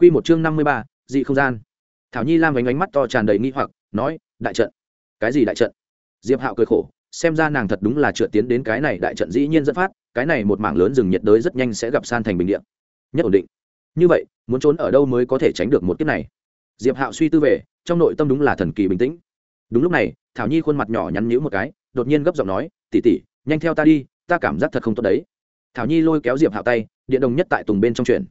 Quy một chương năm mươi ba, dị không gian. Thảo Nhi Lam vánh ánh mắt to tràn đầy nghi hoặc, nói, đại trận. Cái gì đại trận? Diệp Hạo cười khổ, xem ra nàng thật đúng là trượt tiến đến cái này đại trận dĩ nhiên dẫn phát, cái này một mảng lớn rừng nhiệt đới rất nhanh sẽ gặp san thành bình địa. Nhất ổn định. Như vậy, muốn trốn ở đâu mới có thể tránh được một kiếp này? Diệp Hạo suy tư về, trong nội tâm đúng là thần kỳ bình tĩnh. Đúng lúc này, Thảo Nhi khuôn mặt nhỏ nhắn nhíu một cái, đột nhiên gấp giọng nói, "Tỷ tỷ, nhanh theo ta đi, ta cảm giác thật không tốt đấy." Thảo Nhi lôi kéo Diệp Hạo tay, điện đồng nhất tại tùng bên trong chuyện.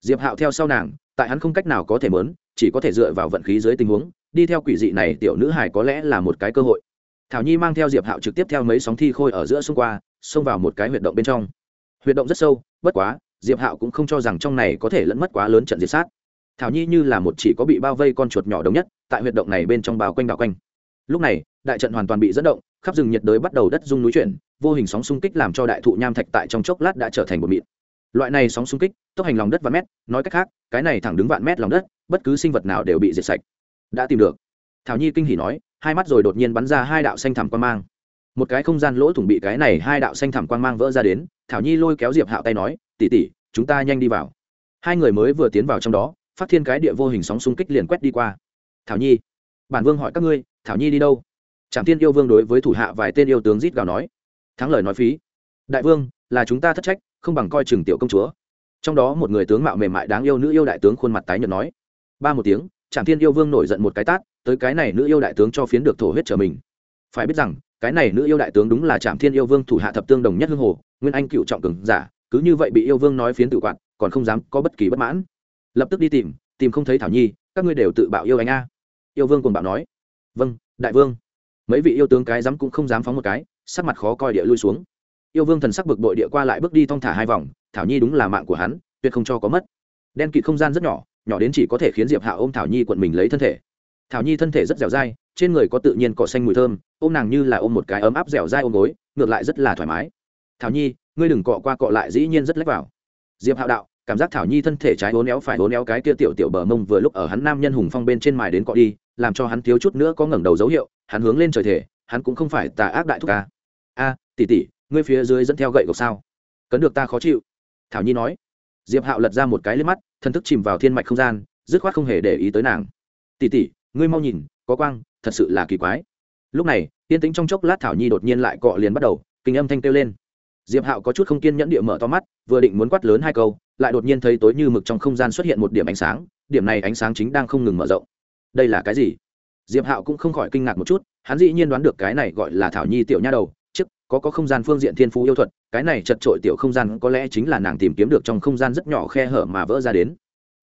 Diệp Hạo theo sau nàng, tại hắn không cách nào có thể mớn chỉ có thể dựa vào vận khí dưới tình huống đi theo quỷ dị này tiểu nữ hải có lẽ là một cái cơ hội. Thảo nhi mang theo diệp hạo trực tiếp theo mấy sóng thi khôi ở giữa xung qua xông vào một cái huyệt động bên trong. Huyệt động rất sâu bất quá diệp hạo cũng không cho rằng trong này có thể lẫn mất quá lớn trận diệt sát. Thảo nhi như là một chỉ có bị bao vây con chuột nhỏ đồng nhất tại huyệt động này bên trong bao quanh bao quanh. Lúc này đại trận hoàn toàn bị dẫn động khắp rừng nhiệt đới bắt đầu đất rung núi chuyển vô hình sóng xung kích làm cho đại thụ nham thạch tại trong chốc lát đã trở thành một mịn loại này sóng xung kích, tốc hành lòng đất vạn mét, nói cách khác, cái này thẳng đứng vạn mét lòng đất, bất cứ sinh vật nào đều bị diệt sạch. Đã tìm được. Thảo nhi kinh hỉ nói, hai mắt rồi đột nhiên bắn ra hai đạo xanh thẳm quan mang. Một cái không gian lỗ thủng bị cái này hai đạo xanh thẳm quan mang vỡ ra đến, thảo nhi lôi kéo diệp hạo tay nói tỉ tỉ chúng ta nhanh đi vào. Hai người mới vừa tiến vào trong đó, phát thiên cái địa vô hình sóng xung kích liền quét đi qua. Thảo nhi, bản vương hỏi các ngươi, thảo nhi đi đâu? Trạm tiên yêu vương đối với thủ hạ vài tên yêu tướng rít gào nói. Thắng lời nói phí. Đại vương, là chúng ta thất trách không bằng coi chừng tiểu công chúa. Trong đó một người tướng mạo mềm mại đáng yêu nữ yêu đại tướng khuôn mặt tái nhợt nói. Ba một tiếng trạm thiên yêu vương nổi giận một cái tát, tới cái này nữ yêu đại tướng cho phiến được thổ huyết trở mình. Phải biết rằng, cái này nữ yêu đại tướng đúng là trạm thiên yêu vương thủ hạ thập tương đồng nhất hương hồ, nguyên anh cựu trọng cường giả, cứ như vậy bị yêu vương nói phiến tự quạt, còn không dám có bất kỳ bất mãn. Lập tức đi tìm tìm không thấy thảo nhi, các ngươi đều tự bạo yêu anh a. Yêu vương cùng bạo nói. Vâng đại vương. Mấy vị yêu tướng cái dám cũng không dám phóng một cái, sắc mặt khó coi địa lui xuống yêu vương thần sắc bực bội địa qua lại bước đi thong thả hai vòng, thảo nhi đúng là mạng của hắn, tuyệt không cho có mất. Đen kịt không gian rất nhỏ nhỏ đến chỉ có thể khiến diệp hạ ôm thảo nhi quận mình lấy thân thể. Thảo nhi thân thể rất dẻo dai, trên người có tự nhiên cỏ xanh mùi thơm, ôm nàng như là ôm một cái ấm áp dẻo dai ôm gối, ngược lại rất là thoải mái. Thảo nhi, ngươi đừng cọ qua cọ lại, dĩ nhiên rất lách vào. Diệp hạo đạo, cảm giác thảo nhi thân thể trái hố néo phải hố néo cái kia tiểu tiểu bờ mông vừa lúc ở hắn nam nhân hùng phong bên trên mài đến cọ đi, làm cho hắn thiếu chút nữa có ngẩng đầu dấu hiệu, hắn hướng lên trời thể, hắn cũng không phải tà ác đại thúc ca. A, tỷ tỷ ngươi phía dưới dẫn theo gậy gộc sao? Cấn được ta khó chịu. Thảo nhi nói. Diệp hạo lật ra một cái lên mắt thân thức chìm vào thiên mạch không gian, dứt khoát không hề để ý tới nàng. Tỉ tỉ ngươi mau nhìn, có quang, thật sự là kỳ quái. Lúc này, yên tĩnh trong chốc lát thảo nhi đột nhiên lại cọ liền bắt đầu, kinh âm thanh kêu lên. Diệp hạo có chút không kiên nhẫn địa mở to mắt, vừa định muốn quát lớn hai câu, lại đột nhiên thấy tối như mực trong không gian xuất hiện một điểm ánh sáng, điểm này ánh sáng chính đang không ngừng mở rộng. Đây là cái gì? Diệp hạo cũng không khỏi kinh ngạc một chút, hắn dĩ nhiên đoán được cái này gọi là thảo nhi tiểu nha đầu có có không gian phương diện thiên phú yêu thuật, cái này chật trội tiểu không gian có lẽ chính là nàng tìm kiếm được trong không gian rất nhỏ khe hở mà vỡ ra đến.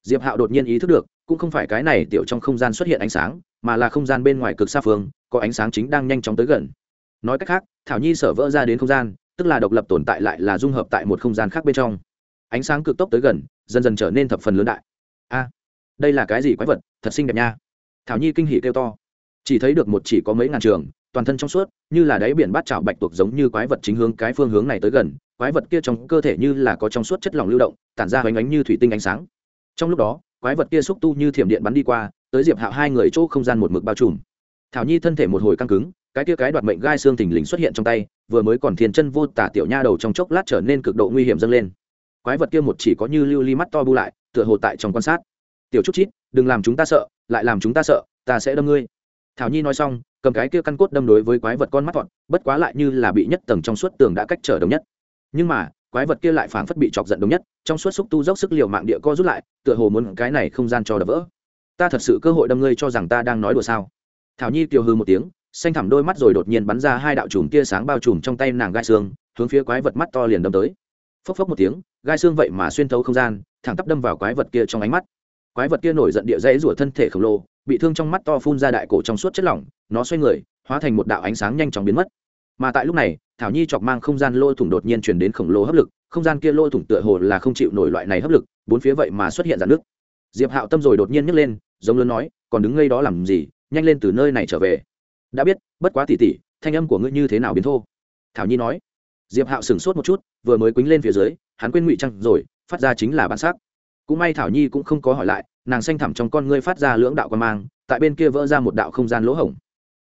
Diệp hạo đột nhiên ý thức được, cũng không phải cái này tiểu trong không gian xuất hiện ánh sáng, mà là không gian bên ngoài cực xa phương, có ánh sáng chính đang nhanh chóng tới gần. Nói cách khác, thảo nhi sở vỡ ra đến không gian, tức là độc lập tồn tại lại là dung hợp tại một không gian khác bên trong. Ánh sáng cực tốc tới gần, dần dần trở nên thập phần lớn đại. A, đây là cái gì quái vật, thật xinh đẹp nha. Thảo nhi kinh hỉ kêu to. Chỉ thấy được một chỉ có mấy ngàn trường toàn thân trong suốt, như là đáy biển bát chảo bạch tuộc giống như quái vật chính hướng cái phương hướng này tới gần, quái vật kia trong cơ thể như là có trong suốt chất lỏng lưu động, tản ra hoành ánh như thủy tinh ánh sáng. Trong lúc đó, quái vật kia xúc tu như thiểm điện bắn đi qua, tới diệp hạo hai người chỗ không gian một mực bao trùm. Thảo nhi thân thể một hồi căng cứng, cái kia cái đoạt mệnh gai xương thình lình xuất hiện trong tay, vừa mới còn thiền chân vô tả tiểu nha đầu trong chốc lát trở nên cực độ nguy hiểm dâng lên. Quái vật kia một chỉ có như lưu ly mắt to bu lại, tựa hồ tại trong quan sát. Tiểu chút chít, đừng làm chúng ta sợ, lại làm chúng ta sợ, ta sẽ đâm ngươi thảo nhi nói xong, cầm cái kia căn cốt đâm đối với quái vật con mắt thọn bất quá lại như là bị nhất tầng trong suốt tường đã cách trở đồng nhất. Nhưng mà, quái vật kia lại phảng phất bị chọc giận đồng nhất, trong suốt xúc tu dốc sức liều mạng địa co rút lại, tựa hồ muốn cái này không gian cho đập vỡ. Ta thật sự cơ hội đâm ngươi cho rằng ta đang nói đùa sao? Thảo nhi kiều hư một tiếng, xanh thẳm đôi mắt rồi đột nhiên bắn ra hai đạo chùm tia sáng bao trùm trong tay nàng gai xương, hướng phía quái vật mắt to liền đâm tới. Phốc phốc một tiếng, gai xương vậy mà xuyên thấu không gian, thẳng tắp đâm vào quái vật kia trong ánh mắt quái vật kia nổi giận địa dãy rủa thân thể khổng lồ, bị thương trong mắt to phun ra đại cổ trong suốt chất lỏng, nó xoay người, hóa thành một đạo ánh sáng nhanh chóng biến mất. Mà tại lúc này, thảo nhi chọc mang không gian lôi thủng đột nhiên chuyển đến khổng lồ hấp lực, không gian kia lôi thủng tựa hồ là không chịu nổi loại này hấp lực, bốn phía vậy mà xuất hiện dạn nước diệp hạo tâm rồi đột nhiên nhấc lên, giống lớn nói, còn đứng ngây đó làm gì? Nhanh lên từ nơi này trở về. Đã biết, bất quá tỉ tỉ thanh âm của ngươi như thế nào biến thô? Thảo nhi nói. Diệp hạo sửng sốt một chút, vừa mới quýnh lên phía dưới, hắn quên ngụy trăng rồi, phát ra chính là bản sắc cũng may thảo nhi cũng không có hỏi lại, nàng xanh thẳm trong con ngươi phát ra lưỡng đạo quan mang, tại bên kia vỡ ra một đạo không gian lỗ hổng.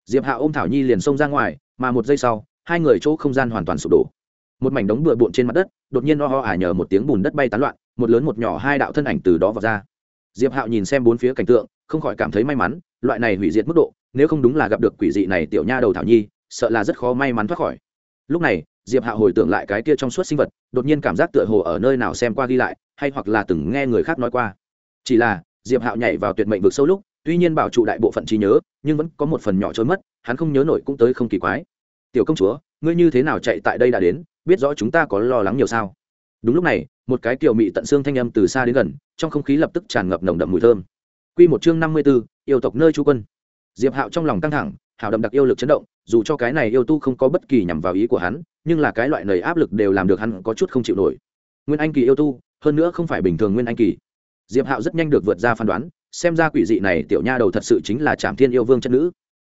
Diệp hạ ôm thảo nhi liền xông ra ngoài, mà một giây sau, hai người chỗ không gian hoàn toàn sụp đổ. Một mảnh đống bừa bộn trên mặt đất, đột nhiên o ho ả nhờ một tiếng bùn đất bay tán loạn, một lớn một nhỏ hai đạo thân ảnh từ đó vào ra. Diệp hạo nhìn xem bốn phía cảnh tượng, không khỏi cảm thấy may mắn, loại này hủy diệt mức độ, nếu không đúng là gặp được quỷ dị này tiểu nha đầu thảo nhi, sợ là rất khó may mắn thoát khỏi lúc này, diệp hạo hồi tưởng lại cái kia trong suốt sinh vật, đột nhiên cảm giác tựa hồ ở nơi nào xem qua ghi lại, hay hoặc là từng nghe người khác nói qua. Chỉ là, diệp hạo nhảy vào tuyệt mệnh vực sâu lúc, tuy nhiên bảo trụ đại bộ phận trí nhớ, nhưng vẫn có một phần nhỏ trôi mất, hắn không nhớ nổi cũng tới không kỳ quái. Tiểu công chúa, ngươi như thế nào chạy tại đây đã đến, biết rõ chúng ta có lo lắng nhiều sao? Đúng lúc này, một cái kiều mị tận xương thanh âm từ xa đến gần, trong không khí lập tức tràn ngập nồng đậm mùi thơm. Q một chương năm mươi b ố yêu tộc nơi chú quân. Diệp hạo trong lòng căng thẳng hào đậm đặc yêu lực chấn động dù cho cái này yêu tu không có bất kỳ nhằm vào ý của hắn, nhưng là cái loại nầy áp lực đều làm được hắn có chút không chịu nổi. Nguyên anh kỳ yêu tu, hơn nữa không phải bình thường nguyên anh kỳ. Diệp hạo rất nhanh được vượt ra phán đoán, xem ra quỷ dị này tiểu nha đầu thật sự chính là trạm thiên yêu vương chất nữ.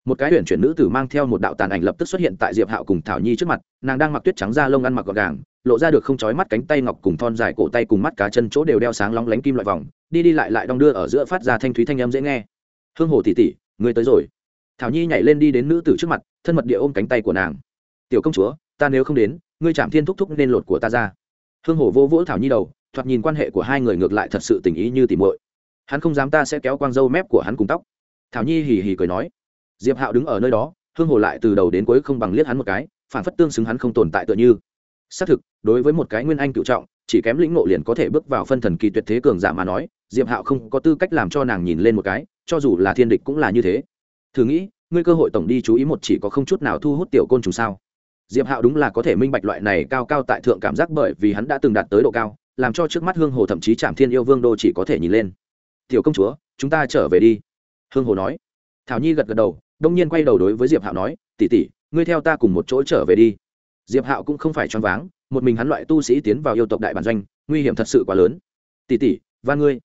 Một cái huyền chuyển nữ tử mang theo một đạo tàn ảnh lập tức xuất hiện tại diệp hạo cùng thảo nhi trước mặt, nàng đang mặc tuyết trắng da lông ăn mặc gọn gàng, lộ ra được không trói mắt cánh tay ngọc cùng thon dài cổ tay cùng mắt cá chân chỗ đều đeo sáng lóng lánh kim loại vòng, đi đi lại lại đong đưa ở giữa phát ra thanh thúy thanh âm dễ nghe. Hương hồ tỉ tỉ người tới rồi thảo nhi nhảy lên đi đến nữ tử trước mặt, thân mật địa ôm cánh tay của nàng. Tiểu công chúa, ta nếu không đến, ngươi chạm thiên thúc thúc nên lột của ta ra. Hương Hổ vô vỗ thảo nhi đầu, thoạt nhìn quan hệ của hai người ngược lại thật sự tình ý như tỉ muội. Hắn không dám ta sẽ kéo quang dâu mép của hắn cùng tóc. Thảo nhi hì hì cười nói. Diệp hạo đứng ở nơi đó, hương hồ lại từ đầu đến cuối không bằng liếc hắn một cái phản phất tương xứng hắn không tồn tại tựa như. Xác thực, đối với một cái nguyên anh cựu trọng, chỉ kém lĩnh ngộ liền có thể bước vào phân thần kỳ tuyệt thế cường giả mà nói, diệp hạo không có tư cách làm cho nàng nhìn lên một cái, cho dù là thiên địch cũng là như thế thử nghĩ, ngươi cơ hội tổng đi chú ý một chỉ có không chút nào thu hút tiểu côn trùng sao? Diệp hạo đúng là có thể minh bạch loại này cao cao tại thượng cảm giác bởi vì hắn đã từng đạt tới độ cao, làm cho trước mắt hương hồ thậm chí trạm thiên yêu vương đô chỉ có thể nhìn lên. Tiểu công chúa, chúng ta trở về đi. Hương hồ nói. Thảo nhi gật gật đầu, đông nhiên quay đầu đối với diệp hạo nói tỉ tỉ ngươi theo ta cùng một chỗ trở về đi. Diệp hạo cũng không phải choáng váng, một mình hắn loại tu sĩ tiến vào yêu tộc đại bản doanh, nguy hiểm thật sự quá lớn. Tỉ tỉ và ngươi.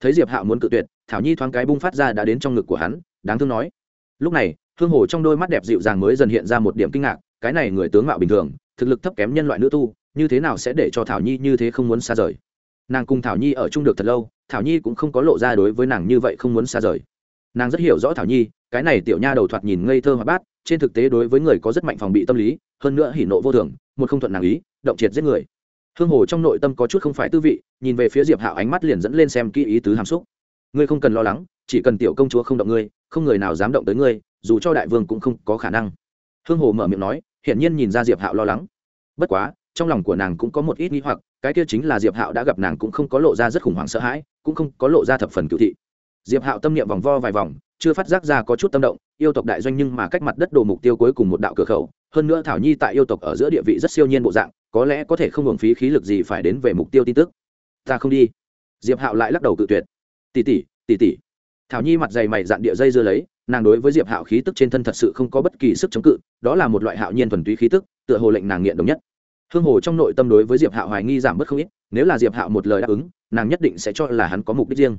Thấy diệp hạo muốn cự tuyệt, thảo nhi thoáng cái bung phát ra đã đến trong ngực của hắn, đáng thương nói lúc này, hương hồ trong đôi mắt đẹp dịu dàng mới dần hiện ra một điểm kinh ngạc, cái này người tướng mạo bình thường, thực lực thấp kém nhân loại nữ tu, như thế nào sẽ để cho thảo nhi như thế không muốn xa rời? Nàng cùng thảo nhi ở chung được thật lâu, thảo nhi cũng không có lộ ra đối với nàng như vậy không muốn xa rời. Nàng rất hiểu rõ thảo nhi, cái này tiểu nha đầu thoạt nhìn ngây thơ hoạt bát, trên thực tế đối với người có rất mạnh phòng bị tâm lý, hơn nữa hỉ nộ vô thường, một không thuận nàng ý, động triệt giết người. Hương hồ trong nội tâm có chút không phải tư vị, nhìn về phía diệp hạo ánh mắt liền dẫn lên xem kỹ ý tứ hàm xúc. Ngươi không cần lo lắng chỉ cần tiểu công chúa không động ngươi, không người nào dám động tới ngươi, dù cho đại vương cũng không có khả năng. Hương hồ mở miệng nói, hiển nhiên nhìn ra diệp hạo lo lắng. Bất quá, trong lòng của nàng cũng có một ít nghĩ hoặc, cái kia chính là diệp hạo đã gặp nàng cũng không có lộ ra rất khủng hoảng sợ hãi, cũng không có lộ ra thập phần cựu thị. Diệp hạo tâm niệm vòng vo vài vòng, chưa phát giác ra có chút tâm động, yêu tộc đại doanh nhưng mà cách mặt đất đồ mục tiêu cuối cùng một đạo cửa khẩu, hơn nữa thảo nhi tại yêu tộc ở giữa địa vị rất siêu nhiên bộ dạng, có lẽ có thể không hưởng phí khí lực gì phải đến về mục tiêu tin tức. Ta không đi. Diệp hạo lại lắc đầu cự tuyệt. Tỷ tỷ tỷ tỷ thảo nhi mặt dày mày dạn địa dây dưa lấy, nàng đối với diệp hạo khí tức trên thân thật sự không có bất kỳ sức chống cự, đó là một loại hạo nhiên thuần túy khí tức, tựa hồ lệnh nàng nghiện đồng nhất. Hương hồ trong nội tâm đối với diệp hạo hoài nghi giảm bớt không ít, nếu là diệp hạo một lời đáp ứng, nàng nhất định sẽ cho là hắn có mục đích riêng.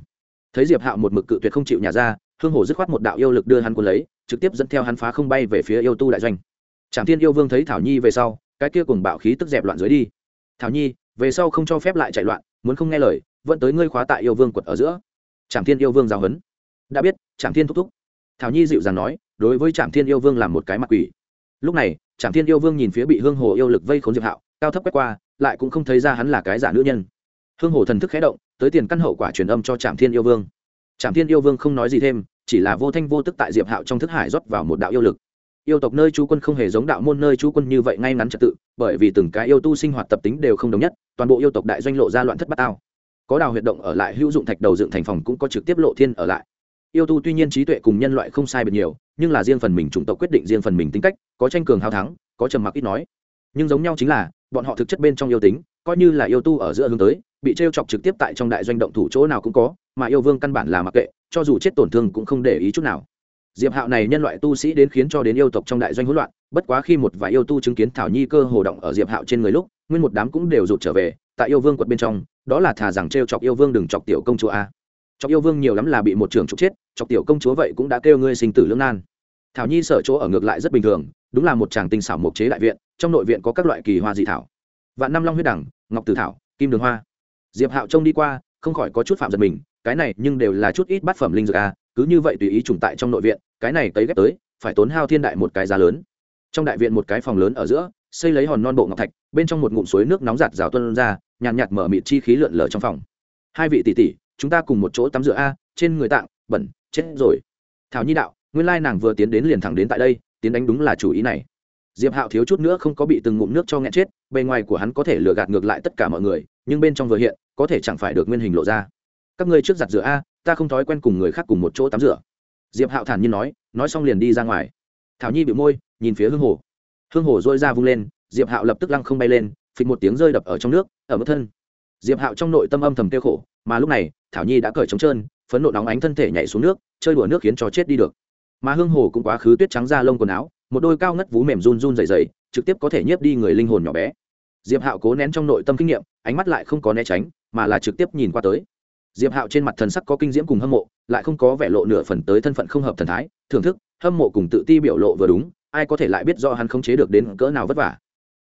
Thấy diệp hạo một mực cự tuyệt không chịu nhà ra, hương hồ dứt khoát một đạo yêu lực đưa hắn quân lấy, trực tiếp dẫn theo hắn phá không bay về phía yêu tu đại doanh. Trạm thiên yêu vương thấy thảo nhi về sau, cái kia cùng bạo khí tức dẹp loạn dưới đi. Thảo nhi, về sau không cho phép lại chạy loạn, muốn không nghe lời, vẫn tới ngươi khóa tại yêu vương quật ở giữa. Trạm thiên yêu vương giáo huấn đã biết trạm thiên thúc thúc. Thảo nhi dịu dàng nói, đối với trạm thiên yêu vương làm một cái mặt quỷ. Lúc này trạm thiên yêu vương nhìn phía bị hương hồ yêu lực vây khốn diệp hạo, cao thấp quét qua, lại cũng không thấy ra hắn là cái giả nữ nhân. Hương hồ thần thức khẽ động, tới tiền căn hậu quả truyền âm cho trạm thiên yêu vương. Trạm thiên yêu vương không nói gì thêm, chỉ là vô thanh vô tức tại diệp hạo trong thức hải rót vào một đạo yêu lực. Yêu tộc nơi chú quân không hề giống đạo môn nơi chú quân như vậy ngay ngắn trật tự, bởi vì từng cái yêu tu sinh hoạt tập tính đều không đồng nhất, toàn bộ yêu tộc đại doanh lộ ra loạn thất bát ao có đào huyệt động ở lại hữu dụng thạch đầu dựng thành phòng cũng có trực tiếp lộ thiên ở lại yêu tu tuy nhiên trí tuệ cùng nhân loại không sai biệt nhiều, nhưng là riêng phần mình chủng tộc quyết định riêng phần mình tính cách, có tranh cường hào thắng, có trầm mặc ít nói. Nhưng giống nhau chính là, bọn họ thực chất bên trong yêu tính, coi như là yêu tu ở giữa hướng tới, bị t r e o chọc trực tiếp tại trong đại doanh động thủ chỗ nào cũng có, mà yêu vương căn bản là mặc kệ, cho dù chết tổn thương cũng không để ý chút nào. Diệp hạo này nhân loại tu sĩ đến khiến cho đến yêu tộc trong đại doanh hỗn loạn, bất quá khi một vài yêu tu chứng kiến thảo nhi cơ hồ động ở diệp hạo trên người lúc, nguyên một đám cũng đều rụt trở về, tại yêu vương quật bên trong, đó là thà rằng t r e o chọc yêu vương đừng chọc tiểu công chúa a chọc yêu vương nhiều lắm là bị một trường trục chết, chọc tiểu công chúa vậy cũng đã kêu ngươi sinh tử lương nan. Thảo nhi sở chỗ ở ngược lại rất bình thường, đúng là một chàng tinh xảo mộc chế đại viện, trong nội viện có các loại kỳ hoa dị thảo. Vạn năm long huyết đẳng, ngọc tử thảo, kim đường hoa. Diệp hạo trông đi qua, không khỏi có chút phạm giật mình, cái này nhưng đều là chút ít bát phẩm linh dược a cứ như vậy tùy ý trùng tại trong nội viện, cái này tới ghép tới, phải tốn hao thiên đại một cái giá lớn. Trong đại viện một cái phòng lớn ở giữa, xây lấy hòn non bộ ngọc thạch, bên trong một ngụm suối nước nóng giạt rào tuân ra, nhàn nhạt mở mịt chi khí lượn lờ trong phòng. Hai vị tỷ tỷ chúng ta cùng một chỗ tắm rửa a, trên người tạng, bẩn, chết rồi. Thảo nhi đạo, nguyên lai nàng vừa tiến đến liền thẳng đến tại đây, tiến đánh đúng là chủ ý này. Diệp hạo thiếu chút nữa không có bị từng ngụm nước cho nghẹn chết, bề ngoài của hắn có thể lừa gạt ngược lại tất cả mọi người, nhưng bên trong vừa hiện, có thể chẳng phải được nguyên hình lộ ra. Các ngươi trước giặt rửa a, ta không thói quen cùng người khác cùng một chỗ tắm rửa. Diệp hạo thản nhiên nói nói xong liền đi ra ngoài. Thảo nhi bị môi, nhìn phía hương hồ. Hương hồ dôi ra vung lên, diệp hạo lập tức lăng không bay lên, phịch một tiếng rơi đập ở trong nước, ở mức thân. Diệp hạo trong nội tâm âm thầm kêu khổ, mà lúc này thảo nhi đã cởi trống trơn, phấn nộ nóng ánh thân thể nhảy xuống nước, chơi đùa nước khiến cho chết đi được. Mà hương hồ cũng quá khứ tuyết trắng ra lông quần áo, một đôi cao ngất vú mềm run run dày dày, trực tiếp có thể nhiếp đi người linh hồn nhỏ bé. Diệp hạo cố nén trong nội tâm kinh nghiệm, ánh mắt lại không có né tránh, mà là trực tiếp nhìn qua tới. Diệp hạo trên mặt thần sắc có kinh diễm cùng hâm mộ, lại không có vẻ lộ nửa phần tới thân phận không hợp thần thái, thưởng thức, hâm mộ cùng tự ti biểu lộ vừa đúng, ai có thể lại biết do hắn không chế được đến cỡ nào vất vả.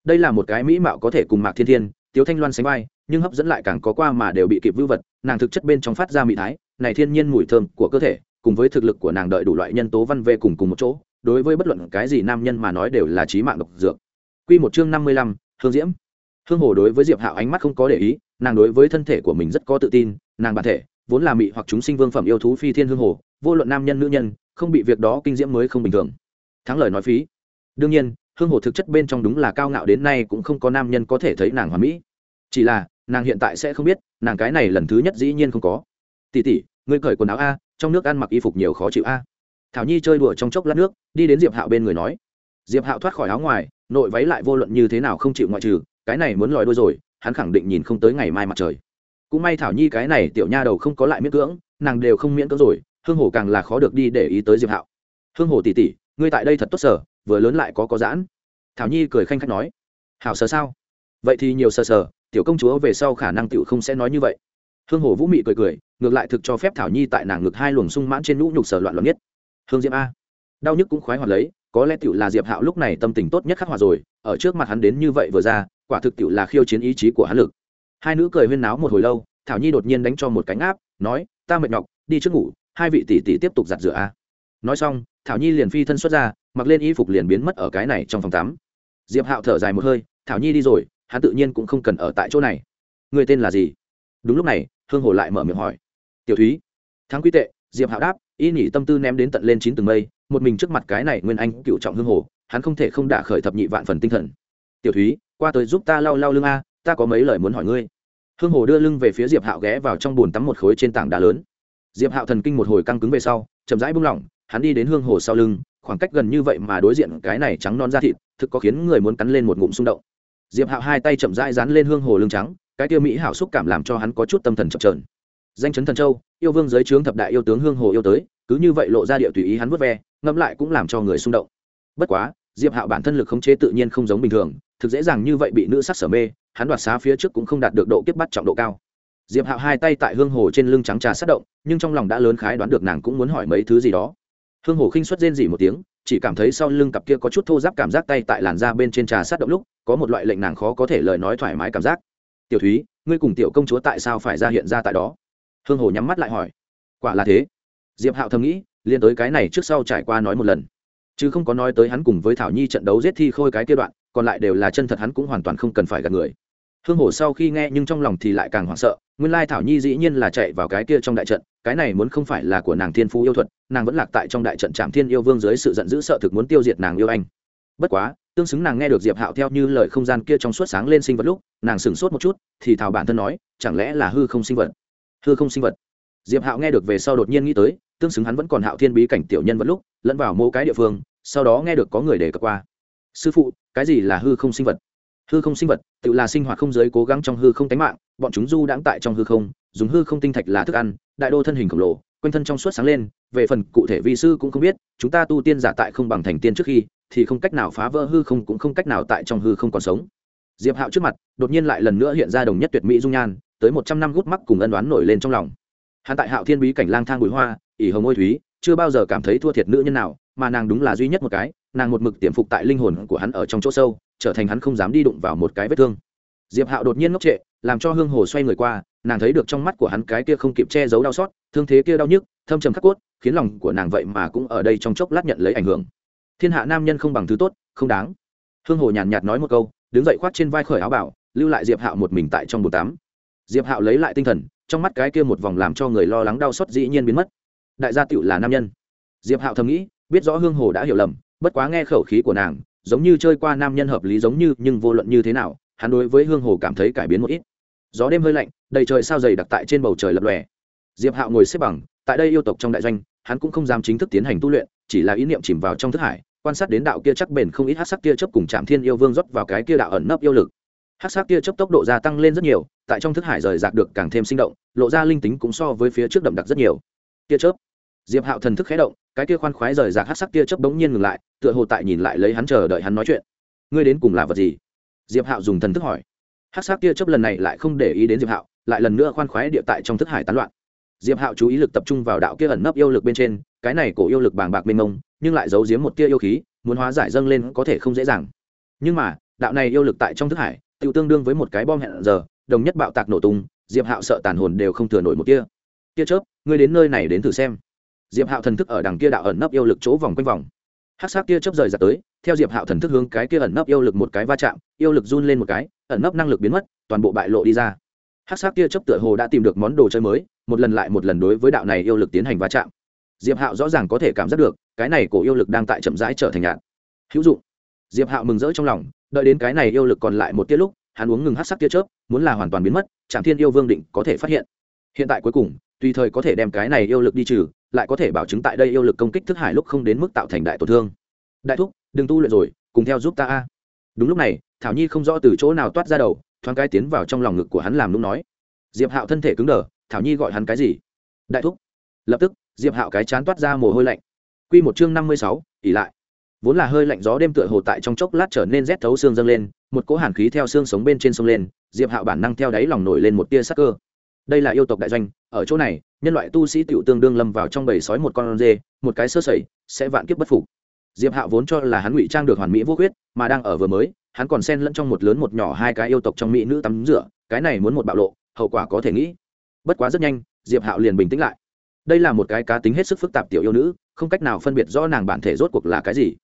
Đây là một cái mỹ mạo có thể cùng mạc thiên thiên, tiếu thanh loan sánh vai nhưng hấp dẫn lại càng có qua mà đều bị kịp vưu vật nàng thực chất bên trong phát ra mỹ thái này thiên nhiên mùi thơm của cơ thể cùng với thực lực của nàng đợi đủ loại nhân tố văn về cùng cùng một chỗ đối với bất luận cái gì nam nhân mà nói đều là trí mạng độc dược Quy một chương năm mươi lăm, Hương Diễm. Hương Hồ đối với Diệp Hạo ánh mắt không có để ý, nàng đối với thân thể của mình rất có tự tin, nàng bản thể vốn là mị hoặc chúng sinh vương phẩm yêu thú phi thiên hương hồ, vô luận nam nhân nữ nhân, không bị việc đó kinh diễm mới không bình thường. Thắng lời nói phí. Đương nhiên, Hương Hồ thực chất bên trong đúng là cao ngạo đến nay cũng không có nam nhân có thể thấy nàng hoàn mỹ. Chỉ là, nàng hiện tại sẽ không biết, nàng cái này lần thứ nhất dĩ nhiên không có. Tỷ tỷ, ngươi cởi quần áo a, trong nước ăn mặc y phục nhiều khó chịu a. Thảo Nhi chơi đùa trong chốc lát nước, đi đến Diệp Hạo bên người nói. Diệp Hạo thoát khỏi áo ngoài, nội váy lại vô luận như thế nào không chịu ngoại trừ cái này muốn lòi đôi rồi hắn khẳng định nhìn không tới ngày mai mặt trời cũng may thảo nhi cái này tiểu nha đầu không có lại miễn cưỡng nàng đều không miễn cưỡng rồi hương hồ càng là khó được đi để ý tới diệp hạo hương hồ tỉ tỉ ngươi tại đây thật tốt sở vừa lớn lại có có giãn thảo nhi cười khanh khách nói hảo sờ sao vậy thì nhiều sờ sờ tiểu công chúa về sau khả năng tiểu không sẽ nói như vậy. Hương hồ vũ mị cười cười, ngược lại thực cho phép thảo nhi tại nàng ngực hai luồng sung mãn trên nhũ nhục sở loạn loạn nhất. Hương Diệp a. Đau nhức cũng khoái hoạt lấy, có lẽ tiểu là diệp hạo lúc này tâm tình tốt nhất khắc hòa rồi, ở trước mặt hắn đến như vậy vừa ra, quả thực tiểu là khiêu chiến ý chí của hắn lực. Hai nữ cười huyên náo một hồi lâu, thảo nhi đột nhiên đánh cho một cánh áp, nói, ta mệt nhọc, đi trước ngủ, hai vị tỷ tỷ tiếp tục giặt rửa a. Nói xong, thảo nhi liền phi thân xuất ra, mặc lên y phục liền biến mất ở cái này trong phòng tắm. Diệp hạo thở dài một hơi, thảo nhi đi rồi hắn tự nhiên cũng không cần ở tại chỗ này. Người tên là gì? Đúng lúc này, hương hồ lại mở miệng hỏi. Tiểu thúy. Thắng quy tệ, diệp hạo đáp, y nhỉ tâm tư ném đến tận lên chín tầng mây, một mình trước mặt cái này nguyên anh cựu trọng hương hồ, hắn không thể không đả khởi thập nhị vạn phần tinh thần. Tiểu thúy, qua tới giúp ta lau lau lưng a, ta có mấy lời muốn hỏi ngươi. Hương hồ đưa lưng về phía diệp hạo ghé vào trong bồn tắm một khối trên tảng đá lớn. Diệp hạo thần kinh một hồi căng cứng về sau, chậm rãi buông lỏng, hắn đi đến hương hồ sau lưng, khoảng cách gần như vậy mà đối diện cái này trắng non da thịt, thực có khiến người muốn cắn lên một ngụm xung động diệp hạo hai tay chậm rãi dán lên hương hồ lưng trắng, cái tiêu mỹ hảo xúc cảm làm cho hắn có chút tâm thần chậm trờn danh chấn thần châu, yêu vương giới trướng thập đại yêu tướng hương hồ yêu tới, cứ như vậy lộ ra địa tùy ý hắn vớt ve, ngẫm lại cũng làm cho người xung động. Bất quá, diệp hạo bản thân lực khống chế tự nhiên không giống bình thường, thực dễ dàng như vậy bị nữ sắc sở mê, hắn đoạt xá phía trước cũng không đạt được độ kiếp bắt trọng độ cao. Diệp hạo hai tay tại hương hồ trên lưng trắng trà sát động, nhưng trong lòng đã lớn khái đoán được nàng cũng muốn hỏi mấy thứ gì đó. Hương hồ khinh xuất rên dỉ một tiếng chỉ cảm thấy sau lưng cặp kia có chút thô giáp cảm giác tay tại làn da bên trên trà sát động lúc, có một loại lệnh nàng khó có thể lời nói thoải mái cảm giác. Tiểu thúy, ngươi cùng tiểu công chúa tại sao phải ra hiện ra tại đó? Hương hồ nhắm mắt lại hỏi. Quả là thế. Diệp hạo thầm nghĩ liên tới cái này trước sau trải qua nói một lần. Chứ không có nói tới hắn cùng với thảo nhi trận đấu giết thi khôi cái kia đoạn, còn lại đều là chân thật hắn cũng hoàn toàn không cần phải gặp người. Hương hồ sau khi nghe nhưng trong lòng thì lại càng hoảng sợ, nguyên lai thảo nhi dĩ nhiên là chạy vào cái kia trong đại trận cái này muốn không phải là của nàng thiên phú yêu thuật, nàng vẫn lạc tại trong đại trận trạm thiên yêu vương dưới sự giận dữ sợ thực muốn tiêu diệt nàng yêu anh. Bất quá, tương xứng nàng nghe được diệp hạo theo như lời không gian kia trong suốt sáng lên sinh vật lúc, nàng sửng sốt một chút, thì thảo bản thân nói, chẳng lẽ là hư không sinh vật? Hư không sinh vật. Diệp hạo nghe được về sau đột nhiên nghĩ tới, tương xứng hắn vẫn còn hạo thiên bí cảnh tiểu nhân vật lúc, lẫn vào mô cái địa phương, sau đó nghe được có người đề cập qua. Sư phụ, cái gì là hư không sinh vật? Hư không sinh vật, tự là sinh hoạt không giới cố gắng trong hư không tánh mạng, bọn chúng du đãng tại trong hư không dùng hư không tinh thạch là thức ăn, đại đô thân hình khổng lồ, quanh thân trong suốt sáng lên, về phần cụ thể vi sư cũng không biết, chúng ta tu tiên giả tại không bằng thành tiên trước khi, thì không cách nào phá vỡ hư không cũng không cách nào tại trong hư không còn sống. Diệp hạo trước mặt, đột nhiên lại lần nữa hiện ra đồng nhất tuyệt mỹ dung nhan, tới một trăm năm gút mắc cùng ân đoán nổi lên trong lòng. Hắn tại hạo thiên bí cảnh lang thang bụi hoa ỉ hồng ôi thúy, chưa bao giờ cảm thấy thua thiệt nữ nhân nào, mà nàng đúng là duy nhất một cái, nàng một mực tiềm phục tại linh hồn của hắn ở trong chỗ sâu, trở thành hắn không dám đi đụng vào một cái vết thương. Diệp hạo đột nhiên ngốc trệ, làm cho hương hồ xoay người qua nàng thấy được trong mắt của hắn cái kia không kịp che giấu đau xót, thương thế kia đau nhức, thâm trầm khắc cốt, khiến lòng của nàng vậy mà cũng ở đây trong chốc lát nhận lấy ảnh hưởng. Thiên hạ nam nhân không bằng thứ tốt, không đáng. Hương hồ nhàn nhạt nói một câu, đứng dậy khoác trên vai khởi áo bảo, lưu lại diệp hạo một mình tại trong bồn tắm. Diệp hạo lấy lại tinh thần, trong mắt cái kia một vòng làm cho người lo lắng đau xót dĩ nhiên biến mất. Đại gia tựu là nam nhân. Diệp hạo thầm nghĩ, biết rõ hương hồ đã hiểu lầm, bất quá nghe khẩu khí của nàng, giống như chơi qua nam nhân hợp lý giống như, nhưng vô luận như thế nào, hắn đối với hương hồ cảm thấy cải biến một ít gió đêm hơi lạnh, đầy trời sao dày đặc tại trên bầu trời lập lòe. Diệp hạo ngồi xếp bằng, tại đây yêu tộc trong đại doanh, hắn cũng không dám chính thức tiến hành tu luyện, chỉ là ý niệm chìm vào trong thức hải, quan sát đến đạo kia chắc bền không ít hát sắc kia chấp cùng trạm thiên yêu vương rót vào cái kia đạo ẩn nấp yêu lực. Hát sắc kia chấp tốc độ gia tăng lên rất nhiều, tại trong thức hải rời rạc được càng thêm sinh động, lộ ra linh tính cũng so với phía trước đậm đặc rất nhiều. Kia chớp. Diệp hạo thần thức khé động, cái kia khoan khoái rời rạc hát sắc kia chớp bỗng nhiên ngừng lại, tựa hồ tại nhìn lại lấy hắn chờ đợi hắn nói chuyện. Ngươi đến cùng là vật gì? Diệp hạo dùng thần thức hỏi hát sắc tia chấp lần này lại không để ý đến diệp hạo, lại lần nữa khoan khoái địa tại trong thức hải tán loạn. Diệp hạo chú ý lực tập trung vào đạo kia ẩn nấp yêu lực bên trên, cái này cổ yêu lực bàng bạc mênh mông, nhưng lại giấu giếm một tia yêu khí, muốn hóa giải dâng lên có thể không dễ dàng. Nhưng mà, đạo này yêu lực tại trong thức hải tự tương đương với một cái bom hẹn giờ, đồng nhất bạo tạc nổ tung, diệp hạo sợ tàn hồn đều không thừa nổi một tia. Tia chớp, ngươi đến nơi này đến thử xem. Diệp hạo thần thức ở đằng kia đạo ẩn nấp yêu lực chỗ vòng quanh vòng hát sắc kia chớp rời ra tới, theo diệp hạo thần thức hướng cái kia ẩn nấp yêu lực một cái va chạm, yêu lực run lên một cái, ẩn nấp năng lực biến mất, toàn bộ bại lộ đi ra. Hát sắc kia chớp tựa hồ đã tìm được món đồ chơi mới, một lần lại một lần đối với đạo này yêu lực tiến hành va chạm. Diệp hạo rõ ràng có thể cảm giác được, cái này cổ yêu lực đang tại chậm rãi trở thành nhạt hữu dụng. Diệp hạo mừng rỡ trong lòng, đợi đến cái này yêu lực còn lại một tiết lúc, hắn uống ngừng hát sắc tia chớp, muốn là hoàn toàn biến mất trạm thiên yêu vương định có thể phát hiện. Hiện tại cuối cùng, tùy thời có thể đem cái này yêu lực đi trừ lại có thể bảo chứng tại đây yêu lực công kích thức hải lúc không đến mức tạo thành đại tổn thương. Đại thúc, đừng tu luyện rồi, cùng theo giúp ta a. Đúng lúc này, thảo nhi không rõ từ chỗ nào toát ra đầu, thoáng cái tiến vào trong lòng ngực của hắn làm lúc nói. Diệp hạo thân thể cứng đờ, thảo nhi gọi hắn cái gì? Đại thúc. Lập tức, diệp hạo cái chán toát ra mồ hôi lạnh. Q một chương năm mươi sáu ỉ lại. Vốn là hơi lạnh gió đêm tựa hồ tại trong chốc lát trở nên rét thấu xương dâng lên, một cỗ hàn khí theo xương sống bên trên sông lên, diệp hạo bản năng theo đáy lòng nổi lên một tia sắc cơ đây là yêu tộc đại doanh, ở chỗ này, nhân loại tu sĩ tiểu tương đương lâm vào trong bầy sói một con dê một cái sơ sẩy, sẽ vạn kiếp bất phục. Diệp hạo vốn cho là hắn ngụy trang được hoàn mỹ vô khuyết, mà đang ở vừa mới, hắn còn xen lẫn trong một lớn một nhỏ hai cái yêu tộc trong mỹ nữ tắm rửa, cái này muốn một bạo lộ, hậu quả có thể nghĩ. Bất quá rất nhanh, diệp hạo liền bình tĩnh lại. Đây là một cái cá tính hết sức phức tạp tiểu yêu nữ, không cách nào phân biệt rõ nàng bản thể rốt cuộc là cái gì.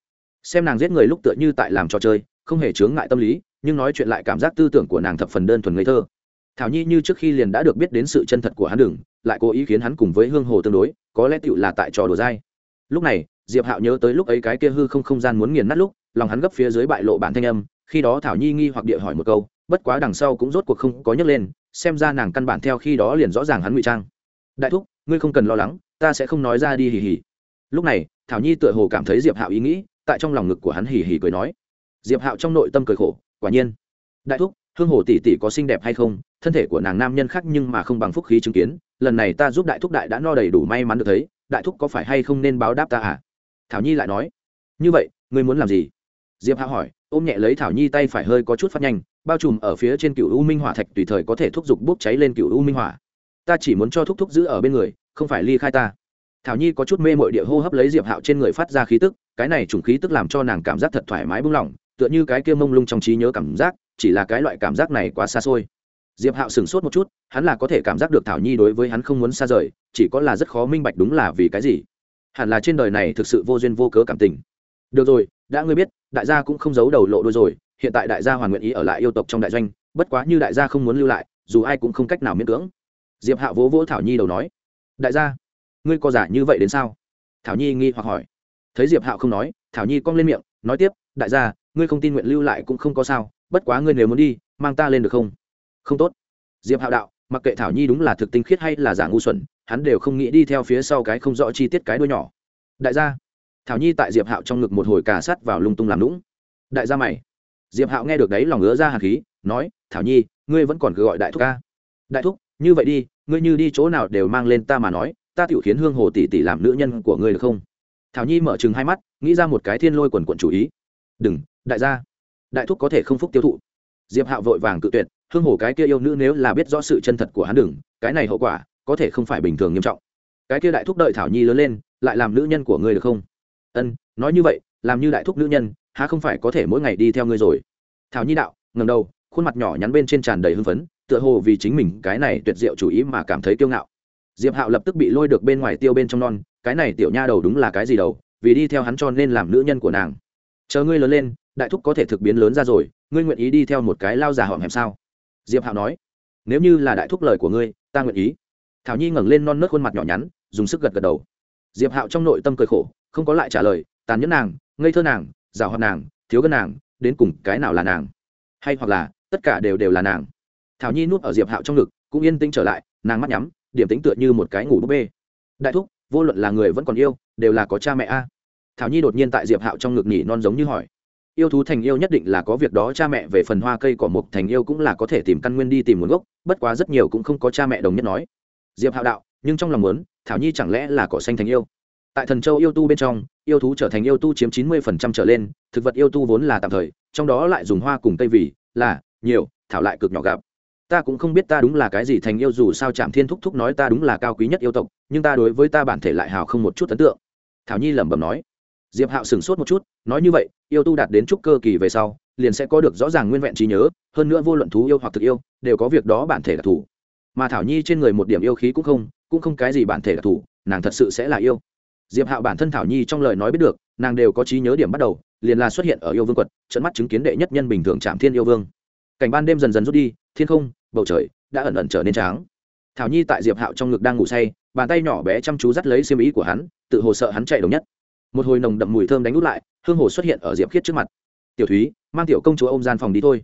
Xem nàng giết người lúc tựa như tại làm trò chơi, không hề chướng ngại tâm lý, nhưng nói chuyện lại cảm giác tư tưởng của nàng thập phần đơn thuần ngây thơ thảo nhi như trước khi liền đã được biết đến sự chân thật của hắn đừng, lại cố ý khiến hắn cùng với hương hồ tương đối, có lẽ tựu là tại trò đùa dai. Lúc này, diệp hạo nhớ tới lúc ấy cái kia hư không không gian muốn nghiền nát lúc, lòng hắn gấp phía dưới bại lộ bản thanh âm, khi đó thảo nhi nghi hoặc địa hỏi một câu, bất quá đằng sau cũng rốt cuộc không có nhấc lên, xem ra nàng căn bản theo khi đó liền rõ ràng hắn ngụy trang. Đại thúc, ngươi không cần lo lắng, ta sẽ không nói ra đi hì hì. Lúc này, thảo nhi tựa hồ cảm thấy diệp hạo ý nghĩ, tại trong lòng ngực của hắn hì hì cười nói. Diệp hạo trong nội tâm cười khổ, quả nhiên. Đại thúc hương hồ tỷ tỷ có xinh đẹp hay không? Thân thể của nàng nam nhân khác nhưng mà không bằng phúc khí chứng kiến. Lần này ta giúp đại thúc đại đã no đầy đủ may mắn được thấy. Đại thúc có phải hay không nên báo đáp ta à? Thảo nhi lại nói. Như vậy, ngươi muốn làm gì? Diệp hạ hỏi, ôm nhẹ lấy thảo nhi tay phải hơi có chút phát nhanh, bao trùm ở phía trên cựu u minh hỏa thạch tùy thời có thể thúc giục bốc cháy lên cựu u minh hỏa. Ta chỉ muốn cho thúc thúc giữ ở bên người, không phải ly khai ta. Thảo nhi có chút mê mội địa hô hấp lấy diệp hạo trên người phát ra khí tức, cái này trùng khí tức làm cho nàng cảm giác thật thoải mái buông lỏng tựa như cái kia mông lung trong trí nhớ cảm giác, chỉ là cái loại cảm giác này quá xa xôi. Diệp hạo sửng sốt một chút, hắn là có thể cảm giác được thảo nhi đối với hắn không muốn xa rời, chỉ có là rất khó minh bạch đúng là vì cái gì. Hẳn là trên đời này thực sự vô duyên vô cớ cảm tình. Được rồi, đã ngươi biết, đại gia cũng không giấu đầu lộ đôi rồi, hiện tại đại gia hoàn nguyện ý ở lại yêu tộc trong đại doanh, bất quá như đại gia không muốn lưu lại, dù ai cũng không cách nào miễn cưỡng. Diệp hạo vỗ vỗ thảo nhi đầu nói, đại gia, ngươi có giả như vậy đến sao? Thảo nhi nghi hoặc hỏi. Thấy diệp hạo không nói, thảo nhi cong lên miệng, nói tiếp, đại gia ngươi không tin nguyện lưu lại cũng không có sao, bất quá ngươi nếu muốn đi, mang ta lên được không? Không tốt. Diệp hạo đạo, mặc kệ thảo nhi đúng là thực tinh khiết hay là giả ngu xuẩn, hắn đều không nghĩ đi theo phía sau cái không rõ chi tiết cái đuôi nhỏ. Đại gia. Thảo nhi tại diệp hạo trong ngực một hồi cà sắt vào lung tung làm lũng đại gia mày. Diệp hạo nghe được đấy lòng ngứa ra hạt khí, nói, thảo nhi, ngươi vẫn còn cứ gọi đại thúc ca. Đại thúc, như vậy đi, ngươi như đi chỗ nào đều mang lên ta mà nói, ta tự khiến hương hồ tỷ tỷ làm nữ nhân của ngươi được không? Thảo nhi mở chừng hai mắt, nghĩ ra một cái thiên lôi quần quận chủ ý. Đừng đại gia, đại thúc có thể không phúc tiêu thụ. Diệp hạo vội vàng cự tuyệt hương hồ cái kia yêu nữ nếu là biết rõ sự chân thật của hắn đừng, cái này hậu quả có thể không phải bình thường nghiêm trọng. Cái kia đại thúc đợi thảo nhi lớn lên, lại làm nữ nhân của ngươi được không? Ân, nói như vậy, làm như đại thúc nữ nhân, há không phải có thể mỗi ngày đi theo ngươi rồi? Thảo nhi đạo ngầm đầu, khuôn mặt nhỏ nhắn bên trên tràn đầy hưng phấn, tựa hồ vì chính mình cái này tuyệt diệu chủ ý mà cảm thấy kiêu ngạo. Diệp hạo lập tức bị lôi được bên ngoài tiêu bên trong non, cái này tiểu nha đầu đúng là cái gì đầu, vì đi theo hắn cho nên làm nữ nhân của nàng. Chờ ngươi lớn lên đại thúc có thể thực biến lớn ra rồi, ngươi nguyện ý đi theo một cái lao già họm hẹm sao? Diệp hạo nói. Nếu như là đại thúc lời của ngươi, ta nguyện ý. Thảo nhi ngẩng lên non nớt khuôn mặt nhỏ nhắn, dùng sức gật gật đầu. Diệp hạo trong nội tâm cười khổ, không có lại trả lời, tàn nhẫn nàng, ngây thơ nàng rào hoạt nàng, thiếu gân nàng, đến cùng cái nào là nàng? Hay hoặc là, tất cả đều đều là nàng? Thảo nhi nuốt ở diệp hạo trong ngực, cũng yên tĩnh trở lại, nàng mắt nhắm, điểm tính tựa như một cái ngủ búp bê. Đại thúc, vô luận là người vẫn còn yêu, đều là có cha mẹ a. Thảo nhi đột nhiên tại diệp hạo trong ngực nhỉ non giống như hỏi yêu thú thành yêu nhất định là có việc đó, cha mẹ về phần hoa cây cỏ mục thành yêu cũng là có thể tìm căn nguyên đi tìm nguồn gốc, bất quá rất nhiều cũng không có cha mẹ đồng nhất nói. Diệp hạo đạo, nhưng trong lòng muốn, thảo nhi chẳng lẽ là cỏ xanh thành yêu? Tại thần châu yêu tu bên trong, yêu thú trở thành yêu tu chiếm chín mươi phần trăm trở lên, thực vật yêu tu vốn là tạm thời, trong đó lại dùng hoa cùng cây vì là nhiều, thảo lại cực nhỏ gặp. Ta cũng không biết ta đúng là cái gì thành yêu, dù sao trạm thiên thúc thúc nói ta đúng là cao quý nhất yêu tộc, nhưng ta đối với ta bản thể lại hào không một chút ấn tượng. Thảo nhi lẩm bẩm nói diệp hạo sửng sốt một chút, nói như vậy, yêu tu đạt đến trúc cơ kỳ về sau, liền sẽ có được rõ ràng nguyên vẹn trí nhớ, hơn nữa vô luận thú yêu hoặc thực yêu, đều có việc đó bản thể đặc thù. Mà thảo nhi trên người một điểm yêu khí cũng không cũng không cái gì bản thể đặc thù, nàng thật sự sẽ là yêu. Diệp hạo bản thân thảo nhi trong lời nói biết được, nàng đều có trí nhớ điểm bắt đầu, liền là xuất hiện ở yêu vương quật, trận mắt chứng kiến đệ nhất nhân bình thường chạm thiên yêu vương. Cảnh ban đêm dần dần rút đi, thiên không, bầu trời đã ẩn ẩn trở nên tráng thảo nhi tại diệp hạo trong ngực đang ngủ say, bàn tay nhỏ bé chăm chú dắt lấy xiêm ý của hắn, tự hồ sợ hắn chạy đồng nhất một hồi nồng đậm mùi thơm đánh út lại, hương hồ xuất hiện ở diệp khiết trước mặt. Tiểu thúy, mang tiểu công chúa ô m gian phòng đi thôi.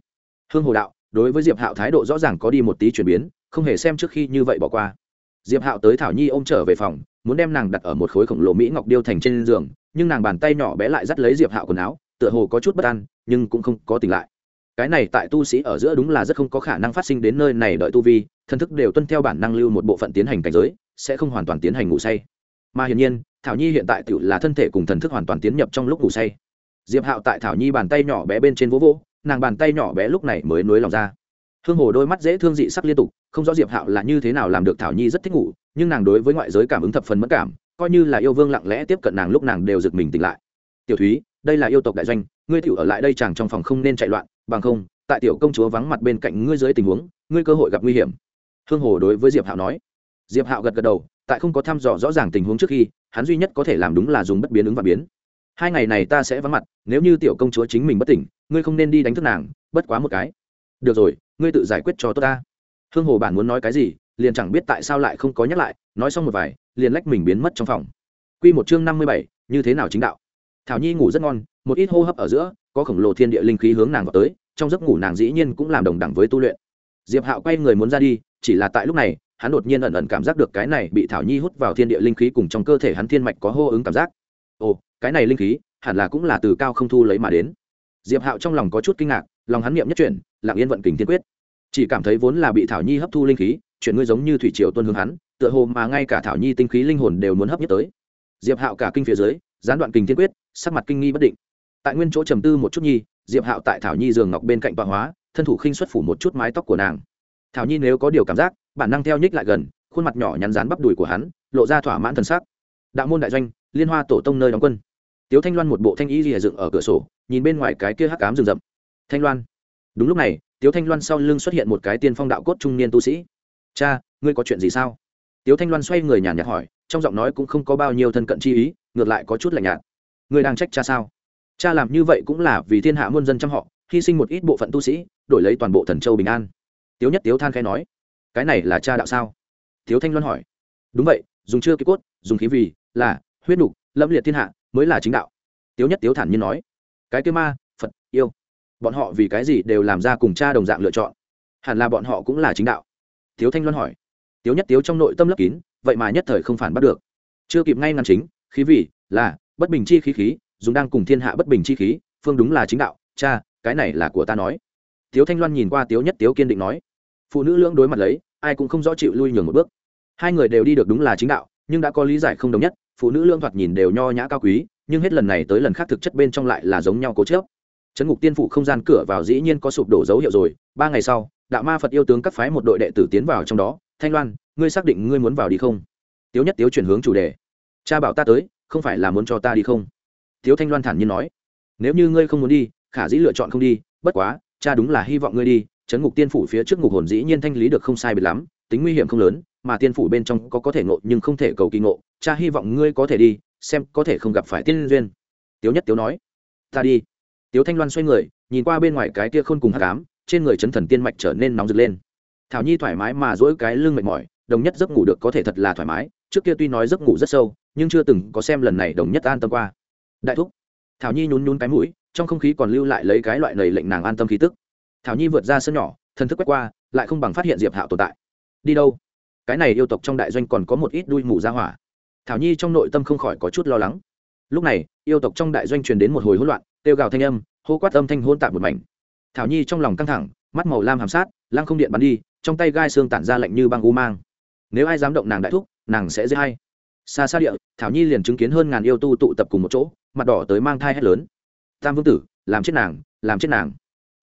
Hương hồ đạo, đối với diệp hạo thái độ rõ ràng có đi một tí chuyển biến, không hề xem trước khi như vậy bỏ qua. Diệp hạo tới thảo nhi ôm trở về phòng, muốn đem nàng đặt ở một khối khổng lồ mỹ ngọc điêu thành trên giường, nhưng nàng bàn tay nhỏ bé lại dắt lấy diệp hạo quần áo, tựa hồ có chút bất an, nhưng cũng không có tỉnh lại. Cái này tại tu sĩ ở giữa đúng là rất không có khả năng phát sinh đến nơi này đợi tu vi thân thức đều tuân theo bản năng lưu một bộ phận tiến hành cảnh giới, sẽ không hoàn toàn tiến hành ngủ say. Mà hiển nhiên thảo nhi hiện tại tựu là thân thể cùng thần thức hoàn toàn tiến nhập trong lúc ngủ say. Diệp hạo tại thảo nhi bàn tay nhỏ bé bên trên vỗ vỗ, nàng bàn tay nhỏ bé lúc này mới nối lòng ra. Hương hồ đôi mắt dễ thương dị sắc liên tục, không rõ diệp hạo là như thế nào làm được thảo nhi rất thích ngủ, nhưng nàng đối với ngoại giới cảm ứng thập phần mất cảm, coi như là yêu vương lặng lẽ tiếp cận nàng lúc nàng đều giật mình tỉnh lại. Tiểu thúy, đây là yêu tộc đại doanh, ngươi tiểu ở lại đây chàng trong phòng không nên chạy loạn, bằng không, tại tiểu công chúa vắng mặt bên cạnh ngươi dưới tình huống, ngươi cơ hội gặp nguy hiểm. Hương hồ đối với diệp hạo nói. Diệp hạo gật gật đầu tại không có thăm dò rõ ràng tình huống trước khi, hắn duy nhất có thể làm đúng là dùng bất biến ứng và biến. Hai ngày này ta sẽ vắng mặt, nếu như tiểu công chúa chính mình bất tỉnh, ngươi không nên đi đánh thức nàng, bất quá một cái. Được rồi, ngươi tự giải quyết cho tốt ta. Hương hồ bản muốn nói cái gì, liền chẳng biết tại sao lại không có nhắc lại, nói xong một vài, liền lách mình biến mất trong phòng. Q một chương năm mươi bảy, như thế nào chính đạo? Thảo nhi ngủ rất ngon, một ít hô hấp ở giữa, có khổng lồ thiên địa linh khí hướng nàng vào tới, trong giấc ngủ nàng dĩ nhiên cũng làm đồng đẳng với tu luyện. Diệp hạo quay người muốn ra đi, chỉ là tại lúc này hắn đột nhiên ẩn ẩn cảm giác được cái này bị thảo nhi hút vào thiên địa linh khí cùng trong cơ thể hắn thiên mạch có hô ứng cảm giác. Ồ, cái này linh khí, hẳn là cũng là từ cao không thu lấy mà đến. Diệp hạo trong lòng có chút kinh ngạc, lòng hắn niệm nhất chuyển, lặng yên vận kình thiên quyết. Chỉ cảm thấy vốn là bị thảo nhi hấp thu linh khí chuyển ngươi giống như thủy triều tuân hướng hắn, tựa hồ mà ngay cả thảo nhi tinh khí linh hồn đều muốn hấp nhất tới. Diệp hạo cả kinh phía dưới, gián đoạn kình thiên quyết, sắc mặt kinh nghi bất định. Tại nguyên chỗ trầm tư một chút nhi, diệp hạo tại thảo nhi giường ngọc bên cạnh tọa hóa, thân thủ khinh xuất phủ một chút mái tóc của nàng thảo nhi nếu có điều cảm giác, bản năng theo nhích lại gần, khuôn mặt nhỏ nhắn rán bắp đùi của hắn, lộ ra thỏa mãn thần sắc. Đạo môn đại doanh, liên hoa tổ tông nơi đóng quân. Tiếu thanh loan một bộ thanh y rìa dựng ở cửa sổ, nhìn bên ngoài cái kia hắc cám rừng rậm. Thanh loan. Đúng lúc này, tiếu thanh loan sau lưng xuất hiện một cái tiên phong đạo cốt trung niên tu sĩ. Cha, ngươi có chuyện gì sao? Tiếu thanh loan xoay người nhàn nhạt hỏi, trong giọng nói cũng không có bao nhiêu thân cận chi ý, ngược lại có chút lạnh nhạt. Ngươi đang trách cha sao? Cha làm như vậy cũng là vì thiên hạ muôn dân trong họ, hy sinh một ít bộ phận tu sĩ, đổi lấy toàn bộ thần châu bình an tiếu nhất tiếu than khai nói, cái này là cha đạo sao? Tiếu thanh loan hỏi, đúng vậy, dùng chưa ký cốt, dùng khí vì, là, huyết nục, lâm liệt thiên hạ, mới là chính đạo. Tiếu nhất tiếu thản nhiên nói, cái kia ma, phật, yêu, bọn họ vì cái gì đều làm ra cùng cha đồng dạng lựa chọn? Hẳn là bọn họ cũng là chính đạo. Tiếu thanh loan hỏi, tiếu nhất tiếu trong nội tâm lấp kín, vậy mà nhất thời không phản bắt được. Chưa kịp ngay ngăn chính, khí vì, là, bất bình chi khí khí, dùng đang cùng thiên hạ bất bình chi khí, phương đúng là chính đạo, cha, cái này là của ta nói. Tiếu thanh loan nhìn qua tiếu nhất tiếu kiên định nói phụ nữ lưỡng đối mặt lấy, ai cũng không rõ chịu lui nhường một bước. Hai người đều đi được đúng là chính đạo, nhưng đã có lý giải không đồng nhất, phụ nữ lương thoạt nhìn đều nho nhã cao quý, nhưng hết lần này tới lần khác thực chất bên trong lại là giống nhau cố chớp Trấn ngục tiên phụ không gian cửa vào dĩ nhiên có sụp đổ dấu hiệu rồi, ba ngày sau, đạo ma phật yêu tướng các phái một đội đệ tử tiến vào trong đó, thanh loan, ngươi xác định ngươi muốn vào đi không? Tiếu nhất tiếu chuyển hướng chủ đề, cha bảo ta tới, không phải là muốn cho ta đi không? Tiếu thanh loan thản nhiên nói, nếu như ngươi không muốn đi, khả dĩ lựa chọn không đi, bất quá, cha đúng là hy vọng ngươi đi chấn ngục tiên phủ phía trước ngục hồn dĩ nhiên thanh lý được không sai biệt lắm, tính nguy hiểm không lớn, mà tiên phủ bên trong có có thể ngộ nhưng không thể cầu kỳ ngộ. Cha hy vọng ngươi có thể đi, xem có thể không gặp phải tiên duyên. Tiếu nhất tiếu nói, ta đi. Tiếu thanh loan xoay người, nhìn qua bên ngoài cái tia khôn cùng hát cám trên người chấn thần tiên mạch trở nên nóng rực lên. Thảo nhi thoải mái mà dỗi cái lưng mệt mỏi, đồng nhất giấc ngủ được có thể thật là thoải mái, trước kia tuy nói giấc ngủ rất sâu, nhưng chưa từng có xem lần này đồng nhất an tâm qua. Đại thúc. Thảo nhi nhún nhún cái mũi, trong không khí còn lưu lại lấy cái loại lầy lệnh nàng an tâm khí tức thảo nhi vượt ra sân nhỏ, thần thức quét qua, lại không bằng phát hiện diệp hạo tồn tại. Đi đâu? Cái này yêu tộc trong đại doanh còn có một ít đuôi mù ra hỏa. Thảo nhi trong nội tâm không khỏi có chút lo lắng. Lúc này, yêu tộc trong đại doanh truyền đến một hồi hỗn loạn, kêu gào thanh âm, hô quát âm thanh hôn tạm một mảnh. Thảo nhi trong lòng căng thẳng, mắt màu lam hàm sát, lăng không điện bắn đi, trong tay gai xương tản ra lạnh như băng u mang. Nếu ai dám động nàng đại thúc, nàng sẽ dễ hay xa xa địa, thảo nhi liền chứng kiến hơn ngàn yêu tu tụ tập cùng một chỗ, mặt đỏ tới mang thai hét lớn. Tam vương tử, làm chết nàng, làm chết nàng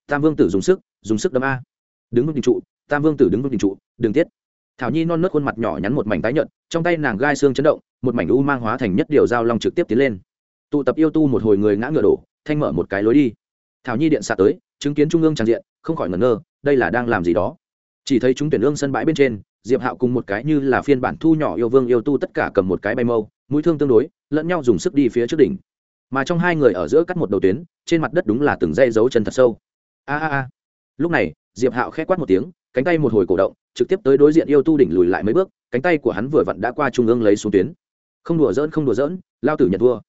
tam vương tử dùng sức dùng sức đấm a. Đứng vững đình trụ, tam vương tử đứng vững đình trụ, đừng tiết thảo nhi non nớt khuôn mặt nhỏ nhắn một mảnh tái nhợt, trong tay nàng gai xương chấn động, một mảnh u mang hóa thành nhất điều dao long trực tiếp tiến lên. Tụ tập yêu tu một hồi người ngã ngựa đổ, thanh mở một cái lối đi. Thảo nhi điện xạ tới, chứng kiến trung ương tràn diện, không khỏi ngẩn ngơ, đây là đang làm gì đó. Chỉ thấy chúng tuyển ương sân bãi bên trên, diệp hạo cùng một cái như là phiên bản thu nhỏ yêu vương yêu tu tất cả cầm một cái bay mâu, mũi thương tương đối, lẫn nhau dùng sức đi phía trước đỉnh. Mà trong hai người ở giữa cắt một đầu tuyến, trên mặt đất đúng là từng dây dấu chân thật sâu a a a. Lúc này, diệp hạo khẽ quát một tiếng, cánh tay một hồi cổ động, trực tiếp tới đối diện yêu tu đỉnh lùi lại mấy bước, cánh tay của hắn vừa vặn đã qua trung ương lấy xuống tuyến. Không đùa dỡn không đùa dỡn lao tử nhận thua.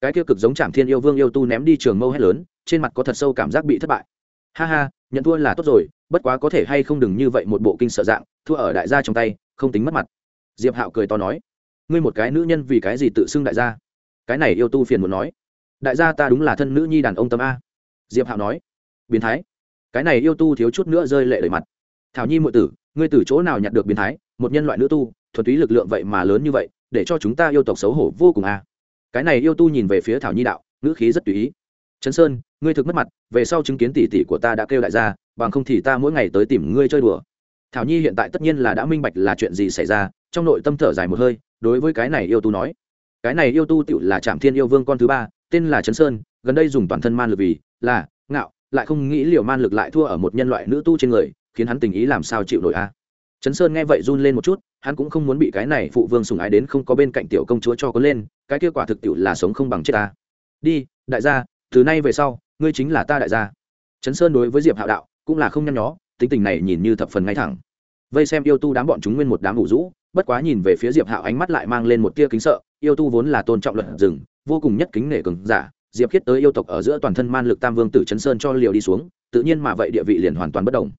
Cái kia cực giống trảm thiên yêu vương yêu tu ném đi trường mâu hét lớn, trên mặt có thật sâu cảm giác bị thất bại. Ha ha, nhận thua là tốt rồi, bất quá có thể hay không đừng như vậy một bộ kinh sợ dạng, thua ở đại gia trong tay, không tính mất mặt. Diệp hạo cười to nói, ngươi một cái nữ nhân vì cái gì tự xưng đại gia? Cái này yêu tu phiền muốn nói. Đại gia ta đúng là thân nữ nhi đàn ông tâm a. Diệp hạo nói biến thái. Cái này yêu tu thiếu chút nữa rơi lệ đầy mặt. Thảo nhi m tử, ngươi từ chỗ nào nhặt được biến thái? Một nhân loại nữ tu, thuần túy lực lượng vậy mà lớn như vậy, để cho chúng ta yêu tộc xấu hổ vô cùng a cái này yêu tu nhìn về phía thảo nhi đạo, ngữ khí rất tùy ý. Trấn sơn, ngươi thực mất mặt, về sau chứng kiến tỷ tỷ của ta đã kêu đại gia, bằng không thì ta mỗi ngày tới tìm ngươi chơi đùa. Thảo nhi hiện tại tất nhiên là đã minh bạch là chuyện gì xảy ra, trong nội tâm thở dài một hơi, đối với cái này yêu tu nói. Cái này yêu tu tựu là trạm thiên yêu vương con thứ ba, tên là trấn sơn, gần đây dùng toàn thân man lực vì là ngạo lại không nghĩ liệu man lực lại thua ở một nhân loại nữ tu trên người, khiến hắn tình ý làm sao chịu nổi a? Trấn sơn nghe vậy run lên một chút, hắn cũng không muốn bị cái này phụ vương sùng ái đến không có bên cạnh tiểu công chúa cho có lên, cái kết quả thực tiệu là sống không bằng chết ta. Đi, đại gia, từ nay về sau, ngươi chính là ta đại gia. Trấn sơn đối với diệp hạo đạo cũng là không nhăn nhó, tính tình này nhìn như thập phần ngay thẳng. Vây xem yêu tu đám bọn chúng nguyên một đám ủ rũ, bất quá nhìn về phía diệp hạo ánh mắt lại mang lên một tia kính sợ, yêu tu vốn là tôn trọng luật rừng, vô cùng nhất kính nể cường giả diệp khiết tới yêu tộc ở giữa toàn thân man lực tam vương tử chấn sơn cho liều đi xuống, tự nhiên mà vậy địa vị liền hoàn toàn bất đồng.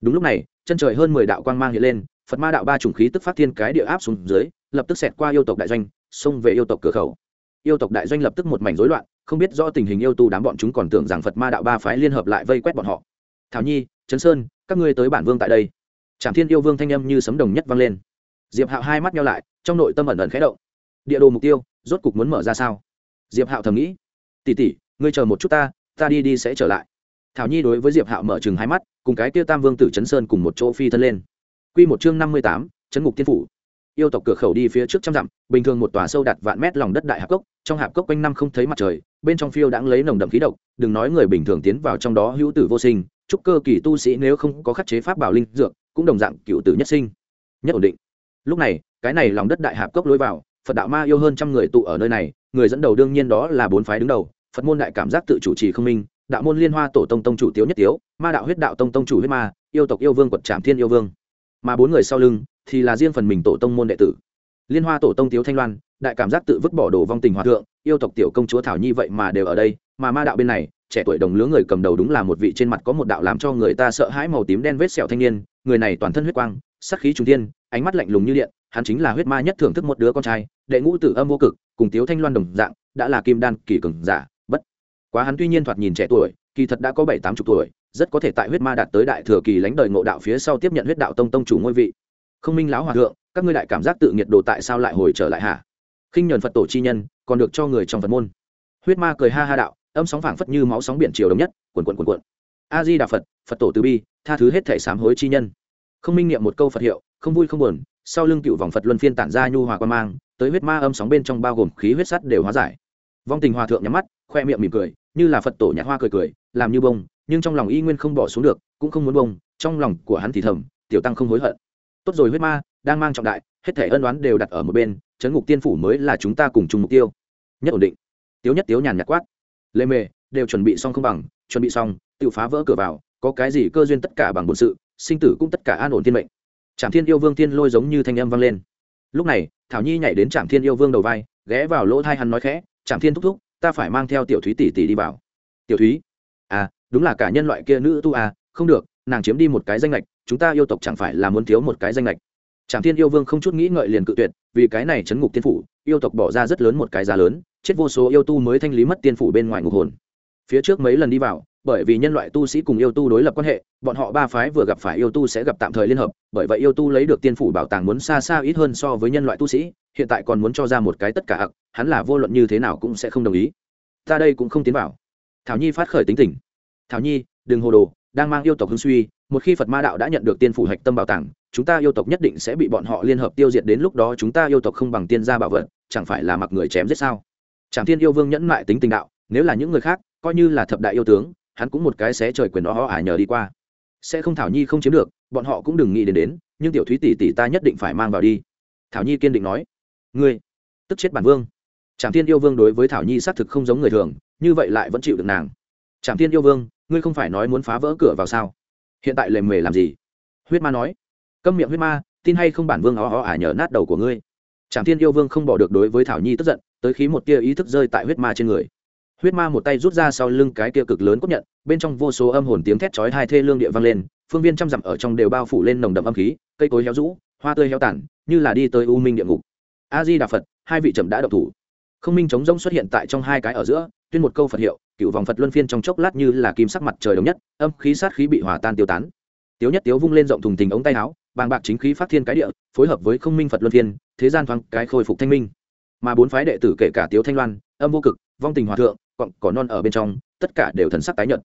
Đúng lúc này, chân trời hơn mười đạo quang mang hiện lên, phật ma đạo ba chủng khí tức phát thiên cái địa áp xuống dưới, lập tức xẹt qua yêu tộc đại doanh, xông về yêu tộc cửa khẩu. Yêu tộc đại doanh lập tức một mảnh rối loạn, không biết do tình hình yêu tu đám bọn chúng còn tưởng rằng phật ma đạo ba phái liên hợp lại vây quét bọn họ. Thảo nhi trấn sơn, các ngươi tới bản vương tại đây. Trảm thiên yêu vương thanh âm như sấm đồng nhất vang lên. Diệp hạo hai mắt nhau lại, trong nội tâm ẩn ẩn khẽ động. Địa đồ mục tiêu rốt cục muốn mở ra sao? Diệp hạo thầm nghĩ tỷ tỷ, ngươi chờ một chút ta ta đi đi sẽ trở lại. Thảo nhi đối với diệp hạo mở chừng hai mắt, cùng cái kia tam vương tử chấn sơn cùng một chỗ phi thân lên. Q một chương năm mươi tám, chấn ngục tiên phủ. Yêu tộc cửa khẩu đi phía trước trăm dặm, bình thường một tòa sâu đặt vạn mét lòng đất đại hạp cốc, trong hạp cốc quanh năm không thấy mặt trời, bên trong phiêu đãng lấy nồng đậm khí độc, đừng nói người bình thường tiến vào trong đó hữu tử vô sinh, chúc cơ kỳ tu sĩ nếu không có khắc chế pháp bảo linh dược, cũng đồng dạng cựu tử nhất sinh. Nhất ổn định. Lúc này, cái này lòng đất đại hạp cốc lối vào, phật đạo ma yêu hơn trăm người tụ ở nơi này người dẫn đầu đương nhiên đó là bốn phái đứng đầu, phật môn đại cảm giác tự chủ trì không minh, đạo môn liên hoa tổ tông tông chủ tiếu nhất tiếu, ma đạo huyết đạo tông tông chủ huyết ma, yêu tộc yêu vương quật trạm thiên yêu vương. Mà bốn người sau lưng thì là riêng phần mình tổ tông môn đệ tử. Liên hoa tổ tông tiếu thanh loan, đại cảm giác tự vứt bỏ đồ vong tình hòa thượng, yêu tộc tiểu công chúa thảo nhi vậy mà đều ở đây, mà ma đạo bên này, trẻ tuổi đồng lứa người cầm đầu đúng là một vị trên mặt có một đạo làm cho người ta sợ hãi màu tím đen vết sẹo thanh niên, người này toàn thân huyết quang, sắc khí trung tiên ánh mắt lạnh lùng như điện, hắn chính là huyết ma nhất thưởng thức một đứa con trai, đệ ngũ tử âm vô cực cùng tiếu thanh loan đồng dạng, đã là kim đan kỳ cường giả, bất quá hắn tuy nhiên thoạt nhìn trẻ tuổi, kỳ thật đã có bảy tám chục tuổi, rất có thể tại huyết ma đạt tới đại thừa kỳ lãnh đời ngộ đạo phía sau tiếp nhận huyết đạo tông tông chủ ngôi vị. Không minh lão hòa thượng, các ngươi đại cảm giác tự nhiệt độ tại sao lại hồi trở lại hả? Khinh nhờn phật tổ chi nhân, còn được cho người trong phật môn. Huyết ma cười ha ha đạo, âm sóng phảng phất như máu sóng biển chiều đồng nhất quần quần quần quần a di đà phật phật tổ từ bi, tha thứ hết thể sám hối chi nhân. Không minh niệm một câu phật hiệu, không vui không buồn, sau lưng cựu vòng phật luân phiên tản ra nhu hòa quan mang tới huyết ma âm sóng bên trong bao gồm khí huyết sắt đều hóa giải. Vong tình hòa thượng nhắm mắt, khoe miệng mỉm cười, như là phật tổ nhạc hoa cười cười, làm như bông, nhưng trong lòng y nguyên không bỏ xuống được, cũng không muốn bông, trong lòng của hắn thì thầm, tiểu tăng không hối hận. Tốt rồi huyết ma, đang mang trọng đại, hết thể ân đoán đều đặt ở một bên, chấn ngục tiên phủ mới là chúng ta cùng chung mục tiêu. Nhất ổn định. Tiếu nhất tiếu nhàn nhạt quát. Lê mề, đều chuẩn bị xong không bằng, chuẩn bị xong, tự phá vỡ cửa vào, có cái gì cơ duyên tất cả bằng bổn sự, sinh tử cũng tất cả an ổn thiên mệnh. Trạm thiên yêu vương tiên lôi giống như thanh âm vang lên. Lúc này thảo nhi nhảy đến trạm thiên yêu vương đầu vai, ghé vào lỗ thai hắn nói khẽ trạm thiên thúc thúc, ta phải mang theo tiểu thúy tỷ tỷ đi vào. Tiểu thúy? À đúng là cả nhân loại kia nữ tu à không được, nàng chiếm đi một cái danh lệch chúng ta yêu tộc chẳng phải là muốn thiếu một cái danh lệch trạm thiên yêu vương không chút nghĩ ngợi liền cự tuyệt, vì cái này chấn ngục tiên phủ, yêu tộc bỏ ra rất lớn một cái giá lớn, chết vô số yêu tu mới thanh lý mất tiên phủ bên ngoài ngục hồn. Phía trước mấy lần đi vào bởi vì nhân loại tu sĩ cùng yêu tu đối lập quan hệ, bọn họ ba phái vừa gặp phải yêu tu sẽ gặp tạm thời liên hợp, bởi vậy yêu tu lấy được tiên phủ bảo tàng muốn xa xa ít hơn so với nhân loại tu sĩ, hiện tại còn muốn cho ra một cái tất cả ặc hắn là vô luận như thế nào cũng sẽ không đồng ý. Ta đây cũng không tiến vào. Thảo nhi phát khởi tính tình. Thảo nhi, đừng hồ đồ, đang mang yêu tộc hưng suy, một khi phật ma đạo đã nhận được tiên phủ hạch tâm bảo tàng, chúng ta yêu tộc nhất định sẽ bị bọn họ liên hợp tiêu diệt đến lúc đó chúng ta yêu tộc không bằng tiên gia bảo vật, chẳng phải là mặc người chém giết sao? Chẳng thiên yêu vương nhẫn mại tính tình đạo, nếu là những người khác, coi như là thập đại yêu tướng hắn cũng một cái xé trời quyền đó ả nhờ đi qua. Sẽ không thảo nhi không chiếm được, bọn họ cũng đừng nghĩ đến đến, nhưng tiểu thúy tỷ tỷ ta nhất định phải mang vào đi. Thảo nhi kiên định nói. Ngươi, tức chết bản vương. Trạm thiên yêu vương đối với thảo nhi xác thực không giống người thường, như vậy lại vẫn chịu được nàng. Trạm thiên yêu vương, ngươi không phải nói muốn phá vỡ cửa vào sao? Hiện tại lề mề làm gì? Huyết ma nói. Câm miệng huyết ma, tin hay không bản vương ó ó ả nhờ nát đầu của ngươi. Trạm thiên yêu vương không bỏ được đối với thảo nhi tức giận, tới khi một tia ý thức rơi tại huyết ma trên người huyết ma một tay rút ra sau lưng cái kia cực lớn cốt nhận, bên trong vô số âm hồn tiếng thét chói hai thê lương địa vang lên, phương viên trăm dặm ở trong đều bao phủ lên nồng đậm âm khí, cây cối héo rũ, hoa tươi héo tản như là đi tới u minh địa ngục. A di đà phật hai vị trầm đã độc thủ. Không minh chống rông xuất hiện tại trong hai cái ở giữa, tuyên một câu phật hiệu, cựu vòng phật luân phiên trong chốc lát như là kim sắc mặt trời đồng nhất, âm khí sát khí bị hòa tan tiêu tán. Tiếu nhất tiếu vung lên rộng thùng tình ống tay áo, bàng bạc chính khí phát thiên cái địa, phối hợp với không minh phật luân phiên, thế gian thoáng cái khôi phục thanh minh. Mà bốn phái đệ tử kể cả tiếu thanh loan, âm vô cực, vong tình hòa thượng cọng cỏ non ở bên trong, tất cả đều thần sắc tái nhợt.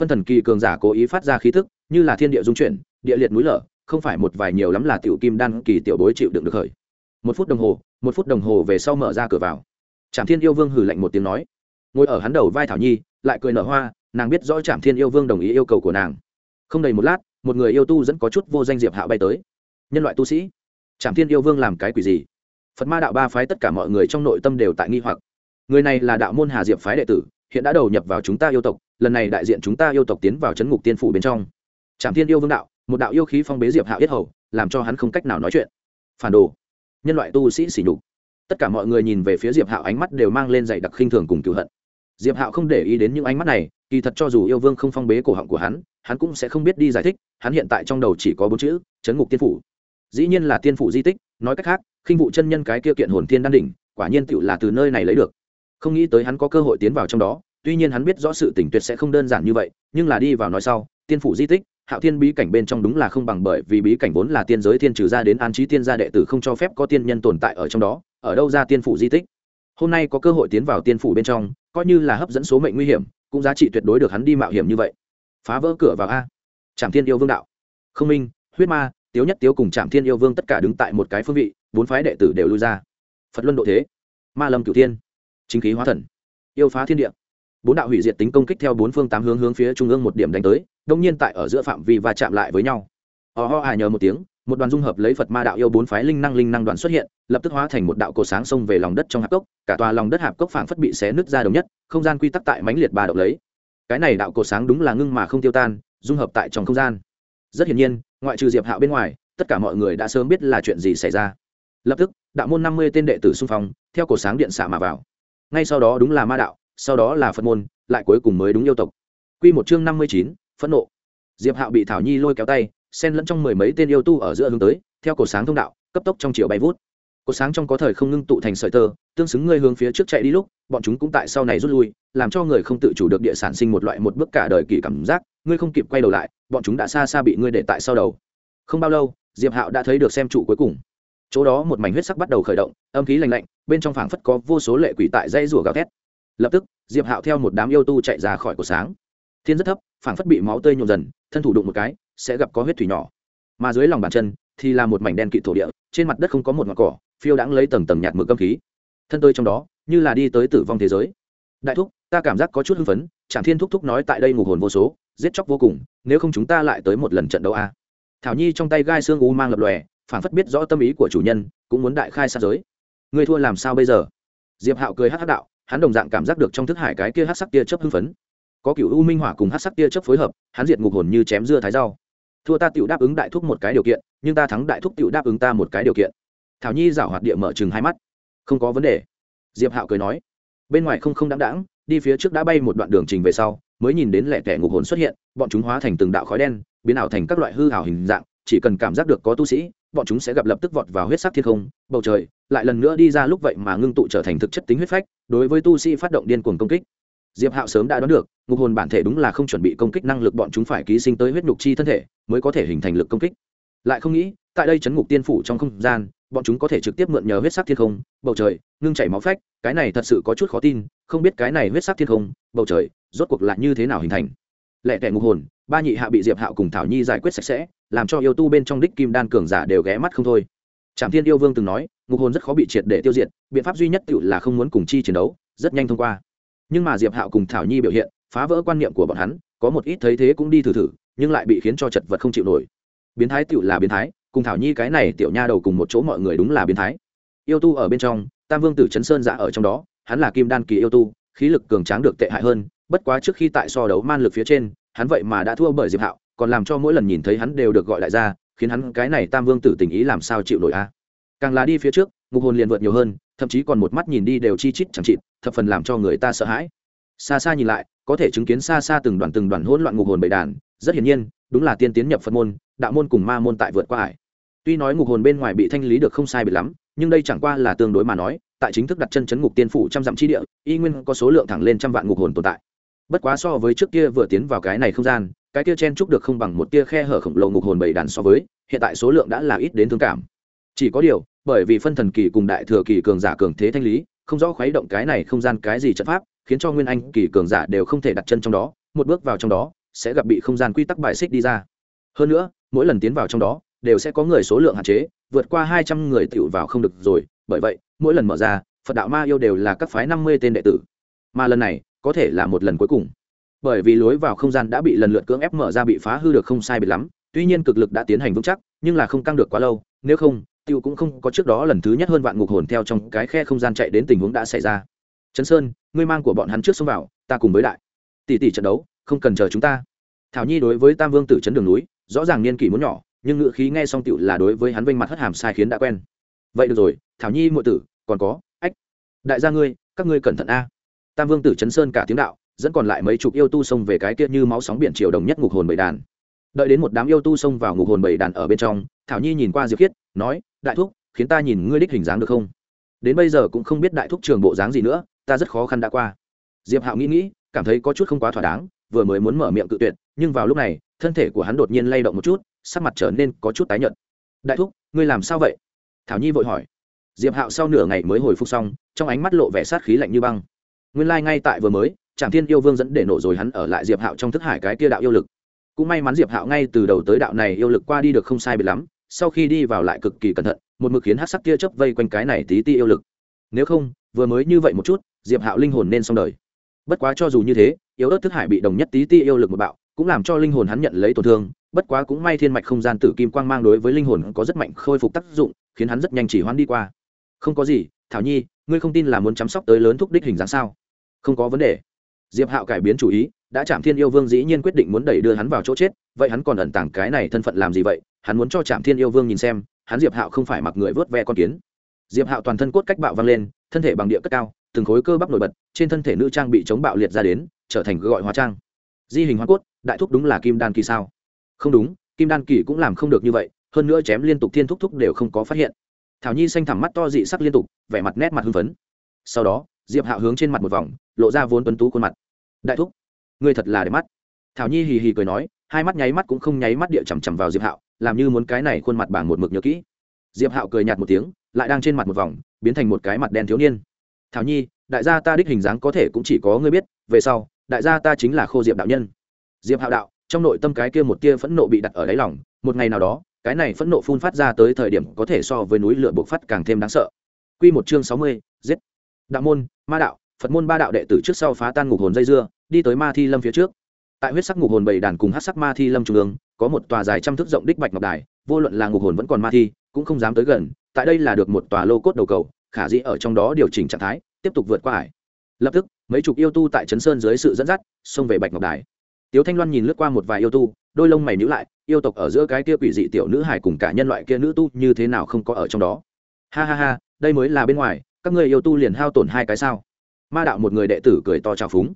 Phân thần kỳ cường giả cố ý phát ra khí thức như là thiên địa dung chuyển, địa liệt núi lở, không phải một vài nhiều lắm là tiểu kim đan kỳ tiểu bối chịu đựng được khởi. Một phút đồng hồ, một phút đồng hồ về sau mở ra cửa vào. Trạm thiên yêu vương hử lạnh một tiếng nói, ngồi ở hắn đầu vai thảo nhi, lại cười nở hoa, nàng biết rõ trạm thiên yêu vương đồng ý yêu cầu của nàng. Không đầy một lát, một người yêu tu dẫn có chút vô danh diệp hạo bay tới. Nhân loại tu sĩ trạm thiên yêu vương làm cái quỷ gì? Phật ma đạo ba phái tất cả mọi người trong nội tâm đều tại nghi hoặc người này là đạo môn hà diệp phái đệ tử, hiện đã đầu nhập vào chúng ta yêu tộc, lần này đại diện chúng ta yêu tộc tiến vào c h ấ n ngục tiên phủ bên trong. Trạm thiên yêu vương đạo, một đạo yêu khí phong bế diệp hạo yết hầu, làm cho hắn không cách nào nói chuyện. Phản đồ. Nhân loại tu sĩ xỉ nhục. Tất cả mọi người nhìn về phía diệp hạo, ánh mắt đều mang lên dày đặc khinh thường cùng cựu hận. Diệp hạo không để ý đến những ánh mắt này, kỳ thật cho dù yêu vương không phong bế cổ họng của hắn hắn cũng sẽ không biết đi giải thích, hắn hiện tại trong đầu chỉ có bốn chữ, chấn ngục tiên phủ. Dĩ nhiên là tiên phủ di tích, nói cách khác, khinh vụ chân nhân cái kia kiện hồn thiên đan đỉnh, quả nhiên tựu là từ nơi này lấy được không nghĩ tới hắn có cơ hội tiến vào trong đó, tuy nhiên hắn biết rõ sự tỉnh tuyệt sẽ không đơn giản như vậy, nhưng là đi vào nói sau, tiên phủ di tích, hạo thiên bí cảnh bên trong đúng là không bằng bởi vì bí cảnh vốn là tiên giới thiên trừ ra đến an trí tiên gia đệ tử không cho phép có tiên nhân tồn tại ở trong đó, ở đâu ra tiên phủ di tích. Hôm nay có cơ hội tiến vào tiên phủ bên trong, coi như là hấp dẫn số mệnh nguy hiểm, cũng giá trị tuyệt đối được hắn đi mạo hiểm như vậy. Phá vỡ cửa vào a. Trạm thiên yêu vương đạo. Không minh, huyết ma, tiếu nhất tiếu cùng trạm thiên yêu vương tất cả đứng tại một cái phương vị, bốn phái đệ tử đều lui ra. Phật luân độ thế. Ma lâm cửu tiên chính khí hóa thần, yêu phá thiên địa. Bốn đạo hủy diệt tính công kích theo bốn phương tám hướng hướng phía trung ương một điểm đánh tới, đông nhiên tại ở giữa phạm vi và chạm lại với nhau. Ò ho à nhờ một tiếng, một đoàn dung hợp lấy phật ma đạo yêu bốn phái linh năng linh năng đoàn xuất hiện, lập tức hóa thành một đạo cổ sáng xông về lòng đất trong hạp cốc, cả tòa lòng đất hạp cốc phảng phất bị xé nứt ra đồng nhất, không gian quy tắc tại mãnh liệt ba động lấy. Cái này đạo cổ sáng đúng là ngưng mà không tiêu tan, dung hợp tại trong không gian. Rất hiển nhiên, ngoại trừ diệp hạo bên ngoài, tất cả mọi người đã sớm biết là chuyện gì xảy ra. Lập tức, đạo môn năm mươi tên đệ tử xung phong, theo cổ sáng điện xả mà vào ngay sau đó đúng là ma đạo, sau đó là phật môn, lại cuối cùng mới đúng yêu tộc. Q một chương năm mươi chín, phẫn nộ. Diệp hạo bị thảo nhi lôi kéo tay, xen lẫn trong mười mấy tên yêu tu ở giữa hướng tới, theo cổ sáng thông đạo, cấp tốc trong chiều bay vút. Cổ sáng trong có thời không ngưng tụ thành sợi tơ, tương xứng ngươi hướng phía trước chạy đi lúc, bọn chúng cũng tại sau này rút lui, làm cho người không tự chủ được địa sản sinh một loại một bước cả đời kỳ cảm giác, ngươi không kịp quay đầu lại, bọn chúng đã xa xa bị ngươi để tại sau đầu. Không bao lâu, diệp hạo đã thấy được xem trụ cuối cùng chỗ đó một mảnh huyết sắc bắt đầu khởi động, âm khí lành lạnh, bên trong phảng phất có vô số lệ quỷ tại dây rủa gào thét. Lập tức, diệp hạo theo một đám yêu tu chạy ra khỏi cổ sáng. Thiên rất thấp, phảng phất bị máu tươi nhộn dần, thân thủ đụng một cái, sẽ gặp có huyết thủy nhỏ. Mà dưới lòng bàn chân, thì là một mảnh đen kịt thổ địa, trên mặt đất không có một ngọn cỏ, phiêu đãng lấy tầng tầng nhạt mực âm khí. Thân tôi trong đó, như là đi tới tử vong thế giới. Đại thúc, ta cảm giác có chút hưng phấn chẳng thiên thúc thúc nói tại đây ngục hồn vô số, giết chóc vô cùng, nếu không chúng ta lại tới một lần trận đấu a. Thảo nhi trong tay gai xương u mang lập lòe phản phất biết rõ tâm ý của chủ nhân, cũng muốn đại khai sát giới. Người thua làm sao bây giờ? Diệp hạo cười hát hát đạo, hắn đồng dạng cảm giác được trong thức hải cái kia hát sắc tia chớp hưng phấn. Có cựu u minh hỏa cùng hát sắc tia chớp phối hợp, hắn diệt ngục hồn như chém dưa thái rau. Thua ta tựu đáp ứng đại thúc một cái điều kiện, nhưng ta thắng đại thúc tựu đáp ứng ta một cái điều kiện. Thảo nhi giảo hoạt địa mở chừng hai mắt. Không có vấn đề. Diệp hạo cười nói. Bên ngoài không không đáng đáng đi phía trước đã bay một đoạn đường trình về sau, mới nhìn đến lẻ tẻ ngục hồn xuất hiện, bọn chúng hóa thành từng đạo khói đen, biến ảo thành các loại hư ảo hình dạng, chỉ cần cảm giác được có tu sĩ bọn chúng sẽ gặp lập tức vọt vào huyết sắc thiên không, bầu trời, lại lần nữa đi ra lúc vậy mà ngưng tụ trở thành thực chất tính huyết phách, đối với tu sĩ phát động điên cuồng công kích. Diệp hạo sớm đã đoán được, ngục hồn bản thể đúng là không chuẩn bị công kích năng lực bọn chúng phải ký sinh tới huyết nhục chi thân thể, mới có thể hình thành lực công kích. Lại không nghĩ, tại đây chấn ngục tiên phủ trong không gian, bọn chúng có thể trực tiếp mượn nhờ huyết sắc thiên không, bầu trời, ngưng chảy máu phách, cái này thật sự có chút khó tin, không biết cái này huyết sắc thiên không, bầu trời, rốt cuộc lại như thế nào hình thành. Lẹ tẻ ngục hồn, ba nhị hạ bị diệp hạo cùng thảo nhi giải quyết sạch sẽ làm cho yêu tu bên trong đích kim đan cường giả đều ghé mắt không thôi. Trạm thiên yêu vương từng nói, ngục hồn rất khó bị triệt để tiêu diệt, biện pháp duy nhất tự là không muốn cùng chi chiến đấu, rất nhanh thông qua. Nhưng mà diệp hạo cùng thảo nhi biểu hiện, phá vỡ quan niệm của bọn hắn, có một ít thấy thế cũng đi thử thử, nhưng lại bị khiến cho chật vật không chịu nổi. Biến thái tựu là biến thái, cùng thảo nhi cái này tiểu nha đầu cùng một chỗ mọi người đúng là biến thái. Yêu tu ở bên trong, tam vương tử trấn sơn giả ở trong đó, hắn là kim đan kỳ yêu tu, khí lực cường tráng được tệ hại hơn, bất quá trước khi tại so đấu man lực phía trên, hắn vậy mà đã thua bởi diệp hạo còn làm cho mỗi lần nhìn thấy hắn đều được gọi lại ra, khiến hắn cái này tam vương tử tình ý làm sao chịu nổi a? Càng là đi phía trước, ngục hồn liền vượt nhiều hơn, thậm chí còn một mắt nhìn đi đều chi chít chẳng chịt, thập phần làm cho người ta sợ hãi. Xa xa nhìn lại, có thể chứng kiến xa xa từng đoàn từng đoàn hỗn loạn ngục hồn bầy đàn, rất hiển nhiên, đúng là tiên tiến nhập phật môn, đạo môn cùng ma môn tại vượt qua ải. Tuy nói ngục hồn bên ngoài bị thanh lý được không sai biệt lắm, nhưng đây chẳng qua là tương đối mà nói, tại chính thức đặt chân chấn ngục tiên phủ trăm dặm chi địa, y nguyên có số lượng thẳng lên trăm vạn ngục hồn tồn tại. Bất quá so với trước kia vừa tiến vào cái này không gian cái kia chen trúc được không bằng một tia khe hở khổng lồ ngục hồn bảy đàn so với, hiện tại số lượng đã là ít đến thương cảm. Chỉ có điều, bởi vì phân thần kỳ cùng đại thừa kỳ cường giả cường thế thanh lý, không rõ khuấy động cái này không gian cái gì trận pháp, khiến cho nguyên anh kỳ cường giả đều không thể đặt chân trong đó, một bước vào trong đó, sẽ gặp bị không gian quy tắc bài xích đi ra. Hơn nữa, mỗi lần tiến vào trong đó, đều sẽ có người số lượng hạn chế, vượt qua hai trăm người tiểu vào không được rồi, bởi vậy, mỗi lần mở ra, phật đạo ma yêu đều là các phái năm mươi tên đệ tử. Mà lần này, có thể là một lần cuối cùng bởi vì lối vào không gian đã bị lần lượt cưỡng ép mở ra bị phá hư được không sai biệt lắm, tuy nhiên cực lực đã tiến hành vững chắc, nhưng là không căng được quá lâu, nếu không, tiêu cũng không có trước đó lần thứ nhất hơn vạn ngục hồn theo trong cái khe không gian chạy đến tình huống đã xảy ra. Trấn sơn, ngươi mang của bọn hắn trước xông vào, ta cùng với đại. Tỷ tỷ trận đấu, không cần chờ chúng ta. Thảo nhi đối với tam vương tử trấn đường núi, rõ ràng niên kỷ muốn nhỏ, nhưng ngựa khí nghe xong tiểu là đối với hắn vinh mặt hất hàm sai khiến đã quen. Vậy được rồi, thảo nhi muội tử, còn có, ách, đại gia ngươi, các ngươi cẩn thận a. Tam vương tử chấn sơn cả tiếng đạo dẫn còn lại mấy chục yêu tu xông về cái kia như máu sóng biển triều đồng nhất ngục hồn bảy đàn. Đợi đến một đám yêu tu xông vào ngục hồn bảy đàn ở bên trong, thảo nhi nhìn qua diệp khiết, nói, đại thúc, khiến ta nhìn ngươi đích hình dáng được không? Đến bây giờ cũng không biết đại thúc trường bộ dáng gì nữa, ta rất khó khăn đã qua. Diệp hạo nghĩ nghĩ, cảm thấy có chút không quá thỏa đáng, vừa mới muốn mở miệng cự tuyệt, nhưng vào lúc này, thân thể của hắn đột nhiên lay động một chút, sắc mặt trở nên có chút tái nhợt. Đại thúc, ngươi làm sao vậy? Thảo nhi vội hỏi. Diệp hạo sau nửa ngày mới hồi phục xong, trong ánh mắt lộ vẻ sát khí lạnh như băng. Nguyên lai ngay tại vừa mới tràng thiên yêu vương dẫn để nổ rồi hắn ở lại diệp hạo trong thức hải cái kia đạo yêu lực. Cũng may mắn diệp hạo ngay từ đầu tới đạo này yêu lực qua đi được không sai biệt lắm, sau khi đi vào lại cực kỳ cẩn thận, một mực khiến hát sắc tia chớp vây quanh cái này tí ti yêu lực. Nếu không, vừa mới như vậy một chút, diệp hạo linh hồn nên xong đời. Bất quá cho dù như thế, yếu ớt thức hải bị đồng nhất tí ti yêu lực một bạo, cũng làm cho linh hồn hắn nhận lấy tổn thương, bất quá cũng may thiên mạch không gian tử kim quang mang đối với linh hồn có rất mạnh khôi phục tác dụng, khiến hắn rất nhanh chỉ hoán đi qua. Không có gì, thảo nhi, ngươi không tin là muốn chăm sóc tới lớn thúc đích hình dáng sao? Không có vấn đề diệp hạo cải biến chủ ý, đã chạm thiên yêu vương dĩ nhiên quyết định muốn đẩy đưa hắn vào chỗ chết, vậy hắn còn ẩn tàng cái này thân phận làm gì vậy? Hắn muốn cho trạm thiên yêu vương nhìn xem, hắn diệp hạo không phải mặc người vớt ve con kiến. Diệp hạo toàn thân cốt cách bạo vang lên, thân thể bằng địa cất cao, từng khối cơ bắp nổi bật, trên thân thể nữ trang bị chống bạo liệt ra đến, trở thành gọi hóa trang. Di hình hóa cốt, đại thúc đúng là kim đan kỳ sao? Không đúng, kim đan kỳ cũng làm không được như vậy, hơn nữa chém liên tục thiên thúc thúc đều không có phát hiện. Thảo nhi xanh thẳm mắt to dị sắc liên tục, vẻ mặt nét mặt hưng phấn. Sau đó diệp hạo hướng trên mặt một vòng lộ ra vốn tuấn tú khuôn mặt. Đại thúc ngươi thật là đẹp mắt. Thảo nhi hì hì cười nói hai mắt nháy mắt cũng không nháy mắt địa chằm chằm vào diệp hạo làm như muốn cái này khuôn mặt bảng một mực nhớ kỹ. Diệp hạo cười nhạt một tiếng lại đang trên mặt một vòng biến thành một cái mặt đen thiếu niên. Thảo nhi đại gia ta đích hình dáng có thể cũng chỉ có ngươi biết về sau đại gia ta chính là khô diệp đạo nhân. Diệp hạo đạo trong nội tâm cái kia một tia phẫn nộ bị đặt ở đáy lòng một ngày nào đó cái này phẫn nộ phun phát ra tới thời điểm có thể so với núi lửa bộc phát càng thêm đáng sợ. Quy một chương sáu mươi, giết. Đạo môn, ma đạo, Phật môn ba đạo đệ tử trước sau phá tan ngục hồn dây dưa, đi tới Ma Thi Lâm phía trước. Tại huyết sắc ngục hồn bảy đàn cùng hắc sắc Ma Thi Lâm trung ương, có một tòa dài trăm thước rộng đích bạch ngọc đài, vô luận là ngục hồn vẫn còn ma thi, cũng không dám tới gần. Tại đây là được một tòa lô cốt đầu cầu, khả dĩ ở trong đó điều chỉnh trạng thái, tiếp tục vượt qua ải. Lập tức, mấy chục yêu tu tại Trấn Sơn dưới sự dẫn dắt, xông về bạch ngọc đài tiếu thanh loan nhìn lướt qua một vài yêu tu đôi lông mày nhữ lại yêu tộc ở giữa cái kia quỷ dị tiểu nữ hải cùng cả nhân loại kia nữ tu như thế nào không có ở trong đó ha ha ha đây mới là bên ngoài các ngươi yêu tu liền hao tổn hai cái sao? Ma đạo một người đệ tử cười to trào phúng.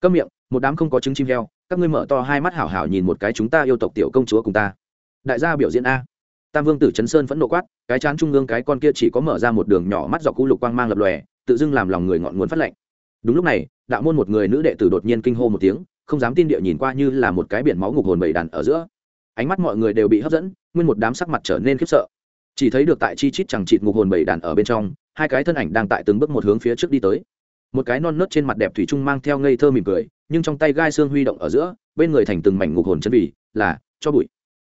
Câm miệng, một đám không có trứng chim heo, các ngươi mở to hai mắt hảo hảo nhìn một cái chúng ta yêu tộc tiểu công chúa cùng ta. Đại gia biểu diễn a. Tam vương tử chấn sơn vẫn nộ quát, cái chán trung ương cái con kia chỉ có mở ra một đường nhỏ mắt dọc cũ lục quang mang lập lòe, tự dưng làm lòng người ngọn nguồn phát lệnh. Đúng lúc này, đạo môn một người nữ đệ tử đột nhiên kinh hô một tiếng, không dám tin địa nhìn qua như là một cái biển máu ngục hồn bảy đàn ở giữa. Ánh mắt mọi người đều bị hấp dẫn, nguyên một đám sắc mặt trở nên khiếp sợ. Chỉ thấy được tại chi chít chẳng chịt ngục hồn bảy đàn ở bên trong hai cái thân ảnh đang tại từng bước một hướng phía trước đi tới. Một cái non nớt trên mặt đẹp thủy trung mang theo ngây thơ mỉm cười, nhưng trong tay gai xương huy động ở giữa, bên người thành từng mảnh ngục hồn chân bì là cho bụi.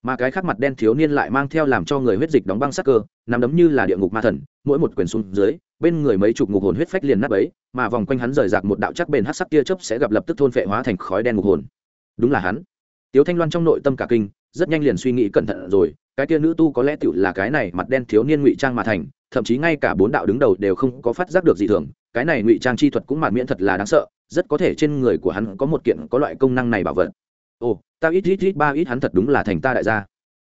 Mà cái khác mặt đen thiếu niên lại mang theo làm cho người huyết dịch đóng băng sắc cơ, nằm đấm như là địa ngục ma thần, mỗi một quyền xuống dưới, bên người mấy chục ngục hồn huyết phách liền nắp ấy mà vòng quanh hắn rời rạc một đạo chắc bền hát sắc tia chớp sẽ gặp lập tức thôn phệ hóa thành khói đen ngục hồn. Đúng là hắn. Tiếu thanh loan trong nội tâm cả kinh, rất nhanh liền suy nghĩ cẩn thận rồi, cái tia nữ tu có lẽ tựu là cái này mặt đen thiếu niên ngụy trang mà thành thậm chí ngay cả bốn đạo đứng đầu đều không có phát giác được gì thường. Cái này ngụy trang chi thuật cũng mạn miễn thật là đáng sợ, rất có thể trên người của hắn có một kiện có loại công năng này bảo vật. Ồ, ta ít ít ít, ba ít hắn thật đúng là thành ta đại gia.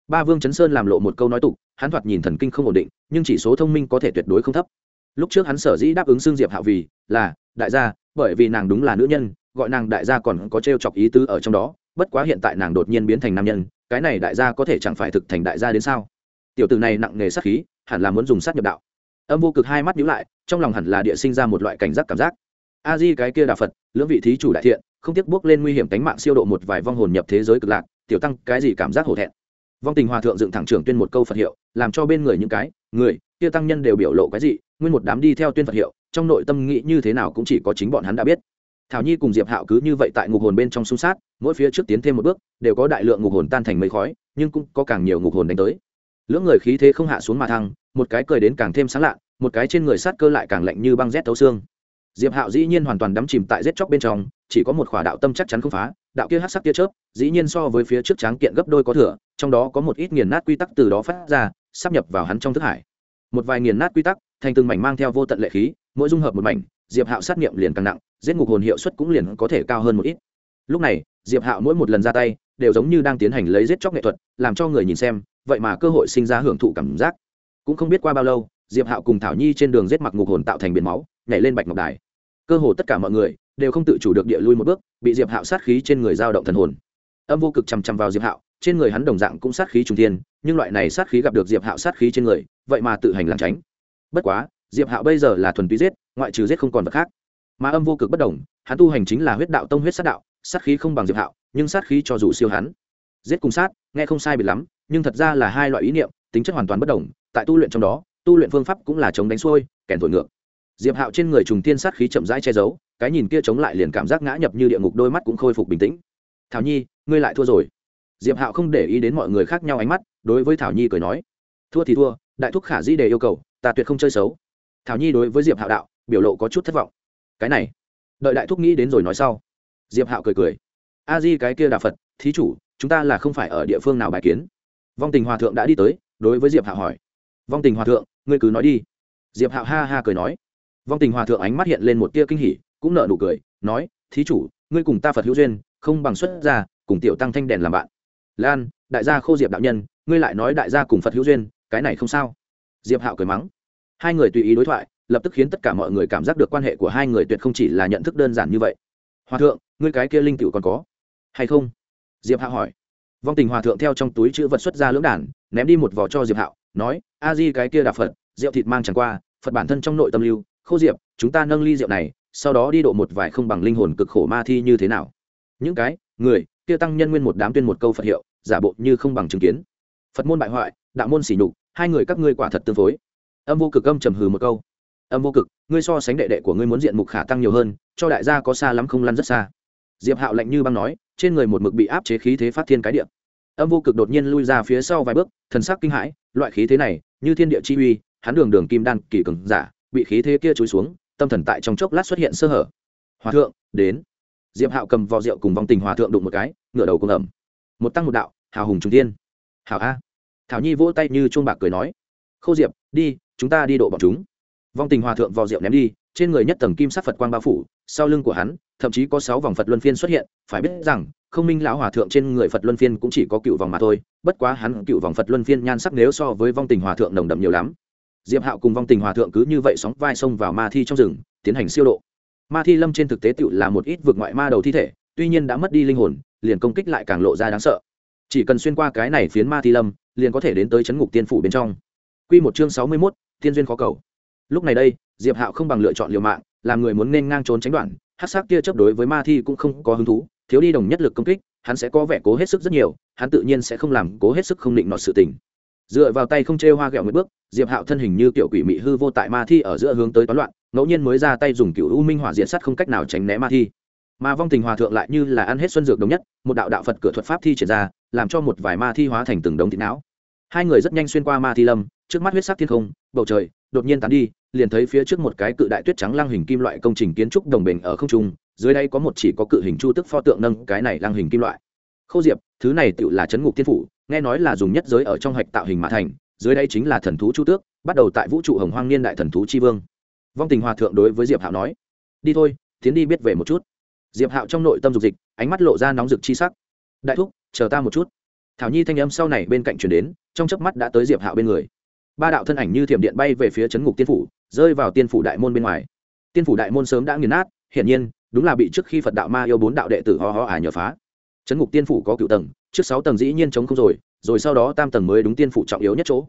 Ba vương chấn sơn làm lộ một câu nói tục, hắn thoạt nhìn thần kinh không ổn định, nhưng chỉ số thông minh có thể tuyệt đối không thấp. Lúc trước hắn sở dĩ đáp ứng xương diệp hạ vì là, đại gia, bởi vì nàng đúng là nữ nhân, gọi nàng đại gia còn có t chọc ý tứ ở trong đó, bất quá hiện tại nàng đột nhiên biến thành nam nhân, cái này đại gia có thể chẳng phải thực thành đại gia đến sao? Tiểu tử này nặng nghề sát khí hẳn là muốn dùng sát nhập đạo. Âm vô cực hai mắt nhíu lại, trong lòng hẳn là địa sinh ra một loại cảnh giác cảm giác. A di cái kia đà phật, lưỡng vị thí chủ đại thiện, không tiếc bước lên nguy hiểm tánh mạng siêu độ một vài vong hồn nhập thế giới cực lạc, tiểu tăng, cái gì cảm giác hổ thẹn? Vong tình hòa thượng dựng thẳng trưởng tuyên một câu phật hiệu, làm cho bên người những cái, người, kia tăng nhân đều biểu lộ cái gì nguyên một đám đi theo tuyên phật hiệu, trong nội tâm nghĩ như thế nào cũng chỉ có chính bọn hắn đã biết. Thảo nhi cùng diệp hạo cứ như vậy tại ngục hồn bên trong xung sát, mỗi phía trước tiến thêm một bước, đều có đại lượng ngục hồn tan thành mây khói, nhưng cũng có càng nhiều ngục hồn đánh tới lưỡng người khí thế không hạ xuống mà thăng, một cái cười đến càng thêm sáng lạ, một cái trên người sát cơ lại càng lạnh như băng rét thấu xương. Diệp hạo dĩ nhiên hoàn toàn đắm chìm tại rét chóc bên trong, chỉ có một khỏa đạo tâm chắc chắn không phá, đạo kia hát sắc tia chớp, dĩ nhiên so với phía trước tráng kiện gấp đôi có thừa, trong đó có một ít nghiền nát quy tắc từ đó phát ra, sắp nhập vào hắn trong thức hải. Một vài nghiền nát quy tắc, thành từng mảnh mang theo vô tận lệ khí, mỗi dung hợp một mảnh, diệp hạo sát nghiệm liền càng nặng, giết ngục hồn hiệu suất cũng liền có thể cao hơn một ít. Lúc này, diệp hạo mỗi một lần ra tay, đều giống như đang tiến hành lấy giết chóc nghệ thuật, làm cho người nhìn xem vậy mà cơ hội sinh ra hưởng thụ cảm giác. Cũng không biết qua bao lâu, diệp hạo cùng thảo nhi trên đường giết mặc ngục hồn tạo thành biển máu, nhảy lên bạch ngọc đài. Cơ hồ tất cả mọi người đều không tự chủ được địa lui một bước, bị diệp hạo sát khí trên người dao động thần hồn. Âm vô cực chằm chằm vào diệp hạo, trên người hắn đồng dạng cũng sát khí trùng thiên, nhưng loại này sát khí gặp được diệp hạo sát khí trên người, vậy mà tự hành làm tránh. Bất quá, diệp hạo bây giờ là thuần túy giết, ngoại trừ giết không còn vật khác. Mà âm vô cực bất đồng, hắn tu hành chính là huyết đạo tông huyết sát đạo, sát khí không bằng diệp hạo, nhưng sát khí cho dù siêu hắn. Giết cùng sát nghe không sai biệt lắm, nhưng thật ra là hai loại ý niệm, tính chất hoàn toàn bất đồng, tại tu luyện trong đó, tu luyện phương pháp cũng là chống đánh xuôi, kèn thổi ngược. Diệp hạo trên người trùng tiên sát khí chậm rãi che giấu, cái nhìn kia chống lại liền cảm giác ngã nhập như địa ngục, đôi mắt cũng khôi phục bình tĩnh. Thảo nhi, ngươi lại thua rồi. Diệp hạo không để ý đến mọi người khác nhau ánh mắt, đối với thảo nhi cười nói, thua thì thua, đại thúc khả dĩ đề yêu cầu, ta tuyệt không chơi xấu. Thảo nhi đối với diệp hạo đạo, biểu lộ có chút thất vọng. Cái này, đợi đại thúc nghĩ đến rồi nói sau. Diệp hạo cười cười, a di cái kia đà phật, thí chủ chúng ta là không phải ở địa phương nào bài kiến. Vong tình hòa thượng đã đi tới, đối với diệp hạo hỏi. Vong tình hòa thượng, ngươi cứ nói đi. Diệp hạo ha ha cười nói. Vong tình hòa thượng ánh mắt hiện lên một tia kinh hỉ, cũng nợ nụ cười, nói, thí chủ, ngươi cùng ta phật hữu duyên, không bằng xuất gia, cùng tiểu tăng thanh đèn làm bạn. Lan, đại gia khô diệp đạo nhân, ngươi lại nói đại gia cùng phật hữu duyên, cái này không sao. Diệp hạo cười mắng. Hai người tùy ý đối thoại, lập tức khiến tất cả mọi người cảm giác được quan hệ của hai người tuyệt không chỉ là nhận thức đơn giản như vậy. Hòa thượng, ngươi cái kia linh t còn có hay không? Diệp hạo hỏi. Vong tình hòa thượng theo trong túi chữ vật xuất ra lưỡng đản ném đi một vỏ cho diệp hạo, nói, a di cái kia đạp phật, rượu thịt mang chẳng qua, phật bản thân trong nội tâm lưu, khô diệp, chúng ta nâng ly rượu này, sau đó đi độ một vài không bằng linh hồn cực khổ ma thi như thế nào? Những cái, người, kia tăng nhân nguyên một đám tuyên một câu phật hiệu, giả bộ như không bằng chứng kiến. Phật môn bại hoại, đạo môn sỉ nhục, hai người các ngươi quả thật tương phối. Âm vô cực âm trầm hừ một câu. Âm vô cực, ngươi so sánh đệ đệ của ngươi muốn diện mục khả tăng nhiều hơn, cho đại gia có xa lắm không lăn rất xa. Diệp hạo lạnh như băng nói trên người một mực bị áp chế khí thế phát thiên cái địa, âm vô cực đột nhiên lui ra phía sau vài bước thần sắc kinh hãi loại khí thế này như thiên địa chi uy hắn đường đường kim đan kỳ cường giả bị khí thế kia chối xuống tâm thần tại trong chốc lát xuất hiện sơ hở. Hòa thượng đến. Diệp hạo cầm vò rượu cùng vòng tình hòa thượng đụng một cái ngửa đầu cùng ẩm. Một tăng một đạo hào hùng trung tiên hảo a. Thảo nhi vỗ tay như chuông bạc cười nói khâu diệp đi chúng ta đi độ bọn chúng vong tình hòa thượng vò rượu ném đi, trên người nhất tầng kim sắc phật quang bao phủ, sau lưng của hắn, thậm chí có sáu vòng phật luân phiên xuất hiện, phải biết rằng, không minh lão hòa thượng trên người phật luân phiên cũng chỉ có cựu vòng mà thôi, bất quá hắn cựu vòng phật luân phiên nhan sắc nếu so với vong tình hòa thượng nồng đậm nhiều lắm. Diệp hạo cùng vong tình hòa thượng cứ như vậy sóng vai sông vào ma thi trong rừng, tiến hành siêu độ. Ma thi lâm trên thực tế tựu là một ít vượt ngoại ma đầu thi thể, tuy nhiên đã mất đi linh hồn, liền công kích lại càng lộ ra đáng sợ. Chỉ cần xuyên qua cái này phiến ma thi lâm, liền có thể đến tới chấn ngục tiên phủ bên trong. Q một chương sáu mươi mốt tiên duyên khó cầu lúc này đây, diệp hạo không bằng lựa chọn liều mạng, làm người muốn nên ngang trốn tránh đoạn. Hát sắc kia chấp đối với ma thi cũng không có hứng thú, thiếu đi đồng nhất lực công kích, hắn sẽ có vẻ cố hết sức rất nhiều, hắn tự nhiên sẽ không làm cố hết sức không định nọt sự tình. Dựa vào tay không chê hoa ghẹo mấy bước, diệp hạo thân hình như kiểu quỷ mị hư vô tại ma thi ở giữa hướng tới toán loạn, ngẫu nhiên mới ra tay dùng cựu u minh hỏa diện sắt không cách nào tránh né ma thi. Mà vong tình hòa thượng lại như là ăn hết xuân dược đồng nhất, một đạo đạo phật cửa thuật pháp thi triển ra, làm cho một vài ma thi hóa thành từng đống thịt não. Hai người rất nhanh xuyên qua ma thi lâm, trước mắt huyết sắc thiên không, bầu trời, đột nhiên tán đi liền thấy phía trước một cái cự đại tuyết trắng lăng hình kim loại công trình kiến trúc đồng bình ở không trung, dưới đây có một chỉ có cự hình chu tức pho tượng nâng cái này lăng hình kim loại. Khâu diệp, thứ này tự là chấn ngục tiên phủ, nghe nói là dùng nhất giới ở trong hạch tạo hình mã thành, dưới đây chính là thần thú chu tước, bắt đầu tại vũ trụ hồng hoang niên đại thần thú chi vương. Vong tình hòa thượng đối với diệp hạo nói, đi thôi, tiến đi biết về một chút. Diệp hạo trong nội tâm dục dịch, ánh mắt lộ ra nóng rực chi sắc. Đại thúc, chờ ta một chút. Thảo nhi thanh âm sau này bên cạnh chuyển đến, trong chớp mắt đã tới diệp hạo bên người ba đạo thân ảnh như thiểm điện bay về phía chấn ngục tiên phủ, rơi vào tiên phủ đại môn bên ngoài. Tiên phủ đại môn sớm đã nghiền nát, hiển nhiên, đúng là bị trước khi phật đạo ma yêu bốn đạo đệ tử ho ho ả nhờ phá. Chấn ngục tiên phủ có cựu tầng, trước sáu tầng dĩ nhiên chống không rồi rồi sau đó tam tầng mới đúng tiên phủ trọng yếu nhất chỗ.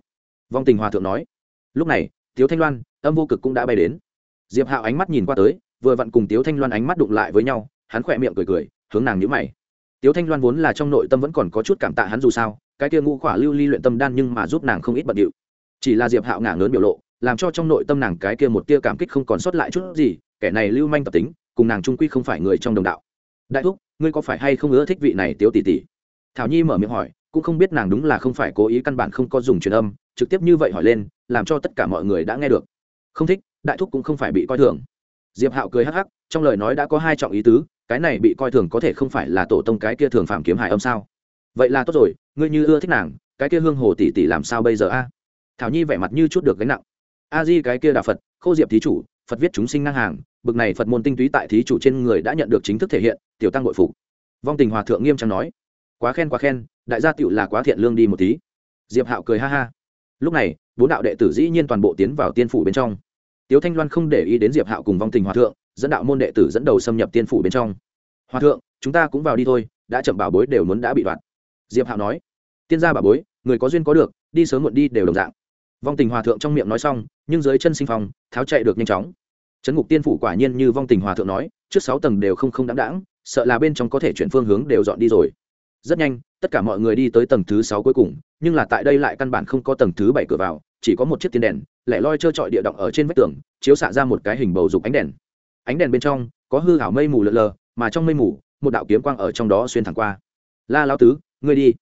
Vong tình hòa thượng nói. Lúc này, tiếu thanh loan, âm vô cực cũng đã bay đến. Diệp hạo ánh mắt nhìn qua tới, vừa vặn cùng tiếu thanh loan ánh mắt đụng lại với nhau, hắn khỏe miệng cười cười, hướng nàng nhữ mày. Tiếu thanh loan vốn là trong nội tâm vẫn còn có chút cảm tạ hắn dù sao, cái kia ngũ khỏa lưu ly luyện tâm đan nhưng mà giúp nàng không ít bận điệu chỉ là diệp hạo ngả lớn biểu lộ, làm cho trong nội tâm nàng cái kia một tia cảm kích không còn sót lại chút gì, kẻ này lưu manh tập tính, cùng nàng trung quy không phải người trong đồng đạo. Đại thúc, ngươi có phải hay không ưa thích vị này tiếu tỷ tỷ? Thảo nhi mở miệng hỏi, cũng không biết nàng đúng là không phải cố ý căn bản không có dùng truyền âm, trực tiếp như vậy hỏi lên, làm cho tất cả mọi người đã nghe được. Không thích, đại thúc cũng không phải bị coi thường. Diệp hạo cười hắc hắc, trong lời nói đã có hai trọng ý tứ, cái này bị coi thường có thể không phải là tổ tông cái kia thường phạm kiếm hải âm sao? Vậy là tốt rồi, ngươi như ưa thích nàng, cái kia hương hồ tỷ tỷ làm sao bây giờ a? Thảo nhi vẻ mặt như chút được gánh nặng. A di cái kia đà phật, khô diệp thí chủ, phật viết chúng sinh ngang hàng, bực này phật môn tinh túy tại thí chủ trên người đã nhận được chính thức thể hiện, tiểu tăng nội phục. Vong tình hòa thượng nghiêm trang nói, quá khen quá khen, đại gia tựu là quá thiện lương đi một tí. Diệp hạo cười ha ha. Lúc này, bốn đạo đệ tử dĩ nhiên toàn bộ tiến vào tiên phủ bên trong. Tiếu thanh loan không để ý đến diệp hạo cùng vong tình hòa thượng, dẫn đạo môn đệ tử dẫn đầu xâm nhập tiên phủ bên trong. Hòa thượng, chúng ta cũng vào đi thôi, đã chậm bảo bối đều muốn đã bị đoạt. Diệp hạo nói, tiên gia bảo bối, người có duyên có được, đi sớm muộn đi đều đồng dạng vong tình hòa thượng trong miệng nói xong, nhưng dưới chân sinh phong, tháo chạy được nhanh chóng. Trấn ngục tiên phủ quả nhiên như vong tình hòa thượng nói, trước sáu tầng đều không không đáng đáng sợ là bên trong có thể chuyển phương hướng đều dọn đi rồi. Rất nhanh, tất cả mọi người đi tới tầng thứ sáu cuối cùng, nhưng là tại đây lại căn bản không có tầng thứ bảy cửa vào, chỉ có một chiếc tiên đèn, lẻ loi trơ trọi địa động ở trên vách tường, chiếu xạ ra một cái hình bầu dục ánh đèn. Ánh đèn bên trong, có hư hảo mây mù lờ lờ, mà trong mây mù, một đạo kiếm quang ở trong đó xuyên thẳng qua. La lao tứ, ngươi đi.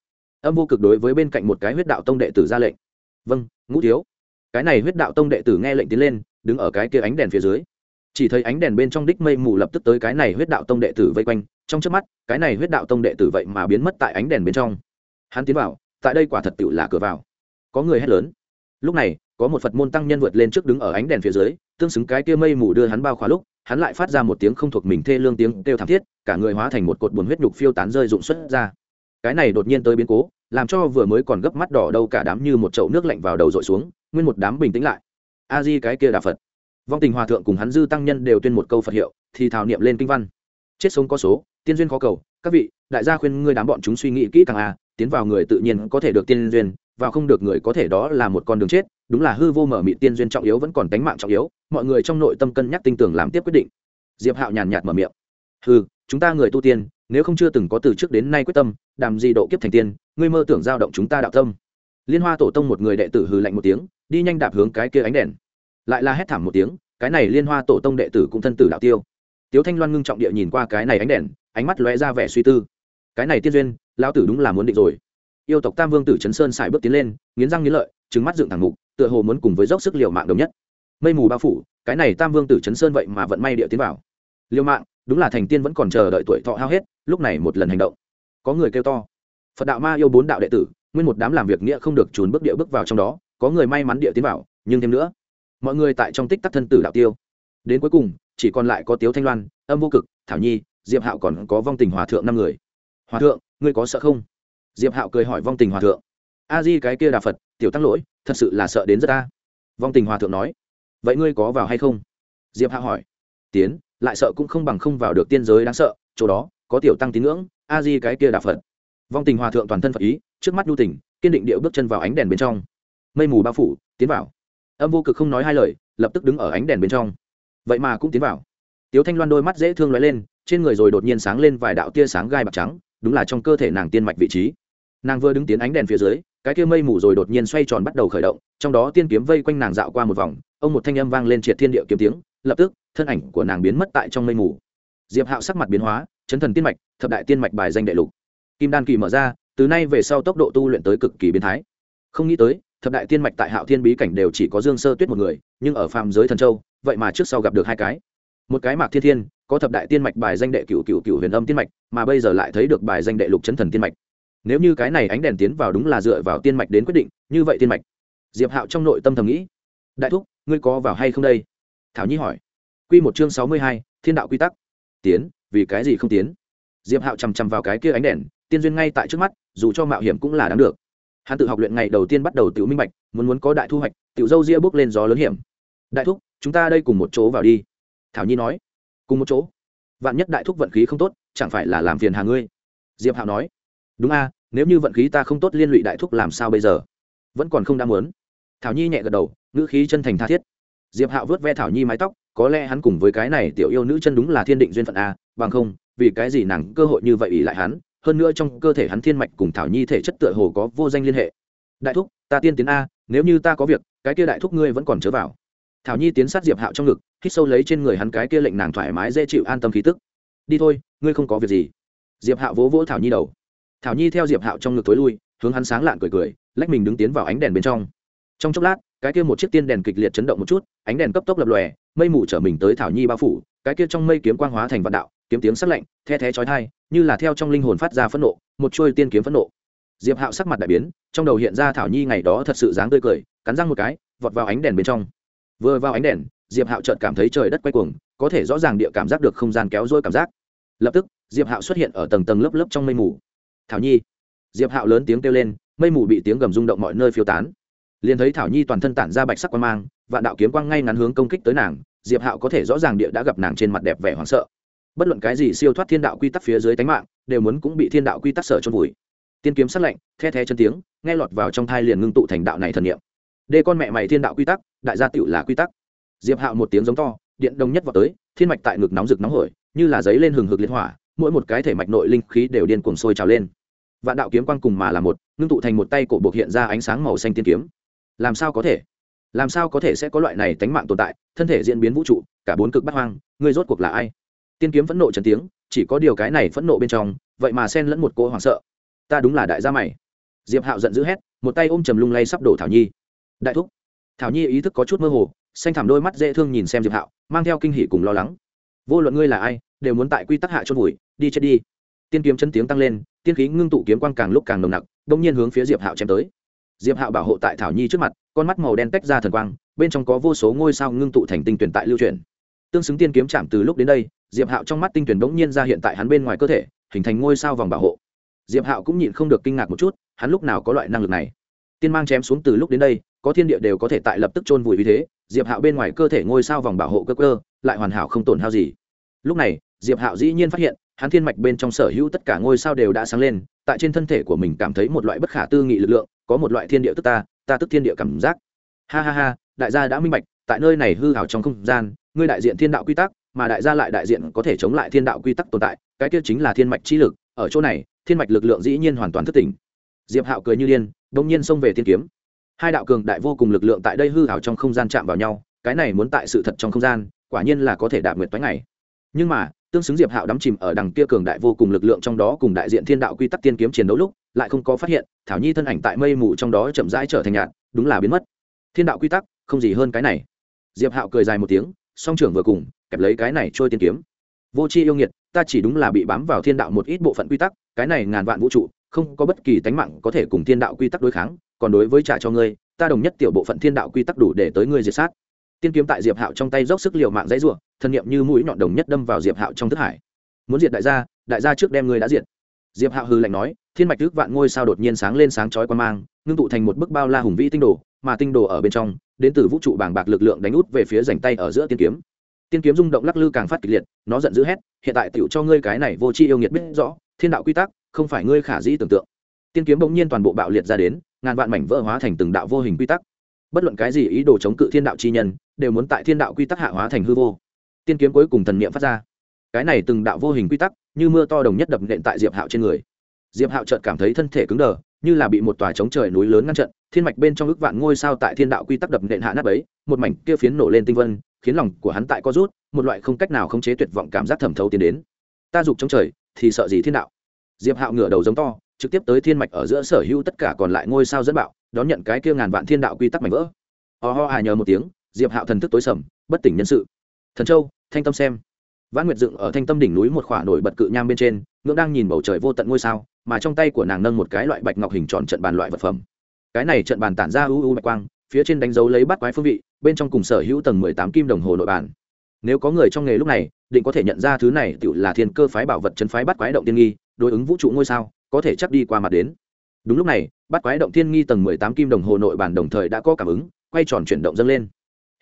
Âm vô cực đối với bên cạnh một cái huyết đạo tông đệ tử ra lệnh. Vâng ngũ thiếu. Cái này huyết đạo tông đệ tử nghe lệnh tiến lên, đứng ở cái kia ánh đèn phía dưới. Chỉ thấy ánh đèn bên trong đích mây mù lập tức tới cái này huyết đạo tông đệ tử vây quanh. Trong trước mắt, cái này huyết đạo tông đệ tử vậy mà biến mất tại ánh đèn bên trong. Hắn tiến vào, tại đây quả thật tựu là cửa vào. Có người hét lớn. Lúc này, có một phật môn tăng nhân vượt lên trước đứng ở ánh đèn phía dưới, tương xứng cái kia mây mù đưa hắn bao khóa lúc, hắn lại phát ra một tiếng không thuộc mình thê lương tiếng kêu thảm thiết, cả người hóa thành một cột buồn huyết nhục phiêu tán rơi rụng xuất ra. Cái này đột nhiên tới biến cố làm cho vừa mới còn gấp mắt đỏ đâu cả đám như một chậu nước lạnh vào đầu dội xuống, nguyên một đám bình tĩnh lại. A di cái kia đà phật. Vong tình hòa thượng cùng hắn dư tăng nhân đều tuyên một câu phật hiệu, thì thảo niệm lên kinh văn. Chết sống có số, tiên duyên khó cầu, các vị, đại gia khuyên ngươi đám bọn chúng suy nghĩ kỹ càng a, tiến vào người tự nhiên có thể được tiên duyên, vào không được người có thể đó là một con đường chết, đúng là hư vô mở mị tiên duyên trọng yếu vẫn còn tánh mạng trọng yếu, mọi người trong nội tâm cân nhắc tinh tưởng làm tiếp quyết định. Diệp hạo nhàn nhạt mở miệng. Hư chúng ta người tu tiên, nếu không chưa từng có từ trước đến nay quyết tâm, đàm gì độ kiếp thành tiên ngươi mơ tưởng giao động chúng ta đạo tâm. Liên hoa tổ tông một người đệ tử hừ lạnh một tiếng, đi nhanh đạp hướng cái kia ánh đèn. Lại là hét thảm một tiếng, cái này liên hoa tổ tông đệ tử cũng thân tử đạo tiêu. Tiếu thanh loan ngưng trọng địa nhìn qua cái này ánh đèn, ánh mắt lóe ra vẻ suy tư. Cái này tiên duyên, lão tử đúng là muốn định rồi. Yêu tộc tam vương tử trấn sơn xài bước tiến lên, nghiến răng nghiến lợi trứng mắt dựng thẳng mục, tựa hồ muốn cùng với dốc sức liều mạng đồng nhất. Mây mù bao phủ, cái này tam vương tử trấn sơn vậy mà vận may địa tiến vào. Liều mạng, đúng là thành tiên vẫn còn chờ đợi tuổi thọ hao hết, lúc này một lần hành động. Có người kêu to phật đạo ma yêu bốn đạo đệ tử, nguyên một đám làm việc nghĩa không được trốn bước địa bước vào trong đó, có người may mắn địa tiến vào, nhưng thêm nữa, mọi người tại trong tích tắc thân tử đạo tiêu. Đến cuối cùng, chỉ còn lại có tiếu thanh loan, âm vô cực, thảo nhi, diệp hạo còn có vong tình hòa thượng năm người. Hòa thượng, ngươi có sợ không? Diệp hạo cười hỏi vong tình hòa thượng. A di cái kia đà phật, tiểu tăng lỗi, thật sự là sợ đến rất ta. Vong tình hòa thượng nói. Vậy ngươi có vào hay không? Diệp hạo hỏi. Tiến, lại sợ cũng không bằng không vào được tiên giới đáng sợ, chỗ đó, có tiểu tăng tín ngưỡng, a di cái kia đà phật vong tình hòa thượng toàn thân phật ý, trước mắt nhu tình, kiên định điệu bước chân vào ánh đèn bên trong. Mây mù bao phủ, tiến vào. Âm vô cực không nói hai lời, lập tức đứng ở ánh đèn bên trong. Vậy mà cũng tiến vào. Tiếu thanh loan đôi mắt dễ thương lóe lên, trên người rồi đột nhiên sáng lên vài đạo tia sáng gai bạc trắng, đúng là trong cơ thể nàng tiên mạch vị trí. Nàng vừa đứng tiến ánh đèn phía dưới, cái kia mây mù rồi đột nhiên xoay tròn bắt đầu khởi động, trong đó tiên kiếm vây quanh nàng dạo qua một vòng, ông một thanh âm vang lên triệt thiên địa kiếm tiếng, lập tức, thân ảnh của nàng biến mất tại trong mây mù. Diệp hạo sắc mặt biến hóa, chấn thần tiên mạch, thập đại tiên mạch bài danh đại lục kim đan kỳ mở ra, từ nay về sau tốc độ tu luyện tới cực kỳ biến thái. Không nghĩ tới, thập đại tiên mạch tại hạo thiên bí cảnh đều chỉ có dương sơ tuyết một người, nhưng ở phàm giới thần châu, vậy mà trước sau gặp được hai cái. Một cái mạc thiên thiên, có thập đại tiên mạch bài danh đệ cựu cựu cựu huyền âm tiên mạch, mà bây giờ lại thấy được bài danh đệ lục chấn thần tiên mạch. Nếu như cái này ánh đèn tiến vào đúng là dựa vào tiên mạch đến quyết định, như vậy tiên mạch. Diệp hạo trong nội tâm thầm nghĩ, đại thúc, ngươi có vào hay không đây? Thảo nhi hỏi. Q một chương sáu mươi hai, thiên đạo quy tắc. Tiến, vì cái gì không tiến? Diệp hạo chằm chằm vào cái kia ánh đèn tiên duyên ngay tại trước mắt, dù cho mạo hiểm cũng là đáng được. Hắn tự học luyện ngày đầu tiên bắt đầu tự minh bạch, muốn muốn có đại thu hoạch tự dâu ria bước lên gió lớn hiểm. Đại thúc, chúng ta đây cùng một chỗ vào đi. Thảo nhi nói. Cùng một chỗ. Vạn nhất đại thúc vận khí không tốt, chẳng phải là làm phiền hà ngươi? Diệp hạo nói. Đúng a, nếu như vận khí ta không tốt liên lụy đại thúc làm sao bây giờ? Vẫn còn không đã muốn. Thảo nhi nhẹ gật đầu, ngữ khí chân thành tha thiết. Diệp hạo vớt ve thảo nhi mái tóc, có lẽ hắn cùng với cái này tiểu yêu nữ chân đúng là thiên định duyên phận a, bằng không, vì cái gì nàng cơ hội như vậy ỉ lại hắn? Hơn nữa trong cơ thể hắn thiên mạch cùng thảo nhi thể chất tựa hồ có vô danh liên hệ. Đại thúc, ta tiên tiến a, nếu như ta có việc, cái kia đại thúc ngươi vẫn còn chớ vào. Thảo nhi tiến sát diệp hạo trong ngực, hít sâu lấy trên người hắn cái kia lệnh nàng thoải mái dễ chịu an tâm khí tức. Đi thôi, ngươi không có việc gì. Diệp hạo vỗ vỗ thảo nhi đầu. Thảo nhi theo diệp hạo trong ngực tối lui, hướng hắn sáng lạn cười cười, lách mình đứng tiến vào ánh đèn bên trong. Trong chốc lát, cái kia một chiếc tiên đèn kịch liệt chấn động một chút, ánh đèn cấp tốc lập lòe, mây mù trở mình tới thảo nhi bao phủ, cái kia trong mây kiếm quang hóa thành vạn đạo kiếm tiếng sắc lạnh, the thé chói thai như là theo trong linh hồn phát ra phẫn nộ, một chuôi tiên kiếm phẫn nộ. Diệp hạo sắc mặt đại biến, trong đầu hiện ra thảo nhi ngày đó thật sự dáng tươi cười, cắn răng một cái, vọt vào ánh đèn bên trong. Vừa vào ánh đèn, diệp hạo chợt cảm thấy trời đất quay cuồng, có thể rõ ràng địa cảm giác được không gian kéo dôi cảm giác. Lập tức, diệp hạo xuất hiện ở tầng tầng lớp lớp trong mây mù. Thảo nhi. Diệp hạo lớn tiếng kêu lên, mây mù bị tiếng gầm rung động mọi nơi phiêu tán. Liền thấy thảo nhi toàn thân tản ra bạch sắc quang mang, vạn đạo kiếm quang ngay ngắn hướng công kích tới nàng, diệp hạo có thể rõ ràng địa đã gặp nàng trên mặt đẹp vẻ hoảng sợ bất luận cái gì siêu thoát thiên đạo quy tắc phía dưới tánh mạng, đều muốn cũng bị thiên đạo quy tắc sở cho vùi. Tiên kiếm sắc lạnh, the thé chân tiếng, nghe lọt vào trong thai liền ngưng tụ thành đạo này thần niệm. Đê con mẹ mày thiên đạo quy tắc, đại gia tựu là quy tắc. Diệp hạo một tiếng giống to, điện đông nhất vào tới, thiên mạch tại ngực nóng rực nóng hổi, như là giấy lên hừng hực liên hỏa, mỗi một cái thể mạch nội linh khí đều điên cuồng sôi trào lên. Vạn đạo kiếm quang cùng mà là một, ngưng tụ thành một tay cổ buộc hiện ra ánh sáng màu xanh tiên kiếm. Làm sao có thể? Làm sao có thể sẽ có loại này tánh mạng tồn tại? Thân thể diễn biến vũ trụ, cả bốn cực bắt hoang, ngươi rốt cuộc là ai? Tiên kiếm phẫn nộ trần tiếng, chỉ có điều cái này phẫn nộ bên trong, vậy mà xen lẫn một cỗ hoảng sợ. Ta đúng là đại gia mày. Diệp hạo giận dữ hét, một tay ôm trầm lung lay sắp đổ thảo nhi. Đại thúc. Thảo nhi ý thức có chút mơ hồ, xanh thảm đôi mắt dễ thương nhìn xem diệp hạo, mang theo kinh hỉ cùng lo lắng. Vô luận ngươi là ai, đều muốn tại quy tắc hạ chôn vùi, đi chết đi. Tiên kiếm chân tiếng tăng lên, tiên khí ngưng tụ kiếm quang càng lúc càng nồng nặc, đông nhiên hướng phía diệp hạo chém tới. Diệp hạo bảo hộ tại thảo nhi trước mặt, con mắt màu đen tách ra thần quang, bên trong có vô số ngôi sao ngưng tụ thành tinh tuyển tại lưu truyền tương xứng tiên kiếm chạm từ lúc đến đây, diệp hạo trong mắt tinh tuyển bỗng nhiên ra hiện tại hắn bên ngoài cơ thể, hình thành ngôi sao vòng bảo hộ. Diệp hạo cũng nhịn không được kinh ngạc một chút, hắn lúc nào có loại năng lực này? Tiên mang chém xuống từ lúc đến đây, có thiên địa đều có thể tại lập tức chôn vùi vì thế, diệp hạo bên ngoài cơ thể ngôi sao vòng bảo hộ cơ cơ, lại hoàn hảo không tổn hao gì. Lúc này, diệp hạo dĩ nhiên phát hiện, hắn thiên mạch bên trong sở hữu tất cả ngôi sao đều đã sáng lên, tại trên thân thể của mình cảm thấy một loại bất khả tư nghị lực lượng, có một loại thiên địa tức ta ta tức thiên địa cảm giác. Ha ha ha, đại gia đã minh bạch tại nơi này hư hảo trong không gian, ngươi đại diện thiên đạo quy tắc, mà đại gia lại đại diện có thể chống lại thiên đạo quy tắc tồn tại, cái kia chính là thiên mạch chi lực, ở chỗ này, thiên mạch lực lượng dĩ nhiên hoàn toàn thất tỉnh. Diệp hạo cười như điên đông nhiên xông về thiên kiếm. Hai đạo cường đại vô cùng lực lượng tại đây hư hảo trong không gian chạm vào nhau, cái này muốn tại sự thật trong không gian, quả nhiên là có thể đạt nguyệt toái ngày. Nhưng mà, tương xứng diệp hạo đắm chìm ở đằng kia cường đại vô cùng lực lượng trong đó cùng đại diện thiên đạo quy tắc tiên kiếm chiến đấu lúc, lại không có phát hiện, thảo nhi thân ảnh tại mây mù trong đó chậm rãi trở thành nhạt, đúng là biến mất. Thiên đạo quy tắc, không gì hơn cái này diệp hạo cười dài một tiếng, song trưởng vừa cùng, kẹp lấy cái này trôi tiên kiếm. Vô c h i yêu nghiệt, ta chỉ đúng là bị bám vào thiên đạo một ít bộ phận quy tắc, cái này ngàn vạn vũ trụ, không có bất kỳ tánh mạng có thể cùng thiên đạo quy tắc đối kháng, còn đối với trả cho ngươi, ta đồng nhất tiểu bộ phận thiên đạo quy tắc đủ để tới ngươi diệt sát. Tiên kiếm tại diệp hạo trong tay dốc sức l i ề u mạng dãy r u ộ thân nhiệm như mũi nhọn đồng nhất đâm vào diệp hạo trong thức hải. Muốn diệt đại gia đại gia trước đem ngươi đã diệt. Diệp hạo hư lạnh nói, thiên mạch ước vạn ngôi sao đột nhiên sáng lên sáng chói quan mang, ngưng tụ thành một bức bao la hùng vĩ tinh đồ, mà tinh đồ ở bên trong đến từ vũ trụ bàng bạc lực lượng đánh út về phía rảnh tay ở giữa tiên kiếm. Tiên kiếm rung động lắc lư càng phát kịch liệt, nó giận dữ hét, hiện tại tựu cho ngươi cái này vô tri yêu nghiệt biết rõ, thiên đạo quy tắc, không phải ngươi khả dĩ tưởng tượng. Tiên kiếm bỗng nhiên toàn bộ bạo liệt ra đến, ngàn vạn mảnh vỡ hóa thành từng đạo vô hình quy tắc. Bất luận cái gì ý đồ chống cự thiên đạo chi nhân, đều muốn tại thiên đạo quy tắc hạ hóa thành hư vô. Tiên kiếm cuối cùng thần niệm phát ra. Cái này từng đạo vô hình quy tắc, như mưa to đồng nhất đập nện tại diệp hạo trên người. Diệp hạo chợt cảm thấy thân thể cứng đờ như là bị một tòa chống trời núi lớn ngăn trận thiên mạch bên trong ước vạn ngôi sao tại thiên đạo quy tắc đập nện hạ nắp ấy một mảnh kia phiến nổ lên tinh vân, khiến lòng của hắn tại có rút, một loại không cách nào khống chế tuyệt vọng cảm giác thẩm thấu tiến đến. Ta dục chống trời, thì sợ gì thiên đạo? Diệp hạo ngửa đầu giống to, trực tiếp tới thiên mạch ở giữa sở hữu tất cả còn lại ngôi sao dẫn bạo, đón nhận cái kia ngàn vạn thiên đạo quy tắc mảnh vỡ. Ho ho hài nhờ một tiếng, diệp hạo thần thức tối sầm, bất tỉnh nhân sự. Thần châu, thanh tâm xem vãn nguyệt dựng ở thanh tâm đỉnh núi một khỏa nổi bật cự nham bên trên ngưỡng đang nhìn bầu trời vô tận ngôi sao, mà trong tay của nàng nâng một cái loại bạch ngọc hình tròn trận bàn loại vật phẩm. Cái này trận bàn tản ra u u bạch quang, phía trên đánh dấu lấy bắt quái phương vị, bên trong cùng sở hữu tầng mười tám kim đồng hồ nội bản nếu có người trong nghề lúc này, định có thể nhận ra thứ này tiểu là thiên cơ phái bảo vật trấn phái bắt quái động tiên nghi, đối ứng vũ trụ ngôi sao, có thể chắc đi qua mặt đến. Đúng lúc này bắt quái động tiên nghi tầng mười tám kim đồng hồ nội bản đồng thời đã có cảm ứng, quay tròn chuyển động dâng lên.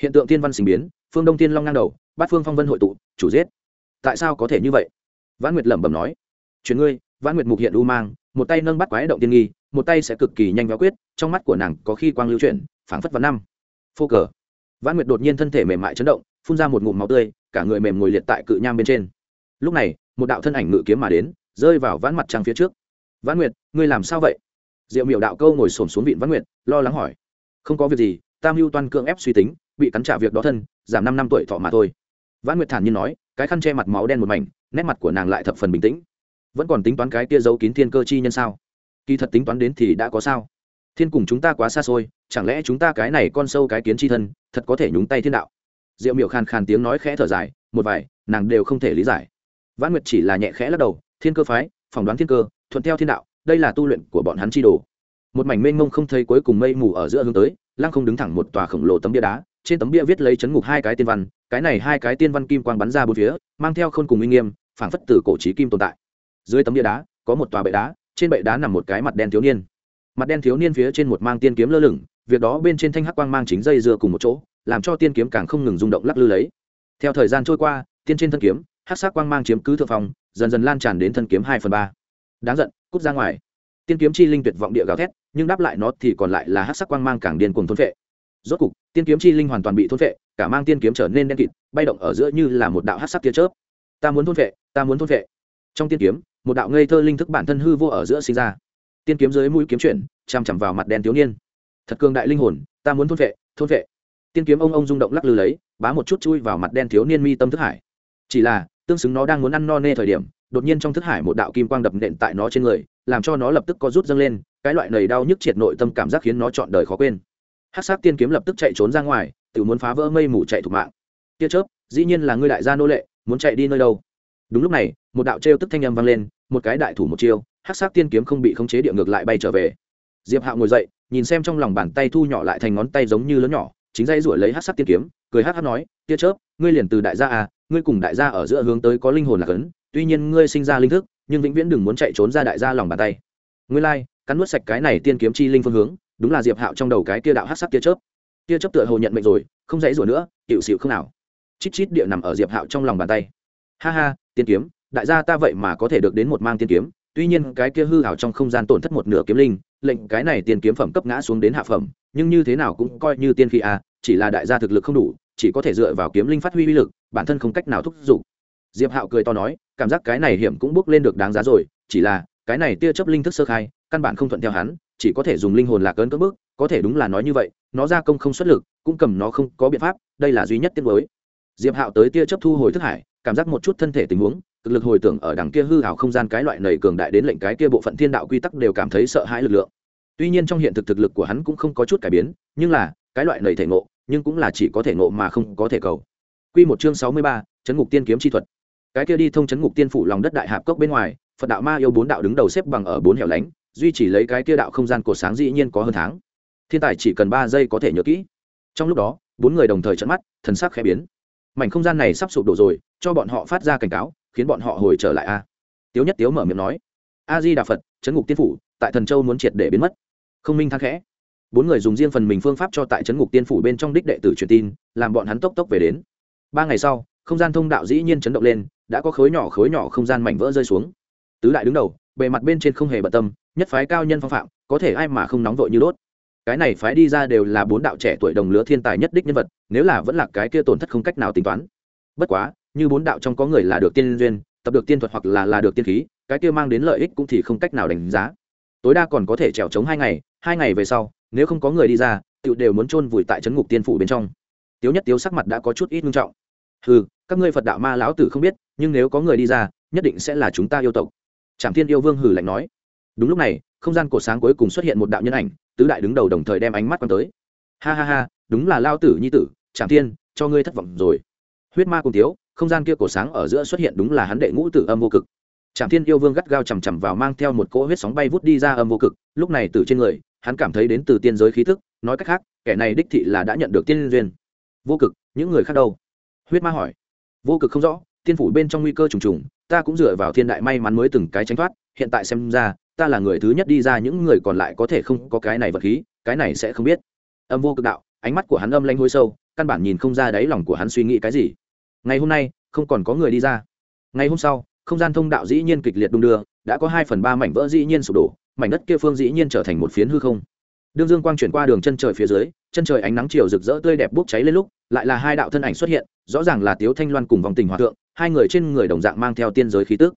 Hiện tượng tiên văn sinh biến phương đông tiên long ngang đầu bát phương phong vân hội tụ, chủ giết. Tại sao có thể như vậy? Vãn nguyệt lẩm bẩm nói. Chuyện ngươi, vãn nguyệt mục hiện u mang, một tay nâng bắt quái động tiên nghi, một tay sẽ cực kỳ nhanh và quyết, trong mắt của nàng có khi quang lưu chuyển, phảng phất vào năm. Phô cờ. Vãn nguyệt đột nhiên thân thể mềm mại chấn động, phun ra một ngụm máu tươi, cả người mềm ngồi liệt tại cự nham bên trên. Lúc này, một đạo thân ảnh ngự kiếm mà đến, rơi vào vãn mặt trăng phía trước. Vãn nguyệt, ngươi làm sao vậy? Diệu miểu đạo câu ngồi xổm xuống vịn vãn nguyệt, lo lắng hỏi. Không có việc gì tam mưu toan cưỡng ép suy tính bị cắn trả việc đó thân, giảm năm năm tuổi thọ mà thôi. Vãn nguyệt thản nhiên nói, cái khăn che mặt máu đen một mảnh, nét mặt của nàng lại thập phần bình tĩnh. Vẫn còn tính toán cái kia giấu kín thiên cơ chi nhân sao? Kỳ thật tính toán đến thì đã có sao. Thiên cùng chúng ta quá xa xôi, chẳng lẽ chúng ta cái này con sâu cái kiến chi thân, thật có thể nhúng tay thiên đạo? Diệu miểu khàn khàn tiếng nói khẽ thở dài, một vài, nàng đều không thể lý giải. Vãn nguyệt chỉ là nhẹ khẽ lắc đầu, thiên cơ phái, phỏng đoán thiên cơ, thuận theo thiên đạo, đây là tu luyện của bọn hắn chi đồ. Một mảnh mênh mông không thấy cuối cùng mây mù ở giữa hướng tới, lăng không đứng thẳng một tòa khổng lồ tấm bia đá trên tấm bia viết lấy chấn ngục hai cái tiên văn, cái này hai cái tiên văn kim quang bắn ra bốn phía, mang theo khôn cùng uy nghiêm, phảng phất từ cổ trí kim tồn tại. Dưới tấm bia đá, có một tòa bệ đá, trên bệ đá nằm một cái mặt đen thiếu niên. Mặt đen thiếu niên phía trên một mang tiên kiếm lơ lửng, việc đó bên trên thanh hắc quang mang chính dây dưa cùng một chỗ, làm cho tiên kiếm càng không ngừng rung động lắc lư lấy. Theo thời gian trôi qua, tiên trên thân kiếm, hắc sắc quang mang chiếm cứ thượng phòng dần dần lan tràn đến thân kiếm hai phần ba. Đáng giận, cút ra ngoài. Tiên kiếm chi linh tuyệt vọng địa gào thét, nhưng đáp lại nó thì còn lại là hắc sắc quang mang càng điên cuồng thôn vệ rốt cục, tiên kiếm chi linh hoàn toàn bị thôn vệ, cả mang tiên kiếm trở nên đen kịt, bay động ở giữa như là một đạo hát sắc tia chớp. Ta muốn thôn vệ, ta muốn thôn vệ. Trong tiên kiếm, một đạo ngây thơ linh thức bản thân hư vô ở giữa sinh ra. Tiên kiếm dưới mũi kiếm chuyển, chằm chằm vào mặt đen thiếu niên. Thật cường đại linh hồn, ta muốn thôn vệ thôn vệ. Tiên kiếm ông ông rung động lắc lư lấy, bá một chút chui vào mặt đen thiếu niên mi tâm thức hải. Chỉ là, tương xứng nó đang muốn ăn no nê thời điểm, đột nhiên trong thức hải một đạo kim quang đập nện tại nó trên người, làm cho nó lập tức có rút dâng lên, cái loại nầy đau nhức triệt nội tâm cảm giác khiến nó chọn đời khó quên hát sát tiên kiếm lập tức chạy trốn ra ngoài tự muốn phá vỡ mây mù chạy thục mạng. Tia chớp dĩ nhiên là ngươi đại gia nô lệ muốn chạy đi nơi đâu? Đúng lúc này một đạo trêu tức thanh âm vang lên một cái đại thủ một chiêu hát sát tiên kiếm không bị khống chế địa ngược lại bay trở về. Diệp hạo ngồi dậy nhìn xem trong lòng bàn tay thu nhỏ lại thành ngón tay giống như lớn nhỏ chính dây ruổi lấy hát sắc tiên kiếm cười hát hát nói tia chớp ngươi liền từ đại gia à ngươi cùng đại gia ở giữa hướng tới có linh hồn là cấn tuy nhiên ngươi sinh ra linh thức nhưng vĩnh viễn đừng muốn chạy trốn ra đại gia lòng bàn tay. Ngươi lai、like, cắn nuốt sạch cái này tiên kiếm chi linh phương hướng đúng là diệp hạo trong đầu cái kia đạo hát sắc kia chớp. Kia chớp tựa hồ nhận mệnh rồi, không dãy rủa nữa hiệu xịu không nào. Chít chít địa nằm ở diệp hạo trong lòng bàn tay. Ha ha, tiên kiếm, đại gia ta vậy mà có thể được đến một mang tiên kiếm. Tuy nhiên cái kia hư hảo trong không gian tổn thất một nửa kiếm linh, lệnh cái này tiên kiếm phẩm cấp ngã xuống đến hạ phẩm, nhưng như thế nào cũng coi như tiên khí a chỉ là đại gia thực lực không đủ, chỉ có thể dựa vào kiếm linh phát huy uy lực, bản thân không cách nào thúc giục. Diệp hạo cười to nói, cảm giác cái này hiểm cũng bước lên được đáng giá rồi, chỉ là, cái này tia chấp linh thức sơ khai căn bản không thuận theo hắn chỉ có thể dùng linh hồn lạc ơn cỡ bước có thể đúng là nói như vậy nó ra công không xuất lực cũng cầm nó không có biện pháp đây là duy nhất tiết mới diệp hạo tới tia chấp thu hồi thức hải cảm giác một chút thân thể tình huống thực lực hồi tưởng ở đằng kia hư hào không gian cái loại nầy cường đại đến lệnh cái kia bộ phận thiên đạo quy tắc đều cảm thấy sợ hãi lực lượng. Tuy nhiên trong hiện thực thực lực của hắn cũng không có chút cải biến nhưng là cái loại nầy thể ngộ nhưng cũng là chỉ có thể ngộ mà không có thể cầu. Quy một chương sáu mươi ba, chấn ngục tiên kiếm chi thuật. Cái kia đi thông chấn ngục tiên phủ lòng đất đại hạp cốc bên ngoài, Phật đạo ma yêu bốn đạo đứng đầu xếp bằng ở bốn hẻo lánh, duy trì lấy cái kia đạo không gian cột sáng dĩ nhiên có hơn tháng. Thiên tài chỉ cần ba giây có thể nhớ kỹ. Trong lúc đó, bốn người đồng thời trợn mắt, thần sắc khẽ biến. Mảnh không gian này sắp sụp đổ rồi, cho bọn họ phát ra cảnh cáo, khiến bọn họ hồi trở lại a. Tiếu Nhất Tiếu mở miệng nói, a di đà phật chấn ngục tiên phủ tại thần châu muốn triệt để biến mất không minh thang khẽ bốn người dùng riêng phần mình phương pháp cho tại chấn ngục tiên phủ bên trong đích đệ tử truyền tin làm bọn hắn tốc tốc về đến ba ngày sau không gian thông đạo dĩ nhiên chấn động lên đã có khối nhỏ khối nhỏ không gian mảnh vỡ rơi xuống tứ đại đứng đầu bề mặt bên trên không hề bận tâm, nhất phái cao nhân phong phạm, có thể ai mà không nóng vội như đốt. Cái này phái đi ra đều là bốn đạo trẻ tuổi đồng lứa thiên tài nhất đích nhân vật, nếu là vẫn là cái kia tổn thất không cách nào tính toán. Bất quá, như bốn đạo trong có người là được tiên duyên, tập được tiên thuật hoặc là là được tiên khí, cái kia mang đến lợi ích cũng thì không cách nào đánh giá. Tối đa còn có thể trèo trống hai ngày hai ngày về sau, nếu không có người đi ra tựu đều muốn chôn vùi tại trấn ngục tiên phủ bên trong. Tiếu nhất tiếu sắc mặt đã có chút ít nghiêm trọng. Ừ các ngươi phật đạo ma lão tử không biết, nhưng nếu có người đi ra, nhất định sẽ là chúng ta yêu tộc trạm thiên yêu vương hử lạnh nói. Đúng lúc này không gian cổ sáng cuối cùng xuất hiện một đạo nhân ảnh tứ đại đứng đầu đồng thời đem ánh mắt quan tới. Ha ha ha đúng là lao tử nhi tử trạm thiên cho ngươi thất vọng rồi. Huyết ma cùng thiếu, không gian kia cổ sáng ở giữa xuất hiện đúng là hắn đệ ngũ tử âm vô cực. Trạm thiên yêu vương gắt gao chằm chằm vào mang theo một cỗ huyết sóng bay vút đi ra âm vô cực lúc này từ trên người hắn cảm thấy đến từ tiên giới khí thức nói cách khác kẻ này đích thị là đã nhận được tiên duyên. Vô cực những người khác đâu? Huyết ma hỏi. Vô cực không rõ tiên phủ bên trong nguy cơ trùng trùng ta cũng dựa vào thiên đại may mắn mới từng cái tránh thoát, hiện tại xem ra, ta là người thứ nhất đi ra những người còn lại có thể không có cái này vật khí, cái này sẽ không biết. Âm vô cực đạo, ánh mắt của hắn âm lanh hôi sâu, căn bản nhìn không ra đáy lòng của hắn suy nghĩ cái gì. Ngày hôm nay, không còn có người đi ra. Ngày hôm sau, không gian thông đạo dĩ nhiên kịch liệt đung đưa, đã có hai phần ba mảnh vỡ dĩ nhiên sụp đổ, mảnh đất kia phương dĩ nhiên trở thành một phiến hư không. Đương dương quang chuyển qua đường chân trời phía dưới, chân trời ánh nắng chiều rực rỡ tươi đẹp bốc cháy lên lúc, lại là hai đạo thân ảnh xuất hiện, rõ ràng là tiếu thanh loan cùng vòng tình hòa thượng hai người trên người đồng dạng mang theo tiên giới khí tức.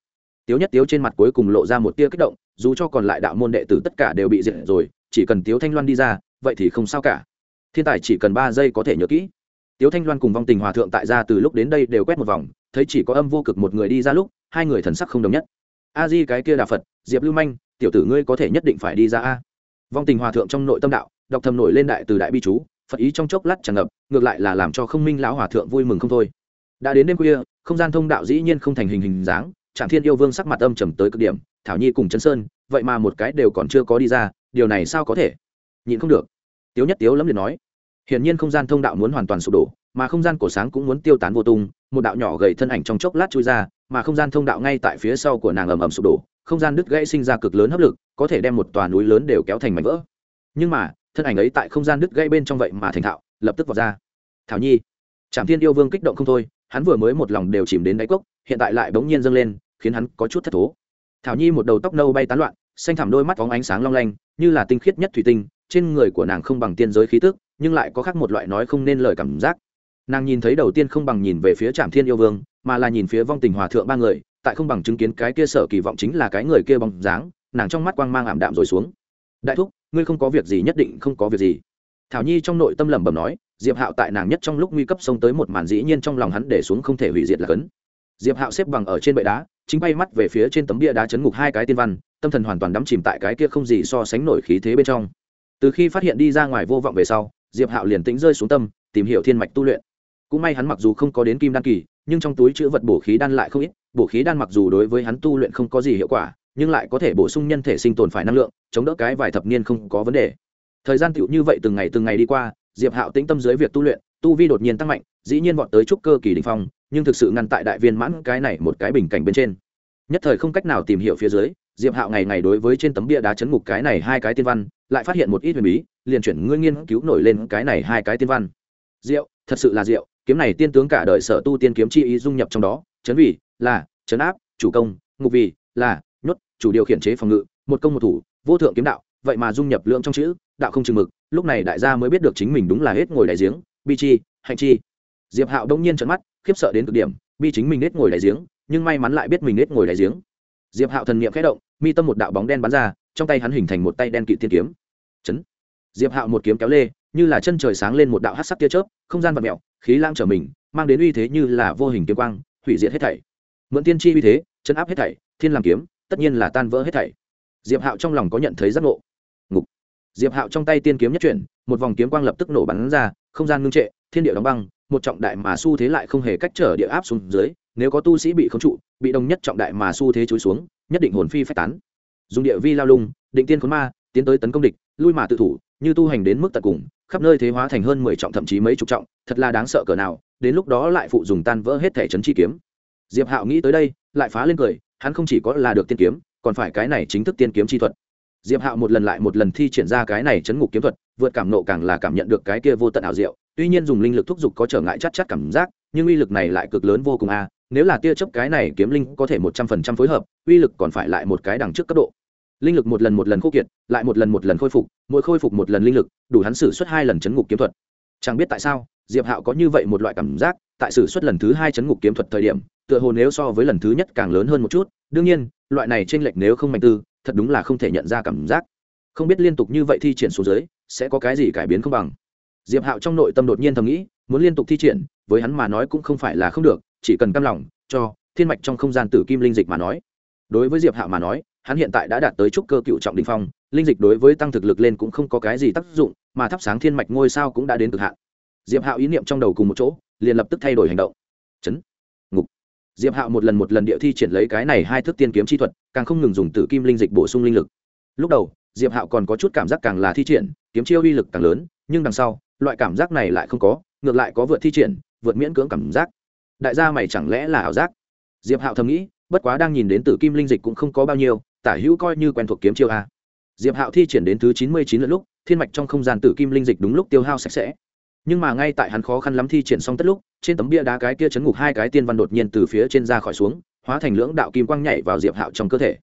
Tiếu nhất tiếu trên mặt cuối cùng lộ ra một tia kích động, dù cho còn lại đạo môn đệ tử tất cả đều bị diệt rồi, chỉ cần tiếu thanh loan đi ra, vậy thì không sao cả. Thiên tài chỉ cần ba giây có thể nhớ kỹ. Tiếu thanh loan cùng vong tình hòa thượng tại ra từ lúc đến đây đều quét một vòng, thấy chỉ có âm vô cực một người đi ra lúc, hai người thần sắc không đồng nhất. A di cái kia đà phật, diệp lưu manh, tiểu tử ngươi có thể nhất định phải đi ra a. Vong tình hòa thượng trong nội tâm đạo, đọc thầm nổi lên đại từ đại bi chú, phật ý trong chốc lát tràn ngập, ngược lại là làm cho không minh lão hòa thượng vui mừng không thôi đã đến đêm khuya, không gian thông đạo dĩ nhiên không thành hình hình dáng trạm thiên yêu vương sắc mặt âm trầm tới cực điểm, thảo nhi cùng chân sơn, vậy mà một cái đều còn chưa có đi ra, điều này sao có thể? Nhịn không được. Tiếu nhất tiếu lắm liền nói, hiển nhiên không gian thông đạo muốn hoàn toàn sụp đổ, mà không gian cổ sáng cũng muốn tiêu tán vô tung, một đạo nhỏ gầy thân ảnh trong chốc lát chui ra, mà không gian thông đạo ngay tại phía sau của nàng ầm ầm sụp đổ, không gian đứt gãy sinh ra cực lớn hấp lực, có thể đem một tòa núi lớn đều kéo thành mảnh vỡ. Nhưng mà, thân ảnh ấy tại không gian đứt gãy bên trong vậy mà thành thạo, lập tức vào ra. Thảo nhi trạm thiên yêu vương kích động không thôi hắn vừa mới một lòng đều chìm đến đáy cốc, hiện tại lại bỗng nhiên dâng lên, khiến hắn có chút thất thố. Thảo nhi một đầu tóc nâu bay tán loạn, xanh thẳm đôi mắt phóng ánh sáng long lanh, như là tinh khiết nhất thủy tinh, trên người của nàng không bằng tiên giới khí tức, nhưng lại có khác một loại nói không nên lời cảm giác. Nàng nhìn thấy đầu tiên không bằng nhìn về phía trạm thiên yêu vương, mà là nhìn phía vong tình hòa thượng ba người, tại không bằng chứng kiến cái kia sở kỳ vọng chính là cái người kia bóng dáng, nàng trong mắt quang mang ảm đạm rồi xuống. Đại thúc, ngươi không có việc gì nhất định không có việc gì thảo nhi trong nội tâm lẩm bẩm nói, diệp hạo tại nàng nhất trong lúc nguy cấp xông tới một màn dĩ nhiên trong lòng hắn để xuống không thể hủy diệt là cấn. Diệp hạo xếp bằng ở trên bệ đá, chính bay mắt về phía trên tấm bia đá chấn ngục hai cái tiên văn, tâm thần hoàn toàn đắm chìm tại cái kia không gì so sánh nổi khí thế bên trong. Từ khi phát hiện đi ra ngoài vô vọng về sau, diệp hạo liền tính rơi xuống tâm, tìm hiểu thiên mạch tu luyện. Cũng may hắn mặc dù không có đến kim đan kỳ, nhưng trong túi chữ vật bổ khí đan lại không ít, bổ khí đan mặc dù đối với hắn tu luyện không có gì hiệu quả, nhưng lại có thể bổ sung nhân thể sinh tồn phải năng lượng, chống đỡ cái vài thập niên không có vấn đề thời gian tựu như vậy từng ngày từng ngày đi qua, diệp hạo tĩnh tâm dưới việc tu luyện, tu vi đột nhiên tăng mạnh, dĩ nhiên vọt tới trúc cơ kỳ đình phong, nhưng thực sự ngăn tại đại viên mãn cái này một cái bình cảnh bên trên. Nhất thời không cách nào tìm hiểu phía dưới, diệp hạo ngày ngày đối với trên tấm bia đá chấn ngục cái này hai cái tiên văn, lại phát hiện một ít huyền bí, liền chuyển ngươi nghiên cứu nổi lên cái này hai cái tiên văn. Diệu, thật sự là diệu, kiếm này tiên tướng cả đời sở tu tiên kiếm chi ý dung nhập trong đó, chấn vì là, chấn áp, chủ công, ngục vì là, nhốt, chủ điều khiển chế phòng ngự, một công một thủ, vô thượng kiếm đạo vậy mà dung nhập lượng trong chữ, đạo không chừng mực, lúc này đại gia mới biết được chính mình đúng là hết ngồi đại giếng, bi chi, hạnh chi. Diệp hạo đông nhiên trận mắt, khiếp sợ đến cực điểm, bi chính mình hết ngồi đại giếng, nhưng may mắn lại biết mình hết ngồi đại giếng. Diệp hạo thần niệm khẽ động, mi tâm một đạo bóng đen bắn ra, trong tay hắn hình thành một tay đen kỵ thiên kiếm. Chấn. Diệp hạo một kiếm kéo lê, như là chân trời sáng lên một đạo hát sắc tia chớp, không gian vật mẹo khí lang trở mình, mang đến uy thế như là vô hình kiếm quang, hủy diệt hết thảy. Mượn tiên tri uy thế, chấn áp hết thảy, thiên làm kiếm, tất nhiên là tan vỡ hết thảy. Diệp hạo trong lòng có nhận thấy giác ngộ diệp hạo trong tay tiên kiếm nhất chuyển, một vòng kiếm quang lập tức nổ bắn ra, không gian ngưng trệ, thiên địa đóng băng, một trọng đại mà xu thế lại không hề cách trở địa áp xuống dưới, nếu có tu sĩ bị khống trụ, bị đồng nhất trọng đại mà xu thế chối xuống, nhất định hồn phi phách tán. Dùng địa vi lao lung, định tiên khốn ma, tiến tới tấn công địch, lui mà tự thủ, như tu hành đến mức tận cùng, khắp nơi thế hóa thành hơn mười trọng thậm chí mấy chục trọng, thật là đáng sợ cỡ nào, đến lúc đó lại phụ dùng tan vỡ hết thể trấn chi kiếm. Diệp hạo nghĩ tới đây, lại phá lên cười, hắn không chỉ có là được tiên kiếm, còn phải cái này chính thức tiên kiếm chi thuật diệp hạo một lần lại một lần thi triển ra cái này chấn ngục kiếm thuật, vượt cảm nộ càng là cảm nhận được cái kia vô tận ảo diệu. Tuy nhiên dùng linh lực thúc giục có trở ngại chắc chắc cảm giác, nhưng uy lực này lại cực lớn vô cùng a, nếu là tia chớp cái này kiếm linh có thể một trăm phần trăm phối hợp, uy lực còn phải lại một cái đằng trước cấp độ. Linh lực một lần một lần khô kiệt, lại một lần một lần khôi phục, mỗi khôi phục một lần linh lực, đủ hắn xử suất hai lần chấn ngục kiếm thuật. Chẳng biết tại sao, diệp hạo có như vậy một loại cảm giác, tại xử suất lần thứ hai chấn ngục kiếm thuật thời điểm, tựa hồ nếu so với lần thứ nhất càng lớn hơn một chút. Đương nhiên, loại này t r ê n lệch nếu không mạnh tư thật đúng là không thể nhận ra cảm giác. Không biết liên tục như vậy thi triển xuống dưới, sẽ có cái gì cải biến không bằng. Diệp hạo trong nội tâm đột nhiên thầm nghĩ, muốn liên tục thi triển, với hắn mà nói cũng không phải là không được, chỉ cần cam lòng, cho thiên mạch trong không gian tử kim linh dịch mà nói. Đối với diệp hạo mà nói, hắn hiện tại đã đạt tới trúc cơ cựu trọng đình phong, linh dịch đối với tăng thực lực lên cũng không có cái gì tác dụng, mà thắp sáng thiên mạch ngôi sao cũng đã đến cực hạn. Diệp hạo ý niệm trong đầu cùng một chỗ, liền lập tức thay đổi hành động. Chấn diệp hạo một lần một lần địa thi triển lấy cái này hai thước tiên kiếm chi thuật, càng không ngừng dùng tử kim linh dịch bổ sung linh lực. Lúc đầu, diệp hạo còn có chút cảm giác càng là thi triển, kiếm chiêu uy lực càng lớn, nhưng đằng sau, loại cảm giác này lại không có, ngược lại có vượt thi triển, vượt miễn cưỡng cảm giác. Đại gia mày chẳng lẽ là ảo giác? Diệp hạo thầm nghĩ, bất quá đang nhìn đến tử kim linh dịch cũng không có bao nhiêu, tả hữu coi như quen thuộc kiếm chiêu a. Diệp hạo thi triển đến thứ chín mươi chín lượt lúc, thiên mạch trong không gian tử kim linh dịch đúng lúc tiêu hao sạch sẽ nhưng mà ngay tại hắn khó khăn lắm thi triển xong tất lúc, trên tấm bia đá cái kia chấn ngục hai cái tiên văn đột nhiên từ phía trên ra khỏi xuống, hóa thành lưỡng đạo kim quang nhảy vào diệp hạo trong cơ thể.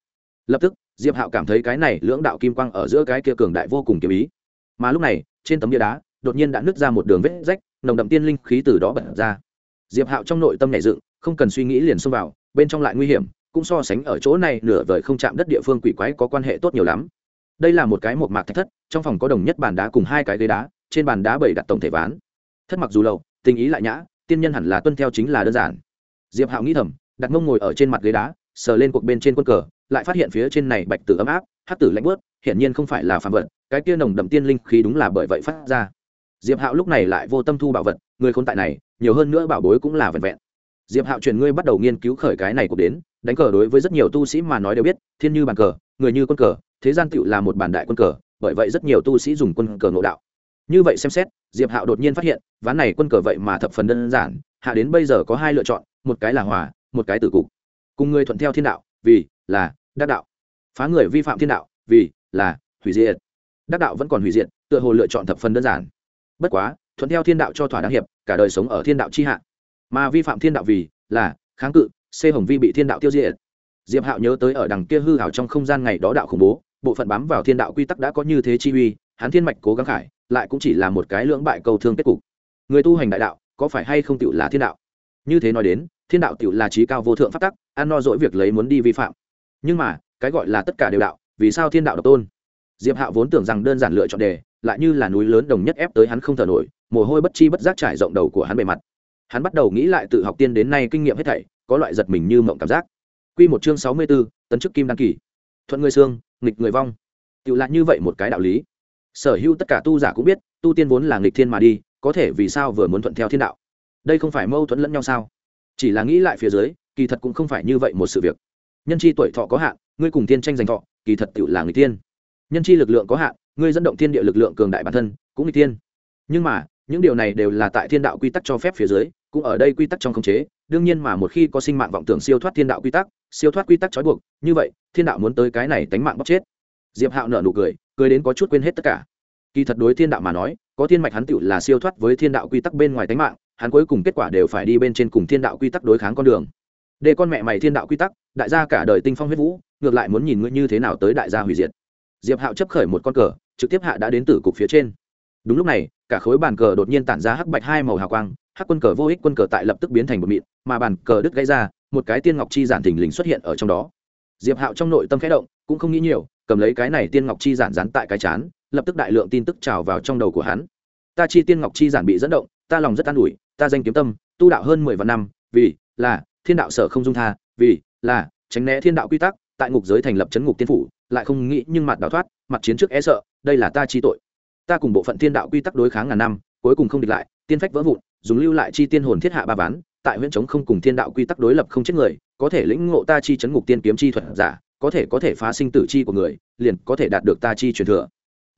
Lập tức, diệp hạo cảm thấy cái này lưỡng đạo kim quang ở giữa cái kia cường đại vô cùng kiếm ý. Mà lúc này, trên tấm bia đá, đột nhiên đã nứt ra một đường vết rách, nồng đậm tiên linh khí từ đó bật ra. Diệp hạo trong nội tâm nhảy dựng, không cần suy nghĩ liền xông vào, bên trong lại nguy hiểm, cũng so sánh ở chỗ này nửa vời không chạm đất địa phương quỷ quái có quan hệ tốt nhiều lắm. Đây là một cái một mạc thạch thất, trong phòng có đồng nhất bàn đá cùng hai cái ghế đá trên bàn đá bảy đặt tổng thể ván. Thất mặc dù lâu tình ý lại nhã, tiên nhân hẳn là tuân theo chính là đơn giản. Diệp hạo nghĩ thầm, đặt mông ngồi ở trên mặt ghế đá, sờ lên cuộc bên trên quân cờ, lại phát hiện phía trên này bạch tử ấm áp hát tử lạnh bớt hiển nhiên không phải là phạm vật, cái kia nồng đậm tiên linh khí đúng là bởi vậy phát ra. Diệp hạo lúc này lại vô tâm thu bảo vật, người khôn tại này, nhiều hơn nữa bảo bối cũng là vẹn vẹn. Diệp hạo chuyển ngươi bắt đầu nghiên cứu khởi cái này cuộc đến, đánh cờ đối với rất nhiều tu sĩ mà nói đều biết, thiên như bàn cờ, người như quân cờ, thế gian tựu là một bản đại quân cờ, bởi vậy rất nhiều tu sĩ dùng quân cờ ngộ đạo như vậy xem xét, diệp hạo đột nhiên phát hiện, ván này quân cờ vậy mà thập phần đơn giản, hạ đến bây giờ có hai lựa chọn, một cái là hòa, một cái tử cục. Cùng người thuận theo thiên đạo, vì là đắc đạo. Phá người vi phạm thiên đạo, vì là hủy diệt. Đắc đạo vẫn còn hủy diệt, tựa hồ lựa chọn thập phần đơn giản. Bất quá, thuận theo thiên đạo cho thỏa đáng hiệp, cả đời sống ở thiên đạo chi hạ. Mà vi phạm thiên đạo vì là kháng cự, xê hồng vi bị thiên đạo tiêu diệt. Diệp hạo nhớ tới ở đằng kia hư hảo trong không gian ngày đó đạo khủng bố, bộ phận bám vào thiên đạo quy tắc đã có như thế chi uy hắn thiên mạch cố gắng khải lại cũng chỉ là một cái lưỡng bại cầu thương kết cục. Người tu hành đại đạo có phải hay không tựu là thiên đạo? Như thế nói đến thiên đạo tựu là trí cao vô thượng phát tắc ăn no dỗi việc lấy muốn đi vi phạm. Nhưng mà cái gọi là tất cả đều đạo vì sao thiên đạo độc tôn? Diệp hạo vốn tưởng rằng đơn giản lựa chọn đề lại như là núi lớn đồng nhất ép tới hắn không thở nổi mồ hôi bất chi bất giác trải rộng đầu của hắn bề mặt. Hắn bắt đầu nghĩ lại tự học tiên đến nay kinh nghiệm hết thảy có loại giật mình như mộng cảm giác. Quy một chương sáu mươi 64, tấn chức kim đăng kỳ. Thuận người xương, nghịch người vong. Tiểu lại như vậy một cái đạo lý sở hữu tất cả tu giả cũng biết, tu tiên vốn là nghịch thiên mà đi, có thể vì sao vừa muốn thuận theo thiên đạo? Đây không phải mâu thuẫn lẫn nhau sao? Chỉ là nghĩ lại phía dưới, kỳ thật cũng không phải như vậy một sự việc. Nhân chi tuổi thọ có hạn, ngươi cùng tiên tranh giành thọ, kỳ thật tự là người tiên nhân chi lực lượng có hạn, ngươi dẫn động thiên địa lực lượng cường đại bản thân, cũng người tiên nhưng mà, những điều này đều là tại thiên đạo quy tắc cho phép phía dưới, cũng ở đây quy tắc trong khống chế. Đương nhiên mà một khi có sinh mạng vọng tưởng siêu thoát thiên đạo quy tắc, siêu thoát quy tắc trói buộc, như vậy, thiên đạo muốn tới cái này tánh mạng bóc chết. Diệp hạo nở nụ cười cười đến có chút quên hết tất cả. Kỳ thật đối thiên đạo mà nói, có thiên mạch hắn tựu là siêu thoát với thiên đạo quy tắc bên ngoài tánh mạng, hắn cuối cùng kết quả đều phải đi bên trên cùng thiên đạo quy tắc đối kháng con đường. Để con mẹ mày thiên đạo quy tắc, đại gia cả đời tinh phong huyết vũ, ngược lại muốn nhìn ngươi như thế nào tới đại gia hủy diệt. Diệp hạo chấp khởi một con cờ, trực tiếp hạ đã đến tử cục phía trên. Đúng lúc này, cả khối bàn cờ đột nhiên tản ra hắc bạch hai màu hào quang, hắc quân cờ vô ích quân cờ tại lập tức biến thành một mịn, mà bàn cờ đứt gãy ra, một cái tiên ngọc chi giản thình lình xuất hiện ở trong đó. Diệp hạo trong nội tâm khẽ động, cũng không nghĩ nhiều cầm lấy cái này tiên ngọc chi giản dán tại cái chán, lập tức đại lượng tin tức trào vào trong đầu của hắn. Ta chi tiên ngọc chi giản bị dẫn động, ta lòng rất an ủi, ta danh kiếm tâm, tu đạo hơn mười vạn năm, vì là thiên đạo sở không dung tha, vì là tránh né thiên đạo quy tắc, tại ngục giới thành lập chấn ngục tiên phủ, lại không nghĩ nhưng mặt đào thoát, mặt chiến trước e sợ, đây là ta chi tội. Ta cùng bộ phận thiên đạo quy tắc đối kháng ngàn năm, cuối cùng không địch lại, tiên phách vỡ vụn, dùng lưu lại chi tiên hồn thiết hạ ba ván, tại huyện chống không cùng thiên đạo quy tắc đối lập không chết người, có thể lĩnh ngộ ta chi chấn ngục tiên kiếm chi thuật giả có thể có thể phá sinh tử chi của người, liền có thể đạt được ta chi truyền thừa.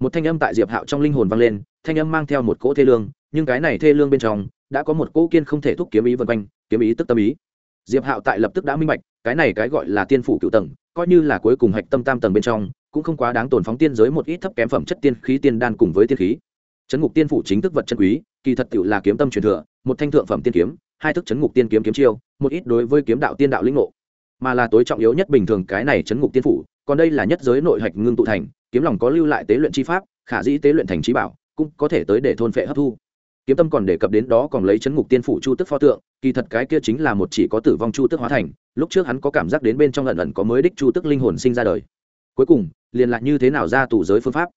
Một thanh âm tại diệp hạo trong linh hồn vang lên, thanh âm mang theo một cỗ thê lương, nhưng cái này thê lương bên trong, đã có một cỗ kiên không thể thúc kiếm ý vân quanh, kiếm ý tức tâm ý. Diệp hạo tại lập tức đã minh bạch, cái này cái gọi là tiên phủ cựu tầng, coi như là cuối cùng hạch tâm tam tầng bên trong, cũng không quá đáng tồn phóng tiên giới một ít thấp kém phẩm chất tiên khí tiên đan cùng với tiên khí. Chấn ngục tiên phủ chính thức vật chân quý, kỳ thật tự là kiếm tâm truyền thừa, một thanh thượng phẩm tiên kiếm, hai thức chấn ngục tiên kiếm kiếm chiêu, một ít đối với kiếm đạo tiên đạo lĩnh ngộ mà là tối trọng yếu nhất bình thường cái này chấn ngục tiên phủ, còn đây là nhất giới nội hạch ngưng tụ thành, kiếm lòng có lưu lại tế luyện chi pháp, khả dĩ tế luyện thành trí bảo, cũng có thể tới để thôn phệ hấp thu. Kiếm tâm còn đề cập đến đó còn lấy chấn ngục tiên phủ chu tức pho tượng, kỳ thật cái kia chính là một chỉ có tử vong chu tức hóa thành, lúc trước hắn có cảm giác đến bên trong lần ẩn có mới đích chu tức linh hồn sinh ra đời. Cuối cùng, liền lại như thế nào ra tù giới phương pháp?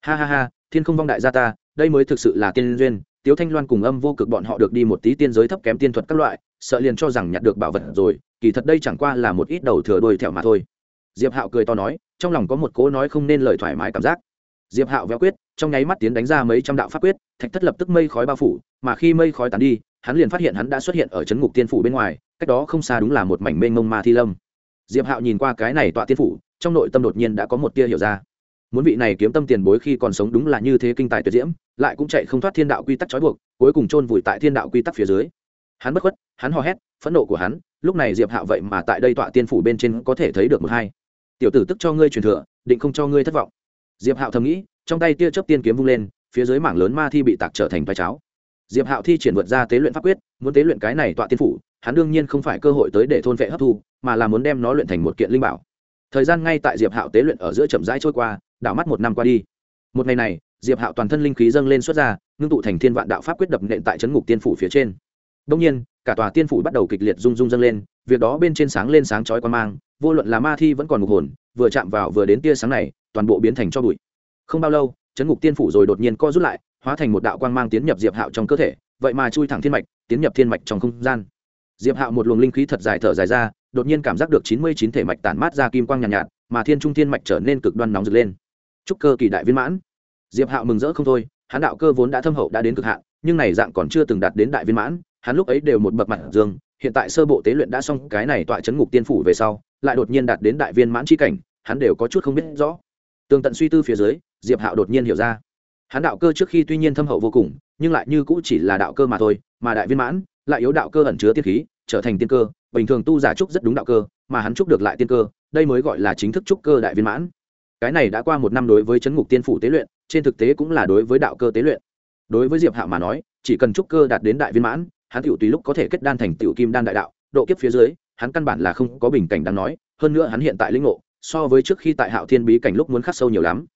Ha ha ha, thiên không vong đại gia ta, đây mới thực sự là tiên duyên, tiếu thanh loan cùng âm vô cực bọn họ được đi một tí tiên giới thấp kém tiên thuật các loại sợ liền cho rằng nhặt được bảo vật rồi, kỳ thật đây chẳng qua là một ít đầu thừa đuôi thẹo mà thôi. Diệp hạo cười to nói, trong lòng có một cố nói không nên lời thoải mái cảm giác. Diệp hạo véo quyết, trong nháy mắt tiến đánh ra mấy trăm đạo pháp quyết, thạch thất lập tức mây khói bao phủ, mà khi mây khói tán đi, hắn liền phát hiện hắn đã xuất hiện ở c ngục tiên phủ bên ngoài, cách đó không xa đúng là một mảnh mênh mông ma thi lâm. Diệp hạo nhìn qua cái này tọa tiên phủ, trong nội tâm đột nhiên đã có một tia hiểu ra. Muốn vị này kiếm tâm tiền bối khi còn sống đúng là như thế kinh tài tuyệt diễm, lại cũng chạy không thoát thiên đạo quy tắc trói buộc, cuối cùng chôn vùi tại thiên đạo quy tắc phía dưới hắn bất khuất, hắn hò hét, phẫn nộ của hắn, lúc này diệp hạo vậy mà tại đây tọa tiên phủ bên trên có thể thấy được một hai. Tiểu tử tức cho ngươi truyền thừa, định không cho ngươi thất vọng. Diệp hạo thầm nghĩ, trong tay tia chớp tiên kiếm vung lên, phía dưới mảng lớn ma thi bị tạc trở thành vai cháo. Diệp hạo thi triển vượt ra tế luyện pháp quyết, muốn tế luyện cái này tọa tiên phủ, hắn đương nhiên không phải cơ hội tới để thôn vệ hấp thu, mà là muốn đem nó luyện thành một kiện linh bảo. Thời gian ngay tại diệp hạo tế luyện ở giữa chậm rãi trôi qua, đảo mắt một năm qua đi. Một ngày này, diệp hạo toàn thân linh khí dâng lên xuất ra, ngưng tụ thành thiên vạn đạo pháp quyết đập nện tại trấn ngục tiên phủ phía trên đông nhiên cả tòa tiên phủ bắt đầu kịch liệt rung rung dâng lên việc đó bên trên sáng lên sáng chói quan mang vô luận là ma thi vẫn còn ngục hồn vừa chạm vào vừa đến tia sáng này toàn bộ biến thành cho bụi. Không bao lâu chấn ngục tiên phủ rồi đột nhiên co rút lại hóa thành một đạo quang mang tiến nhập diệp hạo trong cơ thể vậy mà chui thẳng thiên mạch tiến nhập thiên mạch trong không gian. Diệp hạo một luồng linh khí thật dài thở dài ra đột nhiên cảm giác được chín mươi chín thể mạch tản mát ra kim quang nhàn nhạt, nhạt mà thiên trung thiên mạch trở nên cực đoan nóng rực lên. Chúc cơ kỳ đại viên mãn. Diệp hạo mừng rỡ không thôi hắn đạo cơ vốn đã thâm hậu đã đến cực hạn nhưng này dạng còn chưa từng đạt đến đại viên mãn hắn lúc ấy đều một bậc mặt dương, hiện tại sơ bộ tế luyện đã xong, cái này tọa chấn ngục tiên phủ về sau, lại đột nhiên đạt đến đại viên mãn chi cảnh, hắn đều có chút không biết rõ. Tường tận suy tư phía dưới, diệp hạo đột nhiên hiểu ra. Hắn đạo cơ trước khi tuy nhiên thâm hậu vô cùng, nhưng lại như cũ chỉ là đạo cơ mà thôi, mà đại viên mãn, lại yếu đạo cơ ẩn chứa tiên khí, trở thành tiên cơ, bình thường tu giả trúc rất đúng đạo cơ, mà hắn trúc được lại tiên cơ, đây mới gọi là chính thức trúc cơ đại viên mãn. Cái này đã qua một năm đối với chấn ngục tiên phủ tế luyện, trên thực tế cũng là đối với đạo cơ tế luyện. Đối với diệp hạo mà nói, chỉ cần trúc cơ đạt đến đại viên mãn hắn tiểu tùy lúc có thể kết đan thành tiểu kim đan đại đạo, độ kiếp phía dưới, hắn căn bản là không có bình cảnh đáng nói, hơn nữa hắn hiện tại linh ngộ, so với trước khi tại hạo thiên bí cảnh lúc muốn khắc sâu nhiều lắm.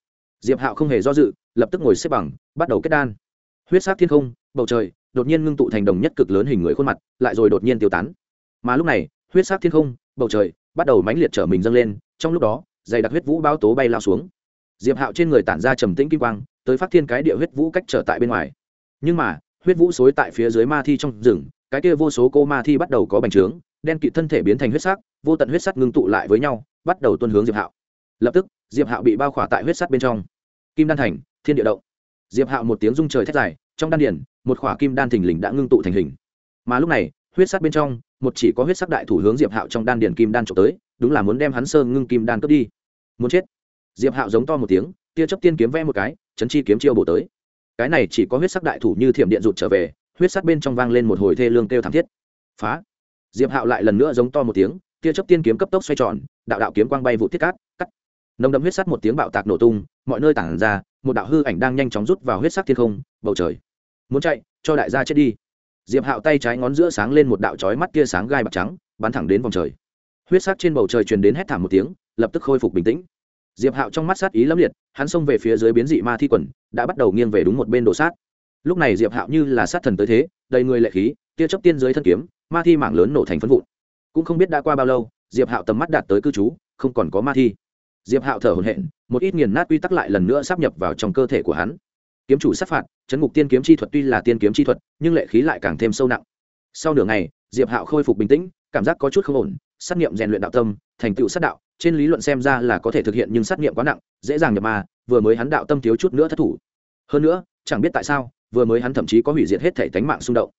Diệp hạo không hề do dự, lập tức ngồi xếp bằng, bắt đầu kết đan. Huyết sát thiên không, bầu trời, đột nhiên ngưng tụ thành đồng nhất cực lớn hình người khuôn mặt, lại rồi đột nhiên tiêu tán. Mà lúc này, huyết sát thiên không, bầu trời, bắt đầu mãnh liệt trở mình dâng lên, trong lúc đó, dày đặc huyết vũ bao tố bay lao xuống. Diệp hạo trên người tản ra trầm tĩnh kim quang, tới phát thiên cái địa huyết vũ cách trở tại bên ngoài. Nhưng mà huyết vũ xối tại phía dưới ma thi trong rừng, cái kia vô số cô ma thi bắt đầu có bành trướng, đen kịt thân thể biến thành huyết sắc, vô tận huyết sắc ngưng tụ lại với nhau, bắt đầu tuân hướng diệp hạo. Lập tức, diệp hạo bị bao khỏa tại huyết sắc bên trong. Kim đan thành, thiên địa động. Diệp hạo một tiếng rung trời thét dài, trong đan điển một khỏa kim đan thình lình đã ngưng tụ thành hình. Mà lúc này, huyết sắc bên trong, một chỉ có huyết sắc đại thủ hướng diệp hạo trong đan điển kim đan trộm tới, đúng là muốn đem hắn sơn ngưng kim đan cướp đi. Muốn chết. Diệp hạo giống to một tiếng, tia chấp tiên kiếm vẽ một cái, chấn chi kiếm chiêu bổ tới cái này chỉ có huyết sắc đại thủ như thiểm điện rụt trở về, huyết sắc bên trong vang lên một hồi thê lương kêu thảm thiết. Phá! Diệp hạo lại lần nữa giống to một tiếng, tia chấp tiên kiếm cấp tốc xoay tròn, đạo đạo kiếm quang bay vụ thiết cát, cắt. Nồng đậm huyết sắc một tiếng bạo tạc nổ tung, mọi nơi tản ra, một đạo hư ảnh đang nhanh chóng rút vào huyết sắc thiên không, bầu trời. Muốn chạy, cho đại gia chết đi. Diệp hạo tay trái ngón giữa sáng lên một đạo chói mắt tia sáng gai bạc trắng, bắn thẳng đến vòng trời. Huyết sắc trên bầu trời truyền đến hét thảm một tiếng, lập tức khôi phục bình tĩnh diệp hạo trong mắt sát ý lâm liệt, hắn xông về phía dưới biến dị ma thi quần, đã bắt đầu nghiêng về đúng một bên đổ sát. Lúc này diệp hạo như là sát thần tới thế, đầy người lệ khí, tia chớp tiên dưới thân kiếm, ma thi mảng lớn nổ thành phân vụn. Cũng không biết đã qua bao lâu, diệp hạo tầm mắt đạt tới cư trú, không còn có ma thi. Diệp hạo thở hổn hển, một ít nghiền nát quy tắc lại lần nữa sắp nhập vào trong cơ thể của hắn. Kiếm chủ sát phạt, chấn ngục tiên kiếm chi thuật tuy là tiên kiếm chi thuật, nhưng lệ khí lại càng thêm sâu nặng. Sau nửa ngày, diệp hạo khôi phục bình tĩnh, cảm giác có chút không ổn sát nghiệm rèn luyện đạo tâm, thành tựu sát đạo, trên lý luận xem ra là có thể thực hiện nhưng sát nghiệm quá nặng, dễ dàng nhập ma, vừa mới hắn đạo tâm thiếu chút nữa thất thủ. Hơn nữa, chẳng biết tại sao, vừa mới hắn thậm chí có hủy diệt hết thể tánh mạng xung động.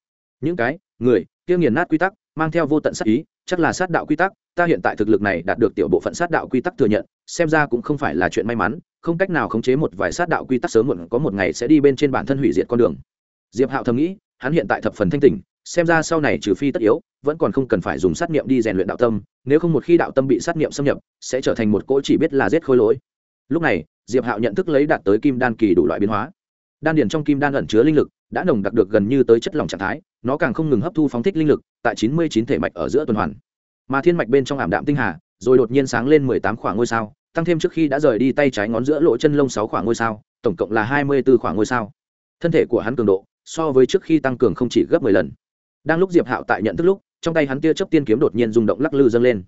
Những cái, người, kia nghiền nát quy tắc, mang theo vô tận sát ý, chắc là sát đạo quy tắc, ta hiện tại thực lực này đạt được tiểu bộ phận sát đạo quy tắc thừa nhận, xem ra cũng không phải là chuyện may mắn, không cách nào khống chế một vài sát đạo quy tắc sớm muộn có một ngày sẽ đi bên trên bản thân hủy diệt con đường. Diệp hạo thầm nghĩ, hắn hiện tại thập phần thanh tỉnh xem ra sau này trừ phi tất yếu, vẫn còn không cần phải dùng sát niệm đi rèn luyện đạo tâm, nếu không một khi đạo tâm bị sát niệm xâm nhập, sẽ trở thành một cỗ chỉ biết là giết khôi lỗi. Lúc này, diệp hạo nhận thức lấy đạt tới kim đan kỳ đủ loại biến hóa. Đan điền trong kim đan ẩn chứa linh lực, đã nồng đặc được gần như tới chất lỏng trạng thái, nó càng không ngừng hấp thu phóng thích linh lực, tại chín mươi chín thể mạch ở giữa tuần hoàn. Mà thiên mạch bên trong ảm đạm tinh hà, rồi đột nhiên sáng lên mười tám khoảng ngôi sao, tăng thêm trước khi đã rời đi tay trái ngón giữa lỗ chân lông sáu khoảng ngôi sao, tổng cộng là hai mươi b ố khoảng ngôi sao. Thân thể của hắn cường độ, so với trước khi tăng cường không chỉ gấp mười lần đang lúc diệp hạo tại nhận thức lúc, trong tay hắn tia chấp tiên kiếm đột nhiên rung động lắc lư dâng lên.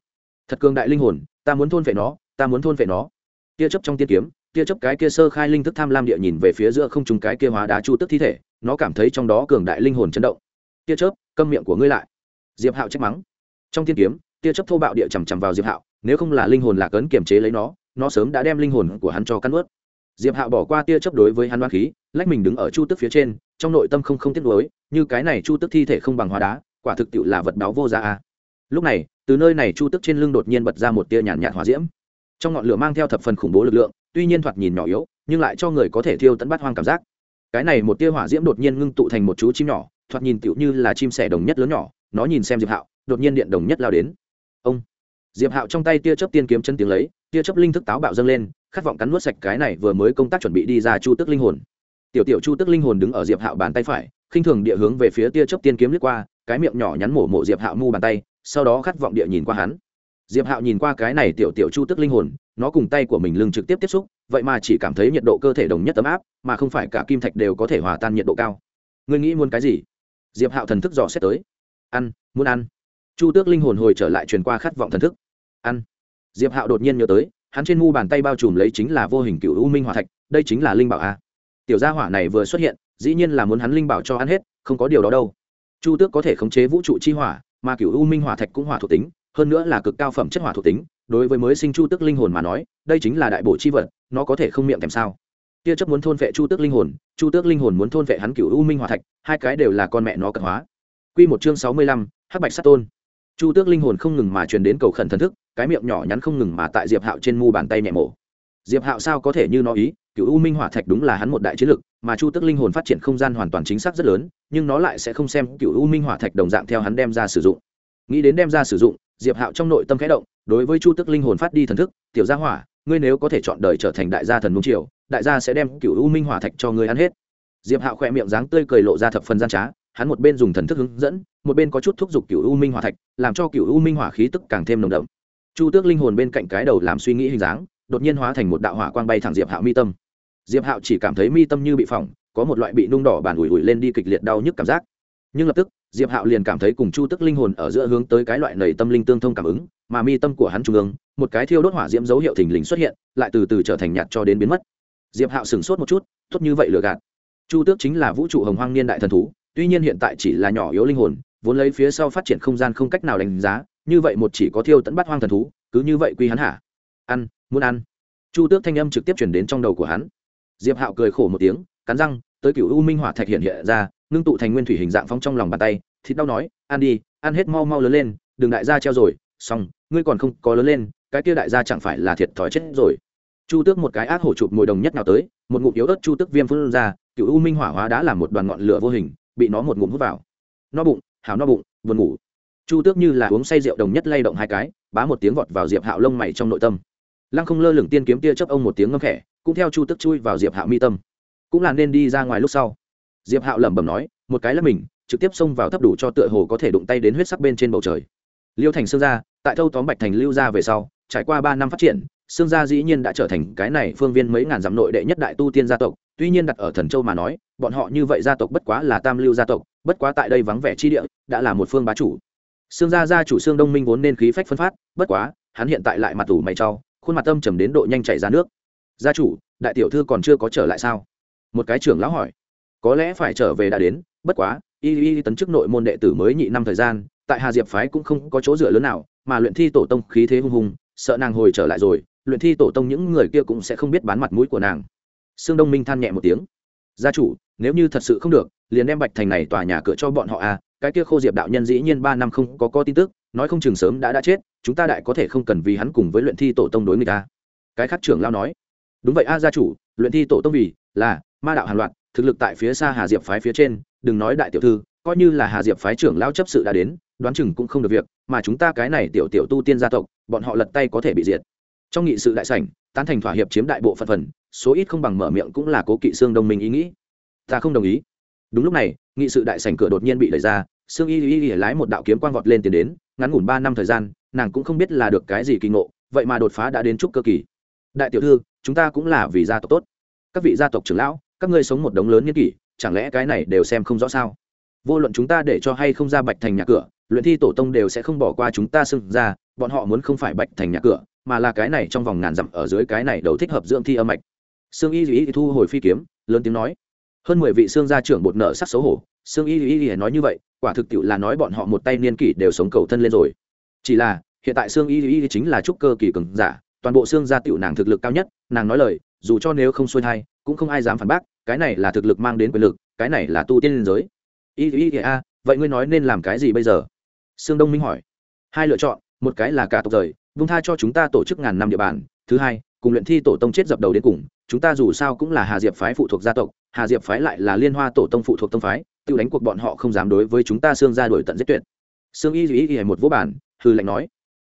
Thật cường đại linh hồn, ta muốn thôn phệ nó, ta muốn thôn phệ nó. Tia chấp trong tiên kiếm, tia chấp cái kia sơ khai linh thức tham lam địa nhìn về phía giữa không trùng cái kia hóa đá chu tức thi thể, nó cảm thấy trong đó cường đại linh hồn chấn động. Tia chớp, câm miệng của ngươi lại. Diệp hạo trách mắng. Trong tiên kiếm, tia chấp thô bạo địa chằm chằm vào diệp hạo, nếu không là linh hồn lạc ấn kiềm chế lấy nó nó sớm đã đem linh hồn của hắn cho cắn ướt diệp hạo bỏ qua tia chấp đối với hắn đoan khí, lách mình đứng ở chu tức phía trên trong nội tâm không không tiếc nuối, như cái này chu tức thi thể không bằng hóa đá, quả thực tiệu là vật báo vô giá a. Lúc này, từ nơi này chu tức trên lưng đột nhiên bật ra một tia nhàn nhạt hỏa diễm. Trong ngọn lửa mang theo thập phần khủng bố lực lượng, tuy nhiên thoạt nhìn nhỏ yếu, nhưng lại cho người có thể thiêu tận bắt hoang cảm giác. Cái này một tia hỏa diễm đột nhiên ngưng tụ thành một chú chim nhỏ, thoạt nhìn tựu như là chim sẻ đồng nhất lớn nhỏ, nó nhìn xem diệp hạo, đột nhiên điện đồng nhất lao đến. Ông! Diệp hạo trong tay tia chớp tiên kiếm chân tiếng lấy, tia chớp linh thức táo bạo dâng lên, khát vọng cắn nuốt sạch cái này vừa mới công tác chuẩn bị đi ra chu tức linh hồn tiểu tiểu chu tức linh hồn đứng ở diệp hạo bàn tay phải, khinh thường địa hướng về phía tia chớp tiên kiếm lướt qua, cái miệng nhỏ nhắn mổ mổ diệp hạo mu bàn tay, sau đó khát vọng địa nhìn qua hắn. Diệp hạo nhìn qua cái này tiểu tiểu chu tức linh hồn, nó cùng tay của mình lưng trực tiếp tiếp xúc, vậy mà chỉ cảm thấy nhiệt độ cơ thể đồng nhất tấm áp, mà không phải cả kim thạch đều có thể hòa tan nhiệt độ cao. Ngươi nghĩ muốn cái gì? Diệp hạo thần thức dò xét tới. Ăn, muốn ăn. Chu tước linh hồn hồi trở lại truyền qua khát vọng thần thức. Ăn. Diệp hạo đột nhiên nhớ tới, hắn trên mu bàn tay bao trùm lấy chính là vô hình cựu u minh hỏa thạch, đây chính là linh bảo a tiểu gia hỏa này vừa xuất hiện, dĩ nhiên là muốn hắn linh bảo cho ăn hết, không có điều đó đâu. Chu tước có thể khống chế vũ trụ chi hỏa, mà cựu u minh hỏa thạch cũng hỏa thuộc tính, hơn nữa là cực cao phẩm chất hỏa thuộc tính, đối với mới sinh chu tước linh hồn mà nói, đây chính là đại bổ chi vật, nó có thể không miệng kèm sao. Tia chấp muốn thôn vệ chu tước linh hồn, chu tước linh hồn muốn thôn vệ hắn cựu u minh hỏa thạch, hai cái đều là con mẹ nó cận hóa. Q một chương sáu mươi lăm, hắc bạch sát tôn. Chu tước linh hồn không ngừng mà truyền đến cầu khẩn thần thức, cái miệng nhỏ nhắn không ngừng mà tại diệp hạo trên mu bàn tay nhẹ mổ diệp hạo sao có thể như nó ý? Cựu u minh hỏa thạch đúng là hắn một đại chiến lực mà chu tức linh hồn phát triển không gian hoàn toàn chính xác rất lớn, nhưng nó lại sẽ không xem cựu u minh hỏa thạch đồng dạng theo hắn đem ra sử dụng. Nghĩ đến đem ra sử dụng, diệp hạo trong nội tâm khẽ động, đối với chu tức linh hồn phát đi thần thức, tiểu gia hỏa, ngươi nếu có thể chọn đời trở thành đại gia thần nung triều, đại gia sẽ đem cựu u minh hỏa thạch cho ngươi ăn hết. Diệp hạo khỏe miệng dáng tươi cười lộ ra thập phần gian trá, hắn một bên dùng thần thức hướng dẫn, một bên có chút thúc giục cựu u minh hỏa thạch, làm cho cựu u minh hỏa khí tức càng thêm nồng đậm. Chu tước linh hồn bên cạnh cái đầu làm suy nghĩ hình dáng đột nhiên hóa thành một đạo hỏa quang bay thẳng diệp hạo mi tâm. Diệp hạo chỉ cảm thấy mi tâm như bị phỏng, có một loại bị nung đỏ bàn ủi ủi lên đi kịch liệt đau nhức cảm giác. Nhưng lập tức, diệp hạo liền cảm thấy cùng chu tức linh hồn ở giữa hướng tới cái loại nầy tâm linh tương thông cảm ứng, mà mi tâm của hắn trung ương, một cái thiêu đốt hỏa diễm dấu hiệu thình lình xuất hiện, lại từ từ trở thành nhạt cho đến biến mất. Diệp hạo sửng sốt một chút, tốt như vậy lừa gạt. Chu tước chính là vũ trụ hồng hoang niên đại thần thú, tuy nhiên hiện tại chỉ là nhỏ yếu linh hồn, vốn lấy phía sau phát triển không gian không cách nào đánh giá, như vậy một chỉ có thiêu tẫn bắt hoang thần thú, cứ như vậy quy hắn hả? Ăn muốn ăn. Chu tước thanh âm trực tiếp chuyển đến trong đầu của hắn. Diệp hạo cười khổ một tiếng, cắn răng, tới cựu u minh hỏa thạch hiện hiện ra, ngưng tụ thành nguyên thủy hình dạng phong trong lòng bàn tay, thịt đau nói, ăn đi, ăn hết mau mau lớn lên, đừng đại gia treo rồi, xong, ngươi còn không có lớn lên, cái kia đại gia chẳng phải là thiệt thòi chết rồi. Chu tước một cái ác hổ chụp mồi đồng nhất nào tới, một ngụm yếu ớt chu tước viêm phun ra cựu u minh hỏa hóa đã làm một đoàn ngọn lửa vô hình, bị nó một ngụm hút vào. No bụng hào no bụng, buồn ngủ. Chu tước như là uống say rượu đồng nhất lay động hai cái, bá một tiếng vọt vào diệp hạo lông mày trong nội tâm lăng không lơ lửng tiên kiếm tia chấp ông một tiếng ngâm khẽ, cũng theo chu tước chui vào diệp hạo mi tâm. Cũng là nên đi ra ngoài lúc sau. Diệp hạo lẩm bẩm nói, một cái là mình, trực tiếp xông vào thấp đủ cho tựa hồ có thể đụng tay đến huyết sắc bên trên bầu trời. Liêu thành xương gia, tại thâu tóm bạch thành lưu gia về sau, trải qua ba năm phát triển xương gia dĩ nhiên đã trở thành cái này phương viên mấy ngàn dặm nội đệ nhất đại tu tiên gia tộc. Tuy nhiên đặt ở thần châu mà nói, bọn họ như vậy gia tộc bất quá là tam lưu gia tộc, bất quá tại đây vắng vẻ chi địa, đã là một phương bá chủ. Xương gia gia chủ xương đông minh vốn nên khí phách phân phát, bất quá, hắn hiện tại lại mặt tủ mày trao khuôn mặt tâm trầm đến độ nhanh chảy ra nước. Gia chủ, đại tiểu thư còn chưa có trở lại sao? Một cái trưởng lão hỏi. Có lẽ phải trở về đã đến, bất quá y y tấn chức nội môn đệ tử mới nhị năm thời gian, tại hà diệp phái cũng không có chỗ dựa lớn nào, mà luyện thi tổ tông khí thế hung hùng, sợ nàng hồi trở lại rồi, luyện thi tổ tông những người kia cũng sẽ không biết bán mặt mũi của nàng. Sương đông minh than nhẹ một tiếng. Gia chủ, nếu như thật sự không được, liền đem bạch thành này tòa nhà cửa cho bọn họ à cái kia khô diệp đạo nhân dĩ nhiên ba năm không có có tin tức, nói không chừng sớm đã đã chết chúng ta đại có thể không cần vì hắn cùng với luyện thi tổ tông đối người ta cái khác trưởng lao nói, đúng vậy a, gia chủ, luyện thi tổ tông vì là ma đạo hàn loạn thực lực tại phía xa hà diệp phái phía trên, đừng nói đại tiểu thư, coi như là hà diệp phái trưởng lao chấp sự đã đến, đoán chừng cũng không được việc, mà chúng ta cái này tiểu tiểu tu tiên gia tộc, bọn họ lật tay có thể bị diệt. Trong nghị sự đại sảnh, tán thành thỏa hiệp chiếm đại bộ phận phần, số ít không bằng mở miệng cũng là cố kỵ xương đông minh ý nghĩ. Ta không đồng ý. Đúng lúc này, nghị sự đại sảnh cửa đột nhiên bị đẩy ra xương y y y lái một đạo kiếm quang vọt lên tiến đến, ngắn ngủn ba năm thời gian nàng cũng không biết là được cái gì kỳ ngộ, vậy mà đột phá đã đến trúc cơ kỳ. Đại tiểu thư, chúng ta cũng là vì gia tộc tốt. Các vị gia tộc trưởng lão, các ngươi sống một đống lớn n kỷ, chẳng lẽ cái này đều xem không rõ sao? Vô luận chúng ta để cho hay không ra bạch thành nhà cửa, luyện thi tổ tông đều sẽ không bỏ qua chúng ta xưng ra, bọn họ muốn không phải bạch thành nhà cửa, mà là cái này trong vòng ngàn dặm ở dưới cái này đầu thích hợp dưỡng thi âm mạch. Sương y y thu hồi phi kiếm, lớn tiếng nói. Hơn mười vị xương gia trưởng bột nợ sắc xấu hổ, sương y y nói như vậy, quả thực tiệu là nói bọn họ một tay niên kỷ đều sống cầu thân lên rồi chỉ là, hiện tại xương y y chính là trúc cơ kỳ cường giả, toàn bộ xương gia tiểu nàng thực lực cao nhất, nàng nói lời, dù cho nếu không xuôi thai, cũng không ai dám phản bác, cái này là thực lực mang đến quyền lực, cái này là tu tiên liên giới. Y y y a, vậy ngươi nói nên làm cái gì bây giờ? Sương đông minh hỏi. Hai lựa chọn, một cái là cả tộc rời, vung tha cho chúng ta tổ chức ngàn năm địa bàn. Thứ hai, cùng luyện thi tổ tông chết dập đầu đến cùng, chúng ta dù sao cũng là hà diệp phái phụ thuộc gia tộc, hà diệp phái lại là liên hoa tổ tông phụ thuộc tông phái tự đánh cuộc bọn họ không dám đối với chúng ta xương ra đổi tận giết tuyệt. Xương y y y một vô bản hư lệnh nói,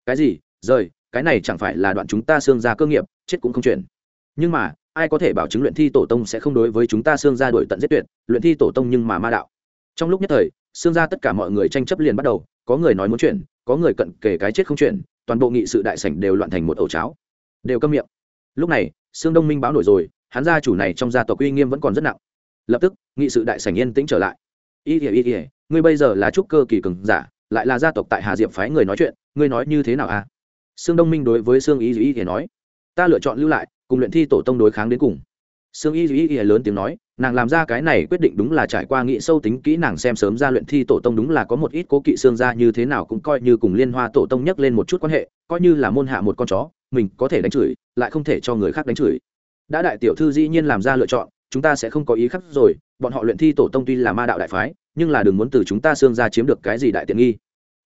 cái gì? Rời, cái này chẳng phải là đoạn chúng ta xương ra cơ nghiệp, chết cũng không chuyển nhưng mà, ai có thể bảo chứng luyện thi tổ tông sẽ không đối với chúng ta xương ra đổi tận giết tuyệt, luyện thi tổ tông nhưng mà ma đạo. Trong lúc nhất thời, xương ra tất cả mọi người tranh chấp liền bắt đầu, có người nói muốn chuyển, có người cận kể cái chết không chuyển, toàn bộ nghị sự đại sảnh đều loạn thành một ẩu cháo. Đều câm miệng. Lúc này, xương đông minh báo nổi rồi, hắn gia chủ này trong gia tộc uy nghiêm vẫn còn rất nặng. Lập tức, nghị sự đại sảnh yên tĩnh trở lại. Y ỉa y ỉa ngươi bây giờ là trúc cơ kỳ cường giả lại là gia tộc tại hà diệp phái người nói chuyện, ngươi nói như thế nào à? Sương đông minh đối với Sương y y thì nói, ta lựa chọn lưu lại, cùng luyện thi tổ tông đối kháng đến cùng. Sương y y thì lớn tiếng nói, nàng làm ra cái này quyết định đúng là trải qua nghị sâu tính kỹ nàng xem sớm ra luyện thi tổ tông đúng là có một ít cố kỵ xương ra như thế nào cũng coi như cùng liên hoa tổ tông nhắc lên một chút quan hệ, coi như là môn hạ một con chó, mình có thể đánh chửi, lại không thể cho người khác đánh chửi. Đã đại tiểu thư dĩ nhiên làm ra lựa chọn, chúng ta sẽ không có ý khác rồi, bọn họ luyện thi tổ tông tuy là ma đạo đại phái nhưng là đừng muốn từ chúng ta xương ra chiếm được cái gì đại tiện nghi.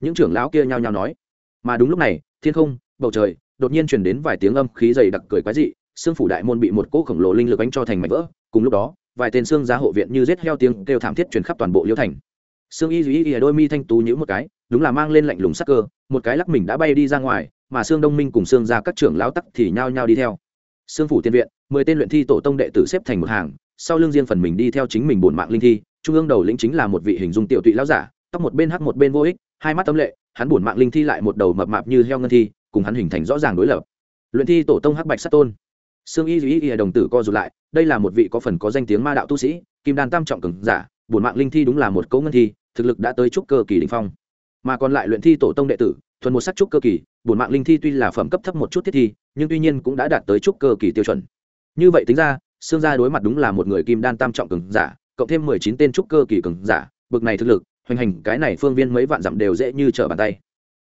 Những trưởng lão kia nhao nhao nói. Mà đúng lúc này, thiên không, bầu trời, đột nhiên truyền đến vài tiếng âm khí dày đặc cười quái dị, xương phủ đại môn bị một cỗ khổng lồ linh lực đánh cho thành mảnh vỡ, cùng lúc đó, vài tên xương gia hộ viện như rết heo tiếng kêu thảm thiết truyền khắp toàn bộ liêu thành. Xương y duy y đôi mi thanh tú nhữ một cái, đúng là mang lên lạnh lùng sắc cơ, một cái lắc mình đã bay đi ra ngoài, mà xương đông minh cùng xương ra các trưởng lão tắc thì nhao nhao đi theo. Xương phủ tiên viện, mười tên luyện thi tổ tông đệ tử xếp thành một hàng sau lưng riêng phần mình đi theo chính mình bổn mạng linh thi trung ương đầu lĩnh chính là một vị hình dung tiểu tụy lão giả tóc một bên hắc một bên vô ích hai mắt tâm lệ hắn bổn mạng linh thi lại một đầu mập mạp như heo ngân thi cùng hắn hình thành rõ ràng đối lập luyện thi tổ tông hắc bạch sát tôn Sương Y Duy Y đồng tử co rụt lại, đây là một vị có phần có danh tiếng ma đạo tu sĩ, kim đan tam trọng cường giả, bổn mạng linh thi đúng là một cấu ngân thi, thực lực đã tới trúc cơ kỳ đỉnh phong. Mà còn lại luyện thi tổ tông đệ tử, thuần một sắc trúc cơ kỳ, bổn mạng linh thi tuy là phẩm cấp thấp một chút thiết thi, nhưng tuy nhiên cũng đã đạt tới trúc cơ kỳ tiêu chuẩn. Như vậy tính ra, Sương gia đối mặt đúng là một người kim đan tam trọng cường giả, cộng thêm mười chín tên trúc cơ kỳ cường giả, bực này thực lực, hoành hành cái này phương viên mấy vạn dặm đều dễ như trở bàn tay.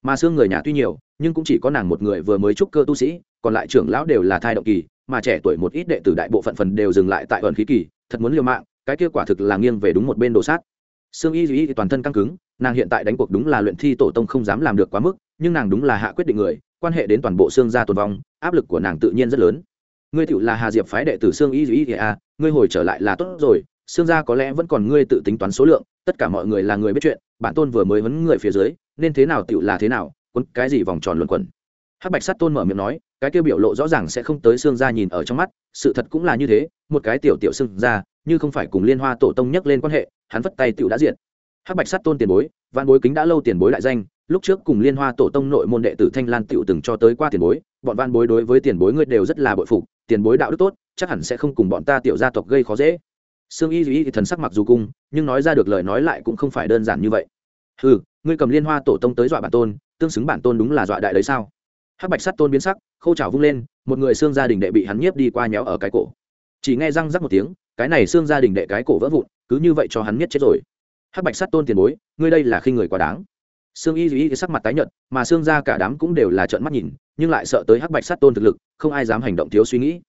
Mà xương người nhà tuy nhiều, nhưng cũng chỉ có nàng một người vừa mới trúc cơ tu sĩ, còn lại trưởng lão đều là thai động kỳ, mà trẻ tuổi một ít đệ tử đại bộ phận phần đều dừng lại tại ẩn khí kỳ thật muốn liều mạng cái kết quả thực là nghiêng về đúng một bên đồ sát sương y duy toàn thân căng cứng nàng hiện tại đánh cuộc đúng là luyện thi tổ tông không dám làm được quá mức nhưng nàng đúng là hạ quyết định người quan hệ đến toàn bộ xương gia tồn vong áp lực của nàng tự nhiên rất lớn ngươi tựu là hà diệp phái đệ tử Sương y duy à ngươi hồi trở lại là tốt rồi, Sương gia có lẽ vẫn còn ngươi tự tính toán số lượng, tất cả mọi người là người biết chuyện, bản tôn vừa mới vấn người phía dưới, nên thế nào tựu là thế nào, quấn cái gì vòng tròn luẩn quẩn. Hắc bạch sát tôn mở miệng nói, cái tiêu biểu lộ rõ ràng sẽ không tới xương gia nhìn ở trong mắt, sự thật cũng là như thế, một cái tiểu tiểu xương gia, như không phải cùng liên hoa tổ tông nhắc lên quan hệ, hắn vất tay tiểu đã diện hắc bạch sát tôn tiền bối văn bối kính đã lâu tiền bối lại danh, lúc trước cùng liên hoa tổ tông nội môn đệ tử thanh lan tiểu từng cho tới qua tiền bối, bọn văn bối đối với tiền bối ngươi đều rất là bội phục tiền bối đạo đức tốt, chắc hẳn sẽ không cùng bọn ta tiểu gia tộc gây khó dễ. Sương y duy thì thần sắc mặc dù cung, nhưng nói ra được lời nói lại cũng không phải đơn giản như vậy. Ừ ngươi cầm liên hoa tổ tông tới dọa bản tôn, tương xứng bản tôn đúng là dọa đại đấy sao? Hắc bạch sắt tôn biến sắc khâu trào vung lên, một người xương gia đình đệ bị hắn nhiếp đi qua nhéo ở cái cổ. Chỉ nghe răng rắc một tiếng, cái này xương gia đình đệ cái cổ vỡ vụn, cứ như vậy cho hắn miết chết rồi. Hắc bạch sắt tôn tiền bối, ngươi đây là khi người quá đáng. Sương y duy sắc mặt tái nhợt mà xương gia cả đám cũng đều là trợn mắt nhìn nhưng lại sợ tới hắc bạch sắt tôn thực lực không ai dám hành động thiếu suy nghĩ.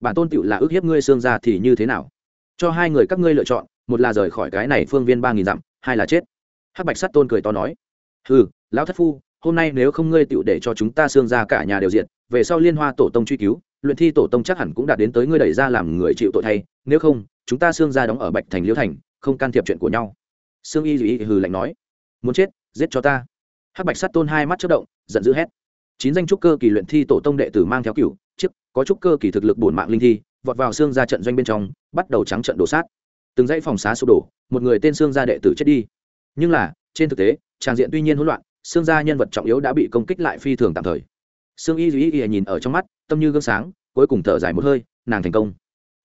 Bản tôn tiểu là ước hiếp ngươi xương gia thì như thế nào? Cho hai người các ngươi lựa chọn một là rời khỏi cái này phương viên ba nghìn dặm hai là chết. Hắc bạch sắt tôn cười to nói Hừ, lão thất phu hôm nay nếu không ngươi tiểu để cho chúng ta xương gia cả nhà đều diện về sau liên hoa tổ tông truy cứu luyện thi tổ tông chắc hẳn cũng đạt đến tới ngươi đẩy ra làm người chịu tội thay nếu không chúng ta xương gia đóng ở bạch thành liễu thành không can thiệp chuyện của nhau. Sương y Dĩ hừ lạnh nói muốn chết giết cho ta. Hắc bạch sát tôn hai mắt chất động, giận dữ hét. Chín danh trúc cơ kỳ luyện thi tổ tông đệ tử mang theo cựu chức có trúc cơ kỳ thực lực bổn mạng linh thi, vọt vào xương ra trận doanh bên trong, bắt đầu trắng trận đổ sát. Từng dãy phòng xá sụp đổ, một người tên xương gia đệ tử chết đi. Nhưng là, trên thực tế, tràng diện tuy nhiên hỗn loạn, xương gia nhân vật trọng yếu đã bị công kích lại phi thường tạm thời. Xương y duy y nhìn ở trong mắt, tâm như gương sáng, cuối cùng thở dài một hơi, nàng thành công.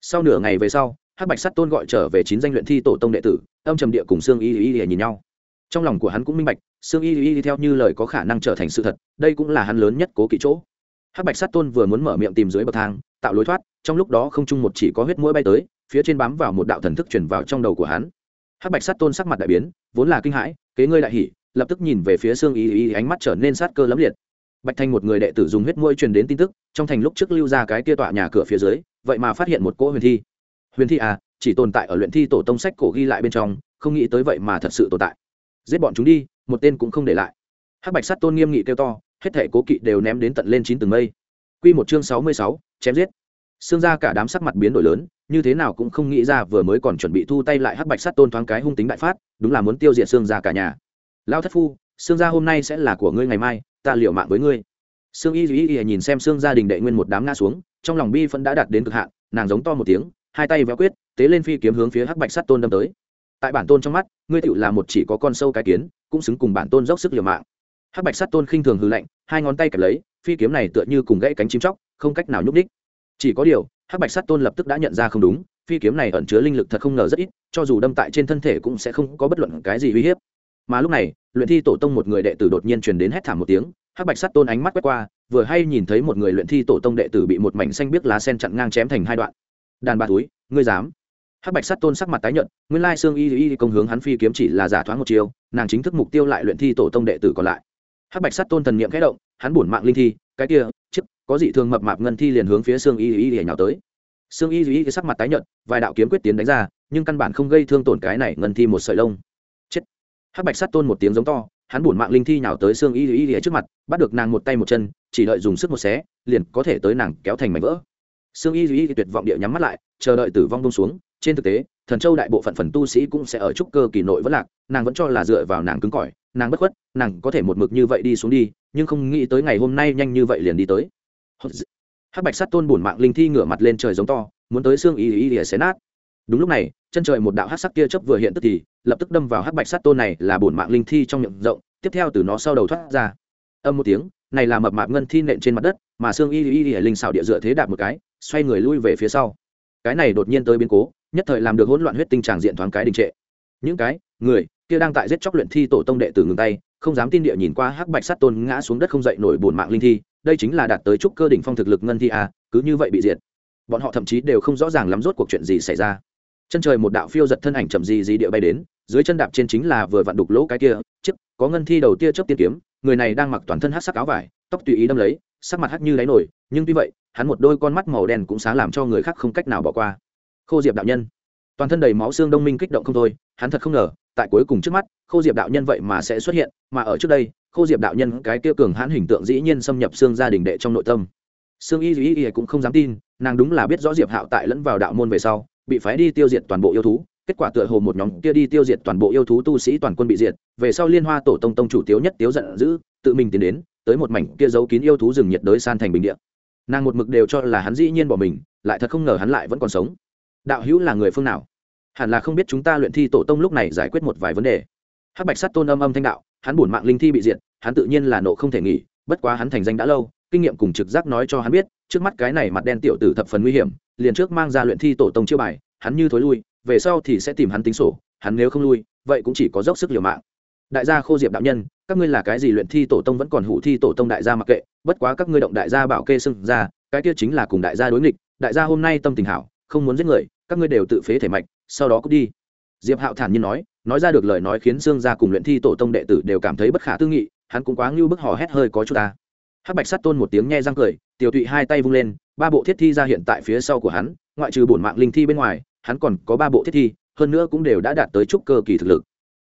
Sau nửa ngày về sau, hắc bạch sắt tôn gọi trở về chín danh luyện thi tổ tông đệ tử, âm trầm địa cùng xương y duy y nhìn nhau trong lòng của hắn cũng minh bạch xương y y theo như lời có khả năng trở thành sự thật, đây cũng là hắn lớn nhất cố kỵ chỗ. Hắc bạch sát tôn vừa muốn mở miệng tìm dưới bậc thang, tạo lối thoát, trong lúc đó không chung một chỉ có huyết mũi bay tới, phía trên bám vào một đạo thần thức chuyển vào trong đầu của hắn. Hắc bạch sát tôn sắc mặt đại biến, vốn là kinh hãi, kế ngươi đại hỉ, lập tức nhìn về phía xương y y ánh mắt trở nên sát cơ lấm liệt. Bạch thanh một người đệ tử dùng huyết mũi truyền đến tin tức, trong thành lúc trước lưu ra cái kia tọa nhà cửa phía dưới, vậy mà phát hiện một cỗ huyền thi. Huyền thi à chỉ tồn tại ở luyện thi tổ tông sách cổ ghi lại bên trong, không nghĩ tới vậy mà thật sự tồn tại giết bọn chúng đi, một tên cũng không để lại. Hắc bạch sắt tôn nghiêm nghị kêu to, hết thể cố kỵ đều ném đến tận lên chín tầng mây. Q một chương sáu mươi sáu, chém giết. Xương ra cả đám sắc mặt biến đổi lớn, như thế nào cũng không nghĩ ra vừa mới còn chuẩn bị thu tay lại hắc bạch sắt tôn thoáng cái hung tính đại phát, đúng là muốn tiêu diệt xương ra cả nhà. Lao thất phu xương gia hôm nay sẽ là của ngươi ngày mai, ta liệu mạng với ngươi. Sương y y y nhìn xem sương gia đình đệ nguyên một đám ngã xuống, trong lòng bi phân đã đạt đến cực hạn, nàng giống to một tiếng, hai tay véo quyết, tế lên phi kiếm hướng phía hắc bạch sắt tôn đâm tới tại bản tôn trong mắt, ngươi tựu là một chỉ có con sâu cái kiến, cũng xứng cùng bản tôn dốc sức liều mạng. Hắc bạch sắt tôn khinh thường hư lạnh, hai ngón tay kẹp lấy, phi kiếm này tựa như cùng gãy cánh chim chóc, không cách nào nhúc đích chỉ có điều, hắc bạch sắt tôn lập tức đã nhận ra không đúng, phi kiếm này ẩn chứa linh lực thật không ngờ rất ít, cho dù đâm tại trên thân thể cũng sẽ không có bất luận cái gì uy hiếp. Mà lúc này, luyện thi tổ tông một người đệ tử đột nhiên truyền đến hét thảm một tiếng, hắc bạch sắt tôn ánh mắt quét qua, vừa hay nhìn thấy một người luyện thi tổ tông đệ tử bị một mảnh xanh biếc lá sen chặn ngang chém thành hai đoạn. Đàn bà túi, ngươi dám? Hắc bạch sắt tôn sắc mặt tái nhợt nguyên lai xương y y công hướng hắn phi kiếm chỉ là giả thoáng một chiều nàng chính thức mục tiêu lại luyện thi tổ tông đệ tử còn lại hắc bạch sắt tôn thần niệm khẽ động hắn bổn mạng linh thi cái kia chức có dị thường mập mạp ngân thi liền hướng phía xương y y y nhào tới xương y y sắc mặt tái nhợt vài đạo kiếm quyết tiến đánh ra nhưng căn bản không gây thương tổn cái này ngân thi một sợi lông chết hắc bạch sắt tôn một tiếng giống to hắn bổn mạng linh thi nhào tới xương y y y trước mặt bắt được nàng một tay một chân chỉ đợi dùng sức một xé liền có thể tới nàng kéo thành mảnh vỡ xương y y tuyệt vọng địa nhắm mắt lại chờ đợi tử vong bông xuống trên thực tế, thần châu đại bộ phận phần tu sĩ cũng sẽ ở trúc cơ kỳ nội vẫn lạc, nàng vẫn cho là dựa vào nàng cứng cỏi, nàng bất khuất, nàng có thể một mực như vậy đi xuống đi, nhưng không nghĩ tới ngày hôm nay nhanh như vậy liền đi tới. Hắc bạch sắt tôn bổn mạng linh thi ngửa mặt lên trời giống to, muốn tới xương y y y xé nát. Đúng lúc này, chân trời một đạo hắc sắc kia chớp vừa hiện tức thì, lập tức đâm vào hắc bạch sắt tôn này là bổn mạng linh thi trong miệng rộng, tiếp theo từ nó sau đầu thoát ra. Âm một tiếng, này là mập mạp ngân thi nện trên mặt đất, mà xương y y y linh xảo địa dựa thế đạp một cái, xoay người lui về phía sau. Cái này đột nhiên tới biến cố nhất thời làm được hỗn loạn huyết tinh tràng diện thoáng cái đình trệ. Những cái, người, kia đang tại giết chóc luyện thi tổ tông đệ tử ngừng tay, không dám tin địa nhìn qua hắc bạch sát tôn ngã xuống đất không dậy nổi bổn mạng linh thi, đây chính là đạt tới trúc cơ đỉnh phong thực lực ngân thi à cứ như vậy bị diệt. Bọn họ thậm chí đều không rõ ràng lắm rốt cuộc chuyện gì xảy ra. Chân trời một đạo phiêu giật thân ảnh chậm gì gì địa bay đến, dưới chân đạp trên chính là vừa vặn đục lỗ cái kia, chiếc, có ngân thi đầu tia chớp tiên kiếm, người này đang mặc toàn thân hát sắc áo vải, tóc tùy ý đâm lấy, sắc mặt hắc như đáy nổi, nhưng tuy vậy, hắn một đôi con mắt màu đen cũng sáng làm cho người khác không cách nào bỏ qua khô diệp đạo nhân. Toàn thân đầy máu xương đông minh kích động không thôi, hắn thật không ngờ, tại cuối cùng trước mắt, khô diệp đạo nhân vậy mà sẽ xuất hiện, mà ở trước đây, khô diệp đạo nhân cái kia cường hãn hình tượng dĩ nhiên xâm nhập xương gia đình đệ trong nội tâm. Xương y Dĩ y cũng không dám tin, nàng đúng là biết rõ diệp hạo tại lẫn vào đạo môn về sau, bị phái đi tiêu diệt toàn bộ yêu thú, kết quả tựa hồ một nhóm kia đi tiêu diệt toàn bộ yêu thú tu sĩ toàn quân bị diệt, về sau liên hoa tổ tông tông chủ tiếu nhất tiếu giận dữ, tự mình tiến đến, tới một mảnh kia giấu kín yêu thú rừng nhiệt đới san thành bình địa. Nàng một mực đều cho là hắn dĩ nhiên bỏ mình, lại thật không ngờ hắn lại vẫn còn sống đạo hữu là người phương nào? Hẳn là không biết chúng ta luyện thi tổ tông lúc này giải quyết một vài vấn đề. Hắc bạch sắt tôn âm âm thanh đạo, hắn bổn mạng linh thi bị diệt, hắn tự nhiên là nộ không thể nghỉ, bất quá hắn thành danh đã lâu, kinh nghiệm cùng trực giác nói cho hắn biết, trước mắt cái này mặt đen tiểu tử thập phần nguy hiểm, liền trước mang ra luyện thi tổ tông chiêu bài, hắn như thối lui, về sau thì sẽ tìm hắn tính sổ, hắn nếu không lui, vậy cũng chỉ có dốc sức liều mạng. Đại gia khô diệp đạo nhân, các ngươi là cái gì luyện thi tổ tông vẫn còn hủ thi tổ tông đại gia mặc kệ, bất quá các ngươi động đại gia bảo kê sưng ra, cái kia chính là cùng đại gia đối nghịch, đại gia hôm nay tâm tình hảo không muốn giết người, các ngươi đều tự phế thể mạch, sau đó cút đi. Diệp hạo thản nhiên nói nói ra được lời nói khiến Dương gia cùng luyện thi tổ tông đệ tử đều cảm thấy bất khả tư nghị, hắn cũng quá ngưu bức hò hét hơi có chút ta. Hắc bạch sắt tôn một tiếng nhe răng cười, tiểu tụy hai tay vung lên, ba bộ thiết thi ra hiện tại phía sau của hắn, ngoại trừ bổn mạng linh thi bên ngoài, hắn còn có ba bộ thiết thi, hơn nữa cũng đều đã đạt tới trúc cơ kỳ thực lực.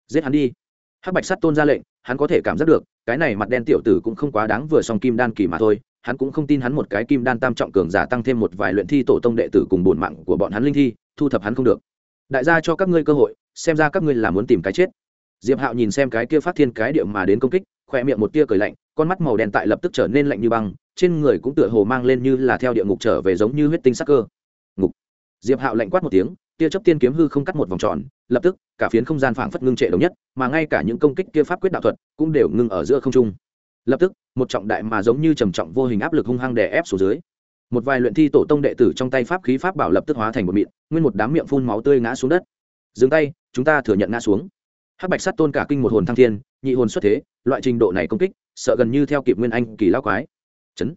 Giết hắn đi. Hắc bạch sắt tôn ra lệnh, hắn có thể cảm giác được, cái này mặt đen tiểu tử cũng không quá đáng vừa song kim đan kỳ mà thôi hắn cũng không tin hắn một cái kim đan tam trọng cường giả tăng thêm một vài luyện thi tổ tông đệ tử cùng bổn mạng của bọn hắn linh thi, thu thập hắn không được. Đại gia cho các ngươi cơ hội, xem ra các ngươi là muốn tìm cái chết. Diệp hạo nhìn xem cái kia phát thiên cái địa mà đến công kích khoe miệng một tia cười lạnh, con mắt màu đen tại lập tức trở nên lạnh như băng, trên người cũng tựa hồ mang lên như là theo địa ngục trở về giống như huyết tinh sắc cơ. Ngục. Diệp hạo lạnh quát một tiếng, tia chấp tiên kiếm hư không cắt một vòng tròn, lập tức cả phiến không gian phảng phất ngưng trệ đồng nhất, mà ngay cả những công kích kia pháp quyết đạo thuật cũng đều ngưng ở giữa không trung lập tức, một trọng đại mà giống như trầm trọng vô hình áp lực hung hăng đè ép xuống dưới. Một vài luyện thi tổ tông đệ tử trong tay pháp khí pháp bảo lập tức hóa thành một mịn, nguyên một đám miệng phun máu tươi ngã xuống đất. Dừng tay, chúng ta thừa nhận ngã xuống. Hắc bạch sát tôn cả kinh một hồn thăng thiên, nhị hồn xuất thế, loại trình độ này công kích, sợ gần như theo kịp nguyên anh kỳ lao quái. Chấn.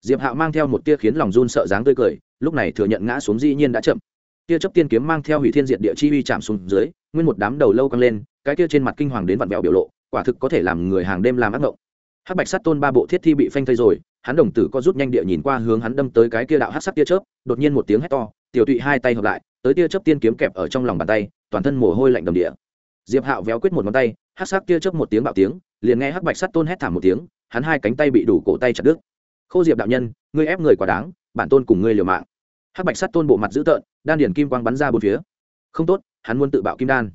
Diệp hạo mang theo một tia khiến lòng run sợ dáng tươi cười, lúc này thừa nhận ngã xuống dĩ nhiên đã chậm. Tia chấp tiên kiếm mang theo hủy thiên diệt địa chi uy chạm xuống dưới, nguyên một đám đầu lâu căng lên, cái tia trên mặt kinh hoàng đến vặn vẹo biểu lộ, quả thực có thể làm người hàng đêm làm ác ngộng hắc bạch sát tôn ba bộ thiết thi bị phanh thây rồi, hắn đồng tử có rút nhanh địa nhìn qua hướng hắn đâm tới cái kia đạo hắc sắc tia chớp, đột nhiên một tiếng hét to, tiểu tụy hai tay hợp lại, tới tia chớp tiên kiếm kẹp ở trong lòng bàn tay, toàn thân mồ hôi lạnh đầm địa. Diệp hạo véo quyết một ngón tay, hắc sắc tia chớp một tiếng bạo tiếng, liền nghe hắc bạch sát tôn hét thảm một tiếng, hắn hai cánh tay bị đủ cổ tay chặt đứt. Khô diệp đạo nhân, ngươi ép người quá đáng, bản tôn cùng ngươi liều mạng. Hắc bạch sát tôn bộ mặt dữ tợn, đan điển kim quang bắn ra bốn phía. Không tốt, hắn muốn tự bạo kim đan.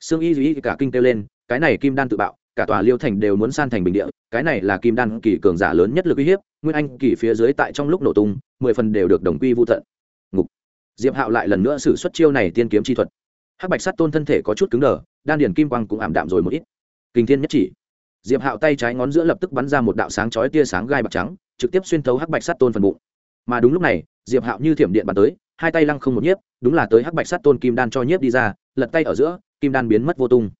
Sương y duy cả kinh kêu lên, cái này kim đan tự bạo cả tòa liêu thành đều muốn san thành bình địa, cái này là kim đan kỳ cường giả lớn nhất lực uy hiếp, nguyên anh kỳ phía dưới tại trong lúc nổ tung, mười phần đều được đồng quy vô tận. Ngục. Diệp hạo lại lần nữa sử xuất chiêu này tiên kiếm chi thuật. Hắc bạch sắt tôn thân thể có chút cứng đờ, đan điền kim quang cũng ảm đạm rồi một ít. Kinh thiên nhất chỉ. Diệp hạo tay trái ngón giữa lập tức bắn ra một đạo sáng chói tia sáng gai bạc trắng, trực tiếp xuyên thấu hắc bạch sắt tôn phần bụng. Mà đúng lúc này, diệp hạo như thiểm điện bắn tới, hai tay lăng không một nhiếp, đúng là tới hắc bạch sắt tôn kim đan cho nhiếp đi ra, lật tay ở giữa, kim đan biến mất vô tung.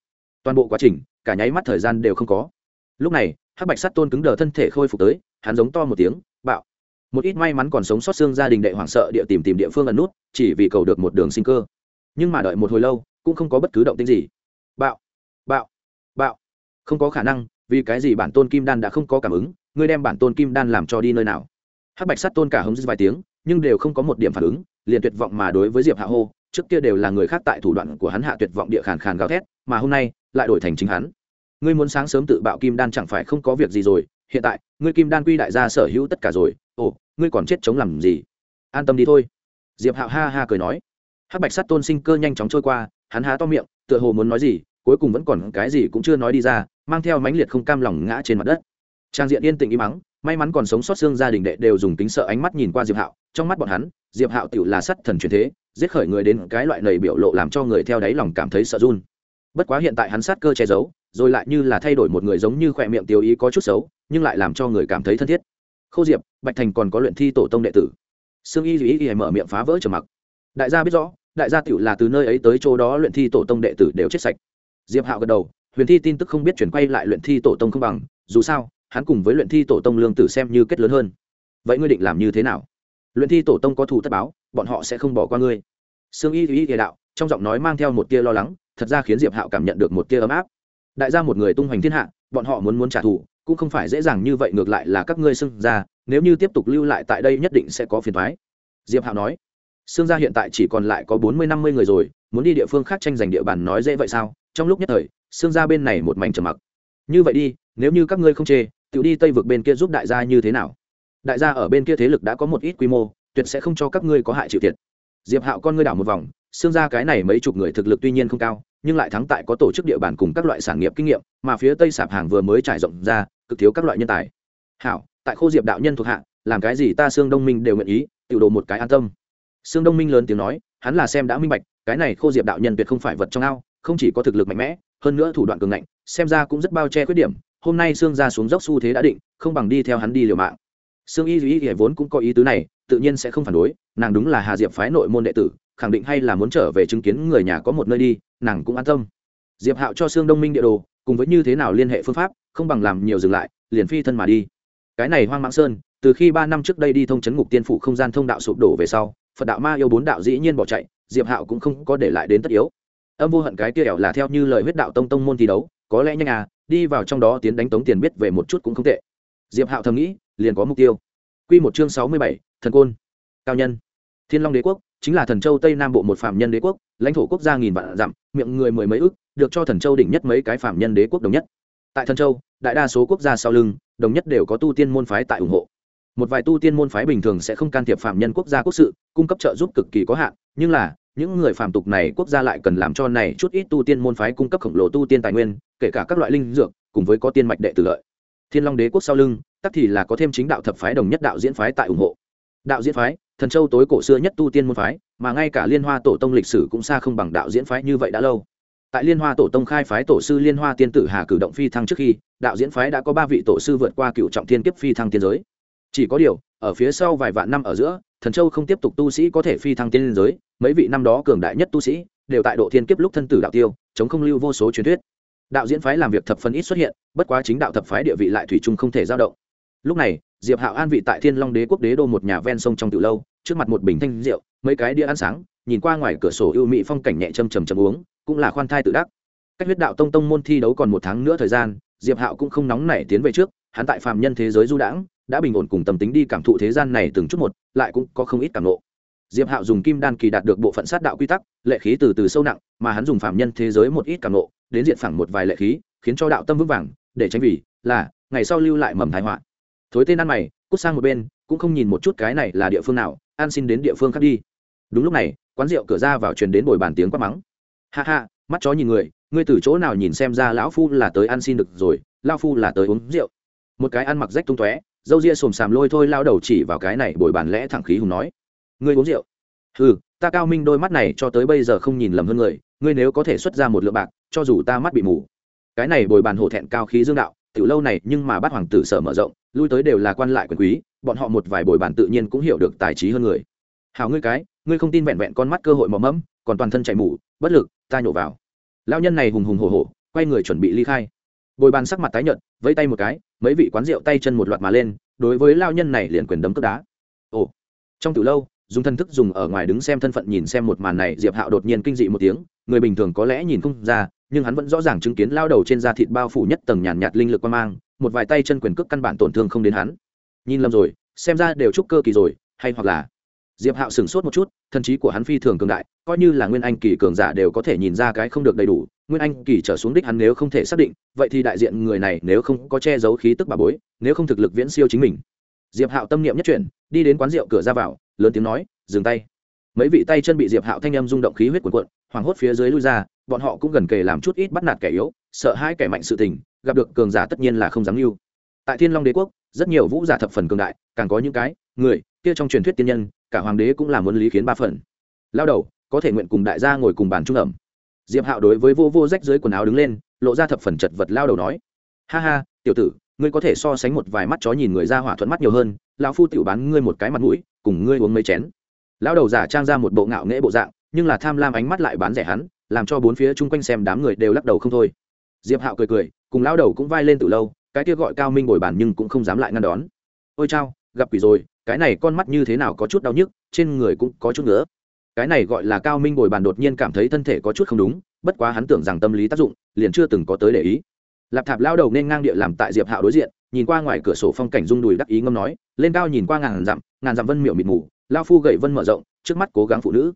Toàn bộ quá trình cả nháy mắt thời gian đều không có. Lúc này, hắc bạch sắt tôn cứng đờ thân thể khôi phục tới, hắn giống to một tiếng, bạo. Một ít may mắn còn sống sót xương gia đình đệ hoảng sợ địa tìm tìm địa phương ẩn nút, chỉ vì cầu được một đường sinh cơ. Nhưng mà đợi một hồi lâu, cũng không có bất cứ động tĩnh gì. Bạo bạo bạo. Không có khả năng, vì cái gì bản tôn kim đan đã không có cảm ứng, ngươi đem bản tôn kim đan làm cho đi nơi nào? Hắc bạch sắt tôn cả hống vài tiếng, nhưng đều không có một điểm phản ứng, liền tuyệt vọng mà đối với diệp hạ hô, trước kia đều là người khác tại thủ đoạn của hắn hạ tuyệt vọng địa khàn khàn gào thét, mà hôm nay lại đổi thành chính hắn. Ngươi muốn sáng sớm tự bạo kim đan chẳng phải không có việc gì rồi, hiện tại, ngươi kim đan quy đại gia sở hữu tất cả rồi, ồ, ngươi còn chết chống làm gì? An tâm đi thôi. Diệp hạo ha ha cười nói. Hắc bạch sắt tôn sinh cơ nhanh chóng trôi qua, hắn há to miệng, tựa hồ muốn nói gì, cuối cùng vẫn còn cái gì cũng chưa nói đi ra, mang theo mãnh liệt không cam lòng ngã trên mặt đất. Trang diện yên tĩnh im mắng may mắn còn sống sót xương gia đình đệ đều dùng tính sợ ánh mắt nhìn qua diệp hạo, trong mắt bọn hắn, diệp hạo tự là sắt thần truyền thế, giết khởi người đến cái loại lời biểu lộ làm cho người theo đáy lòng cảm thấy sợ run bất quá hiện tại hắn sát cơ che giấu, rồi lại như là thay đổi một người giống như khỏe miệng tiêu ý có chút xấu, nhưng lại làm cho người cảm thấy thân thiết. Khâu diệp, bạch thành còn có luyện thi tổ tông đệ tử. Sương y duy y mở miệng phá vỡ trầm mặc. Đại gia biết rõ, đại gia tiểu là từ nơi ấy tới chỗ đó luyện thi tổ tông đệ tử đều chết sạch. Diệp hạo gật đầu, huyền thi tin tức không biết chuyển quay lại luyện thi tổ tông không bằng, dù sao, hắn cùng với luyện thi tổ tông lương tử xem như kết lớn hơn. Vậy ngươi định làm như thế nào? Luyện thi tổ tông có thù tất báo, bọn họ sẽ không bỏ qua ngươi. Sương y y địa đạo, trong giọng nói mang theo một tia lo lắng thật ra khiến diệp hạo cảm nhận được một tia ấm áp. Đại gia một người tung hoành thiên hạ, bọn họ muốn muốn trả thù, cũng không phải dễ dàng như vậy, ngược lại là các ngươi xưng ra nếu như tiếp tục lưu lại tại đây nhất định sẽ có phiền thoái diệp hạo nói. Xương gia hiện tại chỉ còn lại có bốn mươi năm mươi người rồi, muốn đi địa phương khác tranh giành địa bàn nói dễ vậy sao? Trong lúc nhất thời xương gia bên này một mảnh trầm mặc. Như vậy đi, nếu như các ngươi không chê tự đi tây vực bên kia giúp đại gia như thế nào? Đại gia ở bên kia thế lực đã có một ít quy mô, tuyệt sẽ không cho các ngươi có hại chịu thiệt. Diệp hạo con ngươi đảo một vòng xương gia cái này mấy chục người thực lực tuy nhiên không cao, nhưng lại thắng tại có tổ chức địa bàn cùng các loại sản nghiệp kinh nghiệm, mà phía tây sạp hàng vừa mới trải rộng ra, cực thiếu các loại nhân tài. Hảo, tại khô diệp đạo nhân thuộc hạ, làm cái gì ta xương đông minh đều nguyện ý tự đồ một cái an tâm. Xương đông minh lớn tiếng nói, hắn là xem đã minh bạch, cái này khô diệp đạo nhân tuyệt không phải vật trong ao, không chỉ có thực lực mạnh mẽ, hơn nữa thủ đoạn cường ngạnh, xem ra cũng rất bao che khuyết điểm, hôm nay xương ra xuống dốc xu thế đã định, không bằng đi theo hắn đi liều mạng. Xương y duy y vốn cũng có ý tứ này, tự nhiên sẽ không phản đối, nàng đúng là hà diệp phái nội môn đệ tử khẳng định hay là muốn trở về chứng kiến người nhà có một nơi đi, nàng cũng an tâm. Diệp hạo cho Sương đông minh địa đồ, cùng với như thế nào liên hệ phương pháp, không bằng làm nhiều dừng lại, liền phi thân mà đi. Cái này hoang mãng sơn, từ khi ba năm trước đây đi thông chấn ngục tiên phủ không gian thông đạo sụp đổ về sau, phật đạo ma yêu bốn đạo dĩ nhiên bỏ chạy, diệp hạo cũng không có để lại đến tất yếu. Âm vô hận cái kia ẻo là theo như lời huyết đạo tông tông môn thi đấu, có lẽ nhanh à đi vào trong đó tiến đánh tống tiền biết về một chút cũng không tệ. Diệp hạo thầm nghĩ, liền có mục tiêu. Q một chương sáu mươi bảy, thần côn, cao nhân, thiên long đế quốc chính là thần châu tây nam bộ một phạm nhân đế quốc, lãnh thổ quốc gia nghìn vạn dặm, miệng người mười mấy ước được cho thần châu đỉnh nhất mấy cái phạm nhân đế quốc đồng nhất. Tại thần châu, đại đa số quốc gia sau lưng, đồng nhất đều có tu tiên môn phái tại ủng hộ. Một vài tu tiên môn phái bình thường sẽ không can thiệp phạm nhân quốc gia quốc sự, cung cấp trợ giúp cực kỳ có hạn, nhưng là, những người phạm tục này quốc gia lại cần làm cho này chút ít tu tiên môn phái cung cấp khổng lồ tu tiên tài nguyên, kể cả các loại linh dược, cùng với có tiên mạch đệ tử lợi. Thiên long đế quốc sau lưng, tắc thì là có thêm chính đạo thập phái đồng nhất đạo diễn phái tại ủng hộ. Đạo diễn phái thần châu tối cổ xưa nhất tu tiên môn phái, mà ngay cả liên hoa tổ tông lịch sử cũng xa không bằng đạo diễn phái như vậy đã lâu. Tại liên hoa tổ tông khai phái tổ sư liên hoa tiên tử hà cử động phi thăng trước khi, đạo diễn phái đã có ba vị tổ sư vượt qua cựu trọng thiên kiếp phi thăng tiên giới. Chỉ có điều, ở phía sau vài vạn năm ở giữa, thần châu không tiếp tục tu sĩ có thể phi thăng tiên giới, mấy vị năm đó cường đại nhất tu sĩ đều tại độ thiên kiếp lúc thân tử đạo tiêu, chống không lưu vô số truyền thuyết. Đạo diễn phái làm việc thập phân ít xuất hiện, bất quá chính đạo thập phái địa vị lại thủy chung không thể giao động. Lúc này, diệp hạo an vị tại thiên long đế quốc đế đô một nhà ven sông trong từ lâu trước mặt một bình thanh rượu, mấy cái đĩa ăn sáng, nhìn qua ngoài cửa sổ ưu mỹ phong cảnh nhẹ châm trầm trầm uống, cũng là khoan thai tự đắc. Cách huyết đạo tông tông môn thi đấu còn một tháng nữa thời gian, diệp hạo cũng không nóng nảy tiến về trước, hắn tại phàm nhân thế giới du đãng, đã bình ổn cùng tâm tính đi cảm thụ thế gian này từng chút một, lại cũng có không ít cảm nộ diệp hạo dùng kim đan kỳ đạt được bộ phận sát đạo quy tắc, lệ khí từ từ sâu nặng, mà hắn dùng phàm nhân thế giới một ít cảm nộ đến diện phẳng một vài lệ khí, khiến cho đạo tâm vững vàng, để tránh vì là ngày sau lưu lại mầm thái họa. Thối tên ăn mày, cút sang một bên, cũng không nhìn một chút cái này là địa phương nào an xin đến địa phương khác đi. Đúng lúc này, quán rượu cửa ra vào truyền đến bồi bàn tiếng quát mắng. Ha ha, mắt chó nhìn người, ngươi từ chỗ nào nhìn xem ra lão phu là tới ăn xin được rồi lao phu là tới uống rượu. Một cái ăn mặc rách tung tóe dâu ria xồm xàm lôi thôi lao đầu chỉ vào cái này bồi bàn lẽ thẳng khí hùng nói. Ngươi uống rượu? Ừ ta cao minh đôi mắt này cho tới bây giờ không nhìn lầm hơn người, ngươi nếu có thể xuất ra một lượng bạc, cho dù ta mắt bị mù. Cái này bồi bàn hổ thẹn cao khí dương đạo, tiểu lâu này nhưng mà bắt hoàng tử sở mở rộng lui tới đều là quan lại quyền quý bọn họ một vài bồi bàn tự nhiên cũng hiểu được tài trí hơn người. Hào ngươi cái ngươi không tin vẹn vẹn con mắt cơ hội mò mẫm còn toàn thân chảy mù bất lực ta nhổ vào. Lao nhân này hùng hùng hổ hổ quay người chuẩn bị ly khai. Bồi bàn sắc mặt tái nhợt vẫy tay một cái mấy vị quán rượu tay chân một loạt mà lên đối với lao nhân này liền quyền đấm cướp đá. Ồ. Trong từ lâu dùng thân thức dùng ở ngoài đứng xem thân phận nhìn xem một màn này diệp hạo đột nhiên kinh dị một tiếng người bình thường có lẽ nhìn không ra nhưng hắn vẫn rõ ràng chứng kiến lao đầu trên da thịt bao phủ nhất tầng nhàn nhạt, linh lực quan mang một vài tay chân quyền cước căn bản tổn thương không đến hắn. Nhìn lầm rồi, xem ra đều chúc cơ kỳ rồi, hay hoặc là diệp hạo sửng sốt một chút thần trí của hắn phi thường cường đại, coi như là nguyên anh kỳ cường giả đều có thể nhìn ra cái không được đầy đủ, nguyên anh kỳ trở xuống đích hắn nếu không thể xác định, vậy thì đại diện người này nếu không có che giấu khí tức bà bối, nếu không thực lực viễn siêu chính mình. Diệp hạo tâm niệm nhất chuyển, đi đến quán rượu cửa ra vào, lớn tiếng nói, dừng tay. Mấy vị tay chân bị diệp hạo thanh âm rung động khí huyết cuộn cuộn, hoảng hốt phía dưới lui ra, bọn họ cũng gần kề làm chút ít bắt nạt kẻ yếu, sợ hai kẻ mạnh sự tình gặp được cường giả tất nhiên là không dám lưu. Tại thiên long đế quốc, rất nhiều vũ giả thập phần cường đại, càng có những cái, người, kia trong truyền thuyết tiên nhân, cả hoàng đế cũng là muốn lý khiến ba phần. Lao đầu, có thể nguyện cùng đại gia ngồi cùng bàn trung ẩm. Diệp hạo đối với vô vô rách dưới quần áo đứng lên, lộ ra thập phần chật vật lao đầu nói. Ha ha, tiểu tử, ngươi có thể so sánh một vài mắt chó nhìn người ra hỏa thuận mắt nhiều hơn, lão phu tiểu bán ngươi một cái mặt mũi, cùng ngươi uống mấy chén. Lão đầu giả trang ra một bộ ngạo nghễ bộ dạng, nhưng là tham lam ánh mắt lại bán rẻ hắn, làm cho bốn phía chung quanh xem đám người đều lắc đầu không thôi. Diệp hạo cười cười cùng lão đầu cũng vai lên từ lâu, cái kia gọi cao minh bồi bàn nhưng cũng không dám lại ngăn đón. Ôi chao, gặp quỷ rồi, cái này con mắt như thế nào có chút đau nhức, trên người cũng có chút nữa cái này gọi là cao minh bồi bàn đột nhiên cảm thấy thân thể có chút không đúng, bất quá hắn tưởng rằng tâm lý tác dụng, liền chưa từng có tới để ý. Lạp thạp lao đầu nên ngang địa làm tại diệp hạo đối diện, nhìn qua ngoài cửa sổ phong cảnh rung đùi đắc ý ngâm nói, lên cao nhìn qua ngàn dặm ngàn dặm vân miệu mịt mù lao phu gậy vân mở rộng, trước mắt cố gắng phụ nữ.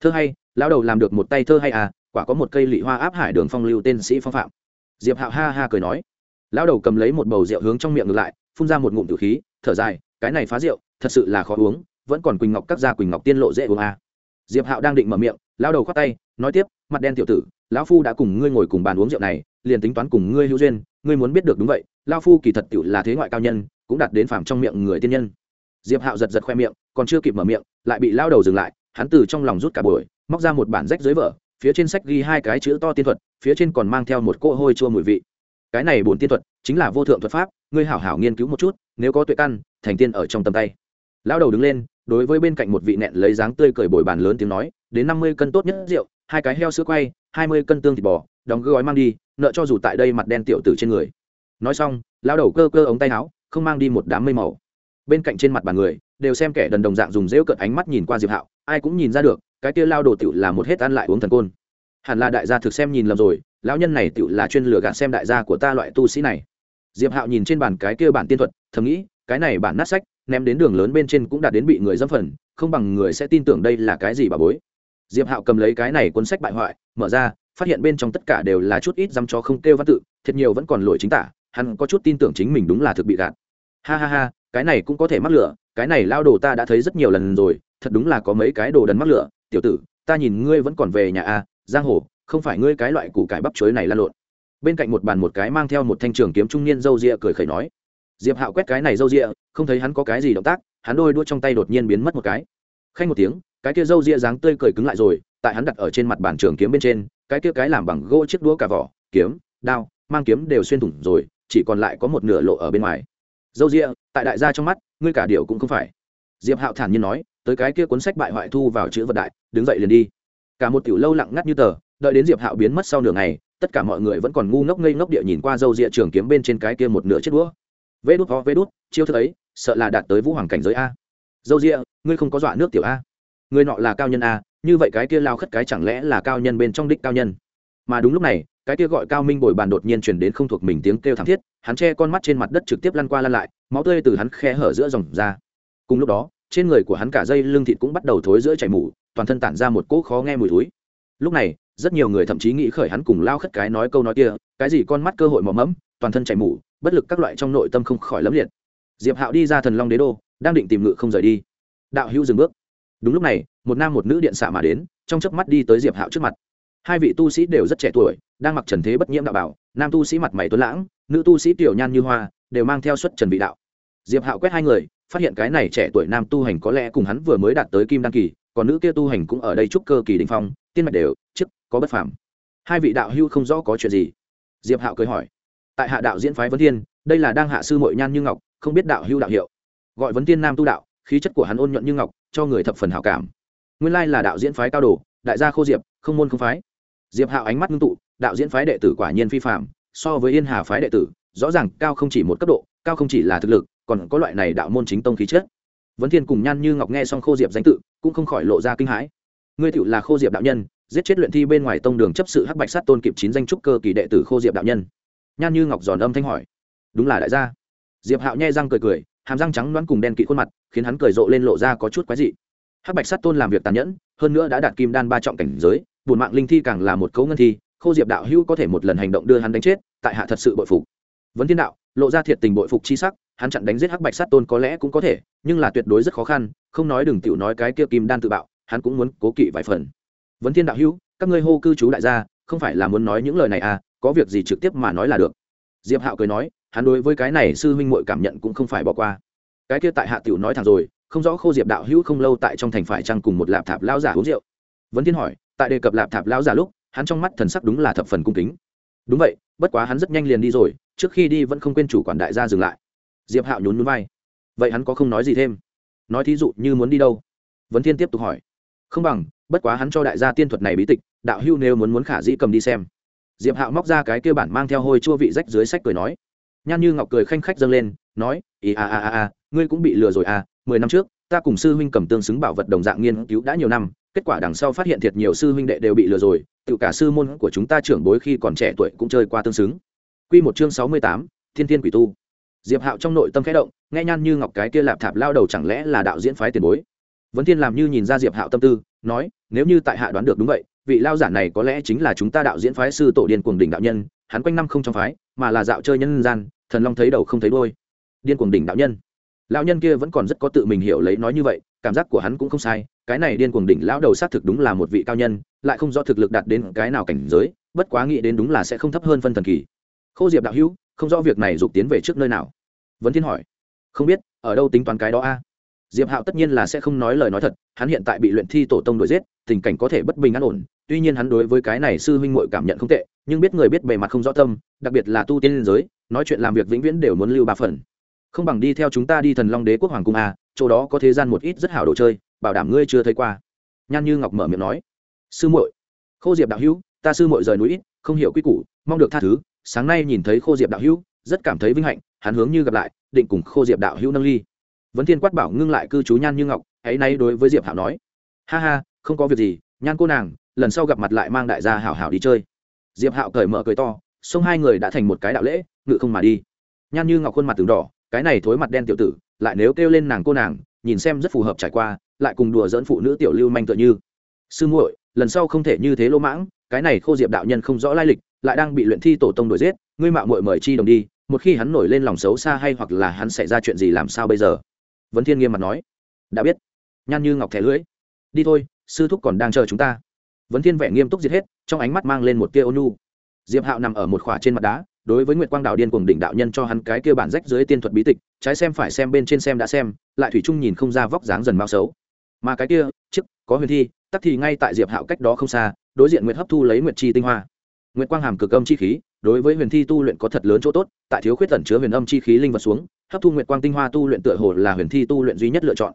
Thơ hay lao đầu làm được một tay thơ hay à quả có một cây lị hoa áp hải đường phong lưu tên sĩ phong phạm diệp hạo ha ha cười nói lão đầu cầm lấy một bầu rượu hướng trong miệng ngược lại, phun ra một ngụm tử khí, thở dài, cái này phá rượu, thật sự là khó uống, vẫn còn quỳnh ngọc cắt ra quỳnh ngọc tiên lộ dễ uống à. diệp hạo đang định mở miệng, lão đầu khoát tay, nói tiếp, mặt đen tiểu tử, lão phu đã cùng ngươi ngồi cùng bàn uống rượu này, liền tính toán cùng ngươi hữu duyên, ngươi muốn biết được đúng vậy, lão phu kỳ thật tiểu là thế ngoại cao nhân, cũng đặt đến phàm trong miệng người tiên nhân diệp hạo giật giật khoe miệng, còn chưa kịp mở miệng, lại bị lão đầu dừng lại, hắn từ trong lòng rút cả buổi, móc ra một bản rách dưới vở, phía trên sách ghi hai cái chữ to tiên thuật phía trên còn mang theo một cỗ hôi chua mùi vị. Cái này bổn tiên thuật chính là vô thượng thuật pháp, ngươi hảo hảo nghiên cứu một chút, nếu có tuệ căn, thành tiên ở trong tầm tay. Lao đầu đứng lên, đối với bên cạnh một vị nẹn lấy dáng tươi cười bồi bàn lớn tiếng nói, đến năm mươi cân tốt nhất rượu, hai cái heo sữa quay, hai mươi cân tương thịt bò, đóng gói mang đi, nợ cho dù tại đây mặt đen tiểu tử trên người. Nói xong lao đầu cơ cơ ống tay áo, không mang đi một đám mây màu. Bên cạnh trên mặt bàn người, đều xem kẻ đần đồng dạng dùng rễu cợt ánh mắt nhìn qua diệp hạo, ai cũng nhìn ra được, cái kia lao đồ tiểu là một hết ăn lại uống thần côn hẳn là đại gia thực xem nhìn lầm rồi, lão nhân này tiểu là chuyên lừa gạt xem đại gia của ta loại tu sĩ này. Diệp hạo nhìn trên bàn cái kia bản tiên thuật, thầm nghĩ, cái này bản nát sách, ném đến đường lớn bên trên cũng đạt đến bị người dâm phần, không bằng người sẽ tin tưởng đây là cái gì bà bối. Diệp hạo cầm lấy cái này cuốn sách bại hoại, mở ra, phát hiện bên trong tất cả đều là chút ít dăm cho không kêu văn tự, thiệt nhiều vẫn còn lỗi chính tả, hắn có chút tin tưởng chính mình đúng là thực bị gạt. Ha ha ha, cái này cũng có thể mắc lửa, cái này lao đồ ta đã thấy rất nhiều lần rồi, thật đúng là có mấy cái đồ đần mắc lửa. Tiểu tử, ta nhìn ngươi vẫn còn về nhà a giang hồ, không phải ngươi cái loại củ cải bắp chuối này lan lộn. Bên cạnh một bàn một cái mang theo một thanh trường kiếm trung niên râu ria cười khẩy nói, diệp hạo quét cái này râu ria không thấy hắn có cái gì động tác, hắn đôi đua trong tay đột nhiên biến mất một cái. Khanh một tiếng, cái kia râu ria dáng tươi cười cứng lại rồi, tại hắn đặt ở trên mặt bàn trường kiếm bên trên, cái kia cái làm bằng gỗ chiếc đũa cả vỏ, kiếm, đao, mang kiếm đều xuyên thủng rồi, chỉ còn lại có một nửa lộ ở bên ngoài. Râu ria tại đại gia trong mắt, ngươi cả điều cũng không phải. Diệp hạo thản nhiên nói, tới cái kia cuốn sách bại hoại thu vào chữ vật đại, đứng dậy liền đi cả một tiểu lâu lặng ngắt như tờ, đợi đến diệp hạo biến mất sau nửa ngày, tất cả mọi người vẫn còn ngu ngốc ngây ngốc địa nhìn qua dâu rịa trường kiếm bên trên cái kia một nửa chiếc đũa. Vê đút ho vê đút, chiêu thức ấy, sợ là đạt tới vũ hoàng cảnh giới a. Dâu rịa, ngươi không có dọa nước tiểu a. Người nọ là cao nhân a, như vậy cái kia lao khất cái chẳng lẽ là cao nhân bên trong đích cao nhân? Mà đúng lúc này, cái kia gọi cao minh bồi bàn đột nhiên truyền đến không thuộc mình tiếng kêu thảm thiết, hắn che con mắt trên mặt đất trực tiếp lăn qua lăn lại, máu tươi từ hắn khe hở giữa dòng ra. Cùng lúc đó trên người của hắn cả dây lưng thịt cũng bắt đầu thối giữa chảy mủ toàn thân tản ra một cỗ khó nghe mùi thối. Lúc này, rất nhiều người thậm chí nghĩ khởi hắn cùng lao khất cái nói câu nói kia, cái gì con mắt cơ hội mò mẫm, toàn thân chảy mủ bất lực các loại trong nội tâm không khỏi lấm liệt. Diệp hạo đi ra thần long đế đô, đang định tìm ngự không rời đi. Đạo hữu dừng bước. Đúng lúc này, một nam một nữ điện xạ mà đến, trong chớp mắt đi tới diệp hạo trước mặt. Hai vị tu sĩ đều rất trẻ tuổi, đang mặc trần thế bất nhiễm đạo bảo, nam tu sĩ mặt mày tuấn lãng, nữ tu sĩ tiểu nhan như hoa, đều mang theo xuất trần vị đạo. Diệp hạo quét hai người phát hiện cái này trẻ tuổi nam tu hành có lẽ cùng hắn vừa mới đạt tới kim đăng kỳ, còn nữ kia tu hành cũng ở đây chúc cơ kỳ đình phong, tiên mạch đều, chức, có bất phàm. Hai vị đạo hưu không rõ có chuyện gì? Diệp hạo cười hỏi. Tại hạ đạo diễn phái vấn thiên, đây là đang hạ sư mội nhan như ngọc, không biết đạo hưu đạo hiệu. Gọi vấn thiên nam tu đạo, khí chất của hắn ôn nhuận như ngọc, cho người thập phần hảo cảm. Nguyên lai là đạo diễn phái cao đồ, đại gia khô diệp, không môn không phái. Diệp hạo ánh mắt ngưng tụ, đạo diễn phái đệ tử quả nhiên phi phạm so với yên hà phái đệ tử, rõ ràng cao không chỉ một cấp độ, cao không chỉ là thực lực còn có loại này đạo môn chính tông khí chất. Vấn thiên cùng nhan như ngọc nghe xong khô diệp danh tự, cũng không khỏi lộ ra kinh hãi. Ngươi tựu là khô diệp đạo nhân, giết chết luyện thi bên ngoài tông đường chấp sự hắc bạch sát tôn kịp chín danh trúc cơ kỳ đệ tử khô diệp đạo nhân. Nhan như ngọc giòn âm thanh hỏi. Đúng là đại gia. Diệp hạo nhai răng cười cười, hàm răng trắng đoán cùng đen kỵ khuôn mặt, khiến hắn cười rộ lên lộ ra có chút quái dị. Hắc bạch sát tôn làm việc tàn nhẫn, hơn nữa đã đạt kim đan ba trọng cảnh giới buồn mạng linh thi càng là một cấu ngân thi, khô diệp đạo hữu có thể một lần hành động đưa hắn đánh chết, tại hạ thật sự bội phục. Vấn thiên đạo, lộ ra thiệt tình bội phục chi sắc hắn chặn đánh giết hắc bạch sát tôn có lẽ cũng có thể, nhưng là tuyệt đối rất khó khăn, không nói đừng tiểu nói cái kia kim đan tự bạo, hắn cũng muốn cố kỵ vài phần. Vấn thiên đạo hữu, các ngươi hô cư trú đại gia, không phải là muốn nói những lời này à có việc gì trực tiếp mà nói là được. Diệp hạo cười nói, hắn đối với cái này sư huynh muội cảm nhận cũng không phải bỏ qua. Cái kia tại hạ tiểu nói thẳng rồi, không rõ khô diệp đạo hữu không lâu tại trong thành phải chăng cùng một lạp thạp lao giả uống rượu. Vấn thiên hỏi, tại đề cập lạp thạp lao giả lúc, hắn trong mắt thần sắc đúng là thập phần cung kính. Đúng vậy, bất quá hắn rất nhanh liền đi rồi, trước khi đi vẫn không quên chủ quản đại gia dừng lại diệp hạo nhún nhún vai. Vậy hắn có không nói gì thêm? Nói thí dụ như muốn đi đâu? Vấn thiên tiếp tục hỏi. Không bằng, bất quá hắn cho đại gia tiên thuật này bí tịch, đạo hưu nếu muốn muốn khả dĩ cầm đi xem. Diệp hạo móc ra cái kêu bản mang theo hôi chua vị rách dưới sách cười nói. Nhan như ngọc cười khanh khách dâng lên, nói, ý a a a a, ngươi cũng bị lừa rồi à mười năm trước, ta cùng sư huynh cầm tương xứng bảo vật đồng dạng nghiên cứu đã nhiều năm, kết quả đằng sau phát hiện thiệt nhiều sư huynh đệ đều bị lừa rồi, tự cả sư môn của chúng ta trưởng bối khi còn trẻ tuổi cũng chơi qua tương xứng. Quy một chương sáu mươi tám, thiên thiên quỷ tu diệp hạo trong nội tâm khẽ động, nghe nhan như ngọc cái kia lạp thạp lao đầu chẳng lẽ là đạo diễn phái tiền bối? Vấn thiên làm như nhìn ra diệp hạo tâm tư, nói, nếu như tại hạ đoán được đúng vậy, vị lao giả này có lẽ chính là chúng ta đạo diễn phái sư tổ điên cuồng đỉnh đạo nhân, hắn quanh năm không trong phái, mà là dạo chơi nhân gian, thần long thấy đầu không thấy đôi điên cuồng đỉnh đạo nhân. Lão nhân kia vẫn còn rất có tự mình hiểu lấy nói như vậy, cảm giác của hắn cũng không sai, cái này điên cuồng đỉnh lão đầu xác thực đúng là một vị cao nhân, lại không do thực lực đạt đến cái nào cảnh giới, bất quá nghĩ đến đúng là sẽ không thấp hơn phân thần kỳ. Khô diệp đạo hữu, không rõ việc này dục tiến về trước nơi nào vấn thiên hỏi. Không biết, ở đâu tính toán cái đó a? Diệp hạo tất nhiên là sẽ không nói lời nói thật, hắn hiện tại bị luyện thi tổ tông đuổi giết, tình cảnh có thể bất bình an ổn, tuy nhiên hắn đối với cái này sư huynh muội cảm nhận không tệ, nhưng biết người biết bề mặt không rõ tâm, đặc biệt là tu tiên liên giới, nói chuyện làm việc vĩnh viễn đều muốn lưu ba phần. Không bằng đi theo chúng ta đi thần long đế quốc hoàng cung a, chỗ đó có thế gian một ít rất hảo đồ chơi, bảo đảm ngươi chưa thấy qua. Nhan như ngọc mở miệng nói. Sư muội. Khô diệp đạo hữu, ta sư muội rời núi không hiểu quy củ, mong được tha thứ, sáng nay nhìn thấy khô diệp đạo hữu rất cảm thấy vinh hạnh, hắn hướng như gặp lại, định cùng khô diệp đạo hữu nâng ly. Vấn thiên quát bảo ngưng lại cư trú nhan như ngọc hãy nay đối với diệp hảo nói, ha ha, không có việc gì, nhan cô nàng, lần sau gặp mặt lại mang đại gia hảo hảo đi chơi. Diệp hạo cởi mở cười to, xông hai người đã thành một cái đạo lễ, ngự không mà đi. Nhan như ngọc khuôn mặt từng đỏ, cái này thối mặt đen tiểu tử, lại nếu kêu lên nàng cô nàng, nhìn xem rất phù hợp trải qua, lại cùng đùa dẫn phụ nữ tiểu lưu manh tựa như. Sư muội, lần sau không thể như thế lỗ mãng, cái này khô diệp đạo nhân không rõ lai lịch, lại đang bị luyện thi tổ tông đuổi giết, ngươi mạo muội mời chi đồng đi một khi hắn nổi lên lòng xấu xa hay hoặc là hắn xảy ra chuyện gì làm sao bây giờ? Vấn thiên nghiêm mặt nói, đã biết, nhan như ngọc thẻ lưỡi. Đi thôi, sư thúc còn đang chờ chúng ta. Vấn thiên vẻ nghiêm túc giết hết, trong ánh mắt mang lên một tia ônu diệp hạo nằm ở một khỏa trên mặt đá, đối với nguyệt quang đạo điên cuồng đỉnh đạo nhân cho hắn cái kia bản rách dưới tiên thuật bí tịch, trái xem phải xem, bên trên xem đã xem, lại thủy trung nhìn không ra vóc dáng dần mau xấu. Mà cái kia chức có huyền thi, tắc thì ngay tại diệp hạo cách đó không xa, đối diện nguyệt hấp thu lấy nguyệt chi tinh hoa. Nguyệt quang hàm cực âm chi khí đối với huyền thi tu luyện có thật lớn chỗ tốt, tại thiếu khuyết tẩn chứa huyền âm chi khí linh vật xuống, hấp thu nguyệt quang tinh hoa tu luyện tựa hồ là huyền thi tu luyện duy nhất lựa chọn.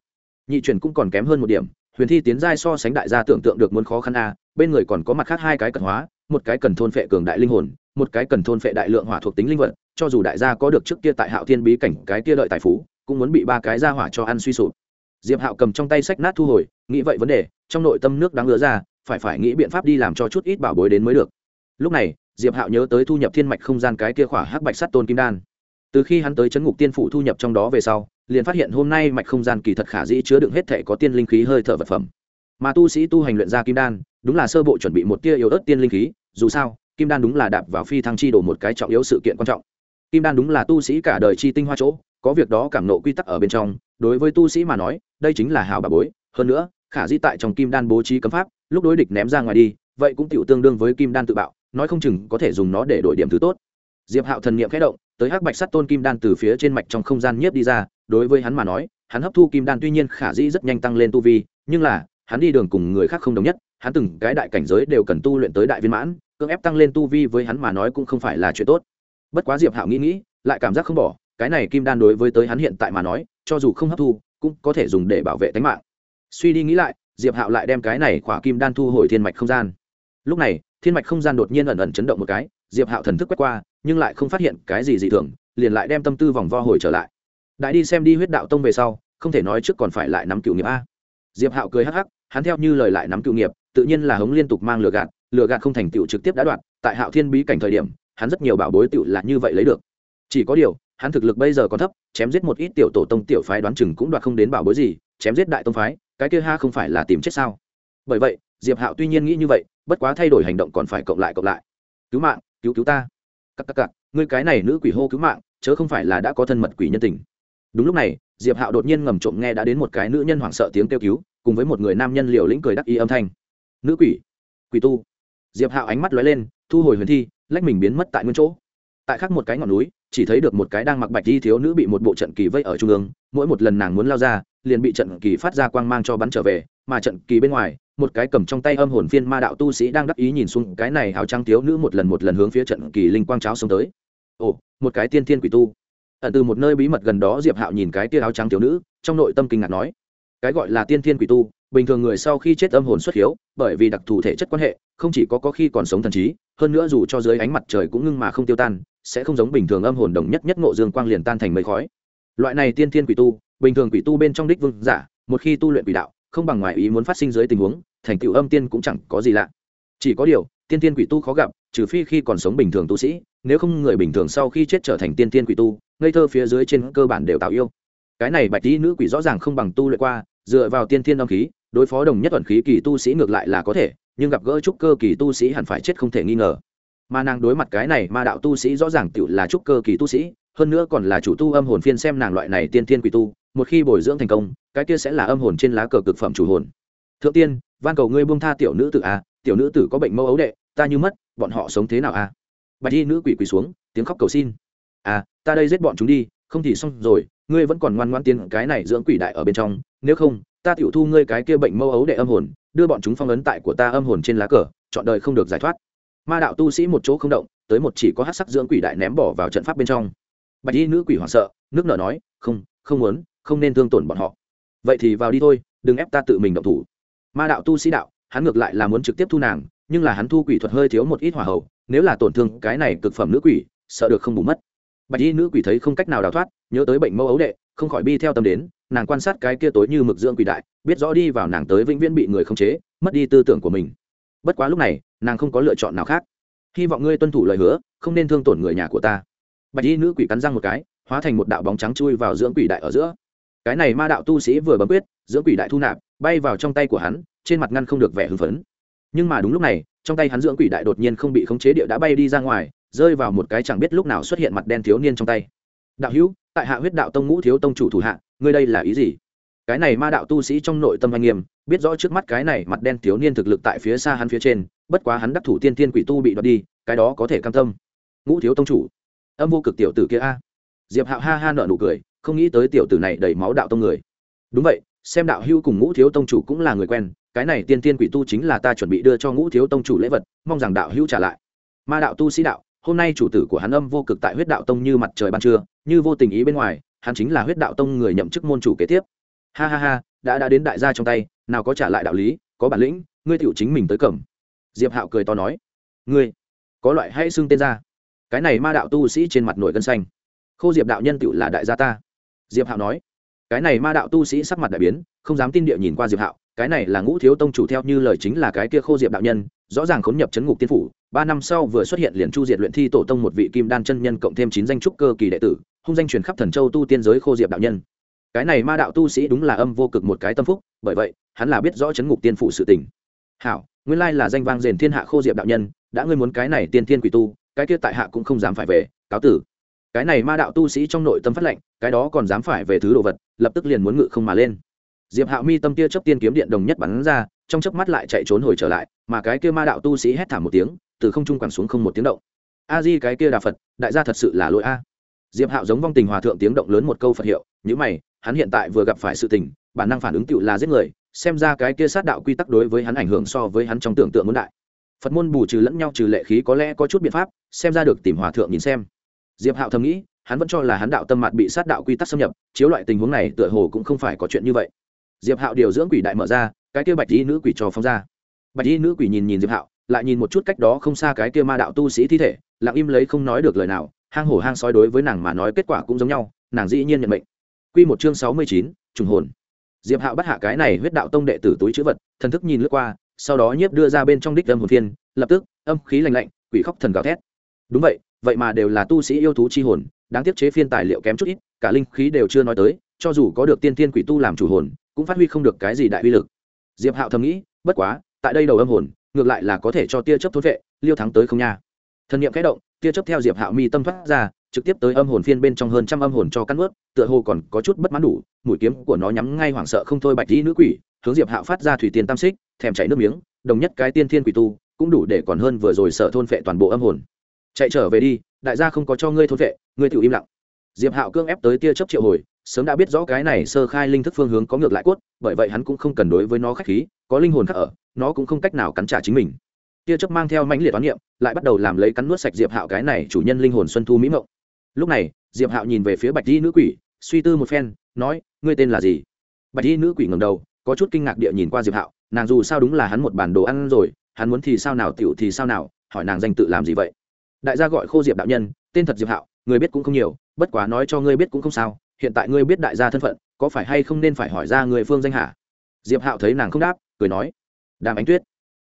Nhị chuyển cũng còn kém hơn một điểm, huyền thi tiến giai so sánh đại gia tưởng tượng được muốn khó khăn a, bên người còn có mặt khác hai cái cần hóa, một cái cần thôn phệ cường đại linh hồn, một cái cần thôn phệ đại lượng hỏa thuộc tính linh vật, cho dù đại gia có được trước kia tại hạo thiên bí cảnh cái kia đợi tài phú, cũng muốn bị ba cái ra hỏa cho ăn suy sụp. Diệp hạo cầm trong tay sách nát thu hồi, nghĩ vậy vấn đề, trong nội tâm nước đáng ngứa ra, phải phải nghĩ biện pháp đi làm cho chút ít bảo bối đến mới được. Lúc này diệp hạo nhớ tới thu nhập thiên mạch không gian cái kia khỏa hắc bạch sắt tôn kim đan. Từ khi hắn tới chấn ngục tiên phủ thu nhập trong đó về sau, liền phát hiện hôm nay mạch không gian kỳ thật khả dĩ chứa đựng hết thể có tiên linh khí hơi thở vật phẩm. Mà tu sĩ tu hành luyện ra kim đan, đúng là sơ bộ chuẩn bị một tia yếu ớt tiên linh khí, dù sao, kim đan đúng là đạp vào phi thăng chi đổ một cái trọng yếu sự kiện quan trọng. Kim đan đúng là tu sĩ cả đời chi tinh hoa chỗ, có việc đó cảm nộ quy tắc ở bên trong, đối với tu sĩ mà nói, đây chính là hào bà bối. Hơn nữa, khả dĩ tại trong kim đan bố trí cấm pháp, lúc đối địch ném ra ngoài đi, vậy cũng tiểu tương đương với kim đan tự bạo nói không chừng có thể dùng nó để đổi điểm thứ tốt. Diệp hạo thần niệm khẽ động, tới hắc bạch sắt tôn kim đan từ phía trên mạch trong không gian nhiếp đi ra, đối với hắn mà nói, hắn hấp thu kim đan tuy nhiên khả dĩ rất nhanh tăng lên tu vi, nhưng là, hắn đi đường cùng người khác không đồng nhất, hắn từng cái đại cảnh giới đều cần tu luyện tới đại viên mãn, cưỡng ép tăng lên tu vi với hắn mà nói cũng không phải là chuyện tốt. Bất quá diệp hạo nghĩ nghĩ, lại cảm giác không bỏ, cái này kim đan đối với tới hắn hiện tại mà nói, cho dù không hấp thu, cũng có thể dùng để bảo vệ tính mạng. Suy đi nghĩ lại, diệp hạo lại đem cái này khỏa kim đan thu hồi thiên mạch không gian. Lúc này thiên mạch không gian đột nhiên ẩn ẩn chấn động một cái, diệp hạo thần thức quét qua, nhưng lại không phát hiện cái gì dị thường, liền lại đem tâm tư vòng vo hồi trở lại. Đại đi xem đi huyết đạo tông về sau, không thể nói trước còn phải lại nắm cựu nghiệp a. Diệp hạo cười hắc hắc, hắn theo như lời lại nắm cựu nghiệp, tự nhiên là hống liên tục mang lừa gạt lừa gạt không thành tựu trực tiếp đã đoạn tại hạo thiên bí cảnh thời điểm, hắn rất nhiều bảo bối tựu là như vậy lấy được. Chỉ có điều, hắn thực lực bây giờ còn thấp, chém giết một ít tiểu tổ tông tiểu phái đoán chừng cũng đoạt không đến bảo bối gì, chém giết đại tông phái, cái kia ha không phải là tìm chết sao? Bởi vậy diệp hạo tuy nhiên nghĩ như vậy, bất quá thay đổi hành động còn phải cộng lại cộng lại. Cứu mạng, cứu cứu ta. Cắc cắc cắc ngươi cái này nữ quỷ hô cứu mạng, chớ không phải là đã có thân mật quỷ nhân tình. Đúng lúc này, diệp hạo đột nhiên ngầm trộm nghe đã đến một cái nữ nhân hoảng sợ tiếng kêu cứu, cùng với một người nam nhân liều lĩnh cười đắc ý âm thanh. Nữ quỷ quỷ tu. Diệp hạo ánh mắt lóe lên, thu hồi huyền thi, lách mình biến mất tại nguyên chỗ. Tại khác một cái ngọn núi, chỉ thấy được một cái đang mặc bạch di thiếu nữ bị một bộ trận kỳ vây ở trung ương, mỗi một lần nàng muốn lao ra, liền bị trận kỳ phát ra quang mang cho bắn trở về, mà trận kỳ bên ngoài một cái cầm trong tay âm hồn phiên ma đạo tu sĩ đang đắc ý nhìn xuống cái này áo trắng thiếu nữ một lần một lần hướng phía trận kỳ linh quang cháo xông tới. Ồ, một cái tiên thiên quỷ tu. Ẩn từ một nơi bí mật gần đó diệp hạo nhìn cái tia áo trắng thiếu nữ, trong nội tâm kinh ngạc nói, cái gọi là tiên thiên quỷ tu, bình thường người sau khi chết âm hồn xuất hiếu, bởi vì đặc thù thể chất quan hệ, không chỉ có có khi còn sống thần trí, hơn nữa dù cho dưới ánh mặt trời cũng ngưng mà không tiêu tan, sẽ không giống bình thường âm hồn đồng nhất nhất ngộ dương quang liền tan thành mây khói. Loại này tiên thiên quỷ tu, bình thường quỷ tu bên trong đích vương giả, một khi tu luyện quỷ đạo, không bằng ngoài ý muốn phát sinh dưới tình huống thành tựu âm tiên cũng chẳng có gì lạ. Chỉ có điều, tiên tiên quỷ tu khó gặp, trừ phi khi còn sống bình thường tu sĩ, nếu không người bình thường sau khi chết trở thành tiên tiên quỷ tu, ngây thơ phía dưới trên cơ bản đều tạo yêu. Cái này bạch tí nữ quỷ rõ ràng không bằng tu luyện qua, dựa vào tiên tiên âm khí, đối phó đồng nhất ẩn khí kỳ tu sĩ ngược lại là có thể, nhưng gặp gỡ trúc cơ kỳ tu sĩ hẳn phải chết không thể nghi ngờ. Mà nàng đối mặt cái này ma đạo tu sĩ rõ ràng tự là trúc cơ kỳ tu sĩ, hơn nữa còn là chủ tu âm hồn phiên xem nàng loại này tiên tiên quỷ tu, một khi bồi dưỡng thành công, cái kia sẽ là âm hồn trên lá cờ cực phẩm chủ hồn. Thượng tiên van cầu ngươi buông tha tiểu nữ tử a à, tiểu nữ tử có bệnh mâu ấu đệ ta như mất bọn họ sống thế nào a à? bạch y nữ quỷ quỳ xuống tiếng khóc cầu xin. À ta đây giết bọn chúng đi không thì xong rồi ngươi vẫn còn ngoan ngoan tiến cái này dưỡng quỷ đại ở bên trong nếu không ta tiểu thu ngươi cái kia bệnh mâu ấu đệ âm hồn đưa bọn chúng phong ấn tại của ta âm hồn trên lá cờ chọn đời không được giải thoát. Ma đạo tu sĩ một chỗ không động tới một chỉ có hát sắc dưỡng quỷ đại ném bỏ vào trận pháp bên trong. Bạch y nữ quỷ hoảng sợ nước nở nói không không muốn không nên thương tổn bọn họ. Vậy thì vào đi thôi đừng ép ta tự mình động thủ ma đạo tu sĩ đạo, hắn ngược lại là muốn trực tiếp thu nàng, nhưng là hắn thu quỷ thuật hơi thiếu một ít hỏa hậu nếu là tổn thương cái này cực phẩm nữ quỷ, sợ được không bù mất. Bạch y nữ quỷ thấy không cách nào đào thoát, nhớ tới bệnh mẫu ấu đệ, không khỏi bi theo tâm đến, nàng quan sát cái kia tối như mực dưỡng quỷ đại, biết rõ đi vào nàng tới vĩnh viễn bị người khống chế, mất đi tư tưởng của mình. Bất quá lúc này, nàng không có lựa chọn nào khác. Hy vọng ngươi tuân thủ lời hứa, không nên thương tổn người nhà của ta. Bạch y nữ quỷ cắn răng một cái, hóa thành một đạo bóng trắng chui vào dưỡng quỷ đại ở giữa cái này ma đạo tu sĩ vừa bấm quyết, dưỡng quỷ đại thu nạp, bay vào trong tay của hắn, trên mặt ngăn không được vẻ hưng phấn. Nhưng mà đúng lúc này, trong tay hắn dưỡng quỷ đại đột nhiên không bị khống chế địa đã bay đi ra ngoài, rơi vào một cái chẳng biết lúc nào xuất hiện mặt đen thiếu niên trong tay. Đạo hữu, tại hạ huyết đạo tông ngũ thiếu tông chủ thủ hạ, ngươi đây là ý gì? Cái này ma đạo tu sĩ trong nội tâm anh nghiêm, biết rõ trước mắt cái này mặt đen thiếu niên thực lực tại phía xa hắn phía trên, bất quá hắn đắc thủ tiên tiên quỷ tu bị đoạt đi, cái đó có thể cam tâm. Ngũ thiếu tông chủ, âm vô cực tiểu tử kia a. Diệp hạo ha ha nợ nụ cười không nghĩ tới tiểu tử này đầy máu đạo tông người. Đúng vậy, xem đạo hưu cùng ngũ thiếu tông chủ cũng là người quen, cái này tiên tiên quỷ tu chính là ta chuẩn bị đưa cho ngũ thiếu tông chủ lễ vật, mong rằng đạo hữu trả lại. Ma đạo tu sĩ đạo, hôm nay chủ tử của hắn âm vô cực tại huyết đạo tông như mặt trời ban trưa, như vô tình ý bên ngoài, hắn chính là huyết đạo tông người nhậm chức môn chủ kế tiếp. Ha ha ha, đã đã đến đại gia trong tay, nào có trả lại đạo lý, có bản lĩnh, ngươi tựu chính mình tới cầm. Diệp hạo cười to nói, ngươi, có loại hay xưng tên ra. Cái này ma đạo tu sĩ trên mặt nổi gân xanh. Khô diệp đạo nhân tựu là đại gia ta diệp hạo nói, cái này ma đạo tu sĩ sắc mặt đại biến, không dám tin địa nhìn qua diệp hạo, cái này là ngũ thiếu tông chủ theo như lời chính là cái kia khô diệp đạo nhân, rõ ràng khốn nhập chấn ngục tiên phủ, ba năm sau vừa xuất hiện liền chu diệt luyện thi tổ tông một vị kim đan chân nhân cộng thêm chín danh trúc cơ kỳ đệ tử, hung danh truyền khắp thần châu tu tiên giới khô diệp đạo nhân. Cái này ma đạo tu sĩ đúng là âm vô cực một cái tâm phúc, bởi vậy, hắn là biết rõ chấn ngục tiên phủ sự tình. Hảo, nguyên lai là danh vang rền thiên hạ khô diệp đạo nhân, đã ngươi muốn cái này tiên thiên quỷ tu, cái kia tại hạ cũng không dám phải về, cáo tử cái này ma đạo tu sĩ trong nội tâm phát lệnh, cái đó còn dám phải về thứ đồ vật, lập tức liền muốn ngự không mà lên. Diệp hạo mi tâm tia chấp tiên kiếm điện đồng nhất bắn ra, trong chớp mắt lại chạy trốn hồi trở lại, mà cái kia ma đạo tu sĩ hét thảm một tiếng, từ không trung quẳng xuống không một tiếng động. A di cái kia đà phật, đại gia thật sự là lỗi a. Diệp hạo giống vong tình hòa thượng tiếng động lớn một câu phật hiệu những mày, hắn hiện tại vừa gặp phải sự tình, bản năng phản ứng tựu là giết người, xem ra cái kia sát đạo quy tắc đối với hắn ảnh hưởng so với hắn trong tưởng tượng muốn đại. Phật môn bù trừ lẫn nhau trừ lệ khí có lẽ có chút biện pháp, xem ra được tìm hòa thượng nhìn xem diệp hạo thầm nghĩ hắn vẫn cho là hắn đạo tâm mạt bị sát đạo quy tắc xâm nhập chiếu loại tình huống này tựa hồ cũng không phải có chuyện như vậy. Diệp hạo điều dưỡng quỷ đại mở ra cái kia bạch y nữ quỷ cho phóng ra. Bạch y nữ quỷ nhìn nhìn diệp hạo lại nhìn một chút cách đó không xa cái kia ma đạo tu sĩ thi thể lặng im lấy không nói được lời nào hang hổ hang sói đối với nàng mà nói kết quả cũng giống nhau nàng dĩ nhiên nhận mệnh. Quy một chương sáu mươi chín trùng hồn. Diệp hạo bắt hạ cái này huyết đạo tông đệ tử túi chữ vật thần thức nhìn lướt qua sau đó nhiếp đưa ra bên trong đích âm hồn thiên, lập tức âm khí lạnh lạnh quỷ khóc thần gào thét. Đúng vậy vậy mà đều là tu sĩ yêu thú chi hồn, đáng tiếc chế phiên tài liệu kém chút ít, cả linh khí đều chưa nói tới, cho dù có được tiên tiên quỷ tu làm chủ hồn, cũng phát huy không được cái gì đại uy lực. Diệp hạo thầm nghĩ, bất quá, tại đây đầu âm hồn, ngược lại là có thể cho tia chấp thốt vệ, liêu thắng tới không nha. Thần niệm kẽ động, tia chấp theo diệp hạo mi tâm thoát ra, trực tiếp tới âm hồn phiên bên trong hơn trăm âm hồn cho cắn ướt tựa hồ còn có chút bất mãn đủ, mũi kiếm của nó nhắm ngay hoảng sợ không thôi bạch dĩ nữ quỷ, hướng diệp hạo phát ra thủy tiền tam xích, thèm chảy nước miếng, đồng nhất cái tiên thiên quỷ tu, cũng đủ để còn hơn vừa rồi sợ thôn phệ toàn bộ âm hồn chạy trở về đi, đại gia không có cho ngươi thôn vệ, ngươi tự im lặng. Diệp hạo cương ép tới tia chấp triệu hồi, sớm đã biết rõ cái này sơ khai linh thức phương hướng có ngược lại cốt, bởi vậy hắn cũng không cần đối với nó khách khí, có linh hồn khác ở, nó cũng không cách nào cắn trả chính mình. Tia chấp mang theo mãnh liệt toán niệm, lại bắt đầu làm lấy cắn nuốt sạch diệp hạo cái này chủ nhân linh hồn xuân thu mỹ mộng. Lúc này, diệp hạo nhìn về phía bạch di nữ quỷ, suy tư một phen, nói, ngươi tên là gì? Bạch di nữ quỷ ngầm đầu, có chút kinh ngạc địa nhìn qua diệp hạo, nàng dù sao đúng là hắn một bản đồ ăn rồi, hắn muốn thì sao nào, tiểu thì sao nào, hỏi nàng danh tự làm gì vậy? Đại gia gọi khô diệp đạo nhân, tên thật diệp hạo, người biết cũng không nhiều, bất quá nói cho ngươi biết cũng không sao, hiện tại ngươi biết đại gia thân phận, có phải hay không nên phải hỏi ra người phương danh hả? Diệp hạo thấy nàng không đáp, cười nói, đàm ánh tuyết.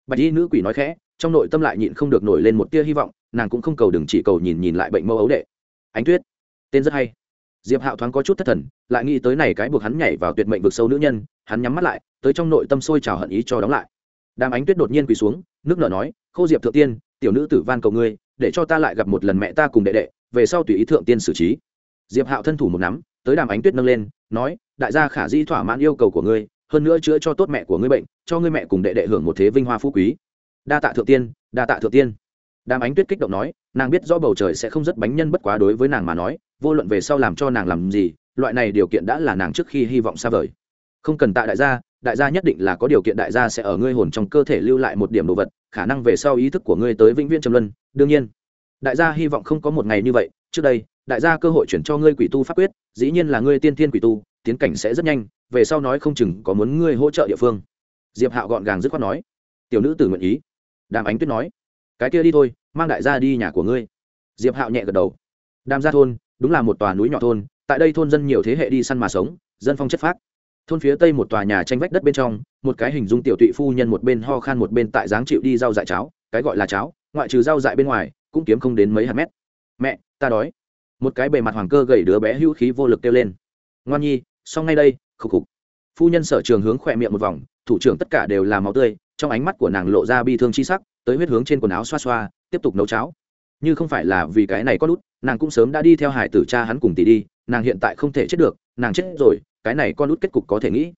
Bạch y nữ quỷ nói khẽ, trong nội tâm lại nhịn không được nổi lên một tia hy vọng, nàng cũng không cầu đừng chỉ cầu nhìn nhìn lại bệnh mâu ấu đệ. Ánh tuyết, tên rất hay. Diệp hạo thoáng có chút thất thần, lại nghĩ tới này cái buộc hắn nhảy vào tuyệt mệnh vực sâu nữ nhân, hắn nhắm mắt lại, tới trong nội tâm sôi trào hận ý cho đóng lại. Đàm ánh tuyết đột nhiên quỳ xuống, nước nở nói, khô diệp thượng tiên, tiểu nữ tử van cầu ngươi để cho ta lại gặp một lần mẹ ta cùng đệ đệ, về sau tùy ý thượng tiên xử trí. Diệp hạo thân thủ một nắm, tới đàm ánh tuyết nâng lên, nói, đại gia khả di thỏa mãn yêu cầu của ngươi, hơn nữa chữa cho tốt mẹ của ngươi bệnh, cho ngươi mẹ cùng đệ đệ hưởng một thế vinh hoa phú quý. Đa tạ thượng tiên, đa tạ thượng tiên. Đàm ánh tuyết kích động nói, nàng biết rõ bầu trời sẽ không rất bánh nhân bất quá đối với nàng mà nói, vô luận về sau làm cho nàng làm gì, loại này điều kiện đã là nàng trước khi hy vọng xa vời. Không cần tạ đại gia đại gia nhất định là có điều kiện đại gia sẽ ở ngươi hồn trong cơ thể lưu lại một điểm đồ vật, khả năng về sau ý thức của ngươi tới vĩnh viễn trầm luân. Đương nhiên, đại gia hy vọng không có một ngày như vậy. Trước đây, đại gia cơ hội chuyển cho ngươi quỷ tu pháp quyết, dĩ nhiên là ngươi tiên thiên quỷ tu, tiến cảnh sẽ rất nhanh. Về sau nói không chừng có muốn ngươi hỗ trợ địa phương. Diệp hạo gọn gàng dứt khoát nói. Tiểu nữ tử nguyện ý. Đàm ánh tuyết nói. Cái kia đi thôi, mang đại gia đi nhà của ngươi. Diệp hạo nhẹ gật đầu. Đàm gia thôn, đúng là một tòa núi nhỏ thôn, tại đây thôn dân nhiều thế hệ đi săn mà sống, dân phong chất phác thôn phía tây một tòa nhà tranh vách đất bên trong, một cái hình dung tiểu tụy phu nhân một bên ho khan một bên tại dáng chịu đi rau dại cháo, cái gọi là cháo, ngoại trừ rau dại bên ngoài, cũng kiếm không đến mấy hạt mét. Mẹ, ta đói. Một cái bề mặt hoàng cơ gầy đứa bé hữu khí vô lực kêu lên. Ngoan nhi, xong ngay đây, khục khục. Phu nhân sở trường hướng khỏe miệng một vòng, thủ trưởng tất cả đều là máu tươi, trong ánh mắt của nàng lộ ra bi thương chi sắc, tới huyết hướng trên quần áo xoa xoa, tiếp tục nấu cháo. Như không phải là vì cái này có lút nàng cũng sớm đã đi theo hải tử cha hắn cùng tỷ đi, nàng hiện tại không thể chết được, nàng chết rồi cái này con út kết cục có thể nghĩ.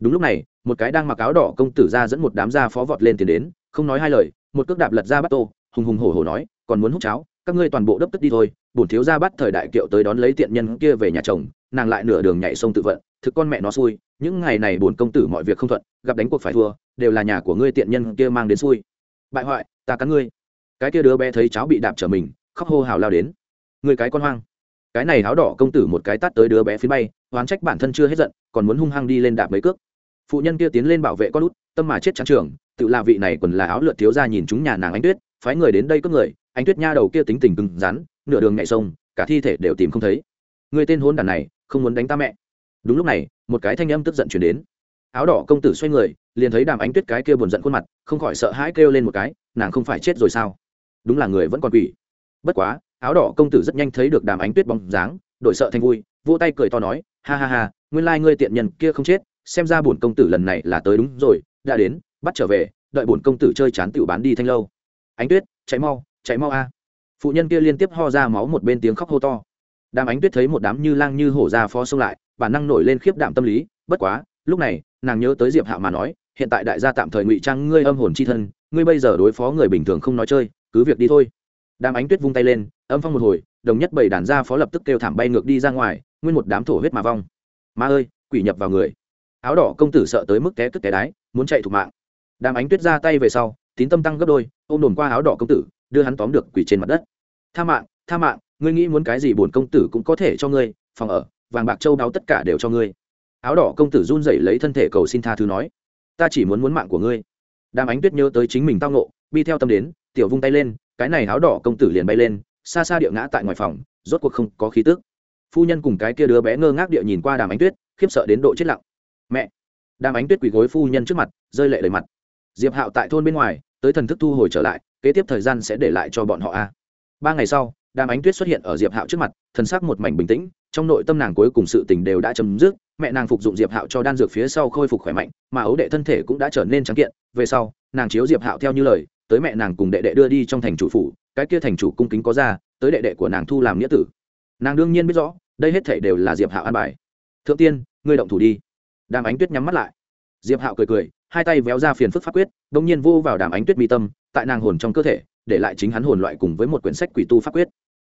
Đúng lúc này, một cái đang mặc áo đỏ công tử ra dẫn một đám gia phó vọt lên tiền đến, không nói hai lời, một cước đạp lật ra bắt tô, hùng hùng hổ hổ nói, còn muốn hút cháo, các ngươi toàn bộ đấp tức đi thôi, bổn thiếu gia bắt thời đại kiệu tới đón lấy tiện nhân kia về nhà chồng, nàng lại nửa đường nhảy sông tự vận, thực con mẹ nó xui, những ngày này bổn công tử mọi việc không thuận, gặp đánh cuộc phải thua, đều là nhà của ngươi tiện nhân kia mang đến xui. Bại hoại, ta cắn ngươi. Cái kia đứa bé thấy cháu bị đạp trở mình, khóc hô hào lao đến. Người cái con hoang cái này áo đỏ công tử một cái tát tới đứa bé phía bay, oán trách bản thân chưa hết giận, còn muốn hung hăng đi lên đạp mấy cước. Phụ nhân kia tiến lên bảo vệ con út, tâm mà chết trắng trường, tự là vị này còn là áo lượt thiếu ra nhìn chúng nhà nàng anh tuyết, phái người đến đây cướp người, anh tuyết nha đầu kia tính tình cứng rắn, nửa đường nhảy sông, cả thi thể đều tìm không thấy. Người tên hôn đàn này, không muốn đánh ta mẹ. Đúng lúc này, một cái thanh âm tức giận chuyển đến. Áo đỏ công tử xoay người, liền thấy đàm ánh tuyết cái kia buồn giận khuôn mặt, không khỏi sợ hãi kêu lên một cái, nàng không phải chết rồi sao? Đúng là người vẫn còn quỷ. Bất quá áo đỏ công tử rất nhanh thấy được đàm ánh tuyết bóng dáng, đổi sợ thành vui, vỗ tay cười to nói, ha ha ha, nguyên lai ngươi tiện nhân kia không chết, xem ra bổn công tử lần này là tới đúng rồi, đã đến, bắt trở về, đợi bổn công tử chơi chán tựu bán đi thanh lâu. Ánh tuyết, chạy mau chạy mau a. Phụ nhân kia liên tiếp ho ra máu một bên tiếng khóc hô to. Đàm ánh tuyết thấy một đám như lang như hổ ra phó xông lại, bản năng nổi lên khiếp đảm tâm lý, bất quá, lúc này, nàng nhớ tới diệp hạo mà nói, hiện tại đại gia tạm thời ngụy trang ngươi âm hồn c h i thân, ngươi bây giờ đối phó người bình thường không nói chơi, cứ việc đi thôi đàm ánh tuyết vung tay lên, âm phong một hồi, đồng nhất bảy đàn gia phó lập tức kêu thảm bay ngược đi ra ngoài, nguyên một đám thổ huyết mà vong. Ma ơi, quỷ nhập vào người. Áo đỏ công tử sợ tới mức té cất té đái, muốn chạy thục mạng. Đàm ánh tuyết ra tay về sau, tín tâm tăng gấp đôi, ôm đồn qua áo đỏ công tử, đưa hắn tóm được quỷ trên mặt đất. Tha mạng tha mạng, ngươi nghĩ muốn cái gì bổn công tử cũng có thể cho ngươi, phòng ở, vàng bạc châu đáo tất cả đều cho ngươi. Áo đỏ công tử run rẩy lấy thân thể cầu xin tha thứ nói, ta chỉ muốn muốn mạng của ngươi đàm ánh tuyết nhớ tới chính mình tao nộ bi theo tâm đến, tiểu vung tay lên, cái này áo đỏ công tử liền bay lên, xa xa địa ngã tại ngoài phòng, rốt cuộc không có khí tức. Phu nhân cùng cái kia đứa bé ngơ ngác địa nhìn qua đàm ánh tuyết, khiếp sợ đến độ chết lặng. Mẹ! Đàm ánh tuyết quỳ gối phu nhân trước mặt, rơi lệ đầy mặt. Diệp hạo tại thôn bên ngoài, tới thần thức thu hồi trở lại, kế tiếp thời gian sẽ để lại cho bọn họ a. Ba ngày sau đàm ánh tuyết xuất hiện ở diệp hạo trước mặt, thần sắc một mảnh bình tĩnh, trong nội tâm nàng cuối cùng sự tình đều đã chấm dứt mẹ nàng phục dụng diệp hạo cho đan dược phía sau khôi phục khỏe mạnh, mà ấu đệ thân thể cũng đã trở nên trắng kiện. Về sau, nàng chiếu diệp hạo theo như lời, tới mẹ nàng cùng đệ đệ đưa đi trong thành chủ phủ, cái kia thành chủ cung kính có ra, tới đệ đệ của nàng thu làm nghĩa tử. Nàng đương nhiên biết rõ, đây hết thể đều là diệp hạo an bài. Thượng tiên, ngươi động thủ đi. Đàm ánh tuyết nhắm mắt lại. Diệp hạo cười cười, hai tay véo ra phiền phức pháp quyết đ ỗ n g nhiên vô vào đàm ánh tuyết mi tâm, tại nàng hồn trong cơ thể, để lại chính hắn hồn loại cùng với một quyển sách quỷ tu pháp quyết.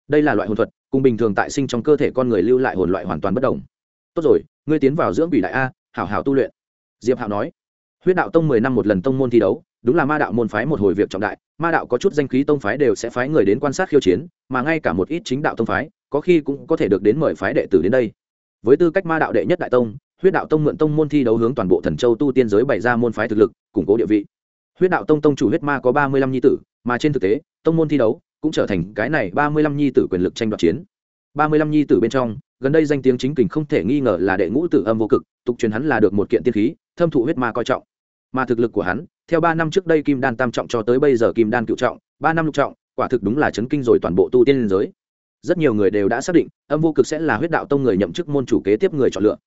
Đây là loại hồn thuật, cùng bình thường tại sinh trong cơ thể con người lưu lại hồn loại hoàn toàn bất đồng. Tốt rồi ngươi tiến vào dưỡng quỷ đại a, hảo hảo tu luyện. Diệp hạo nói. Huyết đạo tông mười năm một lần tông môn thi đấu, đúng là ma đạo môn phái một hồi việc trọng đại, ma đạo có chút danh khí tông phái đều sẽ phái người đến quan sát khiêu chiến, mà ngay cả một ít chính đạo tông phái, có khi cũng có thể được đến mời phái đệ tử đến đây. Với tư cách ma đạo đệ nhất đại tông, huyết đạo tông mượn tông môn thi đấu hướng toàn bộ thần châu tu tiên giới bày ra môn phái thực lực, củng cố địa vị. Huyết đạo tông tông chủ huyết ma có ba mươi lăm nhi tử, mà trên thực tế, tông môn thi đấu cũng trở thành cái này ba mươi lăm nhi tử quyền lực tranh đoạt chiến. Ba mươi lăm nhi tử bên trong gần đây danh tiếng chính kình không thể nghi ngờ là đệ ngũ tử âm vô cực, tục truyền hắn là được một kiện tiên khí, thâm thụ huyết ma coi trọng. Mà thực lực của hắn, theo ba năm trước đây kim đan tam trọng cho tới bây giờ kim đan cựu trọng, ba năm lục trọng, quả thực đúng là chấn kinh rồi toàn bộ tu tiên liên giới. Rất nhiều người đều đã xác định, âm vô cực sẽ là huyết đạo tông người nhậm chức môn chủ kế tiếp người chọn lựa.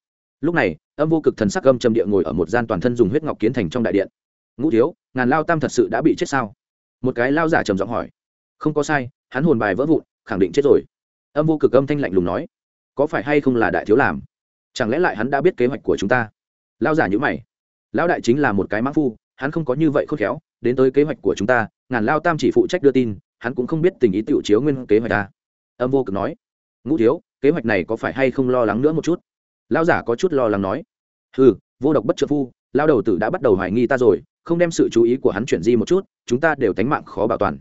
Lúc này, âm vô cực thần sắc âm trầm địa ngồi ở một gian toàn thân dùng huyết ngọc kiến thành trong đại điện. Ngũ thiếu, ngàn lao tam thật sự đã bị chết sao? Một cái lao giả trầm giọng hỏi. Không có sai, hắn hồn bài vỡ vụn, khẳng định chết rồi. Âm vô cực âm thanh lạnh lùng nói có phải hay không là đại thiếu làm? Chẳng lẽ lại hắn đã biết kế hoạch của chúng ta? Lao giả nhữ mày. Lão đại chính là một cái mã phu, hắn không có như vậy khôn khéo, đến tới kế hoạch của chúng ta, ngàn lao tam chỉ phụ trách đưa tin, hắn cũng không biết tình ý tiểu chiếu nguyên kế hoạch ta. Âm vô cực nói. Ngũ thiếu, kế hoạch này có phải hay không lo lắng nữa một chút? Lao giả có chút lo lắng nói. Ừ vô độc bất trợ phu lao đầu tử đã bắt đầu hoài nghi ta rồi, không đem sự chú ý của hắn chuyển di một chút, chúng ta đều tánh mạng khó bảo toàn.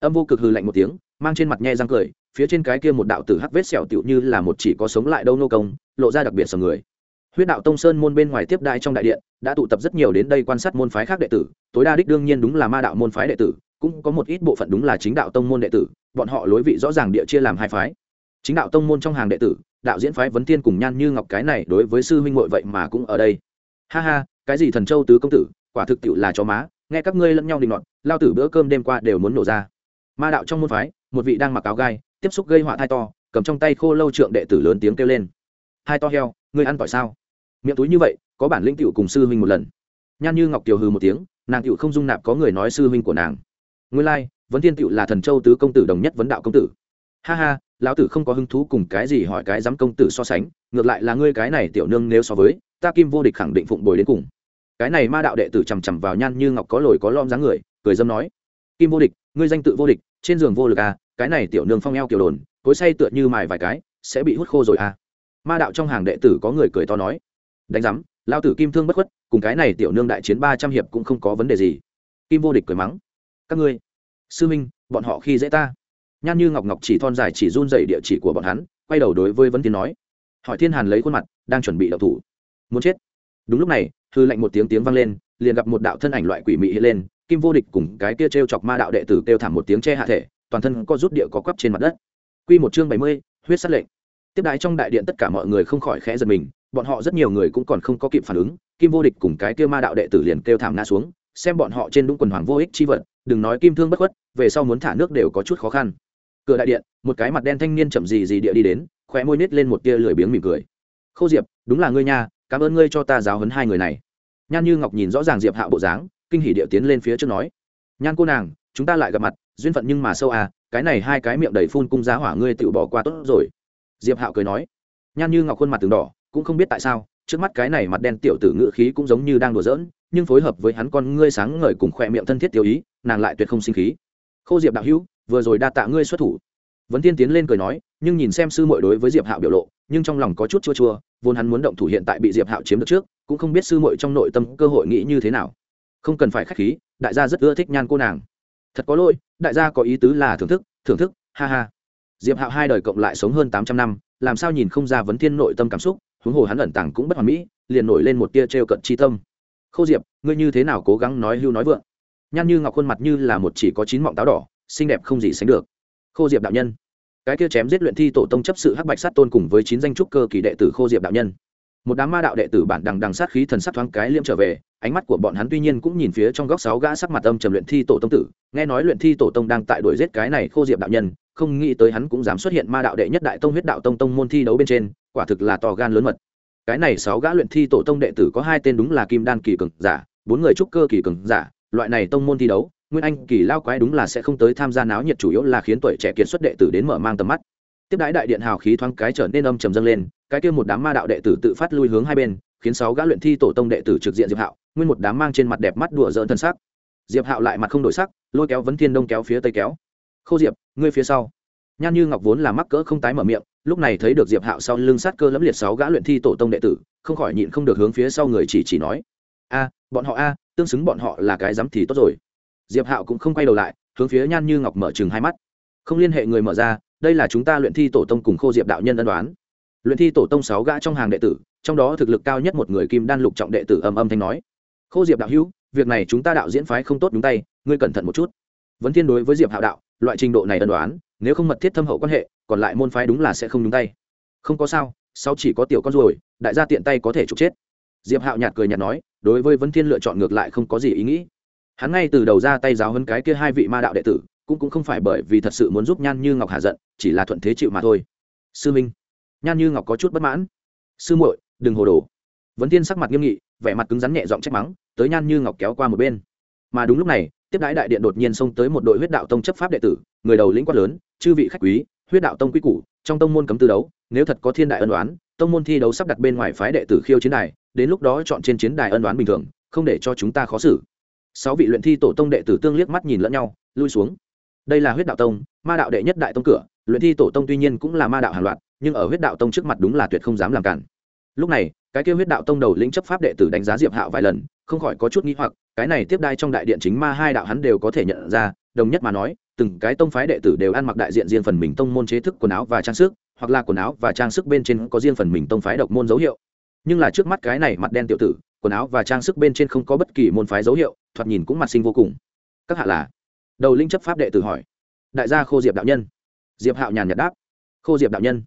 Âm vô cực hừ lạnh một tiếng, mang trên mặt nhe răng cười phía trên cái kia một đạo tử hắc vết sẹo tựu như là một chỉ có sống lại đâu nô công, lộ ra đặc biệt sầm người. Huyết đạo tông sơn môn bên ngoài tiếp đại trong đại điện, đã tụ tập rất nhiều đến đây quan sát môn phái khác đệ tử, tối đa đích đương nhiên đúng là ma đạo môn phái đệ tử, cũng có một ít bộ phận đúng là chính đạo tông môn đệ tử, bọn họ lối vị rõ ràng địa chia làm hai phái. Chính đạo tông môn trong hàng đệ tử, đạo diễn phái vấn tiên cùng nhan như ngọc cái này đối với sư huynh muội vậy mà cũng ở đây. Ha ha, cái gì thần châu tứ công tử, quả thực tiệu là chó má, nghe các ngươi lẫn nhau định luận lao tử bữa cơm đêm qua đều muốn nổ ra. Ma đạo trong môn phái, một vị đang mặc áo gai tiếp xúc gây họa thai to, cầm trong tay khô lâu trượng đệ tử lớn tiếng kêu lên. Hai to heo, ngươi ăn tỏi sao? Miệng túi như vậy, có bản lĩnh tiểu cùng sư huynh một lần. Nhan như ngọc kiều hừ một tiếng, nàng tiểu không dung nạp có người nói sư huynh của nàng. Nguyên lai, vấn thiên tiểu là thần châu tứ công tử đồng nhất vấn đạo công tử. Ha ha, lão tử không có hứng thú cùng cái gì hỏi cái dám công tử so sánh, ngược lại là ngươi cái này tiểu nương nếu so với, ta kim vô địch khẳng định phụng bồi đến cùng. Cái này ma đạo đệ tử chằm chằm vào nhan như ngọc có lồi có lom dáng người, cười dâm nói. Kim vô địch, ngươi danh tự vô địch, trên giường vô lực à cái này tiểu nương phong eo kiểu đồn, cối say tựa như mài vài cái, sẽ bị hút khô rồi à? Ma đạo trong hàng đệ tử có người cười to nói. Đánh giám, lao tử kim thương bất khuất, cùng cái này tiểu nương đại chiến ba trăm hiệp cũng không có vấn đề gì. Kim vô địch cười mắng. Các ngươi, sư minh, bọn họ khi dễ ta. Nhan như ngọc ngọc chỉ thon dài chỉ run dậy địa chỉ của bọn hắn, quay đầu đối với vấn tiến nói. Hỏi thiên hàn lấy khuôn mặt, đang chuẩn bị đậu thủ. Muốn chết. Đúng lúc này, hư lạnh một tiếng tiếng vang lên, liền gặp một đạo thân ảnh loại quỷ mị hiện lên, kim vô địch cùng cái kia t r e o chọc ma đạo đệ tử kêu thảm một tiếng che hạ thể toàn thân có rút địa có quắp trên mặt đất. Q một chương bảy mươi, huyết sát lệnh. Tiếp đái trong đại điện tất cả mọi người không khỏi khẽ giật mình, bọn họ rất nhiều người cũng còn không có kịp phản ứng, kim vô địch cùng cái kia ma đạo đệ tử liền kêu thảm ngã xuống, xem bọn họ trên đúng quần hoàng vô ích chi vật, đừng nói kim thương bất khuất, về sau muốn thả nước đều có chút khó khăn. Cửa đại điện, một cái mặt đen thanh niên chậm gì gì địa đi đến, khóe môi nít lên một tia lười biếng mỉm cười. Khâu diệp, đúng là ngươi nha, cảm ơn ngươi cho ta giáo hấn hai người này. Nhan như ngọc nhìn rõ ràng diệp hạ bộ dáng, kinh hỉ địa tiến lên phía trước nói. Nhan cô nàng chúng ta lại gặp mặt, duyên phận nhưng mà sâu à cái này hai cái miệng đầy phun cung giá hỏa ngươi tự bỏ qua tốt rồi. Diệp hạo cười nói. Nhan như ngọc khuôn mặt từng đỏ, cũng không biết tại sao, trước mắt cái này mặt đen tiểu tử ngự khí cũng giống như đang đùa giỡn, nhưng phối hợp với hắn con ngươi sáng ngời cùng khoe miệng thân thiết tiêu ý, nàng lại tuyệt không sinh khí. Khâu diệp đạo hữu, vừa rồi đa tạ ngươi xuất thủ. Vấn tiên tiến lên cười nói, nhưng nhìn xem sư muội đối với diệp hạo biểu lộ, nhưng trong lòng có chút chua chua, vốn hắn muốn động thủ hiện tại bị diệp hạo chiếm được trước, cũng không biết sư muội trong nội tâm cơ hội nghĩ như thế nào. Không cần phải khách khí, đại gia rất ưa thích nhan cô nàng thật có lỗi, đại gia có ý tứ là thưởng thức thưởng thức, ha ha. Diệp hạo hai đời cộng lại sống hơn tám trăm năm, làm sao nhìn không ra vấn thiên nội tâm cảm xúc, huống hồ hắn ẩn tàng cũng bất hoàn mỹ, liền nổi lên một tia trêu cận chi tâm. Khô diệp, ngươi như thế nào cố gắng nói hưu nói vượng? Nhan như ngọc khuôn mặt như là một chỉ có chín mọng táo đỏ, xinh đẹp không gì sánh được. Khô diệp đạo nhân. Cái kia chém giết luyện thi tổ tông chấp sự hắc bạch sát tôn cùng với chín danh trúc cơ kỳ đệ tử khô diệp đạo nhân. Một đám ma đạo đệ tử bản đằng đằng sát khí thần sắc thoáng cái liêm trở về ánh mắt của bọn hắn tuy nhiên cũng nhìn phía trong góc sáu gã sắc mặt âm trầm luyện thi tổ tông tử, nghe nói luyện thi tổ tông đang tại đuổi giết cái này khô diệp đạo nhân, không nghĩ tới hắn cũng dám xuất hiện ma đạo đệ nhất đại tông huyết đạo tông tông môn thi đấu bên trên, quả thực là to gan lớn mật. Cái này sáu gã luyện thi tổ tông đệ tử có hai tên đúng là kim đan kỳ cường giả, bốn người trúc cơ kỳ cường giả, loại này tông môn thi đấu, nguyên anh kỳ lao quái đúng là sẽ không tới tham gia náo nhiệt chủ yếu là khiến tuổi trẻ kiệt xuất đệ tử đến mở mang tầm mắt. Tiếp đái đại điện hào khí thoáng cái trở nên âm trầm dâng lên, cái kia một đám ma đạo đệ tử tự phát lui hướng hai bên khiến sáu gã luyện thi tổ tông đệ tử trực diện diệp hạo, nguyên một đám mang trên mặt đẹp mắt đùa dỡn thân sắc. Diệp hạo lại mặt không đổi sắc, lôi kéo vấn thiên đông kéo phía tây kéo. Khâu diệp, ngươi phía sau. Nhan như ngọc vốn là mắc cỡ không tái mở miệng, lúc này thấy được diệp hạo sau lưng sát cơ lẫm liệt sáu gã luyện thi tổ tông đệ tử, không khỏi nhịn không được hướng phía sau người chỉ chỉ nói, a, bọn họ a, tương xứng bọn họ là cái dám thì tốt rồi. Diệp hạo cũng không quay đầu lại, hướng phía nhan như ngọc mở chừng hai mắt. Không liên hệ người mở ra, đây là chúng ta luyện thi tổ tông cùng khô diệp đạo nhân ân đoán luyện thi tổ tông sáu gã trong hàng đệ tử, trong đó thực lực cao nhất một người kim đan lục trọng đệ tử âm âm thanh nói. Khô diệp đạo hữu, việc này chúng ta đạo diễn phái không tốt đúng tay, ngươi cẩn thận một chút. Vấn thiên đối với diệp hạo đạo, loại trình độ này ân đoán, nếu không mật thiết thâm hậu quan hệ, còn lại môn phái đúng là sẽ không đúng tay. Không có sao, sau chỉ có tiểu con ruồi, đại gia tiện tay có thể trục chết. Diệp hạo nhạt cười nhạt nói, đối với vấn thiên lựa chọn ngược lại không có gì ý nghĩ. Hắn ngay từ đầu ra tay giáo hơn cái kia hai vị ma đạo đệ tử, cũng cũng không phải bởi vì thật sự muốn giúp nhan như ngọc hạ giận, chỉ là thuận thế chịu mà thôi. Sư minh nhan như ngọc có chút bất mãn. Sư muội, đừng hồ đồ. Vấn thiên sắc mặt nghiêm nghị, vẻ mặt cứng rắn nhẹ giọng trách mắng, tới nhan như ngọc kéo qua một bên. Mà đúng lúc này, tiếp đái đại điện đột nhiên xông tới một đội huyết đạo tông chấp pháp đệ tử, người đầu lĩnh quát lớn, chư vị khách quý, huyết đạo tông quy củ, trong tông môn cấm tư đấu, nếu thật có thiên đại ân đoán tông môn thi đấu sắp đặt bên ngoài phái đệ tử khiêu chiến đài, đến lúc đó chọn trên chiến đài ân đoán bình thường, không để cho chúng ta khó xử. Sáu vị luyện thi tổ tông đệ tử tương liếc mắt nhìn lẫn nhau, lui xuống. Đây là huyết đạo tông, ma đạo đệ nhất đại tông cửa, luyện thi tổ tông tuy nhiên cũng là ma đạo hàng loạt nhưng ở huyết đạo tông trước mặt đúng là tuyệt không dám làm cản. Lúc này, cái kêu huyết đạo tông đầu lĩnh chấp pháp đệ tử đánh giá diệp hạo vài lần, không khỏi có chút nghi hoặc, cái này tiếp đai trong đại điện chính ma hai đạo hắn đều có thể nhận ra, đồng nhất mà nói, từng cái tông phái đệ tử đều ăn mặc đại diện riêng phần mình tông môn chế thức quần áo và trang sức, hoặc là quần áo và trang sức bên trên có riêng phần mình tông phái độc môn dấu hiệu. Nhưng là trước mắt cái này mặt đen tiểu tử, quần áo và trang sức bên trên không có bất kỳ môn phái dấu hiệu, thoạt nhìn cũng mặt sinh vô cùng. Các hạ là? Đầu linh chấp pháp đệ tử hỏi. Đại gia khô diệp đạo nhân. Diệp hạo nhàn nhạt đáp. Khô diệp đạo nhân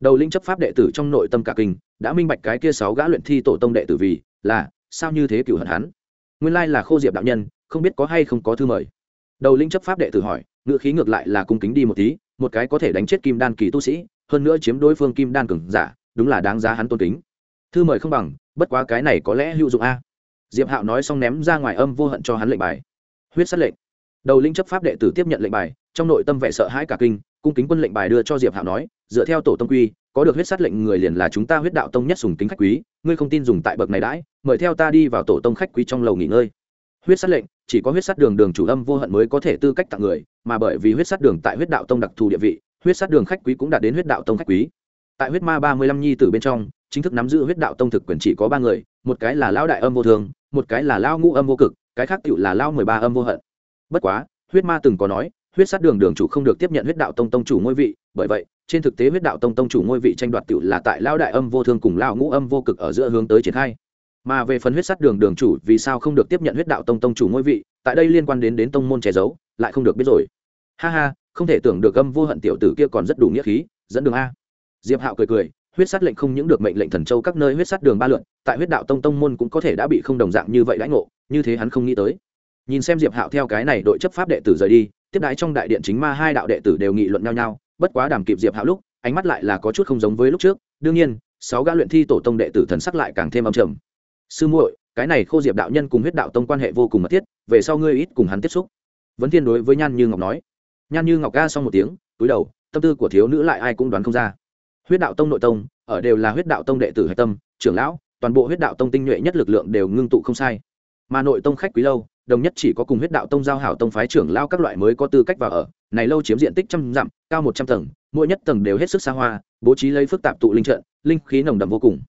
đầu linh chấp pháp đệ tử trong nội tâm cả kinh, đã minh bạch cái kia sáu gã luyện thi tổ tông đệ tử vì là, sao như thế cựu hận hắn? Nguyên lai là khô diệp đạo nhân, không biết có hay không có thư mời. Đầu linh chấp pháp đệ tử hỏi ngựa khí ngược lại là cung kính đi một tí, một cái có thể đánh chết kim đan kỳ tu sĩ, hơn nữa chiếm đối phương kim đan cường giả, đúng là đáng giá hắn tôn kính. Thư mời không bằng, bất quá cái này có lẽ hữu dụng a. Diệp hạo nói xong ném ra ngoài âm vô hận cho hắn lệnh bài. Huyết sát lệnh. Đầu linh chấp pháp đệ tử tiếp nhận lệnh bài, trong nội tâm vẻ sợ hãi cả kinh, cung kính quân lệnh bài đưa cho diệp hạo nói dựa theo tổ tông quy, có được huyết sát lệnh người liền là chúng ta huyết đạo tông nhất sùng kính khách quý, ngươi không tin dùng tại bậc này đãi, mời theo ta đi vào tổ tông khách quý trong lầu nghỉ ngơi. Huyết sát lệnh, chỉ có huyết sát đường đường chủ âm vô hận mới có thể tư cách tặng người, mà bởi vì huyết sát đường tại huyết đạo tông đặc thù địa vị, huyết sát đường khách quý cũng đạt đến huyết đạo tông khách quý. Tại huyết ma ba mươi lăm nhi tử bên trong, chính thức nắm giữ huyết đạo tông thực quyền chỉ có ba người, một cái là lão đại âm vô thường, một cái là lão ngũ âm vô cực, cái khác tựu là lão mười ba âm vô hận. Bất quá, huyết ma từng có nói, huyết sát đường đường chủ không được tiếp nhận huyết đạo tông tông chủ ngôi vị bởi vậy, trên thực tế huyết đạo tông tông chủ ngôi vị tranh đoạt tựu là tại lão đại âm vô thương cùng lão ngũ âm vô cực ở giữa hướng tới triển khai. Mà về phần huyết sát đường đường chủ, vì sao không được tiếp nhận huyết đạo tông tông chủ ngôi vị, tại đây liên quan đến đến tông môn che giấu, lại không được biết rồi. Ha ha, không thể tưởng được âm vô hận tiểu tử kia còn rất đủ nghĩa khí, dẫn đường a. Diệp hạo cười cười, huyết sát lệnh không những được mệnh lệnh thần châu các nơi huyết sát đường ba lượn, tại huyết đạo tông tông môn cũng có thể đã bị không đồng dạng như vậy đãi ngộ, như thế hắn không nghĩ tới. Nhìn xem diệp hạo theo cái này đội chấp pháp đệ tử rời đi, tiếp đái trong đại điện chính ma hai đạo đệ tử đều nghị luận nhau nhau bất quá đàm kịp diệp hạo lúc, ánh mắt lại là có chút không giống với lúc trước. Đương nhiên, sáu gã luyện thi tổ tông đệ tử thần sắc lại càng thêm âm trầm. Sư muội, cái này khô diệp đạo nhân cùng huyết đạo tông quan hệ vô cùng mật thiết, về sau ngươi ít cùng hắn tiếp xúc. Vấn thiên đối với nhan như ngọc nói. Nhan như ngọc ca xong một tiếng, túi đầu, tâm tư của thiếu nữ lại ai cũng đoán không ra. Huyết đạo tông nội tông, ở đều là huyết đạo tông đệ tử hạch tâm, trưởng lão, toàn bộ huyết đạo tông tinh nhuệ nhất lực lượng đều ngưng tụ không sai. Mà nội tông khách quý lâu, đồng nhất chỉ có cùng huyết đạo tông giao hảo tông phái trưởng lao các loại mới có tư cách vào ở này lâu chiếm diện tích trăm dặm, cao một trăm tầng, mỗi nhất tầng đều hết sức xa hoa, bố trí lấy phức tạp tụ linh trận, linh khí nồng đậm vô cùng.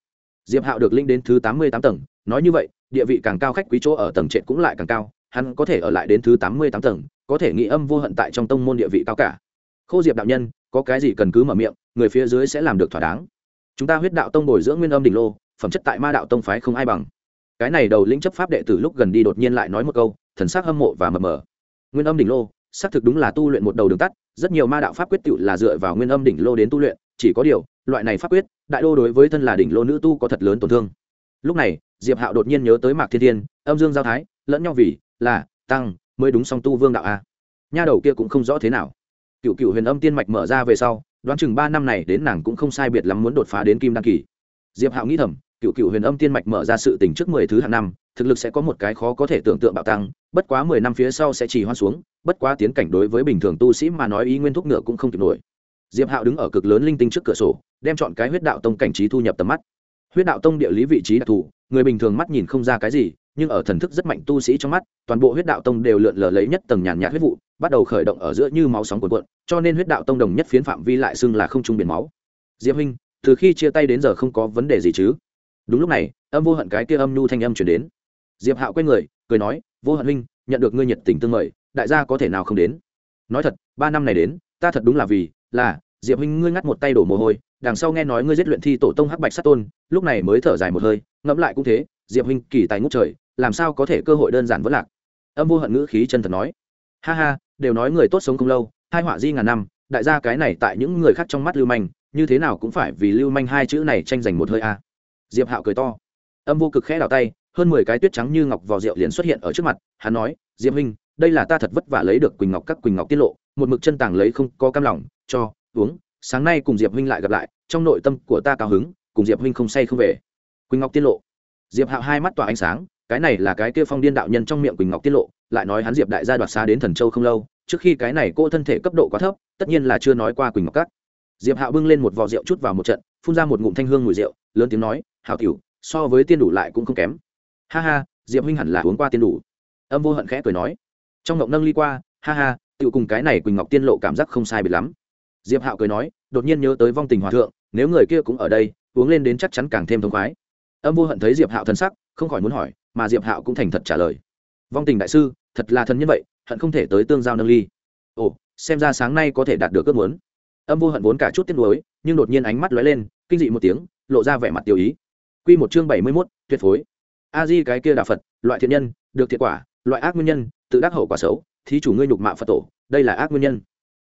Diệp hạo được linh đến thứ tám mươi tám tầng, nói như vậy, địa vị càng cao khách quý chỗ ở tầng trệt cũng lại càng cao, hắn có thể ở lại đến thứ tám mươi tám tầng, có thể nghĩ âm vô hận tại trong tông môn địa vị cao cả. Khô diệp đạo nhân, có cái gì cần cứ mở miệng, người phía dưới sẽ làm được thỏa đáng. Chúng ta huyết đạo tông bồi dưỡng nguyên âm đỉnh lô, phẩm chất tại ma đạo tông phái không ai bằng. Cái này đầu lĩnh chấp pháp đệ tử lúc gần đi đột nhiên lại nói một câu, thần sắc hâm mộ và mờ mờ. Nguyên âm đỉnh lô xác thực đúng là tu luyện một đầu đường tắt, rất nhiều ma đạo pháp quyết tự là dựa vào nguyên âm đỉnh lô đến tu luyện, chỉ có điều, loại này pháp quyết, đại đô đối với thân là đỉnh lô nữ tu có thật lớn tổn thương. Lúc này, diệp hạo đột nhiên nhớ tới mạc thiên thiên, âm dương giao thái, lẫn nhau vì, là, tăng, mới đúng song tu vương đạo a. Nha đầu kia cũng không rõ thế nào. Cựu cựu huyền âm tiên mạch mở ra về sau, đoán chừng ba năm này đến nàng cũng không sai biệt lắm muốn đột phá đến kim đăng kỳ. Diệp hạo nghĩ thầm cựu cựu huyền âm tiên mạch mở ra sự tình trước mười thứ hàng năm thực lực sẽ có một cái khó có thể tưởng tượng bạo tăng, bất quá mười năm phía sau sẽ chỉ hoan xuống, bất quá tiến cảnh đối với bình thường tu sĩ mà nói ý nguyên thúc ngựa cũng không kịp nổi. Diệp hạo đứng ở cực lớn linh tinh trước cửa sổ, đem chọn cái huyết đạo tông cảnh trí thu nhập tầm mắt. Huyết đạo tông địa lý vị trí đặc thù, người bình thường mắt nhìn không ra cái gì, nhưng ở thần thức rất mạnh tu sĩ trong mắt, toàn bộ huyết đạo tông đều lượn lờ lấy nhất tầng nhàn nhạt huyết vụ, bắt đầu khởi động ở giữa như máu sóng cuộn cuộn, cho nên huyết đạo tông đồng nhất phiến phạm vi lại xưng là không trung biển máu. Diệp huynh, từ khi chia tay đến giờ không có vấn đề gì chứ? Đúng lúc này, âm vô hận cái kia âm nhu thanh âm chuyển đến diệp hạo quay người, cười nói, vô hận huynh nhận được ngươi nhiệt tình tương mời, đại gia có thể nào không đến? Nói thật, ba năm này đến, ta thật đúng là vì, là, diệp huynh ngươi ngắt một tay đổ mồ hôi, đằng sau nghe nói ngươi giết luyện thi tổ tông hắc bạch sát tôn, lúc này mới thở dài một hơi, ngẫm lại cũng thế, diệp huynh kỳ tài ngút trời, làm sao có thể cơ hội đơn giản vẫn lạc? Âm vô hận ngữ khí chân thật nói, ha ha, đều nói người tốt sống không lâu, hai họa di ngàn năm, đại gia cái này tại những người khác trong mắt lưu manh, như thế nào cũng phải vì lưu manh hai chữ này tranh giành một hơi a. Diệp hạo cười to. Âm vô cực khẽ đào tay hơn mười cái tuyết trắng như ngọc vò rượu liền xuất hiện ở trước mặt, hắn nói, diệp huynh, đây là ta thật vất vả lấy được quỳnh ngọc các quỳnh ngọc tiết lộ, một mực chân tàng lấy không có cam lòng, cho, uống, sáng nay cùng diệp huynh lại gặp lại, trong nội tâm của ta cao hứng, cùng diệp huynh không say không về. Quỳnh ngọc tiết lộ. Diệp hạo hai mắt tỏa ánh sáng, cái này là cái kia phong điên đạo nhân trong miệng quỳnh ngọc tiết lộ, lại nói hắn diệp đại gia đoạt xa đến thần châu không lâu, trước khi cái này cô thân thể cấp độ quá thấp, tất nhiên là chưa nói qua quỳnh ngọc cắt diệp hạo bưng lên một vò rượu chút vào một trận, phun ra một ngụm thanh hương mùi rượu, lớn tiếng nói Hạo tiểu, so với tiên đủ lại cũng không kém ha ha diệp huynh hẳn là uống qua tiên đủ. Âm vô hận khẽ cười nói. Trong ngộng nâng ly qua ha ha tự cùng cái này quỳnh ngọc tiên lộ cảm giác không sai biệt lắm. Diệp hạo cười nói đột nhiên nhớ tới vong tình hòa thượng nếu người kia cũng ở đây uống lên đến chắc chắn càng thêm thông khoái. Âm vô hận thấy diệp hạo thân sắc không khỏi muốn hỏi mà diệp hạo cũng thành thật trả lời. Vong tình đại sư thật là thần như vậy hận không thể tới tương giao nâng ly. Ồ xem ra sáng nay có thể đạt được ước muốn. Âm vô hận vốn cả chút tiếc nuối nhưng đột nhiên ánh mắt lóe lên kinh dị một tiếng lộ ra vẻ mặt tiêu ý. Quy một chương bảy mươi 71, tuyệt phối. A Di cái kia đạo Phật, loại thiện nhân, được thiện quả, loại ác nguyên nhân, tự đắc hậu quả xấu, thí chủ ngươi nhục mạ Phật tổ, đây là ác nguyên nhân.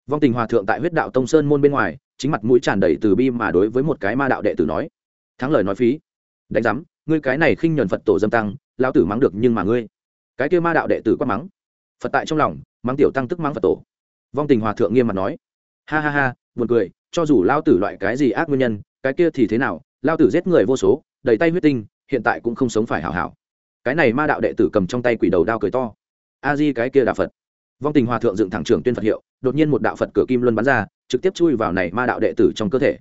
Vong Tình Hòa thượng tại huyết đạo Tông Sơn môn bên ngoài, chính mặt mũi tràn đầy từ bi mà đối với một cái ma đạo đệ tử nói, thắng lời nói phí. Đánh giám ngươi cái này khinh nhẫn Phật tổ dâm tăng, lão tử mắng được nhưng mà ngươi. Cái kia ma đạo đệ tử quát mắng. Phật tại trong lòng, mắng tiểu tăng tức mắng Phật tổ. Vong Tình Hòa thượng nghiêm mặt nói, ha ha ha, buồn cười, cho dù lão tử loại cái gì ác nguyên nhân, cái kia thì thế nào, lão tử giết người vô số, đầy tay huyết tinh hiện tại cũng không sống phải hảo hảo. Cái này ma đạo đệ tử cầm trong tay quỷ đầu đao cười to. A di cái kia đạo phật. Vong tình hòa thượng dựng thẳng trưởng tuyên phật hiệu, đột nhiên một đạo phật cửa kim luân bắn ra, trực tiếp chui vào này ma đạo đệ tử trong cơ thể.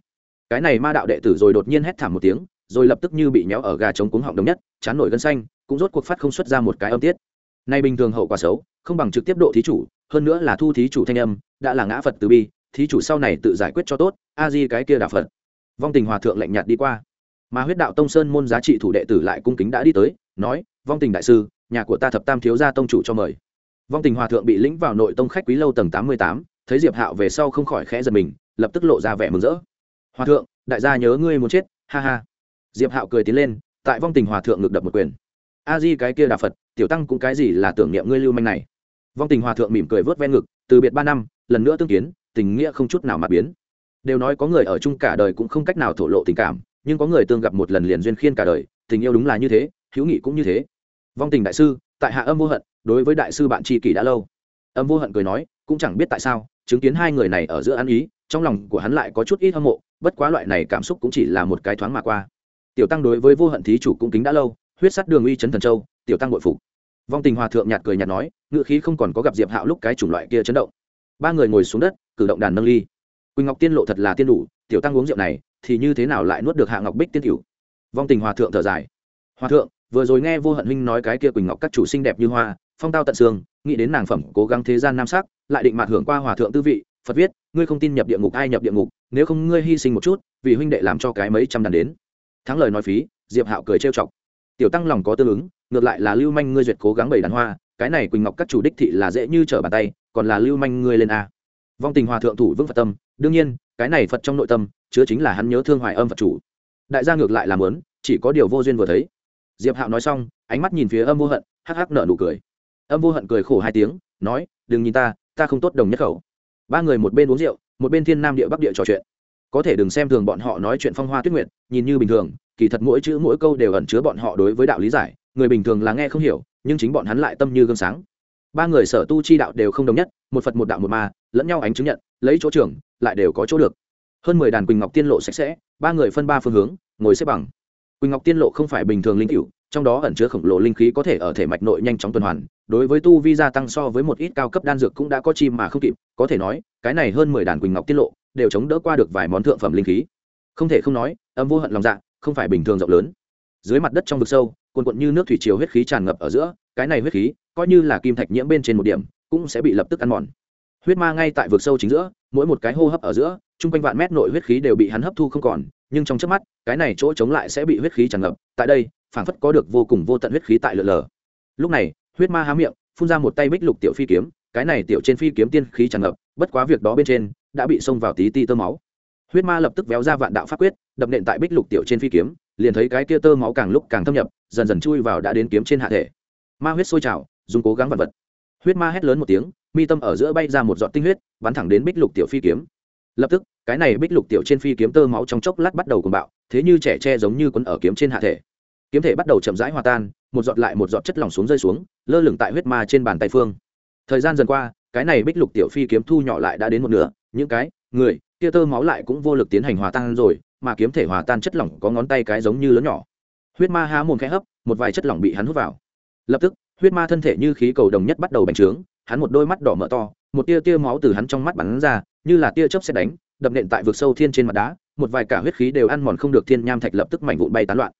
Cái này ma đạo đệ tử rồi đột nhiên hét thảm một tiếng, rồi lập tức như bị nhéo ở gà trống cuống họng đồng nhất, chán nổi gân xanh, cũng rốt cuộc phát không xuất ra một cái âm tiết. Nay bình thường hậu quả xấu, không bằng trực tiếp độ thí chủ, hơn nữa là thu thí chủ thanh âm, đã là ngã phật từ bi, thí chủ sau này tự giải quyết cho tốt, a di cái kia đà phật. Vong tình hòa thượng lạnh nhạt đi qua mà huyết đạo tông sơn môn giá trị thủ đệ tử lại cung kính đã đi tới, nói, vong tình đại sư, nhà của ta thập tam thiếu gia tông chủ cho mời. Vong tình hòa thượng bị lĩnh vào nội tông khách quý lâu tầng tám mươi tám, thấy diệp hạo về sau không khỏi khẽ giật mình, lập tức lộ ra vẻ mừng rỡ. Hòa thượng, đại gia nhớ ngươi muốn chết, ha ha. Diệp hạo cười tiến lên, tại vong tình hòa thượng ngực đập một quyền. A di cái kia đà phật, tiểu tăng cũng cái gì là tưởng niệm ngươi lưu manh này? Vong tình hòa thượng mỉm cười vớt ven ngực, từ biệt ba năm, lần nữa tương kiến, tình nghĩa không chút nào mà biến. Đều nói có người ở chung cả đời cũng không cách nào thổ lộ tình cảm nhưng có người tương gặp một lần liền duyên khiên cả đời, tình yêu đúng là như thế, hữu nghị cũng như thế. Vong tình đại sư, tại hạ âm vô hận, đối với đại sư bạn tri kỷ đã lâu. Âm vô hận cười nói, cũng chẳng biết tại sao, chứng kiến hai người này ở giữa ăn ý, trong lòng của hắn lại có chút ít hâm mộ, bất quá loại này cảm xúc cũng chỉ là một cái thoáng mà qua. Tiểu tăng đối với vô hận thí chủ cũng kính đã lâu, huyết sắt đường uy chấn thần châu, tiểu tăng bội phục. Vong tình hòa thượng nhạt cười nhạt nói ngự khí không còn có gặp diệp hạo lúc cái chủng loại kia chấn động. Ba người ngồi xuống đất, cử động đàn nâng ly. Quỳnh ngọc tiên lộ thật là tiên đủ, tiểu tăng uống rượu này thì như thế nào lại nuốt được hạ ngọc bích tiên cửu? Vong tình hòa thượng thở dài. Hòa thượng, vừa rồi nghe vô hận huynh nói cái kia quỳnh ngọc các chủ xinh đẹp như hoa, phong tao tận xương, nghĩ đến nàng phẩm cố gắng thế gian nam sắc, lại định mạt hưởng qua hòa thượng tư vị, phật viết, ngươi không tin nhập địa ngục ai nhập địa ngục, nếu không ngươi hy sinh một chút, vì huynh đệ làm cho cái mấy trăm đàn đến. Thắng lời nói phí, diệp hạo cười trêu chọc. Tiểu tăng lòng có tương ứng, ngược lại là lưu manh ngươi duyệt cố gắng bày đàn hoa, cái này quỳnh ngọc các chủ đích thị là dễ như trở bàn tay, còn là lưu manh ngươi lên a. Vong tình hòa thượng thủ vững phật tâm, đương nhiên, cái này phật trong nội tâm chứa chính là hắn nhớ thương hoài âm phật chủ. Đại gia ngược lại làm lớn, chỉ có điều vô duyên vừa thấy. Diệp hạo nói xong, ánh mắt nhìn phía âm vô hận, hắc hắc nở nụ cười. Âm vô hận cười khổ hai tiếng, nói, đừng nhìn ta ta không tốt đồng nhất khẩu. Ba người một bên uống rượu, một bên thiên nam địa bắc địa trò chuyện. Có thể đừng xem thường bọn họ nói chuyện phong hoa tuyết nguyện nhìn như bình thường, kỳ thật mỗi chữ mỗi câu đều ẩn chứa bọn họ đối với đạo lý giải, người bình thường là nghe không hiểu, nhưng chính bọn hắn lại tâm như gương sáng. Ba người sở tu chi đạo đều không đồng nhất, một phật một đạo một ma, lẫn nhau ánh chứng nhận, lấy chỗ trưởng, lại đều có chỗ được hơn mười đàn quỳnh ngọc tiên lộ sạch sẽ, ba người phân ba phương hướng, ngồi xếp bằng. Quỳnh ngọc tiên lộ không phải bình thường linh cựu trong đó ẩn chứa khổng lồ linh khí có thể ở thể mạch nội nhanh chóng tuần hoàn, đối với tu vi gia tăng so với một ít cao cấp đan dược cũng đã có chi mà không kịp, có thể nói, cái này hơn mười đàn quỳnh ngọc tiết lộ đều chống đỡ qua được vài món thượng phẩm linh khí. Không thể không nói, âm vô hận lòng dạ không phải bình thường rộng lớn. Dưới mặt đất trong vực sâu, cuồn cuộn như nước thủy chiều huyết khí tràn ngập ở giữa, cái này huyết khí, coi như là kim thạch nhiễm bên trên một điểm, cũng sẽ bị lập tức ăn mòn. Huyết ma ngay tại vực sâu chính giữa, mỗi một cái hô hấp ở giữa chung quanh vạn mét nội huyết khí đều bị hắn hấp thu không còn, nhưng trong trước mắt, cái này chỗ chống lại sẽ bị huyết khí tràn ngập, tại đây, phảng phất có được vô cùng vô tận huyết khí tại lượn lờ. Lúc này, huyết ma há miệng, phun ra một tay bích lục tiểu phi kiếm, cái này tiểu trên phi kiếm tiên khí tràn ngập, bất quá việc đó bên trên, đã bị xông vào tí ti tơ máu. Huyết ma lập tức véo ra vạn đạo pháp quyết, đập nện tại bích lục tiểu trên phi kiếm, liền thấy cái kia tơ máu càng lúc càng thâm nhập, dần dần chui vào đã đến kiếm trên hạ thể. Ma huyết sôi trào, dùng cố gắng vật vật. Huyết ma hét lớn một tiếng, mi tâm ở giữa bay ra một giọt tinh huyết, bắn thẳng đến bích lục tiểu phi kiếm lập tức, cái này bích lục tiểu trên phi kiếm tơ máu trong chốc lát bắt đầu cùng bạo, thế như trẻ tre giống như quấn ở kiếm trên hạ thể. Kiếm thể bắt đầu chậm rãi hòa tan, một giọt lại một giọt chất lỏng xuống rơi xuống, lơ lửng tại huyết ma trên bàn tay phương. Thời gian dần qua, cái này bích lục tiểu phi kiếm thu nhỏ lại đã đến một nửa, những cái, người, kia tơ máu lại cũng vô lực tiến hành hòa tan rồi, mà kiếm thể hòa tan chất lỏng có ngón tay cái giống như lớn nhỏ. Huyết ma há mồm khẽ hấp, một vài chất lỏng bị hắn hút vào. Lập tức, huyết ma thân thể như khí cầu đồng nhất bắt đầu bành trướng hắn một đôi mắt đỏ mở to, một tia tia máu từ hắn trong mắt bắn ra, như là tia chớp xét đánh, đập nện tại vực sâu thiên trên mặt đá, một vài cả huyết khí đều ăn mòn không được thiên nham thạch lập tức mảnh vụn bay tán loạn.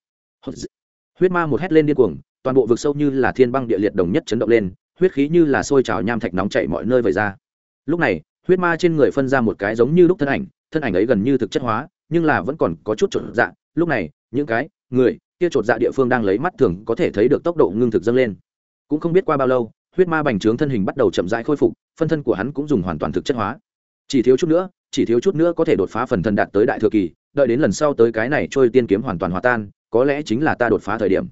Huyết ma một hét lên điên cuồng, toàn bộ vực sâu như là thiên băng địa liệt đồng nhất chấn động lên, huyết khí như là sôi trào nham thạch nóng chảy mọi nơi vẩy ra. Lúc này, huyết ma trên người phân ra một cái giống như lúc thân ảnh thân ảnh ấy gần như thực chất hóa, nhưng là vẫn còn có chút trộn dạ. Lúc này, những cái, người kia chột dạ địa phương đang lấy mắt thường có thể thấy được tốc độ ngưng thực dâng lên. Cũng không biết qua bao lâu huyết ma bành trướng thân hình bắt đầu chậm rãi khôi phục, phân thân của hắn cũng dùng hoàn toàn thực chất hóa. Chỉ thiếu chút nữa, chỉ thiếu chút nữa có thể đột phá phần thân đạt tới đại thừa kỳ, đợi đến lần sau tới cái này trôi tiên kiếm hoàn toàn hòa tan, có lẽ chính là ta đột phá thời điểm.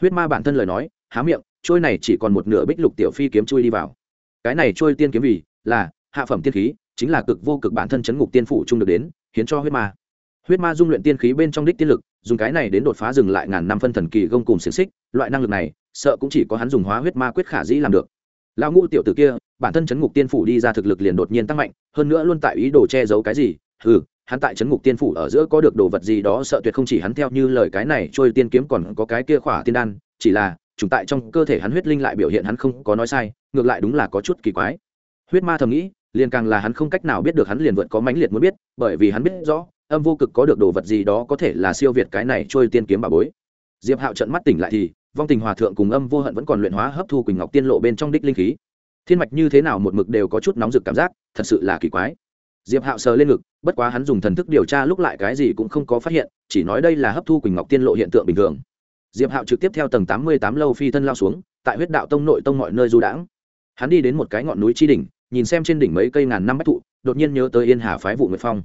Huyết ma bản thân lời nói, há miệng, trôi này chỉ còn một nửa bích lục tiểu phi kiếm chui đi vào. Cái này trôi tiên kiếm vì là hạ phẩm tiên khí, chính là cực vô cực bản thân chấn ngục tiên phủ trung được đến, hiến cho huyết ma. Huyết ma dung luyện tiên khí bên trong đích tiên lực, dùng cái này đến đột phá dừng lại ngàn năm phân thần kỳ gông cùng xiềng xích, loại năng lực này sợ cũng chỉ có hắn dùng hóa huyết ma quyết khả dĩ làm được. Lão ngũ tiểu tử kia, bản thân chấn ngục tiên phủ đi ra thực lực liền đột nhiên tăng mạnh, hơn nữa luôn tại ý đồ che giấu cái gì ừ hắn tại chấn ngục tiên phủ ở giữa có được đồ vật gì đó sợ tuyệt không chỉ hắn theo như lời cái này, trôi tiên kiếm còn có cái kia khỏa tiên đan, chỉ là, chúng tại trong cơ thể hắn huyết linh lại biểu hiện hắn không có nói sai, ngược lại đúng là có chút kỳ quái. Huyết ma thầm nghĩ, liền càng là hắn không cách nào biết được hắn liền vượt có mãnh liệt muốn biết, bởi vì hắn biết rõ, âm vô cực có được đồ vật gì đó có thể là siêu việt cái này trôi tiên kiếm bà bối. Diệp hạo trận mắt tỉnh lại thì vong tình hòa thượng cùng âm vô hận vẫn còn luyện hóa hấp thu quỳnh ngọc tiên lộ bên trong đích linh khí. Thiên mạch như thế nào một mực đều có chút nóng rực cảm giác, thật sự là kỳ quái. Diệp hạo sờ lên ngực, bất quá hắn dùng thần thức điều tra lúc lại cái gì cũng không có phát hiện, chỉ nói đây là hấp thu quỳnh ngọc tiên lộ hiện tượng bình thường. Diệp hạo trực tiếp theo tầng tám mươi tám lâu phi thân lao xuống, tại huyết đạo tông nội tông mọi nơi du đãng. Hắn đi đến một cái ngọn núi tri đỉnh, nhìn xem trên đỉnh mấy cây ngàn năm bách thụ, đột nhiên nhớ tới yên hà phái vụ nguyệt phong.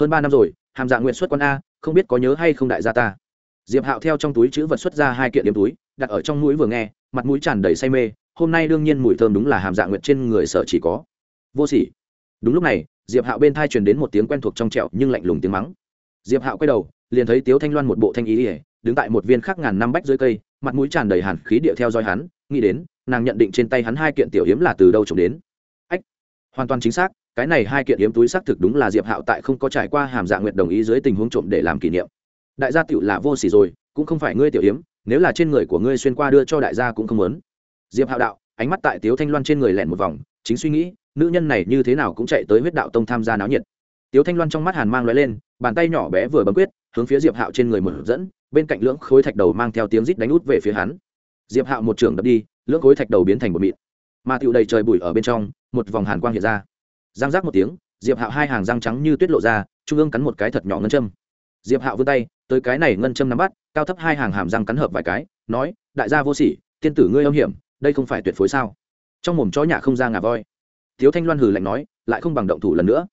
Hơn ba năm rồi, hàm dạng nguyện xuất quan a, không biết có nhớ hay không đại gia ta diệp hạo theo trong túi chữ vật xuất ra hai kiện điểm túi, đặt ở trong mũi vừa nghe, mặt mũi tràn đầy say mê, hôm nay đương nhiên mùi thơm đúng là hàm dạng nguyệt trên người sở chỉ có. Vô sỉ. Đúng lúc này, diệp hạo bên thai truyền đến một tiếng quen thuộc trong trẹo nhưng lạnh lùng tiếng mắng. Diệp hạo quay đầu, liền thấy tiếu thanh loan một bộ thanh ý ỉa, đứng tại một viên khắc ngàn năm bách dưới cây, mặt mũi tràn đầy hàn khí điệu theo dõi hắn, nghĩ đến, nàng nhận định trên tay hắn hai kiện tiểu hiếm là từ đâu trồng đến. Ách, hoàn toàn chính xác, cái này hai kiện hiếm túi xác thực đúng là diệp hạo tại không có trải qua hàm dạng nguyệt đồng ý dưới tình huống trộm để làm kỷ niệm đại gia tiểu là vô sỉ rồi, cũng không phải ngươi tiểu hiếm nếu là trên người của ngươi xuyên qua đưa cho đại gia cũng không muốn. Diệp hạo đạo, ánh mắt tại tiếu thanh loan trên người lẹn một vòng, chính suy nghĩ, nữ nhân này như thế nào cũng chạy tới huyết đạo tông tham gia náo nhiệt. Tiếu thanh loan trong mắt hàn mang l lên, bàn tay nhỏ bé vừa bấm quyết, hướng phía diệp hạo trên người một dẫn, bên cạnh lưỡng khối thạch đầu mang theo tiếng rít đánh út về phía hắn. Diệp hạo một trường đập đi, lưỡng khối thạch đầu biến thành một mịn. Mà tựu đầy trời bụi ở bên trong, một vòng hàn quang hiện ra. Giang rác một tiếng, diệp hạo hai hàng răng trắng như tuyết lộ ra, trung ương cắn một cái thật nhỏ ngân châm. Diệp hạo vươn tay tới cái này ngân châm nắm bắt, cao thấp hai hàng hàm răng cắn hợp vài cái, nói, đại gia vô sỉ, tiên tử ngươi âm hiểm, đây không phải tuyệt phối sao? Trong mồm chó nhà không ra ngà voi. Thiếu thanh loan hừ lạnh nói, lại không bằng động thủ lần nữa.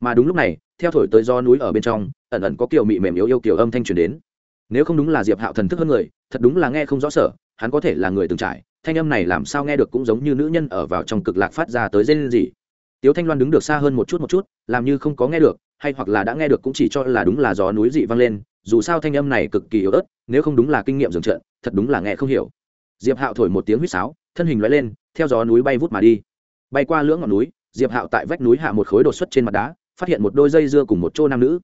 Mà đúng lúc này, theo thổi tới do núi ở bên trong, ẩn ẩn có kiểu mị mềm yếu yêu kiểu âm thanh truyền đến. Nếu không đúng là diệp hạo thần thức hơn người, thật đúng là nghe không rõ sở, hắn có thể là người từng trải, thanh âm này làm sao nghe được cũng giống như nữ nhân ở vào trong cực lạc phát ra tới dây lên gì tiếu thanh loan đứng được xa hơn một chút một chút, làm như không có nghe được, hay hoặc là đã nghe được cũng chỉ cho là đúng là gió núi dị vang lên dù sao thanh âm này cực kỳ yếu ớt, nếu không đúng là kinh nghiệm dường trận, thật đúng là nghe không hiểu. Diệp hạo thổi một tiếng huýt sáo, thân hình loại lên, theo gió núi bay vút mà đi. Bay qua lưỡng ngọn núi, diệp hạo tại vách núi hạ một khối đột xuất trên mặt đá, phát hiện một đôi dây dưa cùng một chỗ nam nữ.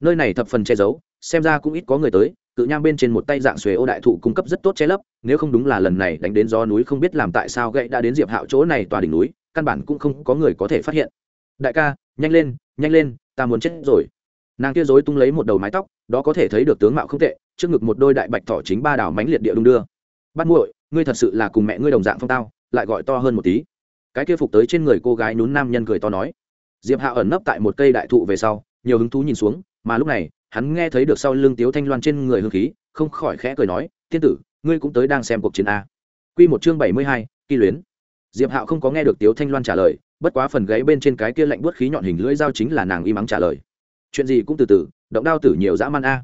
Nơi này thập phần che giấu, xem ra cũng ít có người tới, cự nham bên trên một tay dạng xuề ô đại thụ cung cấp rất tốt che lấp, nếu không đúng là lần này đánh đến gió núi không biết làm tại sao gậy đã đến diệp hạo chỗ này tòa đỉnh núi, căn bản cũng không có người có thể phát hiện. Đại ca, nhanh lên nhanh lên, ta muốn chết rồi nàng kia dối tung lấy một đầu mái tóc, đó có thể thấy được tướng mạo không tệ, trước ngực một đôi đại bạch thỏ chính ba đảo mánh liệt địa đung đưa. Bắt muội, ngươi thật sự là cùng mẹ ngươi đồng dạng phong tao, lại gọi to hơn một tí. Cái kia phục tới trên người cô gái nhún nam nhân cười to nói. Diệp hạ ẩn nấp tại một cây đại thụ về sau, nhiều hứng thú nhìn xuống, mà lúc này, hắn nghe thấy được sau lưng tiếu thanh loan trên người hương khí, không khỏi khẽ cười nói, tiên tử, ngươi cũng tới đang xem cuộc chiến a. Q một chương bảy mươi hai, kỳ luyến. Diệp hạo không có nghe được tiếu thanh loan trả lời, bất quá phần gáy bên trên cái kia lạnh buốt khí nhọn hình lưỡi dao chính là nàng y mắng trả lời chuyện gì cũng từ từ, động đao tử nhiều dã man a.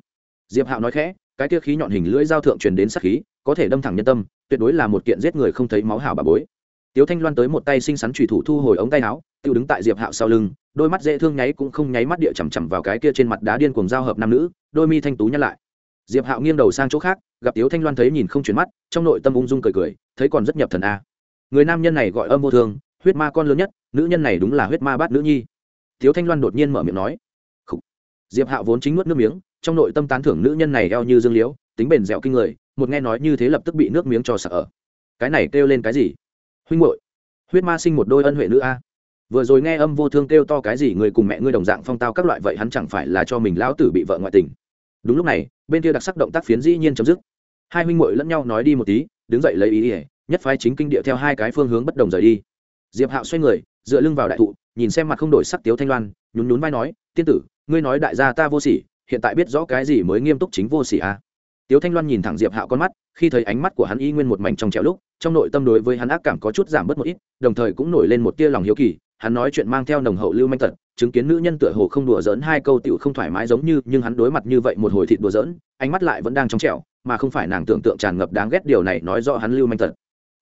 Diệp hạo nói khẽ, cái kia khí nhọn hình lưỡi dao thượng truyền đến sát khí, có thể đâm thẳng nhân tâm, tuyệt đối là một kiện giết người không thấy máu hảo bà bối. Tiếu thanh loan tới một tay xinh xắn trùy thủ thu hồi ống tay áo tự đứng tại diệp hạo sau lưng, đôi mắt dễ thương nháy cũng không nháy mắt địa chằm chằm vào cái kia trên mặt đá điên cuồng giao hợp nam nữ, đôi mi thanh tú nhăn lại. Diệp hạo nghiêng đầu sang chỗ khác, gặp tiếu thanh loan thấy nhìn không chuyển mắt, trong nội tâm ung dung cười cười, thấy còn rất nhập thần a. Người nam nhân này gọi âm vô thương, huyết ma con lớn nhất, nữ nhân này đúng là huyết ma bát nữ nhi. Tiếu thanh loan đột nhiên mở miệng nói diệp hạo vốn chính nuốt nước miếng trong nội tâm tán thưởng nữ nhân này eo như dương liễu tính bền dẻo kinh người một nghe nói như thế lập tức bị nước miếng cho sợ ở. cái này kêu lên cái gì? Huynh muội, huyết ma sinh một đôi ân huệ nữ a. Vừa rồi nghe âm vô thương kêu to cái gì người cùng mẹ ngươi đồng dạng phong tao các loại vậy hắn chẳng phải là cho mình lão tử bị vợ ngoại tình. Đúng lúc này bên kia đặc sắc động tác phiến dĩ nhiên chấm dứt. Hai huynh muội lẫn nhau nói đi một tí đứng dậy lấy ý ỉa nhất phái chính kinh địa theo hai cái phương hướng bất đồng rời đi. Diệp hạo xoay người dựa lưng vào đại thụ nhìn xem mặt không đổi sắc tiếu thanh loan nhún nhún vai nói tiên tử ngươi nói đại gia ta vô sỉ, hiện tại biết rõ cái gì mới nghiêm túc chính vô sỉ à? Tiếu thanh loan nhìn thẳng diệp hạo con mắt, khi thấy ánh mắt của hắn y nguyên một mảnh trong trẻo lúc, trong nội tâm đối với hắn ác cảm có chút giảm bớt một ít, đồng thời cũng nổi lên một tia lòng hiếu kỳ, hắn nói chuyện mang theo nồng hậu lưu manh tật, chứng kiến nữ nhân tựa hồ không đùa giỡn hai câu tựu không thoải mái giống như, nhưng hắn đối mặt như vậy một hồi thịt đùa giỡn, ánh mắt lại vẫn đang trong trẻo, mà không phải nàng tưởng tượng tràn ngập đáng ghét điều này nói rõ hắn lưu manh tật.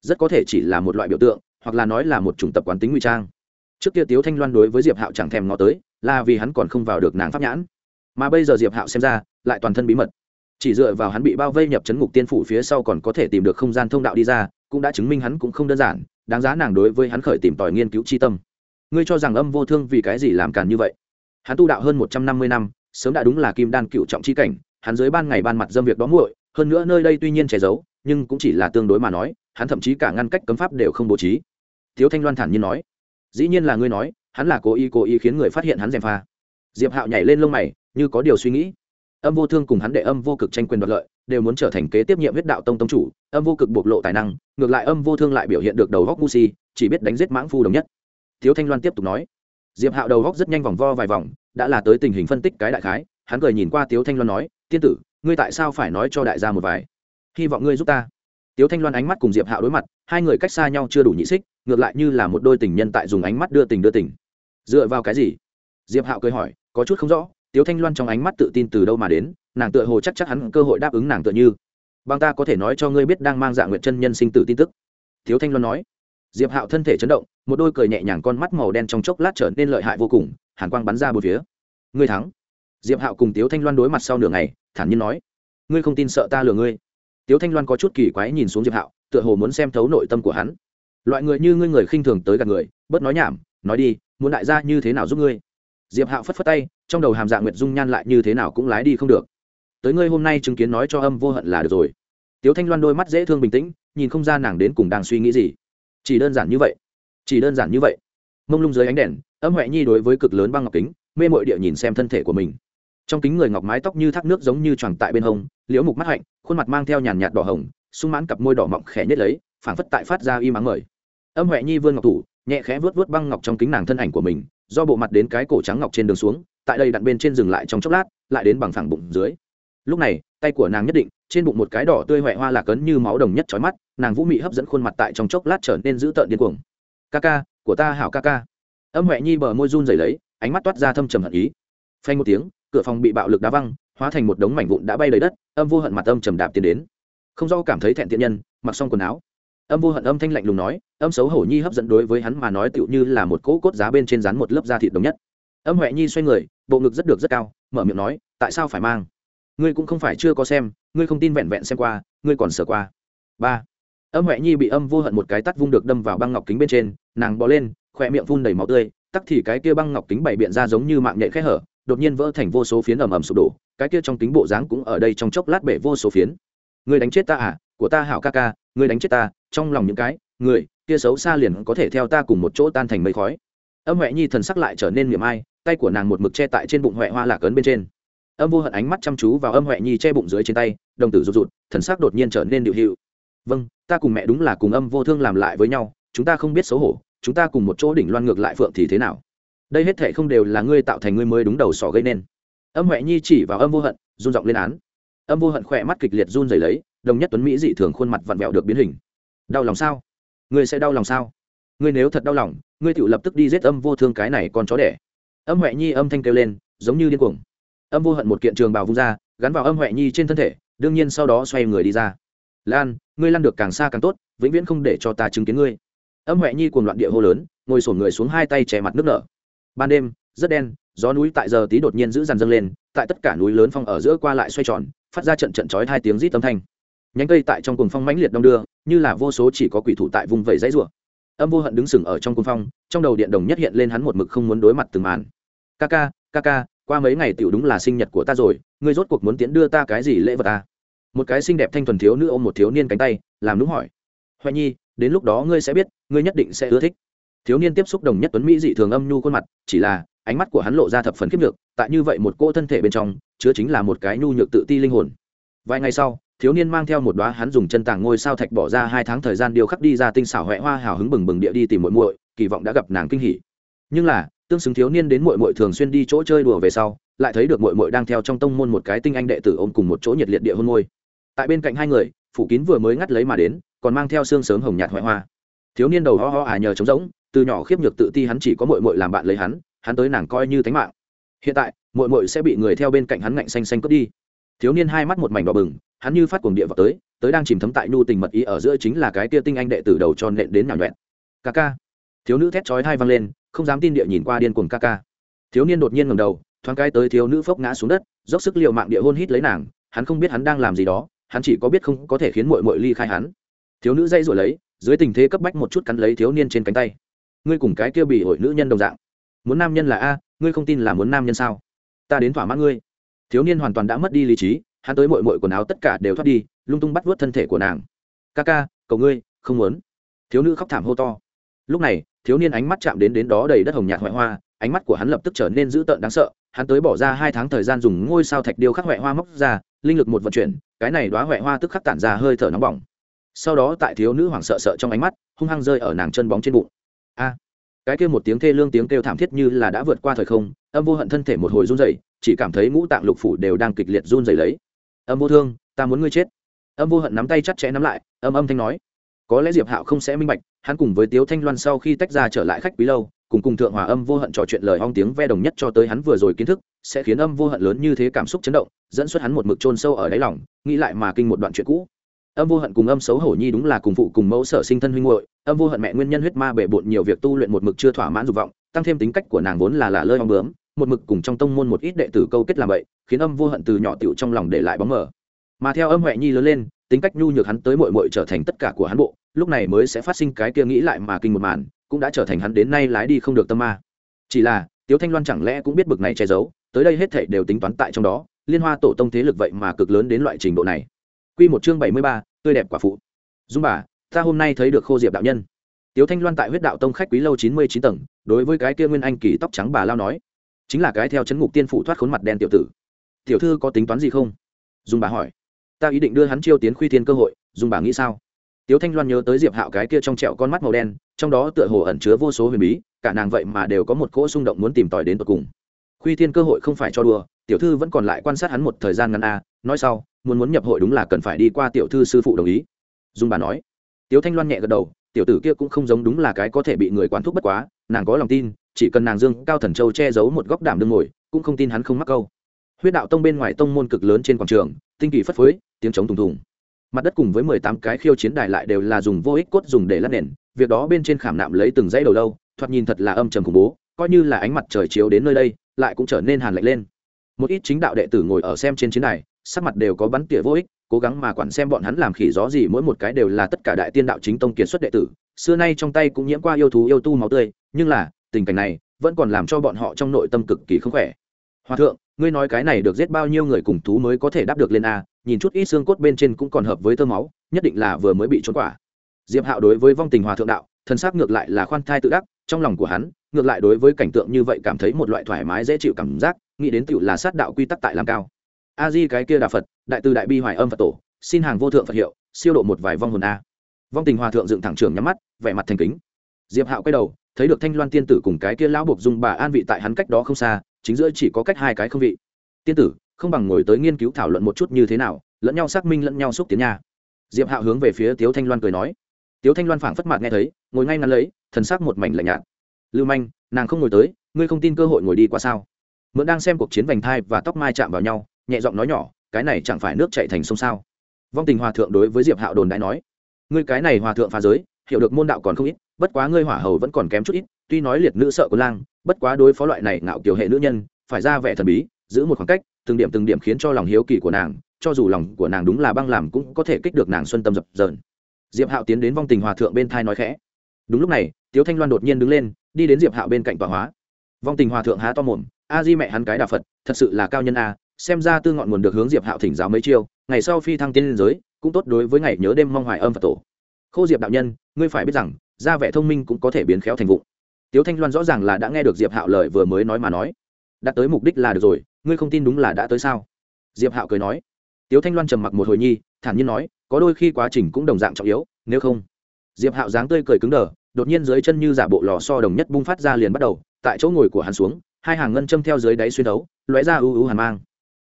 Rất có thể chỉ là một loại biểu tượng, hoặc là nói là một chủng tập quán tính nguy trang. Trước kia tiếu thanh loan đối với diệp hạo chẳng thèm ngó tới là vì hắn còn không vào được nàng pháp nhãn. Mà bây giờ diệp hạo xem ra, lại toàn thân bí mật. Chỉ dựa vào hắn bị bao vây nhập chấn ngục tiên phủ phía sau còn có thể tìm được không gian thông đạo đi ra, cũng đã chứng minh hắn cũng không đơn giản, đáng giá nàng đối với hắn khởi tìm tòi nghiên cứu c h i tâm. Ngươi cho rằng âm vô thương vì cái gì làm càn như vậy? Hắn tu đạo hơn một trăm năm mươi năm, sớm đã đúng là kim đan cựu trọng c h i cảnh, hắn dưới ban ngày ban mặt dâm việc đó muội, hơn nữa nơi đây tuy nhiên che giấu, nhưng cũng chỉ là tương đối mà nói, hắn thậm chí cả ngăn cách cấm pháp đều không bố trí. Thiếu thanh loan thản nhiên nói, dĩ nhiên là ngươi nói hắn là cố ý cố ý khiến người phát hiện hắn gièm pha. Diệp hạo nhảy lên lông mày, như có điều suy nghĩ. Âm vô thương cùng hắn đệ âm vô cực tranh quyền đoạt lợi, đều muốn trở thành kế tiếp nhiệm huyết đạo tông tông chủ, âm vô cực bộc lộ tài năng, ngược lại âm vô thương lại biểu hiện được đầu góc ngu si, chỉ biết đánh giết mãng phu đồng nhất. Thiếu thanh loan tiếp tục nói, diệp hạo đầu góc rất nhanh vòng vo vài vòng, đã là tới tình hình phân tích cái đại khái, hắn cười nhìn qua tiếu thanh loan nói, tiên tử, ngươi tại sao phải nói cho đại gia một vài? Hy vọng ngươi giúp ta. Tiếu thanh loan ánh mắt cùng diệp hạo đối mặt, hai người cách xa nhau chưa đủ nhị xích, ngược lại như là một đôi tình nhân tại dùng ánh mắt đưa tình đưa tình dựa vào cái gì? Diệp hạo cười hỏi, có chút không rõ, tiếu thanh loan trong ánh mắt tự tin từ đâu mà đến, nàng tựa hồ chắc chắc hắn cơ hội đáp ứng nàng tựa như. Bằng ta có thể nói cho ngươi biết đang mang dạng nguyện chân nhân sinh tử tin tức. Tiếu thanh loan nói. Diệp hạo thân thể chấn động, một đôi cười nhẹ nhàng con mắt màu đen trong chốc lát trở nên lợi hại vô cùng, hàn quang bắn ra bốn phía. Ngươi thắng. Diệp hạo cùng tiếu thanh loan đối mặt sau nửa ngày, thản nhiên nói. Ngươi không tin sợ ta lừa ngươi. Tiếu thanh loan có chút kỳ quái nhìn xuống diệp hạo, tựa hồ muốn xem thấu nội tâm của hắn. Loại người như ngươi người khinh thường tới gần người, bớt nói nhảm, nói đi muốn đại gia như thế nào giúp ngươi? Diệp hạo phất phất tay, trong đầu hàm dạng nguyệt dung nhan lại như thế nào cũng lái đi không được. Tới ngươi hôm nay chứng kiến nói cho âm vô hận là được rồi. Tiếu thanh loan đôi mắt dễ thương bình tĩnh, nhìn không ra nàng đến cùng đang suy nghĩ gì. Chỉ đơn giản như vậy. Chỉ đơn giản như vậy. Mông lung dưới ánh đèn, âm huệ nhi đối với cực lớn băng ngọc kính, mê mội địa nhìn xem thân thể của mình. Trong kính người ngọc mái tóc như thác nước giống như tròn tại bên hông, liễu mục mắt hạnh, khuôn mặt mang theo nhàn nhạt đỏ hồng, sung mãn cặp môi đỏ mọng khẽ nhất lấy, phảng phất tại phát ra y mắng mời âm huệ nhi vươn ngọc thủ nhẹ khẽ vớt vớt băng ngọc trong kính nàng thân ảnh của mình, do bộ mặt đến cái cổ trắng ngọc trên đường xuống, tại đây đặt bên trên dừng lại trong chốc lát, lại đến bằng phẳng bụng dưới. Lúc này, tay của nàng nhất định, trên bụng một cái đỏ tươi huệ hoa lạc cấn như máu đồng nhất trói mắt, nàng vũ mị hấp dẫn khuôn mặt tại trong chốc lát trở nên dữ tợn điên cuồng. Ca ca, của ta hảo ca ca. Âm huệ nhi bờ môi run rẩy lấy, ánh mắt toát ra thâm trầm hận ý. Phanh một tiếng, cửa phòng bị bạo lực đá văng, hóa thành một đống mảnh vụn đã bay lấy đất, âm vô hận mặt âm trầm đạp tiến đến. Không do cảm thấy thẹn tiện nhân, mặc xong quần áo âm vô hận âm thanh lạnh lùng nói, âm xấu hổ nhi hấp dẫn đối với hắn mà nói tựu như là một cỗ cốt giá bên trên rán một lớp da thịt đồng nhất. Âm huệ nhi xoay người, bộ ngực rất được rất cao, mở miệng nói, tại sao phải mang? Ngươi cũng không phải chưa có xem, ngươi không tin vẹn vẹn xem qua, ngươi còn sờ qua. Ba. Âm huệ nhi bị âm vô hận một cái tắt vung được đâm vào băng ngọc kính bên trên, nàng bò lên, khỏe miệng phun đầy máu tươi, tắc thì cái kia băng ngọc kính bày biện ra giống như mạng nhện khẽ hở, đột nhiên vỡ thành vô số phiến ầm ầm sụp đổ, cái kia trong kính bộ dáng cũng ở đây trong chốc lát bể vô số phiến. Ngươi đánh chết ta à? Của ta hảo ca ca, ngươi đánh chết ta trong lòng những cái, người, kia xấu xa liền có thể theo ta cùng một chỗ tan thành mây khói. Âm huệ nhi thần sắc lại trở nên miệng ai, tay của nàng một mực che tại trên bụng huệ hoa lạc ấn bên trên. Âm vô hận ánh mắt chăm chú vào âm huệ nhi che bụng dưới trên tay, đồng tử rụt rụt, thần sắc đột nhiên trở nên điệu hiệu. Vâng ta cùng mẹ đúng là cùng âm vô thương làm lại với nhau, chúng ta không biết xấu hổ, chúng ta cùng một chỗ đỉnh loan ngược lại phượng thì thế nào? Đây hết thể không đều là ngươi tạo thành ngươi mới đúng đầu sỏ gây nên. Âm huệ nhi chỉ vào âm vô hận, run giọng lên án. Âm vô hận khỏe mắt kịch liệt run rẩy lấy, đồng nhất tuấn mỹ dị thường khuôn mặt vặn vẹo được biến hình đau lòng sao? Ngươi sẽ đau lòng sao? Ngươi nếu thật đau lòng, ngươi tự lập tức đi giết âm vô thương cái này còn chó đẻ. Âm huệ nhi âm thanh kêu lên, giống như điên cuồng. Âm vô hận một kiện trường bào vung ra, gắn vào âm huệ nhi trên thân thể, đương nhiên sau đó xoay người đi ra. Lan, ngươi lăn được càng xa càng tốt, vĩnh viễn không để cho ta chứng kiến ngươi. Âm huệ nhi cuồng loạn địa hô lớn, ngồi sổn người xuống hai tay che mặt nước nở. Ban đêm, rất đen, gió núi tại giờ tí đột nhiên giữ dằn dâng lên, tại tất cả núi lớn phong ở giữa qua lại xoay tròn, phát ra trận trận chói hai tiếng rít âm thanh nhánh cây tại trong cuồng phong mãnh liệt đông đưa, như là vô số chỉ có quỷ thủ tại vùng vẫy dãy rủa. Âm vô hận đứng sừng ở trong cuồng phong, trong đầu điện đồng nhất hiện lên hắn một mực không muốn đối mặt từng màn. Ca ca ca ca, qua mấy ngày tiểu đúng là sinh nhật của ta rồi, ngươi rốt cuộc muốn tiễn đưa ta cái gì lễ vật ta một cái xinh đẹp thanh thuần thiếu nữ ôm một thiếu niên cánh tay, làm đúng hỏi. Hoài nhi, đến lúc đó ngươi sẽ biết, ngươi nhất định sẽ ưa thích. Thiếu niên tiếp xúc đồng nhất tuấn mỹ dị thường âm nhu khuôn mặt, chỉ là ánh mắt của hắn lộ ra thập phần khiếp được tại như vậy một cô thân thể bên trong, chứa chính là một cái nhu nhược tự ti linh hồn. Vài ngày sau thiếu niên mang theo một đoá hắn dùng chân tàng ngôi sao thạch bỏ ra hai tháng thời gian điêu khắc đi ra tinh xảo huệ hoa hào hứng bừng bừng địa đi tìm muội muội, kỳ vọng đã gặp nàng kinh hỉ. Nhưng là, tương xứng thiếu niên đến muội muội thường xuyên đi chỗ chơi đùa về sau, lại thấy được muội muội đang theo trong tông môn một cái tinh anh đệ tử ôm cùng một chỗ nhiệt liệt địa hôn môi. Tại bên cạnh hai người, phủ kín vừa mới ngắt lấy mà đến, còn mang theo xương sớm hồng nhạt hoại hoa. Thiếu niên đầu ho ho à nhờ trống rỗng, từ nhỏ khiếp nhược tự ti hắn chỉ có muội muội làm bạn lấy hắn hắn tới nàng coi như tánh mạng. Hiện tại, muội muội sẽ bị người theo bên cạnh hắn ngạnh xanh xanh cướp đi thiếu niên hai mắt một mảnh đỏ bừng, hắn như phát cuồng địa vào tới tới đang chìm thấm tại nhu tình mật ý ở giữa chính là cái tia tinh anh đệ tử đầu tròn nện đến nhào nhuẹn ca ca. Thiếu nữ thét chói hai văng lên, không dám tin địa nhìn qua điên cuồng ca ca. Thiếu niên đột nhiên ngầm đầu, thoáng cái tới thiếu nữ phốc ngã xuống đất, dốc sức l mạng địa hôn hít lấy nàng, hắn không biết hắn đang làm gì đó, hắn chỉ có biết không có thể khiến mội mội ly khai hắn. Thiếu nữ dây rồi lấy, dưới tình thế cấp bách một chút cắn lấy thiếu niên trên cánh tay. Ngươi cùng cái kia bị hội nữ nhân đồng dạng. Muốn nam nhân là a, ngươi không tin là muốn nam nhân sao? Ta đến thỏa mãn ngươi thiếu niên hoàn toàn đã mất đi lý trí, hắn tới mội mội quần áo tất cả đều thoát đi, lung tung bắt vớt thân thể của nàng. Ca ca, cầu ngươi, không muốn. Thiếu nữ khóc thảm hô to. Lúc này, thiếu niên ánh mắt chạm đến đến đó đầy đất hồng nhạt hoại hoa, ánh mắt của hắn lập tức trở nên dữ tợn đáng sợ, hắn tới bỏ ra hai tháng thời gian dùng ngôi sao thạch điêu khắc hoại hoa móc ra, linh lực một vận chuyển, cái này đoá hoại hoa tức khắc tản ra hơi thở nóng bỏng. Sau đó tại thiếu nữ hoảng sợ sợ trong ánh mắt, hung hăng rơi ở nàng chân bóng trên bụng. A! Cái kia một tiếng thê lương tiếng kêu thảm thiết như là đã vượt qua thời không, âm vô hận thân thể một hồi run rẩy chỉ cảm thấy ngũ tạng lục phủ đều đang kịch liệt run rẩy lấy. Âm vô thương, ta muốn ngươi chết. Âm vô hận nắm tay chặt chẽ nắm lại, âm âm thanh nói. Có lẽ diệp hạo không sẽ minh bạch, hắn cùng với tiếu thanh loan sau khi tách ra trở lại khách quý lâu, cùng cùng thượng hòa âm vô hận trò chuyện lời hong tiếng ve đồng nhất cho tới hắn vừa rồi kiến thức, sẽ khiến âm vô hận lớn như thế cảm xúc chấn động, dẫn xuất hắn một mực chôn sâu ở đáy lòng, nghĩ lại mà kinh một đoạn chuyện cũ. Âm vô hận cùng âm xấu hổ nhi đúng là cùng phụ cùng mẫu sở sinh thân huynh hội âm vô hận mẹ nguyên nhân huyết ma bể bộn nhiều việc tu luyện một mực chưa thỏa mãn dục vọng, tăng thêm tính cách của nàng vốn là lạ lơi ong bướm một mực cùng trong tông môn một ít đệ tử câu kết làm vậy khiến âm vô hận từ nhỏ tiểu trong lòng để lại bóng mờ mà theo âm huệ nhi lớn lên tính cách nhu nhược hắn tới mội mội trở thành tất cả của hắn bộ lúc này mới sẽ phát sinh cái kia nghĩ lại mà kinh một màn cũng đã trở thành hắn đến nay lái đi không được tâm ma chỉ là tiếu thanh loan chẳng lẽ cũng biết bực này che giấu tới đây hết thảy đều tính toán tại trong đó liên hoa tổ tông thế lực vậy mà cực lớn đến loại trình độ này Quy một chương bảy mươi ba, tươi đẹp quả phụ. Dung bà, ta hôm nay thấy được Khô Diệp đạo nhân. Tiếu Thanh Loan tại huyết đạo tông khách quý lâu chín mươi chín tầng, đối với cái kia nguyên anh kỳ tóc trắng bà lao nói, chính là cái theo chấn ngục tiên phụ thoát khốn mặt đen tiểu tử. Tiểu thư có tính toán gì không? Dung bà hỏi. Ta ý định đưa hắn chiêu tiến khuy thiên cơ hội, Dung bà nghĩ sao? Tiếu Thanh Loan nhớ tới Diệp Hạo cái kia trong trẹo con mắt màu đen, trong đó tựa hồ ẩn chứa vô số huyền bí, cả nàng vậy mà đều có một cỗ xung động muốn tìm tòi đến tận cùng. Khuy Thiên cơ hội không phải cho đùa, tiểu thư vẫn còn lại quan sát hắn một thời gian ngắn a, nói sau, muốn muốn nhập hội đúng là cần phải đi qua tiểu thư sư phụ đồng ý. Dung bà nói. Tiếu Thanh Loan nhẹ gật đầu, tiểu tử kia cũng không giống đúng là cái có thể bị người quán thúc bất quá, nàng có lòng tin, chỉ cần nàng Dương Cao Thần Châu che giấu một góc đảm đương ngồi, cũng không tin hắn không mắc câu. Huyết đạo tông bên ngoài tông môn cực lớn trên quảng trường, tinh kỳ phất phới, tiếng trống thùng thùng mặt đất cùng với mười tám cái khiêu chiến đài lại đều là dùng vô ích cốt dùng để lắp nền việc đó bên trên khảm nạm lấy từng dãy đầu lâu thoạt nhìn thật là âm trầm khủng bố coi như là ánh mặt trời chiếu đến nơi đây lại cũng trở nên hàn lạnh lên một ít chính đạo đệ tử ngồi ở xem trên chiến đài sắc mặt đều có bắn tỉa vô ích cố gắng mà quản xem bọn hắn làm khỉ gió gì mỗi một cái đều là tất cả đại tiên đạo chính tông kiệt xuất đệ tử xưa nay trong tay cũng nhiễm qua yêu thú yêu tu máu tươi nhưng là tình cảnh này vẫn còn làm cho bọn họ trong nội tâm cực kỳ không khỏe. Hòa thượng, ngươi nói cái này được giết bao nhiêu người cùng thú mới có thể đáp được lên a, nhìn chút ít xương cốt bên trên cũng còn hợp với tơ máu, nhất định là vừa mới bị trốn quả. Diệp hạo đối với vong tình hòa thượng đạo, thân xác ngược lại là khoan thai tự đắc, trong lòng của hắn, ngược lại đối với cảnh tượng như vậy cảm thấy một loại thoải mái dễ chịu cảm giác, nghĩ đến tựu là sát đạo quy tắc tại làm cao. A di cái kia đà phật, đại từ đại bi hoài âm phật tổ, xin hàng vô thượng phật hiệu, siêu độ một vài vong hồn a. Vong tình hòa thượng dựng thẳng trường nhắm mắt, vẻ mặt thành kính diệp hạo quay đầu, thấy được thanh loan tiên tử cùng cái kia lão buộc dung bà an vị tại hắn cách đó không xa, chính giữa chỉ có cách hai cái không vị. Tiên tử, không bằng ngồi tới nghiên cứu thảo luận một chút như thế nào, lẫn nhau xác minh lẫn nhau xúc tiến nha. Diệp hạo hướng về phía tiếu thanh loan cười nói. Tiếu thanh loan phảng phất mặt nghe thấy, ngồi ngay ngắn lấy, thần sắc một mảnh lạnh nhạt. Lưu manh, nàng không ngồi tới, ngươi không tin cơ hội ngồi đi qua sao? Mượn đang xem cuộc chiến vành thai và tóc mai chạm vào nhau, nhẹ giọng nói nhỏ, cái này chẳng phải nước chạy thành sông sao? Vong tình hòa thượng đối với diệp hạo đồn đại nói. Ngươi cái này hòa thượng phá giới, hiểu được môn đạo còn không ít bất quá ngươi hỏa hầu vẫn còn kém chút ít, tuy nói liệt nữ sợ của lang, bất quá đối phó loại này ngạo kiểu hệ nữ nhân, phải ra vẻ thần bí, giữ một khoảng cách, từng điểm từng điểm khiến cho lòng hiếu kỳ của nàng, cho dù lòng của nàng đúng là băng làm cũng có thể kích được nàng xuân tâm dập dờn. Diệp hạo tiến đến vong tình hòa thượng bên thai nói khẽ. Đúng lúc này, tiếu thanh loan đột nhiên đứng lên, đi đến diệp hạo bên cạnh tòa hóa. Vong tình hòa thượng há to mồm, a di mẹ hắn cái đà phật, thật sự là cao nhân a, xem ra tư ngọn nguồn được hướng diệp hạo thỉnh giáo mấy chiêu, ngày sau phi thăng tiên liên giới, cũng tốt đối với ngày nhớ đêm mong hoài âm phật tổ. Khô diệp đạo nhân, ngươi phải biết rằng gia vẻ thông minh cũng có thể biến khéo thành vụ tiếu thanh loan rõ ràng là đã nghe được diệp hạo lời vừa mới nói mà nói. Đã tới mục đích là được rồi, ngươi không tin đúng là đã tới sao? Diệp hạo cười nói. Tiếu thanh loan trầm mặc một hồi nhi, thản nhiên nói, có đôi khi quá trình cũng đồng dạng trọng yếu, nếu không. Diệp hạo dáng tươi cười cứng đờ, đột nhiên dưới chân như giả bộ lò so đồng nhất bung phát ra liền bắt đầu, tại chỗ ngồi của hắn xuống, hai hàng ngân châm theo dưới đáy xuyên đấu, lóe ra ưu ưu hàn mang.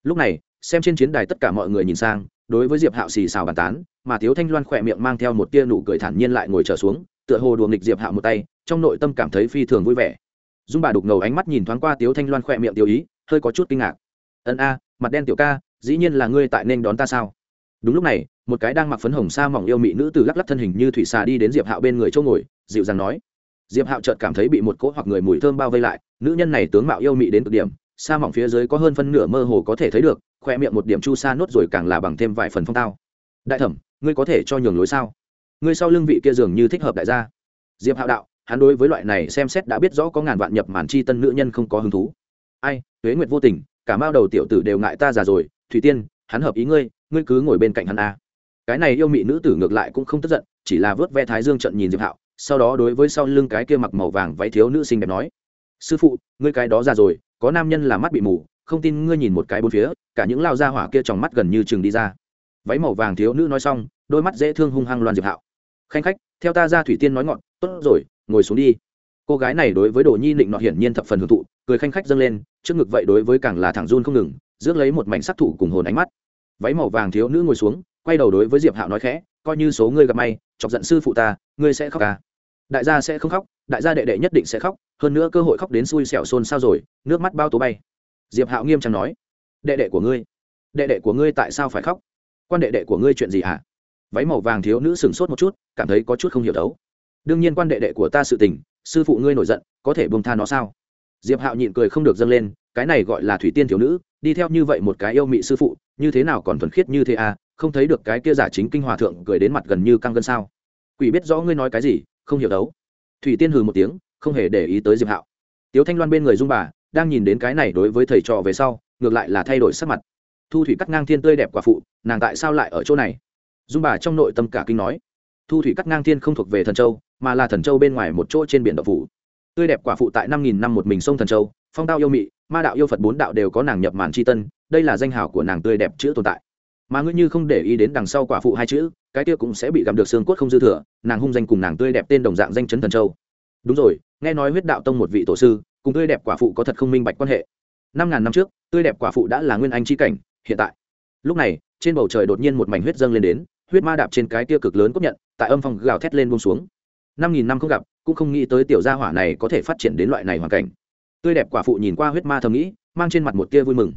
Lúc này, xem trên chiến đài tất cả mọi người nhìn sang, đối với diệp hạo xì xào bàn tán, mà thiếu thanh loan khỏe miệng mang theo một tia nụ cười thản nhiên lại ngồi trở xuống tựa hồ đùa nghịch diệp hạo một tay, trong nội tâm cảm thấy phi thường vui vẻ. Dung bà đục ngầu ánh mắt nhìn thoáng qua tiếu thanh loan khỏe miệng tiêu ý, hơi có chút kinh ngạc. Ân a, mặt đen tiểu ca, dĩ nhiên là ngươi tại nên đón ta sao? Đúng lúc này, một cái đang mặc phấn hồng sa mỏng yêu mị nữ từ lắc lắc thân hình như thủy xà đi đến diệp hạo bên người chỗ ngồi, dịu dàng nói. Diệp hạo chợt cảm thấy bị một cỗ hoặc người mùi thơm bao vây lại, nữ nhân này tướng mạo yêu mị đến cực điểm, sa mỏng phía dưới có hơn phân nửa mơ hồ có thể thấy được khoe miệng một điểm chu sa nốt rồi càng là bằng thêm vài phần phong tao. Đại thẩm, ngươi có thể cho nhường lối sao? Ngươi sau lưng vị kia dường như thích hợp đại gia. Diệp hạo đạo, hắn đối với loại này xem xét đã biết rõ có ngàn vạn nhập màn chi tân nữ nhân không có hứng thú. Ai, tuế nguyệt vô tình, cả mao đầu tiểu tử đều ngại ta già rồi, thủy tiên, hắn hợp ý ngươi ngươi cứ ngồi bên cạnh hắn a. Cái này yêu mị nữ tử ngược lại cũng không tức giận, chỉ là vớt ve thái dương trận nhìn diệp hạo, sau đó đối với sau lưng cái kia mặc màu vàng váy thiếu nữ xinh đẹp nói, sư phụ, ngươi cái đó già rồi, có nam nhân là mắt bị mù, không tin ngươi nhìn một cái bốn phía, cả những lao ra hỏa kia trong mắt gần như chừng đi ra. Váy màu vàng thiếu nữ nói xong, đôi mắt dễ thương hung hăng loan diệp hạo khanh khách, theo ta ra thủy tiên nói ngọn, tốt rồi, ngồi xuống đi. Cô gái này đối với đồ nhi định nọ hiển nhiên thập phần hưởng thụ, cười khanh khách dâng lên, trước ngực vậy đối với càng là thẳng run không ngừng, rước lấy một mảnh sắc thủ cùng hồn ánh mắt. Váy màu vàng thiếu nữ ngồi xuống, quay đầu đối với diệp hạo nói khẽ, coi như số ngươi gặp may, chọc giận sư phụ ta, ngươi sẽ khóc à. đại gia sẽ không khóc, đại gia đệ đệ nhất định sẽ khóc, hơn nữa cơ hội khóc đến xui xẻo xôn sao rồi, nước mắt bao tố bay. Diệp hạo nghiêm trang nói, đệ đệ của ngươi, đệ đệ của ngươi tại sao phải khóc? Quan đệ đệ của ngươi chuyện gì hả? Váy màu vàng thiếu nữ sửng sốt một chút, cảm thấy có chút không hiểu đấu. Đương nhiên quan đệ đệ của ta sự tình, sư phụ ngươi nổi giận, có thể bông tha nó sao? Diệp hạo nhịn cười không được dâng lên, cái này gọi là thủy tiên thiếu nữ, đi theo như vậy một cái yêu mị sư phụ, như thế nào còn thuần khiết như thế à? Không thấy được cái kia giả chính kinh hòa thượng cười đến mặt gần như căng gân sao? Quỷ biết rõ ngươi nói cái gì, không hiểu đấu. Thủy tiên hừ một tiếng, không hề để ý tới diệp hạo. Tiếu thanh loan bên người dung bà, đang nhìn đến cái này đối với thầy trò về sau, ngược lại là thay đổi sắc mặt. Thu thủy cắt ngang thiên tươi đẹp quả phụ, nàng tại sao lại ở chỗ này? Dung bà trong nội tâm cả kinh nói, thu thủy cắt ngang thiên không thuộc về thần châu, mà là thần châu bên ngoài một chỗ trên biển đậu phủ. Tươi đẹp quả phụ tại năm nghìn năm một mình sông thần châu, phong đao yêu mị, ma đạo yêu phật bốn đạo đều có nàng nhập màn c h i tân, đây là danh hào của nàng tươi đẹp chữ tồn tại. Mà ngươi như không để ý đến đằng sau quả phụ hai chữ, cái kia cũng sẽ bị gặm được xương cốt không dư thừa, nàng hung danh cùng nàng tươi đẹp tên đồng dạng danh chấn thần châu. Đúng rồi, nghe nói huyết đạo tông một vị tổ sư, cùng tươi đẹp quả phụ có thật không minh bạch quan hệ. Năm ngàn năm trước, tươi đẹp quả phụ đã là nguyên anh c h i cảnh, hiện tại lúc này, trên bầu trời đột nhiên một mảnh huyết dâng lên đến, huyết ma đạp trên cái kia cực lớn cốt nhận, tại âm phòng gào thét lên bông xuống. Năm nghìn năm không gặp, cũng không nghĩ tới tiểu gia hỏa này có thể phát triển đến loại này hoàn cảnh. Tươi đẹp quả phụ nhìn qua huyết ma thầm nghĩ, mang trên mặt một tia vui mừng.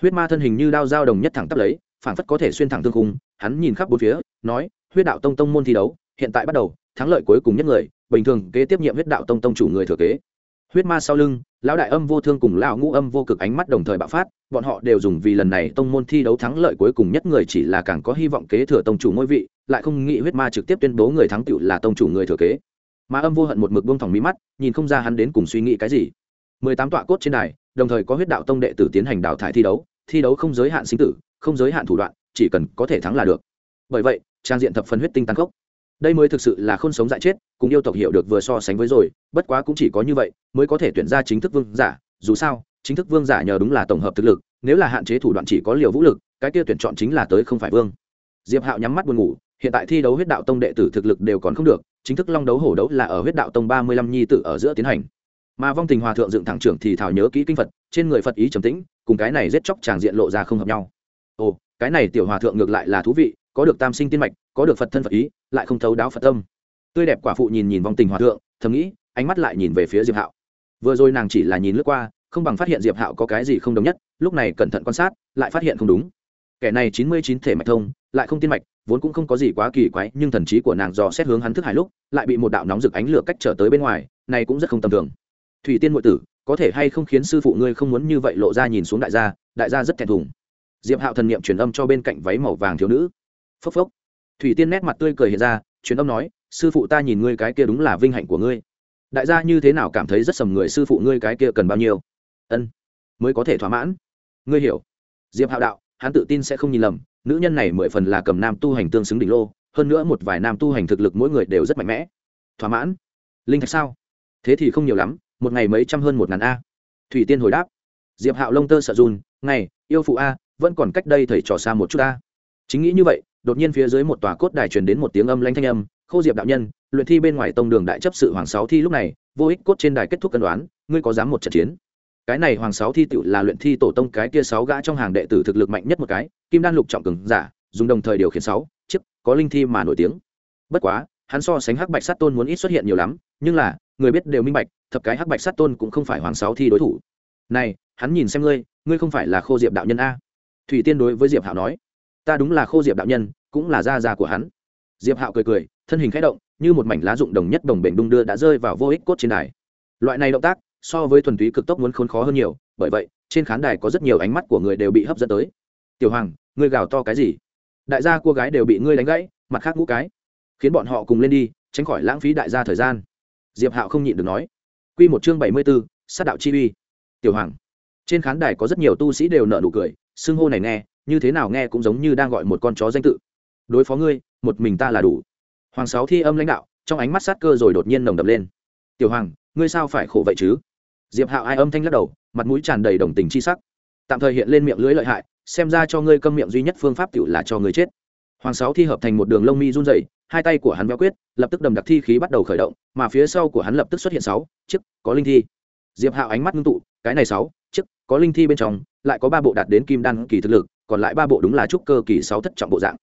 Huyết ma thân hình như đao dao đồng nhất thẳng tắp lấy phản phất có thể xuyên thẳng thương khung, hắn nhìn khắp bốn phía, nói, huyết đạo tông tông môn thi đấu, hiện tại bắt đầu, thắng lợi cuối cùng nhất người, bình thường kế tiếp nhiệm huyết đạo tông tông chủ người thừa kế huyết ma sau lưng, lão đại âm vô thương cùng lão ngũ âm vô cực ánh mắt đồng thời bạo phát, bọn họ đều dùng vì lần này tông môn thi đấu thắng lợi cuối cùng nhất người chỉ là càng có hy vọng kế thừa tông chủ ngôi vị, lại không nghĩ huyết ma trực tiếp tuyên bố người thắng cựu là tông chủ người thừa kế. Mà âm vô hận một mực buông thòng mí mắt, nhìn không ra hắn đến cùng suy nghĩ cái gì. Mười tám tọa cốt trên đài, đồng thời có huyết đạo tông đệ tử tiến hành đào thải thi đấu thi đấu không giới hạn sinh tử, không giới hạn thủ đoạn, chỉ cần có thể thắng là được. Bởi vậy, trang diện thập phần huyết tinh tăng khốc đây mới thực sự là không sống dại chết, cùng yêu tộc hiểu được vừa so sánh với rồi, bất quá cũng chỉ có như vậy, mới có thể tuyển ra chính thức vương giả. Dù sao, chính thức vương giả nhờ đúng là tổng hợp thực lực, nếu là hạn chế thủ đoạn chỉ có liều vũ lực, cái kia tuyển chọn chính là tới không phải vương. Diệp hạo nhắm mắt buồn ngủ, hiện tại thi đấu huyết đạo tông đệ tử thực lực đều còn không được, chính thức long đấu hổ đấu là ở huyết đạo tông ba mươi lăm nhi tử ở giữa tiến hành. Mà vong tình hòa thượng dựng thẳng trưởng thì thảo nhớ kỹ kinh phật, trên người phật ý trầm tĩnh, cùng cái này giết chóc tràng diện lộ ra không hợp nhau. Ồ, cái này tiểu hòa thượng ngược lại là thú vị có được tam sinh tiên mạch, có được phật thân phật ý, lại không thấu đáo phật tâm. Tươi đẹp quả phụ nhìn nhìn vong tình hòa thượng, thầm nghĩ, ánh mắt lại nhìn về phía diệp hạo. Vừa rồi nàng chỉ là nhìn lướt qua, không bằng phát hiện diệp hạo có cái gì không đồng nhất, lúc này cẩn thận quan sát, lại phát hiện không đúng. Kẻ này chín mươi chín thể mạch thông, lại không tiên mạch, vốn cũng không có gì quá kỳ quái, nhưng thần trí của nàng dò xét hướng hắn thức hải lúc, lại bị một đạo nóng rực ánh lửa cách trở tới bên ngoài, này cũng rất không tầm thường. Thủy tiên ngụy tử, có thể hay không khiến sư phụ ngươi không muốn như vậy lộ ra nhìn xuống đại gia đại gia rất thẹn thùng. Diệp hạo thần niệm truyền âm cho bên cạnh váy màu vàng thiếu nữ phốc phốc. Thủy tiên nét mặt tươi cười hiện ra, truyền âm nói, sư phụ ta nhìn ngươi cái kia đúng là vinh hạnh của ngươi. Đại gia như thế nào cảm thấy rất sầm người sư phụ ngươi cái kia cần bao nhiêu? Ân, mới có thể thỏa mãn. Ngươi hiểu. Diệp hạo đạo, hắn tự tin sẽ không nhìn lầm, nữ nhân này mười phần là cầm nam tu hành tương xứng đỉnh lô, hơn nữa một vài nam tu hành thực lực mỗi người đều rất mạnh mẽ. Thỏa mãn. Linh thạch sao? Thế thì không nhiều lắm, một ngày mấy trăm hơn một ngàn a. Thủy tiên hồi đáp. Diệp hạo lông tơ sợ run, ngày, yêu phụ a, vẫn còn cách đây thầy trò xa một chút a. Chính nghĩ như vậy đột nhiên phía dưới một tòa cốt đài truyền đến một tiếng âm lanh thanh âm, Khô diệp đạo nhân, luyện thi bên ngoài tông đường đại chấp sự hoàng sáu thi lúc này, vô ích cốt trên đài kết thúc cân đoán, ngươi có dám một trận chiến? Cái này hoàng sáu thi tựu là luyện thi tổ tông cái kia sáu gã trong hàng đệ tử thực lực mạnh nhất một cái, kim đan lục trọng cường giả, dùng đồng thời điều khiển sáu, chiếc, có linh thi mà nổi tiếng. Bất quá, hắn so sánh hắc bạch sát tôn muốn ít xuất hiện nhiều lắm, nhưng là, người biết đều minh bạch, thập cái hắc bạch sát tôn cũng không phải hoàng sáu thi đối thủ. Này, hắn nhìn xem ngươi ngươi không phải là khô diệp đạo nhân a? Thủy tiên đối với diệp hạo nói ta đúng là khô diệp đạo nhân, cũng là gia gia của hắn. Diệp hạo cười cười, thân hình khẽ động, như một mảnh lá rụng đồng nhất đồng bệnh đung đưa đã rơi vào vô ích cốt trên đài. Loại này động tác, so với thuần túy cực tốc muốn khốn khó hơn nhiều, bởi vậy, trên khán đài có rất nhiều ánh mắt của người đều bị hấp dẫn tới. Tiểu hoàng, ngươi gào to cái gì? Đại gia cô gái đều bị ngươi đánh gãy, mặt khác ngũ cái. Khiến bọn họ cùng lên đi, tránh khỏi lãng phí đại gia thời gian. Diệp hạo không nhịn được nói. Q một chương bảy mươi b ố sát đạo chi uy. Tiểu hoàng trên khán đài có rất nhiều tu sĩ đều nợ nụ cười, xưng hô này nghe, như thế nào nghe cũng giống như đang gọi một con chó danh tự. Đối phó ngươi, một mình ta là đủ. Hoàng sáu thi âm lãnh đạo, trong ánh mắt sát cơ rồi đột nhiên nồng đập lên. Tiểu hoàng, ngươi sao phải khổ vậy chứ? Diệp hạo ai âm thanh lắc đầu, mặt mũi tràn đầy đồng tình chi sắc. Tạm thời hiện lên miệng lưới lợi hại, xem ra cho ngươi câm miệng duy nhất phương pháp tựu là cho ngươi chết. Hoàng sáu thi hợp thành một đường lông mi run rẩy, hai tay của hắn véo quyết, lập tức đầm đặc thi khí bắt đầu khởi động, mà phía sau của hắn lập tức xuất hiện sáu chiếc có linh thi. Diệp hạo ánh mắt ngưng tụ, cái này sáu có linh thi bên trong, lại có ba bộ đạt đến kim đan kỳ thực lực, còn lại ba bộ đúng là trúc cơ kỳ sáu thất trọng bộ dạng.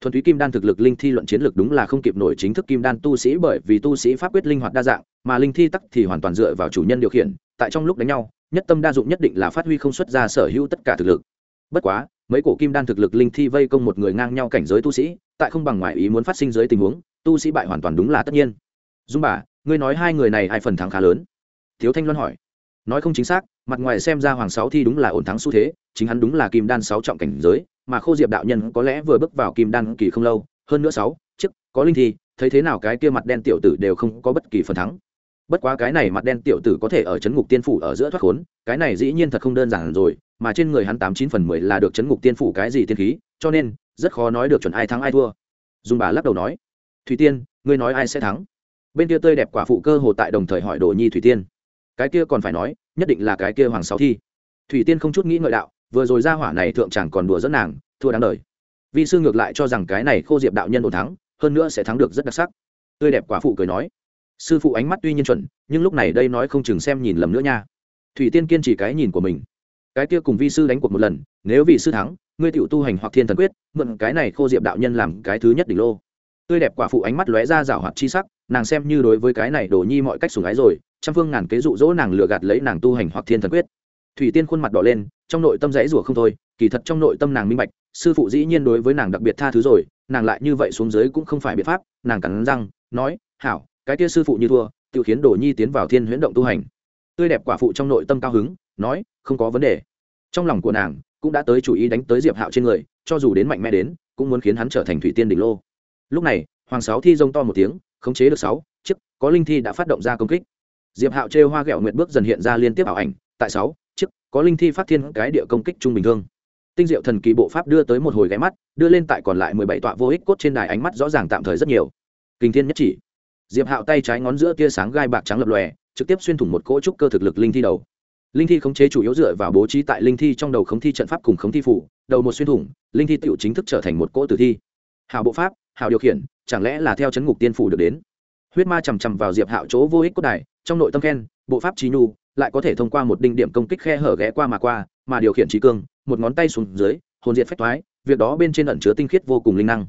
Thuần túy kim đan thực lực linh thi luận chiến lực đúng là không kịp nổi chính thức kim đan tu sĩ bởi vì tu sĩ pháp quyết linh hoạt đa dạng, mà linh thi tắc thì hoàn toàn dựa vào chủ nhân điều khiển, tại trong lúc đánh nhau, nhất tâm đa dụng nhất định là phát huy không xuất ra sở hữu tất cả thực lực. Bất quá, mấy cổ kim đan thực lực linh thi vây công một người ngang nhau cảnh giới tu sĩ, tại không bằng ngoại ý muốn phát sinh dưới tình huống, tu sĩ bại hoàn toàn đúng là tất nhiên. Dung bà, ngươi nói hai người này hai phần thắng khá lớn? Thiếu thanh loan hỏi nói không chính xác, mặt ngoài xem ra hoàng sáu thi đúng là ổn thắng xu thế, chính hắn đúng là kim đan sáu trọng cảnh giới, mà khô diệp đạo nhân có lẽ vừa bước vào kim đan kỳ không lâu, hơn nữa sáu chức có linh thi, thấy thế nào cái kia mặt đen tiểu tử đều không có bất kỳ phần thắng. Bất quá cái này mặt đen tiểu tử có thể ở chấn ngục tiên phủ ở giữa thoát khốn, cái này dĩ nhiên thật không đơn giản rồi, mà trên người hắn tám chín phần mười là được chấn ngục tiên phủ cái gì tiên khí, cho nên, rất khó nói được chuẩn ai thắng ai thua. Dung bà lắc đầu nói, thủy tiên, ngươi nói ai sẽ thắng? Bên kia tươi đẹp quả phụ cơ hồ tại đồng thời hỏi đồ nhi thủy tiên cái kia còn phải nói, nhất định là cái kia hoàng sáu thi. Thủy tiên không chút nghĩ ngợi đạo, vừa rồi ra hỏa này thượng chẳng còn đùa dẫn nàng, thua đáng đời. Vi sư ngược lại cho rằng cái này khô diệp đạo nhân ổn thắng, hơn nữa sẽ thắng được rất đặc sắc. Tươi đẹp quả phụ cười nói. Sư phụ ánh mắt tuy nhiên chuẩn, nhưng lúc này đây nói không chừng xem nhìn lầm nữa nha. Thủy tiên kiên trì cái nhìn của mình. Cái kia cùng vi sư đánh cuộc một lần, nếu vị sư thắng, ngươi tiểu tu hành hoặc thiên thần quyết, mượn cái này khô diệp đạo nhân làm cái thứ nhất đỉnh lô. Tươi đẹp quả phụ ánh mắt lóe ra rảo hoạt chi sắc, nàng xem như đối với cái này đổ nhi mọi cách sủng ái rồi trăm phương ngàn kế dụ dỗ nàng lừa gạt lấy nàng tu hành hoặc thiên thần quyết. Thủy tiên khuôn mặt đỏ lên, trong nội tâm rẽ rủa không thôi, kỳ thật trong nội tâm nàng minh bạch, sư phụ dĩ nhiên đối với nàng đặc biệt tha thứ rồi, nàng lại như vậy xuống dưới cũng không phải biện pháp, nàng cắn răng, nói, hảo, cái kia sư phụ như thua tự khiến đồ nhi tiến vào thiên huyễn động tu hành. Tươi đẹp quả phụ trong nội tâm cao hứng, nói, không có vấn đề. Trong lòng của nàng cũng đã tới chủ ý đánh tới diệp hạo trên người, cho dù đến mạnh mẽ đến, cũng muốn khiến hắn trở thành thủy tiên đỉnh lô. Lúc này, hoàng sáu thi rông to một tiếng, khống chế được sáu, chiếc, có linh thi đã phát động ra công kích diệp hạo trêu hoa ghẹo nguyệt bước dần hiện ra liên tiếp ảo ảnh, tại sáu, chiếc, có linh thi phát thiên cái địa công kích trung bình thường. Tinh diệu thần kỳ bộ pháp đưa tới một hồi ghé mắt, đưa lên tại còn lại mười bảy tọa vô ích cốt trên đài ánh mắt rõ ràng tạm thời rất nhiều. Kinh thiên nhất chỉ. Diệp hạo tay trái ngón giữa tia sáng gai bạc trắng lập lòe, trực tiếp xuyên thủng một cỗ trúc cơ thực lực linh thi đầu. Linh thi khống chế chủ yếu dựa vào bố trí tại linh thi trong đầu khống thi trận pháp cùng khống thi phủ, đầu một xuyên thủng, linh thi tựu chính thức trở thành một cỗ tử thi. Hào bộ pháp, hào điều khiển, chẳng lẽ là theo chấn ngục tiên phủ được đến? Huyết ma chằm chằm vào diệp hạo chỗ vô ích cốt đài, trong nội tâm khen, bộ pháp trí nhu, lại có thể thông qua một đinh điểm công kích khe hở ghé qua mà qua, mà điều khiển trí cương một ngón tay xuống dưới, hồn diệt phách thoái việc đó bên trên ẩn chứa tinh khiết vô cùng linh năng.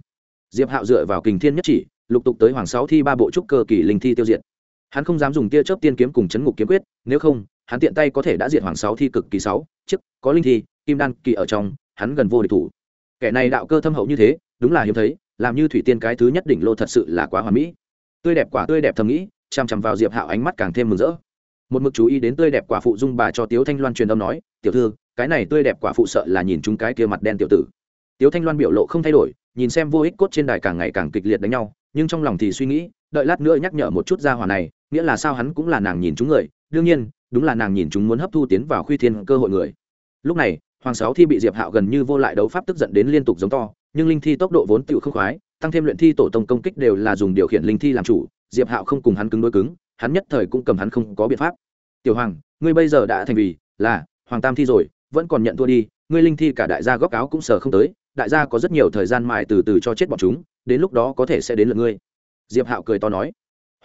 Diệp hạo dựa vào kình thiên nhất chỉ, lục tục tới hoàng sáu thi ba bộ trúc cơ kỳ linh thi tiêu diệt. Hắn không dám dùng tia chớp tiên kiếm cùng chấn ngục kiếm quyết, nếu không, hắn tiện tay có thể đã diệt hoàng sáu thi cực kỳ sáu, chiếc, có linh thi, kim đan kỳ ở trong, hắn gần vô địch thủ. Kẻ này đạo cơ thâm hậu như thế, đúng là hiếm thấy, làm như thủy tiên cái thứ nhất đỉnh lô thật sự là quá hoàn mỹ tươi đẹp quả tươi đẹp thầm nghĩ, chằm chằm vào diệp hạo ánh mắt càng thêm mừng rỡ. Một mực chú ý đến tươi đẹp quả phụ dung bà cho tiếu thanh loan truyền âm nói, tiểu thư, cái này tươi đẹp quả phụ sợ là nhìn chúng cái kia mặt đen tiểu tử. Tiếu thanh loan biểu lộ không thay đổi, nhìn xem vô ích cốt trên đài càng ngày càng kịch liệt đánh nhau, nhưng trong lòng thì suy nghĩ, đợi lát nữa nhắc nhở một chút ra hỏa này, nghĩa là sao hắn cũng là nàng nhìn chúng người, đương nhiên, đúng là nàng nhìn chúng muốn hấp thu tiến vào khuy thiên cơ hội người. Lúc này, hoàng sáu thi bị diệp hạo gần như vô lại đấu pháp tức giận đến liên tục giống to, nhưng linh thi tốc độ vốn tựu không khoái tăng thêm luyện thi tổ tông công kích đều là dùng điều khiển linh thi làm chủ, diệp hạo không cùng hắn cứng đối cứng, hắn nhất thời cũng cầm hắn không có biện pháp. Tiểu hoàng, ngươi bây giờ đã thành vì là hoàng tam thi rồi, vẫn còn nhận thua đi, ngươi linh thi cả đại gia góc áo cũng sờ không tới, đại gia có rất nhiều thời gian mài từ từ cho chết bọn chúng, đến lúc đó có thể sẽ đến lượt ngươi. Diệp hạo cười to nói.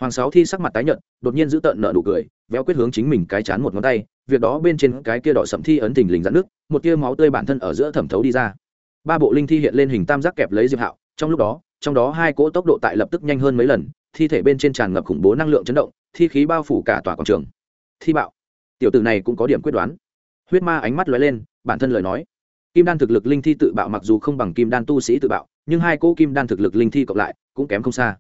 Hoàng sáu thi sắc mặt tái nhợt, đột nhiên giữ tợn nợ nụ cười, véo quyết hướng chính mình cái chán một ngón tay, việc đó bên trên cái kia đỏ sậm thi ấn thình lình dạn nước một tia máu tươi bản thân ở giữa thẩm thấu đi ra. Ba bộ linh thi hiện lên hình tam giác kẹp lấy diệp hạo trong lúc đó, trong đó hai cỗ tốc độ tại lập tức nhanh hơn mấy lần, thi thể bên trên tràn ngập khủng bố năng lượng chấn động, thi khí bao phủ cả tòa quảng trường. Thi bạo. Tiểu tử này cũng có điểm quyết đoán. Huyết ma ánh mắt lóe lên, bản thân lời nói. Kim đan thực lực linh thi tự bạo mặc dù không bằng kim đan tu sĩ tự bạo, nhưng hai cỗ kim đan thực lực linh thi cộng lại, cũng kém không xa.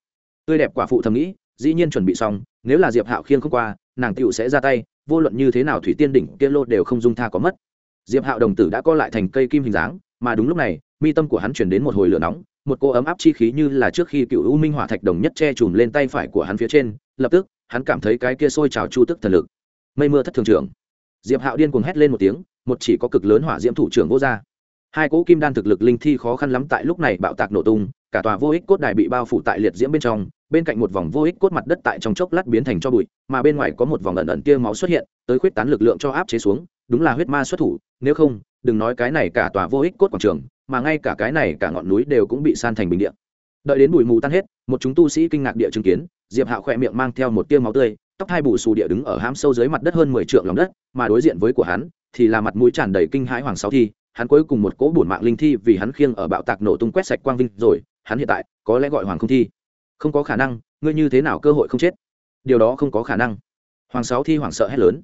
Tươi đẹp quả phụ thầm nghĩ, dĩ nhiên chuẩn bị xong, nếu là diệp hạo khiêng không qua, nàng tựu sẽ ra tay, vô luận như thế nào thủy tiên đỉnh kia lô đều không dung tha có mất. Diệp hạo đồng tử đã co lại thành cây kim hình dáng, mà đúng lúc này, mi tâm của hắn chuyển đến một hồi lửa nóng một cô ấm áp chi khí như là trước khi cựu u minh hỏa thạch đồng nhất che chùm lên tay phải của hắn phía trên, lập tức, hắn cảm thấy cái kia sôi trào chu tức thần lực. Mây mưa thất thường trưởng. Diệp hạo điên cuồng hét lên một tiếng, một chỉ có cực lớn hỏa diễm thủ trưởng vô ra. Hai cỗ kim đan thực lực linh thi khó khăn lắm tại lúc này bạo tạc nổ tung, cả tòa vô ích cốt đài bị bao phủ tại liệt diễm bên trong, bên cạnh một vòng vô ích cốt mặt đất tại trong chốc lát biến thành cho bụi, mà bên ngoài có một vòng ẩn ẩn tia máu xuất hiện, tới khuyết tán lực lượng cho áp chế xuống, đúng là huyết ma xuất thủ, nếu không, đừng nói cái này cả tòa vô ích cốt quảng trường mà ngay cả cái này cả ngọn núi đều cũng bị san thành bình địa. Đợi đến bụi mù tan hết, một chúng tu sĩ kinh ngạc địa chứng kiến, diệp hạo khỏe miệng mang theo một tiêu máu tươi, tóc hai bù xù địa đứng ở hám sâu dưới mặt đất hơn mười trượng lòng đất, mà đối diện với của hắn thì là mặt mũi tràn đầy kinh hãi hoàng sáu thi. Hắn cuối cùng một cỗ bổn mạng linh thi vì hắn khiêng ở bạo tạc nổ tung quét sạch quang vinh rồi, hắn hiện tại có lẽ gọi hoàng không thi. Không có khả năng, ngươi như thế nào cơ hội không chết? Điều đó không có khả năng. Hoàng sáu thi hoảng sợ hét lớn.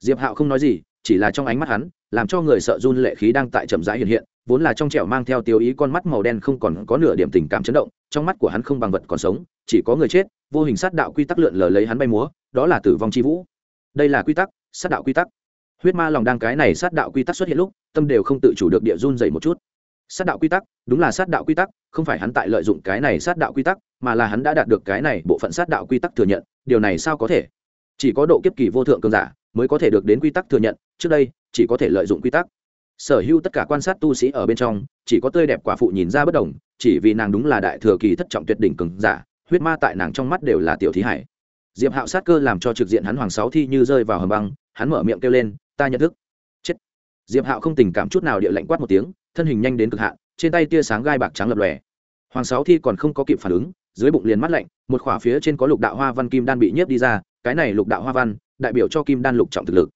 Diệp hạo không nói gì, chỉ là trong ánh mắt hắn, làm cho người sợ run lệ khí đang tại chậm rãi hiện hiện vốn là trong trẻo mang theo tiêu ý con mắt màu đen không còn có nửa điểm tình cảm chấn động, trong mắt của hắn không bằng vật còn sống, chỉ có người chết, vô hình sát đạo quy tắc lượn lờ lấy hắn bay múa, đó là tử vong chi vũ. Đây là quy tắc, sát đạo quy tắc. Huyết ma lòng đang cái này sát đạo quy tắc xuất hiện lúc, tâm đều không tự chủ được địa run dày một chút. Sát đạo quy tắc, đúng là sát đạo quy tắc, không phải hắn tại lợi dụng cái này sát đạo quy tắc, mà là hắn đã đạt được cái này bộ phận sát đạo quy tắc thừa nhận, điều này sao có thể? Chỉ có độ kiếp kỳ vô thượng cường giả mới có thể được đến quy tắc thừa nhận, trước đây, chỉ có thể lợi dụng quy tắc sở hữu tất cả quan sát tu sĩ ở bên trong, chỉ có tươi đẹp quả phụ nhìn ra bất đồng, chỉ vì nàng đúng là đại thừa kỳ thất trọng tuyệt đỉnh cường giả, huyết ma tại nàng trong mắt đều là tiểu thí hải. Diệp hạo sát cơ làm cho trực diện hắn hoàng sáu thi như rơi vào hầm băng, hắn mở miệng kêu lên, ta nhận thức. Chết. Diệp hạo không tình cảm chút nào địa lạnh quát một tiếng, thân hình nhanh đến cực hạn, trên tay tia sáng gai bạc trắng lập lòe. Hoàng sáu thi còn không có kịp phản ứng, dưới bụng liền mắt lạnh, một khỏa phía trên có lục đạo hoa văn kim đan bị nhiếp đi ra, cái này lục đạo hoa văn, đại biểu cho kim đan lục trọng thực lực.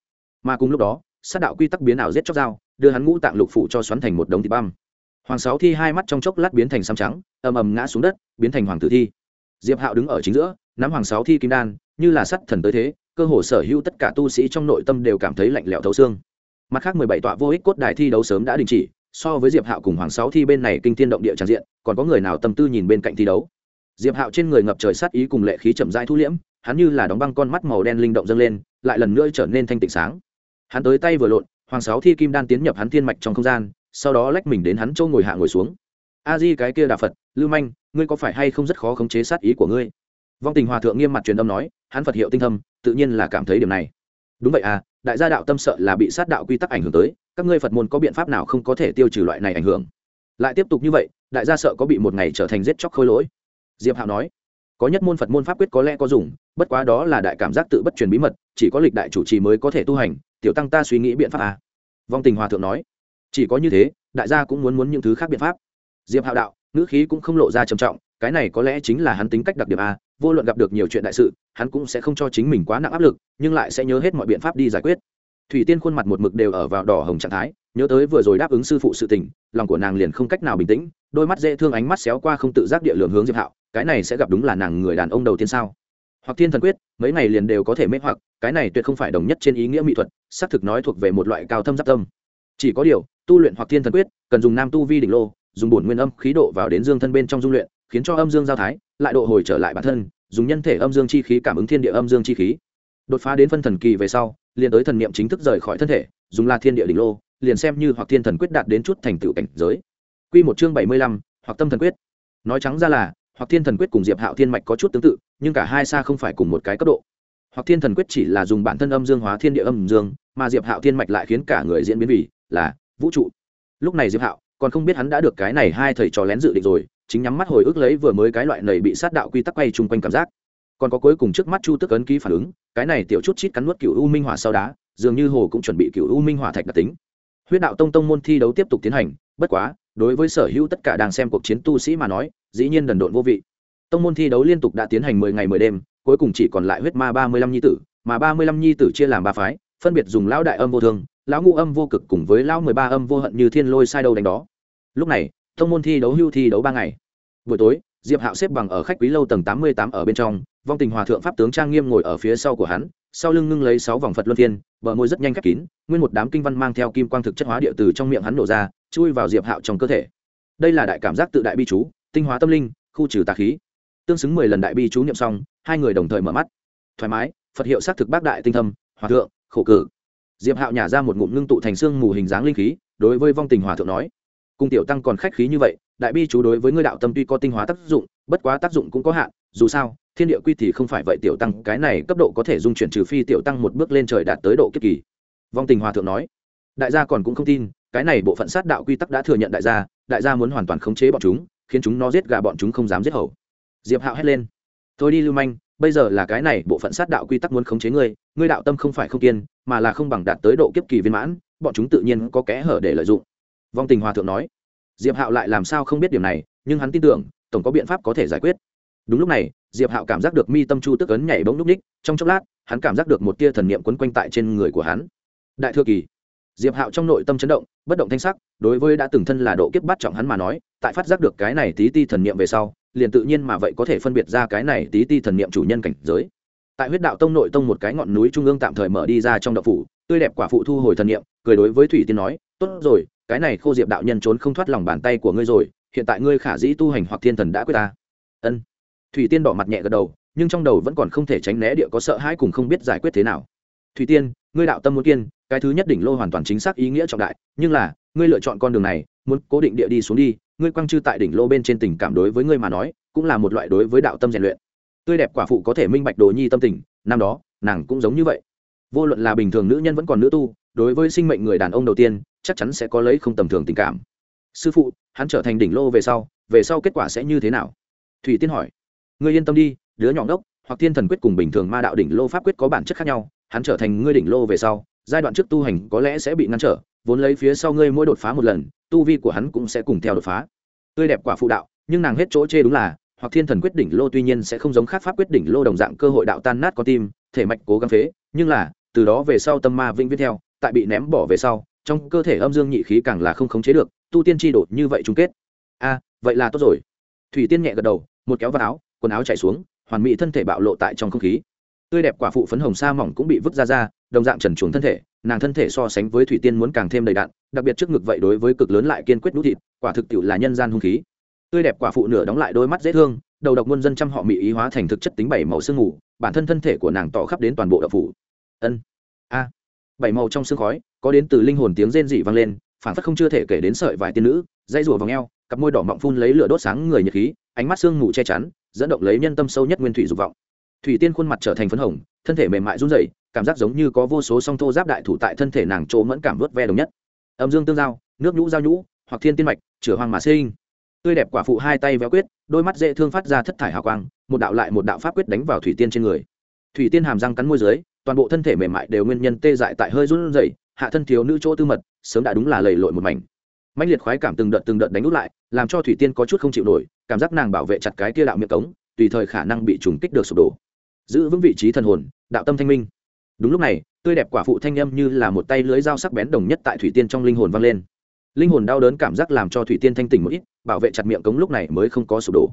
Mà cùng lúc đó, sát đạo quy tắc biến ảo giết chóc dao đưa hắn ngũ tạng lục phủ cho xoắn thành một đống thịt băm. Hoàng sáu thi hai mắt trong chốc lát biến thành xăm trắng, ầm ầm ngã xuống đất, biến thành hoàng tử thi. Diệp hạo đứng ở chính giữa, nắm hoàng sáu thi kim đan, như là sắt thần tới thế, cơ hồ sở hữu tất cả tu sĩ trong nội tâm đều cảm thấy lạnh lẽo thấu xương. Mặt khác mười bảy tọa vô ích cốt đài thi đấu sớm đã đình chỉ, so với diệp hạo cùng hoàng sáu thi bên này kinh thiên động địa tràn diện, còn có người nào tâm tư nhìn bên cạnh thi đấu? Diệp hạo trên người ngập trời sát ý cùng lệ khí chậm rãi thu liễm, hắn như là đóng băng con mắt màu đen linh động dâng lên, lại lần nữa trở nên thanh tịnh sáng. Hắn tới tay vừa lộn hoàng sáu thi kim đan tiến nhập hắn thiên mạch trong không gian, sau đó lách mình đến hắn châu ngồi hạ ngồi xuống. A di cái kia đà phật, lưu manh, ngươi có phải hay không rất khó khống chế sát ý của ngươi? Vong tình hòa thượng nghiêm mặt truyền âm nói, hắn phật hiệu tinh thâm, tự nhiên là cảm thấy điểm này. Đúng vậy à đại gia đạo tâm sợ là bị sát đạo quy tắc ảnh hưởng tới, các ngươi phật môn có biện pháp nào không có thể tiêu trừ loại này ảnh hưởng? Lại tiếp tục như vậy, đại gia sợ có bị một ngày trở thành giết chóc khôi lỗi. Diệp hạo nói, có nhất môn phật môn pháp quyết có lẽ có dùng, bất quá đó là đại cảm giác tự bất truyền bí mật, chỉ có lịch đại chủ trì mới có thể tu hành tiểu tăng ta suy nghĩ biện pháp à. vong tình hòa thượng nói. Chỉ có như thế, đại gia cũng muốn muốn những thứ khác biện pháp. Diệp hạo đạo, ngữ khí cũng không lộ ra trầm trọng, cái này có lẽ chính là hắn tính cách đặc điểm a vô luận gặp được nhiều chuyện đại sự, hắn cũng sẽ không cho chính mình quá nặng áp lực, nhưng lại sẽ nhớ hết mọi biện pháp đi giải quyết. Thủy tiên khuôn mặt một mực đều ở vào đỏ hồng trạng thái, nhớ tới vừa rồi đáp ứng sư phụ sự tình, lòng của nàng liền không cách nào bình tĩnh, đôi mắt dễ thương ánh mắt xéo qua không tự giác địa lượng hướng diệp hạo, cái này sẽ gặp đúng là nàng người đàn ông đầu tiên sao? Hoặc thiên thần quyết, mấy ngày liền đều có thể mê hoặc cái này tuyệt không phải đồng nhất trên ý nghĩa mỹ thuật, xác thực nói thuộc về một loại cao thâm giáp tâm. Chỉ có điều, tu luyện hoặc thiên thần quyết, cần dùng nam tu vi đỉnh lô, dùng bổn nguyên âm khí độ vào đến dương thân bên trong dung luyện, khiến cho âm dương giao thái, lại độ hồi trở lại bản thân, dùng nhân thể âm dương chi khí cảm ứng thiên địa âm dương chi khí. Đột phá đến phân thần kỳ về sau, liền tới thần niệm chính thức rời khỏi thân thể, dùng la thiên địa đỉnh lô, liền xem như hoặc thiên thần quyết đạt đến chút thành tựu cảnh giới. Quy một chương bảy mươi lăm, hoặc tâm thần quyết. Nói trắng ra là, hoặc thiên thần quyết cùng diệp hạo thiên mạch có chút tương tự, nhưng cả hai xa không phải cùng một cái cấp độ hoặc thiên thần quyết chỉ là dùng bản thân âm dương hóa thiên địa âm dương, mà diệp hạo thiên mạch lại khiến cả người diễn biến vì là vũ trụ. Lúc này diệp hạo còn không biết hắn đã được cái này hai thầy trò lén dự định rồi, chính nhắm mắt hồi ức lấy vừa mới cái loại này bị sát đạo quy tắc quay chung quanh cảm giác. Còn có cuối cùng trước mắt chu tức ấn ký phản ứng, cái này tiểu chút chít cắn nuốt cựu u minh hỏa sau đá, dường như hồ cũng chuẩn bị cựu u minh hỏa thạch đặc tính. Huyết đạo tông tông môn thi đấu tiếp tục tiến hành, bất quá, đối với sở hữu tất cả đang xem cuộc chiến tu sĩ mà nói, dĩ nhiên đần độn vô vị. Tông môn thi đấu liên tục đã tiến hành mười ngày mười đêm cuối cùng chỉ còn lại huyết ma ba mươi lăm nhi tử, mà ba mươi lăm nhi tử chia làm ba phái, phân biệt dùng lão đại âm vô thương lão ngũ âm vô cực cùng với lão mười ba âm vô hận như thiên lôi sai đâu đánh đó. Lúc này, thông môn thi đấu hưu thi đấu ba ngày. Buổi tối, diệp hạo xếp bằng ở khách quý lâu tầng tám mươi tám ở bên trong, vong tình hòa thượng pháp tướng trang nghiêm ngồi ở phía sau của hắn, sau lưng ngưng lấy sáu vòng phật luân thiên, bờ môi rất nhanh khép kín, nguyên một đám kinh văn mang theo kim quang thực chất hóa địa từ trong miệng hắn nổ ra, chui vào diệp hạo trong cơ thể. Đây là đại cảm giác tự đại bi chú, tinh hóa tâm linh, khu trừ tà khí. Tương xứng mười lần đại bi chú niệm xong hai người đồng thời mở mắt. Thoải mái, phật hiệu xác thực bác đại tinh thâm, hòa thượng, khổ cử. Diệp hạo nhả ra một ngụm ngưng tụ thành xương mù hình dáng linh khí, đối với vong tình hòa thượng nói, cung tiểu tăng còn khách khí như vậy, đại bi chú đối với ngươi đạo tâm tuy có tinh hóa tác dụng, bất quá tác dụng cũng có hạn, dù sao, thiên địa quy thì không phải vậy tiểu tăng, cái này cấp độ có thể dung chuyển trừ phi tiểu tăng một bước lên trời đạt tới độ kiếp kỳ. Vong tình hòa thượng nói, đại gia còn cũng không tin, cái này bộ phận sát đạo quy tắc đã thừa nhận đại gia đại gia muốn hoàn toàn khống chế bọn chúng, khiến chúng nó giết gà bọn chúng không dám giết hầu. Diệp hạo hét lên thôi đi lưu manh, bây giờ là cái này bộ phận sát đạo quy tắc muốn khống chế ngươi ngươi đạo tâm không phải không kiên, mà là không bằng đạt tới độ kiếp kỳ viên mãn, bọn chúng tự nhiên có kẽ hở để lợi dụng. Vong tình hòa thượng nói. Diệp hạo lại làm sao không biết điểm này, nhưng hắn tin tưởng, tổng có biện pháp có thể giải quyết. Đúng lúc này, diệp hạo cảm giác được mi tâm chu tức ấn nhảy bỗng núp ních trong chốc lát, hắn cảm giác được một tia thần niệm quấn quanh tại trên người của hắn. Đại thừa kỳ, diệp hạo trong nội tâm chấn động, bất động thanh sắc, đối với đã từng thân là độ kiếp bắt trọng hắn mà nói, tại phát giác được cái này tí ti thần niệm về sau liền tự nhiên mà vậy có thể phân biệt ra cái này tí ti thần niệm chủ nhân cảnh giới. Tại huyết đạo tông nội tông một cái ngọn núi trung ương tạm thời mở đi ra trong đậu phủ, tươi đẹp quả phụ thu hồi thần niệm, cười đối với thủy tiên nói, tốt rồi, cái này khô diệp đạo nhân trốn không thoát lòng bàn tay của ngươi rồi, hiện tại ngươi khả dĩ tu hành hoặc thiên thần đã quyết ta. Ân. Thủy tiên đỏ mặt nhẹ gật đầu, nhưng trong đầu vẫn còn không thể tránh né địa có sợ hãi cùng không biết giải quyết thế nào. Thủy tiên, ngươi đạo tâm muốn kiên, cái thứ nhất đỉnh lô hoàn toàn chính xác ý nghĩa trọng đại, nhưng là, ngươi lựa chọn con đường này, muốn cố định địa đi xuống đi ngươi quăng chư tại đỉnh lô bên trên tình cảm đối với ngươi mà nói, cũng là một loại đối với đạo tâm rèn luyện. Tươi đẹp quả phụ có thể minh bạch đồ nhi tâm tình, năm đó, nàng cũng giống như vậy. Vô luận là bình thường nữ nhân vẫn còn nữ tu, đối với sinh mệnh người đàn ông đầu tiên, chắc chắn sẽ có lấy không tầm thường tình cảm. Sư phụ, hắn trở thành đỉnh lô về sau về sau kết quả sẽ như thế nào? Thủy tiên hỏi. Ngươi yên tâm đi, đứa nhỏ ngốc, hoặc thiên thần quyết cùng bình thường ma đạo đỉnh lô pháp quyết có bản chất khác nhau, hắn trở thành ngươi đỉnh lô về sau, giai đoạn trước tu hành có lẽ sẽ bị ngăn trở vốn lấy phía sau ngươi mỗi đột phá một lần, tu vi của hắn cũng sẽ cùng theo đột phá. Tươi đẹp quả phụ đạo, nhưng nàng hết chỗ chê đúng là, hoặc thiên thần quyết đỉnh lô tuy nhiên sẽ không giống khác pháp quyết đỉnh lô đồng dạng cơ hội đạo tan nát con tim, thể mạch cố gắng phế, nhưng là, từ đó về sau tâm ma vĩnh viết theo, tại bị ném bỏ về sau, trong cơ thể âm dương nhị khí càng là không khống chế được, tu tiên tri đột như vậy chung kết. A, vậy là tốt rồi. Thủy tiên nhẹ gật đầu, một kéo vào áo, quần áo chảy xuống, hoàn mỹ thân thể bạo lộ tại trong không khí. Tươi đẹp quả phụ phấn hồng sa mỏng cũng bị vứt ra ra, đồng dạng trần chuồng thân thể nàng thân thể so sánh với thủy tiên muốn càng thêm đầy đạn đặc biệt trước ngực vậy đối với cực lớn lại kiên quyết nút thịt, quả thực tiệu là nhân gian hung khí. Tươi đẹp quả phụ nửa đóng lại đôi mắt dễ thương, đầu độc muôn dân trăm họ mỹ ý hóa thành thực chất tính bảy màu sương mù, bản thân thân thể của nàng tỏ khắp đến toàn bộ độc phủ. Ân. A. Bảy màu trong sương khói, có đến từ linh hồn tiếng rên dị vang lên phản phất không chưa thể kể đến sợi vài tiên nữ dây rùa vòng eo, cặp môi đỏ mọng phun lấy lửa đốt sáng người nhiệt khí, ánh mắt sương mù che chắn, dẫn động lấy nhân tâm sâu nhất nguyên thủy dục vọng. Thủy tiên khuôn mặt trở thành phấn hồng, thân thể mềm mại run rẩy cảm giác giống như có vô số song thô giáp đại thủ tại thân thể nàng chỗ mẫn cảm vớt ve đồng nhất. Âm dương tương giao, nước nhũ giao nhũ, hoặc thiên tiên mạch, chửa hoàng mà sinh. Tươi đẹp quả phụ hai tay véo quyết, đôi mắt dễ thương phát ra thất thải hào quang, một đạo lại một đạo pháp quyết đánh vào thủy tiên trên người. Thủy tiên hàm răng cắn môi dưới, toàn bộ thân thể mềm mại đều nguyên nhân tê dại tại hơi run rẩy, hạ thân thiếu nữ chỗ tư mật, sớm đã đúng là lầy lội một mảnh. Mạnh liệt khoái cảm từng đợt từng đợt đánh út lại, làm cho thủy tiên có chút không chịu nổi, cảm giác nàng bảo vệ chặt cái kia đạo miệng cống, tùy thời khả năng bị trùng kích được sụp đổ. Giữ vững vị trí thần hồn, đạo tâm thanh minh đúng lúc này, tươi đẹp quả phụ thanh âm như là một tay lưới dao sắc bén đồng nhất tại thủy tiên trong linh hồn vang lên. Linh hồn đau đớn cảm giác làm cho thủy tiên thanh tỉnh một ít, bảo vệ chặt miệng cống lúc này mới không có sụp đổ.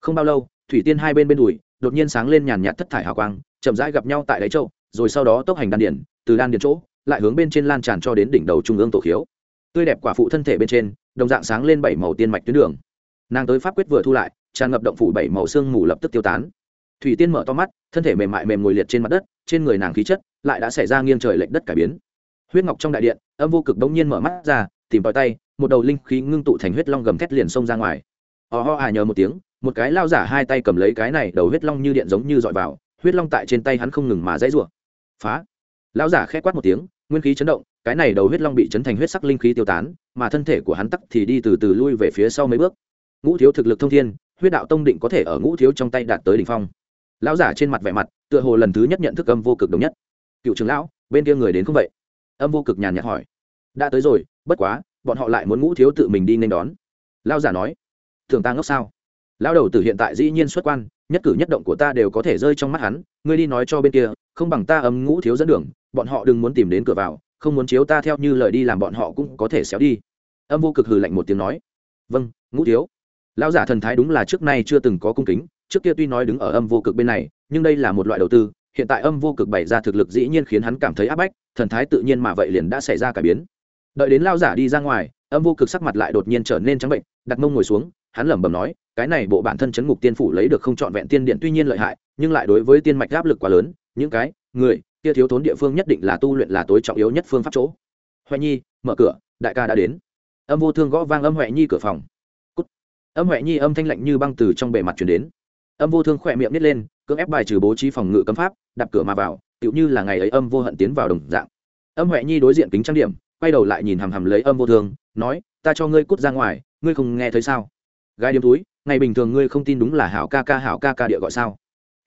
Không bao lâu, thủy tiên hai bên bên đùi, đột nhiên sáng lên nhàn nhạt thất thải hào quang, chậm rãi gặp nhau tại đáy châu, rồi sau đó tốc hành đan điển từ đan điển chỗ, lại hướng bên trên lan tràn cho đến đỉnh đầu trung ương tổ khiếu. Tươi đẹp quả phụ thân thể bên trên, đồng dạng sáng lên bảy màu tiên mạch tuyến đường. Nàng tới pháp quyết vừa thu lại, tràn ngập động phủ bảy màu xương mù lập tức tiêu tán thủy tiên mở to mắt, thân thể mềm mại mềm ngồi liệt trên mặt đất, trên người nàng khí chất lại đã xảy ra nghiêng trời lệch đất cải biến. Huyết ngọc trong đại điện, âm vô cực bỗng nhiên mở mắt ra, tìm tòi tay, một đầu linh khí ngưng tụ thành huyết long gầm thét liền xông ra ngoài. Ò ho à nhờ một tiếng, một cái lao giả hai tay cầm lấy cái này đầu huyết long như điện giống như dọi vào, huyết long tại trên tay hắn không ngừng mà dãy rủa. Phá! Lao giả khẽ quát một tiếng, nguyên khí chấn động, cái này đầu huyết long bị chấn thành huyết sắc linh khí tiêu tán, mà thân thể của hắn tắc thì đi từ từ lui về phía sau mấy bước. Ngũ thiếu thực lực thông thiên, huyết đạo tông định có thể ở ngũ thiếu trong tay đạt tới đ ỉ n h phong lão giả trên mặt vẻ mặt, tựa hồ lần thứ nhất nhận thức âm vô cực đồng nhất. Cựu trưởng lão, bên kia người đến không vậy? Âm vô cực nhàn nhạt hỏi. Đã tới rồi, bất quá, bọn họ lại muốn ngũ thiếu tự mình đi nên đón. Lão giả nói. Thường ta ngốc sao? Lão đầu tử hiện tại dĩ nhiên xuất quan, nhất cử nhất động của ta đều có thể rơi trong mắt hắn, ngươi đi nói cho bên kia, không bằng ta ấm ngũ thiếu dẫn đường, bọn họ đừng muốn tìm đến cửa vào, không muốn chiếu ta theo như lời đi làm bọn họ cũng có thể xéo đi. Âm vô cực hừ lạnh một tiếng nói. Vâng ngũ thiếu. Lão giả thần thái đúng là trước nay chưa từng có cung kính trước kia tuy nói đứng ở âm vô cực bên này, nhưng đây là một loại đầu tư, hiện tại âm vô cực bày ra thực lực dĩ nhiên khiến hắn cảm thấy áp bách, thần thái tự nhiên mà vậy liền đã xảy ra cải biến. Đợi đến lao giả đi ra ngoài, âm vô cực sắc mặt lại đột nhiên trở nên trắng bệnh, đặt mông ngồi xuống, hắn lẩm bẩm nói, cái này bộ bản thân chấn ngục tiên phủ lấy được không trọn vẹn tiên điện tuy nhiên lợi hại, nhưng lại đối với tiên mạch áp lực quá lớn, những cái, người, kia thiếu thốn địa phương nhất định là tu luyện là tối trọng yếu nhất phương pháp chỗ. Huệ nhi, mở cửa, đại ca đã đến. Âm vô thương gõ vang âm huệ nhi cửa phòng. Cút. âm huệ nhi âm thanh lạnh như băng từ trong bề mặt chuyển đến âm vô thương khỏe miệng nít lên, cưỡng ép bài trừ bố trí phòng ngự cấm pháp đập cửa mà vào, tựu như là ngày ấy âm vô hận tiến vào đồng dạng. Âm huệ nhi đối diện kính trang điểm, quay đầu lại nhìn hằm hằm lấy âm vô thương, nói, ta cho ngươi cút ra ngoài, ngươi không nghe thấy sao? Gai điếm túi, ngày bình thường ngươi không tin đúng là hảo ca ca, hảo ca ca địa gọi sao?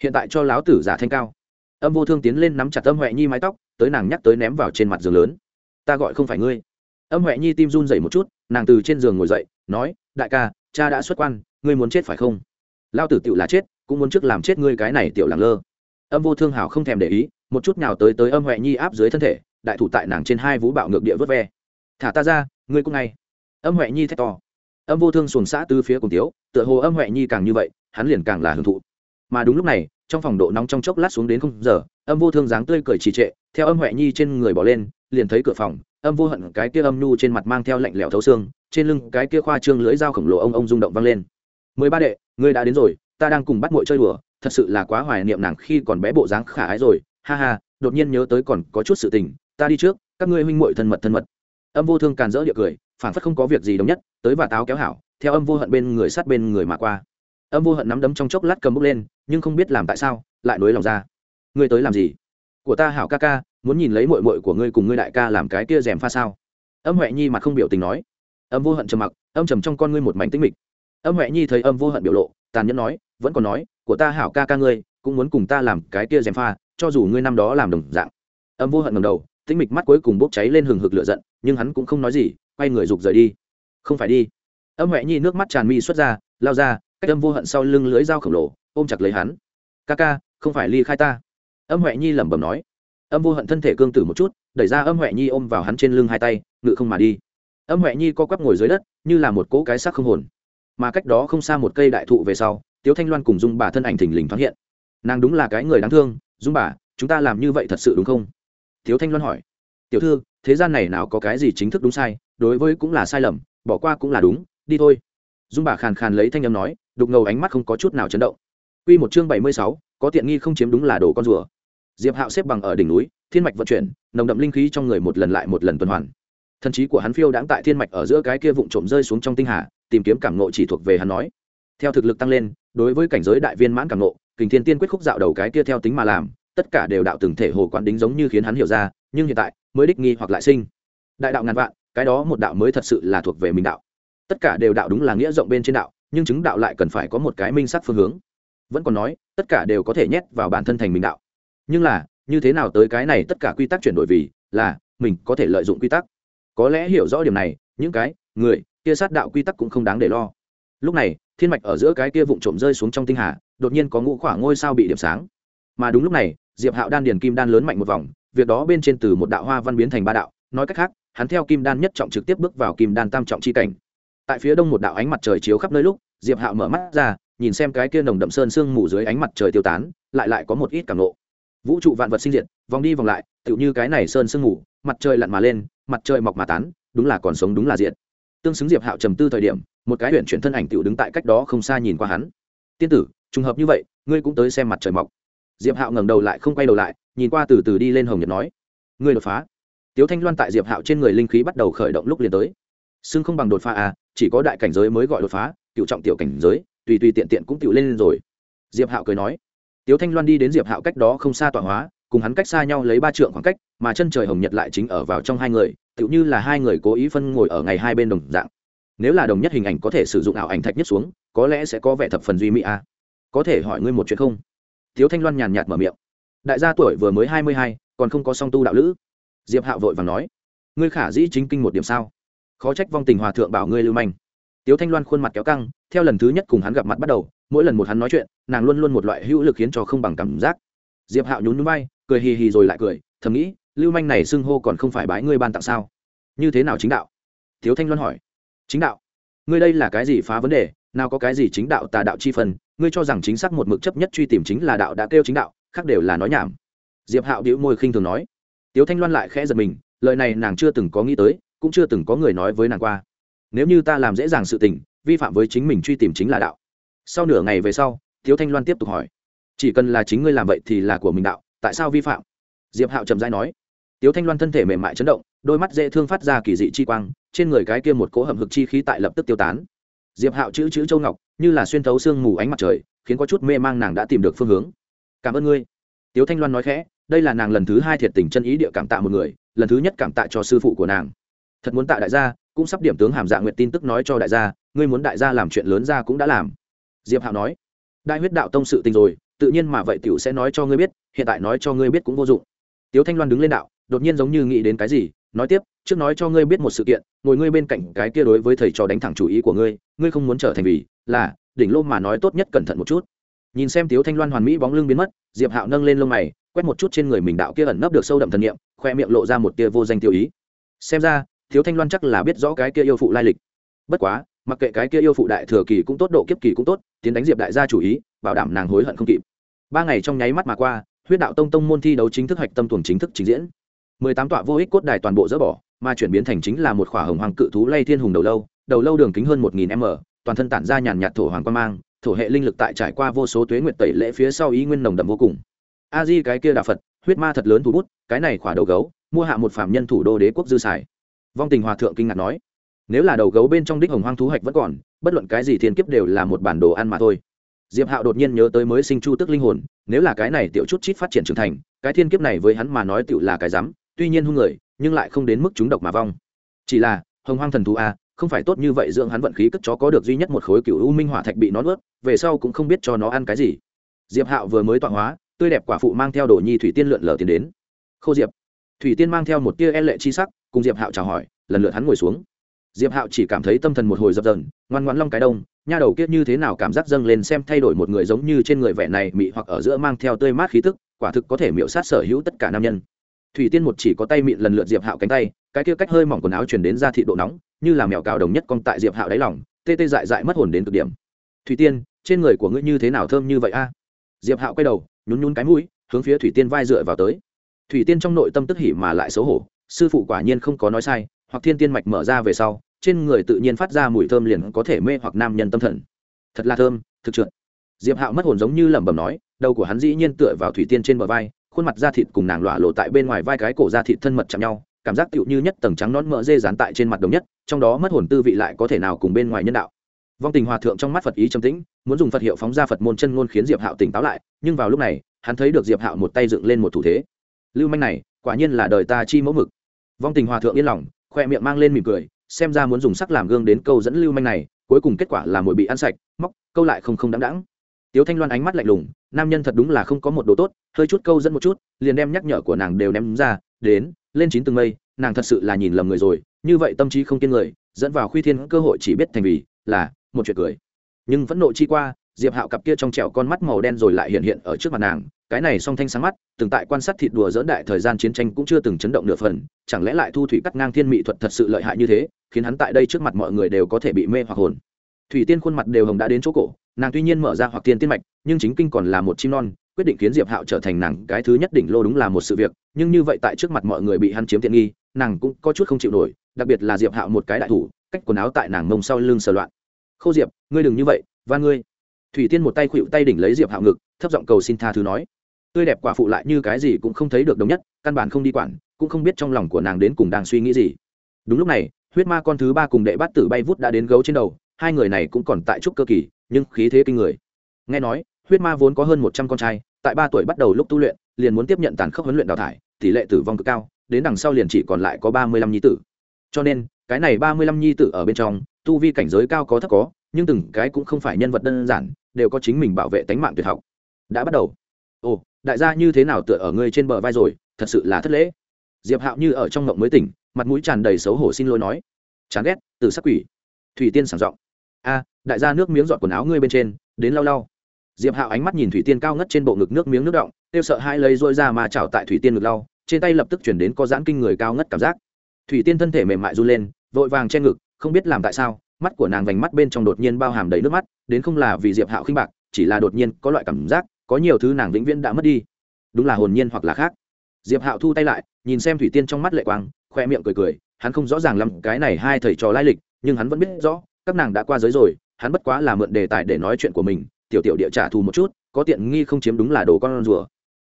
Hiện tại cho láo tử giả thanh cao. Âm vô thương tiến lên nắm chặt âm huệ nhi mái tóc, tới nàng nhắc tới ném vào trên mặt giường lớn. Ta gọi không phải ngươi. Âm huệ nhi tim run dậy một chút, nàng từ trên giường ngồi dậy, nói, đại ca, cha đã xuất quan, ngươi muốn chết phải không? Lao tử tựu là chết, cũng muốn trước làm chết ngươi cái này tiểu làng lơ. Âm vô thương hào không thèm để ý, một chút nào tới tới âm huệ nhi áp dưới thân thể, đại thủ tại nàng trên hai vú bạo ngược địa vớt ve. Thả ta ra, ngươi cũng ngay. Âm huệ nhi thét to. Âm vô thương xuồng xã từ phía cùng tiếu, tựa hồ âm huệ nhi càng như vậy, hắn liền càng là hưởng thụ. Mà đúng lúc này, trong phòng độ nóng trong chốc lát xuống đến không giờ, âm vô thương dáng tươi cười trì trệ, theo âm huệ nhi trên người bỏ lên, liền thấy cửa phòng, âm vô hận cái kia âm nhu trên mặt mang theo lạnh lẽo thấu xương, trên lưng cái kia khoa trương lưỡi dao khổng lồ ông ông rung động vang lên mười ba đệ, ngươi đã đến rồi, ta đang cùng bắt mội chơi đùa, thật sự là quá hoài niệm nàng khi còn bé bộ dáng khả ái rồi. Ha ha, đột nhiên nhớ tới còn có chút sự tình, ta đi trước, các ngươi huynh muội thân mật thân mật. Âm vô thương càn rỡ địa cười, phản phất không có việc gì đồng nhất, tới và táo kéo hảo, theo âm vô hận bên người sát bên người mà qua. Âm vô hận nắm đấm trong chốc lát cầm bốc lên, nhưng không biết làm tại sao, lại nối lòng ra. Ngươi tới làm gì? Của ta hảo ca ca, muốn nhìn lấy mội mội của ngươi cùng ngươi đại ca làm cái kia rèm pha sao? Âm huệ nhi mặt không biểu tình nói. Âm vô hận trầm mặc, âm trầm trong con ngươi một mảnh tinh mịch âm huệ nhi thấy âm vô hận biểu lộ, tàn nhẫn nói, vẫn còn nói, của ta hảo ca ca ngươi, cũng muốn cùng ta làm cái kia dèm pha, cho dù ngươi năm đó làm đồng dạng. Âm vô hận ngầm đầu, tĩnh mịch mắt cuối cùng bốc cháy lên hừng hực lửa giận, nhưng hắn cũng không nói gì, quay người rục rời đi. Không phải đi. Âm huệ nhi nước mắt tràn mi xuất ra, lao ra, cách âm vô hận sau lưng lưới dao khổng lồ, ôm chặt lấy hắn. Ca ca, không phải ly khai ta. Âm huệ nhi lẩm bẩm nói. Âm vô hận thân thể cương tử một chút, đẩy ra âm huệ nhi ôm vào hắn trên lưng hai tay, ngự không mà đi. Âm huệ nhi co quắp ngồi dưới đất, như là một cỗ cái xác không hồn mà cách đó không xa một cây đại thụ về sau tiếu thanh loan cùng dung bà thân ảnh thình lình thoáng hiện. Nàng đúng là cái người đáng thương dung bà chúng ta làm như vậy thật sự đúng không? Tiếu thanh loan hỏi. Tiểu thư thế gian này nào có cái gì chính thức đúng sai đối với cũng là sai lầm bỏ qua cũng là đúng đi thôi. Dung bà khàn khàn lấy thanh âm nói đục ngầu ánh mắt không có chút nào chấn động. Quy một chương bảy mươi sáu, có tiện nghi không chiếm đúng là đồ con rùa. Diệp hạo xếp bằng ở đỉnh núi thiên mạch vận chuyển nồng đậm linh khí trong người một lần lại một lần tuần hoàn. Thần trí của hắn phiêu đãng tại thiên mạch ở giữa cái kia vụn trộm rơi xuống trong tinh hà tìm kiếm cảm ngộ chỉ thuộc về hắn nói. Theo thực lực tăng lên, đối với cảnh giới đại viên mãn cảm ngộ, kình thiên tiên quyết khúc dạo đầu cái kia theo tính mà làm, tất cả đều đạo từng thể hồ quán đính giống như khiến hắn hiểu ra, nhưng hiện tại, mới đích nghi hoặc lại sinh. Đại đạo ngàn vạn, cái đó một đạo mới thật sự là thuộc về mình đạo. Tất cả đều đạo đúng là nghĩa rộng bên trên đạo, nhưng chứng đạo lại cần phải có một cái minh sắc phương hướng. Vẫn còn nói, tất cả đều có thể nhét vào bản thân thành mình đạo. Nhưng là, như thế nào tới cái này tất cả quy tắc chuyển đổi vì, là, mình có thể lợi dụng quy tắc. Có lẽ hiểu rõ điểm này, những cái, người kia sát đạo quy tắc cũng không đáng để lo. Lúc này, thiên mạch ở giữa cái kia vụn trộm rơi xuống trong tinh hà, đột nhiên có ngũ khỏa ngôi sao bị điểm sáng. Mà đúng lúc này, diệp hạo đan điền kim đan lớn mạnh một vòng, việc đó bên trên từ một đạo hoa văn biến thành ba đạo, nói cách khác, hắn theo kim đan nhất trọng trực tiếp bước vào kim đan tam trọng chi cảnh. Tại phía đông một đạo ánh mặt trời chiếu khắp nơi lúc, diệp hạo mở mắt ra, nhìn xem cái kia nồng đậm sơn sương mù dưới ánh mặt trời tiêu tán, lại lại có một ít cảm nộ vũ trụ vạn vật sinh diệt, vòng đi vòng lại, tựu như cái này sơn sương mù, mặt trời lặn mà lên, mặt trời mọc mà tán, đúng là còn sống đúng là diện tương xứng diệp hạo trầm tư thời điểm, một cái huyện chuyển thân ảnh tựu đứng tại cách đó không xa nhìn qua hắn. Tiên tử, trùng hợp như vậy, ngươi cũng tới xem mặt trời mọc. Diệp hạo ngẩng đầu lại không quay đầu lại, nhìn qua từ từ đi lên hồng nhật nói, ngươi đột phá. Tiếu thanh loan tại diệp hạo trên người linh khí bắt đầu khởi động lúc liền tới. Xưng không bằng đột phá à chỉ có đại cảnh giới mới gọi đột phá, cựu trọng tiểu cảnh giới, tùy tùy tiện tiện cũng tiểu lên rồi. Diệp hạo cười nói. Tiếu thanh loan đi đến diệp hạo cách đó không xa tọa hóa, cùng hắn cách xa nhau lấy ba trượng khoảng cách, mà chân trời hồng nhật lại chính ở vào trong hai người tựu như là hai người cố ý phân ngồi ở ngày hai bên đồng dạng. Nếu là đồng nhất hình ảnh có thể sử dụng ảo ảnh thạch nhất xuống, có lẽ sẽ có vẻ thập phần duy mỹ a à. có thể hỏi ngươi một chuyện không? Tiếu thanh loan nhàn nhạt mở miệng. Đại gia tuổi vừa mới hai mươi hai, còn không có song tu đạo lữ. Diệp hạo vội vàng nói. Ngươi khả dĩ chính kinh một điểm sao? Khó trách vong tình hòa thượng bảo ngươi lưu manh. Tiếu thanh loan khuôn mặt kéo căng, theo lần thứ nhất cùng hắn gặp mặt bắt đầu, mỗi lần một hắn nói chuyện, nàng luôn luôn một loại hữu lực khiến cho không bằng cảm giác. Diệp hạo nhún núi bay cười hì hì rồi lại cười, thầm nghĩ lưu manh này xưng hô còn không phải bái ngươi ban tặng sao? Như thế nào chính đạo? Thiếu thanh loan hỏi. Chính đạo. Ngươi đây là cái gì phá vấn đề? Nào có cái gì chính đạo tà đạo chi phần ngươi cho rằng chính xác một mực chấp nhất truy tìm chính là đạo đã kêu chính đạo, khác đều là nói nhảm. Diệp hạo đĩu môi khinh thường nói. Tiếu thanh loan lại khẽ giật mình, lời này nàng chưa từng có nghĩ tới, cũng chưa từng có người nói với nàng qua. Nếu như ta làm dễ dàng sự tình, vi phạm với chính mình truy tìm chính là đạo. Sau nửa ngày về sau, thiếu thanh loan tiếp tục hỏi. Chỉ cần là chính ngươi làm vậy thì là của mình đạo, tại sao vi phạm? Diệp hạo trầm dai nói tiếu thanh loan thân thể mềm mại chấn động, đôi mắt dễ thương phát ra kỳ dị chi quang, trên người cái kia một cỗ hầm hực chi khí tại lập tức tiêu tán. Diệp hạo chữ chữ châu ngọc, như là xuyên thấu sương mù ánh mặt trời, khiến có chút mê mang nàng đã tìm được phương hướng. Cảm ơn ngươi. Tiếu thanh loan nói khẽ, đây là nàng lần thứ hai thiệt tình chân ý địa cảm tạ một người, lần thứ nhất cảm tạ cho sư phụ của nàng. Thật muốn tạ đại gia, cũng sắp điểm tướng hàm dạ nguyện tin tức nói cho đại gia, ngươi muốn đại gia làm chuyện lớn ra cũng đã làm. Diệp hạo nói, đại huyết đạo tông sự tình rồi, tự nhiên mà vậy tiểu sẽ nói cho ngươi biết, hiện tại nói cho ngươi biết cũng vô dụng. Tiếu thanh loan đứng lên đạo đột nhiên giống như nghĩ đến cái gì, nói tiếp, trước nói cho ngươi biết một sự kiện, ngồi ngươi bên cạnh cái kia đối với thầy trò đánh thẳng chủ ý của ngươi ngươi không muốn trở thành vì là, đỉnh lô mà nói tốt nhất cẩn thận một chút. Nhìn xem tiếu thanh loan hoàn mỹ bóng lưng biến mất, diệp hạo nâng lên lông mày, quét một chút trên người mình đạo kia ẩn nấp được sâu đậm thần niệm, khoe miệng lộ ra một tia vô danh tiêu ý. Xem ra thiếu thanh loan chắc là biết rõ cái kia yêu phụ lai lịch. Bất quá, mặc kệ cái kia yêu phụ đại thừa kỳ cũng tốt, độ kiếp kỳ cũng tốt, tiến đánh diệp đại gia chủ ý, bảo đảm nàng hối hận không kịp. Ba ngày trong nháy mắt mà qua, huyết đạo tông tông môn thi đấu chính thức hạch tâm tuồng chính thức trình diễn mười tám tọa vô ích cốt đài toàn bộ dỡ bỏ, mà chuyển biến thành chính là một khỏa hồng hoàng cự thú lay thiên hùng đầu lâu đầu lâu đường kính hơn một nghìn m, toàn thân tản ra nhàn nhạt thổ hoàng quan mang, thổ hệ linh lực tại trải qua vô số tuế nguyệt tẩy lễ phía sau ý nguyên nồng đậm vô cùng. A di cái kia đạo phật, huyết ma thật lớn thủ bút, cái này khỏa đầu gấu, mua hạ một phạm nhân thủ đô đế quốc dư xài. Vong tình hòa thượng kinh ngạc nói, nếu là đầu gấu bên trong đích hồng hoang thú hạch vẫn còn, bất luận cái gì thiên kiếp đều là một bản đồ ăn mà thôi. Diệp hạo đột nhiên nhớ tới mới sinh chu tức linh hồn, nếu là cái này tiểu chút chít phát triển trưởng thành, cái thiên kiếp này với hắn mà nói tựu là cái rắm tuy nhiên hung người, nhưng lại không đến mức chúng độc mà vong. Chỉ là, hồng hoang thần thú a, không phải tốt như vậy dưỡng hắn vận khí cất chó có được duy nhất một khối cựu u minh hỏa thạch bị nó nuốt, về sau cũng không biết cho nó ăn cái gì. Diệp hạo vừa mới tọa hóa, tươi đẹp quả phụ mang theo đồ nhi thủy tiên lượn lờ tiến đến. Khâu diệp, thủy tiên mang theo một tia e lệ chi sắc, cùng diệp hạo chào hỏi, lần lượt hắn ngồi xuống. Diệp hạo chỉ cảm thấy tâm thần một hồi dập dần ngoan ngoãn long cái đông, nha đầu kiết như thế nào cảm giác dâng lên xem thay đổi một người giống như trên người vẻ này mị hoặc ở giữa mang theo tươi mát khí tức, quả thực có thể miễu sát sở hữu tất cả nam nhân thủy tiên một chỉ có tay mịn lần lượt diệp hạo cánh tay, cái kia cách hơi mỏng quần áo truyền đến ra thị độ nóng, như là mèo cào đồng nhất con tại diệp hạo đáy lòng, tê tê dại dại mất hồn đến cực điểm. Thủy tiên, trên người của ngươi như thế nào thơm như vậy a? Diệp hạo quay đầu, nhún nhún cái mũi, hướng phía thủy tiên vai dựa vào tới. Thủy tiên trong nội tâm tức hỉ mà lại xấu hổ, sư phụ quả nhiên không có nói sai, hoặc thiên tiên mạch mở ra về sau, trên người tự nhiên phát ra mùi thơm liền có thể mê hoặc nam nhân tâm thần. Thật là thơm, thực trượt. Diệp hạo mất hồn giống như lẩm bẩm nói, đầu của hắn dĩ nhiên tựa vào thủy tiên trên bờ vai khuôn mặt da thịt cùng nàng lọa lộ tại bên ngoài vai cái cổ da thịt thân mật chạm nhau, cảm giác tựu như nhất tầng trắng nón mỡ dê dán tại trên mặt đồng nhất, trong đó mất hồn tư vị lại có thể nào cùng bên ngoài nhân đạo. Vong tình hòa thượng trong mắt phật ý trầm tĩnh, muốn dùng phật hiệu phóng ra phật môn chân ngôn khiến diệp hạo tỉnh táo lại, nhưng vào lúc này, hắn thấy được diệp hạo một tay dựng lên một thủ thế. Lưu manh này, quả nhiên là đời ta chi mẫu mực. Vong tình hòa thượng yên lòng, khoe miệng mang lên mỉm cười, xem ra muốn dùng sắc làm gương đến câu dẫn lưu manh này, cuối cùng kết quả là mồi bị ăn sạch, móc, câu lại không không đáng đáng tiếu thanh loan ánh mắt lạnh lùng, nam nhân thật đúng là không có một đồ tốt, hơi chút câu dẫn một chút, liền đem nhắc nhở của nàng đều ném ra, đến, lên chín từng mây, nàng thật sự là nhìn lầm người rồi, như vậy tâm trí không kiên người, dẫn vào khuy thiên cơ hội chỉ biết thành vì là một chuyện cười. Nhưng vẫn nộ chi qua, diệp hạo cặp kia trong trẹo con mắt màu đen rồi lại hiện hiện ở trước mặt nàng, cái này song thanh sáng mắt, từng tại quan sát thịt đùa dỡn đại thời gian chiến tranh cũng chưa từng chấn động nửa phần, chẳng lẽ lại thu thủy cắt ngang thiên mỹ thuật thật sự lợi hại như thế, khiến hắn tại đây trước mặt mọi người đều có thể bị mê hoặc hồn. Thủy tiên khuôn mặt đều hồng đã đến chỗ cổ nàng tuy nhiên mở ra hoặc tiên tiên mạch, nhưng chính kinh còn là một chim non, quyết định khiến diệp hạo trở thành nàng cái thứ nhất đỉnh lô đúng là một sự việc, nhưng như vậy tại trước mặt mọi người bị hắn chiếm tiện nghi, nàng cũng có chút không chịu nổi, đặc biệt là diệp hạo một cái đại thủ, cách quần áo tại nàng mông sau lưng sờ loạn. Khâu diệp, ngươi đừng như vậy và ngươi. Thủy tiên một tay khuỵu tay đỉnh lấy diệp hạo ngực, thấp giọng cầu xin tha thứ nói. Tươi đẹp quả phụ lại như cái gì cũng không thấy được đồng nhất, căn bản không đi quản, cũng không biết trong lòng của nàng đến cùng đang suy nghĩ gì. Đúng lúc này, huyết ma con thứ ba cùng đệ bát tử bay vút đã đến gấu trên đầu, hai người này cũng còn tại trúc cơ kỳ nhưng khí thế kinh người. Nghe nói, huyết ma vốn có hơn một trăm con trai, tại ba tuổi bắt đầu lúc tu luyện, liền muốn tiếp nhận tàn khốc huấn luyện đào thải, tỷ lệ tử vong cực cao, đến đằng sau liền chỉ còn lại có ba mươi lăm nhi tử. Cho nên, cái này ba mươi lăm nhi tử ở bên trong, tu vi cảnh giới cao có thấp có, nhưng từng cái cũng không phải nhân vật đơn giản, đều có chính mình bảo vệ tánh mạng tuyệt học. Đã bắt đầu. Ồ, đại gia như thế nào tựa ở ngươi trên bờ vai rồi, thật sự là thất lễ. Diệp hạo như ở trong ngộng mới tỉnh, mặt mũi tràn đầy xấu hổ xin lỗi nói. Chán ghét, từ sắc quỷ. Thủy tiên sảng giọng a, đại gia nước miếng giọt quần áo ngươi bên trên, đến lau lau. Diệp hạo ánh mắt nhìn thủy tiên cao ngất trên bộ ngực nước miếng nước động tiêu sợ hai lấy dôi ra mà chảo tại thủy tiên ngực lau, trên tay lập tức chuyển đến có giãn kinh người cao ngất cảm giác. Thủy tiên thân thể mềm mại run lên, vội vàng che ngực, không biết làm tại sao, mắt của nàng vành mắt bên trong đột nhiên bao hàm đầy nước mắt, đến không là vì diệp hạo khinh bạc, chỉ là đột nhiên có loại cảm giác, có nhiều thứ nàng vĩnh viễn đã mất đi. Đúng là hồn nhiên hoặc là khác. Diệp hạo thu tay lại, nhìn xem thủy tiên trong mắt lệ quang, khoe miệng cười cười, hắn không rõ ràng lắm, cái này hai thầy trò lai lịch, nhưng hắn vẫn biết rõ các nàng đã qua giới rồi, hắn bất quá là mượn đề tài để nói chuyện của mình, tiểu tiểu địa trả thù một chút, có tiện nghi không chiếm đúng là đồ con rùa.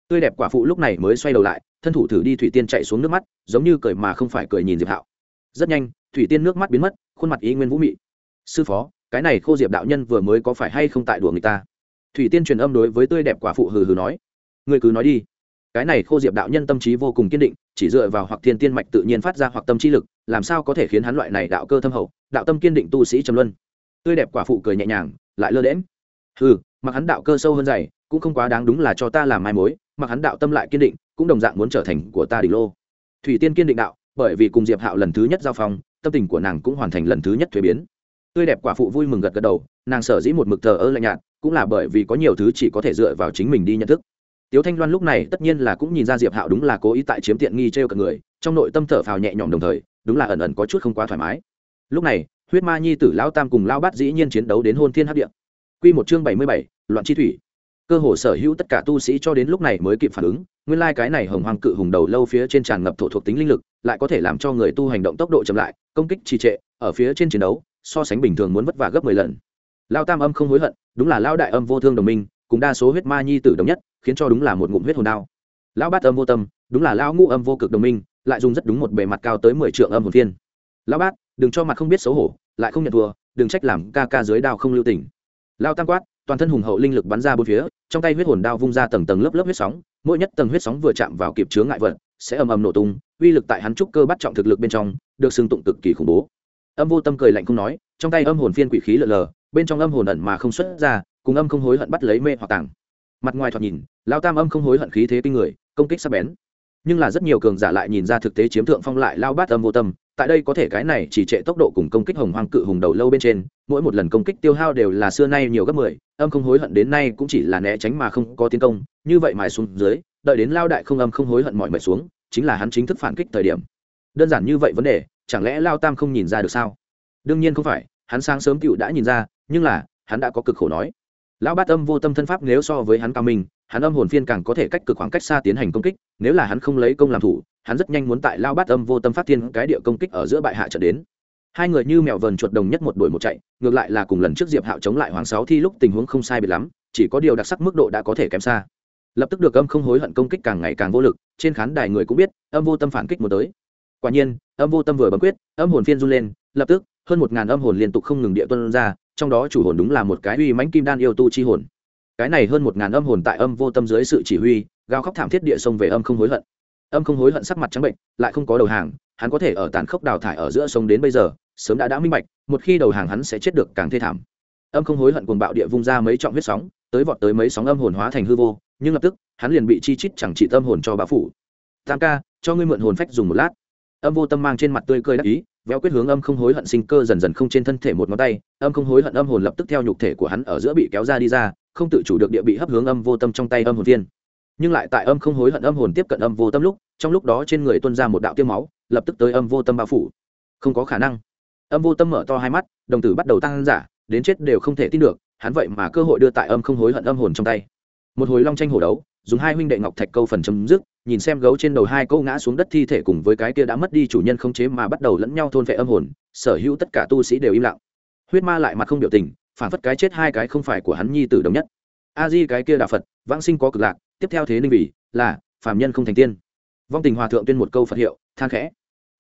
Tươi đẹp quả phụ lúc này mới xoay đầu lại, thân thủ thử đi thủy tiên chạy xuống nước mắt, giống như cười mà không phải cười nhìn diệp hạo. Rất nhanh, thủy tiên nước mắt biến mất, khuôn mặt ý nguyên vũ mị. Sư phó, cái này khô diệp đạo nhân vừa mới có phải hay không tại đùa người ta? Thủy tiên truyền âm đối với tươi đẹp quả phụ hừ hừ nói. Người cứ nói đi. Cái này khô diệp đạo nhân tâm trí vô cùng kiên định, chỉ dựa vào hoặc thiên tiên mạch tự nhiên phát ra hoặc tâm trí lực làm sao có thể khiến hắn loại này đạo cơ thâm hậu, đạo tâm kiên định tu sĩ trầm luân. Tươi đẹp quả phụ cười nhẹ nhàng, lại lơ đễm ừ mặc hắn đạo cơ sâu hơn dày, cũng không quá đáng đúng là cho ta làm mai mối, mặc hắn đạo tâm lại kiên định, cũng đồng dạng muốn trở thành của ta đỉnh lô. Thủy tiên kiên định đạo, bởi vì cùng diệp hạo lần thứ nhất giao phong, tâm tình của nàng cũng hoàn thành lần thứ nhất thuế biến. Tươi đẹp quả phụ vui mừng gật gật đầu, nàng sở dĩ một mực thờ ơ lạnh nhạt, cũng là bởi vì có nhiều thứ chỉ có thể dựa vào chính mình đi nhận thức tiếu thanh loan lúc này tất nhiên là cũng nhìn ra diệp hạo đúng là cố ý tại chiếm tiện nghi t r e o người, trong nội tâm thở phào nhẹ nhõm đồng thời, đúng là ẩn ẩn có chút không quá thoải mái. Lúc này, huyết ma nhi tử lão tam cùng lao bát dĩ nhiên chiến đấu đến hôn thiên hấp điện q một chương bảy mươi bảy, loạn chi thủy. Cơ hồ sở hữu tất cả tu sĩ cho đến lúc này mới kịp phản ứng, nguyên lai、like、cái này hồng hoàng cự hùng đầu lâu phía trên tràn ngập thổ thuộc tính linh lực, lại có thể làm cho người tu hành động tốc độ chậm lại, công kích trì trệ, ở phía trên chiến đấu, so sánh bình thường muốn vất vả gấp mười lần. Lao tam âm không hối hận, đúng là lao đại âm vô thương đồng minh, cùng đa số huyết ma nhi tử đồng nhất khiến cho đúng là một ngụm huyết hồn đao lão bát âm vô tâm, đúng là lão ngũ âm vô cực đồng minh, lại dùng rất đúng một bề mặt cao tới mười triệu âm hồn phiên lão bát, đừng cho mặt không biết xấu hổ, lại không nhận thua, đừng trách làm ca ca dưới đao không lưu tình. Lao tam quát, toàn thân hùng hậu linh lực bắn ra bốn phía, trong tay huyết hồn đao vung ra tầng tầng lớp lớp huyết sóng, mỗi nhất tầng huyết sóng vừa chạm vào kịp chướng ngại vật, sẽ ầm ầm nổ tung, uy lực tại hắn trúc cơ bắt trọng thực lực bên trong, được xưng tụng cực kỳ khủng bố. Âm vô tâm cười lạnh không nói, trong tay âm hồn phiên quỷ khí lờ lờ, bên trong âm hồn ẩn mà không xuất ra, cùng âm không hối hận bắt lấy mê hoặc tàng mặt ngoài thoạt nhìn, lao tam âm không hối hận khí thế kinh người, công kích sắc bén. Nhưng là rất nhiều cường giả lại nhìn ra thực tế chiếm thượng phong lại lao bát âm vô tâm, tại đây có thể cái này chỉ trệ tốc độ cùng công kích hồng hoang cự hùng đầu lâu bên trên, mỗi một lần công kích tiêu hao đều là xưa nay nhiều gấp mười, âm không hối hận đến nay cũng chỉ là né tránh mà không có tiến công, như vậy mài xuống dưới, đợi đến lao đại không âm không hối hận mọi mệt xuống, chính là hắn chính thức phản kích thời điểm. Đơn giản như vậy vấn đề, chẳng lẽ lao tam không nhìn ra được sao? Đương nhiên không phải, hắn sáng sớm cựu đã nhìn ra, nhưng là, hắn đã có cực khổ nói lão bát âm vô tâm thân pháp nếu so với hắn cao minh, hắn âm hồn phiên càng có thể cách cực khoảng cách xa tiến hành công kích, nếu là hắn không lấy công làm thủ, hắn rất nhanh muốn tại lao bát âm vô tâm phát thiên cái địa công kích ở giữa bại hạ trận đến. Hai người như mèo vờn chuột đồng nhất một đuổi một chạy, ngược lại là cùng lần trước diệp hạo chống lại hoàng sáu thi lúc tình huống không sai biệt lắm, chỉ có điều đặc sắc mức độ đã có thể kém xa. Lập tức được âm không hối hận công kích càng ngày càng vô lực, trên khán đài người cũng biết, âm vô tâm phản kích một tới. Quả nhiên, âm vô tâm vừa bấm quyết, âm hồn phiên run lên, lập tức, hơn một ngàn âm hồn liên tục không ngừng địa tuân ra trong đó chủ hồn đúng là một cái uy mãnh kim đan yêu tu chi hồn. Cái này hơn một ngàn âm hồn tại âm vô tâm dưới sự chỉ huy, gào khóc thảm thiết địa sông về âm không hối hận. Âm không hối hận sắc mặt trắng bệnh, lại không có đầu hàng, hắn có thể ở tàn khốc đào thải ở giữa sông đến bây giờ, sớm đã đã minh bạch, một khi đầu hàng hắn sẽ chết được càng thê thảm. Âm không hối hận cuồng bạo địa vung ra mấy trọng huyết sóng, tới vọt tới mấy sóng âm hồn hóa thành hư vô, nhưng lập tức, hắn liền bị chi chít chẳng chỉ tâm hồn cho bá phủ. Tam ca, cho ngươi mượn hồn phách dùng một lát. Âm vô tâm mang trên mặt tươi cười đắc ý véo quyết hướng âm không hối hận sinh cơ dần dần không trên thân thể một ngón tay, âm không hối hận âm hồn lập tức theo nhục thể của hắn ở giữa bị kéo ra đi ra, không tự chủ được địa bị hấp hướng âm vô tâm trong tay âm hồn viên. Nhưng lại tại âm không hối hận âm hồn tiếp cận âm vô tâm lúc, trong lúc đó trên người tuân ra một đạo tiêu máu, lập tức tới âm vô tâm bao phủ. Không có khả năng. Âm vô tâm mở to hai mắt, đồng tử bắt đầu tăng giả, đến chết đều không thể tin được, hắn vậy mà cơ hội đưa tại âm không hối hận âm hồn trong tay. Một hồi long tranh hổ đấu, dùng hai huynh đệ ngọc thạch câu phần chấm dứt nhìn xem gấu trên đầu hai câu ngã xuống đất thi thể cùng với cái kia đã mất đi chủ nhân không chế mà bắt đầu lẫn nhau thôn vệ âm hồn, sở hữu tất cả tu sĩ đều im lặng. Huyết ma lại mặt không biểu tình, phản phất cái chết hai cái không phải của hắn nhi tử đồng nhất. A di cái kia đạo phật, vãng sinh có cực lạc, tiếp theo thế ninh vì, là, phàm nhân không thành tiên. Vong tình hòa thượng tuyên một câu phật hiệu, than khẽ.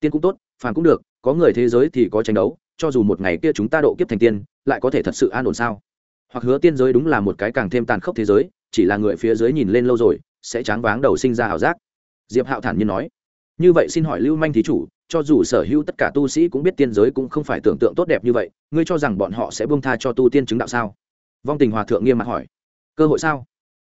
Tiên cũng tốt, phàm cũng được, có người thế giới thì có tranh đấu, cho dù một ngày kia chúng ta độ kiếp thành tiên, lại có thể thật sự an ổn sao? Hoặc hứa tiên giới đúng là một cái càng thêm tàn khốc thế giới, chỉ là người phía dưới nhìn lên lâu rồi sẽ tráng váng đầu sinh ra ảo giác. Diệp hạo thản nhiên nói, như vậy xin hỏi lưu manh thí chủ, cho dù sở hữu tất cả tu sĩ cũng biết tiên giới cũng không phải tưởng tượng tốt đẹp như vậy, ngươi cho rằng bọn họ sẽ buông tha cho tu tiên chứng đạo sao? Vong tình hòa thượng nghiêm mặt hỏi, cơ hội sao?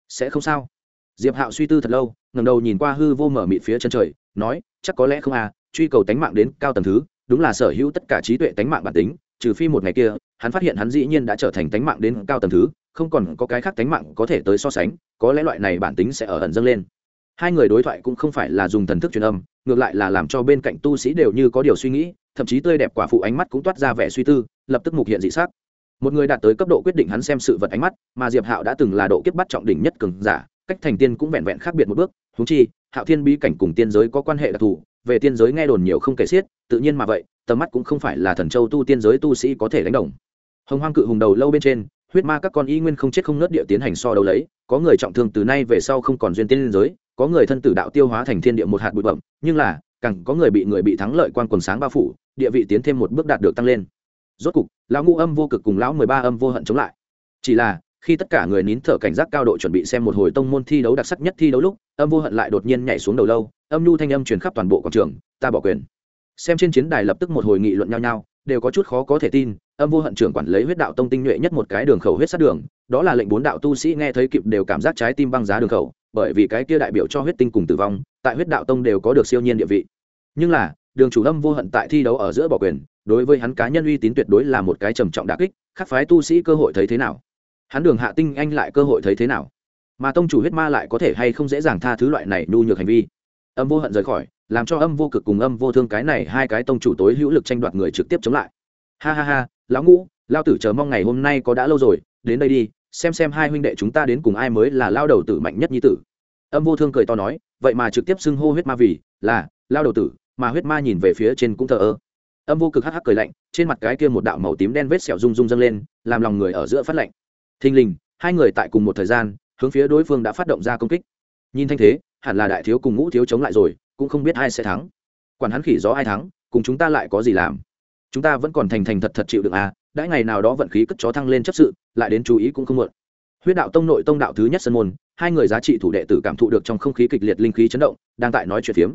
Sẽ không sao. Diệp hạo suy tư thật lâu ngầm đầu nhìn qua hư vô mở mịt phía chân trời, nói, chắc có lẽ không à truy cầu tánh mạng đến cao tầng thứ, đúng là sở hữu tất cả trí tuệ tánh mạng bản tính, trừ phi một ngày kia, hắn phát hiện hắn dĩ nhiên đã trở thành tánh mạng đến cao tầng thứ không còn có cái khác tánh mạng có thể tới so sánh, có lẽ loại này bản tính sẽ ở ẩn dâng lên. Hai người đối thoại cũng không phải là dùng thần thức truyền âm, ngược lại là làm cho bên cạnh tu sĩ đều như có điều suy nghĩ, thậm chí tươi đẹp quả phụ ánh mắt cũng toát ra vẻ suy tư, lập tức mục hiện dị xác một người đạt tới cấp độ quyết định hắn xem sự vật ánh mắt, mà diệp hạo đã từng là độ kiếp bắt trọng đỉnh nhất cường giả, cách thành tiên cũng vẹn vẹn khác biệt một bước. Thú chi, hạo thiên bí cảnh cùng tiên giới có quan hệ đặc thù, về tiên giới nghe đồn nhiều không kể xiết, tự nhiên mà vậy, tầm mắt cũng không phải là thần châu tu tiên giới tu sĩ có thể đánh đồng. Hồng hoang cự hùng đầu lâu bên trên huyết ma các con y nguyên không chết không nớt địa tiến hành so đấu lấy, có người trọng thương từ nay về sau không còn duyên tiên liên giới, có người thân tử đạo tiêu hóa thành thiên địa một hạt bụi bẩm nhưng là, càng có người bị người bị thắng lợi quan quần sáng bao phủ, địa vị tiến thêm một bước đạt được tăng lên. Rốt cục, lão ngũ âm vô cực cùng lão mười ba âm vô hận chống lại. Chỉ là, khi tất cả người nín thở cảnh giác cao độ chuẩn bị xem một hồi tông môn thi đấu đặc sắc nhất thi đấu lúc, âm vô hận lại đột nhiên nhảy xuống đầu lâu, âm nhu thanh âm truyền khắp toàn bộ quảng trường, ta bỏ quyền. Xem trên chiến đài lập tức một hồi nghị luận nhau nhau, đều có chút khó có thể tin âm vô hận trưởng quản lấy huyết đạo tông tinh nhuệ nhất một cái đường khẩu huyết sát đường, đó là lệnh bốn đạo tu sĩ nghe thấy kịp đều cảm giác trái tim băng giá đường khẩu, bởi vì cái kia đại biểu cho huyết tinh cùng tử vong, tại huyết đạo tông đều có được siêu nhiên địa vị. Nhưng là, đường chủ âm vô hận tại thi đấu ở giữa bỏ quyền, đối với hắn cá nhân uy tín tuyệt đối là một cái trầm trọng đà kích, khắc phái tu sĩ cơ hội thấy thế nào? Hắn đường hạ tinh anh lại cơ hội thấy thế nào? Mà tông chủ huyết ma lại có thể hay không dễ dàng tha thứ loại này nhu nhược hành vi? Âm vô hận rời khỏi, làm cho âm vô cực cùng âm vô thương cái này hai cái tông chủ tối hữu lực tranh đoạt người trực tiếp chống lại ha ha ha, lão ngũ lao tử chờ mong ngày hôm nay có đã lâu rồi, đến đây đi, xem xem hai huynh đệ chúng ta đến cùng ai mới là lao đầu tử mạnh nhất như tử. Âm vô thương cười to nói, vậy mà trực tiếp xưng hô huyết ma vì, là lao đầu tử, mà huyết ma nhìn về phía trên cũng thờ ơ. Âm vô cực hắc hắc cười lạnh, trên mặt cái kia một đạo màu tím đen vết sẹo rung rung dâng lên, làm lòng người ở giữa phát lạnh. Thình lình, hai người tại cùng một thời gian, hướng phía đối phương đã phát động ra công kích. Nhìn thanh thế, hẳn là đại thiếu cùng ngũ thiếu chống lại rồi, cũng không biết ai sẽ thắng. Quản hắn khỉ gió ai thắng, cùng chúng ta lại có gì làm? Chúng ta vẫn còn thành thành thật thật chịu được à đã ngày nào đó vận khí cất chó thăng lên chấp sự, lại đến chú ý cũng không muộn. Huyết đạo tông nội tông đạo thứ nhất sân môn, hai người giá trị thủ đệ tử cảm thụ được trong không khí kịch liệt linh khí chấn động, đang tại nói chuyện phiếm.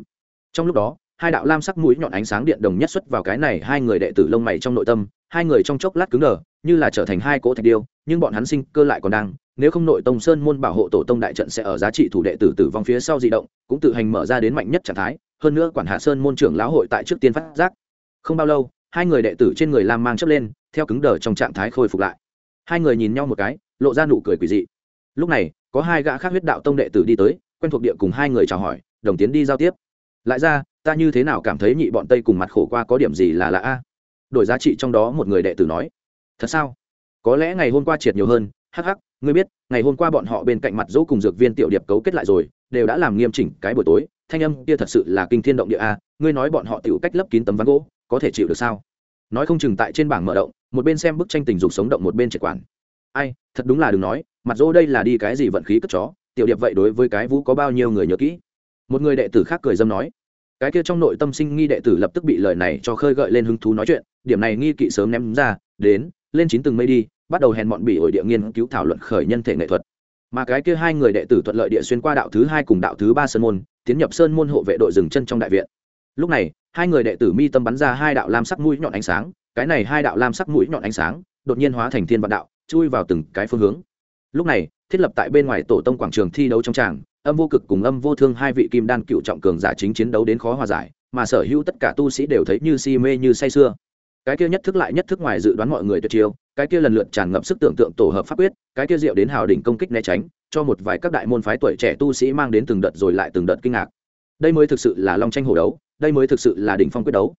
Trong lúc đó, hai đạo lam sắc mũi nhọn ánh sáng điện đồng nhất xuất vào cái này hai người đệ tử lông mày trong nội tâm, hai người trong chốc lát cứng đờ, như là trở thành hai cỗ thạch điêu, nhưng bọn hắn sinh cơ lại còn đang, nếu không nội tông sơn môn bảo hộ tổ tông đại trận sẽ ở giá trị thủ đệ tử tử vong phía sau di động, cũng tự hành mở ra đến mạnh nhất trạng thái, hơn nữa quản hạ sơn môn trưởng lão hội tại trước tiên phát giác. Không bao lâu hai người đệ tử trên người lam mang chấp lên, theo cứng đờ trong trạng thái khôi phục lại. Hai người nhìn nhau một cái, lộ ra nụ cười quỷ dị. Lúc này, có hai gã khác huyết đạo tông đệ tử đi tới, quen thuộc địa cùng hai người chào hỏi, đồng tiến đi giao tiếp. Lại ra, ta như thế nào cảm thấy nhị bọn tây cùng mặt khổ qua có điểm gì là lạ a? Đổi giá trị trong đó một người đệ tử nói. Thật sao? Có lẽ ngày hôm qua triệt nhiều hơn, hắc hắc, ngươi biết, ngày hôm qua bọn họ bên cạnh mặt dỗ cùng dược viên tiểu điệp cấu kết lại rồi, đều đã làm nghiêm chỉnh cái buổi tối, thanh âm kia thật sự là kinh thiên động địa a, ngươi nói bọn họ tiểu cách lấp kín tấm ván gỗ có thể chịu được sao? Nói không chừng tại trên bảng mở động, một bên xem bức tranh tình dục sống động một bên triệt quản. Ai, thật đúng là đừng nói, mặt dỗ đây là đi cái gì vận khí cất chó, tiểu điệp vậy đối với cái vũ có bao nhiêu người nhớ kỹ? Một người đệ tử khác cười dâm nói, cái kia trong nội tâm sinh nghi đệ tử lập tức bị lời này cho khơi gợi lên hứng thú nói chuyện, điểm này nghi kỵ sớm ném ra, đến, lên chín từng mây đi, bắt đầu hèn bọn bị ổi địa nghiên cứu thảo luận khởi nhân thể nghệ thuật. Mà cái kia hai người đệ tử thuận lợi địa xuyên qua đạo thứ hai cùng đạo thứ ba sơn môn, tiến nhập sơn môn hộ vệ đội dừng chân trong đại viện. Lúc này hai người đệ tử mi tâm bắn ra hai đạo lam sắc mũi nhọn ánh sáng, cái này hai đạo lam sắc mũi nhọn ánh sáng đột nhiên hóa thành thiên vạn đạo, chui vào từng cái phương hướng. Lúc này, thiết lập tại bên ngoài tổ tông quảng trường thi đấu trong tràng, âm vô cực cùng âm vô thương hai vị kim đan cựu trọng cường giả chính chiến đấu đến khó hòa giải, mà sở hữu tất cả tu sĩ đều thấy như si mê như say sưa. Cái kia nhất thức lại nhất thức ngoài dự đoán mọi người tuyệt chiêu, cái kia lần lượt tràn ngập sức tưởng tượng tổ hợp pháp quyết, cái kia diệu đến hào đỉnh công kích né tránh, cho một vài các đại môn phái tuổi trẻ tu sĩ mang đến từng đợt rồi lại từng đợt kinh ngạc. Đây mới thực sự là long tranh hổ đấu đây mới thực sự là đỉnh phong quyết đấu.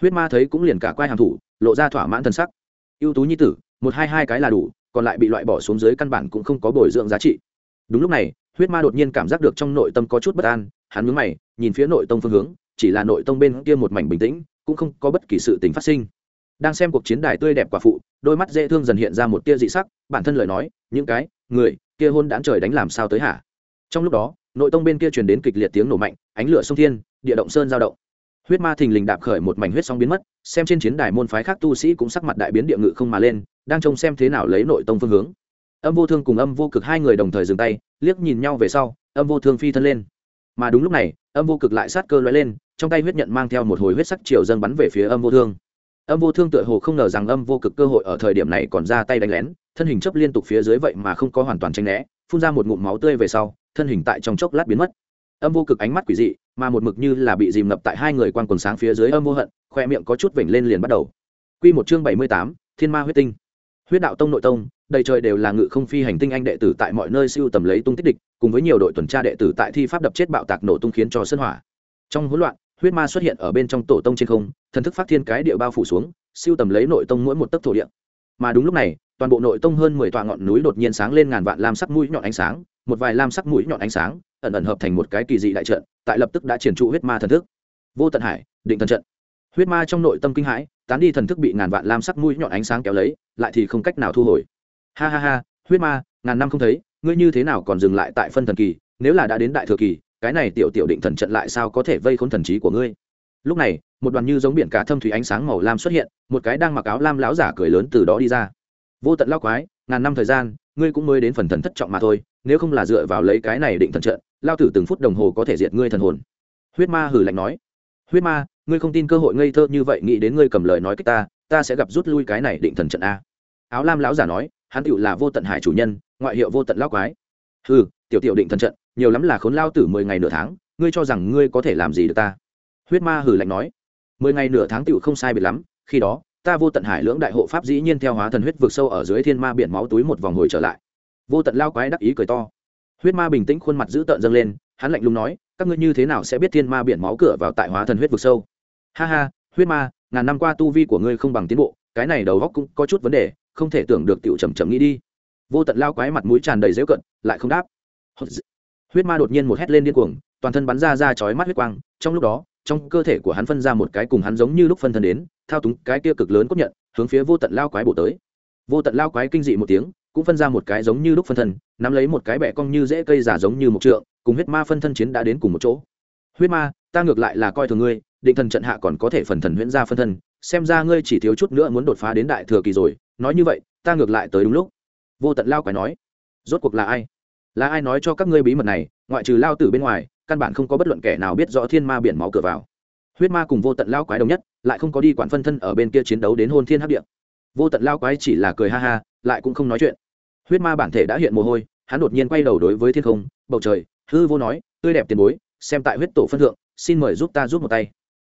Huyết ma thấy cũng liền cả quai hàm thủ, lộ ra thỏa mãn thần sắc. Ưu tú nhi tử, một hai hai cái là đủ, còn lại bị loại bỏ xuống dưới căn bản cũng không có bồi dưỡng giá trị. Đúng lúc này, huyết ma đột nhiên cảm giác được trong nội tâm có chút bất an, hắn mướn mày, nhìn phía nội tông phương hướng, chỉ là nội tông bên kia một mảnh bình tĩnh, cũng không có bất kỳ sự tình phát sinh. Đang xem cuộc chiến đài tươi đẹp quả phụ, đôi mắt dễ thương dần hiện ra một tia dị sắc, bản thân lời nói, những cái, người, kia hôn đãn trời đánh làm sao tới hả? Trong lúc đó, nội tông bên kia truyền đến kịch liệt tiếng nổ mạnh, ánh lửa sông thiên địa động sơn giao động. Huyết ma thình lình đạp khởi một mảnh huyết sóng biến mất, xem trên chiến đài môn phái khác tu sĩ cũng sắc mặt đại biến địa ngự không mà lên, đang trông xem thế nào lấy nội tông phương hướng. Âm vô thương cùng âm vô cực hai người đồng thời dừng tay, liếc nhìn nhau về sau, âm vô thương phi thân lên. Mà đúng lúc này, âm vô cực lại sát cơ l lên, trong tay huyết nhận mang theo một hồi huyết sắc chiều dâng bắn về phía âm vô thương. Âm vô thương tựa hồ không ngờ rằng âm vô cực cơ hội ở thời điểm này còn ra tay đánh lén, thân hình chấp liên tục phía dưới vậy mà không có hoàn toàn tranh né, phun ra một ngụm máu tươi về sau, thân hình tại trong chốc lát biến mất âm vô cực ánh mắt quỷ dị, mà một mực như là bị dìm ngập tại hai người quan quần sáng phía dưới âm vô hận, khoe miệng có chút vểnh lên liền bắt đầu. Q một chương bảy mươi tám, thiên ma huyết tinh. Huyết đạo tông nội tông, đầy trời đều là ngự không phi hành tinh anh đệ tử tại mọi nơi siêu tầm lấy tung tích địch, cùng với nhiều đội tuần tra đệ tử tại thi pháp đập chết bạo tạc nổ tung khiến cho sân hỏa. Trong hỗn loạn, huyết ma xuất hiện ở bên trong tổ tông trên không, thần thức phát thiên cái địa bao phủ xuống, siêu tầm lấy nội tông mỗi một tấc thổ địa. Mà đúng lúc này, toàn bộ nội tông hơn mười tọa ngọn núi đột nhiên sáng lên ngàn vạn lam sắc mũi nhọn ánh sáng, một vài lam sắc mũi nhọn ánh sáng ẩn ẩn hợp thành một cái kỳ dị đại trận, tại lập tức đã triển trụ huyết ma thần thức. Vô tận hải, định thần trận. Huyết ma trong nội tâm kinh hãi, tán đi thần thức bị ngàn vạn lam sắc mũi nhọn ánh sáng kéo lấy, lại thì không cách nào thu hồi. Ha ha ha, huyết ma, ngàn năm không thấy, ngươi như thế nào còn dừng lại tại phân thần kỳ, nếu là đã đến đại thừa kỳ, cái này tiểu tiểu định thần trận lại sao có thể vây khốn thần trí của ngươi? Lúc này, một đoàn như giống biển cả thâm thủy ánh sáng màu lam xuất hiện, một cái đang mặc áo lam láo giả cười lớn từ đó đi ra. Vô tận lao quái, ngàn năm thời gian, ngươi cũng mới đến phần thần thất trọng mà thôi nếu không là dựa vào lấy cái này định thần trận, lao tử từng phút đồng hồ có thể diệt ngươi thần hồn. Huyết ma hử lạnh nói. Huyết ma, ngươi không tin cơ hội ngây thơ như vậy, nghĩ đến ngươi cầm lời nói cách ta ta sẽ gặp rút lui cái này định thần trận a. Áo lam lão giả nói, hắn tựu là vô tận hải chủ nhân, ngoại hiệu vô tận lao quái. Ừ tiểu tiểu định thần trận, nhiều lắm là khốn lao tử mười ngày nửa tháng, ngươi cho rằng ngươi có thể làm gì được ta? Huyết ma hử lạnh nói. Mười ngày nửa tháng tựu không sai biệt lắm, khi đó, ta vô tận hải lưỡng đại hộ pháp dĩ nhiên theo hóa thần huyết vượt sâu ở dưới thiên ma biển máu túi một vòng hồi trở lại vô tận lao quái đắc ý cười to. Huyết ma bình tĩnh khuôn mặt giữ tợn dâng lên, hắn lạnh lùng nói, các ngươi như thế nào sẽ biết thiên ma biển máu cửa vào tại hóa thần huyết vực sâu? Ha ha, huyết ma, ngàn năm qua tu vi của ngươi không bằng tiến bộ, cái này đầu góc cũng có chút vấn đề, không thể tưởng được tiểu chậm chậm nghĩ đi. Vô tận lao quái mặt mũi tràn đầy dễu cận, lại không đáp. Huyết ma đột nhiên một hét lên điên cuồng, toàn thân bắn ra ra chói mắt huyết quang, trong lúc đó, trong cơ thể của hắn phân ra một cái cùng hắn giống như lúc phân thân đến, thao túng cái kia cực lớn cốt nhận, hướng phía vô tận lao quái bổ tới. Vô tận lao quái kinh dị một tiếng cũng phân ra một cái giống như lúc phân thân, nắm lấy một cái bẹ cong như dễ cây giả giống như một trượng, cùng huyết ma phân thân chiến đã đến cùng một chỗ. Huyết ma, ta ngược lại là coi thường ngươi, định thần trận hạ còn có thể phần thần huyễn ra phân thân, xem ra ngươi chỉ thiếu chút nữa muốn đột phá đến đại thừa kỳ rồi, nói như vậy, ta ngược lại tới đúng lúc. Vô tận lao quái nói, rốt cuộc là ai? Là ai nói cho các ngươi bí mật này, ngoại trừ lao tử bên ngoài, căn bản không có bất luận kẻ nào biết rõ thiên ma biển máu cửa vào. Huyết ma cùng vô tận lao quái đồng nhất, lại không có đi quản phân thân ở bên kia chiến đấu đến hôn thiên hấp điện vô tận lao quái chỉ là cười ha ha, lại cũng không nói chuyện huyết ma bản thể đã hiện mồ hôi, hắn đột nhiên quay đầu đối với thiên không, bầu trời, hư vô nói, tươi đẹp tiền bối, xem tại huyết tổ phân thượng, xin mời giúp ta giúp một tay.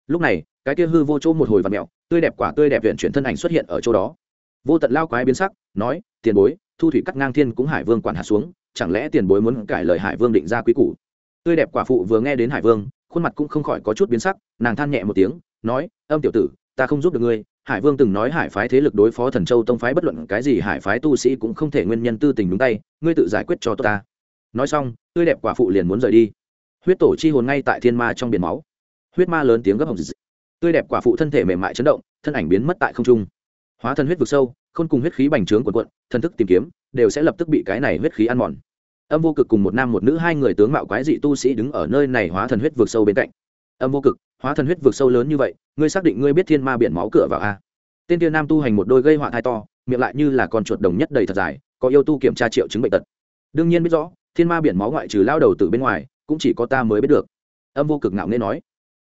Lúc này, cái kia hư vô chỗ một hồi và mẹo tươi đẹp quả tươi đẹp viện chuyển thân ảnh xuất hiện ở chỗ đó. Vô tận lao quái biến sắc, nói, tiền bối, thu thủy cắt ngang thiên cũng hải vương quản hạ xuống, chẳng lẽ tiền bối muốn cải lời hải vương định ra quý củ? Tươi đẹp quả phụ vừa nghe đến hải vương, khuôn mặt cũng không khỏi có chút biến sắc, nàng than nhẹ một tiếng, nói, âm tiểu tử, ta không giúp được ngươi hải vương từng nói hải phái thế lực đối phó thần châu tông phái bất luận cái gì hải phái tu sĩ cũng không thể nguyên nhân tư tình đúng tay, ngươi tự giải quyết cho tốt ta. Nói xong, tươi đẹp quả phụ liền muốn rời đi. Huyết tổ chi hồn ngay tại thiên ma trong biển máu. Huyết ma lớn tiếng gấp hồng tươi đẹp quả phụ thân thể mềm mại chấn động, thân ảnh biến mất tại không trung. Hóa thân huyết vực sâu không cùng huyết khí bành trướng quần quận thân thức tìm kiếm, đều sẽ lập tức bị cái này huyết khí ăn mòn. Âm vô cực cùng một nam một nữ hai người tướng mạo quái dị tu sĩ đứng ở nơi này hóa thần huyết vực sâu bên cạnh. Âm vô cực hóa thần huyết vực sâu lớn như vậy, ngươi xác định ngươi biết thiên ma biển máu cửa vào a? Tên tiên nam tu hành một đôi gây họa thai to, miệng lại như là con chuột đồng nhất đầy thật dài, có yêu tu kiểm tra triệu chứng bệnh tật. Đương nhiên biết rõ, thiên ma biển máu ngoại trừ lao đầu từ bên ngoài, cũng chỉ có ta mới biết được. Âm vô cực ngạo nghễ nói.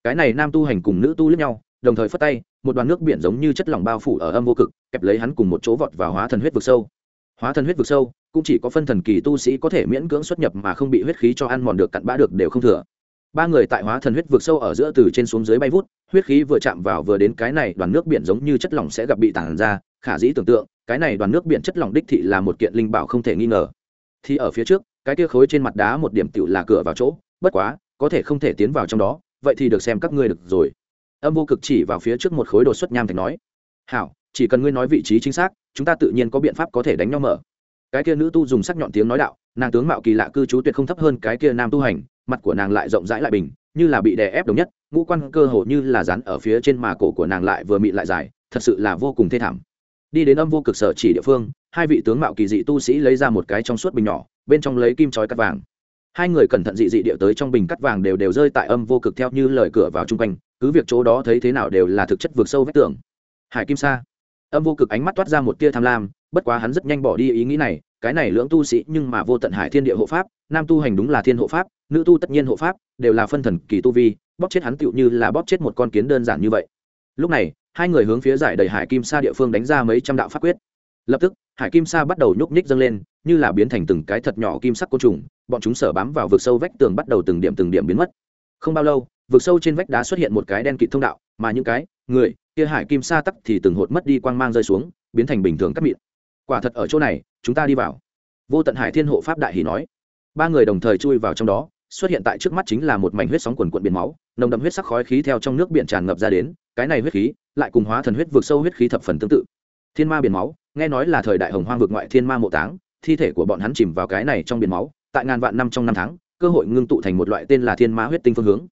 Cái này nam tu hành cùng nữ tu lướt nhau, đồng thời phất tay, một đoàn nước biển giống như chất lỏng bao phủ ở âm vô cực, kẹp lấy hắn cùng một chỗ vọt vào hóa thần huyết vực sâu. Hóa thần huyết vực sâu, cũng chỉ có phân thần kỳ tu sĩ có thể miễn cưỡng xuất nhập mà không bị huyết khí cho ăn mòn được cặn bã được đều không thừa ba người tại hóa thần huyết vượt sâu ở giữa từ trên xuống dưới bay vút, huyết khí vừa chạm vào vừa đến cái này đoàn nước biển giống như chất lỏng sẽ gặp bị tản ra, khả dĩ tưởng tượng, cái này đoàn nước biển chất lỏng đích thị là một kiện linh bảo không thể nghi ngờ. Thì ở phía trước, cái kia khối trên mặt đá một điểm tựu là cửa vào chỗ, bất quá, có thể không thể tiến vào trong đó, vậy thì được xem các ngươi được rồi. Âm vô cực chỉ vào phía trước một khối đột xuất nham thạch nói, hảo, chỉ cần ngươi nói vị trí chính xác, chúng ta tự nhiên có biện pháp có thể đánh nhau mở. Cái kia nữ tu dùng sắc nhọn tiếng nói đạo, nàng tướng mạo kỳ lạ cư trú tuyệt không thấp hơn cái kia nam tu hành mặt của nàng lại rộng rãi lại bình, như là bị đè ép đồng nhất, ngũ quan cơ hồ như là rắn ở phía trên mà cổ của nàng lại vừa mị lại dài, thật sự là vô cùng thê thảm. Đi đến âm vô cực sở chỉ địa phương, hai vị tướng mạo kỳ dị tu sĩ lấy ra một cái trong suốt bình nhỏ, bên trong lấy kim chói cắt vàng. Hai người cẩn thận dị dị địa tới trong bình cắt vàng đều đều rơi tại âm vô cực theo như lời cửa vào chung quanh, cứ việc chỗ đó thấy thế nào đều là thực chất vượt sâu vách tường. Hải kim sa. Âm vô cực ánh mắt toát ra một tia tham lam, bất quá hắn rất nhanh bỏ đi ý nghĩ này, cái này lưỡng tu sĩ nhưng mà vô tận hải thiên địa hộ pháp, nam tu hành đúng là thiên hộ pháp nữ tu tất nhiên hộ pháp, đều là phân thần kỳ tu vi, bóp chết hắn tựu như là bóp chết một con kiến đơn giản như vậy. Lúc này, hai người hướng phía giải đầy hải kim sa địa phương đánh ra mấy trăm đạo pháp quyết. Lập tức, hải kim sa bắt đầu nhúc nhích dâng lên, như là biến thành từng cái thật nhỏ kim sắc côn trùng, bọn chúng sở bám vào vực sâu vách tường bắt đầu từng điểm từng điểm biến mất. Không bao lâu, vực sâu trên vách đá xuất hiện một cái đen kịt thông đạo, mà những cái, người, kia hải kim sa tắc thì từng hột mất đi quang mang rơi xuống, biến thành bình thường cắt mịn. Quả thật ở chỗ này, chúng ta đi vào. Vô tận hải thiên hộ pháp đại hỷ nói. Ba người đồng thời chui vào trong đó xuất hiện tại trước mắt chính là một mảnh huyết sóng quần quận biển máu, nồng đậm huyết sắc khói khí theo trong nước biển tràn ngập ra đến, cái này huyết khí lại cùng hóa thần huyết vượt sâu huyết khí thập phần tương tự. Thiên ma biển máu, nghe nói là thời đại hồng hoang vượt ngoại thiên ma mộ táng, thi thể của bọn hắn chìm vào cái này trong biển máu, tại ngàn vạn năm trong năm tháng, cơ hội ngưng tụ thành một loại tên là thiên ma huyết tinh phương hướng.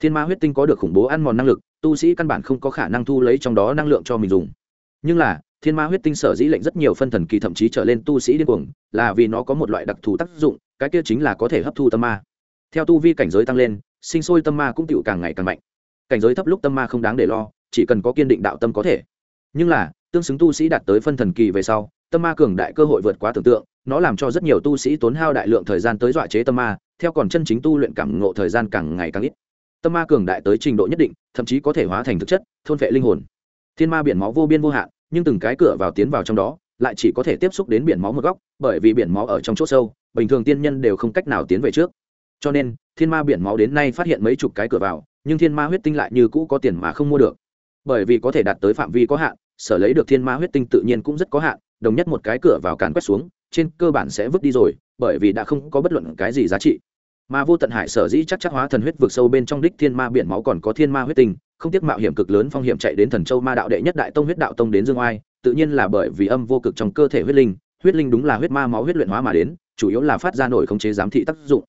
Thiên ma huyết tinh có được khủng bố ăn mòn năng lực, tu sĩ căn bản không có khả năng thu lấy trong đó năng lượng cho mình dùng. Nhưng là, thiên ma huyết tinh sở dĩ lệnh rất nhiều phân thần kỳ thậm chí trở lên tu sĩ điên cuồng, là vì nó có một loại đặc thù tác dụng, cái kia chính là có thể hấp thu tâm ma theo tu vi cảnh giới tăng lên, sinh sôi tâm ma cũng tựu càng ngày càng mạnh. Cảnh giới thấp lúc tâm ma không đáng để lo, chỉ cần có kiên định đạo tâm có thể. Nhưng là, tương xứng tu sĩ đạt tới phân thần kỳ về sau, tâm ma cường đại cơ hội vượt quá tưởng tượng, nó làm cho rất nhiều tu sĩ tốn hao đại lượng thời gian tới dọa chế tâm ma, theo còn chân chính tu luyện cảm ngộ thời gian càng ngày càng ít. Tâm ma cường đại tới trình độ nhất định, thậm chí có thể hóa thành thực chất, thôn vệ linh hồn. Thiên ma biển máu vô biên vô hạn, nhưng từng cái cửa vào tiến vào trong đó, lại chỉ có thể tiếp xúc đến biển máu một góc, bởi vì biển máu ở trong chỗ sâu, bình thường tiên nhân đều không cách nào tiến về trước cho nên, thiên ma biển máu đến nay phát hiện mấy chục cái cửa vào, nhưng thiên ma huyết tinh lại như cũ có tiền mà không mua được. Bởi vì có thể đạt tới phạm vi có hạn, sở lấy được thiên ma huyết tinh tự nhiên cũng rất có hạn, đồng nhất một cái cửa vào càn quét xuống, trên cơ bản sẽ vứt đi rồi, bởi vì đã không có bất luận cái gì giá trị. Mà vô tận hải sở dĩ chắc chắc hóa thần huyết vượt sâu bên trong đích thiên ma biển máu còn có thiên ma huyết tinh, không tiếc mạo hiểm cực lớn phong hiểm chạy đến thần châu ma đạo đệ nhất đại tông huyết đạo tông đến dương oai, tự nhiên là bởi vì âm vô cực trong cơ thể huyết linh huyết linh đúng là huyết ma máu huyết luyện hóa mà đến, chủ yếu là phát ra nổi khống chế giám thị tác dụng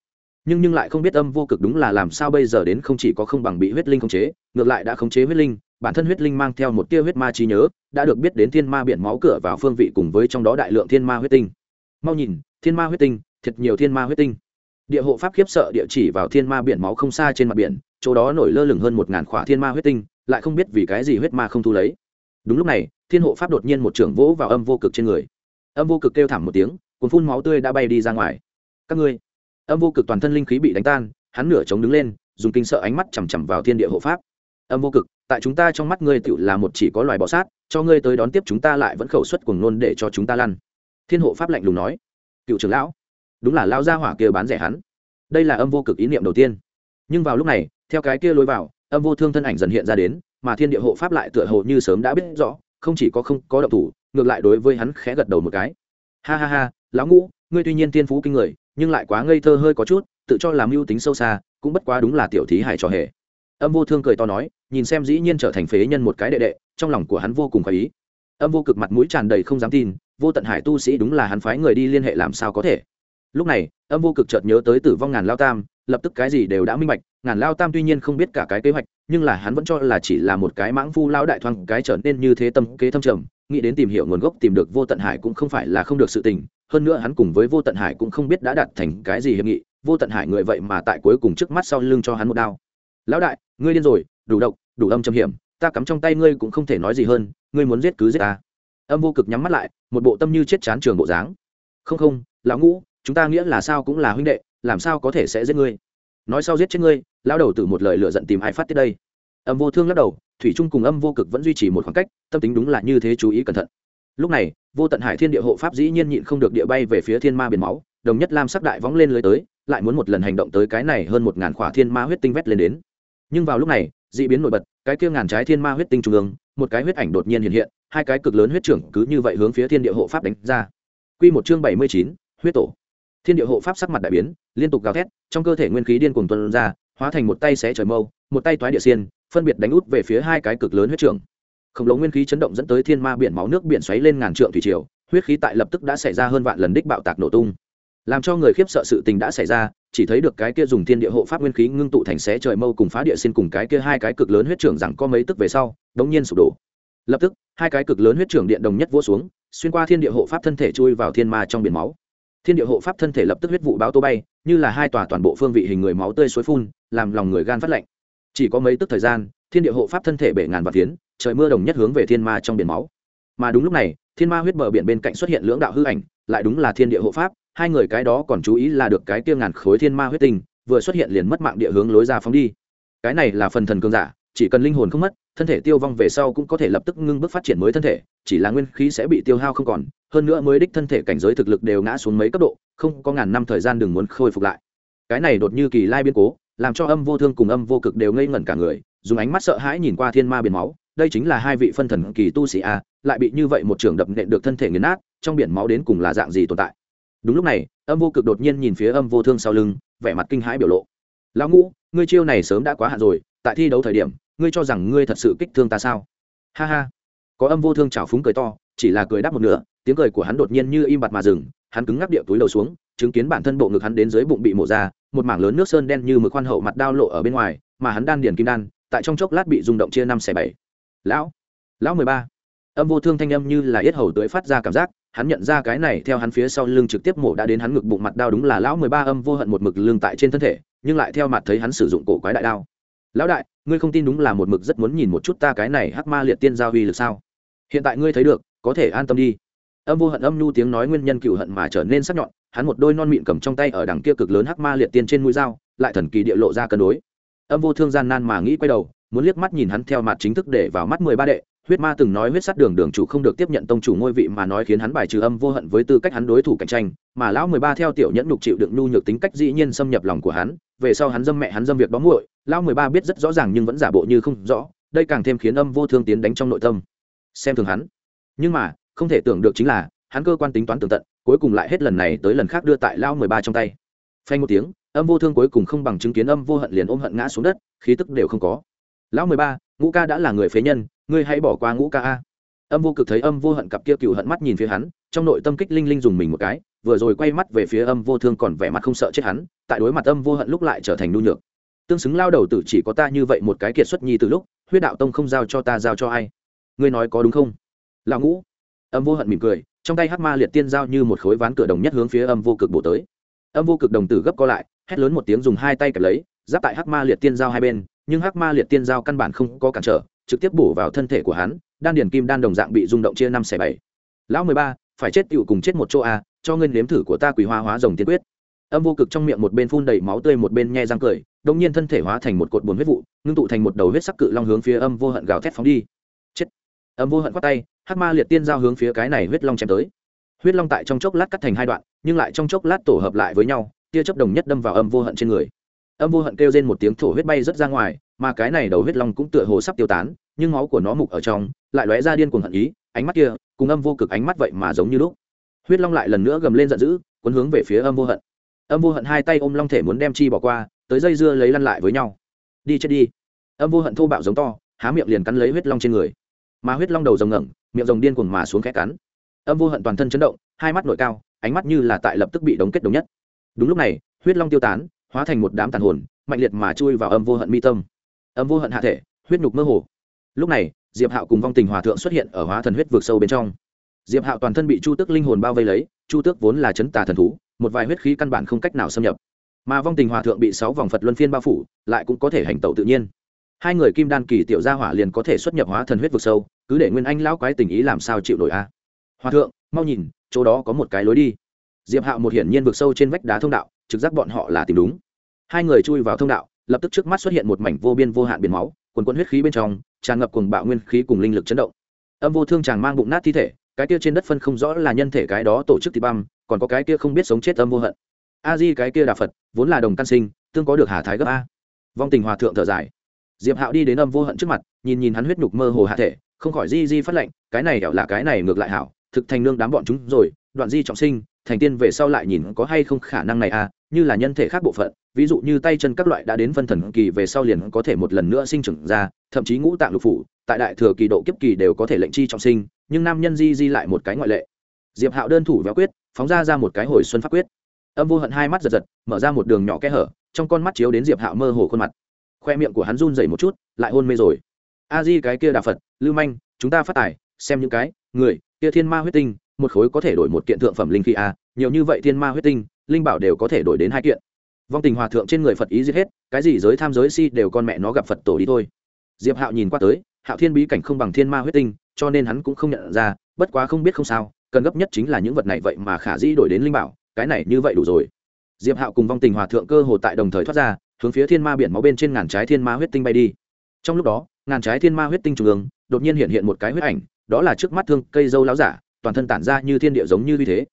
nhưng nhưng lại không biết âm vô cực đúng là làm sao bây giờ đến không chỉ có không bằng bị huyết linh khống chế, ngược lại đã khống chế huyết linh, bản thân huyết linh mang theo một tia huyết ma trí nhớ, đã được biết đến thiên ma biển máu cửa vào phương vị cùng với trong đó đại lượng thiên ma huyết tinh. Mau nhìn, thiên ma huyết tinh thật nhiều thiên ma huyết tinh. Địa hộ pháp khiếp sợ địa chỉ vào thiên ma biển máu không xa trên mặt biển, chỗ đó nổi lơ lửng hơn một ngàn khỏa thiên ma huyết tinh, lại không biết vì cái gì huyết ma không thu lấy. Đúng lúc này, thiên hộ pháp đột nhiên một trưởng vỗ vào âm vô cực trên người. Âm vô cực kêu thảm một tiếng cuốn phun máu tươi đã bay đi ra ngoài. Các ngươi âm vô cực toàn thân linh khí bị đánh tan, hắn nửa chống đứng lên, dùng kinh sợ ánh mắt chằm chằm vào thiên địa hộ pháp. Âm vô cực, tại chúng ta trong mắt ngươi tự là một chỉ có loài bọ sát, cho ngươi tới đón tiếp chúng ta lại vẫn khẩu suất cuồng nôn để cho chúng ta lăn. Thiên hộ pháp lạnh lùng nói. Cựu trưởng lão, đúng là lao gia hỏa kia bán rẻ hắn. Đây là âm vô cực ý niệm đầu tiên. Nhưng vào lúc này, theo cái kia lối vào, âm vô thương thân ảnh dần hiện ra đến, mà thiên địa hộ pháp lại tựa hồ như sớm đã biết rõ, không chỉ có không có động thủ, ngược lại đối với hắn khẽ gật đầu một cái. Ha ha ha, lão ngũ, ngươi tuy nhiên tiên phú kinh người nhưng lại quá ngây thơ hơi có chút, tự cho làm mưu tính sâu xa, cũng bất quá đúng là tiểu thí hải trò hề. Âm vô thương cười to nói, nhìn xem dĩ nhiên trở thành phế nhân một cái đệ đệ, trong lòng của hắn vô cùng khó ý. Âm vô cực mặt mũi tràn đầy không dám tin, vô tận hải tu sĩ đúng là hắn phái người đi liên hệ làm sao có thể. Lúc này, âm vô cực chợt nhớ tới tử vong ngàn lao tam, lập tức cái gì đều đã minh bạch, ngàn lao tam tuy nhiên không biết cả cái kế hoạch, nhưng là hắn vẫn cho là chỉ là một cái mãng phu lao đại thoang, cái trở nên như thế tâm kế thâm trầm, nghĩ đến tìm hiểu nguồn gốc tìm được vô tận hải cũng không phải là không được sự tình hơn nữa hắn cùng với vô tận hải cũng không biết đã đạt thành cái gì hiệp nghị, vô tận hải người vậy mà tại cuối cùng trước mắt sau lưng cho hắn một đao. Lão đại, ngươi điên rồi, đủ độc, đủ âm trầm hiểm, ta cắm trong tay ngươi cũng không thể nói gì hơn, ngươi muốn giết cứ giết ta. Âm vô cực nhắm mắt lại, một bộ tâm như chết chán trường bộ dáng. Không không, lão ngũ, chúng ta nghĩa là sao cũng là huynh đệ, làm sao có thể sẽ giết ngươi? Nói sau giết chết ngươi, lão đầu từ một lời lựa giận tìm ai phát tiết đây? Âm vô thương lắc đầu, thủy trung cùng âm vô cực vẫn duy trì một khoảng cách, tâm tính đúng là như thế chú ý cẩn thận lúc này, vô tận hải thiên địa hộ pháp dĩ nhiên nhịn không được địa bay về phía thiên ma biển máu, đồng nhất lam sắc đại võng lên lưới tới, lại muốn một lần hành động tới cái này hơn một ngàn khỏa thiên ma huyết tinh vét lên đến. Nhưng vào lúc này d ị biến nổi bật, cái kia ngàn trái thiên ma huyết tinh trung ương, một cái huyết ảnh đột nhiên hiện hiện, hai cái cực lớn huyết trưởng cứ như vậy hướng phía thiên địa hộ pháp đánh ra. Q một chương bảy mươi chín, huyết tổ. Thiên địa hộ pháp sắc mặt đại biến, liên tục gào thét, trong cơ thể nguyên khí điên cùng tuân ra, hóa thành một tay xé trời mâu, một tay toái địa xiên, phân biệt đánh út về phía hai cái cực lớn huyết trưởng khổng lồ nguyên khí chấn động dẫn tới thiên ma biển máu nước biển xoáy lên ngàn trượng thủy triều, huyết khí tại lập tức đã xảy ra hơn vạn lần đích bạo tạc nổ tung. Làm cho người khiếp sợ sự tình đã xảy ra, chỉ thấy được cái kia dùng thiên địa hộ pháp nguyên khí ngưng tụ thành xé trời mâu cùng phá địa xin cùng cái kia hai cái cực lớn huyết trưởng rằng có mấy tức về sau, đống nhiên sụp đổ. Lập tức, hai cái cực lớn huyết trưởng điện đồng nhất vỗ xuống, xuyên qua thiên địa hộ pháp thân thể chui vào thiên ma trong biển máu. Thiên địa hộ pháp thân thể lập tức huyết vụ báo tô bay, như là hai tòa toàn bộ phương vị hình người máu tươi suối phun, làm lòng người gan phát lạnh. Chỉ có mấy tức thời gian thiên địa hộ pháp thân thể bể ngàn và tiến trời mưa đồng nhất hướng về thiên ma trong biển máu. Mà đúng lúc này, thiên ma huyết bờ biển bên cạnh xuất hiện lưỡng đạo hư ảnh, lại đúng là thiên địa hộ pháp, hai người cái đó còn chú ý là được cái kia ngàn khối thiên ma huyết tinh, vừa xuất hiện liền mất mạng địa hướng lối ra phóng đi. Cái này là phần thần cường giả, chỉ cần linh hồn không mất, thân thể tiêu vong về sau cũng có thể lập tức ngưng bước phát triển mới thân thể, chỉ là nguyên khí sẽ bị tiêu hao không còn, hơn nữa mới đích thân thể cảnh giới thực lực đều ngã xuống mấy cấp độ, không có ngàn năm thời gian đừng muốn khôi phục lại. Cái này đột như kỳ lai biên cố, làm cho âm vô thương cùng âm vô cực đều ngây ngẩn cả người dùng ánh mắt sợ hãi nhìn qua thiên ma biển máu, đây chính là hai vị phân thần kỳ tu sĩ a, lại bị như vậy một trường đập nện được thân thể nghiền nát, trong biển máu đến cùng là dạng gì tồn tại? Đúng lúc này, âm vô cực đột nhiên nhìn phía âm vô thương sau lưng, vẻ mặt kinh hãi biểu lộ. Lão ngũ, ngươi chiêu này sớm đã quá hạn rồi, tại thi đấu thời điểm, ngươi cho rằng ngươi thật sự kích thương ta sao? Ha ha. Có âm vô thương trào phúng cười to, chỉ là cười đáp một nửa, tiếng cười của hắn đột nhiên như im bặt mà dừng, hắn cứng ngắc địa túi đầu xuống, chứng kiến bản thân bộ ngực hắn đến dưới bụng bị mổ ra, một mảng lớn nước sơn đen như mực khoan hậu mặt đao lộ ở bên ngoài, mà hắn đan điền kim đan tại trong chốc lát bị rung động chia năm xẻ bảy. Lão lão mười ba. Âm vô thương thanh âm như là yết hầu tới phát ra cảm giác, hắn nhận ra cái này theo hắn phía sau lưng trực tiếp mổ đã đến hắn ngực bụng mặt đao đúng là lão mười ba âm vô hận một mực lưng tại trên thân thể, nhưng lại theo mặt thấy hắn sử dụng cổ quái đại đao. Lão đại, ngươi không tin đúng là một mực rất muốn nhìn một chút ta cái này hắc ma liệt tiên giao uy lực sao? Hiện tại ngươi thấy được, có thể an tâm đi. Âm vô hận âm nhu tiếng nói nguyên nhân cựu hận mà trở nên sắc nhọn, hắn một đôi non mịn cầm trong tay ở đằng kia cực lớn hắc ma liệt tiên trên mũi dao, lại thần kỳ địa lộ ra cân đối âm vô thương gian nan mà nghĩ quay đầu, muốn liếc mắt nhìn hắn theo mặt chính thức để vào mắt mười ba đệ. Huyết ma từng nói huyết sát đường đường chủ không được tiếp nhận tông chủ ngôi vị mà nói khiến hắn bài trừ âm vô hận với tư cách hắn đối thủ cạnh tranh, mà lão mười ba theo tiểu nhẫn nhục chịu đựng nhu nhược tính cách dĩ nhiên xâm nhập lòng của hắn, về sau hắn dâm mẹ hắn dâm việc bóng muội, lão mười ba biết rất rõ ràng nhưng vẫn giả bộ như không rõ, đây càng thêm khiến âm vô thương tiến đánh trong nội tâm. Xem thường hắn. Nhưng mà, không thể tưởng được chính là, hắn cơ quan tính toán tường tận, cuối cùng lại hết lần này tới lần khác đưa tại lão mười ba trong tay. Phanh một tiếng âm vô thương cuối cùng không bằng chứng kiến âm vô hận liền ôm hận ngã xuống đất, khí tức đều không có. Lão mười ba, ngũ ca đã là người phế nhân, ngươi hãy bỏ qua ngũ ca a. Âm vô cực thấy âm vô hận cặp kia cựu hận mắt nhìn phía hắn, trong nội tâm kích linh linh dùng mình một cái, vừa rồi quay mắt về phía âm vô thương còn vẻ mặt không sợ chết hắn, tại đối mặt âm vô hận lúc lại trở thành nhu nhược. Tương xứng lao đầu tử chỉ có ta như vậy một cái kiệt xuất nhi từ lúc, huyết đạo tông không giao cho ta giao cho ai? Ngươi nói có đúng không? Lão ngũ. Âm vô hận mỉm cười, trong tay hắc ma liệt tiên giao như một khối ván cửa đồng nhất hướng phía âm vô cực bổ tới. Âm vô cực đồng tử gấp co lại hét lớn một tiếng dùng hai tay kẹp lấy, giáp tại hắc ma liệt tiên giao hai bên, nhưng hắc ma liệt tiên giao căn bản không có cản trở, trực tiếp bổ vào thân thể của hắn, đan điền kim đan đồng dạng bị rung động chia năm xẻ bảy. Lão mười ba, phải chết tựu cùng chết một chỗ a, cho ngươi nếm thử của ta quỷ hoa hóa rồng tiên quyết. Âm vô cực trong miệng một bên phun đầy máu tươi một bên nhe răng cười đông nhiên thân thể hóa thành một cột buồn huyết vụ, ngưng tụ thành một đầu huyết sắc cự long hướng phía âm vô hận gào thét phóng đi. Chết. Âm vô hận quát tay, hắc ma liệt tiên giao hướng phía cái này huyết long chém tới. Huyết long tại trong chốc lát cắt thành hai đoạn, nhưng lại trong chốc lát tổ hợp lại với nhau tia chấp đồng nhất đâm vào âm vô hận trên người. Âm vô hận kêu lên một tiếng thổ huyết bay rất ra ngoài, mà cái này đầu huyết long cũng tựa hồ sắp tiêu tán, nhưng máu của nó mục ở trong, lại lóe ra điên cuồng hận ý, ánh mắt kia, cùng âm vô cực ánh mắt vậy mà giống như lúc. Huyết long lại lần nữa gầm lên giận dữ, cuốn hướng về phía âm vô hận. Âm vô hận hai tay ôm long thể muốn đem chi bỏ qua, tới dây dưa lấy lăn lại với nhau. Đi chết đi. Âm vô hận thô bạo giống to, há miệng liền cắn lấy huyết long trên người. Mà huyết long đầu rồng ngẩng, miệng rồng điên cuồng mà xuống khẽ cắn. Âm vô hận toàn thân chấn động, hai mắt nội cao, ánh mắt như là tại lập tức bị đóng kết đồng nhất đúng lúc này, huyết long tiêu tán, hóa thành một đám tàn hồn, mạnh liệt mà chui vào âm vô hận mi tâm. Âm vô hận hạ thể, huyết nhục mơ hồ. Lúc này, diệp hạo cùng vong tình hòa thượng xuất hiện ở hóa thần huyết vượt sâu bên trong. Diệp hạo toàn thân bị chu tước linh hồn bao vây lấy, chu tước vốn là chấn tà thần thú, một vài huyết khí căn bản không cách nào xâm nhập. Mà vong tình hòa thượng bị sáu vòng phật luân phiên bao phủ, lại cũng có thể hành tẩu tự nhiên. Hai người kim đan kỳ tiểu gia hỏa liền có thể xuất nhập hóa thần huyết vực sâu, cứ để nguyên anh lão quái tình ý làm sao chịu nổi a? Hòa thượng, mau nhìn, chỗ đó có một cái lối đi diệp hạo một hiển nhiên vực sâu trên vách đá thông đạo, trực giác bọn họ là tìm đúng. Hai người chui vào thông đạo, lập tức trước mắt xuất hiện một mảnh vô biên vô hạn biển máu, quần quần huyết khí bên trong, tràn ngập cùng bạo nguyên khí cùng linh lực chấn động. Âm vô thương chàng mang bụng nát thi thể, cái kia trên đất phân không rõ là nhân thể cái đó tổ chức thịt băm, còn có cái kia không biết sống chết âm vô hận. A di cái kia đà phật, vốn là đồng căn sinh, tương có được hà thái gấp a. Vong tình hòa thượng thở dài. Diệp hạo đi đến âm vô hận trước mặt, nhìn nhìn hắn huyết nhục mơ hồ hạ thể, không khỏi di di phát lệnh, cái này hẻo là cái này ngược lại hảo, thực thành nương đám bọn chúng rồi, đoạn di trọng sinh thành tiên về sau lại nhìn có hay không khả năng này à như là nhân thể khác bộ phận, ví dụ như tay chân các loại đã đến phân thần kỳ về sau liền có thể một lần nữa sinh trưởng ra, thậm chí ngũ tạng lục phủ, tại đại thừa kỳ độ kiếp kỳ đều có thể lệnh chi trọng sinh, nhưng nam nhân di di lại một cái ngoại lệ. Diệp hạo đơn thủ véo quyết, phóng ra ra một cái hồi xuân pháp quyết. Âm vô hận hai mắt giật giật, mở ra một đường nhỏ kẽ hở, trong con mắt chiếu đến diệp hạo mơ hồ khuôn mặt. Khoe miệng của hắn run dày một chút, lại hôn mê rồi. A di cái kia đà phật, lưu manh, chúng ta phát tài, xem những cái, người, kia thiên ma huyết tinh một khối có thể đổi một kiện thượng phẩm linh khí a, nhiều như vậy thiên ma huyết tinh, linh bảo đều có thể đổi đến hai kiện. Vong tình hòa thượng trên người phật ý giết hết, cái gì giới tham giới si đều con mẹ nó gặp phật tổ đi thôi. Diệp hạo nhìn qua tới, hạo thiên bí cảnh không bằng thiên ma huyết tinh, cho nên hắn cũng không nhận ra, bất quá không biết không sao, cần gấp nhất chính là những vật này vậy mà khả dĩ đổi đến linh bảo, cái này như vậy đủ rồi. Diệp hạo cùng vong tình hòa thượng cơ hồ tại đồng thời thoát ra, hướng phía thiên ma biển máu bên trên ngàn trái thiên ma huyết tinh bay đi. Trong lúc đó, ngàn trái thiên ma huyết tinh trung ương, đột nhiên hiện hiện một cái huyết ảnh, đó là trước mắt thương cây dâu láo giả toàn thân tản ra như thiên địa giống như uy thế.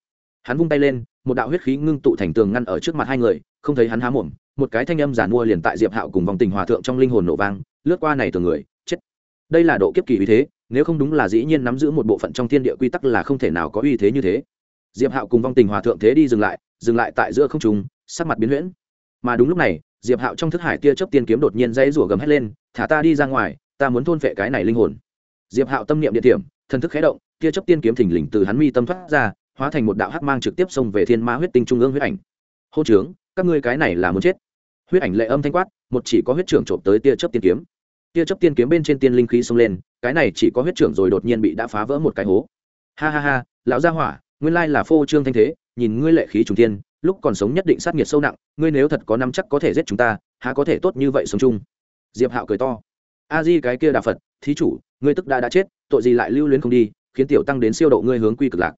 Hắn vung tay lên một đạo huyết khí ngưng tụ thành tường ngăn ở trước mặt hai người không thấy hắn há mồm một cái thanh âm giản mua liền tại diệp hạo cùng vòng tình hòa thượng trong linh hồn nổ vang lướt qua này từ người chết. Đây là độ kiếp kỳ uy thế nếu không đúng là dĩ nhiên nắm giữ một bộ phận trong thiên địa quy tắc là không thể nào có uy thế như thế. Diệp hạo cùng vong tình hòa thượng thế đi dừng lại dừng lại tại giữa không trung, sắc mặt biến huyễn. Mà đúng lúc này diệp hạo trong thức hải tia chớp tiên kiếm đột nhiên dãy rủa gầm hét lên thả ta đi ra ngoài ta muốn thôn phệ cái này linh hồn. Diệp hạo tâm niệm địa điểm thần thức khé động tia chớp tiên kiếm thình lình từ hắn mi tâm thoát ra, hóa thành một đạo hắc mang trực tiếp xông về thiên ma huyết tinh trung ương huyết ảnh. Hô trướng các ngươi cái này là muốn chết. Huyết ảnh lệ âm thanh quát, một chỉ có huyết trưởng trộm tới tia chớp tiên kiếm. Tia chớp tiên kiếm bên trên tiên linh khí xông lên, cái này chỉ có huyết trưởng rồi đột nhiên bị đã phá vỡ một cái hố. Ha ha ha, lão gia hỏa, nguyên lai là phô trương thanh thế, nhìn ngươi lệ khí trùng tiên lúc còn sống nhất định sát nghiệt sâu nặng, ngươi nếu thật có năm chắc có thể giết chúng ta, há có thể tốt như vậy sống chung? Diệp hạo cười to. A di cái kia đà phật, thí chủ, ngươi tức đã đã chết, tội gì lại lưu luyến không đi khiến tiểu tăng đến siêu độ ngươi hướng quy cực lạc.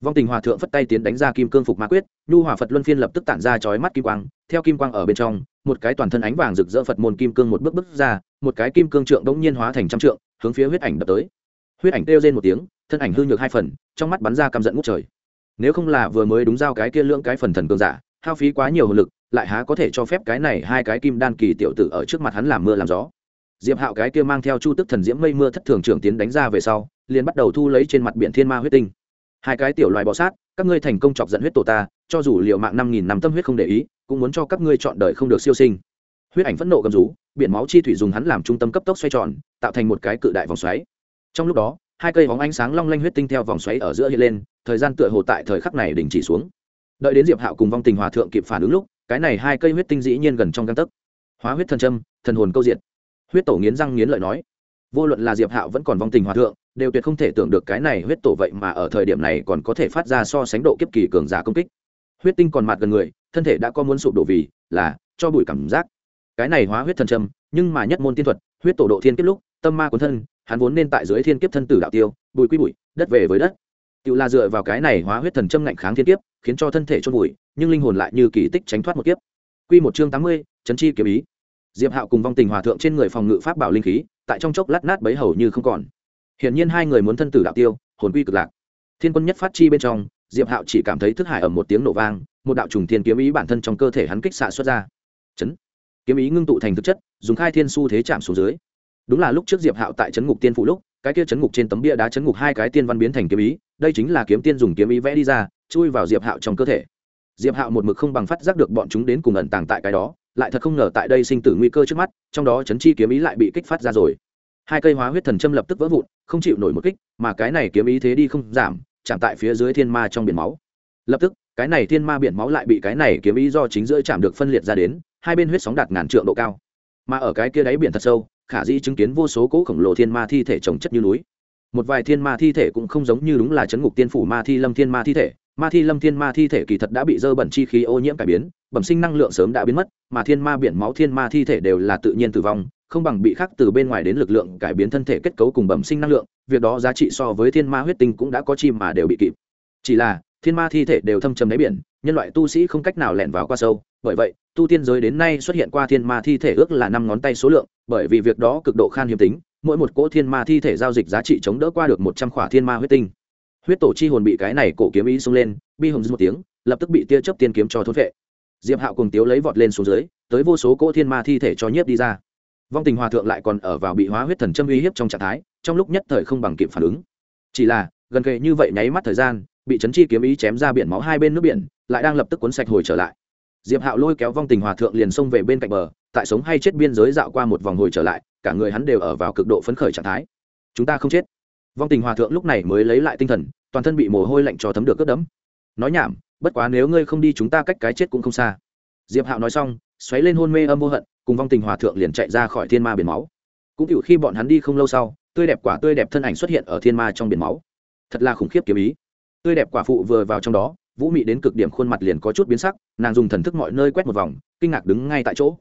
Vong tình hòa thượng phất tay tiến đánh ra kim cương phục ma quyết, nhu hòa phật luân phiên lập tức tản ra chói mắt kim quang, theo kim quang ở bên trong, một cái toàn thân ánh vàng rực rỡ phật môn kim cương một bước bước ra, một cái kim cương trượng đống nhiên hóa thành trăm trượng, hướng phía huyết ảnh đập tới. Huyết ảnh kêu lên một tiếng, thân ảnh hư nhược hai phần, trong mắt bắn ra căm giận ngút trời. Nếu không là vừa mới đúng giao cái kia lưỡng cái phần thần cường giả, hao phí quá nhiều hồn lực, lại há có thể cho phép cái này hai cái kim đan kỳ tiểu tử ở trước mặt hắn làm mưa làm gió. Diệp hạo cái kia mang theo chu tức thần diễm mây mưa thất thường trưởng tiến đánh ra về sau liền bắt đầu thu lấy trên mặt biển thiên ma huyết tinh. Hai cái tiểu loài bọ sát, các ngươi thành công chọc giận huyết tổ ta, cho dù liệu mạng năm nghìn năm tâm huyết không để ý, cũng muốn cho các ngươi chọn đời không được siêu sinh. Huyết ảnh phẫn nộ gầm rú, biển máu chi thủy dùng hắn làm trung tâm cấp tốc xoay tròn, tạo thành một cái cự đại vòng xoáy. Trong lúc đó, hai cây vóng ánh sáng long lanh huyết tinh theo vòng xoáy ở giữa hiện lên, thời gian tựa hồ tại thời khắc này đình chỉ xuống. Đợi đến diệp hạo cùng vong tình hòa thượng kịp phản ứng lúc, cái này hai cây huyết tinh dĩ nhiên gần trong găng tấc. Hóa huyết thần trâm thần hồn câu diện huyết tổ nghiến răng nghiến lợi nói, vô luận là diệp hạo vẫn còn vong tình hòa thượng đều tuyệt không thể tưởng được cái này huyết tổ vậy mà ở thời điểm này còn có thể phát ra so sánh độ kiếp kỳ cường giả công kích. Huyết tinh còn mặt gần người, thân thể đã có muốn sụp đổ vì là cho bụi cảm giác. Cái này hóa huyết thần trầm nhưng mà nhất môn tiên thuật, huyết tổ độ thiên kiếp lúc, tâm ma cuốn thân, hắn vốn nên tại dưới thiên kiếp thân tử đạo tiêu, bụi quy bụi, đất về với đất. Tự là dựa vào cái này hóa huyết thần châm ngạnh kháng thiên kiếp, khiến cho thân thể chôn bụi nhưng linh hồn lại như kỳ tích tránh thoát một kiếp. Quy một chương tám mươi, chấn chi kiếm ý. Diệp hạo cùng vong tình hòa thượng trên người phòng ngự pháp bảo linh khí, tại trong chốc lát nát bấy hầu như không còn hiển nhiên hai người muốn thân tử đạo tiêu, hồn quy cực lạc. Thiên quân nhất phát chi bên trong, diệp hạo chỉ cảm thấy thức hải ở một tiếng nổ vang, một đạo trùng thiên kiếm ý bản thân trong cơ thể hắn kích xạ xuất ra. Chấn. Kiếm ý ngưng tụ thành thực chất, dùng khai thiên su thế chạm xuống dưới. Đúng là lúc trước diệp hạo tại chấn ngục tiên phủ lúc, cái kia chấn ngục trên tấm bia đá chấn ngục hai cái tiên văn biến thành kiếm ý, đây chính là kiếm tiên dùng kiếm ý vẽ đi ra, chui vào diệp hạo trong cơ thể. Diệp hạo một mực không bằng phát giác được bọn chúng đến cùng ẩn tàng tại cái đó, lại thật không ngờ tại đây sinh tử nguy cơ trước mắt, trong đó chấn chi kiếm ý lại bị kích phát ra rồi hai cây hóa huyết thần châm lập tức vỡ vụn, không chịu nổi một kích, mà cái này kiếm ý thế đi không giảm, chạm tại phía dưới thiên ma trong biển máu. Lập tức, cái này thiên ma biển máu lại bị cái này kiếm ý do chính giữa chạm được phân liệt ra đến, hai bên huyết sóng đạt ngàn trượng độ cao. Mà ở cái kia đáy biển thật sâu, khả dĩ chứng kiến vô số cỗ khổng lồ thiên ma thi thể trồng chất như núi. Một vài thiên ma thi thể cũng không giống như đúng là chấn ngục tiên phủ ma thi lâm thiên ma thi thể. Ma thi lâm thiên ma thi thể kỳ thật đã bị dơ bẩn chi khí ô nhiễm cải biến, bẩm sinh năng lượng sớm đã biến mất, mà thiên ma biển máu thiên ma thi thể đều là tự nhiên tử vong không bằng bị khắc từ bên ngoài đến lực lượng cải biến thân thể kết cấu cùng bẩm sinh năng lượng, việc đó giá trị so với thiên ma huyết tinh cũng đã có chi mà đều bị kịp. Chỉ là, thiên ma thi thể đều thâm trầm đáy biển, nhân loại tu sĩ không cách nào lẻn vào qua sâu, bởi vậy, tu tiên giới đến nay xuất hiện qua thiên ma thi thể ước là năm ngón tay số lượng, bởi vì việc đó cực độ khan hiếm tính, mỗi một cỗ thiên ma thi thể giao dịch giá trị chống đỡ qua được một trăm khỏa thiên ma huyết tinh. Huyết tổ chi hồn bị cái này cổ kiếm ý xông lên, bi hồng một tiếng, lập tức bị tia chớp tiên kiếm cho thốt vệ diệp hạo cùng tiếu lấy vọt lên xuống dưới, tới vô số cỗ thiên ma thi thể cho nhiếp đi ra vong tình hòa thượng lại còn ở vào bị hóa huyết thần châm uy hiếp trong trạng thái, trong lúc nhất thời không bằng kịp phản ứng. Chỉ là, gần kề như vậy nháy mắt thời gian, bị chấn chi kiếm ý chém ra biển máu hai bên nước biển, lại đang lập tức cuốn sạch hồi trở lại. Diệp hạo lôi kéo vong tình hòa thượng liền xông về bên cạnh bờ, tại sống hay chết biên giới dạo qua một vòng hồi trở lại, cả người hắn đều ở vào cực độ phấn khởi trạng thái. Chúng ta không chết. Vong tình hòa thượng lúc này mới lấy lại tinh thần, toàn thân bị mồ hôi lạnh cho thấm được cướp đấm nói nhảm, bất quá nếu ngươi không đi chúng ta cách cái chết cũng không xa. Diệp hạo nói xong, xoáy lên hôn mê âm vô hận cùng vong tình hòa thượng liền chạy ra khỏi thiên ma biển máu. Cũng cựu khi bọn hắn đi không lâu sau, tươi đẹp quả tươi đẹp thân ảnh xuất hiện ở thiên ma trong biển máu. Thật là khủng khiếp kiếm ý. Tươi đẹp quả phụ vừa vào trong đó, vũ mị đến cực điểm khuôn mặt liền có chút biến sắc, nàng dùng thần thức mọi nơi quét một vòng, kinh ngạc đứng ngay tại chỗ.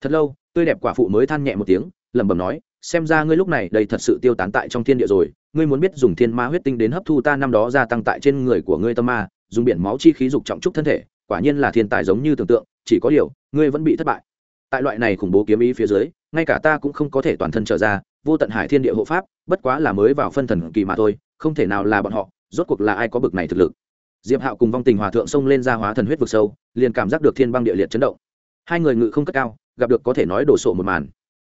Thật lâu, tươi đẹp quả phụ mới than nhẹ một tiếng, lẩm bẩm nói, xem ra ngươi lúc này đây thật sự tiêu tán tại trong thiên địa rồi, ngươi muốn biết dùng thiên ma huyết tinh đến hấp thu ta năm đó gia tăng tại trên người của ngươi tâm ma, dùng biển máu chi khí dục trọng trúc thân thể, quả nhiên là thiên tài giống như tưởng tượng, chỉ có điều, ngươi vẫn bị thất bại tại loại này khủng bố kiếm ý phía dưới, ngay cả ta cũng không có thể toàn thân trở ra, vô tận hải thiên địa hộ pháp, bất quá là mới vào phân thần kỳ mà thôi, không thể nào là bọn họ, rốt cuộc là ai có bực này thực lực. Diệp hạo cùng vong tình hòa thượng xông lên ra hóa thần huyết vực sâu, liền cảm giác được thiên băng địa liệt chấn động. Hai người ngự không cất cao, gặp được có thể nói đổ sộ một màn.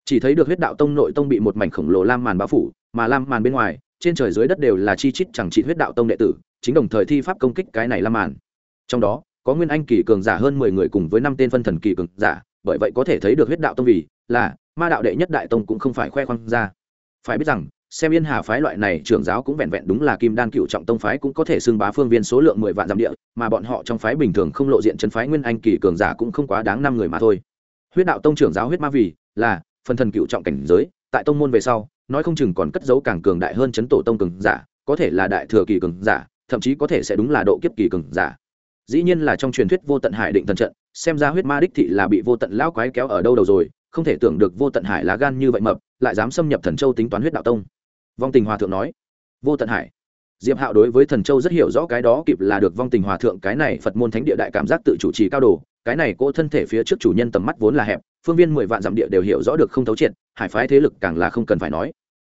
Chỉ thấy được huyết đạo tông nội tông bị một mảnh khổng lồ lam màn bao phủ, mà lam màn bên ngoài, trên trời dưới đất đều là chi chít chẳng trị huyết đạo tông đệ tử, chính đồng thời thi pháp công kích cái này lam màn. Trong đó, có nguyên anh kỳ cường giả hơn mười người cùng với năm tên phân thần kỳ cường giả bởi vậy có thể thấy được huyết đạo tông vì là ma đạo đệ nhất đại tông cũng không phải khoe khoang ra. Phải biết rằng, xem yên hà phái loại này trưởng giáo cũng vẹn vẹn đúng là kim đan cựu trọng tông phái cũng có thể xưng bá phương viên số lượng mười vạn dặm địa, mà bọn họ trong phái bình thường không lộ diện chân phái nguyên anh kỳ cường giả cũng không quá đáng năm người mà thôi. Huyết đạo tông trưởng giáo huyết ma vì là phần thần cựu trọng cảnh giới, tại tông môn về sau, nói không chừng còn cất giấu càng cường đại hơn chấn tổ tông cường giả, có thể là đại thừa kỳ cường giả, thậm chí có thể sẽ đúng là độ kiếp kỳ cường giả. Dĩ nhiên là trong truyền thuyết vô tận hải định thần trận xem ra huyết ma đích thị là bị vô tận lão quái kéo ở đâu đầu rồi, không thể tưởng được vô tận hải lá gan như vậy mập, lại dám xâm nhập thần châu tính toán huyết đạo tông. Vong tình hòa thượng nói, vô tận hải. Diệp hạo đối với thần châu rất hiểu rõ cái đó kịp là được vong tình hòa thượng cái này phật môn thánh địa đại cảm giác tự chủ trì cao đồ cái này cô thân thể phía trước chủ nhân tầm mắt vốn là hẹp, phương viên mười vạn dặm địa đều hiểu rõ được không thấu triệt, hải phái thế lực càng là không cần phải nói.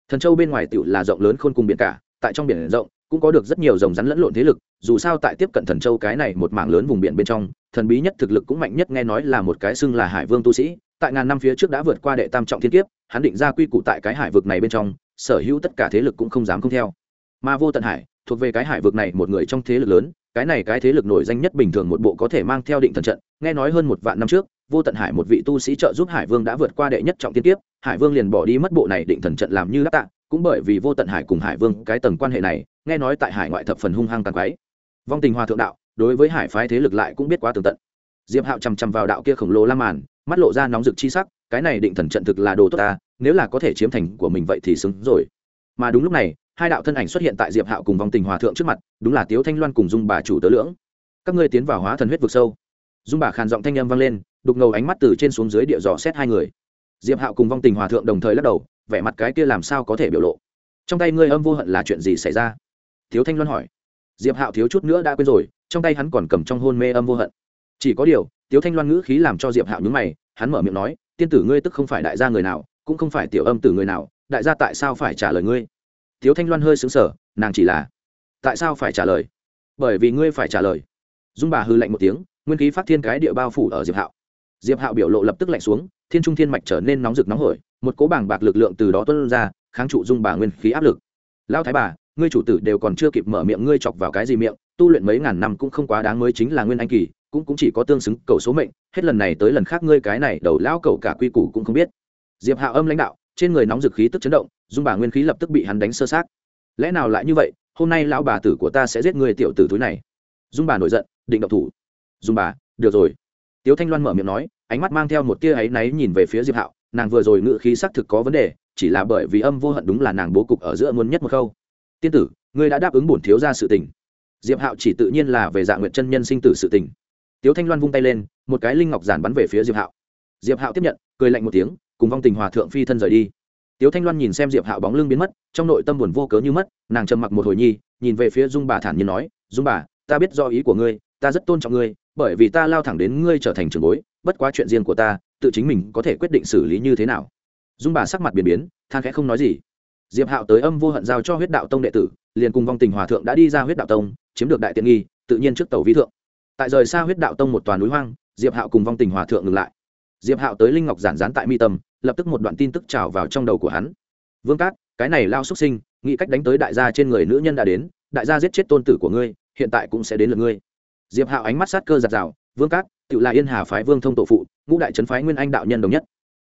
Thần châu bên ngoài tựu là rộng lớn khôn cùng biển cả, tại trong biển rộng cũng có được rất nhiều dòng rắn lẫn lộn thế lực, dù sao tại tiếp cận thần châu cái này một mảng lớn vùng biển bên trong, thần bí nhất thực lực cũng mạnh nhất nghe nói là một cái xưng là hải vương tu sĩ, tại ngàn năm phía trước đã vượt qua đệ tam trọng thiên kiếp, hắn định ra quy củ tại cái hải vực này bên trong, sở hữu tất cả thế lực cũng không dám không theo. Mà vô tận hải, thuộc về cái hải vực này một người trong thế lực lớn, cái này cái thế lực nổi danh nhất bình thường một bộ có thể mang theo định thần trận, nghe nói hơn một vạn năm trước, vô tận hải một vị tu sĩ trợ giúp hải vương đã vượt qua đệ nhất trọng tiên tiếp hải vương liền bỏ đi mất bộ này định thần trận làm như đáp tạ, cũng bởi vì vô tận hải cùng hải vương cái tầng quan hệ này nghe nói tại hải ngoại thập phần hung hăng tàn quái. Vong tình hòa thượng đạo, đối với hải phái thế lực lại cũng biết quá tường tận. Diệp hạo chằm chằm vào đạo kia khổng lồ lam màn, mắt lộ ra nóng rực chi sắc, cái này định thần trận thực là đồ tốt ta, nếu là có thể chiếm thành của mình vậy thì xứng rồi. Mà đúng lúc này, hai đạo thân ảnh xuất hiện tại diệp hạo cùng vong tình hòa thượng trước mặt, đúng là tiếu thanh loan cùng dung bà chủ tớ lưỡng. Các ngươi tiến vào hóa thần huyết vực sâu. Dung bà khàn giọng thanh âm vang lên, đục ngầu ánh mắt từ trên xuống dưới địa dò xét hai người. Diệp hạo cùng vong tình hòa thượng đồng thời lắc đầu, vẻ mặt cái kia làm sao có thể biểu lộ. Trong tay ngươi âm vô hận là chuyện gì xảy ra? Thiếu thanh loan hỏi. Diệp hạo thiếu chút nữa đã quên rồi, trong tay hắn còn cầm trong hôn mê âm vô hận. Chỉ có điều tiếu thanh loan ngữ khí làm cho diệp hạo nhúng mày, hắn mở miệng nói, tiên tử ngươi tức không phải đại gia người nào, cũng không phải tiểu âm tử người nào, đại gia tại sao phải trả lời ngươi? Tiếu thanh loan hơi xứng sở nàng chỉ là, tại sao phải trả lời? Bởi vì ngươi phải trả lời. Dung bà hư lạnh một tiếng, nguyên khí phát thiên cái địa bao phủ ở diệp hạo. Diệp hạo biểu lộ lập tức lạnh xuống, thiên trung thiên mạch trở nên nóng rực nóng hổi, một cố bảng bạc lực lượng từ đó tuân ra, kháng trụ dung bà nguyên khí áp lực. Lao thái bà ngươi chủ tử đều còn chưa kịp mở miệng ngươi chọc vào cái gì miệng, tu luyện mấy ngàn năm cũng không quá đáng mới chính là nguyên anh kỳ, cũng cũng chỉ có tương xứng cầu số mệnh, hết lần này tới lần khác ngươi cái này đầu lão cầu cả quy củ cũng không biết. Diệp Hạ âm lãnh đạo, trên người nóng dực khí tức chấn động, dung bà nguyên khí lập tức bị hắn đánh sơ sát lẽ nào lại như vậy, hôm nay lão bà tử của ta sẽ giết người tiểu tử túi này? Dung bà nổi giận, định độc thủ. Dung bà, được rồi. Tiếu thanh loan mở miệng nói, ánh mắt mang theo một tia áy náy nhìn về phía diệp hạo nàng vừa rồi ngự khí xác thực có vấn đề, chỉ là bởi vì âm vô hận đúng là nàng bố cục ở giữa muôn nhất một khâu tiên tử, ngươi đã đáp ứng bổn thiếu ra sự tình. Diệp hạo chỉ tự nhiên là về dạng nguyện chân nhân sinh tử sự tình. Tiếu thanh loan vung tay lên, một cái linh ngọc giản bắn về phía diệp hạo. Diệp hạo tiếp nhận, cười lạnh một tiếng, cùng vong tình hòa thượng phi thân rời đi. Tiếu thanh loan nhìn xem diệp hạo bóng lưng biến mất, trong nội tâm buồn vô cớ như mất, nàng trầm mặc một hồi nhi, nhìn về phía dung bà thản nhiên nói, dung bà, ta biết do ý của ngươi, ta rất tôn trọng ngươi, bởi vì ta lao thẳng đến ngươi trở thành trường bối, bất quá chuyện riêng của ta, tự chính mình có thể quyết định xử lý như thế nào. Dung bà sắc mặt biến biến, than khẽ không nói gì diệp hạo tới âm vô hận giao cho huyết đạo tông đệ tử, liền cùng vong tình hòa thượng đã đi ra huyết đạo tông, chiếm được đại tiện nghi, tự nhiên trước tàu vi thượng. Tại rời xa huyết đạo tông một toàn núi hoang, diệp hạo cùng vong tình hòa thượng ngừng lại. Diệp hạo tới linh ngọc giản gián tại mi tâm, lập tức một đoạn tin tức trào vào trong đầu của hắn. Vương cát, cái này lao xuất sinh, nghĩ cách đánh tới đại gia trên người nữ nhân đã đến, đại gia giết chết tôn tử của ngươi, hiện tại cũng sẽ đến lượt ngươi. Diệp hạo ánh mắt sát cơ giật rào, vương cát, tự là yên hà phái vương thông tổ phụ, ngũ đại trấn phái nguyên anh đạo nhân đồng nhất.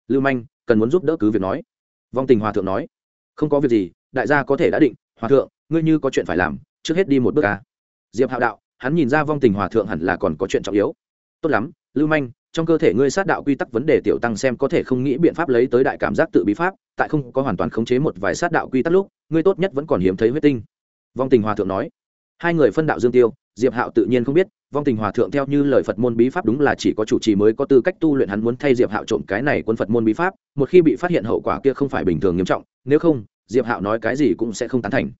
Lưu manh, cần muốn giúp đỡ cứ việc nói. Vong tình hòa thượng nói không có việc gì, đại gia có thể đã định, hòa thượng, ngươi như có chuyện phải làm, trước hết đi một bước ca diệp hạo đạo, hắn nhìn ra vong tình hòa thượng hẳn là còn có chuyện trọng yếu. Tốt lắm, lưu manh, trong cơ thể ngươi sát đạo quy tắc vấn đề tiểu tăng xem có thể không nghĩ biện pháp lấy tới đại cảm giác tự bí pháp, tại không có hoàn toàn khống chế một vài sát đạo quy tắc lúc, ngươi tốt nhất vẫn còn hiếm thấy huyết tinh. Vong tình hòa thượng nói. Hai người phân đạo dương tiêu, diệp hạo tự nhiên không biết vong tình hòa thượng theo như lời phật môn bí pháp đúng là chỉ có chủ trì mới có tư cách tu luyện hắn muốn thay diệp hạo trộm cái này quân phật môn bí pháp, một khi bị phát hiện hậu quả kia không phải bình thường nghiêm trọng, nếu không, diệp hạo nói cái gì cũng sẽ không tán thành.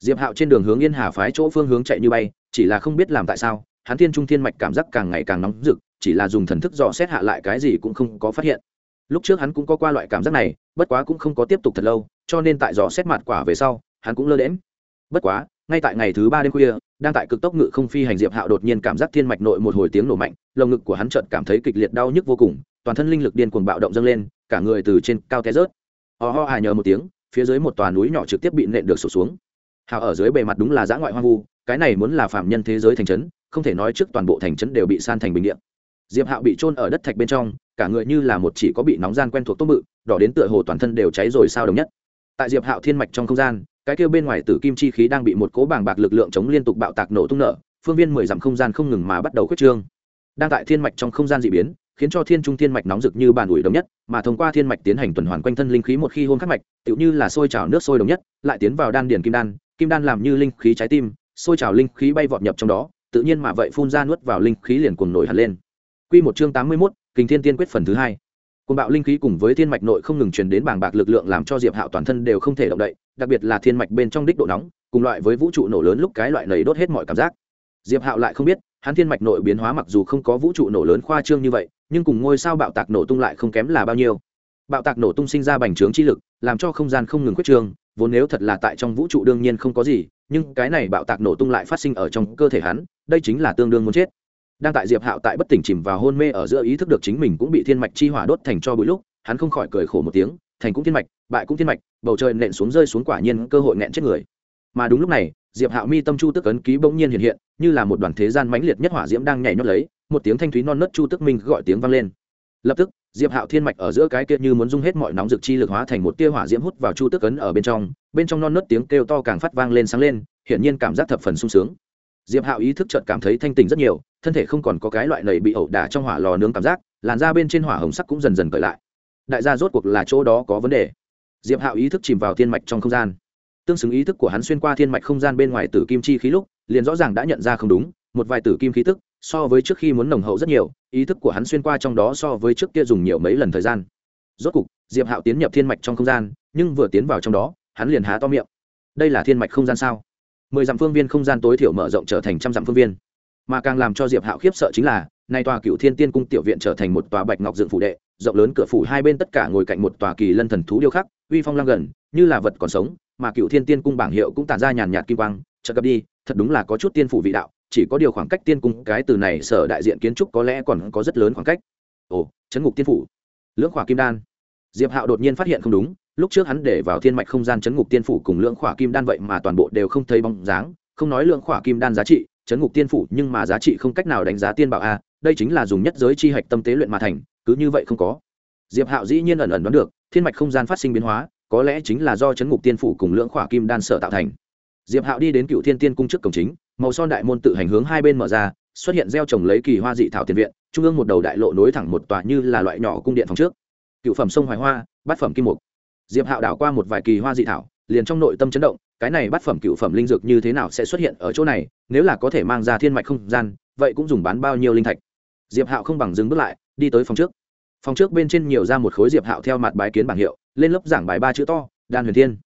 Diệp hạo trên đường hướng yên hà phái chỗ phương hướng chạy như bay, chỉ là không biết làm tại sao, hắn thiên trung thiên mạch cảm giác càng ngày càng nóng rực, chỉ là dùng thần thức dò xét hạ lại cái gì cũng không có phát hiện. Lúc trước hắn cũng có qua loại cảm giác này, bất quá cũng không có tiếp tục thật lâu, cho nên tại dò xét mặt quả về sau, hắn cũng lơ lễm bất quá, ngay tại ngày thứ ba đêm khuya đang tại cực tốc ngự không phi hành diệp hạo đột nhiên cảm giác thiên mạch nội một hồi tiếng nổ mạnh, lồng ngực của hắn chợt cảm thấy kịch liệt đau nhức vô cùng, toàn thân linh lực điên cuồng bạo động dâng lên, cả người từ trên cao té rớt. Ho ho hà nhờ một tiếng, phía dưới một tòa núi nhỏ trực tiếp bị nện được sụp xuống. Hào ở dưới bề mặt đúng là giã ngoại hoang vu, cái này muốn là phạm nhân thế giới thành trấn, không thể nói trước toàn bộ thành trấn đều bị san thành bình điện diệp hạo bị trôn ở đất thạch bên trong, cả người như là một chỉ có bị nóng gian quen thuộc tốt mự đỏ đến tựa hồ toàn thân đều cháy rồi sao đồng nhất. Tại diệp hạo thiên mạch trong không gian cái kia bên ngoài tử kim chi khí đang bị một cố bàng bạc lực lượng chống liên tục bạo tạc nổ tung nở phương viên mười dặm không gian không ngừng mà bắt đầu khuyết trương đang tại thiên mạch trong không gian d ị biến khiến cho thiên trung thiên mạch nóng rực như bàn ủi đồng nhất mà thông qua thiên mạch tiến hành tuần hoàn quanh thân linh khí một khi hôn khắc mạch tựu như là sôi trào nước sôi đồng nhất lại tiến vào đan điền kim đan kim đan làm như linh khí trái tim sôi trào linh khí bay vọt nhập trong đó tự nhiên mà vậy phun ra nuốt vào linh khí liền cuồng nổi hẳn lên Quy một chương tám mươi 81, Kình Thiên Tiên quyết phần thứ hai. Cuồng bạo linh khí cùng với thiên mạch nội không ngừng truyền đến bảng bạc lực lượng làm cho Diệp Hạo toàn thân đều không thể động đậy, đặc biệt là thiên mạch bên trong đích độ nóng, cùng loại với vũ trụ nổ lớn lúc cái loại này đốt hết mọi cảm giác. Diệp Hạo lại không biết, hắn thiên mạch nội biến hóa mặc dù không có vũ trụ nổ lớn khoa trương như vậy, nhưng cùng ngôi sao bạo tạc nổ tung lại không kém là bao nhiêu. Bạo tạc nổ tung sinh ra bành trướng chi lực, làm cho không gian không ngừng quyết trường, vốn nếu thật là tại trong vũ trụ đương nhiên không có gì nhưng cái này bạo tạc nổ tung lại phát sinh ở trong cơ thể hắn đây chính là tương đương muốn chết đang tại diệp hạo tại bất tỉnh chìm và hôn mê ở giữa ý thức được chính mình cũng bị thiên mạch chi hỏa đốt thành cho bụi lúc hắn không khỏi cười khổ một tiếng thành cũng thiên mạch, bại cũng thiên mạch, bầu trời nện xuống rơi xuống quả nhiên cơ hội nện chết người. Mà đúng lúc này, diệp hạo mi tâm chu tức ấn ký bỗng nhiên hiện hiện, như là một đoàn thế gian mãnh liệt nhất hỏa diễm đang nhảy nhót lấy, một tiếng thanh thúy non nớt chu tức minh gọi tiếng vang lên. Lập tức, diệp hạo thiên mạch ở giữa cái kia như muốn dung hết mọi nóng dực chi lực hóa thành một tia hỏa diễm hút vào chu tức ấn ở bên trong bên trong non nớt tiếng kêu to càng phát vang lên sáng lên, hiển nhiên cảm giác thập phần sung sướng. Diệp hạo ý thức chợt cảm thấy thanh tình rất nhiều, thân thể không còn có cái loại nầy bị ẩu đả trong hỏa lò nướng cảm giác, làn da bên trên hỏa hồng sắc cũng dần dần cởi lại đại gia rốt cuộc là chỗ đó có vấn đề. Diệp hạo ý thức chìm vào thiên mạch trong không gian. Tương xứng ý thức của hắn xuyên qua thiên mạch không gian bên ngoài tử kim chi khí lúc, liền rõ ràng đã nhận ra không đúng, một vài tử kim khí tức, so với trước khi muốn nồng hậu rất nhiều, ý thức của hắn xuyên qua trong đó so với trước kia dùng nhiều mấy lần thời gian. Rốt cục, diệp hạo tiến nhập thiên mạch trong không gian, nhưng vừa tiến vào trong đó, hắn liền há to miệng. Đây là thiên mạch không gian sao? Mười dặm phương viên không gian tối thiểu mở rộng trở thành trăm dặm phương viên. Mà càng làm cho diệp hạo khiếp sợ chính là, nay tòa cựu thiên tiên cung tiểu viện trở thành một tòa bạch ngọc dựng phủ đệ rộng lớn cửa phủ hai bên tất cả ngồi cạnh một tòa kỳ lân thần thú điêu khắc, uy phong lăng gần, như là vật còn sống, mà cựu thiên tiên cung bảng hiệu cũng tản ra nhàn nhạt kim quang, chợt gặp đi, thật đúng là có chút tiên phủ vị đạo, chỉ có điều khoảng cách tiên cung, cái từ này sở đại diện kiến trúc có lẽ còn có rất lớn khoảng cách. Ồ, chấn ngục tiên phủ. Lưỡng khỏa kim đan. Diệp hạo đột nhiên phát hiện không đúng, lúc trước hắn để vào thiên mạch không gian chấn ngục tiên phủ cùng lưỡng khỏa kim đan vậy mà toàn bộ đều không thấy bóng dáng, không nói lưỡng khỏa kim đan giá trị, chấn ngục tiên phủ nhưng mà giá trị không cách nào đánh giá tiên bảo a đây chính là dùng nhất giới chi hạch tâm tế luyện mà thành, cứ như vậy không có. Diệp hạo dĩ nhiên ẩn ẩn đoán được, thiên mạch không gian phát sinh biến hóa, có lẽ chính là do chấn ngục tiên phủ cùng lưỡng khỏa kim đan sở tạo thành. Diệp hạo đi đến cựu thiên tiên cung trước cổng chính, màu son đại môn tự hành hướng hai bên mở ra, xuất hiện gieo trồng lấy kỳ hoa dị thảo tiền viện, trung ương một đầu đại lộ nối thẳng một tòa như là loại nhỏ cung điện phòng trước. Cựu phẩm sông hoài hoa, bát phẩm kim mục. Diệp hạo đảo qua một vài kỳ hoa dị thảo, liền trong nội tâm chấn động, cái này bát phẩm cựu phẩm linh dược như thế nào sẽ xuất hiện ở chỗ này, nếu là có thể mang ra thiên mạch không gian, vậy cũng dùng bán bao nhiêu linh thạch diệp hạo không bằng dừng bước lại, đi tới phòng trước. Phòng trước bên trên nhiều ra một khối diệp hạo theo mặt bái kiến bảng hiệu, lên lớp giảng bài ba chữ to, đan huyền thiên.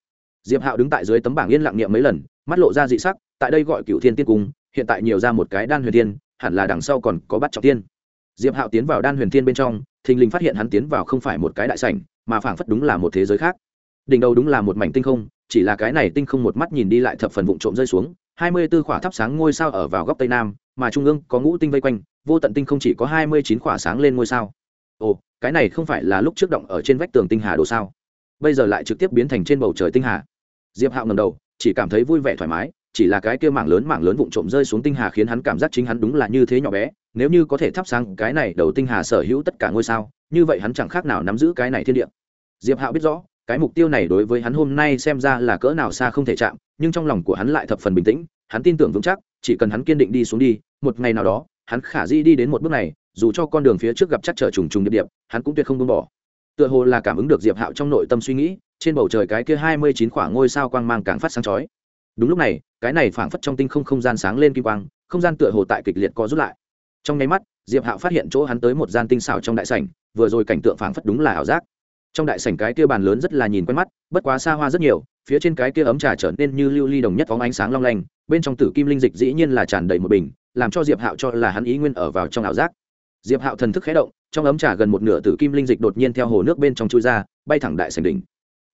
Diệp hạo đứng tại dưới tấm bảng yên lặng niệm mấy lần, mắt lộ ra dị sắc, tại đây gọi cựu thiên tiên cung, hiện tại nhiều ra một cái đan huyền thiên, hẳn là đằng sau còn có bắt trọng tiên. Diệp hạo tiến vào đan huyền thiên bên trong, thình lình phát hiện hắn tiến vào không phải một cái đại sảnh, mà phảng phất đúng là một thế giới khác. Đỉnh đầu đúng là một mảnh tinh không, chỉ là cái này tinh không một mắt nhìn đi lại thập phần vụn trộm rơi xuống, hai mươi 24 khỏa thắp sáng ngôi sao ở vào góc tây nam, mà trung ương có ngũ tinh vây quanh vô tận tinh không chỉ có hai mươi chín khỏa sáng lên ngôi sao. Ồ, cái này không phải là lúc trước động ở trên vách tường tinh hà đồ sao? Bây giờ lại trực tiếp biến thành trên bầu trời tinh hà. Diệp hạo ngầm đầu, chỉ cảm thấy vui vẻ thoải mái, chỉ là cái kia mảng lớn mảng lớn vụn trộm rơi xuống tinh hà khiến hắn cảm giác chính hắn đúng là như thế nhỏ bé, nếu như có thể thắp sáng cái này đầu tinh hà sở hữu tất cả ngôi sao, như vậy hắn chẳng khác nào nắm giữ cái này thiên địa. Diệp hạo biết rõ, cái mục tiêu này đối với hắn hôm nay xem ra là cỡ nào xa không thể chạm, nhưng trong lòng của hắn lại thập phần bình tĩnh, hắn tin tưởng vững chắc, chỉ cần hắn kiên định đi xuống đi, một ngày nào đó hắn khả di đi đến một bước này, dù cho con đường phía trước gặp chắc trở trùng trùng điệp điệp, hắn cũng tuyệt không buông bỏ. Tựa hồ là cảm ứng được diệp hạo trong nội tâm suy nghĩ, trên bầu trời cái kia hai mươi chín khoảng ngôi sao quang mang càng phát sáng chói. Đúng lúc này, cái này phảng phất trong tinh không không gian sáng lên kim quang, không gian tựa hồ tại kịch liệt có rút lại. Trong nháy mắt, diệp hạo phát hiện chỗ hắn tới một gian tinh xảo trong đại sảnh, vừa rồi cảnh tượng phảng phất đúng là ảo giác. Trong đại sảnh cái kia bàn lớn rất là nhìn quen mắt, bất quá xa hoa rất nhiều phía trên cái kia ấm trà trở nên như lưu ly đồng nhất phóng ánh sáng long lanh, bên trong tử kim linh dịch dĩ nhiên là tràn đầy một bình, làm cho diệp hạo cho là hắn ý nguyên ở vào trong ảo giác. Diệp hạo thần thức khé động, trong ấm trà gần một nửa tử kim linh dịch đột nhiên theo hồ nước bên trong chui ra, bay thẳng đại sảnh đỉnh.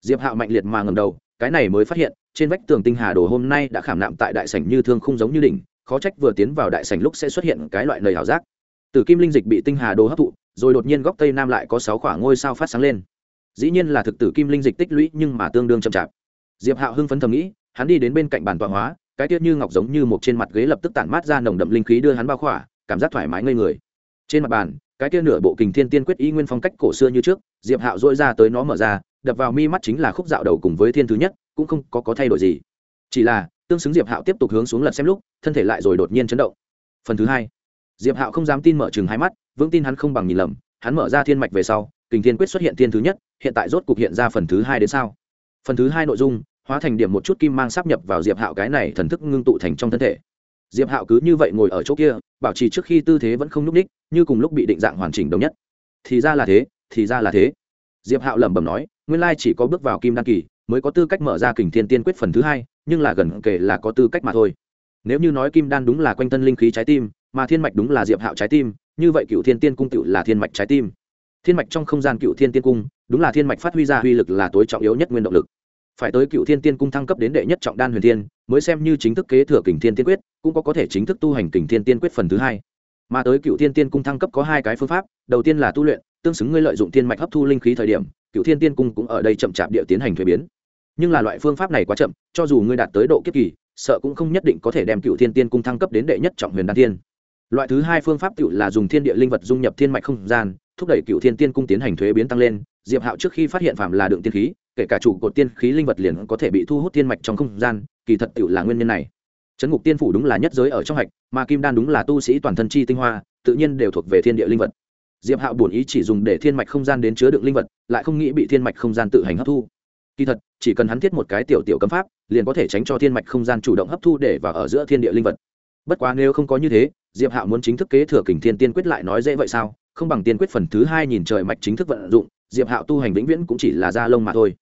Diệp hạo mạnh liệt mà ngầm đầu, cái này mới phát hiện, trên vách tường tinh hà đồ hôm nay đã khảm nạm tại đại sảnh như thương không giống như đỉnh, khó trách vừa tiến vào đại sảnh lúc sẽ xuất hiện cái loại lời ảo giác. Tử kim linh dịch bị tinh hà đồ hấp thụ, rồi đột nhiên góc tây nam lại có sáu khoảng ngôi sao phát sáng lên. Dĩ nhiên là thực tử kim linh dịch tích lũy nhưng mà tương đương chậm chạp diệp hạo hưng phấn thầm nghĩ hắn đi đến bên cạnh bàn tọa hóa cái tiết như ngọc giống như một trên mặt ghế lập tức tản mát ra nồng đậm linh khí đưa hắn bao khỏa cảm giác thoải mái ngây người. Trên mặt bàn cái kia nửa bộ kình thiên tiên quyết y nguyên phong cách cổ xưa như trước diệp hạo dỗi ra tới nó mở ra đập vào mi mắt chính là khúc dạo đầu cùng với thiên thứ nhất cũng không có, có thay đổi gì. Chỉ là tương xứng diệp hạo tiếp tục hướng xuống lật xem lúc thân thể lại rồi đột nhiên chấn động. Phần thứ hai diệp hạo không dám tin mở chừng hai mắt vững tin hắn không bằng nhìn lầm hắn mở ra thiên mạch về sau kình thiên quyết xuất hiện thiên thứ nhất hiện tại rốt cục hiện ra phần thứ hai đến sao? Phần thứ hai nội dung, hóa thành điểm một chút kim mang sắp nhập vào diệp hạo cái này thần thức ngưng tụ thành trong thân thể. Diệp hạo cứ như vậy ngồi ở chỗ kia, bảo trì trước khi tư thế vẫn không n ú c ních, như cùng lúc bị định dạng hoàn chỉnh đồng nhất. Thì ra là thế, thì ra là thế. Diệp hạo lẩm bẩm nói, nguyên lai chỉ có bước vào kim đan kỳ, mới có tư cách mở ra kình thiên tiên quyết phần thứ hai, nhưng là gần kể là có tư cách mà thôi. Nếu như nói kim đan đúng là quanh thân linh khí trái tim, mà thiên mạch đúng là diệp hạo trái tim, như vậy cựu thiên tiên cung cựu là thiên mạch trái tim. Thiên mạch trong không gian cựu thiên tiên cung, đúng là thiên mạch phát huy ra uy lực là tối trọng yếu nhất nguyên động lực phải tới cựu thiên tiên cung thăng cấp đến đệ nhất trọng đan huyền thiên, mới xem như chính thức kế thừa kình thiên tiên quyết, cũng có có thể chính thức tu hành kình thiên tiên quyết phần thứ hai. Mà tới cựu thiên tiên cung thăng cấp có hai cái phương pháp, đầu tiên là tu luyện, tương xứng ngươi lợi dụng tiên mạch hấp thu linh khí thời điểm, cựu thiên tiên cung cũng ở đây chậm chạp địa tiến hành thuế biến. Nhưng là loại phương pháp này quá chậm, cho dù ngươi đạt tới độ kiếp kỳ, sợ cũng không nhất định có thể đem cựu thiên tiên cung thăng cấp đến đệ nhất trọng huyền đan tiên loại thứ hai phương pháp cựu là dùng thiên địa linh vật dung nhập thiên mạch không gian, thúc đẩy cựu thiên tiên cung tiến hành thuế biến tăng lên, diệp hạo trước khi phát hiện phạm là đựng tiên khí kể cả chủ cột tiên khí linh vật liền có thể bị thu hút tiên mạch trong không gian, kỳ thật tự là nguyên nhân này. Chấn ngục tiên phủ đúng là nhất giới ở trong hạch, mà kim đan đúng là tu sĩ toàn thân chi tinh hoa, tự nhiên đều thuộc về thiên địa linh vật. Diệp hạo bổn ý chỉ dùng để thiên mạch không gian đến chứa đựng linh vật, lại không nghĩ bị thiên mạch không gian tự hành hấp thu. Kỳ thật, chỉ cần hắn thiết một cái tiểu tiểu cấm pháp, liền có thể tránh cho thiên mạch không gian chủ động hấp thu để và ở giữa thiên địa linh vật. Bất quá nếu không có như thế, diệp hạo muốn chính thức kế thừa kình thiên tiên quyết lại nói dễ vậy sao? Không bằng tiên quyết phần thứ hai nhìn trời mạch chính thức vận dụng, diệp hạo tu hành vĩnh viễn cũng chỉ là da lông mà thôi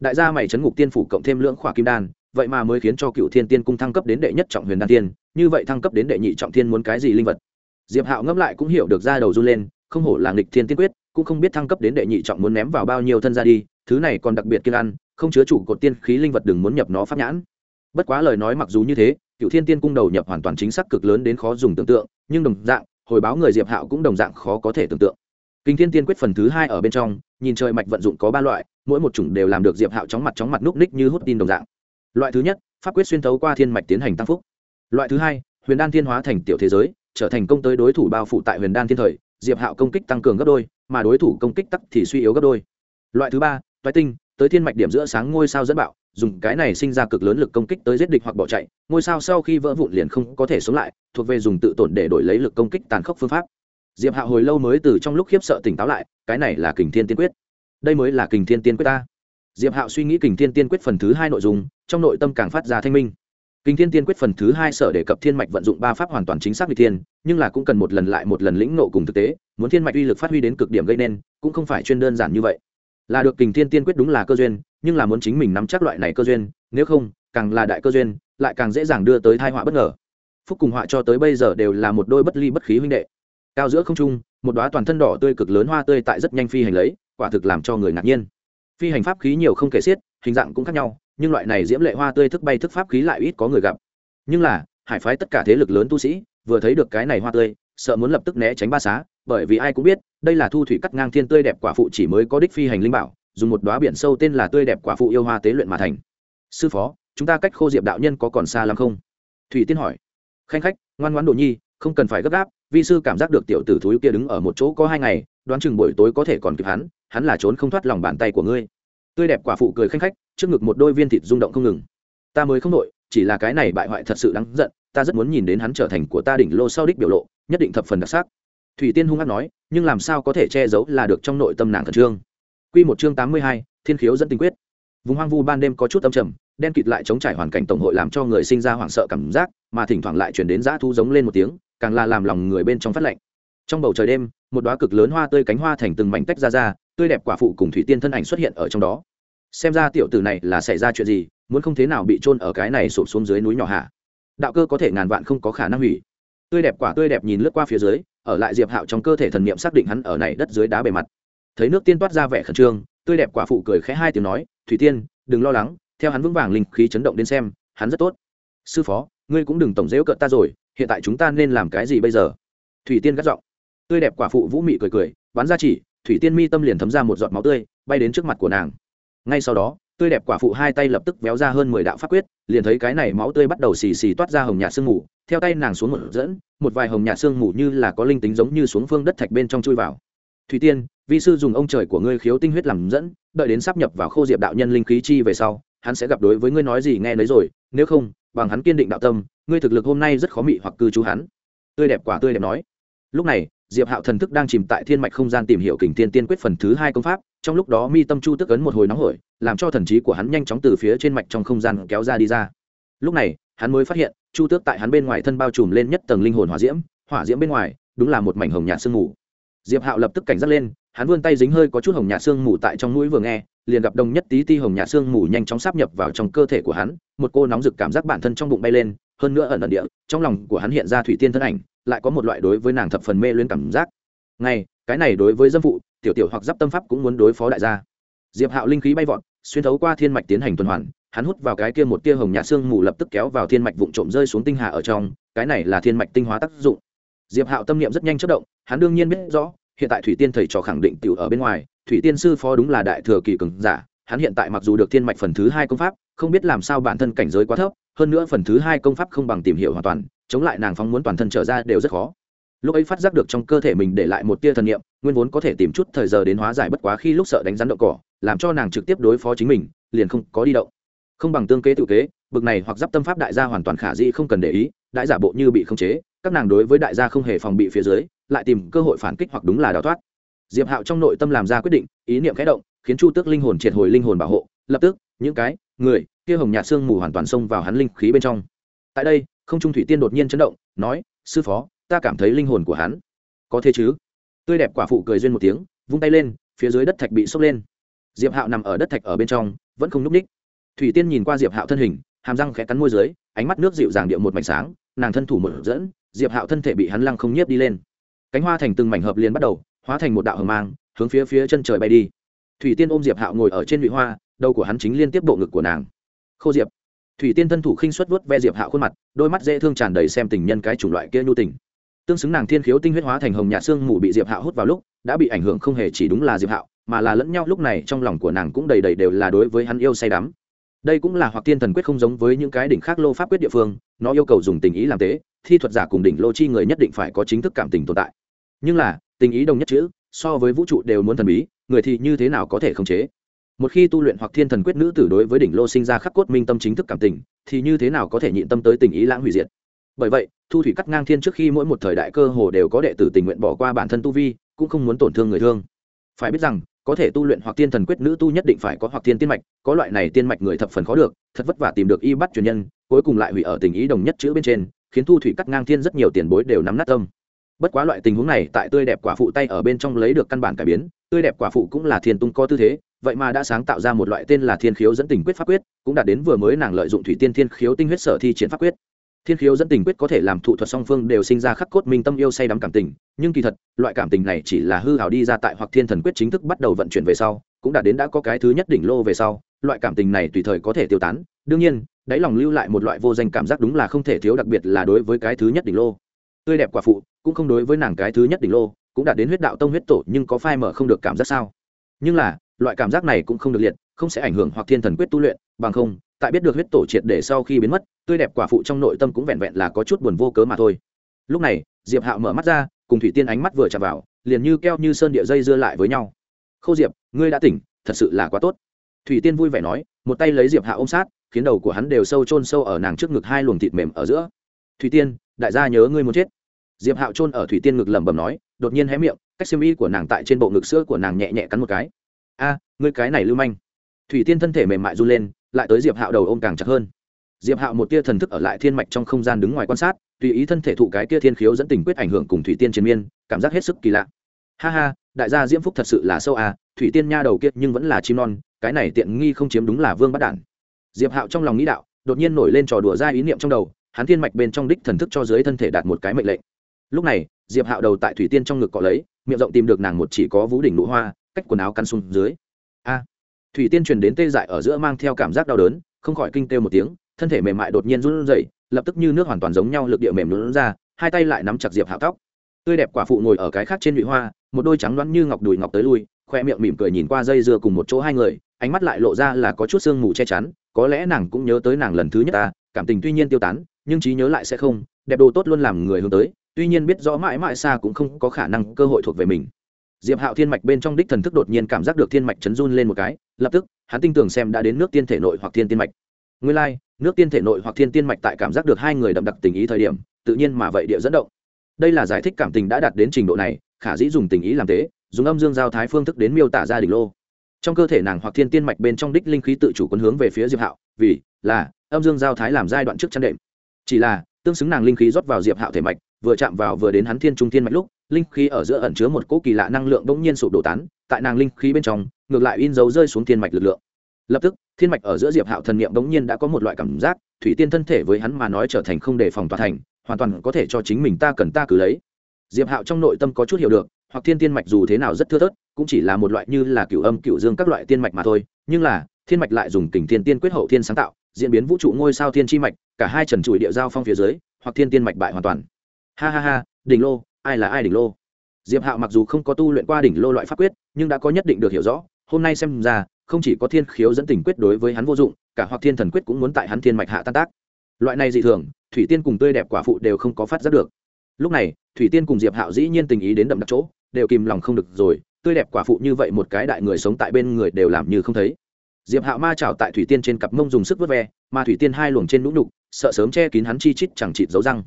đại gia mày chấn ngục tiên phủ cộng thêm lưỡng khỏa kim đan, vậy mà mới khiến cho cựu thiên tiên cung thăng cấp đến đệ nhất trọng huyền đan tiên, như vậy thăng cấp đến đệ nhị trọng thiên muốn cái gì linh vật? Diệp hạo ngẫm lại cũng hiểu được ra đầu run lên, không hổ là nghịch thiên tiên quyết, cũng không biết thăng cấp đến đệ nhị trọng muốn ném vào bao nhiêu thân ra đi, thứ này còn đặc biệt kiên ăn, không chứa chủ cột tiên khí linh vật đừng muốn nhập nó pháp nhãn. Bất quá lời nói mặc dù như thế, cựu thiên tiên cung đầu nhập hoàn toàn chính xác cực lớn đến khó dùng tưởng tượng, nhưng đồng dạng, hồi báo người diệp hạo cũng đồng dạng khó có thể tưởng tượng. Kinh thiên tiên quyết phần thứ hai ở bên trong nhìn trời mạch vận dụng có ba loại, mỗi một chủng đều làm được diệp hạo chóng mặt chóng mặt núp ních như hút tin đồng dạng. Loại thứ nhất, pháp quyết xuyên thấu qua thiên mạch tiến hành tăng phúc. Loại thứ hai, huyền đan thiên hóa thành tiểu thế giới, trở thành công tới đối thủ bao phủ tại huyền đan thiên thời, diệp hạo công kích tăng cường gấp đôi, mà đối thủ công kích tắc thì suy yếu gấp đôi. Loại thứ ba, toái tinh, tới thiên mạch điểm giữa sáng ngôi sao dẫn bạo, dùng cái này sinh ra cực lớn lực công kích tới giết địch hoặc bỏ chạy, ngôi sao sau khi vỡ vụn liền không có thể sống lại, thuộc về dùng tự tổn để đổi lấy lực công kích tàn khốc phương pháp diệp hạ hồi lâu mới từ trong lúc khiếp sợ tỉnh táo lại, cái này là kình thiên tiên quyết. Đây mới là kình thiên tiên quyết ta. Diệp hạo suy nghĩ kình thiên tiên quyết phần thứ hai nội dung, trong nội tâm càng phát ra thanh minh. Kình thiên tiên quyết phần thứ hai sở đề cập thiên mạch vận dụng ba pháp hoàn toàn chính xác vì thiên, nhưng là cũng cần một lần lại một lần lĩnh nộ cùng thực tế, muốn thiên mạch uy lực phát huy đến cực điểm gây nên, cũng không phải chuyên đơn giản như vậy. Là được kình thiên tiên quyết đúng là cơ duyên, nhưng là muốn chính mình nắm chắc loại này cơ duyên, nếu không, càng là đại cơ duyên, lại càng dễ dàng đưa tới thai họa bất ngờ. Phúc cùng họa cho tới bây giờ đều là một đôi bất ly bất khí huynh đệ cao giữa không trung, một đoá toàn thân đỏ tươi cực lớn hoa tươi tại rất nhanh phi hành lấy, quả thực làm cho người ngạc nhiên. Phi hành pháp khí nhiều không kể xiết, hình dạng cũng khác nhau, nhưng loại này diễm lệ hoa tươi thức bay thức pháp khí lại ít có người gặp. Nhưng là, hải phái tất cả thế lực lớn tu sĩ, vừa thấy được cái này hoa tươi, sợ muốn lập tức né tránh ba xá, bởi vì ai cũng biết, đây là thu thủy cắt ngang thiên tươi đẹp quả phụ chỉ mới có đích phi hành linh bảo, dùng một đoá biển sâu tên là tươi đẹp quả phụ yêu hoa tế luyện mà thành. Sư phó, chúng ta cách khô diệp đạo nhân có còn xa lắm không? Thủy tiên hỏi. Khanh khách, ngoan ngoãn đồ nhi không cần phải gấp gáp, vi sư cảm giác được tiểu tử thúi kia đứng ở một chỗ có hai ngày, đoán chừng buổi tối có thể còn kịp hắn hắn là trốn không thoát lòng bàn tay của ngươi. Tươi đẹp quả phụ cười khanh khách, trước ngực một đôi viên thịt rung động không ngừng. Ta mới không nội chỉ là cái này bại hoại thật sự đáng giận, ta rất muốn nhìn đến hắn trở thành của ta đỉnh lô sau đích biểu lộ, nhất định thập phần đặc sắc. Thủy tiên hung hát nói, nhưng làm sao có thể che giấu là được trong nội tâm nàng khẩn trương. Q một chương tám mươi hai, thiên khiếu dẫn tình quyết. Vùng hoang vu ban đêm có chút âm trầm, đen kịt lại chống trải hoàn cảnh tổng hội làm cho người sinh ra hoảng sợ cảm giác, mà thỉnh thoảng lại chuyển đến dã thu giống lên một tiếng càng là làm lòng người bên trong phát lạnh. Trong bầu trời đêm, một đoá cực lớn hoa tươi cánh hoa thành từng mảnh tách ra ra, tươi đẹp quả phụ cùng thủy tiên thân ảnh xuất hiện ở trong đó. Xem ra tiểu tử này là xảy ra chuyện gì, muốn không thế nào bị trôn ở cái này sụp xuống dưới núi nhỏ hạ đạo cơ có thể ngàn vạn không có khả năng hủy. Tươi đẹp quả tươi đẹp nhìn lướt qua phía dưới, ở lại diệp hạo trong cơ thể thần niệm xác định hắn ở này đất dưới đá bề mặt. Thấy nước tiên toát ra vẻ khẩn trương, tươi đẹp quả phụ cười khẽ hai tiếng nói, thủy tiên, đừng lo lắng, theo hắn vững vàng linh khí chấn động đến xem, hắn rất tốt. Sư phó, ngươi cũng đừng tổng dễu cợt ta rồi hiện tại chúng ta nên làm cái gì bây giờ? Thủy tiên gắt giọng. Tươi đẹp quả phụ vũ mị cười cười bắn ra chỉ, thủy tiên mi tâm liền thấm ra một giọt máu tươi, bay đến trước mặt của nàng. Ngay sau đó, tươi đẹp quả phụ hai tay lập tức véo ra hơn mười đạo pháp quyết, liền thấy cái này máu tươi bắt đầu xì xì toát ra hồng nhạt sương mù, theo tay nàng xuống một dẫn, một vài hồng nhạt sương mù như là có linh tính giống như xuống phương đất thạch bên trong chui vào. Thủy tiên, vi sư dùng ông trời của ngươi khiếu tinh huyết làm dẫn, đợi đến sắp nhập vào khô diệp đạo nhân linh khí chi về sau, hắn sẽ gặp đối với ngươi nói gì nghe nấy rồi, nếu không, bằng hắn kiên định đạo tâm ngươi thực lực hôm nay rất khó mị hoặc cư trú hắn. Tươi đẹp quả tươi đẹp nói. Lúc này, diệp hạo thần thức đang chìm tại thiên mạch không gian tìm hiểu kình thiên tiên quyết phần thứ hai công pháp, trong lúc đó mi tâm chu tức ấn một hồi nóng hổi, làm cho thần trí của hắn nhanh chóng từ phía trên mạch trong không gian kéo ra đi ra. Lúc này, hắn mới phát hiện, chu tước tại hắn bên ngoài thân bao trùm lên nhất tầng linh hồn hỏa diễm hỏa diễm bên ngoài, đúng là một mảnh hồng nhạt sương mù. Diệp hạo lập tức cảnh giác lên, hắn vươn tay dính hơi có chút hồng nhạt sương mù tại trong mũi vừa nghe, liền gặp đồng nhất tí ti hồng nhạt sương mù nhanh chóng sáp nhập vào trong cơ thể của hắn, một cô nóng rực cảm giác bản thân trong bụng bay lên hơn nữa ẩn ẩn địa, trong lòng của hắn hiện ra thủy tiên thân ảnh, lại có một loại đối với nàng thập phần mê luyến cảm giác. Ngay, cái này đối với dâm phụ, tiểu tiểu hoặc giáp tâm pháp cũng muốn đối phó đại gia. Diệp hạo linh khí bay vọt, xuyên thấu qua thiên mạch tiến hành tuần hoàn, hắn hút vào cái kia một tia hồng nhạt xương mù lập tức kéo vào thiên mạch vụn trộm rơi xuống tinh hà ở trong, cái này là thiên mạch tinh hóa tác dụng. Diệp hạo tâm niệm rất nhanh chất động, hắn đương nhiên biết rõ, hiện tại thủy tiên thầy trò khẳng định tiểu ở bên ngoài, thủy tiên sư phó đúng là đại thừa kỳ cường giả, hắn hiện tại mặc dù được thiên mạch phần thứ hai công pháp, không biết làm sao bản thân cảnh giới quá thấp hơn nữa phần thứ hai công pháp không bằng tìm hiểu hoàn toàn, chống lại nàng phóng muốn toàn thân trở ra đều rất khó. Lúc ấy phát giác được trong cơ thể mình để lại một tia thần niệm, nguyên vốn có thể tìm chút thời giờ đến hóa giải bất quá khi lúc sợ đánh rắn đậu cỏ, làm cho nàng trực tiếp đối phó chính mình, liền không có đi động. Không bằng tương kế tự kế, bực này hoặc giáp tâm pháp đại gia hoàn toàn khả dĩ không cần để ý, đại giả bộ như bị khống chế, các nàng đối với đại gia không hề phòng bị phía dưới, lại tìm cơ hội phản kích hoặc đúng là đào thoát. Diệp hạo trong nội tâm làm ra quyết định, ý niệm khẽ động, khiến chu tước linh hồn triệt hồi linh hồn bảo hộ, lập tức những cái, người, kia hồng nhạt xương mù hoàn toàn xông vào hắn linh khí bên trong. Tại đây, không trung thủy tiên đột nhiên chấn động, nói, sư phó, ta cảm thấy linh hồn của hắn có thế chứ? Tươi đẹp quả phụ cười duyên một tiếng, vung tay lên, phía dưới đất thạch bị sốc lên. Diệp hạo nằm ở đất thạch ở bên trong, vẫn không n ú c ních. Thủy tiên nhìn qua diệp hạo thân hình, hàm răng khẽ cắn môi dưới, ánh mắt nước dịu dàng điệu một mảnh sáng, nàng thân thủ một dẫn, diệp hạo thân thể bị hắn lăng không nhiếp đi lên. Cánh hoa thành từng mảnh hợp liền bắt đầu, hóa thành một đạo hờ mang, hướng phía phía chân trời bay đi. Thủy tiên ôm diệp hạo ngồi ở trên vị hoa đầu của hắn chính liên tiếp bộ ngực của nàng. Khô diệp. Thủy tiên thân thủ khinh xuất vớt ve diệp hạ khuôn mặt, đôi mắt dễ thương tràn đầy xem tình nhân cái chủng loại kia nhu tình. Tương xứng nàng thiên khiếu tinh huyết hóa thành hồng nhạt xương mù bị diệp hạ hút vào lúc, đã bị ảnh hưởng không hề chỉ đúng là diệp hạo mà là lẫn nhau lúc này trong lòng của nàng cũng đầy đầy đều là đối với hắn yêu say đắm. Đây cũng là hoặc tiên thần quyết không giống với những cái đỉnh khác lô pháp quyết địa phương, nó yêu cầu dùng tình ý làm tế, thi thuật giả cùng đỉnh lô chi người nhất định phải có chính thức cảm tình tồn tại. Nhưng là, tình ý đồng nhất chữ, so với vũ trụ đều muốn thần bí, người thì như thế nào có thể khống chế? Một khi tu luyện hoặc thiên thần quyết nữ tử đối với đỉnh lô sinh ra khắc cốt minh tâm chính thức cảm tình, thì như thế nào có thể nhịn tâm tới tình ý lãng hủy diệt? Bởi vậy, thu thủy cắt ngang thiên trước khi mỗi một thời đại cơ hồ đều có đệ tử tình nguyện bỏ qua bản thân tu vi, cũng không muốn tổn thương người thương. Phải biết rằng, có thể tu luyện hoặc tiên thần quyết nữ tu nhất định phải có hoặc tiên tiên mạch, có loại này tiên mạch người thập phần khó được, thật vất vả tìm được y bắt truyền nhân, cuối cùng lại hủy ở tình ý đồng nhất chữ bên trên, khiến thu thủy cắt ngang thiên rất nhiều tiền bối đều nắm nát tâm. Bất quá loại tình huống này tại tươi đẹp quả phụ tay ở bên trong lấy được căn bản cải biến, tươi đẹp quả phụ cũng là thiên tung co tư thế vậy mà đã sáng tạo ra một loại tên là thiên khiếu dẫn tình quyết pháp quyết, cũng đạt đến vừa mới nàng lợi dụng thủy tiên thiên khiếu tinh huyết sở thi triển pháp quyết. Thiên khiếu dẫn tình quyết có thể làm thụ thuật song phương đều sinh ra khắc cốt minh tâm yêu say đắm cảm tình, nhưng kỳ thật, loại cảm tình này chỉ là hư hào đi ra tại hoặc thiên thần quyết chính thức bắt đầu vận chuyển về sau, cũng đạt đến đã có cái thứ nhất đỉnh lô về sau, loại cảm tình này tùy thời có thể tiêu tán. Đương nhiên, đáy lòng lưu lại một loại vô danh cảm giác đúng là không thể thiếu đặc biệt là đối với cái thứ nhất đỉnh lô. Tươi đẹp quả phụ, cũng không đối với nàng cái thứ nhất đỉnh lô, cũng đạt đến huyết đạo tông huyết tổ, nhưng có phai mở không được cảm giác sao? Nhưng là loại cảm giác này cũng không được liệt, không sẽ ảnh hưởng hoặc thiên thần quyết tu luyện, bằng không, tại biết được huyết tổ triệt để sau khi biến mất, tươi đẹp quả phụ trong nội tâm cũng vẹn vẹn là có chút buồn vô cớ mà thôi. Lúc này, diệp hạo mở mắt ra, cùng thủy tiên ánh mắt vừa chạm vào, liền như keo như sơn địa dây dưa lại với nhau. Khâu diệp, ngươi đã tỉnh, thật sự là quá tốt. Thủy tiên vui vẻ nói, một tay lấy diệp hạ ôm sát, khiến đầu của hắn đều sâu chôn sâu ở nàng trước ngực hai luồng thịt mềm ở giữa. Thủy tiên, đại gia nhớ ngươi muốn chết. Diệp hạo chôn ở thủy tiên ngực lẩm bẩm nói, đột nhiên hé miệng, cách xiêm y của nàng tại trên bộ ngực sữa của nàng nhẹ nhẹ cắn một cái a, ngươi cái này lưu manh. Thủy tiên thân thể mềm mại run lên, lại tới diệp hạo đầu ôm càng chặt hơn. Diệp hạo một tia thần thức ở lại thiên mạch trong không gian đứng ngoài quan sát, tùy ý thân thể thụ cái tia thiên khiếu dẫn tình quyết ảnh hưởng cùng thủy tiên triền miên, cảm giác hết sức kỳ lạ. Ha ha, đại gia diễm phúc thật sự là sâu à thủy tiên nha đầu kiệt nhưng vẫn là chim non, cái này tiện nghi không chiếm đúng là vương bắt đản. Diệp hạo trong lòng nghĩ đạo, đột nhiên nổi lên trò đùa ra ý niệm trong đầu, hắn thiên mạch bên trong đích thần thức cho dưới thân thể đạt một cái mệnh lệnh. Lúc này, diệp hạo đầu tại thủy tiên trong ngực cọ lấy, miệng rộng tìm được nàng một chỉ có vũ đỉnh nụ hoa cách quần áo căn xuống dưới. A. Thủy tiên truyền đến tê dại ở giữa mang theo cảm giác đau đớn, không khỏi kinh têu một tiếng, thân thể mềm mại đột nhiên run rẩy, lập tức như nước hoàn toàn giống nhau lực địa mềm lún ra, hai tay lại nắm chặt diệp hạo tóc. Tươi đẹp quả phụ ngồi ở cái khác trên nhụy hoa, một đôi trắng đoán như ngọc đùi ngọc tới lui, khoe miệng mỉm cười nhìn qua dây dưa cùng một chỗ hai người, ánh mắt lại lộ ra là có chút sương mù che chắn, có lẽ nàng cũng nhớ tới nàng lần thứ nhất ta, cảm tình tuy nhiên tiêu tán, nhưng trí nhớ lại sẽ không, đẹp đồ tốt luôn làm người hướng tới, tuy nhiên biết rõ mãi mãi xa cũng không có khả năng cơ hội thuộc về mình diệp hạo thiên mạch bên trong đích thần thức đột nhiên cảm giác được thiên mạch chấn run lên một cái lập tức hắn tin tưởng xem đã đến nước tiên thể nội hoặc thiên tiên mạch. Nguyên lai、like, nước tiên thể nội hoặc thiên tiên mạch tại cảm giác được hai người đậm đặc tình ý thời điểm tự nhiên mà vậy địa dẫn động. Đây là giải thích cảm tình đã đạt đến trình độ này khả dĩ dùng tình ý làm thế dùng âm dương giao thái phương thức đến miêu tả ra đỉnh lô. Trong cơ thể nàng hoặc thiên tiên mạch bên trong đích linh khí tự chủ quân hướng về phía diệp hạo vì là âm dương giao thái làm giai đoạn trước chăn đệm. Chỉ là tương xứng nàng linh khí rót vào diệp hạo thể mạch vừa chạm vào vừa đến hắn thiên trung thiên mạch lúc linh khí ở giữa ẩn chứa một cỗ kỳ lạ năng lượng bỗng nhiên sụp đổ tán, tại nàng linh khí bên trong, ngược lại in dấu rơi xuống thiên mạch lực lượng. Lập tức, thiên mạch ở giữa diệp hạo thần niệm bỗng nhiên đã có một loại cảm giác, thủy tiên thân thể với hắn mà nói trở thành không đề phòng toàn thành, hoàn toàn có thể cho chính mình ta cần ta cứ lấy. Diệp hạo trong nội tâm có chút hiểu được, hoặc thiên tiên mạch dù thế nào rất thưa thớt, cũng chỉ là một loại như là cửu âm cửu dương các loại tiên mạch mà thôi, nhưng là, thiên mạch lại dùng kình thiên tiên quyết hậu thiên sáng tạo, diễn biến vũ trụ ngôi sao thiên chi mạch, cả hai trần trụi địa giao phong phía dưới, hoặc thiên tiên mạch bại hoàn toàn. Ha ha ha, đỉnh lô ai là ai đỉnh lô? Diệp hạo mặc dù không có tu luyện qua đỉnh lô loại pháp quyết, nhưng đã có nhất định được hiểu rõ, hôm nay xem ra, không chỉ có thiên khiếu dẫn tình quyết đối với hắn vô dụng, cả hoặc thiên thần quyết cũng muốn tại hắn thiên mạch hạ tan tác. Loại này dị thường, thủy tiên cùng tươi đẹp quả phụ đều không có phát giác được. Lúc này, thủy tiên cùng diệp hạo dĩ nhiên tình ý đến đậm đặc chỗ, đều kìm lòng không được rồi, tươi đẹp quả phụ như vậy một cái đại người sống tại bên người đều làm như không thấy. Diệp hạo ma trào tại thủy tiên trên cặp mông dùng sức vớt ve, mà thủy tiên hai luồng trên nũng nục sợ sớm che kín hắn chi chít chẳng chịt dấu răng.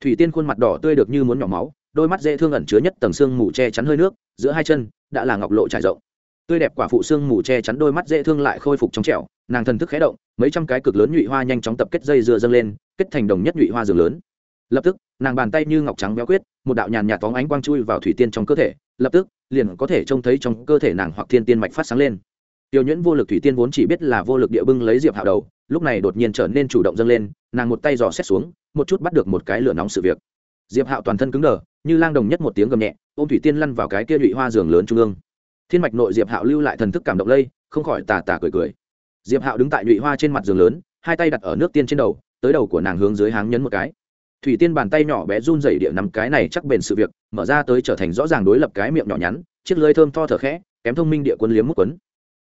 Thủy tiên khuôn mặt đỏ tươi được như muốn nhỏ máu đôi mắt dễ thương ẩn chứa nhất tầng xương mù che chắn hơi nước, giữa hai chân đã là ngọc lộ trải rộng. Tươi đẹp quả phụ xương mù che chắn đôi mắt dễ thương lại khôi phục trong trẻo, nàng thần thức khé động, mấy trăm cái cực lớn nhụy hoa nhanh chóng tập kết dây dưa dâng lên, kết thành đồng nhất nhụy hoa rừng lớn. Lập tức, nàng bàn tay như ngọc trắng béo quyết, một đạo nhàn nhạt phóng ánh quang chui vào thủy tiên trong cơ thể, lập tức, liền có thể trông thấy trong cơ thể nàng hoặc thiên tiên mạch phát sáng lên. Tiêu nhuyễn vô lực thủy tiên vốn chỉ biết là vô lực địa bưng lấy diệp hạo đầu, lúc này đột nhiên trở nên chủ động dâng lên, nàng một tay giò xét xuống, một chút bắt được một cái lửa nóng sự việc diệp hạo toàn thân cứng đờ như lang đồng nhất một tiếng gầm nhẹ ôm thủy tiên lăn vào cái kia nhụy hoa giường lớn trung ương thiên mạch nội diệp hạo lưu lại thần thức cảm động lây không khỏi tà tà cười cười diệp hạo đứng tại nhụy hoa trên mặt giường lớn hai tay đặt ở nước tiên trên đầu tới đầu của nàng hướng dưới háng nhấn một cái thủy tiên bàn tay nhỏ bé run rẩy địa nắm cái này chắc bền sự việc mở ra tới trở thành rõ ràng đối lập cái miệng nhỏ nhắn chiếc lưới thơm tho thở khẽ kém thông minh địa quân liếm mút quấn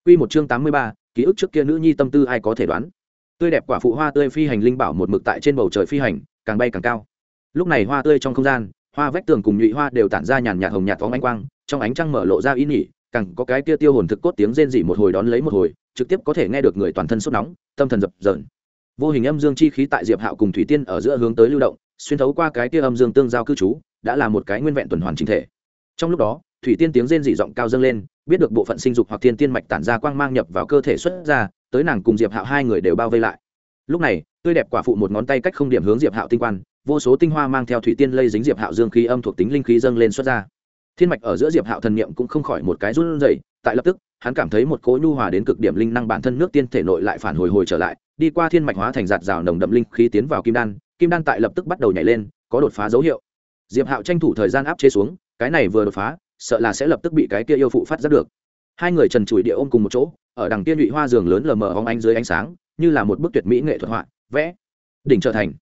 Quy một chương tám mươi ba, ký ức trước kia nữ nhi tâm tư ai có thể đoán. Tươi đẹp quả phụ hoa tươi phi hành linh bảo một mực tại trên bầu trời phi hành, càng bay càng cao. Lúc này hoa tươi trong không gian, hoa vách tường cùng nhụy hoa đều tản ra nhàn nhạt hồng nhạt phóng ánh quang, trong ánh trăng mở lộ ra ý nhỉ, càng có cái kia tiêu hồn thực cốt tiếng rên rỉ một hồi đón lấy một hồi, trực tiếp có thể nghe được người toàn thân sốt nóng, tâm thần dập dờn. Vô hình âm dương chi khí tại Diệp Hạo cùng Thủy Tiên ở giữa hướng tới lưu động, xuyên thấu qua cái kia âm dương tương giao cư trú, đã là một cái nguyên vẹn tuần hoàn chính thể. Trong lúc đó, Thủy Tiên tiếng rên rỉ giọng cao dâng lên, biết được bộ phận sinh dục hoặc thiên tiên mạch tản ra quang mang nhập vào cơ thể xuất ra tới nàng cùng diệp hạo hai người đều bao vây lại lúc này tươi đẹp quả phụ một ngón tay cách không điểm hướng diệp hạo tinh quan vô số tinh hoa mang theo thủy tiên lây dính diệp hạo dương khí âm thuộc tính linh khí dâng lên xuất ra. Thiên mạch ở giữa diệp hạo thần niệm cũng không khỏi một cái run rẩy, tại lập tức, hắn cảm thấy một cỗ nhu hòa đến cực điểm linh năng bản thân nước tiên thể nội lại phản hồi hồi trở lại, đi qua thiên mạch hóa thành giạt rào nồng đậm linh khí tiến vào kim đan kim đan tại lập tức bắt đầu nhảy lên, có đột phá dấu hiệu. Diệp hạo tranh thủ thời gian áp chế xuống, cái này vừa đột phá, sợ là sẽ lập tức bị cái kia yêu phụ phát giác được. Hai người trần trụi địa ôm cùng một chỗ, ở đằng tiên nhụy hoa giường lớn lờ mờ hóng ánh dưới ánh sáng, như là một bức tuyệt mỹ nghệ thuật họa, vẽ, đỉnh trở thành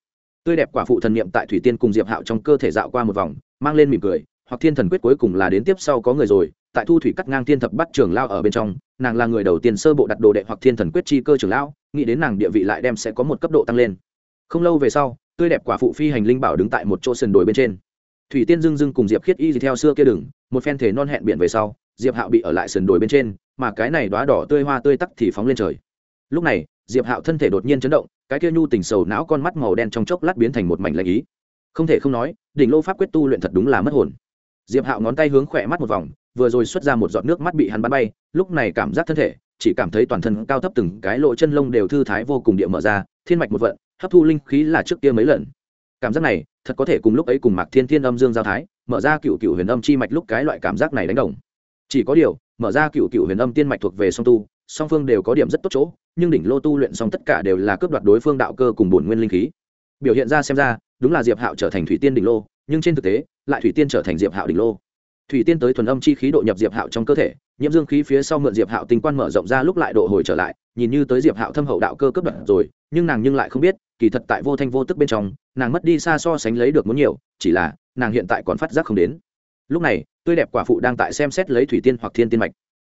tươi đẹp quả phụ thần niệm tại thủy tiên cùng diệp hạo trong cơ thể dạo qua một vòng, mang lên mỉm cười, hoặc thiên thần quyết cuối cùng là đến tiếp sau có người rồi, tại thu thủy cắt ngang thiên thập bắt trường lao ở bên trong, nàng là người đầu tiên sơ bộ đặt đồ đệ hoặc thiên thần quyết chi cơ trường lão nghĩ đến nàng địa vị lại đem sẽ có một cấp độ tăng lên. Không lâu về sau, tươi đẹp quả phụ phi hành linh bảo đứng tại một chỗ sườn đồi bên trên. Thủy tiên dưng dưng cùng diệp khiết y theo xưa kia đừng một phen thể non hẹn biển về sau, diệp hạo bị ở lại sườn đồi bên trên, mà cái này đoá đỏ tươi hoa tươi tắc thì phóng lên trời. Lúc này diệp hạo thân thể đột nhiên chấn động, cái kia nhu tình sầu não con mắt màu đen trong chốc lát biến thành một mảnh lạnh ý. Không thể không nói, đỉnh lô pháp quyết tu luyện thật đúng là mất hồn. Diệp hạo ngón tay hướng khỏe mắt một vòng, vừa rồi xuất ra một giọt nước mắt bị hắn bắn bay, lúc này cảm giác thân thể, chỉ cảm thấy toàn thân cao thấp từng cái lộ chân lông đều thư thái vô cùng địa mở ra, thiên mạch một vận, hấp thu linh khí là trước kia mấy lần. Cảm giác này, thật có thể cùng lúc ấy cùng mạc thiên thiên âm dương giao thái, mở ra cựu cựu huyền âm chi mạch lúc cái loại cảm giác này đánh đồng. Chỉ có điều, mở ra cựu cựu huyền âm tiên mạch thuộc về song tu song phương đều có điểm rất tốt chỗ, nhưng đỉnh lô tu luyện xong tất cả đều là cướp đoạt đối phương đạo cơ cùng bổn nguyên linh khí. Biểu hiện ra xem ra, đúng là diệp hạo trở thành thủy tiên đỉnh lô, nhưng trên thực tế, lại thủy tiên trở thành diệp hạo đỉnh lô. Thủy tiên tới thuần âm chi khí độ nhập diệp hạo trong cơ thể, nhiễm dương khí phía sau mượn diệp hạo tinh quan mở rộng ra lúc lại độ hồi trở lại, nhìn như tới diệp hạo thâm hậu đạo cơ cấp đoạt rồi, nhưng nàng nhưng lại không biết, kỳ thật tại vô thanh vô tức bên trong, nàng mất đi xa so sánh lấy được muốn nhiều, chỉ là, nàng hiện tại còn phát giác không đến. Lúc này, tươi đẹp quả phụ đang tại xem xét lấy thủy tiên hoặc thiên tiên mạch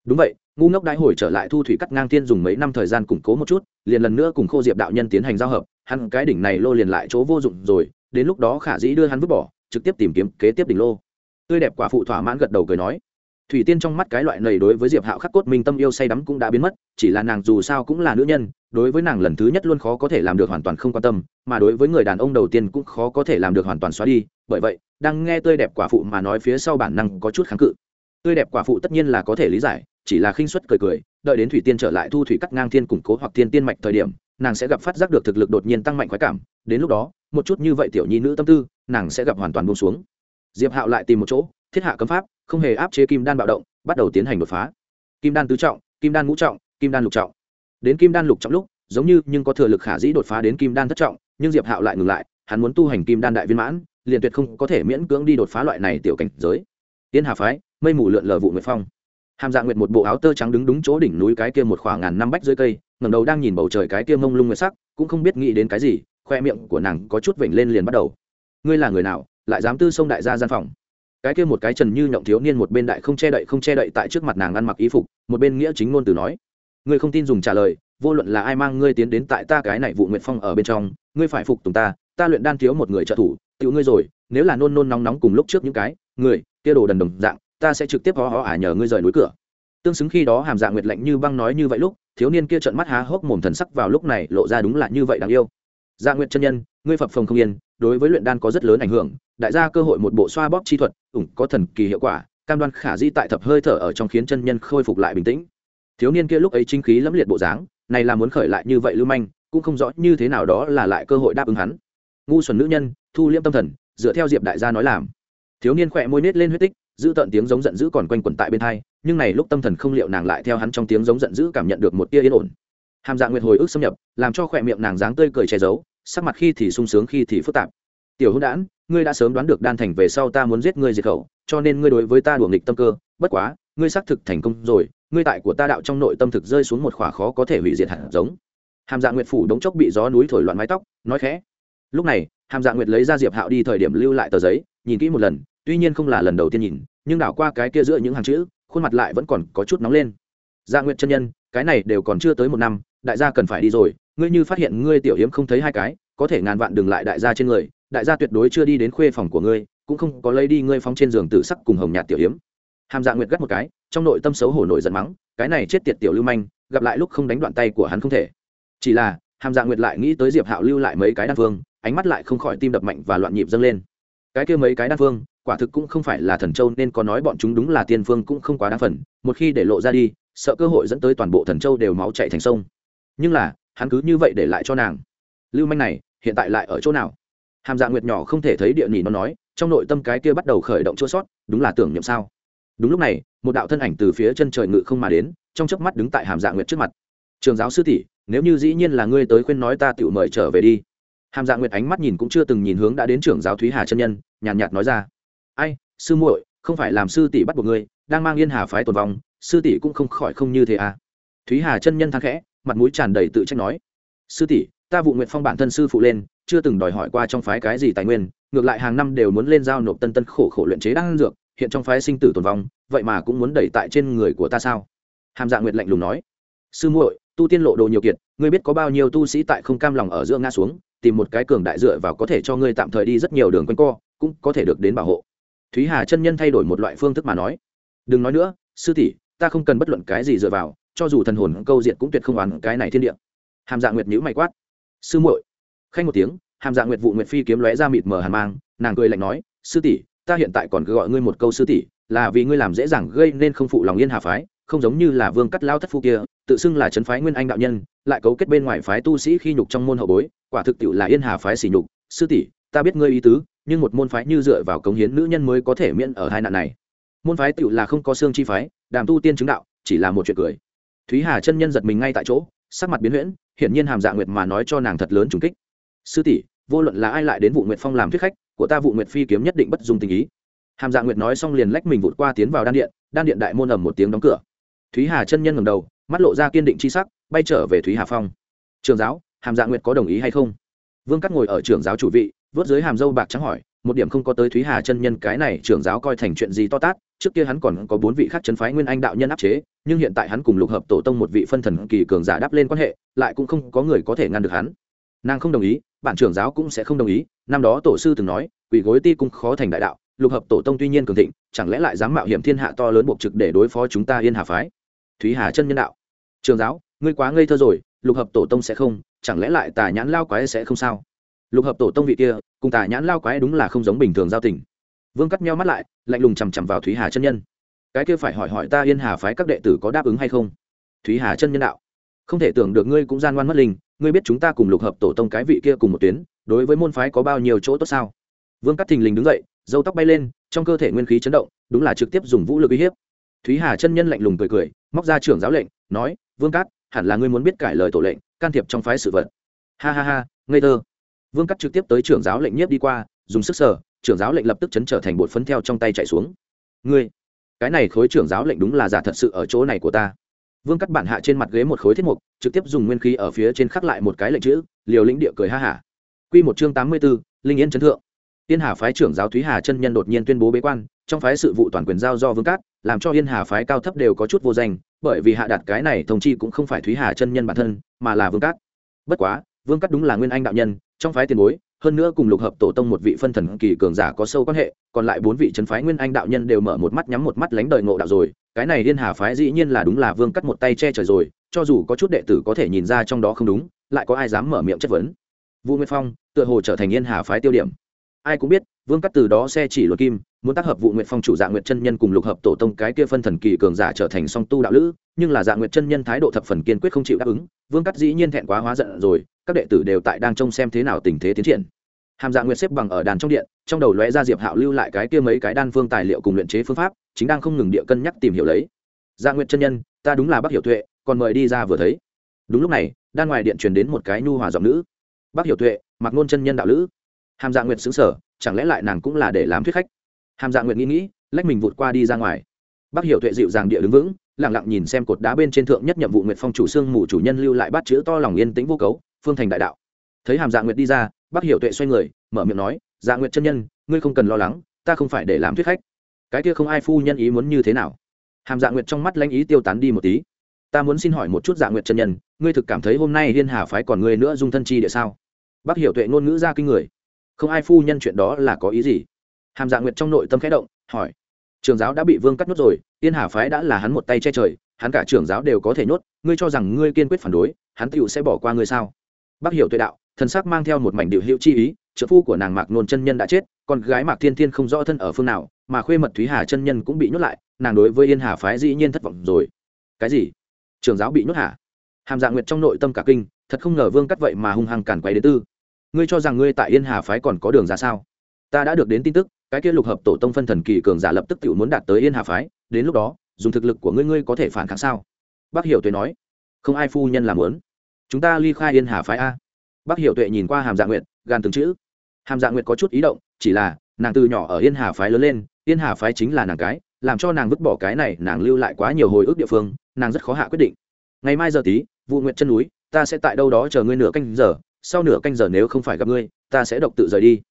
đúng vậy, ngu ngốc đại hồi trở lại thu thủy cắt ngang tiên dùng mấy năm thời gian củng cố một chút, liền lần nữa cùng khô diệp đạo nhân tiến hành giao hợp, hắn cái đỉnh này lô liền lại chỗ vô dụng rồi, đến lúc đó khả dĩ đưa hắn vứt bỏ, trực tiếp tìm kiếm kế tiếp đỉnh lô. Tươi đẹp quả phụ thỏa mãn gật đầu cười nói. Thủy tiên trong mắt cái loại này đối với diệp hạo khắc cốt minh tâm yêu say đắm cũng đã biến mất, chỉ là nàng dù sao cũng là nữ nhân, đối với nàng lần thứ nhất luôn khó có thể làm được hoàn toàn không quan tâm, mà đối với người đàn ông đầu tiên cũng khó có thể làm được hoàn toàn xóa đi, bởi vậy, đang nghe tươi đẹp quả phụ mà nói phía sau bản năng có chút kháng cự. Tươi đẹp quả phụ tất nhiên là có thể lý giải chỉ là khinh suất cười cười, đợi đến thủy tiên trở lại thu thủy cắt ngang thiên củng cố hoặc thiên tiên mạch thời điểm, nàng sẽ gặp phát giác được thực lực đột nhiên tăng mạnh khoái cảm, đến lúc đó, một chút như vậy tiểu nhi nữ tâm tư, nàng sẽ gặp hoàn toàn buông xuống. Diệp hạo lại tìm một chỗ, thiết hạ cấm pháp, không hề áp chế kim đan bạo động, bắt đầu tiến hành đột phá. Kim đan tứ trọng, kim đan ngũ trọng, kim đan lục trọng. Đến kim đan lục trọng lúc, giống như nhưng có thừa lực khả dĩ đột phá đến kim đan thất trọng, nhưng diệp hạo lại ngừng lại, hắn muốn tu hành kim đan đại viên mãn, liền tuyệt không có thể miễn cưỡng đi đột phá loại này tiểu cảnh giới. Tiên hà phái, mây mù lượn lờ vụ nguyệt phong hàm dạ nguyệt một bộ áo tơ trắng đứng đúng chỗ đỉnh núi cái kia một khoảng ngàn năm bách dưới cây, ngẩng đầu đang nhìn bầu trời cái kia mông lung nguyệt sắc, cũng không biết nghĩ đến cái gì, khoe miệng của nàng có chút vểnh lên liền bắt đầu. Ngươi là người nào, lại dám tư xông đại gia gian phòng? Cái kia một cái trần như nhộng thiếu niên một bên đại không che đậy không che đậy tại trước mặt nàng ăn mặc y phục, một bên nghĩa chính ngôn từ nói. Ngươi không tin dùng trả lời, vô luận là ai mang ngươi tiến đến tại ta cái này vụ nguyệt phong ở bên trong, ngươi phải phục tùng ta ta luyện đan thiếu một người trợ thủ, tiểu ngươi rồi, nếu là nôn nôn nóng nóng cùng lúc trước những cái, người, kia đồ đần đồng dạng ta sẽ trực tiếp hó hó ả nhờ ngươi rời núi cửa. Tương xứng khi đó hàm dạ nguyệt lạnh như băng nói như vậy lúc, thiếu niên kia trợn mắt há hốc mồm thần sắc vào lúc này lộ ra đúng là như vậy đáng yêu. Dạ nguyệt chân nhân, ngươi phập phồng không yên, đối với luyện đan có rất lớn ảnh hưởng, đại gia cơ hội một bộ xoa bóp chi thuật, ủng có thần kỳ hiệu quả, cam đoan khả di tại thập hơi thở ở trong khiến chân nhân khôi phục lại bình tĩnh. Thiếu niên kia lúc ấy chính khí lẫm liệt bộ dáng, này là muốn khởi lại như vậy lưu manh, cũng không rõ như thế nào đó là lại cơ hội đáp ứng hắn. Ngu xuẩn nữ nhân, thu liêm tâm thần, dựa theo diệp đại gia nói làm. Thiếu niên khỏe môi nết lên huyết tích giữ tận tiếng giống giận dữ còn quanh quẩn tại bên thai, nhưng này lúc tâm thần không liệu nàng lại theo hắn trong tiếng giống giận dữ cảm nhận được một tia yên ổn. Hàm dạ nguyệt hồi ức xâm nhập, làm cho khỏe miệng nàng dáng tươi cười che giấu, sắc mặt khi thì sung sướng khi thì phức tạp. Tiểu hữu đản, ngươi đã sớm đoán được đan thành về sau ta muốn giết ngươi diệt khẩu, cho nên ngươi đối với ta đùa nghịch tâm cơ, bất quá, ngươi xác thực thành công rồi, ngươi tại của ta đạo trong nội tâm thực rơi xuống một khỏa khó có thể hủy diệt hạt giống. Hàm dạ nguyệt phủ đống chốc bị gió núi thổi loạn mái tóc, nói khẽ. Lúc này, hàm dạ nguyệt lấy ra diệp hạo đi thời điểm lưu lại tờ giấy, nhìn kỹ một lần tuy nhiên không là lần đầu tiên nhìn, nhưng đảo qua cái kia giữa những hàng chữ, khuôn mặt lại vẫn còn có chút nóng lên. Dạ nguyệt chân nhân, cái này đều còn chưa tới một năm, đại gia cần phải đi rồi, ngươi như phát hiện ngươi tiểu hiếm không thấy hai cái, có thể ngàn vạn đừng lại đại gia trên người, đại gia tuyệt đối chưa đi đến khuê phòng của ngươi, cũng không có lấy đi ngươi phóng trên giường tử sắc cùng hồng nhạt tiểu hiếm. Hàm dạ nguyệt gắt một cái, trong nội tâm xấu hổ nổi giận mắng, cái này chết tiệt tiểu lưu manh, gặp lại lúc không đánh đoạn tay của hắn không thể. Chỉ là, hàm dạ nguyệt lại nghĩ tới diệp hạo lưu lại mấy cái đan phương, ánh mắt lại không khỏi tim đập mạnh và loạn nhịp dâng lên. Cái kia mấy cái đan phương quả thực cũng không phải là thần châu nên có nói bọn chúng đúng là tiên phương cũng không quá đa phần một khi để lộ ra đi sợ cơ hội dẫn tới toàn bộ thần châu đều máu chạy thành sông. Nhưng là hắn cứ như vậy để lại cho nàng. Lưu manh này hiện tại lại ở chỗ nào? Hàm dạ nguyệt nhỏ không thể thấy địa nhị nó nói trong nội tâm cái kia bắt đầu khởi động chua sót đúng là tưởng nhậm sao? Đúng lúc này một đạo thân ảnh từ phía chân trời ngự không mà đến trong chớp mắt đứng tại hàm dạ nguyệt trước mặt. Trường giáo sư tỷ nếu như dĩ nhiên là ngươi tới khuyên nói ta tự mời trở về đi. Hàm dạ nguyệt ánh mắt nhìn cũng chưa từng nhìn hướng đã đến trưởng giáo thúy hà chân nhân nhàn nhạt, nhạt nói ra ai, sư muội, không phải làm sư tỷ bắt buộc ngươi, đang mang yên hà phái tồn vong, sư tỷ cũng không khỏi không như thế à? Thúy hà chân nhân thang khẽ, mặt mũi tràn đầy tự trách nói. Sư tỷ, ta vụ nguyện phong bản thân sư phụ lên, chưa từng đòi hỏi qua trong phái cái gì tài nguyên, ngược lại hàng năm đều muốn lên giao nộp tân tân khổ khổ luyện chế đan dược, hiện trong phái sinh tử tồn vong, vậy mà cũng muốn đẩy tại trên người của ta sao? Hàm dạ nguyệt lạnh lùng nói. Sư muội, tu tiên lộ đồ nhiều kiệt, ngươi biết có bao nhiêu tu sĩ tại không cam lòng ở giữa ngã xuống, tìm một cái cường đại dựa vào có thể cho ngươi tạm thời đi rất nhiều đường quanh co, cũng có thể được đến bảo hộ thúy hà chân nhân thay đổi một loại phương thức mà nói. Đừng nói nữa, sư tỷ, ta không cần bất luận cái gì dựa vào, cho dù thần hồn câu diện cũng tuyệt không oán cái này thiên địa. Hàm dạ nguyệt nhữ mày quát. Sư muội. Khanh một tiếng, hàm dạ nguyệt vụ nguyệt phi kiếm lóe ra mịt mờ hàn mang, nàng cười lạnh nói, sư tỷ, ta hiện tại còn cứ gọi ngươi một câu sư tỷ, là vì ngươi làm dễ dàng gây nên không phụ lòng yên hà phái, không giống như là vương cắt lao thất phu kia, tự xưng là trấn phái nguyên anh đạo nhân, lại cấu kết bên ngoài phái tu sĩ khi nhục trong môn hậu bối, quả thực tiệu là yên hà phái xỉ nhục. Sư tỷ, ta biết ngươi ý tứ nhưng một môn phái như dựa vào cống hiến nữ nhân mới có thể miễn ở hai nạn này. Môn phái tựu là không có xương chi phái, đàm tu tiên chứng đạo, chỉ là một chuyện cười. Thúy hà chân nhân giật mình ngay tại chỗ, sắc mặt biến huyễn, hiển nhiên hàm dạ nguyệt mà nói cho nàng thật lớn trùng kích. Sư tỷ, vô luận là ai lại đến vụ nguyệt phong làm thuyết khách, của ta vụ nguyệt phi kiếm nhất định bất dung tình ý. Hàm dạ nguyệt nói xong liền lách mình vụt qua tiến vào đan điện đan điện đại môn ầm một tiếng đóng cửa. Thúy hà chân nhân ngầm đầu, mắt lộ ra kiên định c h i sắc, bay trở về thúy hà phong. Trường giáo, hàm dạ nguyệt có đồng ý hay không? Vương cắt ngồi ở trường giáo chủ vị vớt dưới hàm dâu bạc trắng hỏi, một điểm không có tới thúy hà chân nhân cái này trưởng giáo coi thành chuyện gì to tát, trước kia hắn còn có bốn vị khác chân phái nguyên anh đạo nhân áp chế, nhưng hiện tại hắn cùng lục hợp tổ tông một vị phân thần kỳ cường giả đáp lên quan hệ, lại cũng không có người có thể ngăn được hắn. Nàng không đồng ý, bản trưởng giáo cũng sẽ không đồng ý, năm đó tổ sư từng nói, quỷ gối ti cung khó thành đại đạo, lục hợp tổ tông tuy nhiên cường thịnh, chẳng lẽ lại dám mạo hiểm thiên hạ to lớn buộc trực để đối phó chúng ta yên hà phái? Thúy hà chân nhân đạo. Trường giáo, ngươi quá ngây thơ rồi, lục hợp tổ tông sẽ không, chẳng lẽ lại tà nhãn lao quái sẽ không sao? Lục hợp tổ tông vị kia, cùng tà nhãn lao quái đúng là không giống bình thường giao tình. Vương cắt meo mắt lại, lạnh lùng chằm chằm vào thúy hà chân nhân. Cái kia phải hỏi hỏi ta yên hà phái các đệ tử có đáp ứng hay không? Thúy hà chân nhân đạo. Không thể tưởng được ngươi cũng gian ngoan mất linh, ngươi biết chúng ta cùng lục hợp tổ tông cái vị kia cùng một tuyến, đối với môn phái có bao nhiêu chỗ tốt sao? Vương cắt thình lình đứng dậy dâu tóc bay lên, trong cơ thể nguyên khí chấn động, đúng là trực tiếp dùng vũ lực uy hiếp. Thúy hà chân nhân lạnh lùng cười cười, móc ra trưởng giáo lệnh, nói, vương cát hẳn là ngươi muốn biết cải lời tổ lệnh, can thiệp trong phái sự vật. Ha ha ha, ngây thơ vương cát trực tiếp tới trưởng giáo lệnh nhiếp đi qua, dùng sức sở trưởng giáo lệnh lập tức chấn trở thành bột phấn theo trong tay chạy xuống. Ngươi, cái này khối trưởng giáo lệnh đúng là giả thật sự ở chỗ này của ta. Vương cắt bản hạ trên mặt ghế một khối thiết mục, trực tiếp dùng nguyên khí ở phía trên khắc lại một cái lệnh chữ, liều lĩnh địa cười ha hả. Q một chương tám mươi b ố linh yên chấn thượng. Yên hà phái trưởng giáo thúy hà chân nhân đột nhiên tuyên bố bế quan, trong phái sự vụ toàn quyền giao do vương cát, làm cho yên hà phái cao thấp đều có chút vô danh, bởi vì hạ đạt cái này thông chi cũng không phải thúy hà chân nhân bản thân, mà là vương cát. Bất quá, vương cát đúng là nguyên anh đạo nhân trong phái tiền bối, hơn nữa cùng lục hợp tổ tông một vị phân thần kỳ cường giả có sâu quan hệ, còn lại bốn vị trấn phái nguyên anh đạo nhân đều mở một mắt nhắm một mắt lánh đời ngộ đạo rồi. Cái này liên hà phái dĩ nhiên là đúng là vương cắt một tay che trời rồi, cho dù có chút đệ tử có thể nhìn ra trong đó không đúng, lại có ai dám mở miệng chất vấn? Vũ nguyên phong, tựa hồ trở thành yên hà phái tiêu điểm. Ai cũng biết, vương cắt từ đó xe chỉ luật kim, muốn tác hợp vụ nguyện phong chủ dạ nguyện chân nhân cùng lục hợp tổ tông cái kia phân thần kỳ cường giả trở thành song tu đạo lữ nhưng là dạ nguyệt chân nhân thái độ thập phần kiên quyết không chịu đáp ứng, vương cắt dĩ nhiên thẹn quá hóa giận rồi, các đệ tử đều tại đang trông xem thế nào tình thế tiến triển. Hàm dạ nguyệt xếp bằng ở đàn trong điện, trong đầu lóe ra diệp hạo lưu lại cái kia mấy cái đan phương tài liệu cùng luyện chế phương pháp, chính đang không ngừng địa cân nhắc tìm hiểu lấy. Dạ nguyệt chân nhân, ta đúng là bác hiểu tuệ, còn mời đi ra vừa thấy. Đúng lúc này, đan ngoài điện truyền đến một cái nhu hòa giọng nữ. Bác hiểu tuệ, mặc ngôn chân nhân đạo lữ. Hàm dạ nguyệt xứng sở chẳng lẽ lại nàng cũng là để làm thuyết khách? Hàm dạ nguyệt nghĩ nghĩ, lách mình vụt qua đi ra ngoài. Bác hiểu tuệ dịu dàng địa đứng vững lặng lặng nhìn xem cột đá bên trên thượng nhất nhiệm vụ nguyệt phong chủ xương mù chủ nhân lưu lại bắt chữ to lòng yên tĩnh vô cấu, phương thành đại đạo. Thấy hàm dạ nguyệt đi ra bác hiểu tuệ xoay người, mở miệng nói dạ nguyệt chân nhân, ngươi không cần lo lắng, ta không phải để làm thuyết khách. Cái kia không ai phu nhân ý muốn như thế nào? Hàm dạ nguyệt trong mắt lãnh ý tiêu tán đi một tí. Ta muốn xin hỏi một chút dạ nguyệt chân nhân, ngươi thực cảm thấy hôm nay liên hà phái còn ngươi nữa dung thân chi địa sao? Bác hiểu tuệ ngôn ngữ ra kinh người. Không ai phu nhân chuyện đó là có ý gì? Hàm dạ nguyệt trong nội tâm khẽ động, hỏi trường giáo đã bị vương cắt nhốt rồi yên hà phái đã là hắn một tay che trời, hắn cả trưởng giáo đều có thể nhốt, ngươi cho rằng ngươi kiên quyết phản đối, hắn tựu sẽ bỏ qua ngươi sao? Bác hiểu tuệ đạo, thần sắc mang theo một mảnh điệu hữu chi ý, trợ phu của nàng mạc nôn chân nhân đã chết còn gái mạc thiên thiên không rõ thân ở phương nào, mà khuê mật thúy hà chân nhân cũng bị nhốt lại, nàng đối với yên hà phái dĩ nhiên thất vọng rồi. Cái gì? Trường giáo bị nhốt hả? Hàm dạ nguyệt trong nội tâm cả kinh, thật không ngờ vương cắt vậy mà hung hăng cản quay đến tư. Ngươi cho rằng ngươi tại yên hà phái còn có đường ra sao? Ta đã được đến tin tức cái kia lục hợp tổ tông phân thần kỳ cường giả lập tức tự muốn đạt tới yên hà phái, đến lúc đó, dùng thực lực của ngươi ngươi có thể phản kháng sao? Bác hiểu tuệ nói. Không ai phu nhân làm lớn chúng ta ly khai yên hà phái a. Bác hiểu tuệ nhìn qua hàm dạ nguyệt, gan từng chữ. Hàm dạ nguyệt có chút ý động, chỉ là, nàng từ nhỏ ở yên hà phái lớn lên, yên hà phái chính là nàng cái, làm cho nàng vứt bỏ cái này, nàng lưu lại quá nhiều hồi ức địa phương, nàng rất khó hạ quyết định. Ngày mai giờ tí vụ nguyện chân núi, ta sẽ tại đâu đó chờ ngươi nửa canh giờ, sau nửa canh giờ nếu không phải gặp ngươi, ta sẽ độc tự rời đi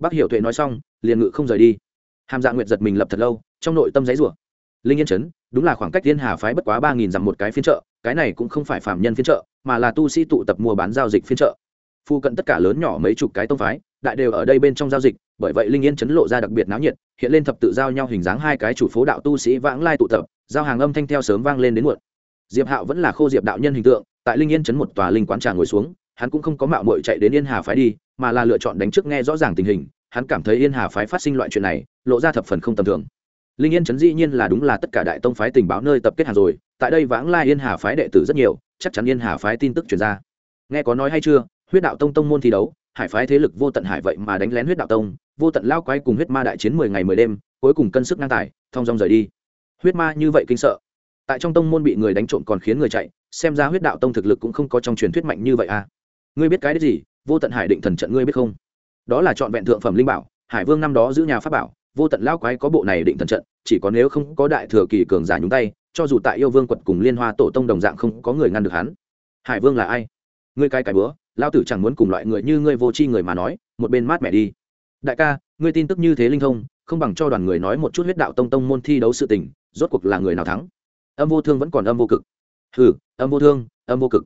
bác hiểu tuệ nói xong, liền ngự không rời đi. Hàm dạ nguyệt giật mình lập thật lâu, trong nội tâm giấy rủa linh yên chấn đúng là khoảng cách thiên hà phái bất quá ba nghìn dặm một cái phiên chợ, cái này cũng không phải phạm nhân phiên chợ, mà là tu sĩ tụ tập mua bán giao dịch phiên chợ. Phu cận tất cả lớn nhỏ mấy chục cái tông phái, đại đều ở đây bên trong giao dịch, bởi vậy linh yên chấn lộ ra đặc biệt náo nhiệt, hiện lên thập tự giao nhau hình dáng hai cái chủ phố đạo tu sĩ vãng lai tụ tập, giao hàng âm thanh theo sớm vang lên đến muộn. Diệp hạo vẫn là khô diệp đạo nhân hình tượng, tại linh yên chấn một tòa linh quán trà ngồi xuống, hắn cũng không có mạo muội chạy đến yên hà phái đi mà là lựa chọn đánh trước nghe rõ ràng tình hình, hắn cảm thấy yên hà phái phát sinh loại chuyện này, lộ ra thập phần không tầm thường. Linh yên chấn dĩ nhiên là đúng là tất cả đại tông phái tình báo nơi tập kết hàng rồi, tại đây vãng lai yên hà phái đệ tử rất nhiều, chắc chắn yên hà phái tin tức truyền ra. Nghe có nói hay chưa, huyết đạo tông tông môn thi đấu, hải phái thế lực vô tận hải vậy mà đánh lén huyết đạo tông, vô tận lao quay cùng huyết ma đại chiến mười ngày mười đêm, cuối cùng cân sức ngang tài, thong dong rời đi. Huyết ma như vậy kinh sợ. Tại trong tông môn bị người đánh trộm còn khiến người chạy, xem ra huyết đạo tông thực lực cũng không có trong truyền thuyết mạnh như vậy à. Ngươi biết cái đấy gì vô tận hải định thần trận ngươi biết không? Đó là chọn vẹn thượng phẩm linh bảo, hải vương năm đó giữ nhà pháp bảo, vô tận lao quái có bộ này định thần trận, chỉ có nếu không có đại thừa kỳ cường giả nhúng tay, cho dù tại yêu vương quật cùng liên hoa tổ tông đồng dạng không có người ngăn được hắn. Hải vương là ai? Ngươi cái cái bữa lao tử chẳng muốn cùng loại người như ngươi vô tri người mà nói, một bên mát mẻ đi. Đại ca, ngươi tin tức như thế linh thông, không bằng cho đoàn người nói một chút huyết đạo tông tông môn thi đấu sự tình, rốt cuộc là người nào thắng? Âm vô thương vẫn còn âm vô cực. Hừ, âm vô thương, âm vô cực.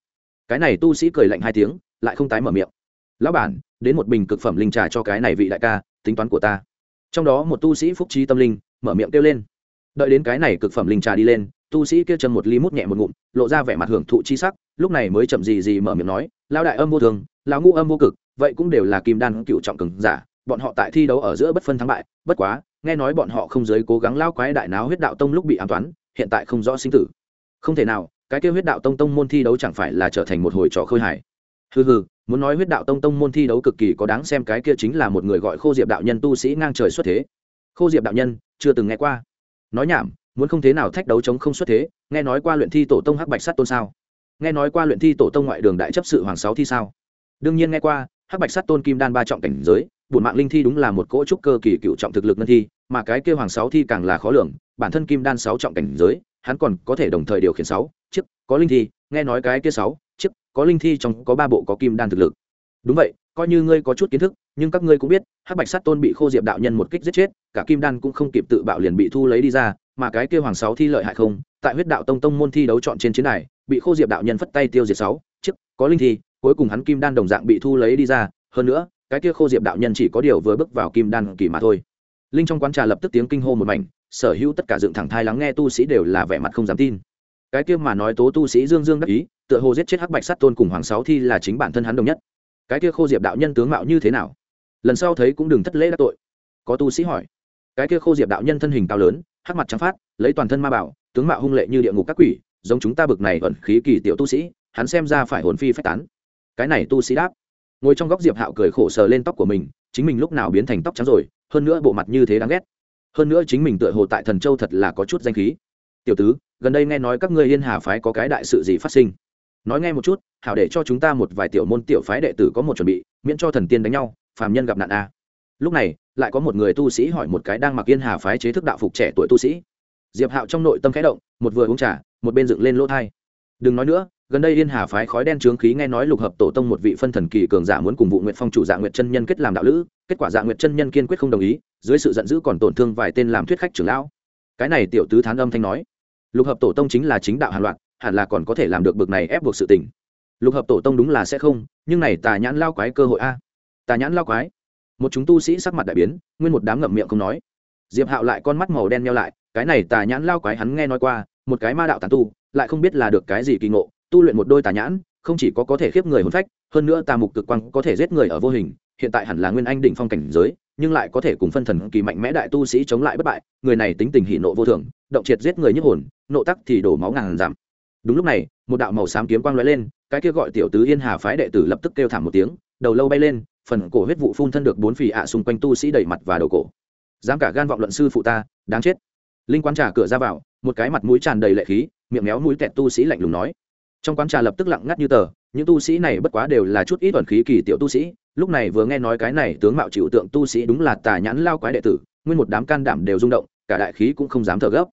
Cái này tu sĩ cười lạnh hai tiếng, lại không tái mở miệng lão bản, đến một bình cực phẩm linh trà cho cái này vị đại ca, tính toán của ta. Trong đó một tu sĩ phúc trí tâm linh mở miệng kêu lên. Đợi đến cái này cực phẩm linh trà đi lên, tu sĩ kia chân một ly mút nhẹ một ngụm, lộ ra vẻ mặt hưởng thụ chi sắc, lúc này mới chậm gì gì mở miệng nói lao đại âm vô thường lao ngũ âm vô cực, vậy cũng đều là kim đan cựu trọng cường giả, bọn họ tại thi đấu ở giữa bất phân thắng bại, bất quá, nghe nói bọn họ không giới cố gắng lao quái đại náo huyết đạo tông lúc bị ám toán, hiện tại không rõ sinh tử. Không thể nào, cái kêu huyết đạo tông tông môn thi đấu chẳng phải là trở thành một hồi trò khơi hài. Hừ hừ muốn nói huyết đạo tông tông môn thi đấu cực kỳ có đáng xem, cái kia chính là một người gọi khô diệp đạo nhân tu sĩ ngang trời xuất thế. Khô diệp đạo nhân, chưa từng nghe qua. Nói nhảm, muốn không thế nào thách đấu chống không xuất thế, nghe nói qua luyện thi tổ tông hắc bạch sắt tôn sao? Nghe nói qua luyện thi tổ tông ngoại đường đại chấp sự hoàng sáu thi sao? Đương nhiên nghe qua, hắc bạch sắt tôn kim đan ba trọng cảnh giới, bổn mạng linh thi đúng là một cỗ trúc cơ kỳ cựu trọng thực lực ngân thi, mà cái kêu hoàng sáu thi càng là khó lường, bản thân kim đan sáu trọng cảnh giới, hắn còn có thể đồng thời điều khiển sáu, chiếc, có linh thi, nghe nói cái kia sáu có linh thi trong có ba bộ có kim đan thực lực. Đúng vậy, coi như ngươi có chút kiến thức, nhưng các ngươi cũng biết, hắc bạch sát tôn bị khô diệp đạo nhân một kích giết chết, cả kim đan cũng không kịp tự bạo liền bị thu lấy đi ra, mà cái kêu hoàng sáu thi lợi hại không, tại huyết đạo tông tông môn thi đấu chọn trên chiến này bị khô diệp đạo nhân phất tay tiêu diệt sáu chức có linh thi, cuối cùng hắn kim đan đồng dạng bị thu lấy đi ra, hơn nữa, cái kia khô diệp đạo nhân chỉ có điều vừa bước vào kim đan kỳ mà thôi. Linh trong quán trà lập tức tiếng kinh hô một mảnh, sở hữu tất cả dựng thẳng thai lắng nghe tu sĩ đều là vẻ mặt không dám tin. Cái kia mà nói tố tu sĩ dương dương đắc ý tựa hồ giết chết hắc bạch sát tôn cùng hoàng sáu thi là chính bản thân hắn đồng nhất. Cái kia khô diệp đạo nhân tướng mạo như thế nào? Lần sau thấy cũng đừng thất lễ đắc tội. Có tu sĩ hỏi. Cái kia khô diệp đạo nhân thân hình cao lớn, hắc mặt trắng phát, lấy toàn thân ma bảo, tướng mạo hung lệ như địa ngục các quỷ, giống chúng ta bực này ẩn khí kỳ tiểu tu sĩ, hắn xem ra phải hồn phi phách tán. Cái này tu sĩ đáp. Ngồi trong góc diệp hạo cười khổ sờ lên tóc của mình, chính mình lúc nào biến thành tóc trắng rồi, hơn nữa bộ mặt như thế đáng ghét. Hơn nữa chính mình tựa hồ tại thần châu thật là có chút danh khí. Tiểu tứ, gần đây nghe nói các ngươi yên hà phái có cái đại sự gì phát sinh? Nói nghe một chút, hảo để cho chúng ta một vài tiểu môn tiểu phái đệ tử có một chuẩn bị, miễn cho thần tiên đánh nhau, phàm nhân gặp nạn a lúc này, lại có một người tu sĩ hỏi một cái đang mặc yên hà phái chế thức đạo phục trẻ tuổi tu sĩ. Diệp hạo trong nội tâm khẽ động, một vừa uống trà, một bên dựng lên lỗ thai. Đừng nói nữa, gần đây yên hà phái khói đen trướng khí nghe nói lục hợp tổ tông một vị phân thần kỳ cường giả muốn cùng vụ nguyện phong chủ dạ nguyện chân nhân kết làm đạo lữ, kết quả dạ nguyện chân nhân kiên quyết không đồng ý, dưới sự giận dữ còn tổn thương vài tên làm thuyết khách trưởng lão. Cái này tiểu tứ thán âm thanh nói. Lục hợp tổ tông chính là chính đạo hàn loạt hẳn là còn có thể làm được bực này ép buộc sự tình. Lục hợp tổ tông đúng là sẽ không, nhưng này tà nhãn lao quái cơ hội a. Tà nhãn lao quái? Một chúng tu sĩ sắc mặt đại biến, nguyên một đám ngậm miệng không nói. Diệp hạo lại con mắt màu đen nhau lại, cái này tà nhãn lao quái hắn nghe nói qua, một cái ma đạo tàn tu, lại không biết là được cái gì kỳ ngộ, tu luyện một đôi tà nhãn, không chỉ có có thể khiếp người hồn phách, hơn nữa tà mục cực quang có thể giết người ở vô hình, hiện tại hẳn là nguyên anh đỉnh phong cảnh giới, nhưng lại có thể cùng phân thần kỳ mạnh mẽ đại tu sĩ chống lại bất bại, người này tính tình hỉ nộ vô thường, động triệt giết người nhức hồn, nộ tắc thì đổ máu ngàn giảm đúng lúc này, một đạo màu xám kiếm quang lóe lên, cái kia gọi tiểu tứ yên hà phái đệ tử lập tức kêu thảm một tiếng, đầu lâu bay lên, phần cổ huyết vụ phun thân được bốn phì ạ xung quanh tu sĩ đẩy mặt và đầu cổ. Dám cả gan vọng luận sư phụ ta, đáng chết. Linh quán trà cửa ra vào, một cái mặt mũi tràn đầy lệ khí, miệng méo mũi tẹt tu sĩ lạnh lùng nói. Trong quán trà lập tức lặng ngắt như tờ, những tu sĩ này bất quá đều là chút ít ẩn khí kỳ tiểu tu sĩ, lúc này vừa nghe nói cái này tướng mạo chịu tượng tu sĩ đúng là tà nhãn lao quái đệ tử, nguyên một đám can đảm đều rung động, cả đại khí cũng không dám thở gấp.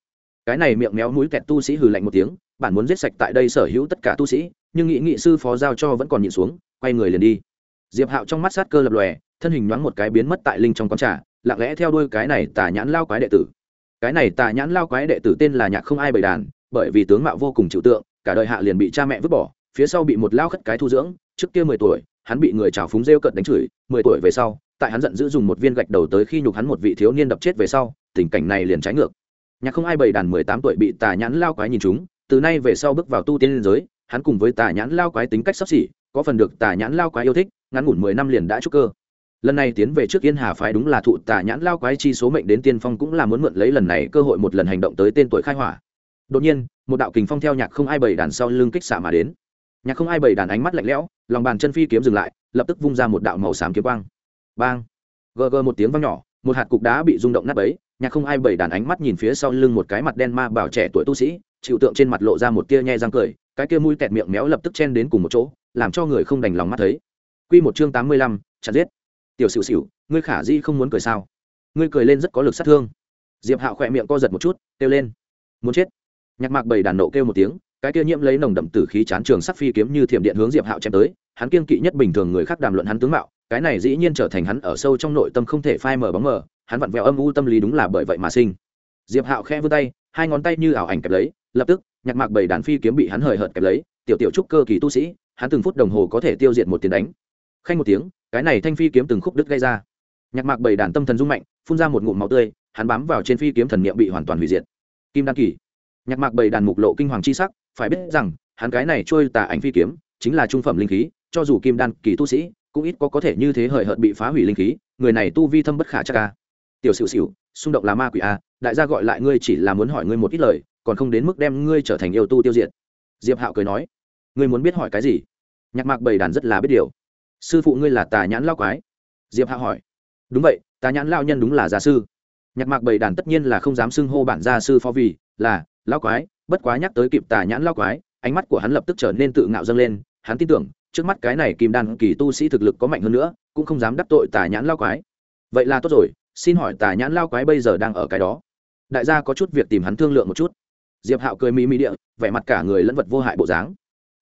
Cái này miệng méo mũi kẹt tu sĩ hừ lạnh một tiếng bản muốn giết sạch tại đây sở hữu tất cả tu sĩ, nhưng nghị nghị sư phó giao cho vẫn còn nhịn xuống, quay người liền đi. Diệp hạo trong mắt sát cơ lập lòe, thân hình nhoáng một cái biến mất tại linh trong quán trà, lặng lẽ theo đuôi cái này tà nhãn lao quái đệ tử. Cái này tà nhãn lao quái đệ tử tên là nhạc không ai bày đàn, bởi vì tướng mạo vô cùng chịu tượng, cả đời hạ liền bị cha mẹ vứt bỏ, phía sau bị một lao khất cái thu dưỡng, trước kia mười tuổi, hắn bị người trào phúng rêu cận đánh chửi, mười tuổi về sau, tại hắn giận dữ dùng một viên gạch đầu tới khi nhục hắn một vị thiếu niên đập chết về sau, tình cảnh này liền trái ngược. Nhạc không ai bày đàn mười tám tuổi bị tà nhãn lao quái nhìn chúng từ nay về sau bước vào tu tiên liên giới, hắn cùng với tà nhãn lao quái tính cách sắp xỉ, có phần được tà nhãn lao quái yêu thích, ngắn ngủn mười năm liền đã trúc cơ. Lần này tiến về trước yên hà phái đúng là thụ tà nhãn lao quái chi số mệnh đến tiên phong cũng là muốn mượn lấy lần này cơ hội một lần hành động tới tên tuổi khai hỏa. Đột nhiên, một đạo kình phong theo nhạc không ai bày đàn sau lưng kích xạ mà đến. Nhạc không ai bày đàn ánh mắt lạnh lẽo, lòng bàn chân phi kiếm dừng lại, lập tức vung ra một đạo màu xám kiếm quang. Bang! Gờ gờ một tiếng vang nhỏ, một hạt cục đá bị rung động nát ấy nhạc không ai bày đàn ánh mắt nhìn phía sau lưng một cái mặt đen ma bảo trẻ tuổi tu sĩ chịu tượng trên mặt lộ ra một tia nhe răng cười cái kia mũi tẹt miệng méo lập tức chen đến cùng một chỗ làm cho người không đành lòng mắt thấy. Quy một chương tám mươi lăm, chặt giết. Tiểu xỉu xỉu ngươi khả di không muốn cười sao? Ngươi cười lên rất có lực sát thương. Diệp hạo khỏe miệng co giật một chút kêu lên. Muốn chết. Nhạc mạc bầy đàn nộ kêu một tiếng cái kia nhiễm lấy nồng đậm tử khí chán trường sắc phi kiếm như thiểm điện hướng diệp hạo chém tới hắn kiên kỵ nhất bình thường người khác đàm luận hắn tướng mạo cái này dĩ nhiên trở thành hắn ở sâu trong nội tâm không thể phai mở bóng mờ hắn vặn vẹo âm u tâm lý đúng là bởi vậy mà sinh. Diệp hạo khe vươn tay hai ngón tay như ảo ảnh kẹp lấy lập tức, nhạc mạc bảy đàn phi kiếm bị hắn hời hợt kẹp lấy, tiểu tiểu trúc cơ kỳ tu sĩ, hắn từng phút đồng hồ có thể tiêu diệt một tiếng đánh. Khanh một tiếng, cái này thanh phi kiếm từng khúc đứt gây ra. Nhạc mạc bảy đàn tâm thần rung mạnh, phun ra một ngụm máu tươi, hắn bám vào trên phi kiếm thần niệm bị hoàn toàn hủy diệt. Kim đan kỳ. Nhạc mạc bảy đàn mục lộ kinh hoàng chi sắc, phải biết rằng, hắn cái này trôi tà ảnh phi kiếm, chính là trung phẩm linh khí, cho dù kim đan kỳ tu sĩ, cũng ít có có thể như thế hời hợt bị phá hủy linh khí, người này tu vi thâm bất khả chắc ca tiểu xỉu xỉu xung động là ma quỷ a, đại gia gọi lại ngươi chỉ là muốn hỏi ngươi một ít lời còn không đến mức đem ngươi trở thành yêu tu tiêu diệt. Diệp hạo cười nói, ngươi muốn biết hỏi cái gì? Nhạc mạc bầy đàn rất là biết điều. Sư phụ ngươi là tà nhãn lao quái. Diệp hạo hỏi, đúng vậy, tà nhãn lao nhân đúng là gia sư. Nhạc mạc bầy đàn tất nhiên là không dám xưng hô bản gia sư phó vì, là, lao quái, bất quá nhắc tới kịp tà nhãn lao quái, ánh mắt của hắn lập tức trở nên tự ngạo dâng lên. Hắn tin tưởng, trước mắt cái này kim đan kỳ tu sĩ thực lực có mạnh hơn nữa, cũng không dám đắc tội tà nhãn lao quái. Vậy là tốt rồi, xin hỏi tà nhãn lao quái bây giờ đang ở cái đó? Đại gia có chút việc tìm hắn thương lượng một chút diệp hạo cười mỹ mỹ địa, vẻ mặt cả người lẫn vật vô hại bộ dáng.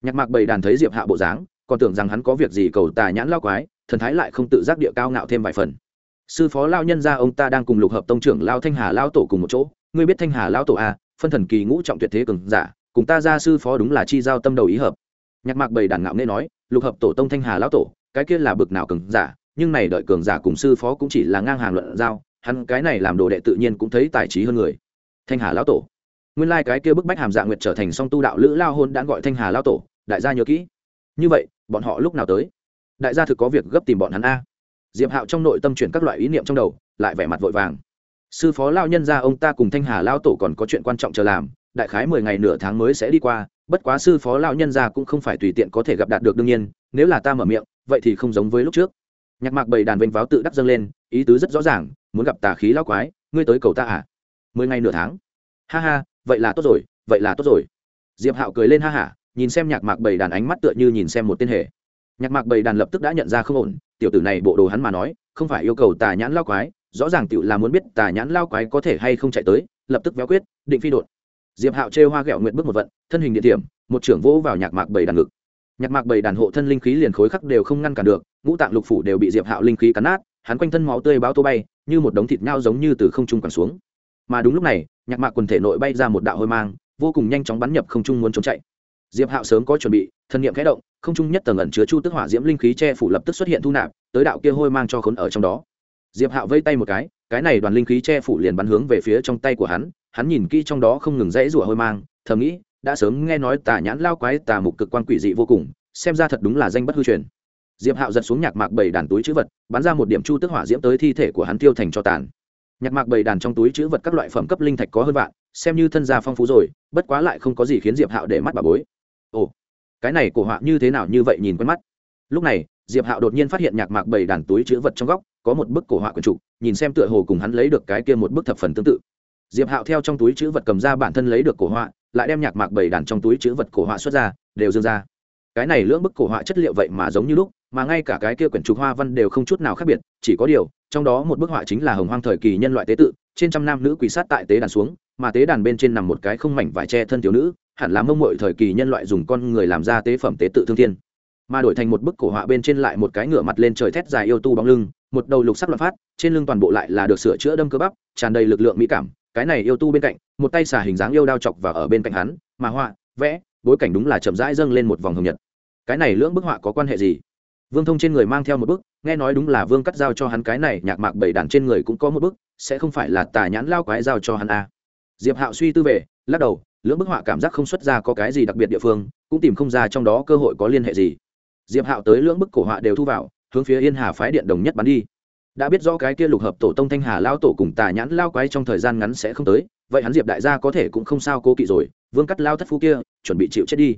Nhạc mạc bầy đàn thấy diệp hạo bộ dáng, còn tưởng rằng hắn có việc gì cầu tà nhãn lao quái, thần thái lại không tự giác địa cao ngạo thêm vài phần. Sư phó lao nhân gia ông ta đang cùng lục hợp tông trưởng lao thanh hà lao tổ cùng một chỗ. Ngươi biết thanh hà lao tổ à? phân thần kỳ ngũ trọng tuyệt thế cường giả, cùng ta ra sư phó đúng là chi giao tâm đầu ý hợp. Nhạc mạc bầy đàn ngạo nghe nói, lục hợp tổ tông thanh hà lao tổ, cái kia là bực nào cường giả, nhưng này đợi cường giả cùng sư phó cũng chỉ là ngang hàng luận giao, hắn cái này làm đồ đệ tự nhiên cũng thấy tài trí hơn người. Thanh hà lão tổ nguyên lai cái kia bức bách hàm dạ nguyệt trở thành song tu đạo lữ lao hôn đã gọi thanh hà lao tổ, đại gia nhớ kỹ. Như vậy, bọn họ lúc nào tới? Đại gia thực có việc gấp tìm bọn hắn a. Diệp hạo trong nội tâm chuyển các loại ý niệm trong đầu, lại vẻ mặt vội vàng. Sư phó lao nhân ra ông ta cùng thanh hà lao tổ còn có chuyện quan trọng chờ làm, đại khái mười ngày nửa tháng mới sẽ đi qua, bất quá sư phó lao nhân ra cũng không phải tùy tiện có thể gặp đạt được đương nhiên, nếu là ta mở miệng, vậy thì không giống với lúc trước. Nhạc mạc bầy đàn vênh váo tự đắc dâng lên, ý tứ rất rõ ràng, muốn gặp tà khí lao quái, ngươi tới cầu ta à? Mười ngày nửa tháng? Ha ha vậy là tốt rồi, vậy là tốt rồi. Diệp hạo cười lên ha hả, nhìn xem nhạc mạc bầy đàn ánh mắt tựa như nhìn xem một tên hệ nhạc mạc bầy đàn lập tức đã nhận ra không ổn, tiểu tử này bộ đồ hắn mà nói, không phải yêu cầu tà nhãn lao quái, rõ ràng tiểu là muốn biết tà nhãn lao quái có thể hay không chạy tới, lập tức véo quyết, định phi đột. Diệp hạo chê hoa ghẹo nguyện bước một vận, thân hình địa điểm, một trưởng vỗ vào nhạc mạc bầy đàn ngực. Nhạc mạc bầy đàn hộ thân linh khí liền khối khắc đều không ngăn cản được, ngũ tạng lục phủ đều bị diệp hạo linh khí cắn nát, hắn quanh thân máu tươi báo tô bay, như một đống thịt nhau giống như từ không trung quẳng xuống mà đúng lúc này, nhạc mạc quần thể nội bay ra một đạo hôi mang, vô cùng nhanh chóng bắn nhập không trung muốn trốn chạy. Diệp hạo sớm có chuẩn bị, thân nhiệm khẽ động, không trung nhất tầng ẩn chứa chu tức hỏa diễm linh khí che phủ lập tức xuất hiện thu nạp, tới đạo kia hôi mang cho khốn ở trong đó. Diệp hạo vây tay một cái cái này đoàn linh khí che phủ liền bắn hướng về phía trong tay của hắn hắn nhìn kỹ trong đó không ngừng rẽ rủa hôi mang, thầm nghĩ, đã sớm nghe nói tà nhãn lao quái, tà mục cực quan quỷ dị vô cùng, xem ra thật đúng là danh bất hư truyền. Diệp hạo giật xuống nhạc mạc bảy đàn túi chữ vật, bắn ra một điểm chu tức hỏa diễm tới thi thể của hắn tiêu thành cho tàn nhạc mạc bầy đàn trong túi chữ vật các loại phẩm cấp linh thạch có hơn vạn, xem như thân gia phong phú rồi, bất quá lại không có gì khiến diệp hạo để mắt bà bối. Ồ, cái này cổ họa như thế nào như vậy nhìn quen mắt. Lúc này, diệp hạo đột nhiên phát hiện nhạc mạc bầy đàn túi chữ vật trong góc có một bức cổ họa quần trục, nhìn xem tựa hồ cùng hắn lấy được cái kia một bức thập phần tương tự. Diệp hạo theo trong túi chữ vật cầm ra bản thân lấy được cổ họa, lại đem nhạc mạc bầy đàn trong túi chữ vật cổ họa xuất ra, đều dương ra cái này lưỡng bức cổ họa chất liệu vậy mà giống như lúc, mà ngay cả cái kia quyển trục hoa văn đều không chút nào khác biệt, chỉ có điều, trong đó một bức họa chính là hồng hoang thời kỳ nhân loại tế tự, trên trăm nam nữ quỳ sát tại tế đàn xuống, mà tế đàn bên trên nằm một cái không mảnh vải che thân thiếu nữ, hẳn là mông mội thời kỳ nhân loại dùng con người làm ra tế phẩm tế tự thương thiên. Mà đổi thành một bức cổ họa bên trên lại một cái ngửa mặt lên trời thét dài yêu tu bóng lưng, một đầu lục sắc loạn phát, trên lưng toàn bộ lại là được sửa chữa đâm cơ bắp, tràn đầy lực lượng mỹ cảm, cái này yêu tu bên cạnh, một tay xà hình dáng yêu đao chọc và ở bên cạnh hắn, mà họa, vẽ, bối cảnh đúng là chậm rãi dâng lên một vòng hồng nhật cái này lưỡng bức họa có quan hệ gì? Vương thông trên người mang theo một bức, nghe nói đúng là vương cắt giao cho hắn cái này, nhạc mạc bảy đàn trên người cũng có một bức, sẽ không phải là tà nhãn lao quái giao cho hắn a. À. diệp hạo suy tư về, lắc đầu, lưỡng bức họa cảm giác không xuất ra có cái gì đặc biệt địa phương, cũng tìm không ra trong đó cơ hội có liên hệ gì. Diệp hạo tới lưỡng bức cổ họa đều thu vào, hướng phía yên hà phái điện đồng nhất bắn đi. Đã biết rõ cái kia lục hợp tổ tông thanh hà lao tổ cùng tà nhãn lao quái trong thời gian ngắn sẽ không tới, vậy hắn diệp đại gia có thể cũng không sao cố kỵ rồi, vương cắt lao thất phu kia, chuẩn bị chịu chết đi.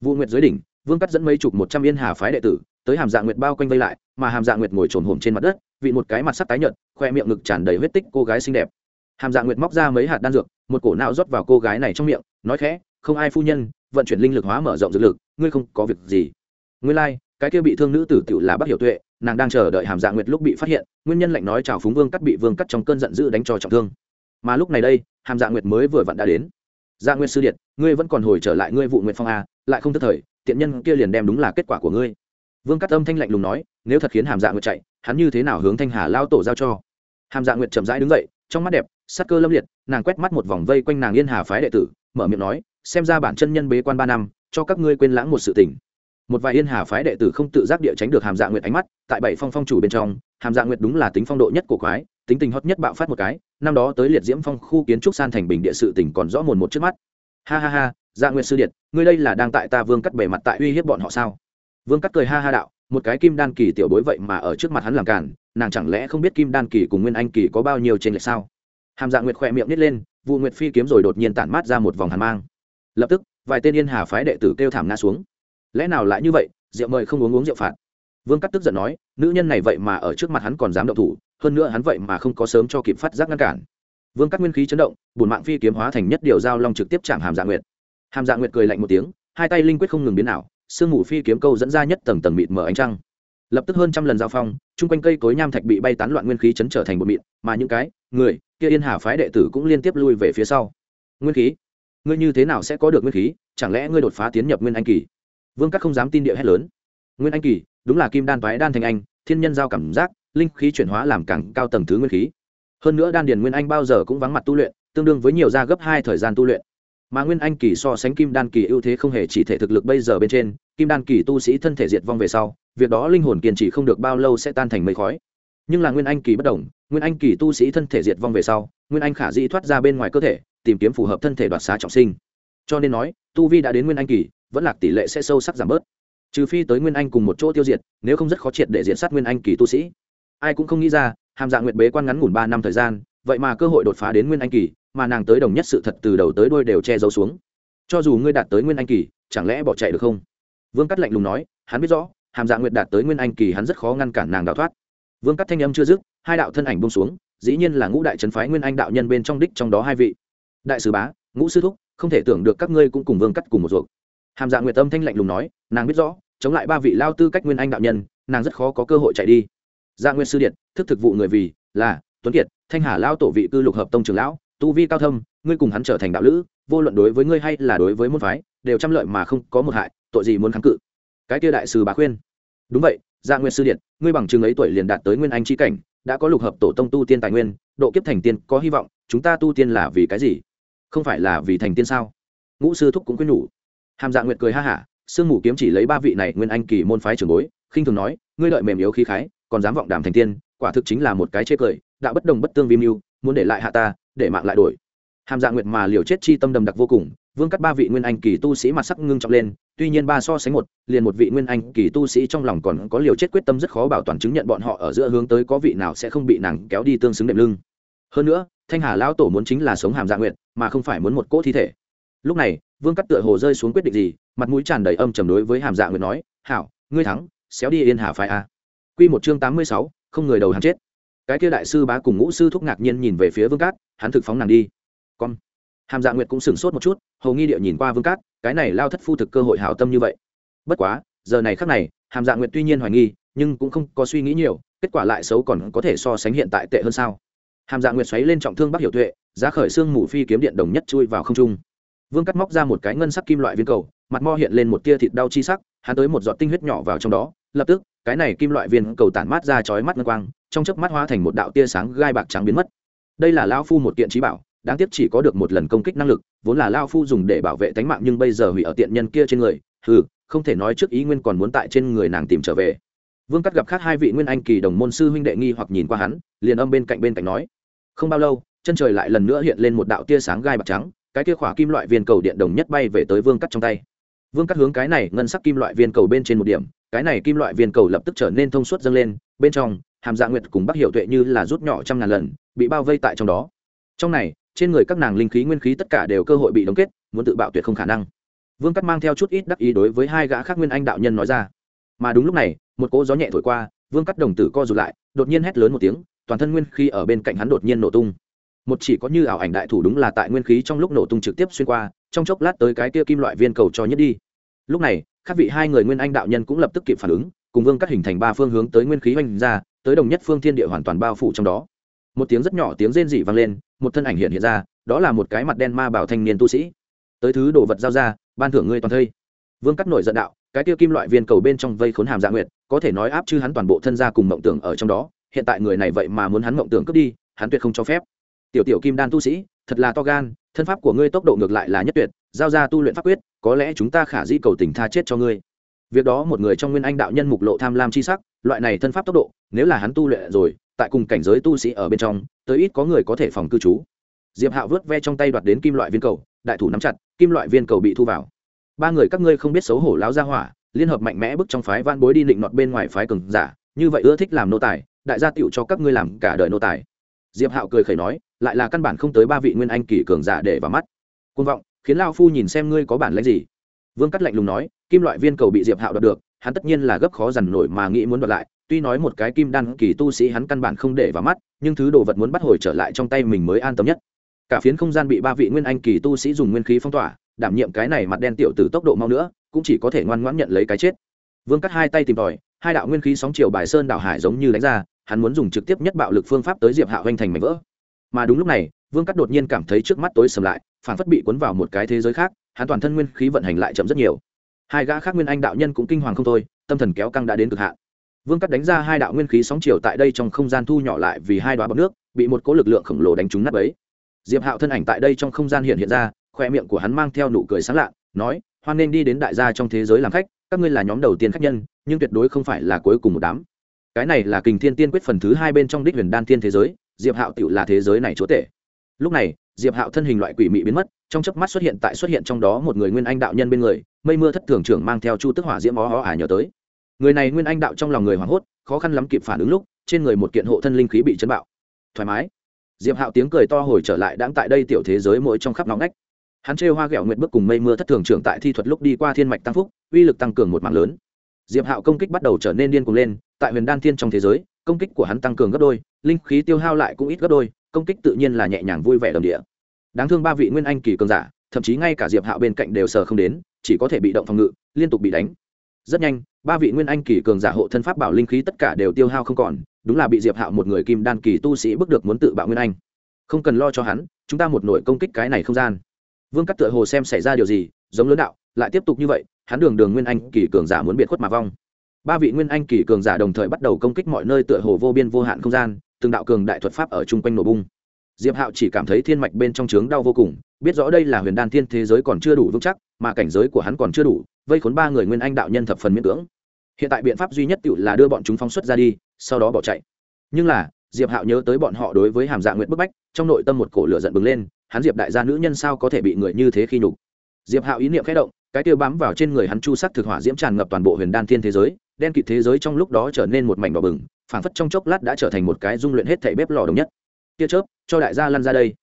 Vụ nguyệt dưới đỉnh vương cắt dẫn mấy chục một trăm yên hà phái đệ tử tới hàm dạ nguyệt bao quanh vây lại mà hàm dạ nguyệt ngồi trồn hổm trên mặt đất vị một cái mặt sắc tái nhợt khoe miệng ngực tràn đầy huyết tích cô gái xinh đẹp. Hàm dạ nguyệt móc ra mấy hạt đan dược một cổ não rót vào cô gái này trong miệng nói khẽ không ai phu nhân vận chuyển linh lực hóa mở rộng dược lực ngươi không có việc gì. Ngươi lai、like, cái kia bị thương nữ tử tiểu là bắc hiểu tuệ nàng đang chờ đợi hàm dạ nguyệt lúc bị phát hiện nguyên nhân lệnh nói chào phúng vương cắt bị vương cắt trong cơn giận dữ đánh cho trọng thương. Mà lúc này đây hàm dạ nguyệt mới vừa vặn đã đến. Dạ nguyệt sư điện ngươi vẫn còn hồi trở lại ngươi vụ nguyệt phong a lại không tức thời tiện nhân kia liền đem đúng là kết quả của ngươi. Vương cắt âm thanh lạnh lùng nói, nếu thật khiến hàm dạ nguyệt chạy, hắn như thế nào hướng thanh hà lao tổ giao cho? Hàm dạ nguyệt chậm rãi đứng dậy, trong mắt đẹp, sắc cơ lâm liệt, nàng quét mắt một vòng vây quanh nàng yên hà phái đệ tử, mở miệng nói, xem ra bản chân nhân bế quan ba năm, cho các ngươi quên lãng một sự tình. Một vài yên hà phái đệ tử không tự giác địa tránh được hàm dạ nguyệt ánh mắt, tại bảy phong phong chủ bên trong, hàm dạ nguyệt đúng là tính phong độ nhất của quái, tính tình hót nhất bạo phát một cái, năm đó tới liệt diễm phong khu kiến trúc san thành bình địa sự tỉnh còn rõ mồn một trước mắt. Ha ha ha dạ nguyệt sư điện ngươi đây là đang tại ta vương cắt bề mặt tại uy hiếp bọn họ sao? Vương cắt cười ha ha đạo, một cái kim đan kỳ tiểu bối vậy mà ở trước mặt hắn làm cản nàng chẳng lẽ không biết kim đan kỳ cùng nguyên anh kỳ có bao nhiêu trên lệch sao? Hàm dạ nguyệt khỏe miệng nít lên vụ nguyệt phi kiếm rồi đột nhiên tản mát ra một vòng hàn mang. Lập tức, vài tên yên hà phái đệ tử kêu thảm ngã xuống. Lẽ nào lại như vậy, rượu mời không uống uống rượu phạt? Vương cắt tức giận nói, nữ nhân này vậy mà ở trước mặt hắn còn dám động thủ, hơn nữa hắn vậy mà không có sớm cho kịp phát giác ngăn cản. Vương cắt nguyên khí chấn động bùn mạng phi kiếm hóa thành nhất điều giao long trực tiếp chạm hàm dạ nguyệt hàm dạ nguyệt cười lạnh một tiếng, hai tay linh quyết không ngừng biến ảo, sương mù phi kiếm câu dẫn ra nhất tầng tầng mịt mở ánh trăng. Lập tức hơn trăm lần giao phong, chung quanh cây cối nham thạch bị bay tán loạn nguyên khí chấn trở thành bột mịn, mà những cái, người, kia yên hà phái đệ tử cũng liên tiếp lui về phía sau. Nguyên khí? Ngươi như thế nào sẽ có được nguyên khí? Chẳng lẽ ngươi đột phá tiến nhập nguyên anh kỳ? Vương các không dám tin địa hét lớn. Nguyên anh kỳ, đúng là kim đan toái đan thành anh, thiên nhân giao cảm giác, linh khí chuyển hóa làm càng cao tầng thứ nguyên khí. Hơn nữa đan điền nguyên anh bao giờ cũng vắng mặt tu luyện, tương đương với nhiều gia gấp hai thời gian tu luyện mà nguyên anh kỳ so sánh kim đan kỳ ưu thế không hề chỉ thể thực lực bây giờ bên trên, kim đan kỳ tu sĩ thân thể diệt vong về sau, việc đó linh hồn kiên trì không được bao lâu sẽ tan thành mây khói. Nhưng là nguyên anh kỳ bất đồng nguyên anh kỳ tu sĩ thân thể diệt vong về sau, nguyên anh khả dĩ thoát ra bên ngoài cơ thể, tìm kiếm phù hợp thân thể đoạt xá trọng sinh. Cho nên nói, tu vi đã đến nguyên anh kỳ, vẫn lạc tỷ lệ sẽ sâu sắc giảm bớt. Trừ phi tới nguyên anh cùng một chỗ tiêu diệt, nếu không rất khó triệt để diện sát nguyên anh kỳ tu sĩ. Ai cũng không nghĩ ra, hàm dạng nguyệt bế quan ngắn ngủn ba năm thời gian vậy mà cơ hội đột phá đến nguyên anh kỳ, mà nàng tới đồng nhất sự thật từ đầu tới đôi đều che giấu xuống. Cho dù ngươi đạt tới nguyên anh kỳ, chẳng lẽ bỏ chạy được không? Vương cắt lạnh lùng nói, hắn biết rõ, hàm dạng nguyệt đạt tới nguyên anh kỳ hắn rất khó ngăn cản nàng đào thoát. Vương cắt thanh âm chưa dứt, hai đạo thân ảnh bông xuống, dĩ nhiên là ngũ đại trấn phái nguyên anh đạo nhân bên trong đích trong đó hai vị. Đại sứ bá, ngũ sư thúc, không thể tưởng được các ngươi cũng cùng vương cắt cùng một ruột. Hàm dạng nguyệt tâm thanh lạnh lùng nói, nàng biết rõ, chống lại ba vị lao tư cách nguyên anh đạo nhân, nàng rất khó có cơ hội chạy đi. Dạ nguyên sư điện, thức thực vụ người vì là tuấn kiệt thanh hà lao tổ vị cư lục hợp tông trường lão, tu vi cao thâm, ngươi cùng hắn trở thành đạo lữ, vô luận đối với ngươi hay là đối với môn phái, đều trăm lợi mà không có một hại, tội gì muốn kháng cự? Cái kia đại sư bá khuyên. Đúng vậy dạ gia nguyên sư điện, ngươi bằng chừng ấy tuổi liền đạt tới nguyên anh chi cảnh, đã có lục hợp tổ tông tu tiên tài nguyên, độ kiếp thành tiên có hy vọng, chúng ta tu tiên là vì cái gì? Không phải là vì thành tiên sao? Ngũ sư thúc cũng quyết nhủ. Hàm dạ nguyệt cười ha hả, sương mù kiếm chỉ lấy ba vị này nguyên anh kỳ môn phái trường bối, khinh thường nói, ngươi lợi mềm yếu khí khái, còn dám vọng đàm thành tiên, quả thực chính là một cái chê cười đã bất đồng bất tương vi mưu, muốn để lại hạ ta, để mạng lại đổi. Hàm dạ nguyệt mà liều chết chi tâm đầm đặc vô cùng, vương cắt ba vị nguyên anh kỳ tu sĩ mặt sắc ngưng trọng lên, tuy nhiên ba so sánh một, liền một vị nguyên anh kỳ tu sĩ trong lòng còn có liều chết quyết tâm rất khó bảo toàn chứng nhận bọn họ ở giữa hướng tới có vị nào sẽ không bị nàng kéo đi tương xứng đệm lưng. Hơn nữa, thanh hà lão tổ muốn chính là sống hàm dạ nguyệt, mà không phải muốn một cỗ thi thể. Lúc này, vương cắt tựa hồ rơi xuống quyết định gì, mặt mũi tràn đầy âm trầm đối với hàm dạ nguyệt nói, hảo, ngươi thắng, xéo đi yên hà phái a. Quy một chương tám mươi sáu, không người đầu hàng chết cái kia đại sư bá cùng ngũ sư thúc ngạc nhiên nhìn về phía vương cát, hắn thực phóng nàng đi. Con. Hàm dạ nguyệt cũng sửng sốt một chút, hầu nghi địa nhìn qua vương cát, cái này lao thất phu thực cơ hội hảo tâm như vậy. Bất quá, giờ này khác này, hàm dạ nguyệt tuy nhiên hoài nghi, nhưng cũng không có suy nghĩ nhiều, kết quả lại xấu còn có thể so sánh hiện tại tệ hơn sao. Hàm dạ nguyệt xoáy lên trọng thương bắc hiểu tuệ, giá khởi xương mù phi kiếm điện đồng nhất chui vào không trung. Vương cắt móc ra một cái ngân sắc kim loại viên cầu, mặt mo hiện lên một tia thịt đau chi sắc, hắn tới một giọt tinh huyết nhỏ vào trong đó, lập tức, cái này kim loại viên cầu tản mát ra chói mắt ngân quang trong chớp mắt hóa thành một đạo tia sáng gai bạc trắng biến mất. Đây là lao phu một kiện trí bảo, đáng tiếc chỉ có được một lần công kích năng lực, vốn là lao phu dùng để bảo vệ tánh mạng nhưng bây giờ hủy ở tiện nhân kia trên người, hừ, không thể nói trước ý nguyên còn muốn tại trên người nàng tìm trở về. Vương cắt gặp khác hai vị nguyên anh kỳ đồng môn sư huynh đệ nghi hoặc nhìn qua hắn, liền âm bên cạnh bên cạnh nói, không bao lâu, chân trời lại lần nữa hiện lên một đạo tia sáng gai bạc trắng, cái kia khỏa kim loại viên cầu điện đồng nhất bay về tới vương cắt trong tay. Vương cắt hướng cái này ngân sắc kim loại viên cầu bên trên một điểm, cái này kim loại viên cầu lập tức trở nên thông suốt dâng lên, bên trong hàm dạ nguyệt cùng bắc hiệu tuệ như là rút nhỏ trăm ngàn lần, bị bao vây tại trong đó. Trong này, trên người các nàng linh khí nguyên khí tất cả đều cơ hội bị đóng kết, muốn tự bạo tuyệt không khả năng. Vương cắt mang theo chút ít đắc ý đối với hai gã khác nguyên anh đạo nhân nói ra. Mà đúng lúc này, một cỗ gió nhẹ thổi qua, vương cắt đồng tử co rụt lại, đột nhiên hét lớn một tiếng, toàn thân nguyên khí ở bên cạnh hắn đột nhiên nổ tung. Một chỉ có như ảo ảnh đại thủ đúng là tại nguyên khí trong lúc nổ tung trực tiếp xuyên qua, trong chốc lát tới cái kia kim loại viên cầu cho nhất đi. Lúc này, các vị hai người nguyên anh đạo nhân cũng lập tức kịp phản ứng, cùng vương cắt hình thành ba phương hướng tới nguyên khí oanh ra tới đồng nhất phương thiên địa hoàn toàn bao phủ trong đó. Một tiếng rất nhỏ tiếng rên dị vang lên, một thân ảnh hiện hiện ra, đó là một cái mặt đen ma bảo thanh niên tu sĩ. Tới thứ đồ vật giao ra, ban thưởng ngươi toàn thây. Vương cắt nổi giận đạo, cái tiêu kim loại viên cầu bên trong vây khốn hàm dạ nguyệt, có thể nói áp chư hắn toàn bộ thân gia cùng mộng tưởng ở trong đó. Hiện tại người này vậy mà muốn hắn mộng tưởng cướp đi, hắn tuyệt không cho phép. Tiểu tiểu kim đan tu sĩ, thật là to gan, thân pháp của ngươi tốc độ ngược lại là nhất tuyệt, giao ra tu luyện pháp quyết, có lẽ chúng ta khả dĩ cầu tình tha chết cho ngươi việc đó một người trong nguyên anh đạo nhân mục lộ tham lam chi sắc, loại này thân pháp tốc độ, nếu là hắn tu luyện rồi, tại cùng cảnh giới tu sĩ ở bên trong, tới ít có người có thể phòng cư trú. Diệp hạo vớt ve trong tay đoạt đến kim loại viên cầu, đại thủ nắm chặt, kim loại viên cầu bị thu vào. Ba người các ngươi không biết xấu hổ láo ra hỏa, liên hợp mạnh mẽ bức trong phái van bối đi định nọt bên ngoài phái cường giả, như vậy ưa thích làm nô tài, đại gia tựu cho các ngươi làm cả đời nô tài. Diệp hạo cười khẩy nói, lại là căn bản không tới ba vị nguyên anh kỳ cường giả để vào mắt. Côn vọng, khiến lao phu nhìn xem ngươi có bản lãnh gì. Vương cắt lạnh lùng nói kim loại viên cầu bị diệp hạo đoạt được, hắn tất nhiên là gấp khó dằn nổi mà nghĩ muốn đoạt lại, tuy nói một cái kim đan kỳ tu sĩ hắn căn bản không để vào mắt, nhưng thứ đồ vật muốn bắt hồi trở lại trong tay mình mới an tâm nhất. Cả phiến không gian bị ba vị nguyên anh kỳ tu sĩ dùng nguyên khí phong tỏa, đảm nhiệm cái này mặt đen tiểu từ tốc độ mau nữa, cũng chỉ có thể ngoan ngoãn nhận lấy cái chết. Vương cắt hai tay tìm tòi, hai đạo nguyên khí sóng chiều bài sơn đảo hải giống như đánh ra, hắn muốn dùng trực tiếp nhất bạo lực phương pháp tới diệp hạo hoành thành mảnh vỡ. Mà đúng lúc này, vương cắt đột nhiên cảm thấy trước mắt tối sầm lại, phản phất bị cuốn vào một cái thế giới khác, hắn toàn thân nguyên khí vận hành lại chậm rất nhiều hai gã khác nguyên anh đạo nhân cũng kinh hoàng không thôi, tâm thần kéo căng đã đến cực hạn. Vương cắt đánh ra hai đạo nguyên khí sóng chiều tại đây trong không gian thu nhỏ lại vì hai đoá bọc nước, bị một cỗ lực lượng khổng lồ đánh trúng nắp ấy diệp hạo thân ảnh tại đây trong không gian hiện hiện ra, khoe miệng của hắn mang theo nụ cười sáng lạ, nói, hoan nên đi đến đại gia trong thế giới làm khách, các ngươi là nhóm đầu tiên khách nhân, nhưng tuyệt đối không phải là cuối cùng một đám. Cái này là kình thiên tiên quyết phần thứ hai bên trong đích huyền đan thiên thế giới, diệp hạo tựu là thế giới này chúa tể. Lúc này, diệp hạo thân hình loại quỷ mị biến mất, trong chớp mắt xuất hiện tại xuất hiện trong đó một người nguyên anh đạo nhân bên người mây mưa thất thường trưởng mang theo chu tức hỏa diễm ó ó ả nhờ tới. Người này nguyên anh đạo trong lòng người hoảng hốt, khó khăn lắm kịp phản ứng lúc, trên người một kiện hộ thân linh khí bị chấn bạo. Thoải mái. Diệp hạo tiếng cười to hồi trở lại đang tại đây tiểu thế giới mỗi trong khắp nóng nách hắn trêu hoa ghẹo nguyệt bước cùng mây mưa thất thường trưởng tại thi thuật lúc đi qua thiên mạch tăng phúc, uy lực tăng cường một mạng lớn. Diệp hạo công kích bắt đầu trở nên điên cuồng lên, tại huyền đan thiên trong thế giới, công kích của hắn tăng cường gấp đôi, linh khí tiêu hao lại cũng ít gấp đôi, công kích tự nhiên là nhẹ nhàng vui vẻ đồng địa. Đáng thương ba vị nguyên anh kỳ cường giả, thậm chí ngay cả diệp hạo bên cạnh đều sờ không đến chỉ có thể bị động phòng ngự, liên tục bị đánh. Rất nhanh, ba vị nguyên anh kỳ cường giả hộ thân pháp bảo linh khí tất cả đều tiêu hao không còn, đúng là bị diệp hạo một người kim đan kỳ tu sĩ bước được muốn tự bạo nguyên anh. Không cần lo cho hắn, chúng ta một nội công kích cái này không gian. Vương cắt tựa hồ xem xảy ra điều gì, giống lớn đạo, lại tiếp tục như vậy, hắn đường đường nguyên anh kỳ cường giả muốn biệt khuất mà vong. Ba vị nguyên anh kỳ cường giả đồng thời bắt đầu công kích mọi nơi tựa hồ vô biên vô hạn không gian, từng đạo cường đại thuật pháp ở chung quanh nổ bung. Diệp hạo chỉ cảm thấy thiên mạch bên trong trướng đau vô cùng, biết rõ đây là huyền đan thiên thế giới còn chưa đủ vững chắc mà cảnh giới của hắn còn chưa đủ, vây khốn ba người nguyên anh đạo nhân thập phần miễn cưỡng. Hiện tại biện pháp duy nhất tự là đưa bọn chúng phóng xuất ra đi, sau đó bỏ chạy. Nhưng là, diệp hạo nhớ tới bọn họ đối với hàm dạ nguyện bức bách, trong nội tâm một cổ lửa giận bừng lên, hắn diệp đại gia nữ nhân sao có thể bị người như thế khi nhục? Diệp hạo ý niệm khẽ động, cái tiêu bám vào trên người hắn chu sắc thực hỏa diễm tràn ngập toàn bộ huyền đan thiên thế giới, đen kịt thế giới trong lúc đó trở nên một mảnh đỏ bừng, phảng phất trong chốc lát đã trở thành một cái dung luyện hết thảy bếp lò đồng nhất. Tia chớp, cho đại gia lăn ra đây.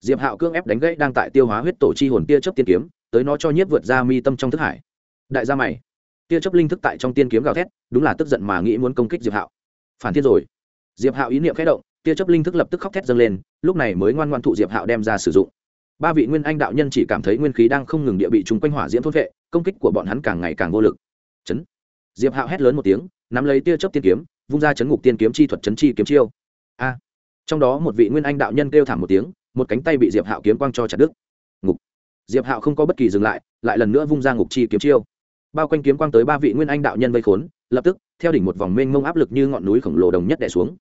Diệp hạo cương ép đánh gãy đang tại tiêu hóa huyết tổ chi hồn tia chớp tiên kiếm tới nó cho nhiếp vượt ra mi tâm trong thức hải. Đại gia mày. Tia chớp linh thức tại trong tiên kiếm gào thét, đúng là tức giận mà nghĩ muốn công kích diệp hạo. Phản thiên rồi. Diệp hạo ý niệm khẽ động, tia chớp linh thức lập tức khóc thét dâng lên, lúc này mới ngoan ngoan thụ diệp hạo đem ra sử dụng. Ba vị nguyên anh đạo nhân chỉ cảm thấy nguyên khí đang không ngừng địa bị chúng quanh hỏa diễm thôn vệ, công kích của bọn hắn càng ngày càng vô lực. Chấn. Diệp hạo hét lớn một tiếng, nắm lấy tia chớp tiên kiếm, vung ra chấn ngục tiên kiếm chi thuật chấn chi kiếm chiêu. A. Trong đó một vị nguyên anh đạo nhân kêu thảm một tiếng, một cánh tay bị diệp hạo kiếm quang cho chặt đứt diệp hạo không có bất kỳ dừng lại lại lần nữa vung ra ngục chi kiếm chiêu. Bao quanh kiếm quang tới ba vị nguyên anh đạo nhân vây khốn, lập tức, theo đỉnh một vòng mênh mông áp lực như ngọn núi khổng lồ đồng nhất đè xuống.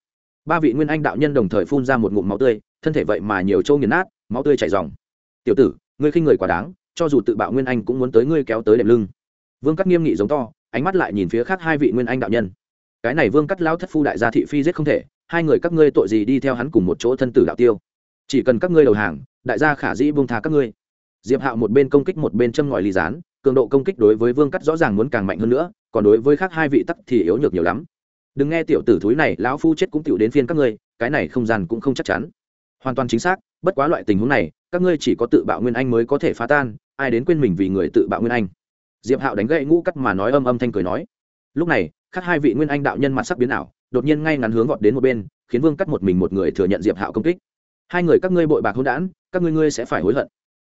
Ba vị nguyên anh đạo nhân đồng thời phun ra một ngụm máu tươi, thân thể vậy mà nhiều trâu nghiền nát, máu tươi chảy dòng tiểu tử, ngươi khinh người quá đáng, cho dù tự bạo nguyên anh cũng muốn tới ngươi kéo tới đệm lưng. Vương cắt nghiêm nghị giống to, ánh mắt lại nhìn phía khác hai vị nguyên anh đạo nhân. Cái này vương cắt lao thất phu đại gia thị phi giết không thể, hai người các ngươi tội gì đi theo hắn cùng một chỗ thân tử đạo tiêu? Chỉ cần các ngươi đầu hàng, đại gia khả dĩ buông tha các ngươi diệp hạo một bên công kích một bên châm ngòi ly gián, cường độ công kích đối với vương cắt rõ ràng muốn càng mạnh hơn nữa, còn đối với khác hai vị tắc thì yếu nhược nhiều lắm. Đừng nghe tiểu tử thúi này, lão phu chết cũng tiểu đến phiên các ngươi, cái này không gian cũng không chắc chắn. Hoàn toàn chính xác, bất quá loại tình huống này, các ngươi chỉ có tự bạo nguyên anh mới có thể phá tan, ai đến quên mình vì người tự bạo nguyên anh. Diệp hạo đánh gậy ngũ cắt mà nói âm âm thanh cười nói. Lúc này, khác hai vị nguyên anh đạo nhân mặt sắc biến ảo, đột nhiên ngay ngắn hướng vọt đến một bên, khiến vương cắt một mình một người thừa nhận diệp hạo công kích. Hai người các ngươi bội bạc hôn đản, các ngươi ngươi sẽ phải hối hận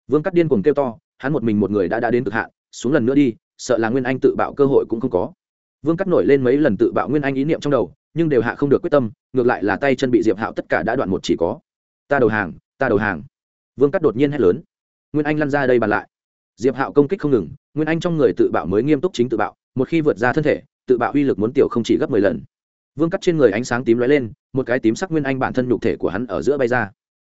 vương cắt điên cuồng kêu to, hắn một mình một người đã đã đến cực hạn, xuống lần nữa đi, sợ là nguyên anh tự bạo cơ hội cũng không có. Vương cắt nổi lên mấy lần tự bạo nguyên anh ý niệm trong đầu, nhưng đều hạ không được quyết tâm, ngược lại là tay chân bị diệp hạo tất cả đã đoạn một chỉ có. Ta đầu hàng, ta đầu hàng. Vương cắt đột nhiên hét lớn. Nguyên anh lăn ra đây bàn lại. Diệp hạo công kích không ngừng, nguyên anh trong người tự bạo mới nghiêm túc chính tự bạo, một khi vượt ra thân thể, tự bạo uy lực muốn tiểu không chỉ gấp mười lần. Vương cắt trên người ánh sáng tím lóe lên, một cái tím sắc nguyên anh bản thân nhục thể của hắn ở giữa bay ra.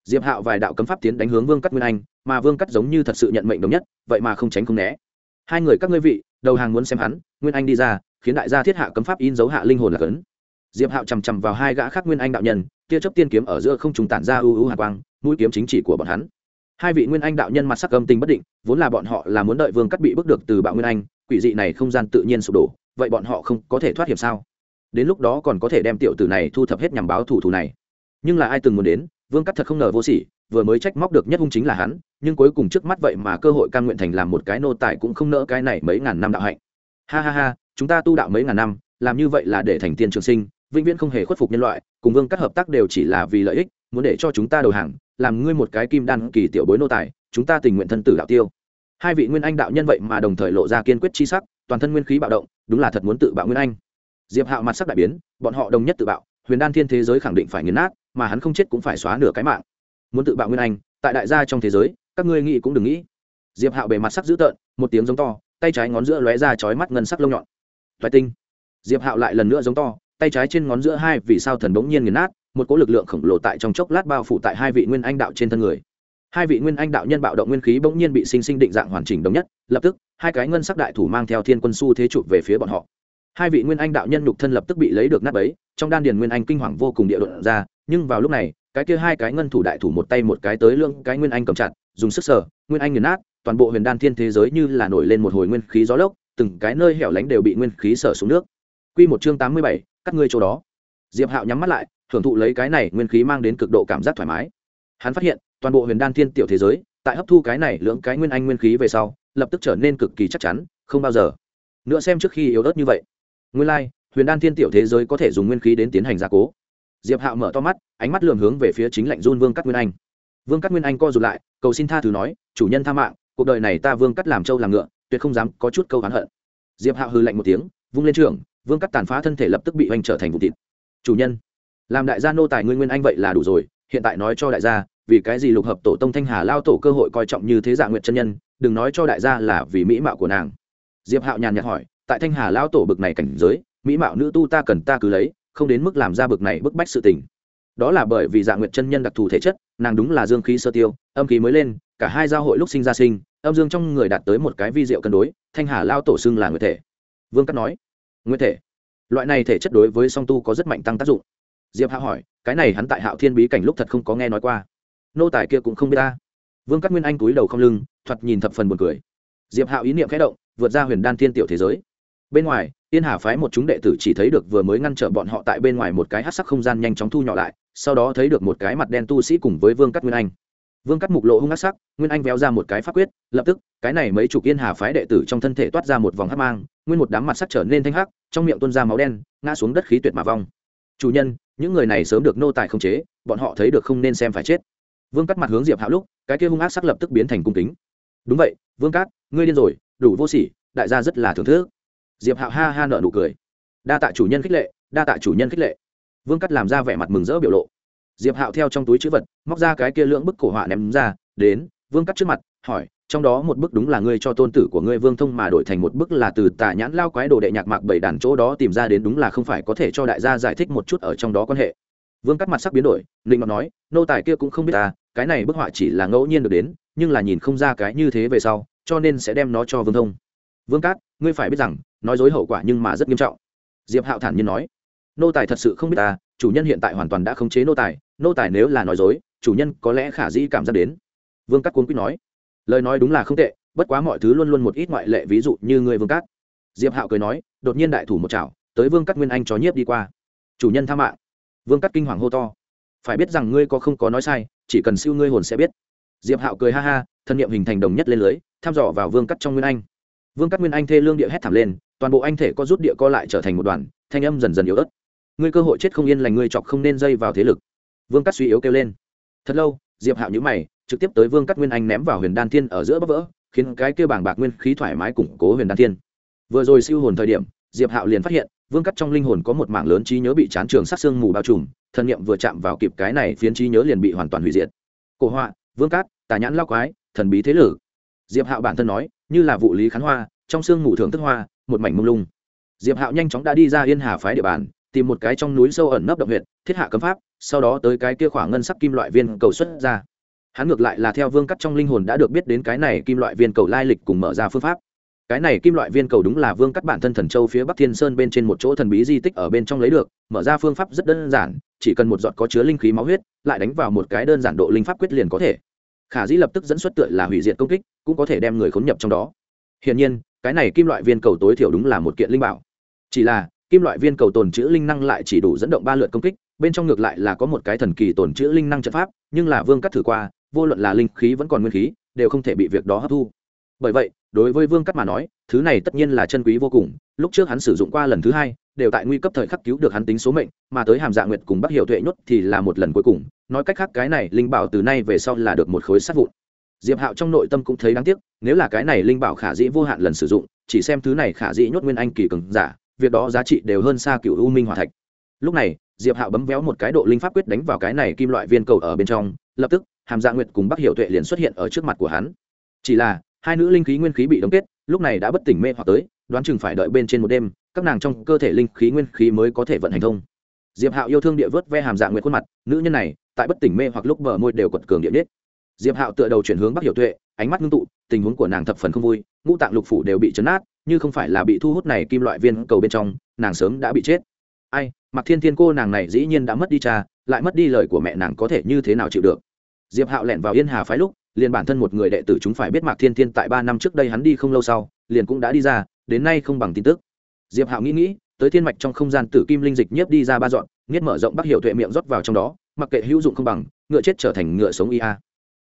Diệp hạo vài đạo cấm pháp tiến đánh hướng vương cắt nguyên anh mà vương cắt giống như thật sự nhận mệnh đồng nhất, vậy mà không tránh không né. Hai người các ngươi vị, đầu hàng muốn xem hắn, nguyên anh đi ra, khiến đại gia thiết hạ cấm pháp in dấu hạ linh hồn là cấn. Diệp hạo chằm chằm vào hai gã khác nguyên anh đạo nhân, tia chớp tiên kiếm ở giữa không trùng tản ra ưu ưu hạ quang, mũi kiếm chính chỉ của bọn hắn. Hai vị nguyên anh đạo nhân mặt sắc âm tình bất định, vốn là bọn họ là muốn đợi vương cắt bị bước được từ bạo nguyên anh, quỷ dị này không gian tự nhiên sụp đổ, vậy bọn họ không có thể thoát hiểm sao? Đến lúc đó còn có thể đem tiểu tử này thu thập hết nhằm báo thủ thủ này. Nhưng là ai từng muốn đến, vương cắt thật không ngờ vô sỉ vừa mới trách móc được nhất hung chính là hắn, nhưng cuối cùng trước mắt vậy mà cơ hội cam nguyện thành làm một cái nô tài cũng không nỡ cái này mấy ngàn năm đạo hạnh. Ha ha ha, chúng ta tu đạo mấy ngàn năm, làm như vậy là để thành tiên trường sinh, vĩnh viễn không hề khuất phục nhân loại, cùng vương các hợp tác đều chỉ là vì lợi ích, muốn để cho chúng ta đầu hàng, làm ngươi một cái kim đan kỳ tiểu bối nô tài, chúng ta tình nguyện thân tử đạo tiêu. Hai vị nguyên anh đạo nhân vậy mà đồng thời lộ ra kiên quyết chi sắc, toàn thân nguyên khí bạo động, đúng là thật muốn tự bạo nguyên anh. Diệp hạo mặt sắc đại biến, bọn họ đồng nhất tự bạo, huyền đan thiên thế giới khẳng định phải nghiền nát, mà hắn không chết cũng phải xóa nửa cái mạng muốn tự bạo nguyên anh, tại đại gia trong thế giới, các ngươi nghĩ cũng đừng nghĩ. Diệp hạo bề mặt sắc dữ tợn, một tiếng giống to, tay trái ngón giữa lóe ra chói mắt ngân sắc lông nhọn. Thoái tinh. Diệp hạo lại lần nữa giống to, tay trái trên ngón giữa hai vì sao thần bỗng nhiên nghiền nát, một cỗ lực lượng khổng lồ tại trong chốc lát bao phủ tại hai vị nguyên anh đạo trên thân người. Hai vị nguyên anh đạo nhân bạo động nguyên khí bỗng nhiên bị sinh sinh định dạng hoàn chỉnh đồng nhất, lập tức, hai cái ngân sắc đại thủ mang theo thiên quân su thế chụp về phía bọn họ. Hai vị nguyên anh đạo nhân nhục thân lập tức bị lấy được nát bấy, trong đan điền nguyên anh kinh hoàng vô cùng địa đột ra, nhưng vào lúc này cái kia hai cái ngân thủ đại thủ một tay một cái tới lương cái nguyên anh cầm chặt dùng sức sở nguyên anh nghiền nát toàn bộ huyền đan thiên thế giới như là nổi lên một hồi nguyên khí gió lốc từng cái nơi hẻo lánh đều bị nguyên khí sở xuống nước. Quy một chương tám mươi bảy, cắt ngươi chỗ đó. Diệp hạo nhắm mắt lại thưởng thụ lấy cái này nguyên khí mang đến cực độ cảm giác thoải mái. Hắn phát hiện toàn bộ huyền đan thiên tiểu thế giới tại hấp thu cái này lưỡng cái nguyên anh nguyên khí về sau lập tức trở nên cực kỳ chắc chắn không bao giờ. Nữa xem trước khi yếu ớt như vậy. Nguyên lai、like, huyền đan thiên tiểu thế giới có thể dùng nguyên khí đến tiến hành gia cố diệp hạo mở to mắt, ánh mắt lường hướng về phía chính lạnh run vương cắt nguyên anh. Vương cắt nguyên anh co rụt lại, cầu xin tha thứ nói, chủ nhân tha mạng, cuộc đời này ta vương cắt làm trâu làm ngựa, tuyệt không dám có chút câu hắn hận. Diệp hạo hư lạnh một tiếng, vung lên trường vương cắt tàn phá thân thể lập tức bị oanh trở thành vụ thịt. Chủ nhân, làm đại gia nô tài nguyên nguyên anh vậy là đủ rồi, hiện tại nói cho đại gia, vì cái gì lục hợp tổ tông thanh hà lao tổ cơ hội coi trọng như thế dạng nguyện chân nhân, đừng nói cho đại gia là vì mỹ mạo của nàng. Diệp hạo nhàn nhạt hỏi, tại thanh hà lao tổ bực này cảnh giới, mỹ mạo nữ tu ta cần ta cứ lấy không đến mức làm ra bực này bức bách sự tình. Đó là bởi vì dạng nguyện chân nhân đặc thù thể chất, nàng đúng là dương khí sơ tiêu, âm khí mới lên, cả hai giao hội lúc sinh ra sinh, âm dương trong người đạt tới một cái vi diệu cân đối, thanh hà lao tổ xưng là nguyệt thể. Vương cắt nói, nguyệt thể? Loại này thể chất đối với song tu có rất mạnh tăng tác dụng. Diệp hạ hỏi, cái này hắn tại hạo thiên bí cảnh lúc thật không có nghe nói qua. Nô tài kia cũng không biết ta. Vương cắt nguyên anh túi đầu không lưng, thoạt nhìn thập phần buồn cười. Diệp hạo ý niệm khẽ động, vượt ra huyền đan thiên tiểu thế giới. Bên ngoài tiên hà phái một chúng đệ tử chỉ thấy được vừa mới ngăn trở bọn họ tại bên ngoài một cái hát sắc không gian nhanh chóng thu nhỏ lại, sau đó thấy được một cái mặt đen tu sĩ cùng với vương cắt nguyên anh. Vương cắt mục lộ hung hát sắc, nguyên anh véo ra một cái pháp quyết, lập tức, cái này mấy chục yên hà phái đệ tử trong thân thể toát ra một vòng hát mang, nguyên một đám mặt sắc trở nên thanh hắc, trong miệng tuôn ra máu đen, ngã xuống đất khí tuyệt mà vong. Chủ nhân, những người này sớm được nô tài không chế, bọn họ thấy được không nên xem phải chết. Vương cắt mặt hướng diệp hạo lúc, cái kia hung ác sắc lập tức biến thành cung kính. Đúng vậy, vương cát, ngươi điên rồi, đủ vô sỉ, đại gia rất là thưởng thức diệp hạo ha ha nợ nụ cười. Đa tạ chủ nhân khích lệ, đa tạ chủ nhân khích lệ. Vương cắt làm ra vẻ mặt mừng rỡ biểu lộ. Diệp hạo theo trong túi chữ vật, móc ra cái kia lưỡng bức cổ họa ném ra, đến, vương cắt trước mặt, hỏi, trong đó một bức đúng là ngươi cho tôn tử của ngươi vương thông mà đổi thành một bức là từ tà nhãn lao quái đồ đệ nhạc mạc bảy đàn chỗ đó tìm ra đến đúng là không phải có thể cho đại gia giải thích một chút ở trong đó quan hệ. Vương cắt mặt sắc biến đổi linh ngọc nói, nô tài kia cũng không biết ta, cái này bức họa chỉ là ngẫu nhiên được đến, nhưng là nhìn không ra cái như thế về sau, cho nên sẽ đem nó cho vương thông. Vương cát, ngươi phải biết rằng nói dối hậu quả nhưng mà rất nghiêm trọng. Diệp hạo thản nhiên nói, nô tài thật sự không biết ta, chủ nhân hiện tại hoàn toàn đã khống chế nô tài nô tài nếu là nói dối, chủ nhân có lẽ khả dĩ cảm giác đến. Vương cát cuốn quýt nói, lời nói đúng là không tệ, bất quá mọi thứ luôn luôn một ít ngoại lệ, ví dụ như người vương cát. Diệp hạo cười nói, đột nhiên đại thủ một chảo, tới vương cát nguyên anh chó nhiếp đi qua. Chủ nhân tha mạng. Vương cát kinh hoàng hô to, phải biết rằng ngươi có không có nói sai, chỉ cần siêu ngươi hồn sẽ biết. Diệp hạo cười ha ha, thân nhiệm hình thành đồng nhất lên lưới, thăm dò vào vương cắt trong nguyên anh. Vương cắt nguyên anh thê lương địa hét thảm lên toàn bộ anh thể có rút địa co lại trở thành một đoàn, thanh âm dần dần yếu ớt. Ngươi cơ hội chết không yên lành, ngươi chọc không nên dây vào thế lực. Vương cắt suy yếu kêu lên. Thật lâu, diệp hạo nhữ mày, trực tiếp tới vương cắt nguyên anh ném vào huyền đan thiên ở giữa bắp vỡ, khiến cái kêu bảng bạc nguyên khí thoải mái củng cố huyền đan thiên. Vừa rồi siêu hồn thời điểm, diệp hạo liền phát hiện, vương cắt trong linh hồn có một mảng lớn trí nhớ bị chán trường sát xương mù bao trùm, thần niệm vừa chạm vào kịp cái này phiến trí nhớ liền bị hoàn toàn hủy diệt. Cổ họa, vương cát, tà nhãn lao quái, thần bí thế lử diệp hạo bản thân nói, như là vụ lý khán hoa trong sương mù thưởng thức hoa, một mảnh mông lung. Diệp hạo nhanh chóng đã đi ra yên hà phái địa bàn, tìm một cái trong núi sâu ẩn nấp động huyện thiết hạ cấm pháp, sau đó tới cái kia khoảng ngân sắc kim loại viên cầu xuất ra. Hắn ngược lại là theo vương cắt trong linh hồn đã được biết đến cái này kim loại viên cầu lai lịch cùng mở ra phương pháp. Cái này kim loại viên cầu đúng là vương cắt bản thân thần châu phía bắc thiên sơn bên trên một chỗ thần bí di tích ở bên trong lấy được, mở ra phương pháp rất đơn giản, chỉ cần một giọt có chứa linh khí máu huyết, lại đánh vào một cái đơn giản độ linh pháp quyết liền có thể. Khả dĩ lập tức dẫn xuất tựa là hủy diệt công kích, cũng có thể đem người khốn nhập trong đó. Hiển nhiên cái này kim loại viên cầu tối thiểu đúng là một kiện linh bảo. Chỉ là, kim loại viên cầu tồn chữ linh năng lại chỉ đủ dẫn động ba lượt công kích, bên trong ngược lại là có một cái thần kỳ tồn chữ linh năng trận pháp, nhưng là vương cắt thử qua, vô luận là linh khí vẫn còn nguyên khí, đều không thể bị việc đó hấp thu. Bởi vậy, đối với vương cắt mà nói, thứ này tất nhiên là chân quý vô cùng, lúc trước hắn sử dụng qua lần thứ hai, đều tại nguy cấp thời khắc cứu được hắn tính số mệnh, mà tới hàm dạ nguyệt cùng bắc hiệu tuệ nhốt thì là một lần cuối cùng, nói cách khác cái này linh bảo từ nay về sau là được một khối sát vụn diệp hạo trong nội tâm cũng thấy đáng tiếc, nếu là cái này linh bảo khả dĩ vô hạn lần sử dụng, chỉ xem thứ này khả dĩ nhốt nguyên anh kỳ cường giả, việc đó giá trị đều hơn xa cựu u minh hỏa thạch. Lúc này, diệp hạo bấm véo một cái độ linh pháp quyết đánh vào cái này kim loại viên cầu ở bên trong, lập tức, hàm dạ nguyệt cùng bắc hiểu tuệ liền xuất hiện ở trước mặt của hắn. Chỉ là, hai nữ linh khí nguyên khí bị đóng kết, lúc này đã bất tỉnh mê hoặc tới, đoán chừng phải đợi bên trên một đêm, các nàng trong cơ thể linh khí nguyên khí mới có thể vận hành thông. Diệp hạo yêu thương địa vớt ve hàm dạ nguyệt khuôn mặt, nữ nhân này, tại bất tỉnh mê hoặc lúc bờ môi đều quật cường địa biết diệp hạo tựa đầu chuyển hướng bắc hiểu tuệ, ánh mắt ngưng tụ, tình huống của nàng thập phần không vui, ngũ tạng lục phủ đều bị chấn át như không phải là bị thu hút này kim loại viên cầu bên trong, nàng sớm đã bị chết. Ai mặc thiên thiên cô nàng này dĩ nhiên đã mất đi cha, lại mất đi lời của mẹ nàng có thể như thế nào chịu được? Diệp hạo lẻn vào yên hà phái lúc, liền bản thân một người đệ tử chúng phải biết mạc thiên thiên tại ba năm trước đây hắn đi không lâu sau, liền cũng đã đi ra, đến nay không bằng tin tức. Diệp hạo nghĩ nghĩ, tới thiên mạch trong không gian tử kim linh dịch nhiếp đi ra ba dọn, nghiết mở rộng bắc hiệu tuệ miệng rót vào trong đó, mặc kệ hữu dụng không bằng, ngựa chết trở thành ngựa sống ia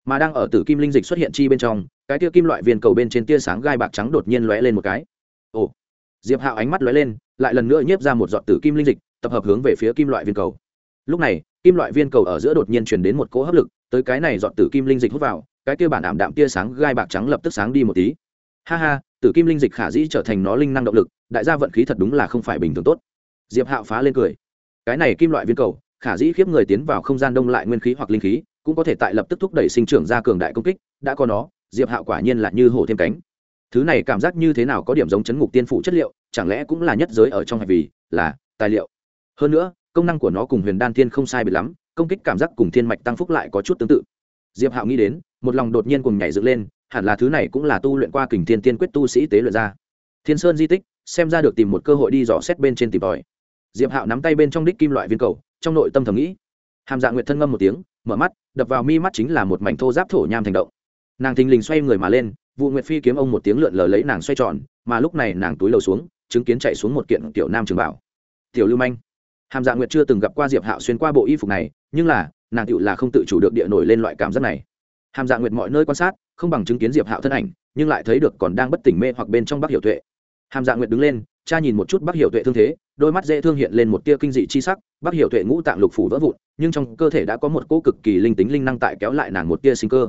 mà đang ở tử kim linh dịch xuất hiện chi bên trong, cái tia kim loại viên cầu bên trên tia sáng gai bạc trắng đột nhiên lóe lên một cái. Ồ, diệp hạo ánh mắt lóe lên, lại lần nữa nhiếp ra một giọt tử kim linh dịch, tập hợp hướng về phía kim loại viên cầu. Lúc này, kim loại viên cầu ở giữa đột nhiên truyền đến một cỗ hấp lực, tới cái này dọn tử kim linh dịch hút vào, cái tia bản ảm đạm tia sáng gai bạc trắng lập tức sáng đi một tí. Ha ha, tử kim linh dịch khả dĩ trở thành nó linh năng động lực, đại gia vận khí thật đúng là không phải bình thường tốt. Diệp hạo phá lên cười. Cái này kim loại viên cầu, khả dĩ khiếp người tiến vào không gian đông lại nguyên khí hoặc linh khí cũng có thể tại lập tức thúc đẩy sinh trưởng ra cường đại công kích, đã có nó, diệp hạo quả nhiên là như hổ thêm cánh. Thứ này cảm giác như thế nào có điểm giống chấn ngục tiên phủ chất liệu, chẳng lẽ cũng là nhất giới ở trong hạch vì là tài liệu. Hơn nữa, công năng của nó cùng huyền đan thiên không sai biệt lắm, công kích cảm giác cùng thiên mạch tăng phúc lại có chút tương tự. Diệp hạo nghĩ đến, một lòng đột nhiên cùng nhảy dựng lên, hẳn là thứ này cũng là tu luyện qua kình thiên tiên quyết tu sĩ tế luyện ra. Thiên sơn di tích, xem ra được tìm một cơ hội đi dò xét bên trên tìm tòi. Diệp hạo nắm tay bên trong đích kim loại viên cầu, trong nội tâm thầm nghĩ. Hàm dạ nguyệt thân ngâm một tiếng mở mắt, đập vào mi mắt chính là một mảnh thô giáp thổ nham thành động. Nàng thình lình xoay người mà lên vụ nguyệt phi kiếm ông một tiếng lượn lờ lấy nàng xoay tròn, mà lúc này nàng túi lầu xuống, chứng kiến chạy xuống một kiện tiểu nam trường bảo. Tiểu lưu manh. Hàm dạ nguyệt chưa từng gặp qua diệp hạo xuyên qua bộ y phục này, nhưng là, nàng tựu là không tự chủ được địa nổi lên loại cảm giác này. Hàm dạ nguyệt mọi nơi quan sát, không bằng chứng kiến diệp hạo thân ảnh, nhưng lại thấy được còn đang bất tỉnh mê hoặc bên trong bắc hiểu tuệ. Hàm dạ nguyệt đứng lên, cha nhìn một chút bắc hiểu tuệ thương thế, đôi mắt dễ thương hiện lên một tia kinh dị chi sắc, bắc hiểu tuệ ngũ tạng lục phủ vỡ vụn nhưng trong cơ thể đã có một cỗ cực kỳ linh tính linh năng tại kéo lại nàng một tia sinh cơ.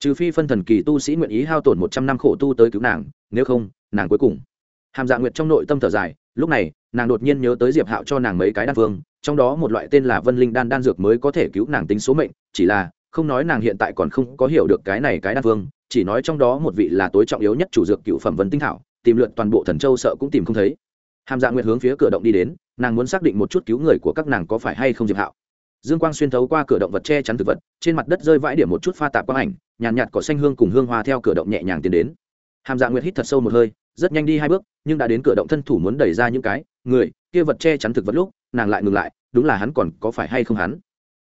Trừ phi phân thần kỳ tu sĩ nguyện ý hao tổn một trăm năm khổ tu tới cứu nàng, nếu không, nàng cuối cùng. Hàm dạ nguyệt trong nội tâm thở dài, lúc này, nàng đột nhiên nhớ tới diệp hạo cho nàng mấy cái đan phương trong đó một loại tên là vân linh đan đan dược mới có thể cứu nàng tính số mệnh, chỉ là, không nói nàng hiện tại còn không có hiểu được cái này cái đan phương chỉ nói trong đó một vị là tối trọng yếu nhất chủ dược cựu phẩm vân tinh thảo, tìm lượn toàn bộ thần châu sợ cũng tìm không thấy. Hàm dạ nguyệt hướng phía cửa động đi đến, nàng muốn xác định một chút cứu người của các nàng có phải hay không diệp hạo dương quang xuyên thấu qua cửa động vật che chắn thực vật trên mặt đất rơi vãi điểm một chút pha tạp quang ảnh nhàn nhạt, nhạt cỏ xanh hương cùng hương hoa theo cửa động nhẹ nhàng tiến đến. Hàm dạ nguyệt hít thật sâu một hơi rất nhanh đi hai bước nhưng đã đến cửa động thân thủ muốn đẩy ra những cái người kia vật che chắn thực vật lúc nàng lại ngừng lại đúng là hắn còn có phải hay không hắn?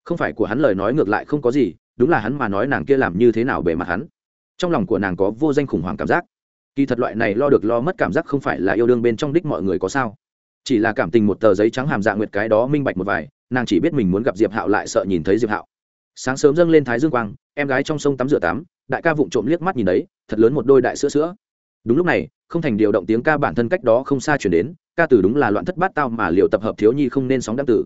Không phải của hắn lời nói ngược lại không có gì đúng là hắn mà nói nàng kia làm như thế nào bề mặt hắn? Trong lòng của nàng có vô danh khủng hoảng cảm giác. Kỳ thật loại này lo được lo mất cảm giác không phải là yêu đương bên trong đích mọi người có sao. Chỉ là cảm tình một tờ giấy trắng hàm dạ nguyệt cái đó minh bạch một vài nàng chỉ biết mình muốn gặp diệp hạo lại sợ nhìn thấy diệp hạo. Sáng sớm dâng lên thái dương quang, em gái trong sông tắm rửa tắm, đại ca vụng trộm liếc mắt nhìn đấy, thật lớn một đôi đại sữa sữa. Đúng lúc này, không thành điều động tiếng ca bản thân cách đó không xa chuyển đến, ca từ đúng là loạn thất bát tao mà liệu tập hợp thiếu nhi không nên sóng đăng tử.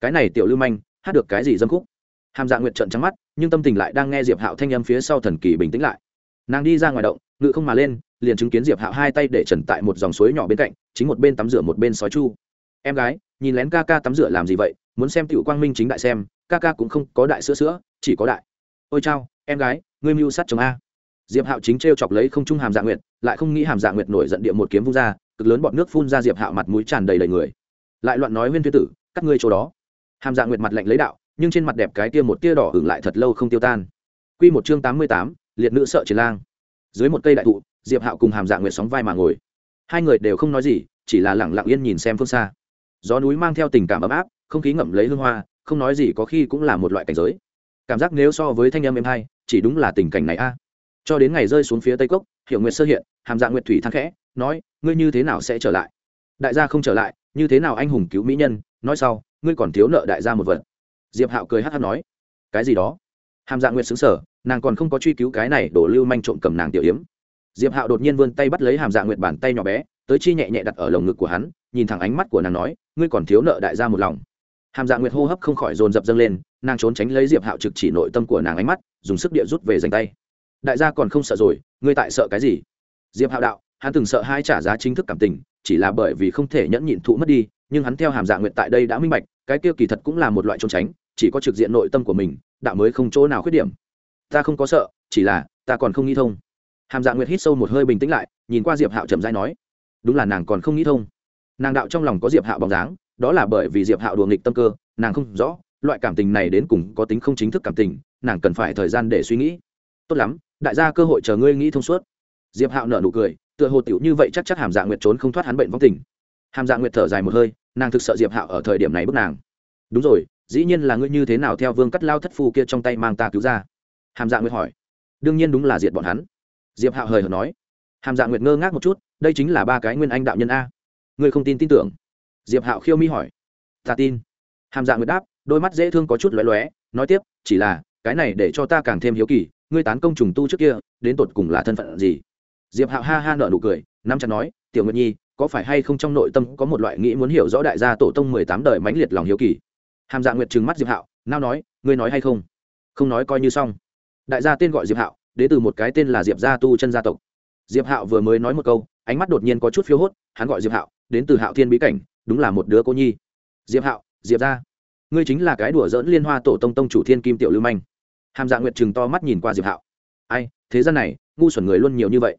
Cái này tiểu lưu manh, hát được cái gì dâm khúc? Hàm dạ nguyệt trận trắng mắt, nhưng tâm tình lại đang nghe diệp hạo thanh âm phía sau thần kỳ bình tĩnh lại. Nàng đi ra ngoài động, ngự không mà lên, liền chứng kiến diệp hạo hai tay để trần tại một dòng suối nhỏ bên cạnh, chính một bên tắm rửa một bên sói chu. Em gái, nhìn lén ca ca tắm rửa làm gì vậy? Muốn xem tiểu quang minh chính đại xem, ca ca cũng không có đại sữa sữa, chỉ có đại. Ôi chao, em gái, ngươi mưu sát chồng a. Diệp hạo chính t r e o chọc lấy không trung hàm dạ nguyệt, lại không nghĩ hàm dạ nguyệt nổi giận địa một kiếm vung ra, cực lớn bọn nước phun ra diệp hạo mặt mũi tràn đầy đầy người. Lại loạn nói huyên tuyết tử, các ngươi chỗ đó. Hàm dạ nguyệt mặt lạnh lấy đạo, nhưng trên mặt đẹp cái tia một tia đỏ hưởng lại thật lâu không tiêu tan. Q một chương tám mươi tám, liệt nữ sợ chiến lang. Dưới một cây đại thụ, diệp hạo cùng hàm dạ nguyệt sóng vai mà ngồi. Hai người đều không nói gì, chỉ là lẳng lặng yên nhìn xem phương xa. Gió núi mang theo tình cảm ấm áp không khí ngậm lấy hương hoa, không nói gì có khi cũng là một loại cảnh giới. Cảm giác nếu so với thanh âm em hai chỉ đúng là tình cảnh này a. Cho đến ngày rơi xuống phía tây cốc hiệu nguyệt sơ hiện, hàm dạng nguyệt thủy thang khẽ, nói, ngươi như thế nào sẽ trở lại? Đại gia không trở lại, như thế nào anh hùng cứu mỹ nhân? Nói sau, ngươi còn thiếu nợ đại gia một vật. Diệp hạo cười hát hát nói, cái gì đó? Hàm dạng nguyệt xứng sở nàng còn không có truy cứu cái này đổ lưu manh trộm cầm nàng tiểu yếm. Diệp hạo đột nhiên vươn tay bắt lấy hàm dạng nguyệt bàn tay nhỏ bé, tới chi nhẹ nhẹ đặt ở lồng ngực của hắn, nhìn thẳng ánh mắt của nàng nói, ngươi còn thiếu nợ đại gia một lòng hàm dạ nguyệt hô hấp không khỏi dồn dập dâng lên, nàng trốn tránh lấy diệp hạo trực chỉ nội tâm của nàng ánh mắt, dùng sức địa rút về dành tay. Đại gia còn không sợ rồi, ngươi tại sợ cái gì? Diệp hạo đạo, hắn từng sợ hai trả giá chính thức cảm tình, chỉ là bởi vì không thể nhẫn nhịn thụ mất đi, nhưng hắn theo hàm dạ nguyện tại đây đã minh bạch, cái kia kỳ thật cũng là một loại trốn tránh, chỉ có trực diện nội tâm của mình, đạo mới không chỗ nào khuyết điểm. Ta không có sợ, chỉ là, ta còn không nghĩ thông. Hàm dạ nguyệt hít sâu một hơi bình tĩnh lại, nhìn qua diệp hạo chậm rãi nói, đúng là nàng còn không nghĩ thông. Nàng đạo trong lòng có diệp hạo bóng dáng đó là bởi vì diệp hạo đùa nghịch tâm cơ, nàng không rõ, loại cảm tình này đến cùng có tính không chính thức cảm tình, nàng cần phải thời gian để suy nghĩ. Tốt lắm, đại gia cơ hội chờ ngươi nghĩ thông suốt. Diệp hạo nở nụ cười, tựa hồ tiểu như vậy chắc chắc hàm dạ nguyệt trốn không thoát hắn bệnh vong tình. Hàm dạ nguyệt thở dài một hơi, nàng thực sợ diệp hạo ở thời điểm này bức nàng. Đúng rồi, dĩ nhiên là ngươi như thế nào theo vương cắt lao thất phu kia trong tay mang ta cứu ra? Hàm dạ nguyệt hỏi. Đương nhiên đúng là diệt bọn hắn. Diệp hạo hời hợt nói. Hàm dạ nguyệt ngơ ngác một chút, đây chính là ba cái nguyên anh đạo nhân a. Ngươi không tin tin tưởng diệp hạo khiêu mi hỏi. Ta tin. Hàm Dạng nguyệt đáp, đôi mắt dễ thương có chút lóe lóe, nói tiếp, chỉ là, cái này để cho ta càng thêm hiếu kỳ, ngươi tán công trùng tu trước kia, đến tột cùng là thân phận gì? Diệp hạo ha ha nợ nụ cười, nắm chặt nói, tiểu nguyệt nhi, có phải hay không trong nội tâm có một loại nghĩ muốn hiểu rõ đại gia tổ tông mười tám đời mãnh liệt lòng hiếu kỳ? Hàm Dạng nguyệt trừng mắt diệp hạo, nao nói, ngươi nói hay không? Không nói, coi như xong. Đại gia tên gọi diệp hạo đến từ một cái tên là diệp gia tu chân gia tộc. Diệp hạo vừa mới nói một câu, ánh mắt đột nhiên có chút phiếu hốt, hắn gọi diệp hạo, đến từ hạo thiên bí cảnh đúng là một đứa cô nhi. Diệp hạo, diệp gia. Ngươi chính là cái đùa dỡn liên hoa tổ tông tông chủ thiên kim tiểu lưu manh. Hàm dạ nguyệt chừng to mắt nhìn qua diệp hạo. Ai, thế gian này, ngu xuẩn người luôn nhiều như vậy.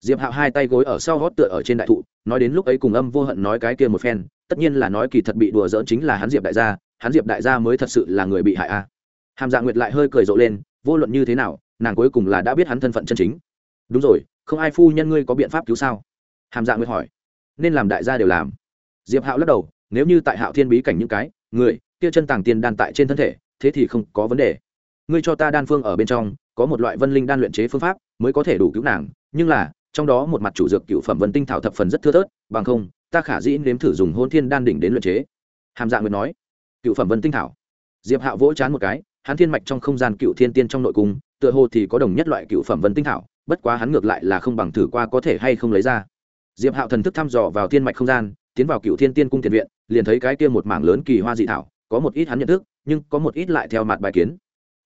Diệp hạo hai tay gối ở sau gót tựa ở trên đại thụ, nói đến lúc ấy cùng âm vô hận nói cái kia một phen, tất nhiên là nói kỳ thật bị đùa dỡn chính là hắn diệp đại gia, hắn diệp đại gia mới thật sự là người bị hại a. Hàm dạ nguyệt lại hơi cười rộ lên, vô luận như thế nào, nàng cuối cùng là đã biết hắn thân phận chân chính. Đúng rồi, không ai phu nhân ngươi có biện pháp cứu sao? Hàm dạ nguyệt hỏi. Nên làm đại gia đều làm diệp hạo lắc đầu, nếu như tại hạo thiên bí cảnh những cái, người, kia chân tàng tiền đan tại trên thân thể, thế thì không có vấn đề. Ngươi cho ta đan phương ở bên trong, có một loại vân linh đan luyện chế phương pháp, mới có thể đủ cứu nàng, nhưng là, trong đó một mặt chủ dược cựu phẩm vân tinh thảo thập phần rất thưa thớt, bằng không, ta khả dĩ nếm thử dùng hôn thiên đan đỉnh đến luyện chế. Hàm Dạng nguyệt nói. Cựu phẩm vân tinh thảo. Diệp hạo vỗ chán một cái, hắn thiên mạch trong không gian cựu thiên tiên trong nội cung, tựa hồ thì có đồng nhất loại cựu phẩm vân tinh thảo, bất quá hắn ngược lại là không bằng thử qua có thể hay không lấy ra. Diệp hạo thần thức thăm dò vào thiên mạch không gian tiến vào cựu thiên tiên cung tiền viện, liền thấy cái kia một mảng lớn kỳ hoa dị thảo, có một ít hắn nhận thức, nhưng có một ít lại theo mặt bài kiến.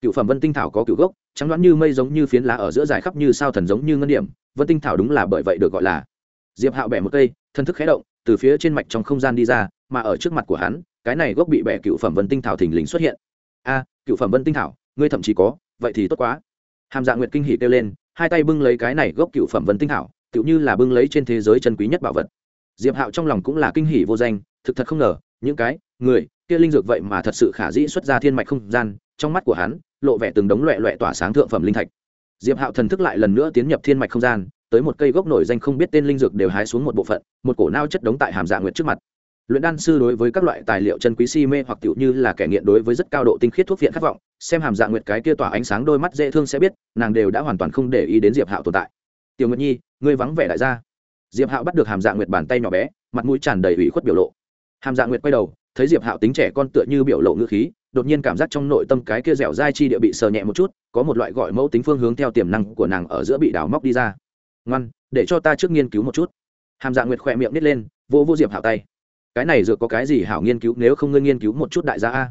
Cựu phẩm vân tinh thảo có cựu gốc, trắng đoán như mây giống như phiến lá ở giữa dài khắp như sao thần giống như ngân điểm, vân tinh thảo đúng là bởi vậy được gọi là. Diệp hạo bẻ một cây, thân thức khé động, từ phía trên mạch trong không gian đi ra, mà ở trước mặt của hắn, cái này gốc bị bẻ cựu phẩm vân tinh thảo thình lình xuất hiện. A, cựu phẩm vân tinh thảo, ngươi thậm chí có, vậy thì tốt quá. Hàm dạ nguyệt kinh hỉ kêu lên, hai tay bưng lấy cái này gốc cựu phẩm vân tinh thảo, tựu như là bưng lấy trên thế giới chân quý nhất bảo vật diệp hạo trong lòng cũng là kinh hỉ vô danh, thực thật không ngờ, những cái, người, kia linh dược vậy mà thật sự khả dĩ xuất ra thiên mạch không gian, trong mắt của hắn, lộ vẻ từng đống loẹ loẹ tỏa sáng thượng phẩm linh thạch. Diệp hạo thần thức lại lần nữa tiến nhập thiên mạch không gian, tới một cây gốc nổi danh không biết tên linh dược đều hái xuống một bộ phận, một cổ nao chất đống tại hàm dạ nguyệt trước mặt. Luyện đan sư đối với các loại tài liệu chân quý si mê hoặc tiểu như là kẻ nghiện đối với rất cao độ tinh khiết thuốc viện khát vọng, xem hàm dạ nguyệt cái kia tỏa ánh sáng đôi mắt dễ thương sẽ biết, nàng đều đã hoàn toàn không để ý đến diệp hạo tồn tại. Tiểu nguyệt nhi, ngươi vắng vẻ đại gia diệp hạo bắt được hàm dạ nguyệt bàn tay nhỏ bé, mặt mũi tràn đầy ủy khuất biểu lộ. Hàm dạ nguyệt quay đầu, thấy diệp hạo tính trẻ con tựa như biểu lộ ngữ khí, đột nhiên cảm giác trong nội tâm cái kia dẻo dai chi địa bị sờ nhẹ một chút, có một loại gọi mẫu tính phương hướng theo tiềm năng của nàng ở giữa bị đào móc đi ra. Ngoan, để cho ta trước nghiên cứu một chút. Hàm dạ nguyệt khỏe miệng nít lên, vô vô diệp hạo tay. Cái này dược có cái gì hảo nghiên cứu nếu không ngươi nghiên cứu một chút đại gia a?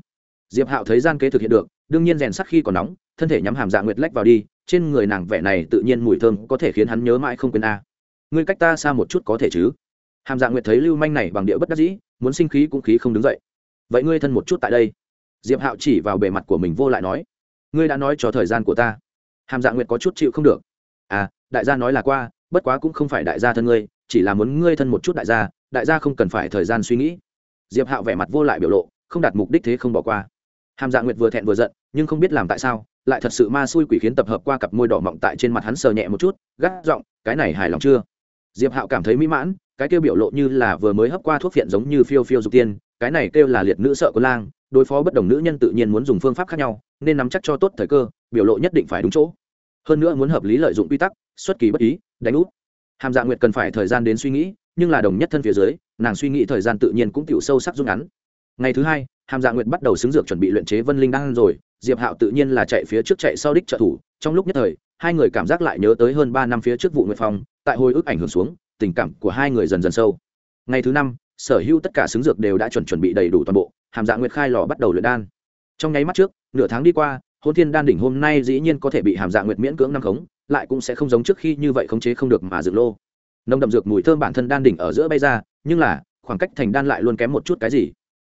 Diệp hạo thấy gian kế thực hiện được, đương nhiên rèn sắc khi còn nóng, thân thể nhắm hàm dạ nguyệt lách vào đi, trên người nàng vẻ này tự nhiên mùi thơm có thể khiến hắn nhớ mãi không quên a ngươi cách ta xa một chút có thể chứ? Hàm dạ nguyệt thấy lưu manh này bằng địa bất đắc dĩ, muốn sinh khí cũng khí không đứng dậy. Vậy ngươi thân một chút tại đây. Diệp hạo chỉ vào bề mặt của mình vô lại nói, ngươi đã nói cho thời gian của ta. Hàm dạ nguyệt có chút chịu không được. À đại gia nói là qua, bất quá cũng không phải đại gia thân ngươi, chỉ là muốn ngươi thân một chút đại gia đại gia không cần phải thời gian suy nghĩ. Diệp hạo vẻ mặt vô lại biểu lộ, không đạt mục đích thế không bỏ qua. Hàm dạ nguyệt vừa thẹn vừa giận, nhưng không biết làm tại sao, lại thật sự ma xui quỷ khiến tập hợp qua cặp môi đỏ mọng tại trên mặt hắn sờ nhẹ một chút, gắt giọng, cái này hài lòng chưa? Diệp hạo cảm thấy mỹ mãn, cái kêu biểu lộ như là vừa mới hấp qua thuốc phiện giống như phiêu phiêu dục tiên, cái này kêu là liệt nữ sợ của lang, đối phó bất đồng nữ nhân tự nhiên muốn dùng phương pháp khác nhau, nên nắm chắc cho tốt thời cơ, biểu lộ nhất định phải đúng chỗ. Hơn nữa muốn hợp lý lợi dụng quy tắc, xuất kỳ bất ý, đánh úp hàm dạ nguyệt cần phải thời gian đến suy nghĩ, nhưng là đồng nhất thân phía dưới, nàng suy nghĩ thời gian tự nhiên cũng tiểu sâu sắc rút ngắn. Ngày thứ hai, hàm dạ nguyệt bắt đầu xứng dược chuẩn bị luyện chế vân linh đan rồi, diệp hạo tự nhiên là chạy phía trước chạy sau đích trợ thủ, trong lúc nhất thời hai người cảm giác lại nhớ tới hơn ba năm phía trước vụ nguyệt phong, tại hồi ức ảnh hưởng xuống, tình cảm của hai người dần dần sâu. Ngày thứ năm, sở hữu tất cả xứng dược đều đã chuẩn chuẩn bị đầy đủ toàn bộ, hàm dạ nguyệt khai lò bắt đầu luyện đan. Trong nháy mắt trước, nửa tháng đi qua, hôn thiên đan đỉnh hôm nay dĩ nhiên có thể bị hàm dạ nguyệt miễn cưỡng năm khống, lại cũng sẽ không giống trước khi như vậy khống chế không được mà dựng lô. Nông đậm dược mùi thơm bản thân đan đỉnh ở giữa bay ra, nhưng là, khoảng cách thành đan lại luôn kém một chút cái gì?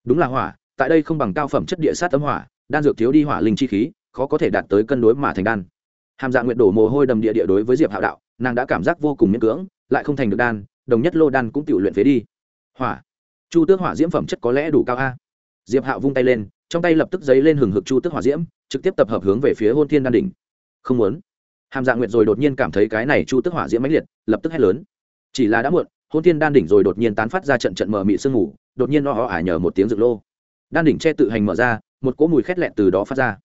Đúng là hỏa, tại đây không bằng cao phẩm chất địa sát tấm hỏa, đan dược thiếu đi hỏa linh chi khí, khó có thể đạt tới cân đối mà thành đan hàm dạ nguyệt đổ mồ hôi đầm địa địa đối với diệp hạo đạo, nàng đã cảm giác vô cùng miễn cưỡng, lại không thành được đan, đồng nhất lô đan cũng tự luyện phế đi. Hỏa, chu tước hỏa diễm phẩm chất có lẽ đủ cao a. Diệp hạo vung tay lên, trong tay lập tức giấy lên hừng hực chu tước hỏa diễm, trực tiếp tập hợp hướng về phía hôn thiên đan đỉnh. Không muốn. Hàm dạ nguyệt rồi đột nhiên cảm thấy cái này chu tước hỏa diễm mãnh liệt, lập tức hét lớn. Chỉ là đã muộn, hôn thiên đan đỉnh rồi đột nhiên tán phát ra trận trận mờ mị sương ngủ đột nhiên lo ho ả nhờ một tiếng rực lô. Đan đỉnh che tự hành mở ra, một cỗ mùi khét lẹn từ đó phát ra.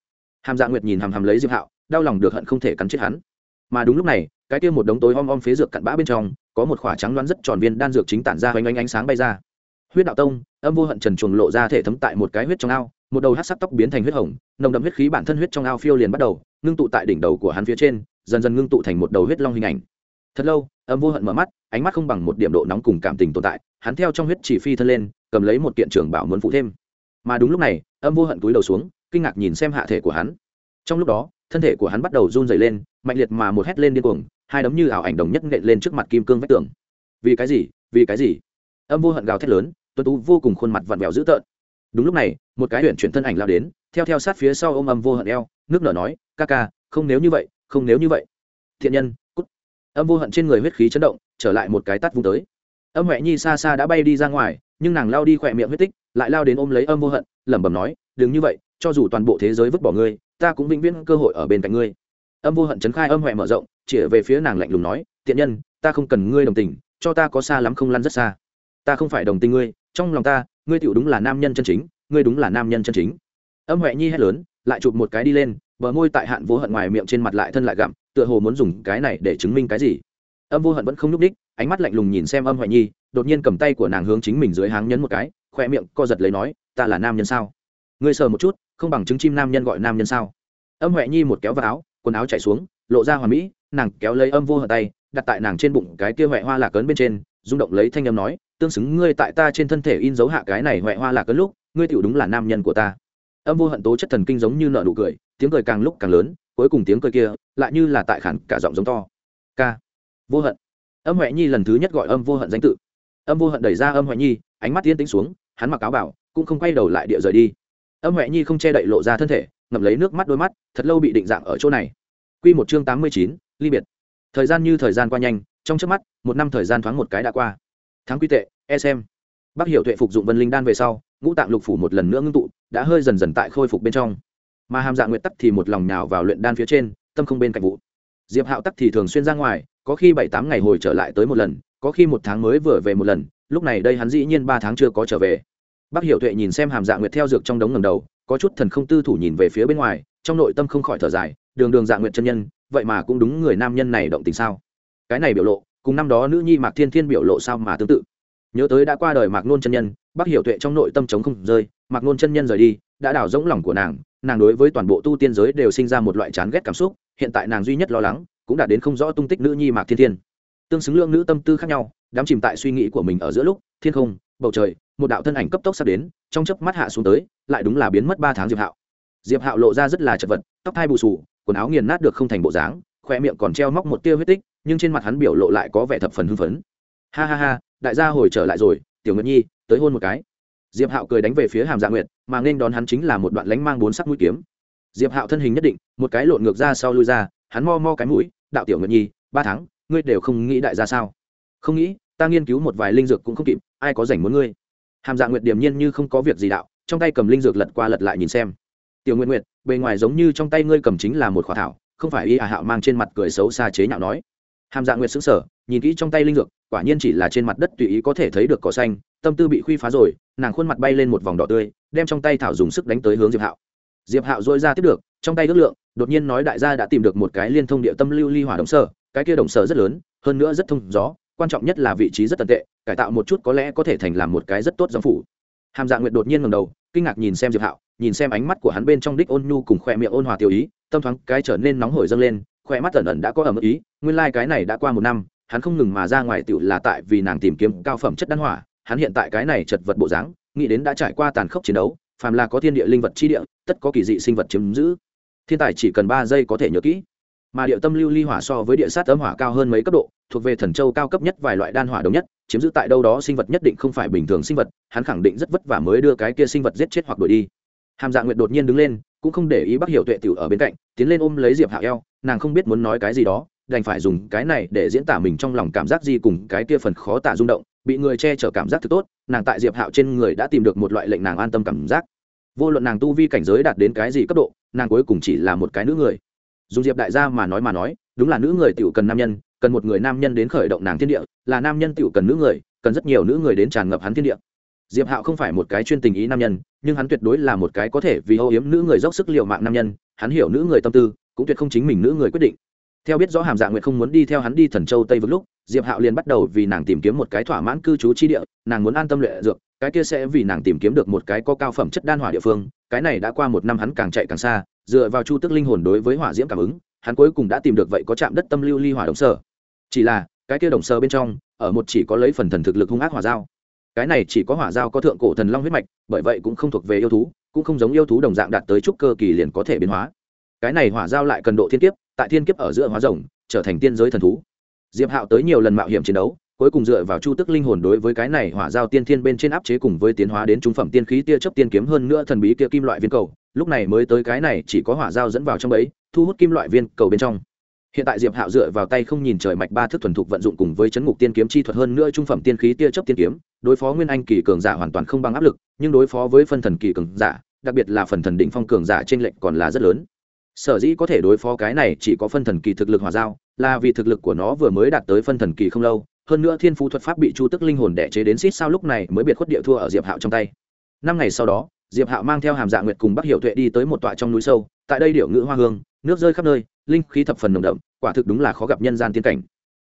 Hàm dạ nguyệt nhìn hàm hàm lấy diệp hạo đau lòng được hận không thể cắn chết hắn. Mà đúng lúc này, cái kia một đống tối om om phế dược cặn bã bên trong, có một khỏa trắng đoán rất tròn viên đan dược chính tản ra hoành ánh ánh sáng bay ra. Huyết đạo tông, âm vô hận trần chuồng lộ ra thể thấm tại một cái huyết trong ao, một đầu hát sắc tóc biến thành huyết hồng, nồng đậm huyết khí bản thân huyết trong ao phiêu liền bắt đầu, ngưng tụ tại đỉnh đầu của hắn phía trên, dần dần ngưng tụ thành một đầu huyết long hình ảnh. Thật lâu, âm vô hận mở mắt, ánh mắt không bằng một điểm độ nóng cùng cảm tình tồn tại, hắn theo trong huyết chỉ phi thân lên, cầm lấy một kiện trưởng bảo muốn phụ thêm. Mà đúng lúc này, âm vô hận túi đầu xuống, kinh ngạc nhìn xem hạ thể của hắn. Trong lúc đó thân thể của hắn bắt đầu run dày lên, mạnh liệt mà một hét lên điên cuồng, hai đấm như ảo ảnh đồng nhất nện lên trước mặt kim cương vách tường. Vì cái gì? Vì cái gì? Âm vô hận gào thét lớn tuân tú vô cùng khuôn mặt vặn vẹo dữ tợn. Đúng lúc này, một cái huyện chuyển thân ảnh lao đến, theo theo sát phía sau ôm âm vô hận eo, nước nở nói, ca ca, không nếu như vậy, không nếu như vậy. Thiện nhân, cút. Âm vô hận trên người huyết khí chấn động, trở lại một cái tắt vung tới. Âm huệ nhi xa xa đã bay đi ra ngoài, nhưng nàng lao đi khỏe miệng huyết tích, lại lao đến ôm lấy âm vô hận, lẩm bẩm nói, đừng như vậy, cho dù toàn bộ thế giới vứt bỏ ngươi ta cũng vĩnh viễn cơ hội ở bên cạnh ngươi. Âm vô hận chấn khai, âm huệ mở rộng chỉ về phía nàng lạnh lùng nói, tiện nhân, ta không cần ngươi đồng tình, cho ta có xa lắm không lăn rất xa. Ta không phải đồng tình ngươi, trong lòng ta, ngươi tựu đúng là nam nhân chân chính, ngươi đúng là nam nhân chân chính. Âm huệ nhi hét lớn, lại chụp một cái đi lên, bờ môi tại hạn vô hận ngoài miệng trên mặt lại thân lại gặm, tựa hồ muốn dùng cái này để chứng minh cái gì. Âm vô hận vẫn không nhúc đích ánh mắt lạnh lùng nhìn xem âm huệ nhi, đột nhiên cầm tay của nàng hướng chính mình dưới háng nhấn một cái, khoe miệng co giật lấy nói, ta là nam nhân sao? Ngươi sờ một chút, không bằng chứng chim nam nhân gọi nam nhân sao? Âm huệ nhi một kéo vào áo, quần áo chạy xuống, lộ ra hoàn mỹ, nàng kéo lấy âm vô hận tay, đặt tại nàng trên bụng cái kia huệ hoa lạc ấn bên trên, rung động lấy thanh âm nói, tương xứng ngươi tại ta trên thân thể in dấu hạ cái này huệ hoa lạc ấn lúc, ngươi tiểu đúng là nam nhân của ta. Âm vô hận tố chất thần kinh giống như nợ nụ cười, tiếng cười càng lúc càng lớn, cuối cùng tiếng cười kia lại như là tại khản cả giọng giống to. K vô hận. Âm huệ nhi lần thứ nhất gọi âm vô hận danh tự. Âm vô hận đẩy ra âm huệ nhi, ánh mắt yên tính xuống, hắn mặc áo bảo, cũng không quay đầu lại địa rời đi âm huệ nhi không che đậy lộ ra thân thể, ngậm lấy nước mắt đôi mắt, thật lâu bị định dạng ở chỗ này. Q một chương tám mươi chín, ly biệt. Thời gian như thời gian qua nhanh, trong trước mắt, một năm thời gian thoáng một cái đã qua. Tháng quy tệ e xem. Bác hiểu tuệ phục dụng vân linh đan về sau, ngũ tạng lục phủ một lần nữa ngưng tụ, đã hơi dần dần tại khôi phục bên trong. Mà hàm dạng nguyệt tắc thì một lòng nào vào luyện đan phía trên, tâm không bên cạnh vụ. Diệp hạo tắc thì thường xuyên ra ngoài, có khi bảy tám ngày hồi trở lại tới một lần, có khi một tháng mới vừa về một lần, lúc này đây hắn dĩ nhiên ba tháng chưa có trở về bác hiểu tuệ nhìn xem hàm dạng nguyệt theo dược trong đống ngầm đầu, có chút thần không tư thủ nhìn về phía bên ngoài, trong nội tâm không khỏi thở dài, đường đường dạng nguyệt chân nhân, vậy mà cũng đúng người nam nhân này động tình sao? Cái này biểu lộ, cùng năm đó nữ nhi mạc thiên thiên biểu lộ sao mà tương tự? Nhớ tới đã qua đời mạc nôn chân nhân, bác hiểu tuệ trong nội tâm chống không rơi, mạc nôn chân nhân rời đi, đã đảo rỗng lòng của nàng nàng đối với toàn bộ tu tiên giới đều sinh ra một loại chán ghét cảm xúc, hiện tại nàng duy nhất lo lắng, cũng đã đến không rõ tung tích nữ nhi mạc thiên thiên. Tương xứng lượng nữ tâm tư khác nhau đám chìm tại suy nghĩ của mình ở giữa lúc, thiên không, bầu trời một đạo thân ảnh cấp tốc sắp đến, trong chớp mắt hạ xuống tới, lại đúng là biến mất ba tháng diệp hạo. Diệp hạo lộ ra rất là chật vật, tóc thai bù sù quần áo nghiền nát được không thành bộ dáng khoe miệng còn treo móc một tia huyết tích, nhưng trên mặt hắn biểu lộ lại có vẻ thập phần hưng phấn. Ha ha ha, đại gia hồi trở lại rồi, tiểu nguyệt nhi, tới hôn một cái. Diệp hạo cười đánh về phía hàm dạ nguyệt, mà nên đón hắn chính là một đoạn lánh mang bốn sắc mũi kiếm. Diệp hạo thân hình nhất định, một cái lộn ngược ra sau lui ra, hắn mo mo cái mũi, đạo tiểu nguyệt nhi, ba tháng, ngươi đều không nghĩ đại gia sao? Không nghĩ, ta nghiên cứu một vài linh dược cũng không kịp, ai có rảnh muốn ngươi? Hàm dạ nguyệt điềm nhiên như không có việc gì đạo, trong tay cầm linh dược lật qua lật lại nhìn xem. Tiểu nguyện nguyệt, bề ngoài giống như trong tay ngươi cầm chính là một khỏa thảo, không phải y à hạo mang trên mặt cười xấu xa chế nhạo nói. Hàm dạ nguyệt xứng sở nhìn kỹ trong tay linh dược, quả nhiên chỉ là trên mặt đất tùy ý có thể thấy được cỏ xanh, tâm tư bị khuy phá rồi, nàng khuôn mặt bay lên một vòng đỏ tươi, đem trong tay thảo dùng sức đánh tới hướng diệp hạo. Diệp hạo dội ra tiếp được, trong tay ước lượng, đột nhiên nói đại gia đã tìm được một cái liên thông địa tâm lưu ly hỏa đồng sở, cái kia đồng sở rất lớn, hơn nữa rất thông gió quan trọng nhất là vị trí rất tận tệ, cải tạo một chút có lẽ có thể thành làm một cái rất tốt giống phủ. Hàm dạ nguyệt đột nhiên ngầm đầu, kinh ngạc nhìn xem diệp hạo, nhìn xem ánh mắt của hắn bên trong đích ôn nhu cùng khoe miệng ôn hòa tiểu ý, tâm thoáng cái trở nên nóng hổi dâng lên khoe mắt ẩn ẩn đã có ẩm ý, nguyên lai、like、cái này đã qua một năm, hắn không ngừng mà ra ngoài tiểu là tại vì nàng tìm kiếm cao phẩm chất đan hỏa, hắn hiện tại cái này chật vật bộ dáng, nghĩ đến đã trải qua tàn khốc chiến đấu, phàm là có thiên địa linh vật chi địa, tất có kỳ dị sinh vật chiếm giữ. Thiên tài chỉ cần ba giây có thể nhớ kỹ, mà địa tâm lưu ly hỏa so với địa sát âm hỏa cao hơn mấy cấp độ thuộc về thần châu cao cấp nhất vài loại đan hỏa đồng nhất, chiếm giữ tại đâu đó sinh vật nhất định không phải bình thường sinh vật, hắn khẳng định rất vất vả mới đưa cái kia sinh vật giết chết hoặc đuổi đi. Hàm dạ nguyệt đột nhiên đứng lên, cũng không để ý bắc Hiểu tuệ tiểu ở bên cạnh, tiến lên ôm lấy diệp hạ eo, nàng không biết muốn nói cái gì đó, đành phải dùng cái này để diễn tả mình trong lòng cảm giác gì cùng cái kia phần khó tả rung động, bị người che chở cảm giác thực tốt, nàng tại diệp hạo trên người đã tìm được một loại lệnh nàng an tâm cảm giác. Vô luận nàng tu vi cảnh giới đạt đến cái gì cấp độ, nàng cuối cùng chỉ là một cái nữ người. Dùng diệp đại gia mà nói mà nói, đúng là nữ người tiểu cần nam nhân cần một người nam nhân đến khởi động nàng thiên địa, là nam nhân tựu cần nữ người, cần rất nhiều nữ người đến tràn ngập hắn thiên địa. Diệp hạo không phải một cái chuyên tình ý nam nhân, nhưng hắn tuyệt đối là một cái có thể vì âu yếm nữ người dốc sức liệu mạng nam nhân, hắn hiểu nữ người tâm tư, cũng tuyệt không chính mình nữ người quyết định. Theo biết rõ hàm dạ nguyệt không muốn đi theo hắn đi thần châu tây vực lúc, diệp hạo liền bắt đầu vì nàng tìm kiếm một cái thỏa mãn cư trú chi địa, nàng muốn an tâm luyện dược, cái kia sẽ vì nàng tìm kiếm được một cái có cao phẩm chất đan hỏa địa phương, cái này đã qua một năm hắn càng chạy càng xa, dựa vào chu tức linh hồn đối với hỏa diễm cảm ứng, hắn cuối cùng đã tìm được vậy có chạm đất tâm lưu ly hỏa đồng sở chỉ là, cái kia đồng sơ bên trong, ở một chỉ có lấy phần thần thực lực hung ác hỏa giao cái này chỉ có hỏa giao có thượng cổ thần long huyết mạch, bởi vậy cũng không thuộc về yêu thú, cũng không giống yêu thú đồng dạng đạt tới trúc cơ kỳ liền có thể biến hóa. Cái này hỏa giao lại cần độ thiên kiếp, tại thiên kiếp ở giữa hóa rồng, trở thành tiên giới thần thú. Diệp hạo tới nhiều lần mạo hiểm chiến đấu, cuối cùng dựa vào chu tức linh hồn đối với cái này hỏa giao tiên thiên bên trên áp chế cùng với tiến hóa đến trung phẩm tiên khí tia chấp tiên kiếm hơn nữa thần bí kia kim loại viên cầu, lúc này mới tới cái này chỉ có hỏa giao dẫn vào trong ấy thu hút kim loại viên cầu bên trong hiện tại diệp hạo dựa vào tay không nhìn trời mạch ba thức thuần thục vận dụng cùng với chấn ngục tiên kiếm chi thuật hơn nữa trung phẩm tiên khí tia chấp tiên kiếm, đối phó nguyên anh kỳ cường giả hoàn toàn không bằng áp lực, nhưng đối phó với phân thần kỳ cường giả, đặc biệt là phần thần đỉnh phong cường giả trên lệnh còn là rất lớn. Sở dĩ có thể đối phó cái này chỉ có phân thần kỳ thực lực hòa giao, là vì thực lực của nó vừa mới đạt tới phân thần kỳ không lâu, hơn nữa thiên phú thuật pháp bị chu tức linh hồn đẻ chế đến xít sao lúc này mới biệt khuất địa thua ở diệp hạo trong tay. Năm ngày sau đó, diệp hạo mang theo hàm dạ nguyệt cùng bắc hiệu tuệ đi tới một tọa trong núi sâu, tại đây điệu ngữ hoa hương nước rơi khắp nơi, linh khí thập phần nồng đậm, quả thực đúng là khó gặp nhân gian tiên cảnh.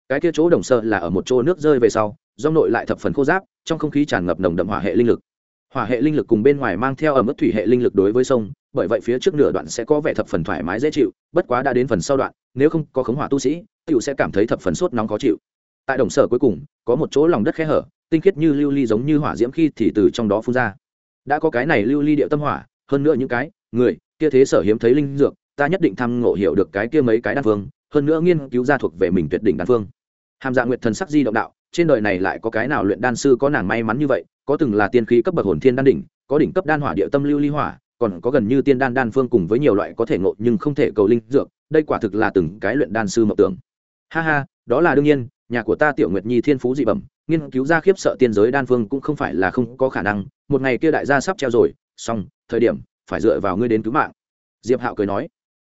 Cái kia chỗ đồng sơ là ở một chỗ nước rơi về sau do nội lại thập phần khô giáp trong không khí tràn ngập nồng đậm hỏa hệ linh lực. Hỏa hệ linh lực cùng bên ngoài mang theo ở mức thủy hệ linh lực đối với sông, bởi vậy phía trước nửa đoạn sẽ có vẻ thập phần thoải mái dễ chịu, bất quá đã đến phần sau đoạn, nếu không có khống hỏa tu sĩ tựu sẽ cảm thấy thập phần sốt nóng khó chịu. Tại đồng sở cuối cùng, có một chỗ lòng đất khe hở, tinh khiết như lưu ly giống như hỏa diễm khi thì từ trong đó phun ra. Đã có cái này lưu ly điệu tâm hỏa, hơn nữa những cái, người, kia thế sở hiếm thấy linh dược ta nhất định tham ngộ hiểu được cái kia mấy cái đan phương, hơn nữa nghiên cứu ra thuộc về mình tuyệt đỉnh đan phương. Hàm dạ nguyệt thần sắc di động đạo, trên đời này lại có cái nào luyện đan sư có nàng may mắn như vậy, có từng là tiên khí cấp bậc hồn thiên đan đỉnh, có đỉnh cấp đan hỏa địa tâm lưu ly hỏa, còn có gần như tiên đan đan phương cùng với nhiều loại có thể ngộ nhưng không thể cầu linh dược, đây quả thực là từng cái luyện đan sư mộng tưởng. Ha ha, đó là đương nhiên, nhà của ta tiểu nguyệt nhi thiên phú dị bẩm, nghiên cứu ra khiếp sợ tiên giới đan phương cũng không phải là không có khả năng, một ngày kia đại gia sắp treo rồi, xong, thời điểm, phải dựa vào ngươi đến cứu mạng. Diệp hạo cười nói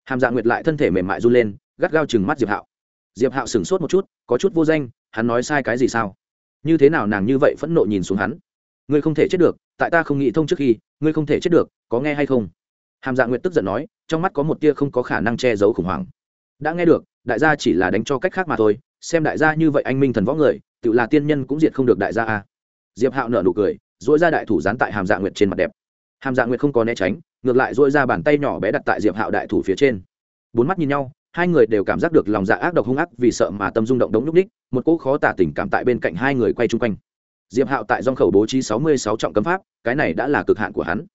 hàm dạ nguyệt lại thân thể mềm mại run lên, gắt gao chừng mắt diệp hạo. Diệp hạo sửng sốt một chút, có chút vô danh, hắn nói sai cái gì sao? Như thế nào nàng như vậy phẫn nộ nhìn xuống hắn? Ngươi không thể chết được, tại ta không nghĩ thông trước khi, ngươi không thể chết được, có nghe hay không? Hàm dạ nguyệt tức giận nói, trong mắt có một tia không có khả năng che giấu khủng hoảng. Đã nghe được, đại gia chỉ là đánh cho cách khác mà thôi, xem đại gia như vậy anh minh thần võ người, tự là tiên nhân cũng diệt không được đại gia a. Diệp hạo nở nụ cười dỗi ra đại thủ dán tại hàm dạ nguyệt trên mặt đẹp. Hàm dạ nguyệt không có né tránh ngược lại dỗi ra bàn tay nhỏ bé đặt tại diệp hạo đại thủ phía trên. Bốn mắt nhìn nhau, hai người đều cảm giác được lòng dạ ác độc hung ác vì sợ mà tâm rung động đống nhúc ních một cỗ khó tả tình cảm tại bên cạnh hai người quay chung quanh. Diệp hạo tại dòng khẩu bố trí sáu mươi sáu trọng cấm pháp, cái này đã là cực hạn của hắn.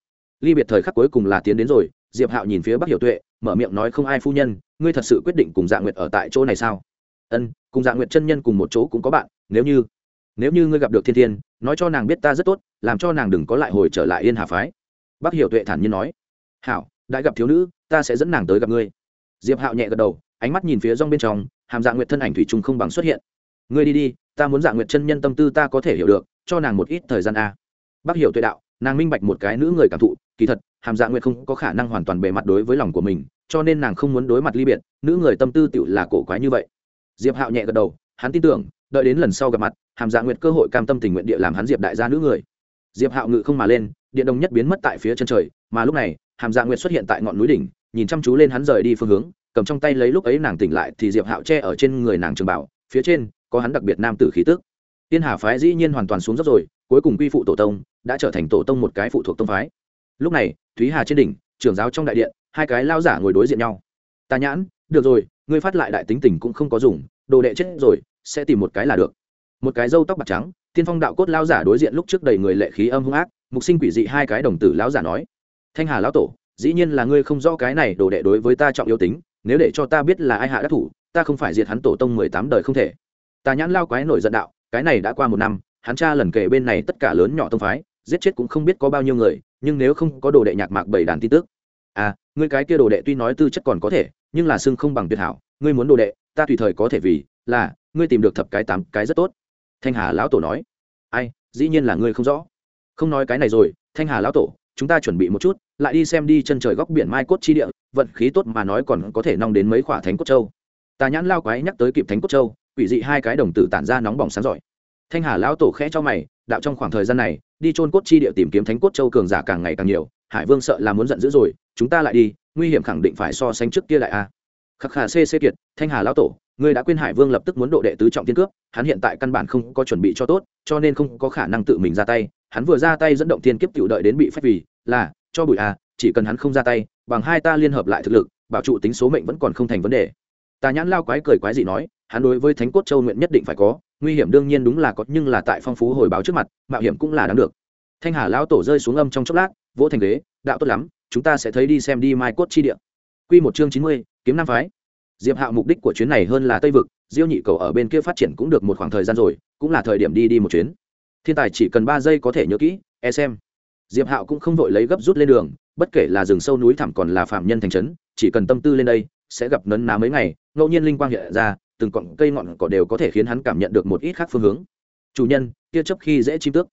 Ly biệt thời khắc cuối cùng là tiến đến rồi, diệp hạo nhìn phía bắc hiểu tuệ, mở miệng nói không ai phu nhân, ngươi thật sự quyết định cùng dạ nguyệt ở tại chỗ này sao? Ân, cùng dạ nguyệt chân nhân cùng một chỗ cũng có bạn, nếu như nếu như ngươi gặp được thiên thiên, nói cho nàng biết ta rất tốt, làm cho nàng đừng có lại hồi trở lại yên hà phái bắc hiểu tuệ thản nhiên nói, hảo đại gặp thiếu nữ, ta sẽ dẫn nàng tới gặp ngươi. Diệp hạo nhẹ gật đầu, ánh mắt nhìn phía rong bên trong, hàm dạ nguyệt thân ảnh thủy chung không bằng xuất hiện. Ngươi đi đi, ta muốn dạ nguyệt chân nhân tâm tư ta có thể hiểu được, cho nàng một ít thời gian a. Bác hiểu tuệ đạo, nàng minh bạch một cái nữ người cảm thụ, kỳ thật, hàm dạ nguyệt không có khả năng hoàn toàn bề mặt đối với lòng của mình, cho nên nàng không muốn đối mặt ly biệt, nữ người tâm tư tựu là cổ quái như vậy. Diệp hạo nhẹ gật đầu, hắn tin tưởng, đợi đến lần sau gặp mặt, hàm dạ nguyệt cơ hội cam tâm tình nguyện địa làm hắn diệp đại gia nữ người. Diệp hạo ngự không mà lên điện đồng nhất biến mất tại phía chân trời, mà lúc này, hàm dạ nguyệt xuất hiện tại ngọn núi đỉnh, nhìn chăm chú lên hắn rời đi phương hướng, cầm trong tay lấy lúc ấy nàng tỉnh lại thì diệp hạo che ở trên người nàng trường bảo, phía trên có hắn đặc biệt nam tử khí tức. Tiên hà phái dĩ nhiên hoàn toàn xuống dốc rồi, cuối cùng quy phụ tổ tông, đã trở thành tổ tông một cái phụ thuộc tông phái. Lúc này, thúy hà trên đỉnh, trưởng giáo trong đại điện, hai cái lao giả ngồi đối diện nhau. Ta nhãn, được rồi, ngươi phát lại đại tính tình cũng không có dùng, đồ đệ chết rồi, sẽ tìm một cái là được. Một cái râu tóc bạc trắng, tiên phong đạo cốt lao giả đối diện lúc trước đầy người lệ khí âm hung ác mục sinh quỷ dị hai cái đồng tử lão giả nói. Thanh hà lão tổ, dĩ nhiên là ngươi không rõ cái này đồ đệ đối với ta trọng yếu tính, nếu để cho ta biết là ai hạ đắc thủ, ta không phải diệt hắn tổ tông mười tám đời không thể. Ta nhãn lao quái nổi giận đạo, cái này đã qua một năm, hắn cha lần kể bên này tất cả lớn nhỏ tông phái, giết chết cũng không biết có bao nhiêu người, nhưng nếu không có đồ đệ nhạc mạc bảy đàn tin tức. À ngươi cái kia đồ đệ tuy nói tư chất còn có thể, nhưng là xưng không bằng tuyệt hảo, ngươi muốn đồ đệ, ta tùy thời có thể vì, là, ngươi tìm được thập cái tám cái rất tốt. Thanh hà lão tổ nói. Ai, dĩ nhiên là ngươi không rõ không nói cái này rồi, thanh hà lão tổ, chúng ta chuẩn bị một chút, lại đi xem đi chân trời góc biển mai cốt chi địa, vận khí tốt mà nói còn có thể nong đến mấy khỏa thánh cốt châu. Tà nhãn lao quái nhắc tới kịp thánh cốt châu, quỷ dị hai cái đồng tử tản ra nóng bỏng sáng giỏi thanh hà lão tổ khẽ cho mày, đạo trong khoảng thời gian này, đi trôn cốt chi địa tìm kiếm thánh cốt châu cường giả càng ngày càng nhiều, hải vương sợ là muốn giận dữ rồi, chúng ta lại đi, nguy hiểm khẳng định phải so sánh trước kia lại a. Khắc khả xê xê kiệt, thanh hà lão tổ, ngươi đã quên hải vương lập tức muốn độ đệ tứ trọng tiên cướp hắn hiện tại căn bản không có chuẩn bị cho tốt, cho nên không có khả năng tự mình ra tay hắn vừa ra tay dẫn động thiên kiếp cựu đợi đến bị phép vì, là, cho bụi à? chỉ cần hắn không ra tay, bằng hai ta liên hợp lại thực lực, bảo trụ tính số mệnh vẫn còn không thành vấn đề. Tà nhãn lao quái cười quái gì nói, hắn đối với thánh cốt châu nguyện nhất định phải có, nguy hiểm đương nhiên đúng là có, nhưng là tại phong phú hồi báo trước mặt, mạo hiểm cũng là đáng được. Thanh hà lão tổ rơi xuống âm trong chốc lát, vỗ thành ghế, đạo tốt lắm, chúng ta sẽ thấy đi xem đi mai cốt chi địa. Quy một chương chín mươi, kiếm nam phái. Diệp hạo mục đích của chuyến này hơn là tây vực, diêu nhị cầu ở bên kia phát triển cũng được một khoảng thời gian rồi, cũng là thời điểm đi đi một chuyến thiên tài chỉ cần ba giây có thể nhớ kỹ e xem. Diệp hạo cũng không vội lấy gấp rút lên đường, bất kể là rừng sâu núi thẳm còn là phạm nhân thành trấn, chỉ cần tâm tư lên đây, sẽ gặp nấn ná mấy ngày, ngẫu nhiên linh quang hiện ra, từng cọng cây ngọn cỏ đều có thể khiến hắn cảm nhận được một ít khác phương hướng. Chủ nhân kia chấp khi dễ chim tước.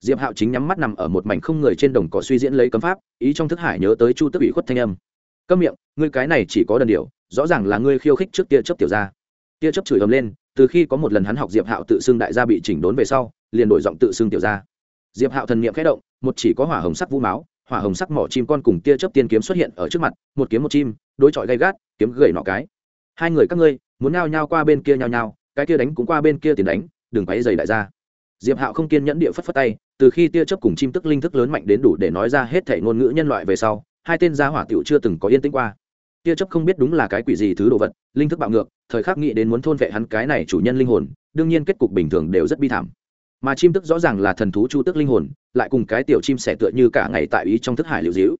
Diệp hạo chính nhắm mắt nằm ở một mảnh không người trên đồng cỏ suy diễn lấy cấm pháp, ý trong thức hải nhớ tới chu tức ủy khuất thanh âm. Câm miệng, ngươi cái này chỉ có đần điều rõ ràng là ngươi khiêu khích trước tia chấp tiểu gia. Tia chấp chửi ầm lên, từ khi có một lần hắn học diệp hạo tự xưng đại gia bị chỉnh đốn về sau liền đổi giọng tự xưng tiểu gia. Diệp hạo thần niệm khẽ động, một chỉ có hỏa hồng sắc vũ máu, hỏa hồng sắc mỏ chim con cùng tia chớp tiên kiếm xuất hiện ở trước mặt, một kiếm một chim, đối chọi gay gắt, kiếm gậy nọ cái. Hai người các ngươi, muốn nhao nhao qua bên kia nhao nhao, cái kia đánh cũng qua bên kia tiền đánh, đừng quấy dày đại gia. Diệp hạo không kiên nhẫn địa phất phất tay, từ khi tia chớp cùng chim tức linh thức lớn mạnh đến đủ để nói ra hết thể ngôn ngữ nhân loại về sau, hai tên gia hỏa tiểu chưa từng có yên tĩnh qua. Tia chớp không biết đúng là cái quỷ gì thứ đồ vật, linh thức bạo ngược, thời khắc nghĩ đến muốn thôn vệ hắn cái này chủ nhân linh hồn, đương nhiên kết cục bình thường đều rất bi thảm mà chim tức rõ ràng là thần thú chu tức linh hồn, lại cùng cái tiểu chim sẻ tựa như cả ngày tại ý trong thức hải liệu dĩu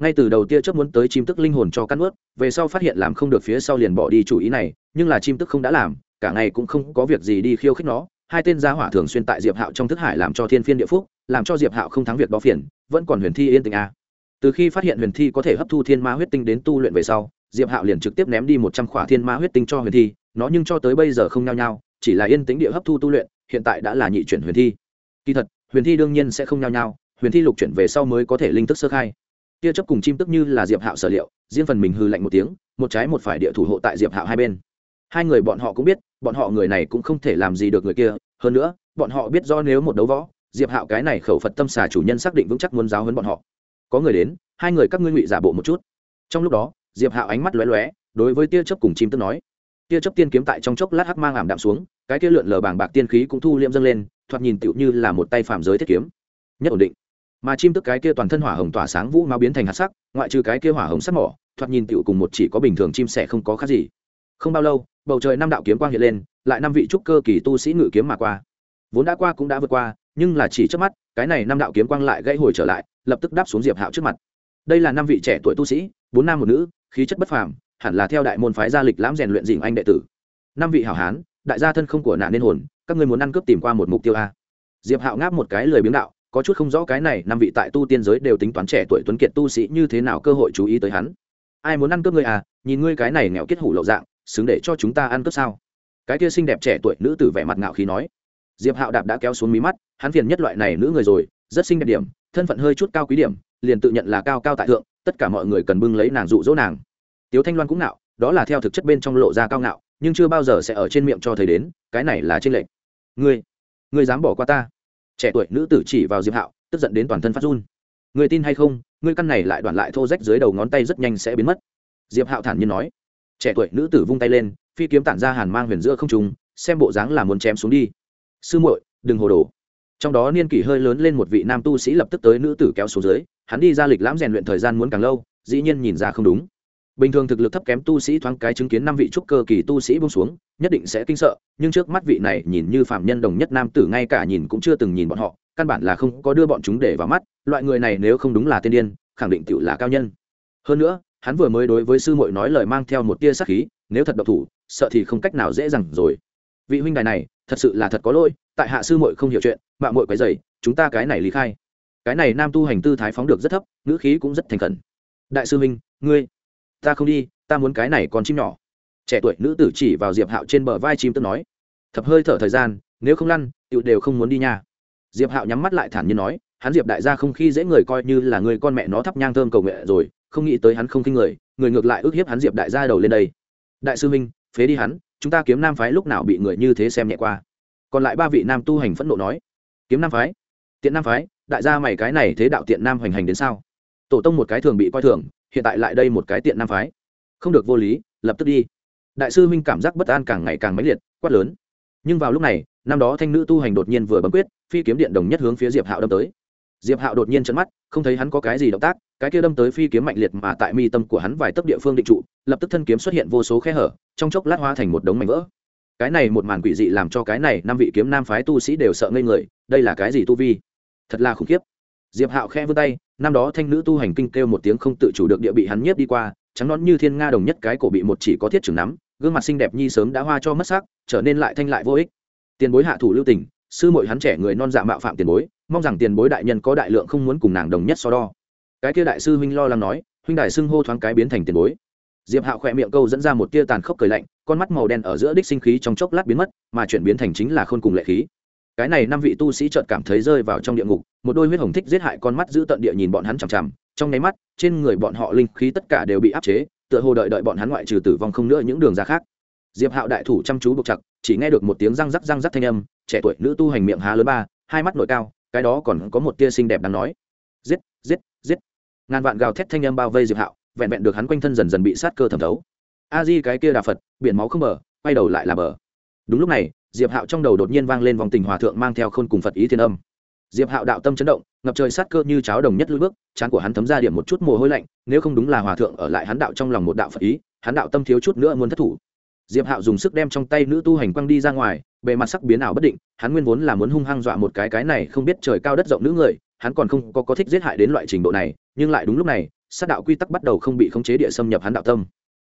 ngay từ đầu tia chớp muốn tới chim tức linh hồn cho cắn ướt về sau phát hiện làm không được phía sau liền bỏ đi chủ ý này, nhưng là chim tức không đã làm, cả ngày cũng không có việc gì đi khiêu khích nó. Hai tên gia hỏa thường xuyên tại diệp hạo trong thức hải làm cho thiên phiên địa phúc, làm cho diệp hạo không thắng việc đó phiền, vẫn còn huyền thi yên tình a à. từ khi phát hiện huyền thi có thể hấp thu thiên ma huyết tinh đến tu luyện về sau, diệp hạo liền trực tiếp ném đi một trăm khỏa thiên ma huyết tinh cho huyền thi, nó nhưng cho tới bây giờ không nhao nhao, chỉ là yên tính địa hấp thu tu luyện hiện tại đã là nhị chuyển huyền thi. Kỳ thật, huyền thi đương nhiên sẽ không nhao nhao, huyền thi lục chuyển về sau mới có thể linh thức sơ khai. Tia chấp cùng chim tức như là diệp hạo sở liệu, riêng phần mình hư lạnh một tiếng, một trái một phải địa thủ hộ tại diệp hạo hai bên. Hai người bọn họ cũng biết, bọn họ người này cũng không thể làm gì được người kia, hơn nữa, bọn họ biết do nếu một đấu võ, diệp hạo cái này khẩu phật tâm xà chủ nhân xác định vững chắc muốn giáo hấn bọn họ. Có người đến, hai người các ngươi ngụy giả bộ một chút. Trong lúc đó, diệp hạo ánh mắt lóe lóe, đối với tia chấp cùng chim tức nói tia chấp tiên kiếm tại trong chốc lát hắc mang ảm đạm xuống, cái kia lượn lờ bàng bạc tiên khí cũng thu liễm dâng lên, thoạt nhìn tựu như là một tay phạm giới thiết kiếm. Nhất ổn định. Mà chim tức cái kia toàn thân hỏa hồng tỏa sáng vũ máu biến thành hạt sắc, ngoại trừ cái kia hỏa hồng sắc mỏ, thoạt nhìn tựu cùng một chỉ có bình thường chim sẻ không có khác gì. Không bao lâu, bầu trời năm đạo kiếm quang hiện lên, lại năm vị trúc cơ kỳ tu sĩ ngự kiếm mà qua. Vốn đã qua cũng đã vượt qua, nhưng là chỉ trước mắt, cái này năm đạo kiếm quang lại gãy hồi trở lại, lập tức đáp xuống diệp hạo trước mặt. Đây là năm vị trẻ tuổi tu sĩ, bốn nam một nữ, khí chất bất phàm hẳn là theo đại môn phái gia lịch lãm rèn luyện dình anh đệ tử. Năm vị hảo hán, đại gia thân không của nạn nên hồn, các ngươi muốn ăn cướp tìm qua một mục tiêu a. Diệp hạo ngáp một cái lời biếng đạo, có chút không rõ cái này, năm vị tại tu tiên giới đều tính toán trẻ tuổi tuấn kiệt tu sĩ như thế nào cơ hội chú ý tới hắn. Ai muốn ăn cướp ngươi à? Nhìn ngươi cái này nghèo kết hủ lậu dạng, xứng để cho chúng ta ăn cướp sao? Cái kia xinh đẹp trẻ tuổi nữ tử vẻ mặt ngạo khí nói. Diệp hạo đạp đã kéo xuống mí mắt, hắn phiền nhất loại này nữ người rồi, rất xinh đẹp điểm, thân phận hơi chút cao quý điểm, liền tự nhận là cao cao tại thượng, tất cả mọi người cần bưng lấy nàng dụ dỗ nàng tiếu thanh loan cũng nạo đó là theo thực chất bên trong lộ ra cao ngạo, nhưng chưa bao giờ sẽ ở trên miệng cho thấy đến, cái này là trên lệnh ngươi ngươi dám bỏ qua ta. Trẻ tuổi nữ tử chỉ vào diệp hạo, tức giận đến toàn thân phát run. Người tin hay không, ngươi căn này lại đoạn lại thô rách dưới đầu ngón tay rất nhanh sẽ biến mất. Diệp hạo thản nhiên nói. Trẻ tuổi nữ tử vung tay lên, phi kiếm tản ra hàn mang huyền giữa không trùng xem bộ dáng là muốn chém xuống đi. Sư muội, đừng hồ đồ. Trong đó niên kỷ hơi lớn lên một vị nam tu sĩ lập tức tới nữ tử kéo xuống dưới, hắn đi ra lịch lãm rèn luyện thời gian muốn càng lâu, dĩ nhiên nhìn ra không đúng bình thường thực lực thấp kém tu sĩ thoáng cái chứng kiến năm vị trúc cơ kỳ tu sĩ bông xuống, nhất định sẽ kinh sợ, nhưng trước mắt vị này nhìn như phạm nhân đồng nhất nam tử ngay cả nhìn cũng chưa từng nhìn bọn họ, căn bản là không có đưa bọn chúng để vào mắt, loại người này nếu không đúng là tiên điên, khẳng định tựu là cao nhân. Hơn nữa, hắn vừa mới đối với sư muội nói lời mang theo một tia sắc khí, nếu thật độc thủ, sợ thì không cách nào dễ dàng rồi. Vị huynh đài này, thật sự là thật có lỗi, tại hạ sư muội không hiểu chuyện, mạ muội quấy dày chúng ta cái này lý khai. Cái này nam tu hành tư thái phóng được rất thấp, ngữ khí cũng rất thành khẩn. Đại sư huynh, ngươi ta không đi, ta muốn cái này còn chim nhỏ. Trẻ tuổi nữ tử chỉ vào diệp hạo trên bờ vai chim tức nói. Thập hơi thở thời gian, nếu không lăn tựu đều không muốn đi nha. Diệp hạo nhắm mắt lại thản nhiên nói, hắn diệp đại gia không khi dễ người coi như là người con mẹ nó thắp nhang thơm cầu nghệ rồi, không nghĩ tới hắn không kinh người người ngược lại ước hiếp hắn diệp đại gia đầu lên đây. Đại sư minh, phế đi hắn, chúng ta kiếm nam phái lúc nào bị người như thế xem nhẹ qua. Còn lại ba vị nam tu hành phẫn nộ nói, kiếm nam phái, tiện nam phái, đại gia mày cái này thế đạo tiện nam hoành hành đến sao? Tổ tông một cái thường bị coi thường hiện tại lại đây một cái tiện nam phái. Không được vô lý, lập tức đi. Đại sư minh cảm giác bất an càng ngày càng mãnh liệt, quát lớn. Nhưng vào lúc này, năm đó thanh nữ tu hành đột nhiên vừa bấm quyết, phi kiếm điện đồng nhất hướng phía diệp hạo đâm tới. Diệp hạo đột nhiên chấn mắt, không thấy hắn có cái gì động tác, cái kia đâm tới phi kiếm mạnh liệt mà tại mi tâm của hắn vài tấc địa phương định trụ, lập tức thân kiếm xuất hiện vô số khe hở, trong chốc lát hóa thành một đống mảnh vỡ. Cái này một màn quỷ dị làm cho cái này năm vị kiếm nam phái tu sĩ đều sợ ngây người, đây là cái gì tu vi? Thật là khủng khiếp. Diệp hạo khe vươn tay năm đó thanh nữ tu hành kinh kêu một tiếng không tự chủ được địa bị hắn nhiếp đi qua, trắng nón như thiên nga đồng nhất cái cổ bị một chỉ có thiết trưởng nắm, gương mặt xinh đẹp nhi sớm đã hoa cho mất sắc, trở nên lại thanh lại vô ích. Tiền bối hạ thủ lưu tình, sư muội hắn trẻ người non dạ mạo phạm tiền bối, mong rằng tiền bối đại nhân có đại lượng không muốn cùng nàng đồng nhất so đo. Cái kia đại sư huynh lo lắng nói, huynh đại xưng hô thoáng cái biến thành tiền bối. Diệp hạo khỏe miệng câu dẫn ra một tia tàn khốc cười lạnh, con mắt màu đen ở giữa đích sinh khí trong chốc lát biến mất, mà chuyển biến thành chính là khôn cùng lệ khí cái này năm vị tu sĩ chợt cảm thấy rơi vào trong địa ngục, một đôi huyết hồng thích giết hại con mắt giữ tận địa nhìn bọn hắn chằm chằm, trong nháy mắt, trên người bọn họ linh khí tất cả đều bị áp chế, tựa hồ đợi đợi bọn hắn ngoại trừ tử vong không nữa những đường ra khác. Diệp hạo đại thủ chăm chú buộc chặt, chỉ nghe được một tiếng răng rắc răng rắc thanh âm, trẻ tuổi nữ tu hành miệng há lớn ba, hai mắt nội cao, cái đó còn có một tia xinh đẹp đang nói. Giết giết giết. Ngàn vạn gào thét thanh âm bao vây diệp hạo, vẹn vẹn được hắn quanh thân dần dần bị sát cơ thẩm thấu. A di cái kia đà phật, biển máu không bờ, quay đầu lại là bờ đúng lúc này, diệp hạo trong đầu đột nhiên vang lên vòng tình hòa thượng mang theo khôn cùng phật ý thiên âm. Diệp hạo đạo tâm chấn động, ngập trời sát cơ như cháo đồng nhất lưỡi bước, chán của hắn thấm ra điểm một chút mồ hôi lạnh, nếu không đúng là hòa thượng ở lại hắn đạo trong lòng một đạo phật ý, hắn đạo tâm thiếu chút nữa muốn thất thủ. Diệp hạo dùng sức đem trong tay nữ tu hành quăng đi ra ngoài, bề mặt sắc biến ảo bất định, hắn nguyên vốn là muốn hung hăng dọa một cái cái này không biết trời cao đất rộng nữ người, hắn còn không có có thích giết hại đến loại trình độ này, nhưng lại đúng lúc này, sát đạo quy tắc bắt đầu không bị khống chế địa xâm nhập hắn đạo tâm.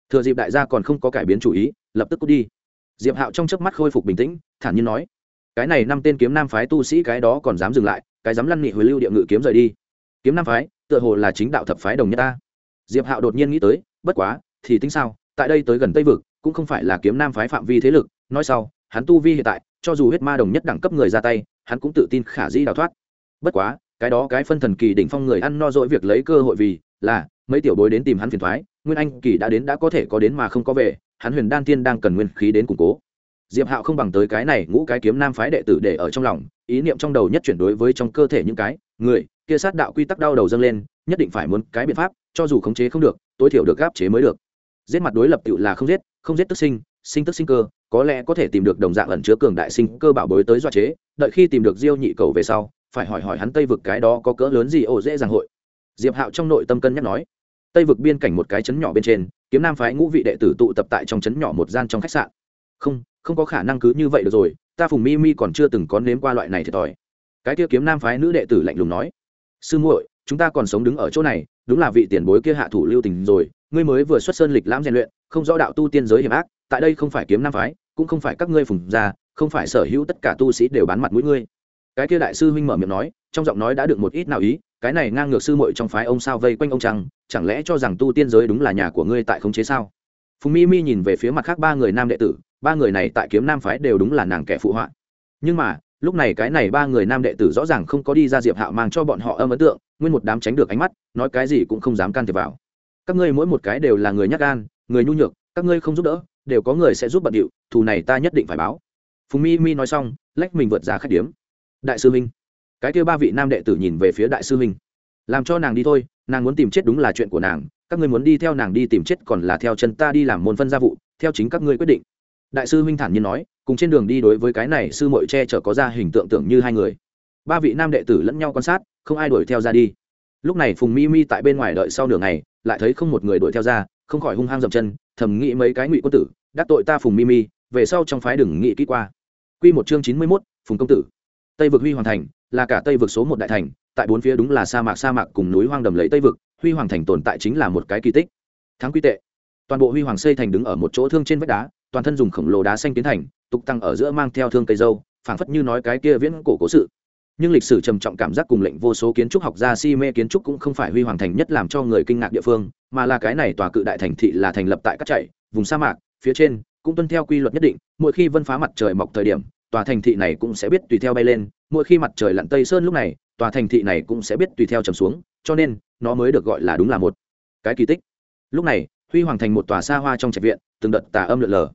Thừa dịp đại gia còn không có cải biến chủ ý, lập tức cút đi diệp hạo trong chớp mắt khôi phục bình tĩnh, thản nhiên nói, cái này năm tên kiếm nam phái tu sĩ cái đó còn dám dừng lại, cái dám lăn nghị hồi lưu địa ngự kiếm rời đi. Kiếm nam phái, tựa hồ là chính đạo thập phái đồng nhất ta. Diệp hạo đột nhiên nghĩ tới, bất quá, thì tính sao, tại đây tới gần tây vực, cũng không phải là kiếm nam phái phạm vi thế lực, nói sau, hắn tu vi hiện tại, cho dù huyết ma đồng nhất đẳng cấp người ra tay, hắn cũng tự tin khả dĩ đào thoát. Bất quá, cái đó cái phân thần kỳ đỉnh phong người ăn no dỗi việc lấy cơ hội vì là, mấy tiểu bối đến tìm hắn phiền thoái, nguyên anh kỳ đã đến đã có thể có đến mà không có về hắn huyền đan tiên đang cần nguyên khí đến củng cố. Diệp hạo không bằng tới cái này ngũ cái kiếm nam phái đệ tử để ở trong lòng, ý niệm trong đầu nhất chuyển đối với trong cơ thể những cái, người, kia sát đạo quy tắc đau đầu dâng lên, nhất định phải muốn cái biện pháp, cho dù khống chế không được, tối thiểu được gáp chế mới được. Giết mặt đối lập tự là không giết không giết tức sinh sinh tức sinh cơ, có lẽ có thể tìm được đồng dạng ẩn chứa cường đại sinh cơ bảo bối tới doa chế, đợi khi tìm được diêu nhị cầu về sau, phải hỏi hỏi hắn tây vực cái đó có cỡ lớn gì ồ dễ dàng hội. Diệp hạo trong nội tâm cân nhắc nói. Tây vực biên cảnh một cái chấn nhỏ bên trên kiếm nam phái ngũ vị đệ tử tụ tập tại trong chấn nhỏ một gian trong khách sạn. Không không có khả năng cứ như vậy được rồi, ta phùng mi mi còn chưa từng có nếm qua loại này thiệt thòi. Cái kia kiếm nam phái nữ đệ tử lạnh lùng nói, sư muội, chúng ta còn sống đứng ở chỗ này, đúng là vị tiền bối kia hạ thủ lưu tình rồi, ngươi mới vừa xuất sơn lịch lãm rèn luyện, không rõ đạo tu tiên giới hiểm ác, tại đây không phải kiếm nam phái, cũng không phải các ngươi phùng gia, không phải sở hữu tất cả tu sĩ đều bán mặt mũi ngươi. Cái kia đại sư huynh mở miệng nói, trong giọng nói đã được một ít nào ý cái này ngang ngược sư muội trong phái ông sao vây quanh ông trăng, chẳng lẽ cho rằng tu tiên giới đúng là nhà của ngươi tại khống chế sao? Phùng mi mi nhìn về phía mặt khác ba người nam đệ tử, ba người này tại kiếm nam phái đều đúng là nàng kẻ phụ họa. Nhưng mà, lúc này cái này ba người nam đệ tử rõ ràng không có đi ra diệp hạo mang cho bọn họ âm ấn tượng, nguyên một đám tránh được ánh mắt, nói cái gì cũng không dám can thiệp vào. Các ngươi mỗi một cái đều là người nhắc gan, người nhu nhược, các ngươi không giúp đỡ, đều có người sẽ giúp bận điệu, thù này ta nhất định phải báo. Phùng mi mi nói xong, lách mình vượt ra khách điếm. Đại sư minh cái kia ba vị nam đệ tử nhìn về phía đại sư huynh, làm cho nàng đi thôi nàng muốn tìm chết đúng là chuyện của nàng các ngươi muốn đi theo nàng đi tìm chết còn là theo chân ta đi làm môn phân gia vụ theo chính các ngươi quyết định. Đại sư huynh thản nhiên nói cùng trên đường đi đối với cái này sư mội che chở có ra hình tượng tượng như hai người. Ba vị nam đệ tử lẫn nhau quan sát không ai đuổi theo ra đi. Lúc này phùng mi mi tại bên ngoài đợi sau nửa ngày lại thấy không một người đuổi theo ra không khỏi hung hăng dậm chân thầm nghĩ mấy cái ngụy quân tử đắc tội ta phùng mi mi về sau trong phái đừng nghĩ kỹ qua. Q một chương chín mươi mốt phùng công tử. Tây vực huy hoàn thành là cả tây vực số một đại thành, tại bốn phía đúng là sa mạc sa mạc cùng núi hoang đầm lấy tây vực, huy hoàng thành tồn tại chính là một cái kỳ tích. Thắng quy tệ. Toàn bộ huy hoàng xây thành đứng ở một chỗ thương trên vách đá, toàn thân dùng khổng lồ đá xanh tiến thành, tục tăng ở giữa mang theo thương cây dâu, phảng phất như nói cái kia viễn cổ cố sự. Nhưng lịch sử trầm trọng cảm giác cùng lệnh vô số kiến trúc học gia si mê kiến trúc cũng không phải huy hoàng thành nhất làm cho người kinh ngạc địa phương, mà là cái này tòa cự đại thành thị là thành lập tại các chạy vùng sa mạc, phía trên, cũng tuân theo quy luật nhất định, mỗi khi vân phá mặt trời mọc thời điểm tòa thành thị này cũng sẽ biết tùy theo bay lên, mỗi khi mặt trời lặn tây sơn lúc này, tòa thành thị này cũng sẽ biết tùy theo trầm xuống, cho nên, nó mới được gọi là đúng là một cái kỳ tích. Lúc này, huy hoàng thành một tòa xa hoa trong trạch viện, từng đợt tà âm lượn lờ.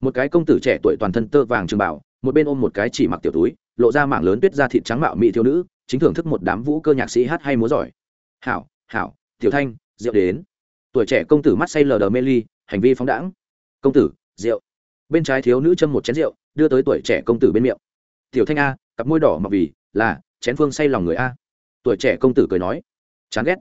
Một cái công tử trẻ tuổi toàn thân tơ vàng trường bảo một bên ôm một cái chỉ mặc tiểu túi, lộ ra mảng lớn tuyết ra thịt trắng mạo mỹ thiếu nữ, chính thưởng thức một đám vũ cơ nhạc sĩ hát hay múa giỏi. Hảo hảo, tiểu thanh, rượu đến. Tuổi trẻ công tử mắt say lờ đờ mê ly, hành vi phóng đãng. Công tử, rượu bên trái thiếu nữ châm một chén rượu, đưa tới tuổi trẻ công tử bên miệng. Tiểu thanh a, cặp môi đỏ mặc vì là chén phương say lòng người a. Tuổi trẻ công tử cười nói. Chán ghét.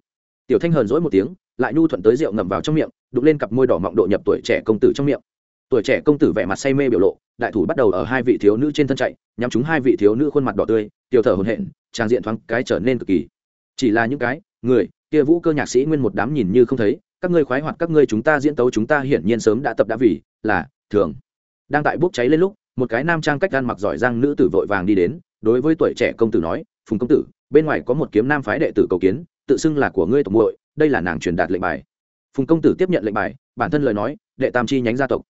Tiểu thanh hờn dỗi một tiếng, lại nhu thuận tới rượu ngầm vào trong miệng, đục lên cặp môi đỏ mọng độ nhập tuổi trẻ công tử trong miệng. Tuổi trẻ công tử vẻ mặt say mê biểu lộ, đại thủ bắt đầu ở hai vị thiếu nữ trên thân chạy, nhắm chúng hai vị thiếu nữ khuôn mặt đỏ tươi, tiểu thở hồn hện trang diện thoáng cái trở nên cực kỳ. Chỉ là những cái, người, kia vũ cơ nhạc sĩ nguyên một đám nhìn như không thấy, các ngươi khoái hoạt các ngươi chúng ta diễn tấu chúng ta hiển nhiên sớm đã tập đã vì, là, thường đang tại bốc cháy lên lúc, một cái nam trang cách gan mặc giỏi giang nữ tử vội vàng đi đến, đối với tuổi trẻ công tử nói, phùng công tử, bên ngoài có một kiếm nam phái đệ tử cầu kiến, tự xưng là của ngươi tổng muội, đây là nàng truyền đạt lệnh bài. Phùng công tử tiếp nhận lệnh bài, bản thân lời nói, đệ tam chi nhánh gia tộc,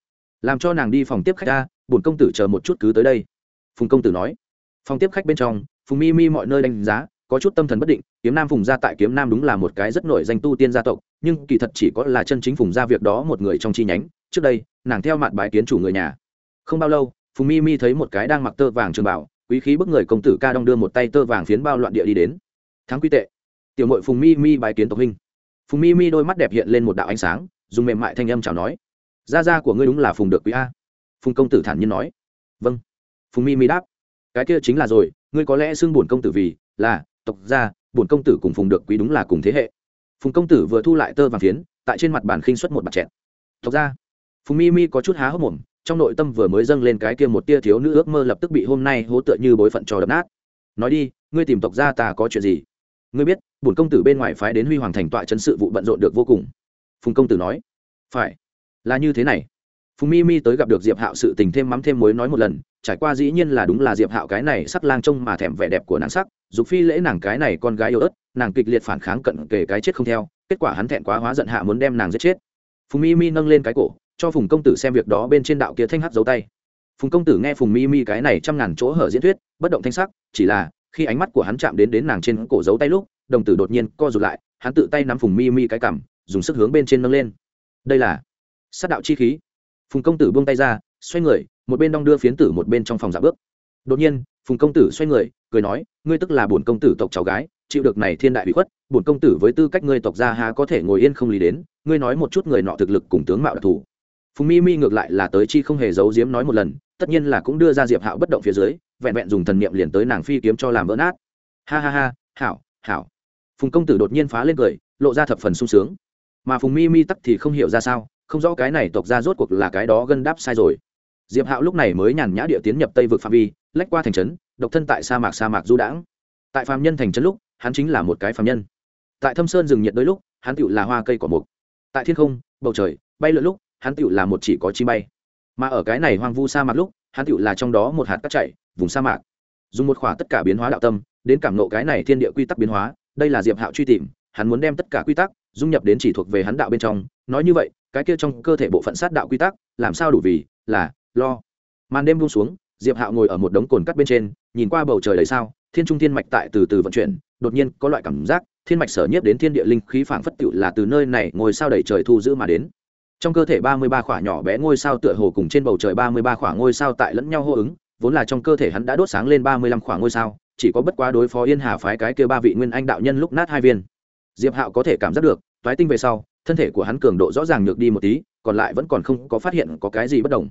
làm cho nàng đi phòng tiếp khách ra bổn công tử chờ một chút cứ tới đây. Phùng công tử nói. Phòng tiếp khách bên trong, phùng mi mi mọi nơi đánh giá, có chút tâm thần bất định, kiếm nam phùng gia tại kiếm nam đúng là một cái rất nổi danh tu tiên gia tộc, nhưng kỳ thật chỉ có là chân chính phùng gia việc đó một người trong chi nhánh, trước đây, nàng theo mặt bái kiến chủ người nhà không bao lâu, phùng mi mi thấy một cái đang mặc tơ vàng trường bảo, quý khí bức người công tử ca đong đưa một tay tơ vàng phiến bao loạn địa đi đến. Thắng quy tệ. Tiểu mội phùng mi mi bái kiến tộc huynh. Phùng mi mi đôi mắt đẹp hiện lên một đạo ánh sáng, dùng mềm mại thanh âm chào nói. Gia gia của ngươi đúng là phùng được quý a. Phùng công tử thản nhiên nói. Vâng. Phùng mi mi đáp. Cái kia chính là rồi, ngươi có lẽ xưng bổn công tử vì là tộc gia, bổn công tử cùng phùng được quý đúng là cùng thế hệ. Phùng công tử vừa thu lại tơ vàng phiến, tại trên mặt bản khinh xuất một mặt chẹt. Tộc gia. Phùng mi mi có chút há hốc mồm trong nội tâm vừa mới dâng lên cái kia một tia thiếu nữ ước mơ lập tức bị hôm nay hố tựa như bối phận trò đập nát. Nói đi, ngươi tìm tộc gia ta có chuyện gì? Ngươi biết, bổn công tử bên ngoài phái đến huy hoàng thành tọa chấn sự vụ bận rộn được vô cùng. Phùng công tử nói. Phải. Là như thế này. Phùng mi mi tới gặp được diệp hạo sự tình thêm mắm thêm muối nói một lần, trải qua dĩ nhiên là đúng là diệp hạo cái này sắc lang trông mà thèm vẻ đẹp của nàng sắc, dục phi lễ nàng cái này con gái yêu ớt, nàng kịch liệt phản kháng cận kề cái chết không theo, kết quả hắn thẹn quá hóa giận hạ muốn đem nàng giết chết. Phùng mi mi nâng lên cái cổ cho phùng công tử xem việc đó bên trên đạo kia thanh hát dấu tay. Phùng công tử nghe phùng mi mi cái này trăm ngàn chỗ hở diễn thuyết, bất động thanh sắc, chỉ là, khi ánh mắt của hắn chạm đến đến nàng trên cổ dấu tay lúc, đồng tử đột nhiên co rụt lại, hắn tự tay nắm phùng mi mi cái cằm, dùng sức hướng bên trên nâng lên. Đây là sát đạo chi khí. Phùng công tử buông tay ra, xoay người, một bên đong đưa phiến tử một bên trong phòng giả bước. Đột nhiên, phùng công tử xoay người, cười nói, ngươi tức là bổn công tử tộc cháu gái, chịu được này thiên đại bị khuất, bổn công tử với tư cách ngươi tộc gia há có thể ngồi yên không lý đến, ngươi nói một chút người nọ thực lực cùng tướng mạo đặc thù phùng mi mi ngược lại là tới chi không hề giấu giếm nói một lần, tất nhiên là cũng đưa ra diệp hạo bất động phía dưới, vẹn vẹn dùng thần niệm liền tới nàng phi kiếm cho làm vỡ nát. Ha ha ha hảo hảo phùng công tử đột nhiên phá lên cười, lộ ra thập phần sung sướng. Mà phùng mi mi tắc thì không hiểu ra sao, không rõ cái này tộc ra rốt cuộc là cái đó gân đáp sai rồi. Diệp hạo lúc này mới nhàn nhã địa tiến nhập tây vực phạm vi, lách qua thành trấn, độc thân tại sa mạc sa mạc du đãng. Tại phạm nhân thành trấn lúc, hắn chính là một cái phạm nhân. Tại thâm sơn rừng nhiệt đôi lúc, hắn tựu là hoa cây cỏ mục. Tại thiên không, bầu trời, bay lượn lúc hắn tựu là một chỉ có chi bay. Mà ở cái này hoang vu sa mạc lúc, hắn tựu là trong đó một hạt cắt chạy, vùng sa mạc. Dùng một khỏa tất cả biến hóa đạo tâm, đến cảm nộ cái này thiên địa quy tắc biến hóa, đây là diệp hạo truy tìm, hắn muốn đem tất cả quy tắc dung nhập đến chỉ thuộc về hắn đạo bên trong. Nói như vậy, cái kia trong cơ thể bộ phận sát đạo quy tắc, làm sao đủ vì là lo. Màn đêm buông xuống, diệp hạo ngồi ở một đống cồn cắt bên trên, nhìn qua bầu trời đầy sao, thiên trung thiên mạch tại từ từ vận chuyển, đột nhiên có loại cảm giác, thiên mạch sở nhiếp đến thiên địa linh khí phảng phất tựu là từ nơi này ngồi sao đầy trời thu giữ mà đến trong cơ thể ba mươi ba khỏa nhỏ bé ngôi sao tựa hồ cùng trên bầu trời ba mươi ba khỏa ngôi sao tại lẫn nhau hô ứng, vốn là trong cơ thể hắn đã đốt sáng lên ba mươi lăm khỏa ngôi sao, chỉ có bất quá đối phó yên hà phái cái kia ba vị nguyên anh đạo nhân lúc nát hai viên. Diệp hạo có thể cảm giác được, toái tinh về sau, thân thể của hắn cường độ rõ ràng nhược đi một tí, còn lại vẫn còn không có phát hiện có cái gì bất đồng.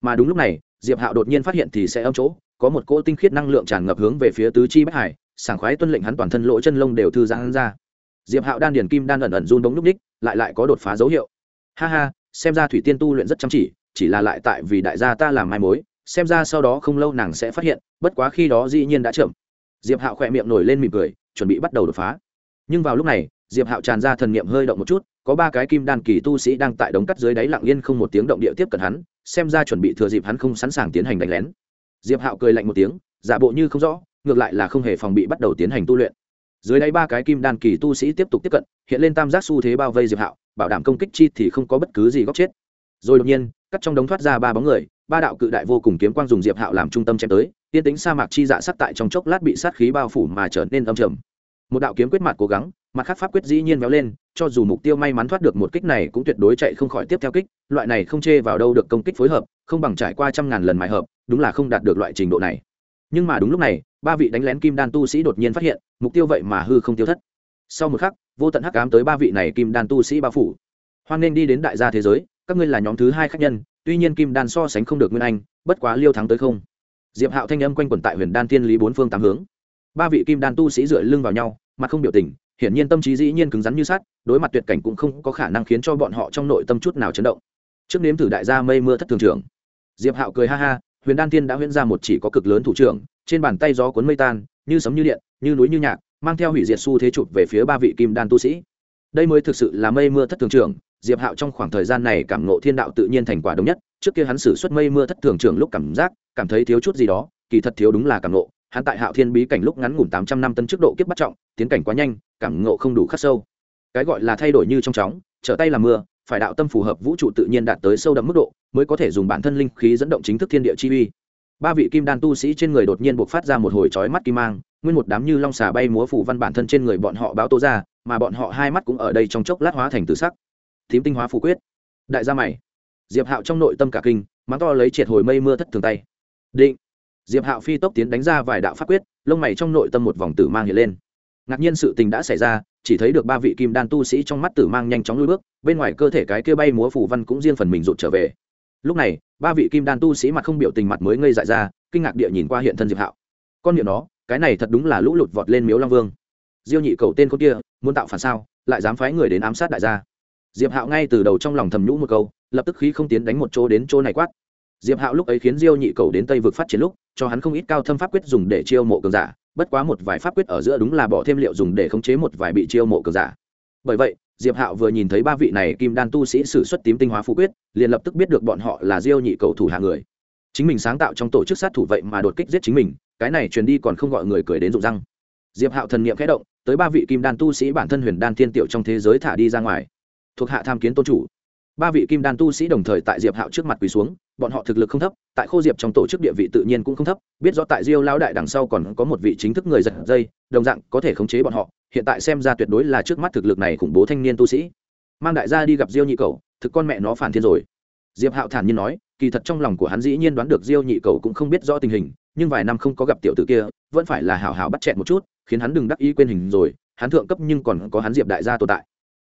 Mà đúng lúc này, diệp hạo đột nhiên phát hiện thì sẽ âm chỗ, có một cỗ tinh khiết năng lượng tràn ngập hướng về phía tứ chi bách hải, sảng khoái tuân lệnh hắn toàn thân lỗ chân lông đều thư giãn ra. Diệp hạo đan điền kim đan ẩn ẩn run đống núp ních lại lại có đột phá dấu hiệu ha ha, xem ra thủy tiên tu luyện rất chăm chỉ chỉ là lại tại vì đại gia ta làm mai mối, xem ra sau đó không lâu nàng sẽ phát hiện, bất quá khi đó dĩ nhiên đã chậm. Diệp hạo khỏe miệng nổi lên mỉm cười, chuẩn bị bắt đầu đột phá. Nhưng vào lúc này, diệp hạo tràn ra thần niệm hơi động một chút, có ba cái kim đan kỳ tu sĩ đang tại đống cắt dưới đáy lặng yên không một tiếng động địa tiếp cận hắn, xem ra chuẩn bị thừa dịp hắn không sẵn sàng tiến hành đánh lén. Diệp hạo cười lạnh một tiếng, giả bộ như không rõ, ngược lại là không hề phòng bị bắt đầu tiến hành tu luyện dưới đáy ba cái kim đan kỳ tu sĩ tiếp tục tiếp cận, hiện lên tam giác xu thế bao vây diệp hạo, bảo đảm công kích chi thì không có bất cứ gì góc chết. Rồi đột nhiên, cắt trong đống thoát ra ba bóng người, ba đạo cự đại vô cùng kiếm quang dùng diệp hạo làm trung tâm chém tới, tiên tính sa mạc chi dạ sắc tại trong chốc lát bị sát khí bao phủ mà trở nên âm trầm. Một đạo kiếm quyết mặt cố gắng, mặt khác pháp quyết dĩ nhiên véo lên, cho dù mục tiêu may mắn thoát được một kích này cũng tuyệt đối chạy không khỏi tiếp theo kích, loại này không chê vào đâu được công kích phối hợp, không bằng trải qua trăm ngàn lần mài hợp, đúng là không đạt được loại trình độ này. Nhưng mà đúng lúc này ba vị đánh lén kim đan tu sĩ đột nhiên phát hiện, mục tiêu vậy mà hư không tiêu thất. Sau một khắc, vô tận hắc ám tới ba vị này kim đan tu sĩ bao phủ. Hoan nên đi đến đại gia thế giới, các ngươi là nhóm thứ hai khách nhân, tuy nhiên kim đan so sánh không được nguyên anh, bất quá liêu thắng tới không. Diệp hạo thanh âm quanh quẩn tại huyền đan thiên lý bốn phương tám hướng. Ba vị kim đan tu sĩ dựa lưng vào nhau, mặt không biểu tình, hiển nhiên tâm trí dĩ nhiên cứng rắn như sắt, đối mặt tuyệt cảnh cũng không có khả năng khiến cho bọn họ trong nội tâm chút nào chấn động. Trước nếm thử đại gia mây mưa thất thường trưởng. Diệp hạo cười ha ha, huyền đan Thiên đã huyễn ra một chỉ có cực lớn thủ trưởng trên bàn tay gió cuốn mây tan, như sấm như điện, như núi như nhạc, mang theo hủy diệt xu thế chụp về phía ba vị kim đan tu sĩ. Đây mới thực sự là mây mưa thất thường trưởng, diệp hạo trong khoảng thời gian này cảm ngộ thiên đạo tự nhiên thành quả đồng nhất, trước kia hắn xử suất mây mưa thất thường trưởng lúc cảm giác, cảm thấy thiếu chút gì đó, kỳ thật thiếu đúng là cảm ngộ, hắn tại hạo thiên bí cảnh lúc ngắn ngủn tám trăm năm tân trước độ kiếp bắt trọng, tiến cảnh quá nhanh, cảm ngộ không đủ khắc sâu. Cái gọi là thay đổi như trong chóng, trở tay làm mưa, phải đạo tâm phù hợp vũ trụ tự nhiên đạt tới sâu đậm mức độ, mới có thể dùng bản thân linh khí dẫn động chính thức thiên địa chi uy ba vị kim đan tu sĩ trên người đột nhiên buộc phát ra một hồi chói mắt kim mang, nguyên một đám như long xà bay múa phủ văn bản thân trên người bọn họ báo tố ra, mà bọn họ hai mắt cũng ở đây trong chốc lát hóa thành tự sắc. Thím tinh hóa phủ quyết. Đại gia mày. Diệp hạo trong nội tâm cả kinh, mắng to lấy triệt hồi mây mưa thất thường tay. Định. Diệp hạo phi tốc tiến đánh ra vài đạo pháp quyết, lông mày trong nội tâm một vòng tử mang hiện lên. Ngạc nhiên sự tình đã xảy ra, chỉ thấy được ba vị kim đan tu sĩ trong mắt tử mang nhanh chóng lui bước, bên ngoài cơ thể cái kia bay múa phủ văn cũng riêng phần mình rụt trở về lúc này, ba vị kim đan tu sĩ mặt không biểu tình mặt mới ngây dại ra, kinh ngạc địa nhìn qua hiện thân diệp hạo. Con miệng nó, cái này thật đúng là lũ lụt vọt lên miếu long vương. Diêu nhị cầu tên con kia, muốn tạo phản sao, lại dám phái người đến ám sát đại gia. Diệp hạo ngay từ đầu trong lòng thầm nhũ một câu, lập tức khí không tiến đánh một chỗ đến chỗ này quát. Diệp hạo lúc ấy khiến diêu nhị cầu đến tây vực phát triển lúc, cho hắn không ít cao thâm pháp quyết dùng để chiêu mộ cường giả, bất quá một vài pháp quyết ở giữa đúng là bỏ thêm liệu dùng để khống chế một vài bị chiêu mộ cường giả. Bởi vậy diệp hạo vừa nhìn thấy ba vị này kim đan tu sĩ sử xuất tím tinh hóa phú quyết, liền lập tức biết được bọn họ là diêu nhị cầu thủ hạ người. Chính mình sáng tạo trong tổ chức sát thủ vậy mà đột kích giết chính mình, cái này truyền đi còn không gọi người cười đến rụng răng. Diệp hạo thần niệm khẽ động, tới ba vị kim đan tu sĩ bản thân huyền đan thiên tiểu trong thế giới thả đi ra ngoài. Thuộc hạ tham kiến tôn chủ. Ba vị kim đan tu sĩ đồng thời tại diệp hạo trước mặt quỳ xuống, bọn họ thực lực không thấp, tại khô diệp trong tổ chức địa vị tự nhiên cũng không thấp, biết rõ tại diêu Lão đại đằng sau còn có một vị chính thức người giật dây, đồng dạng có thể khống chế bọn họ hiện tại xem ra tuyệt đối là trước mắt thực lực này khủng bố thanh niên tu sĩ. Mang đại gia đi gặp diêu nhị cầu, thực con mẹ nó phản thiên rồi. Diệp hạo thản nhiên nói, kỳ thật trong lòng của hắn dĩ nhiên đoán được diêu nhị cầu cũng không biết rõ tình hình, nhưng vài năm không có gặp tiểu tử kia, vẫn phải là hảo hảo bắt chẹt một chút, khiến hắn đừng đắc ý quên hình rồi, hắn thượng cấp nhưng còn có hắn diệp đại gia tồn tại.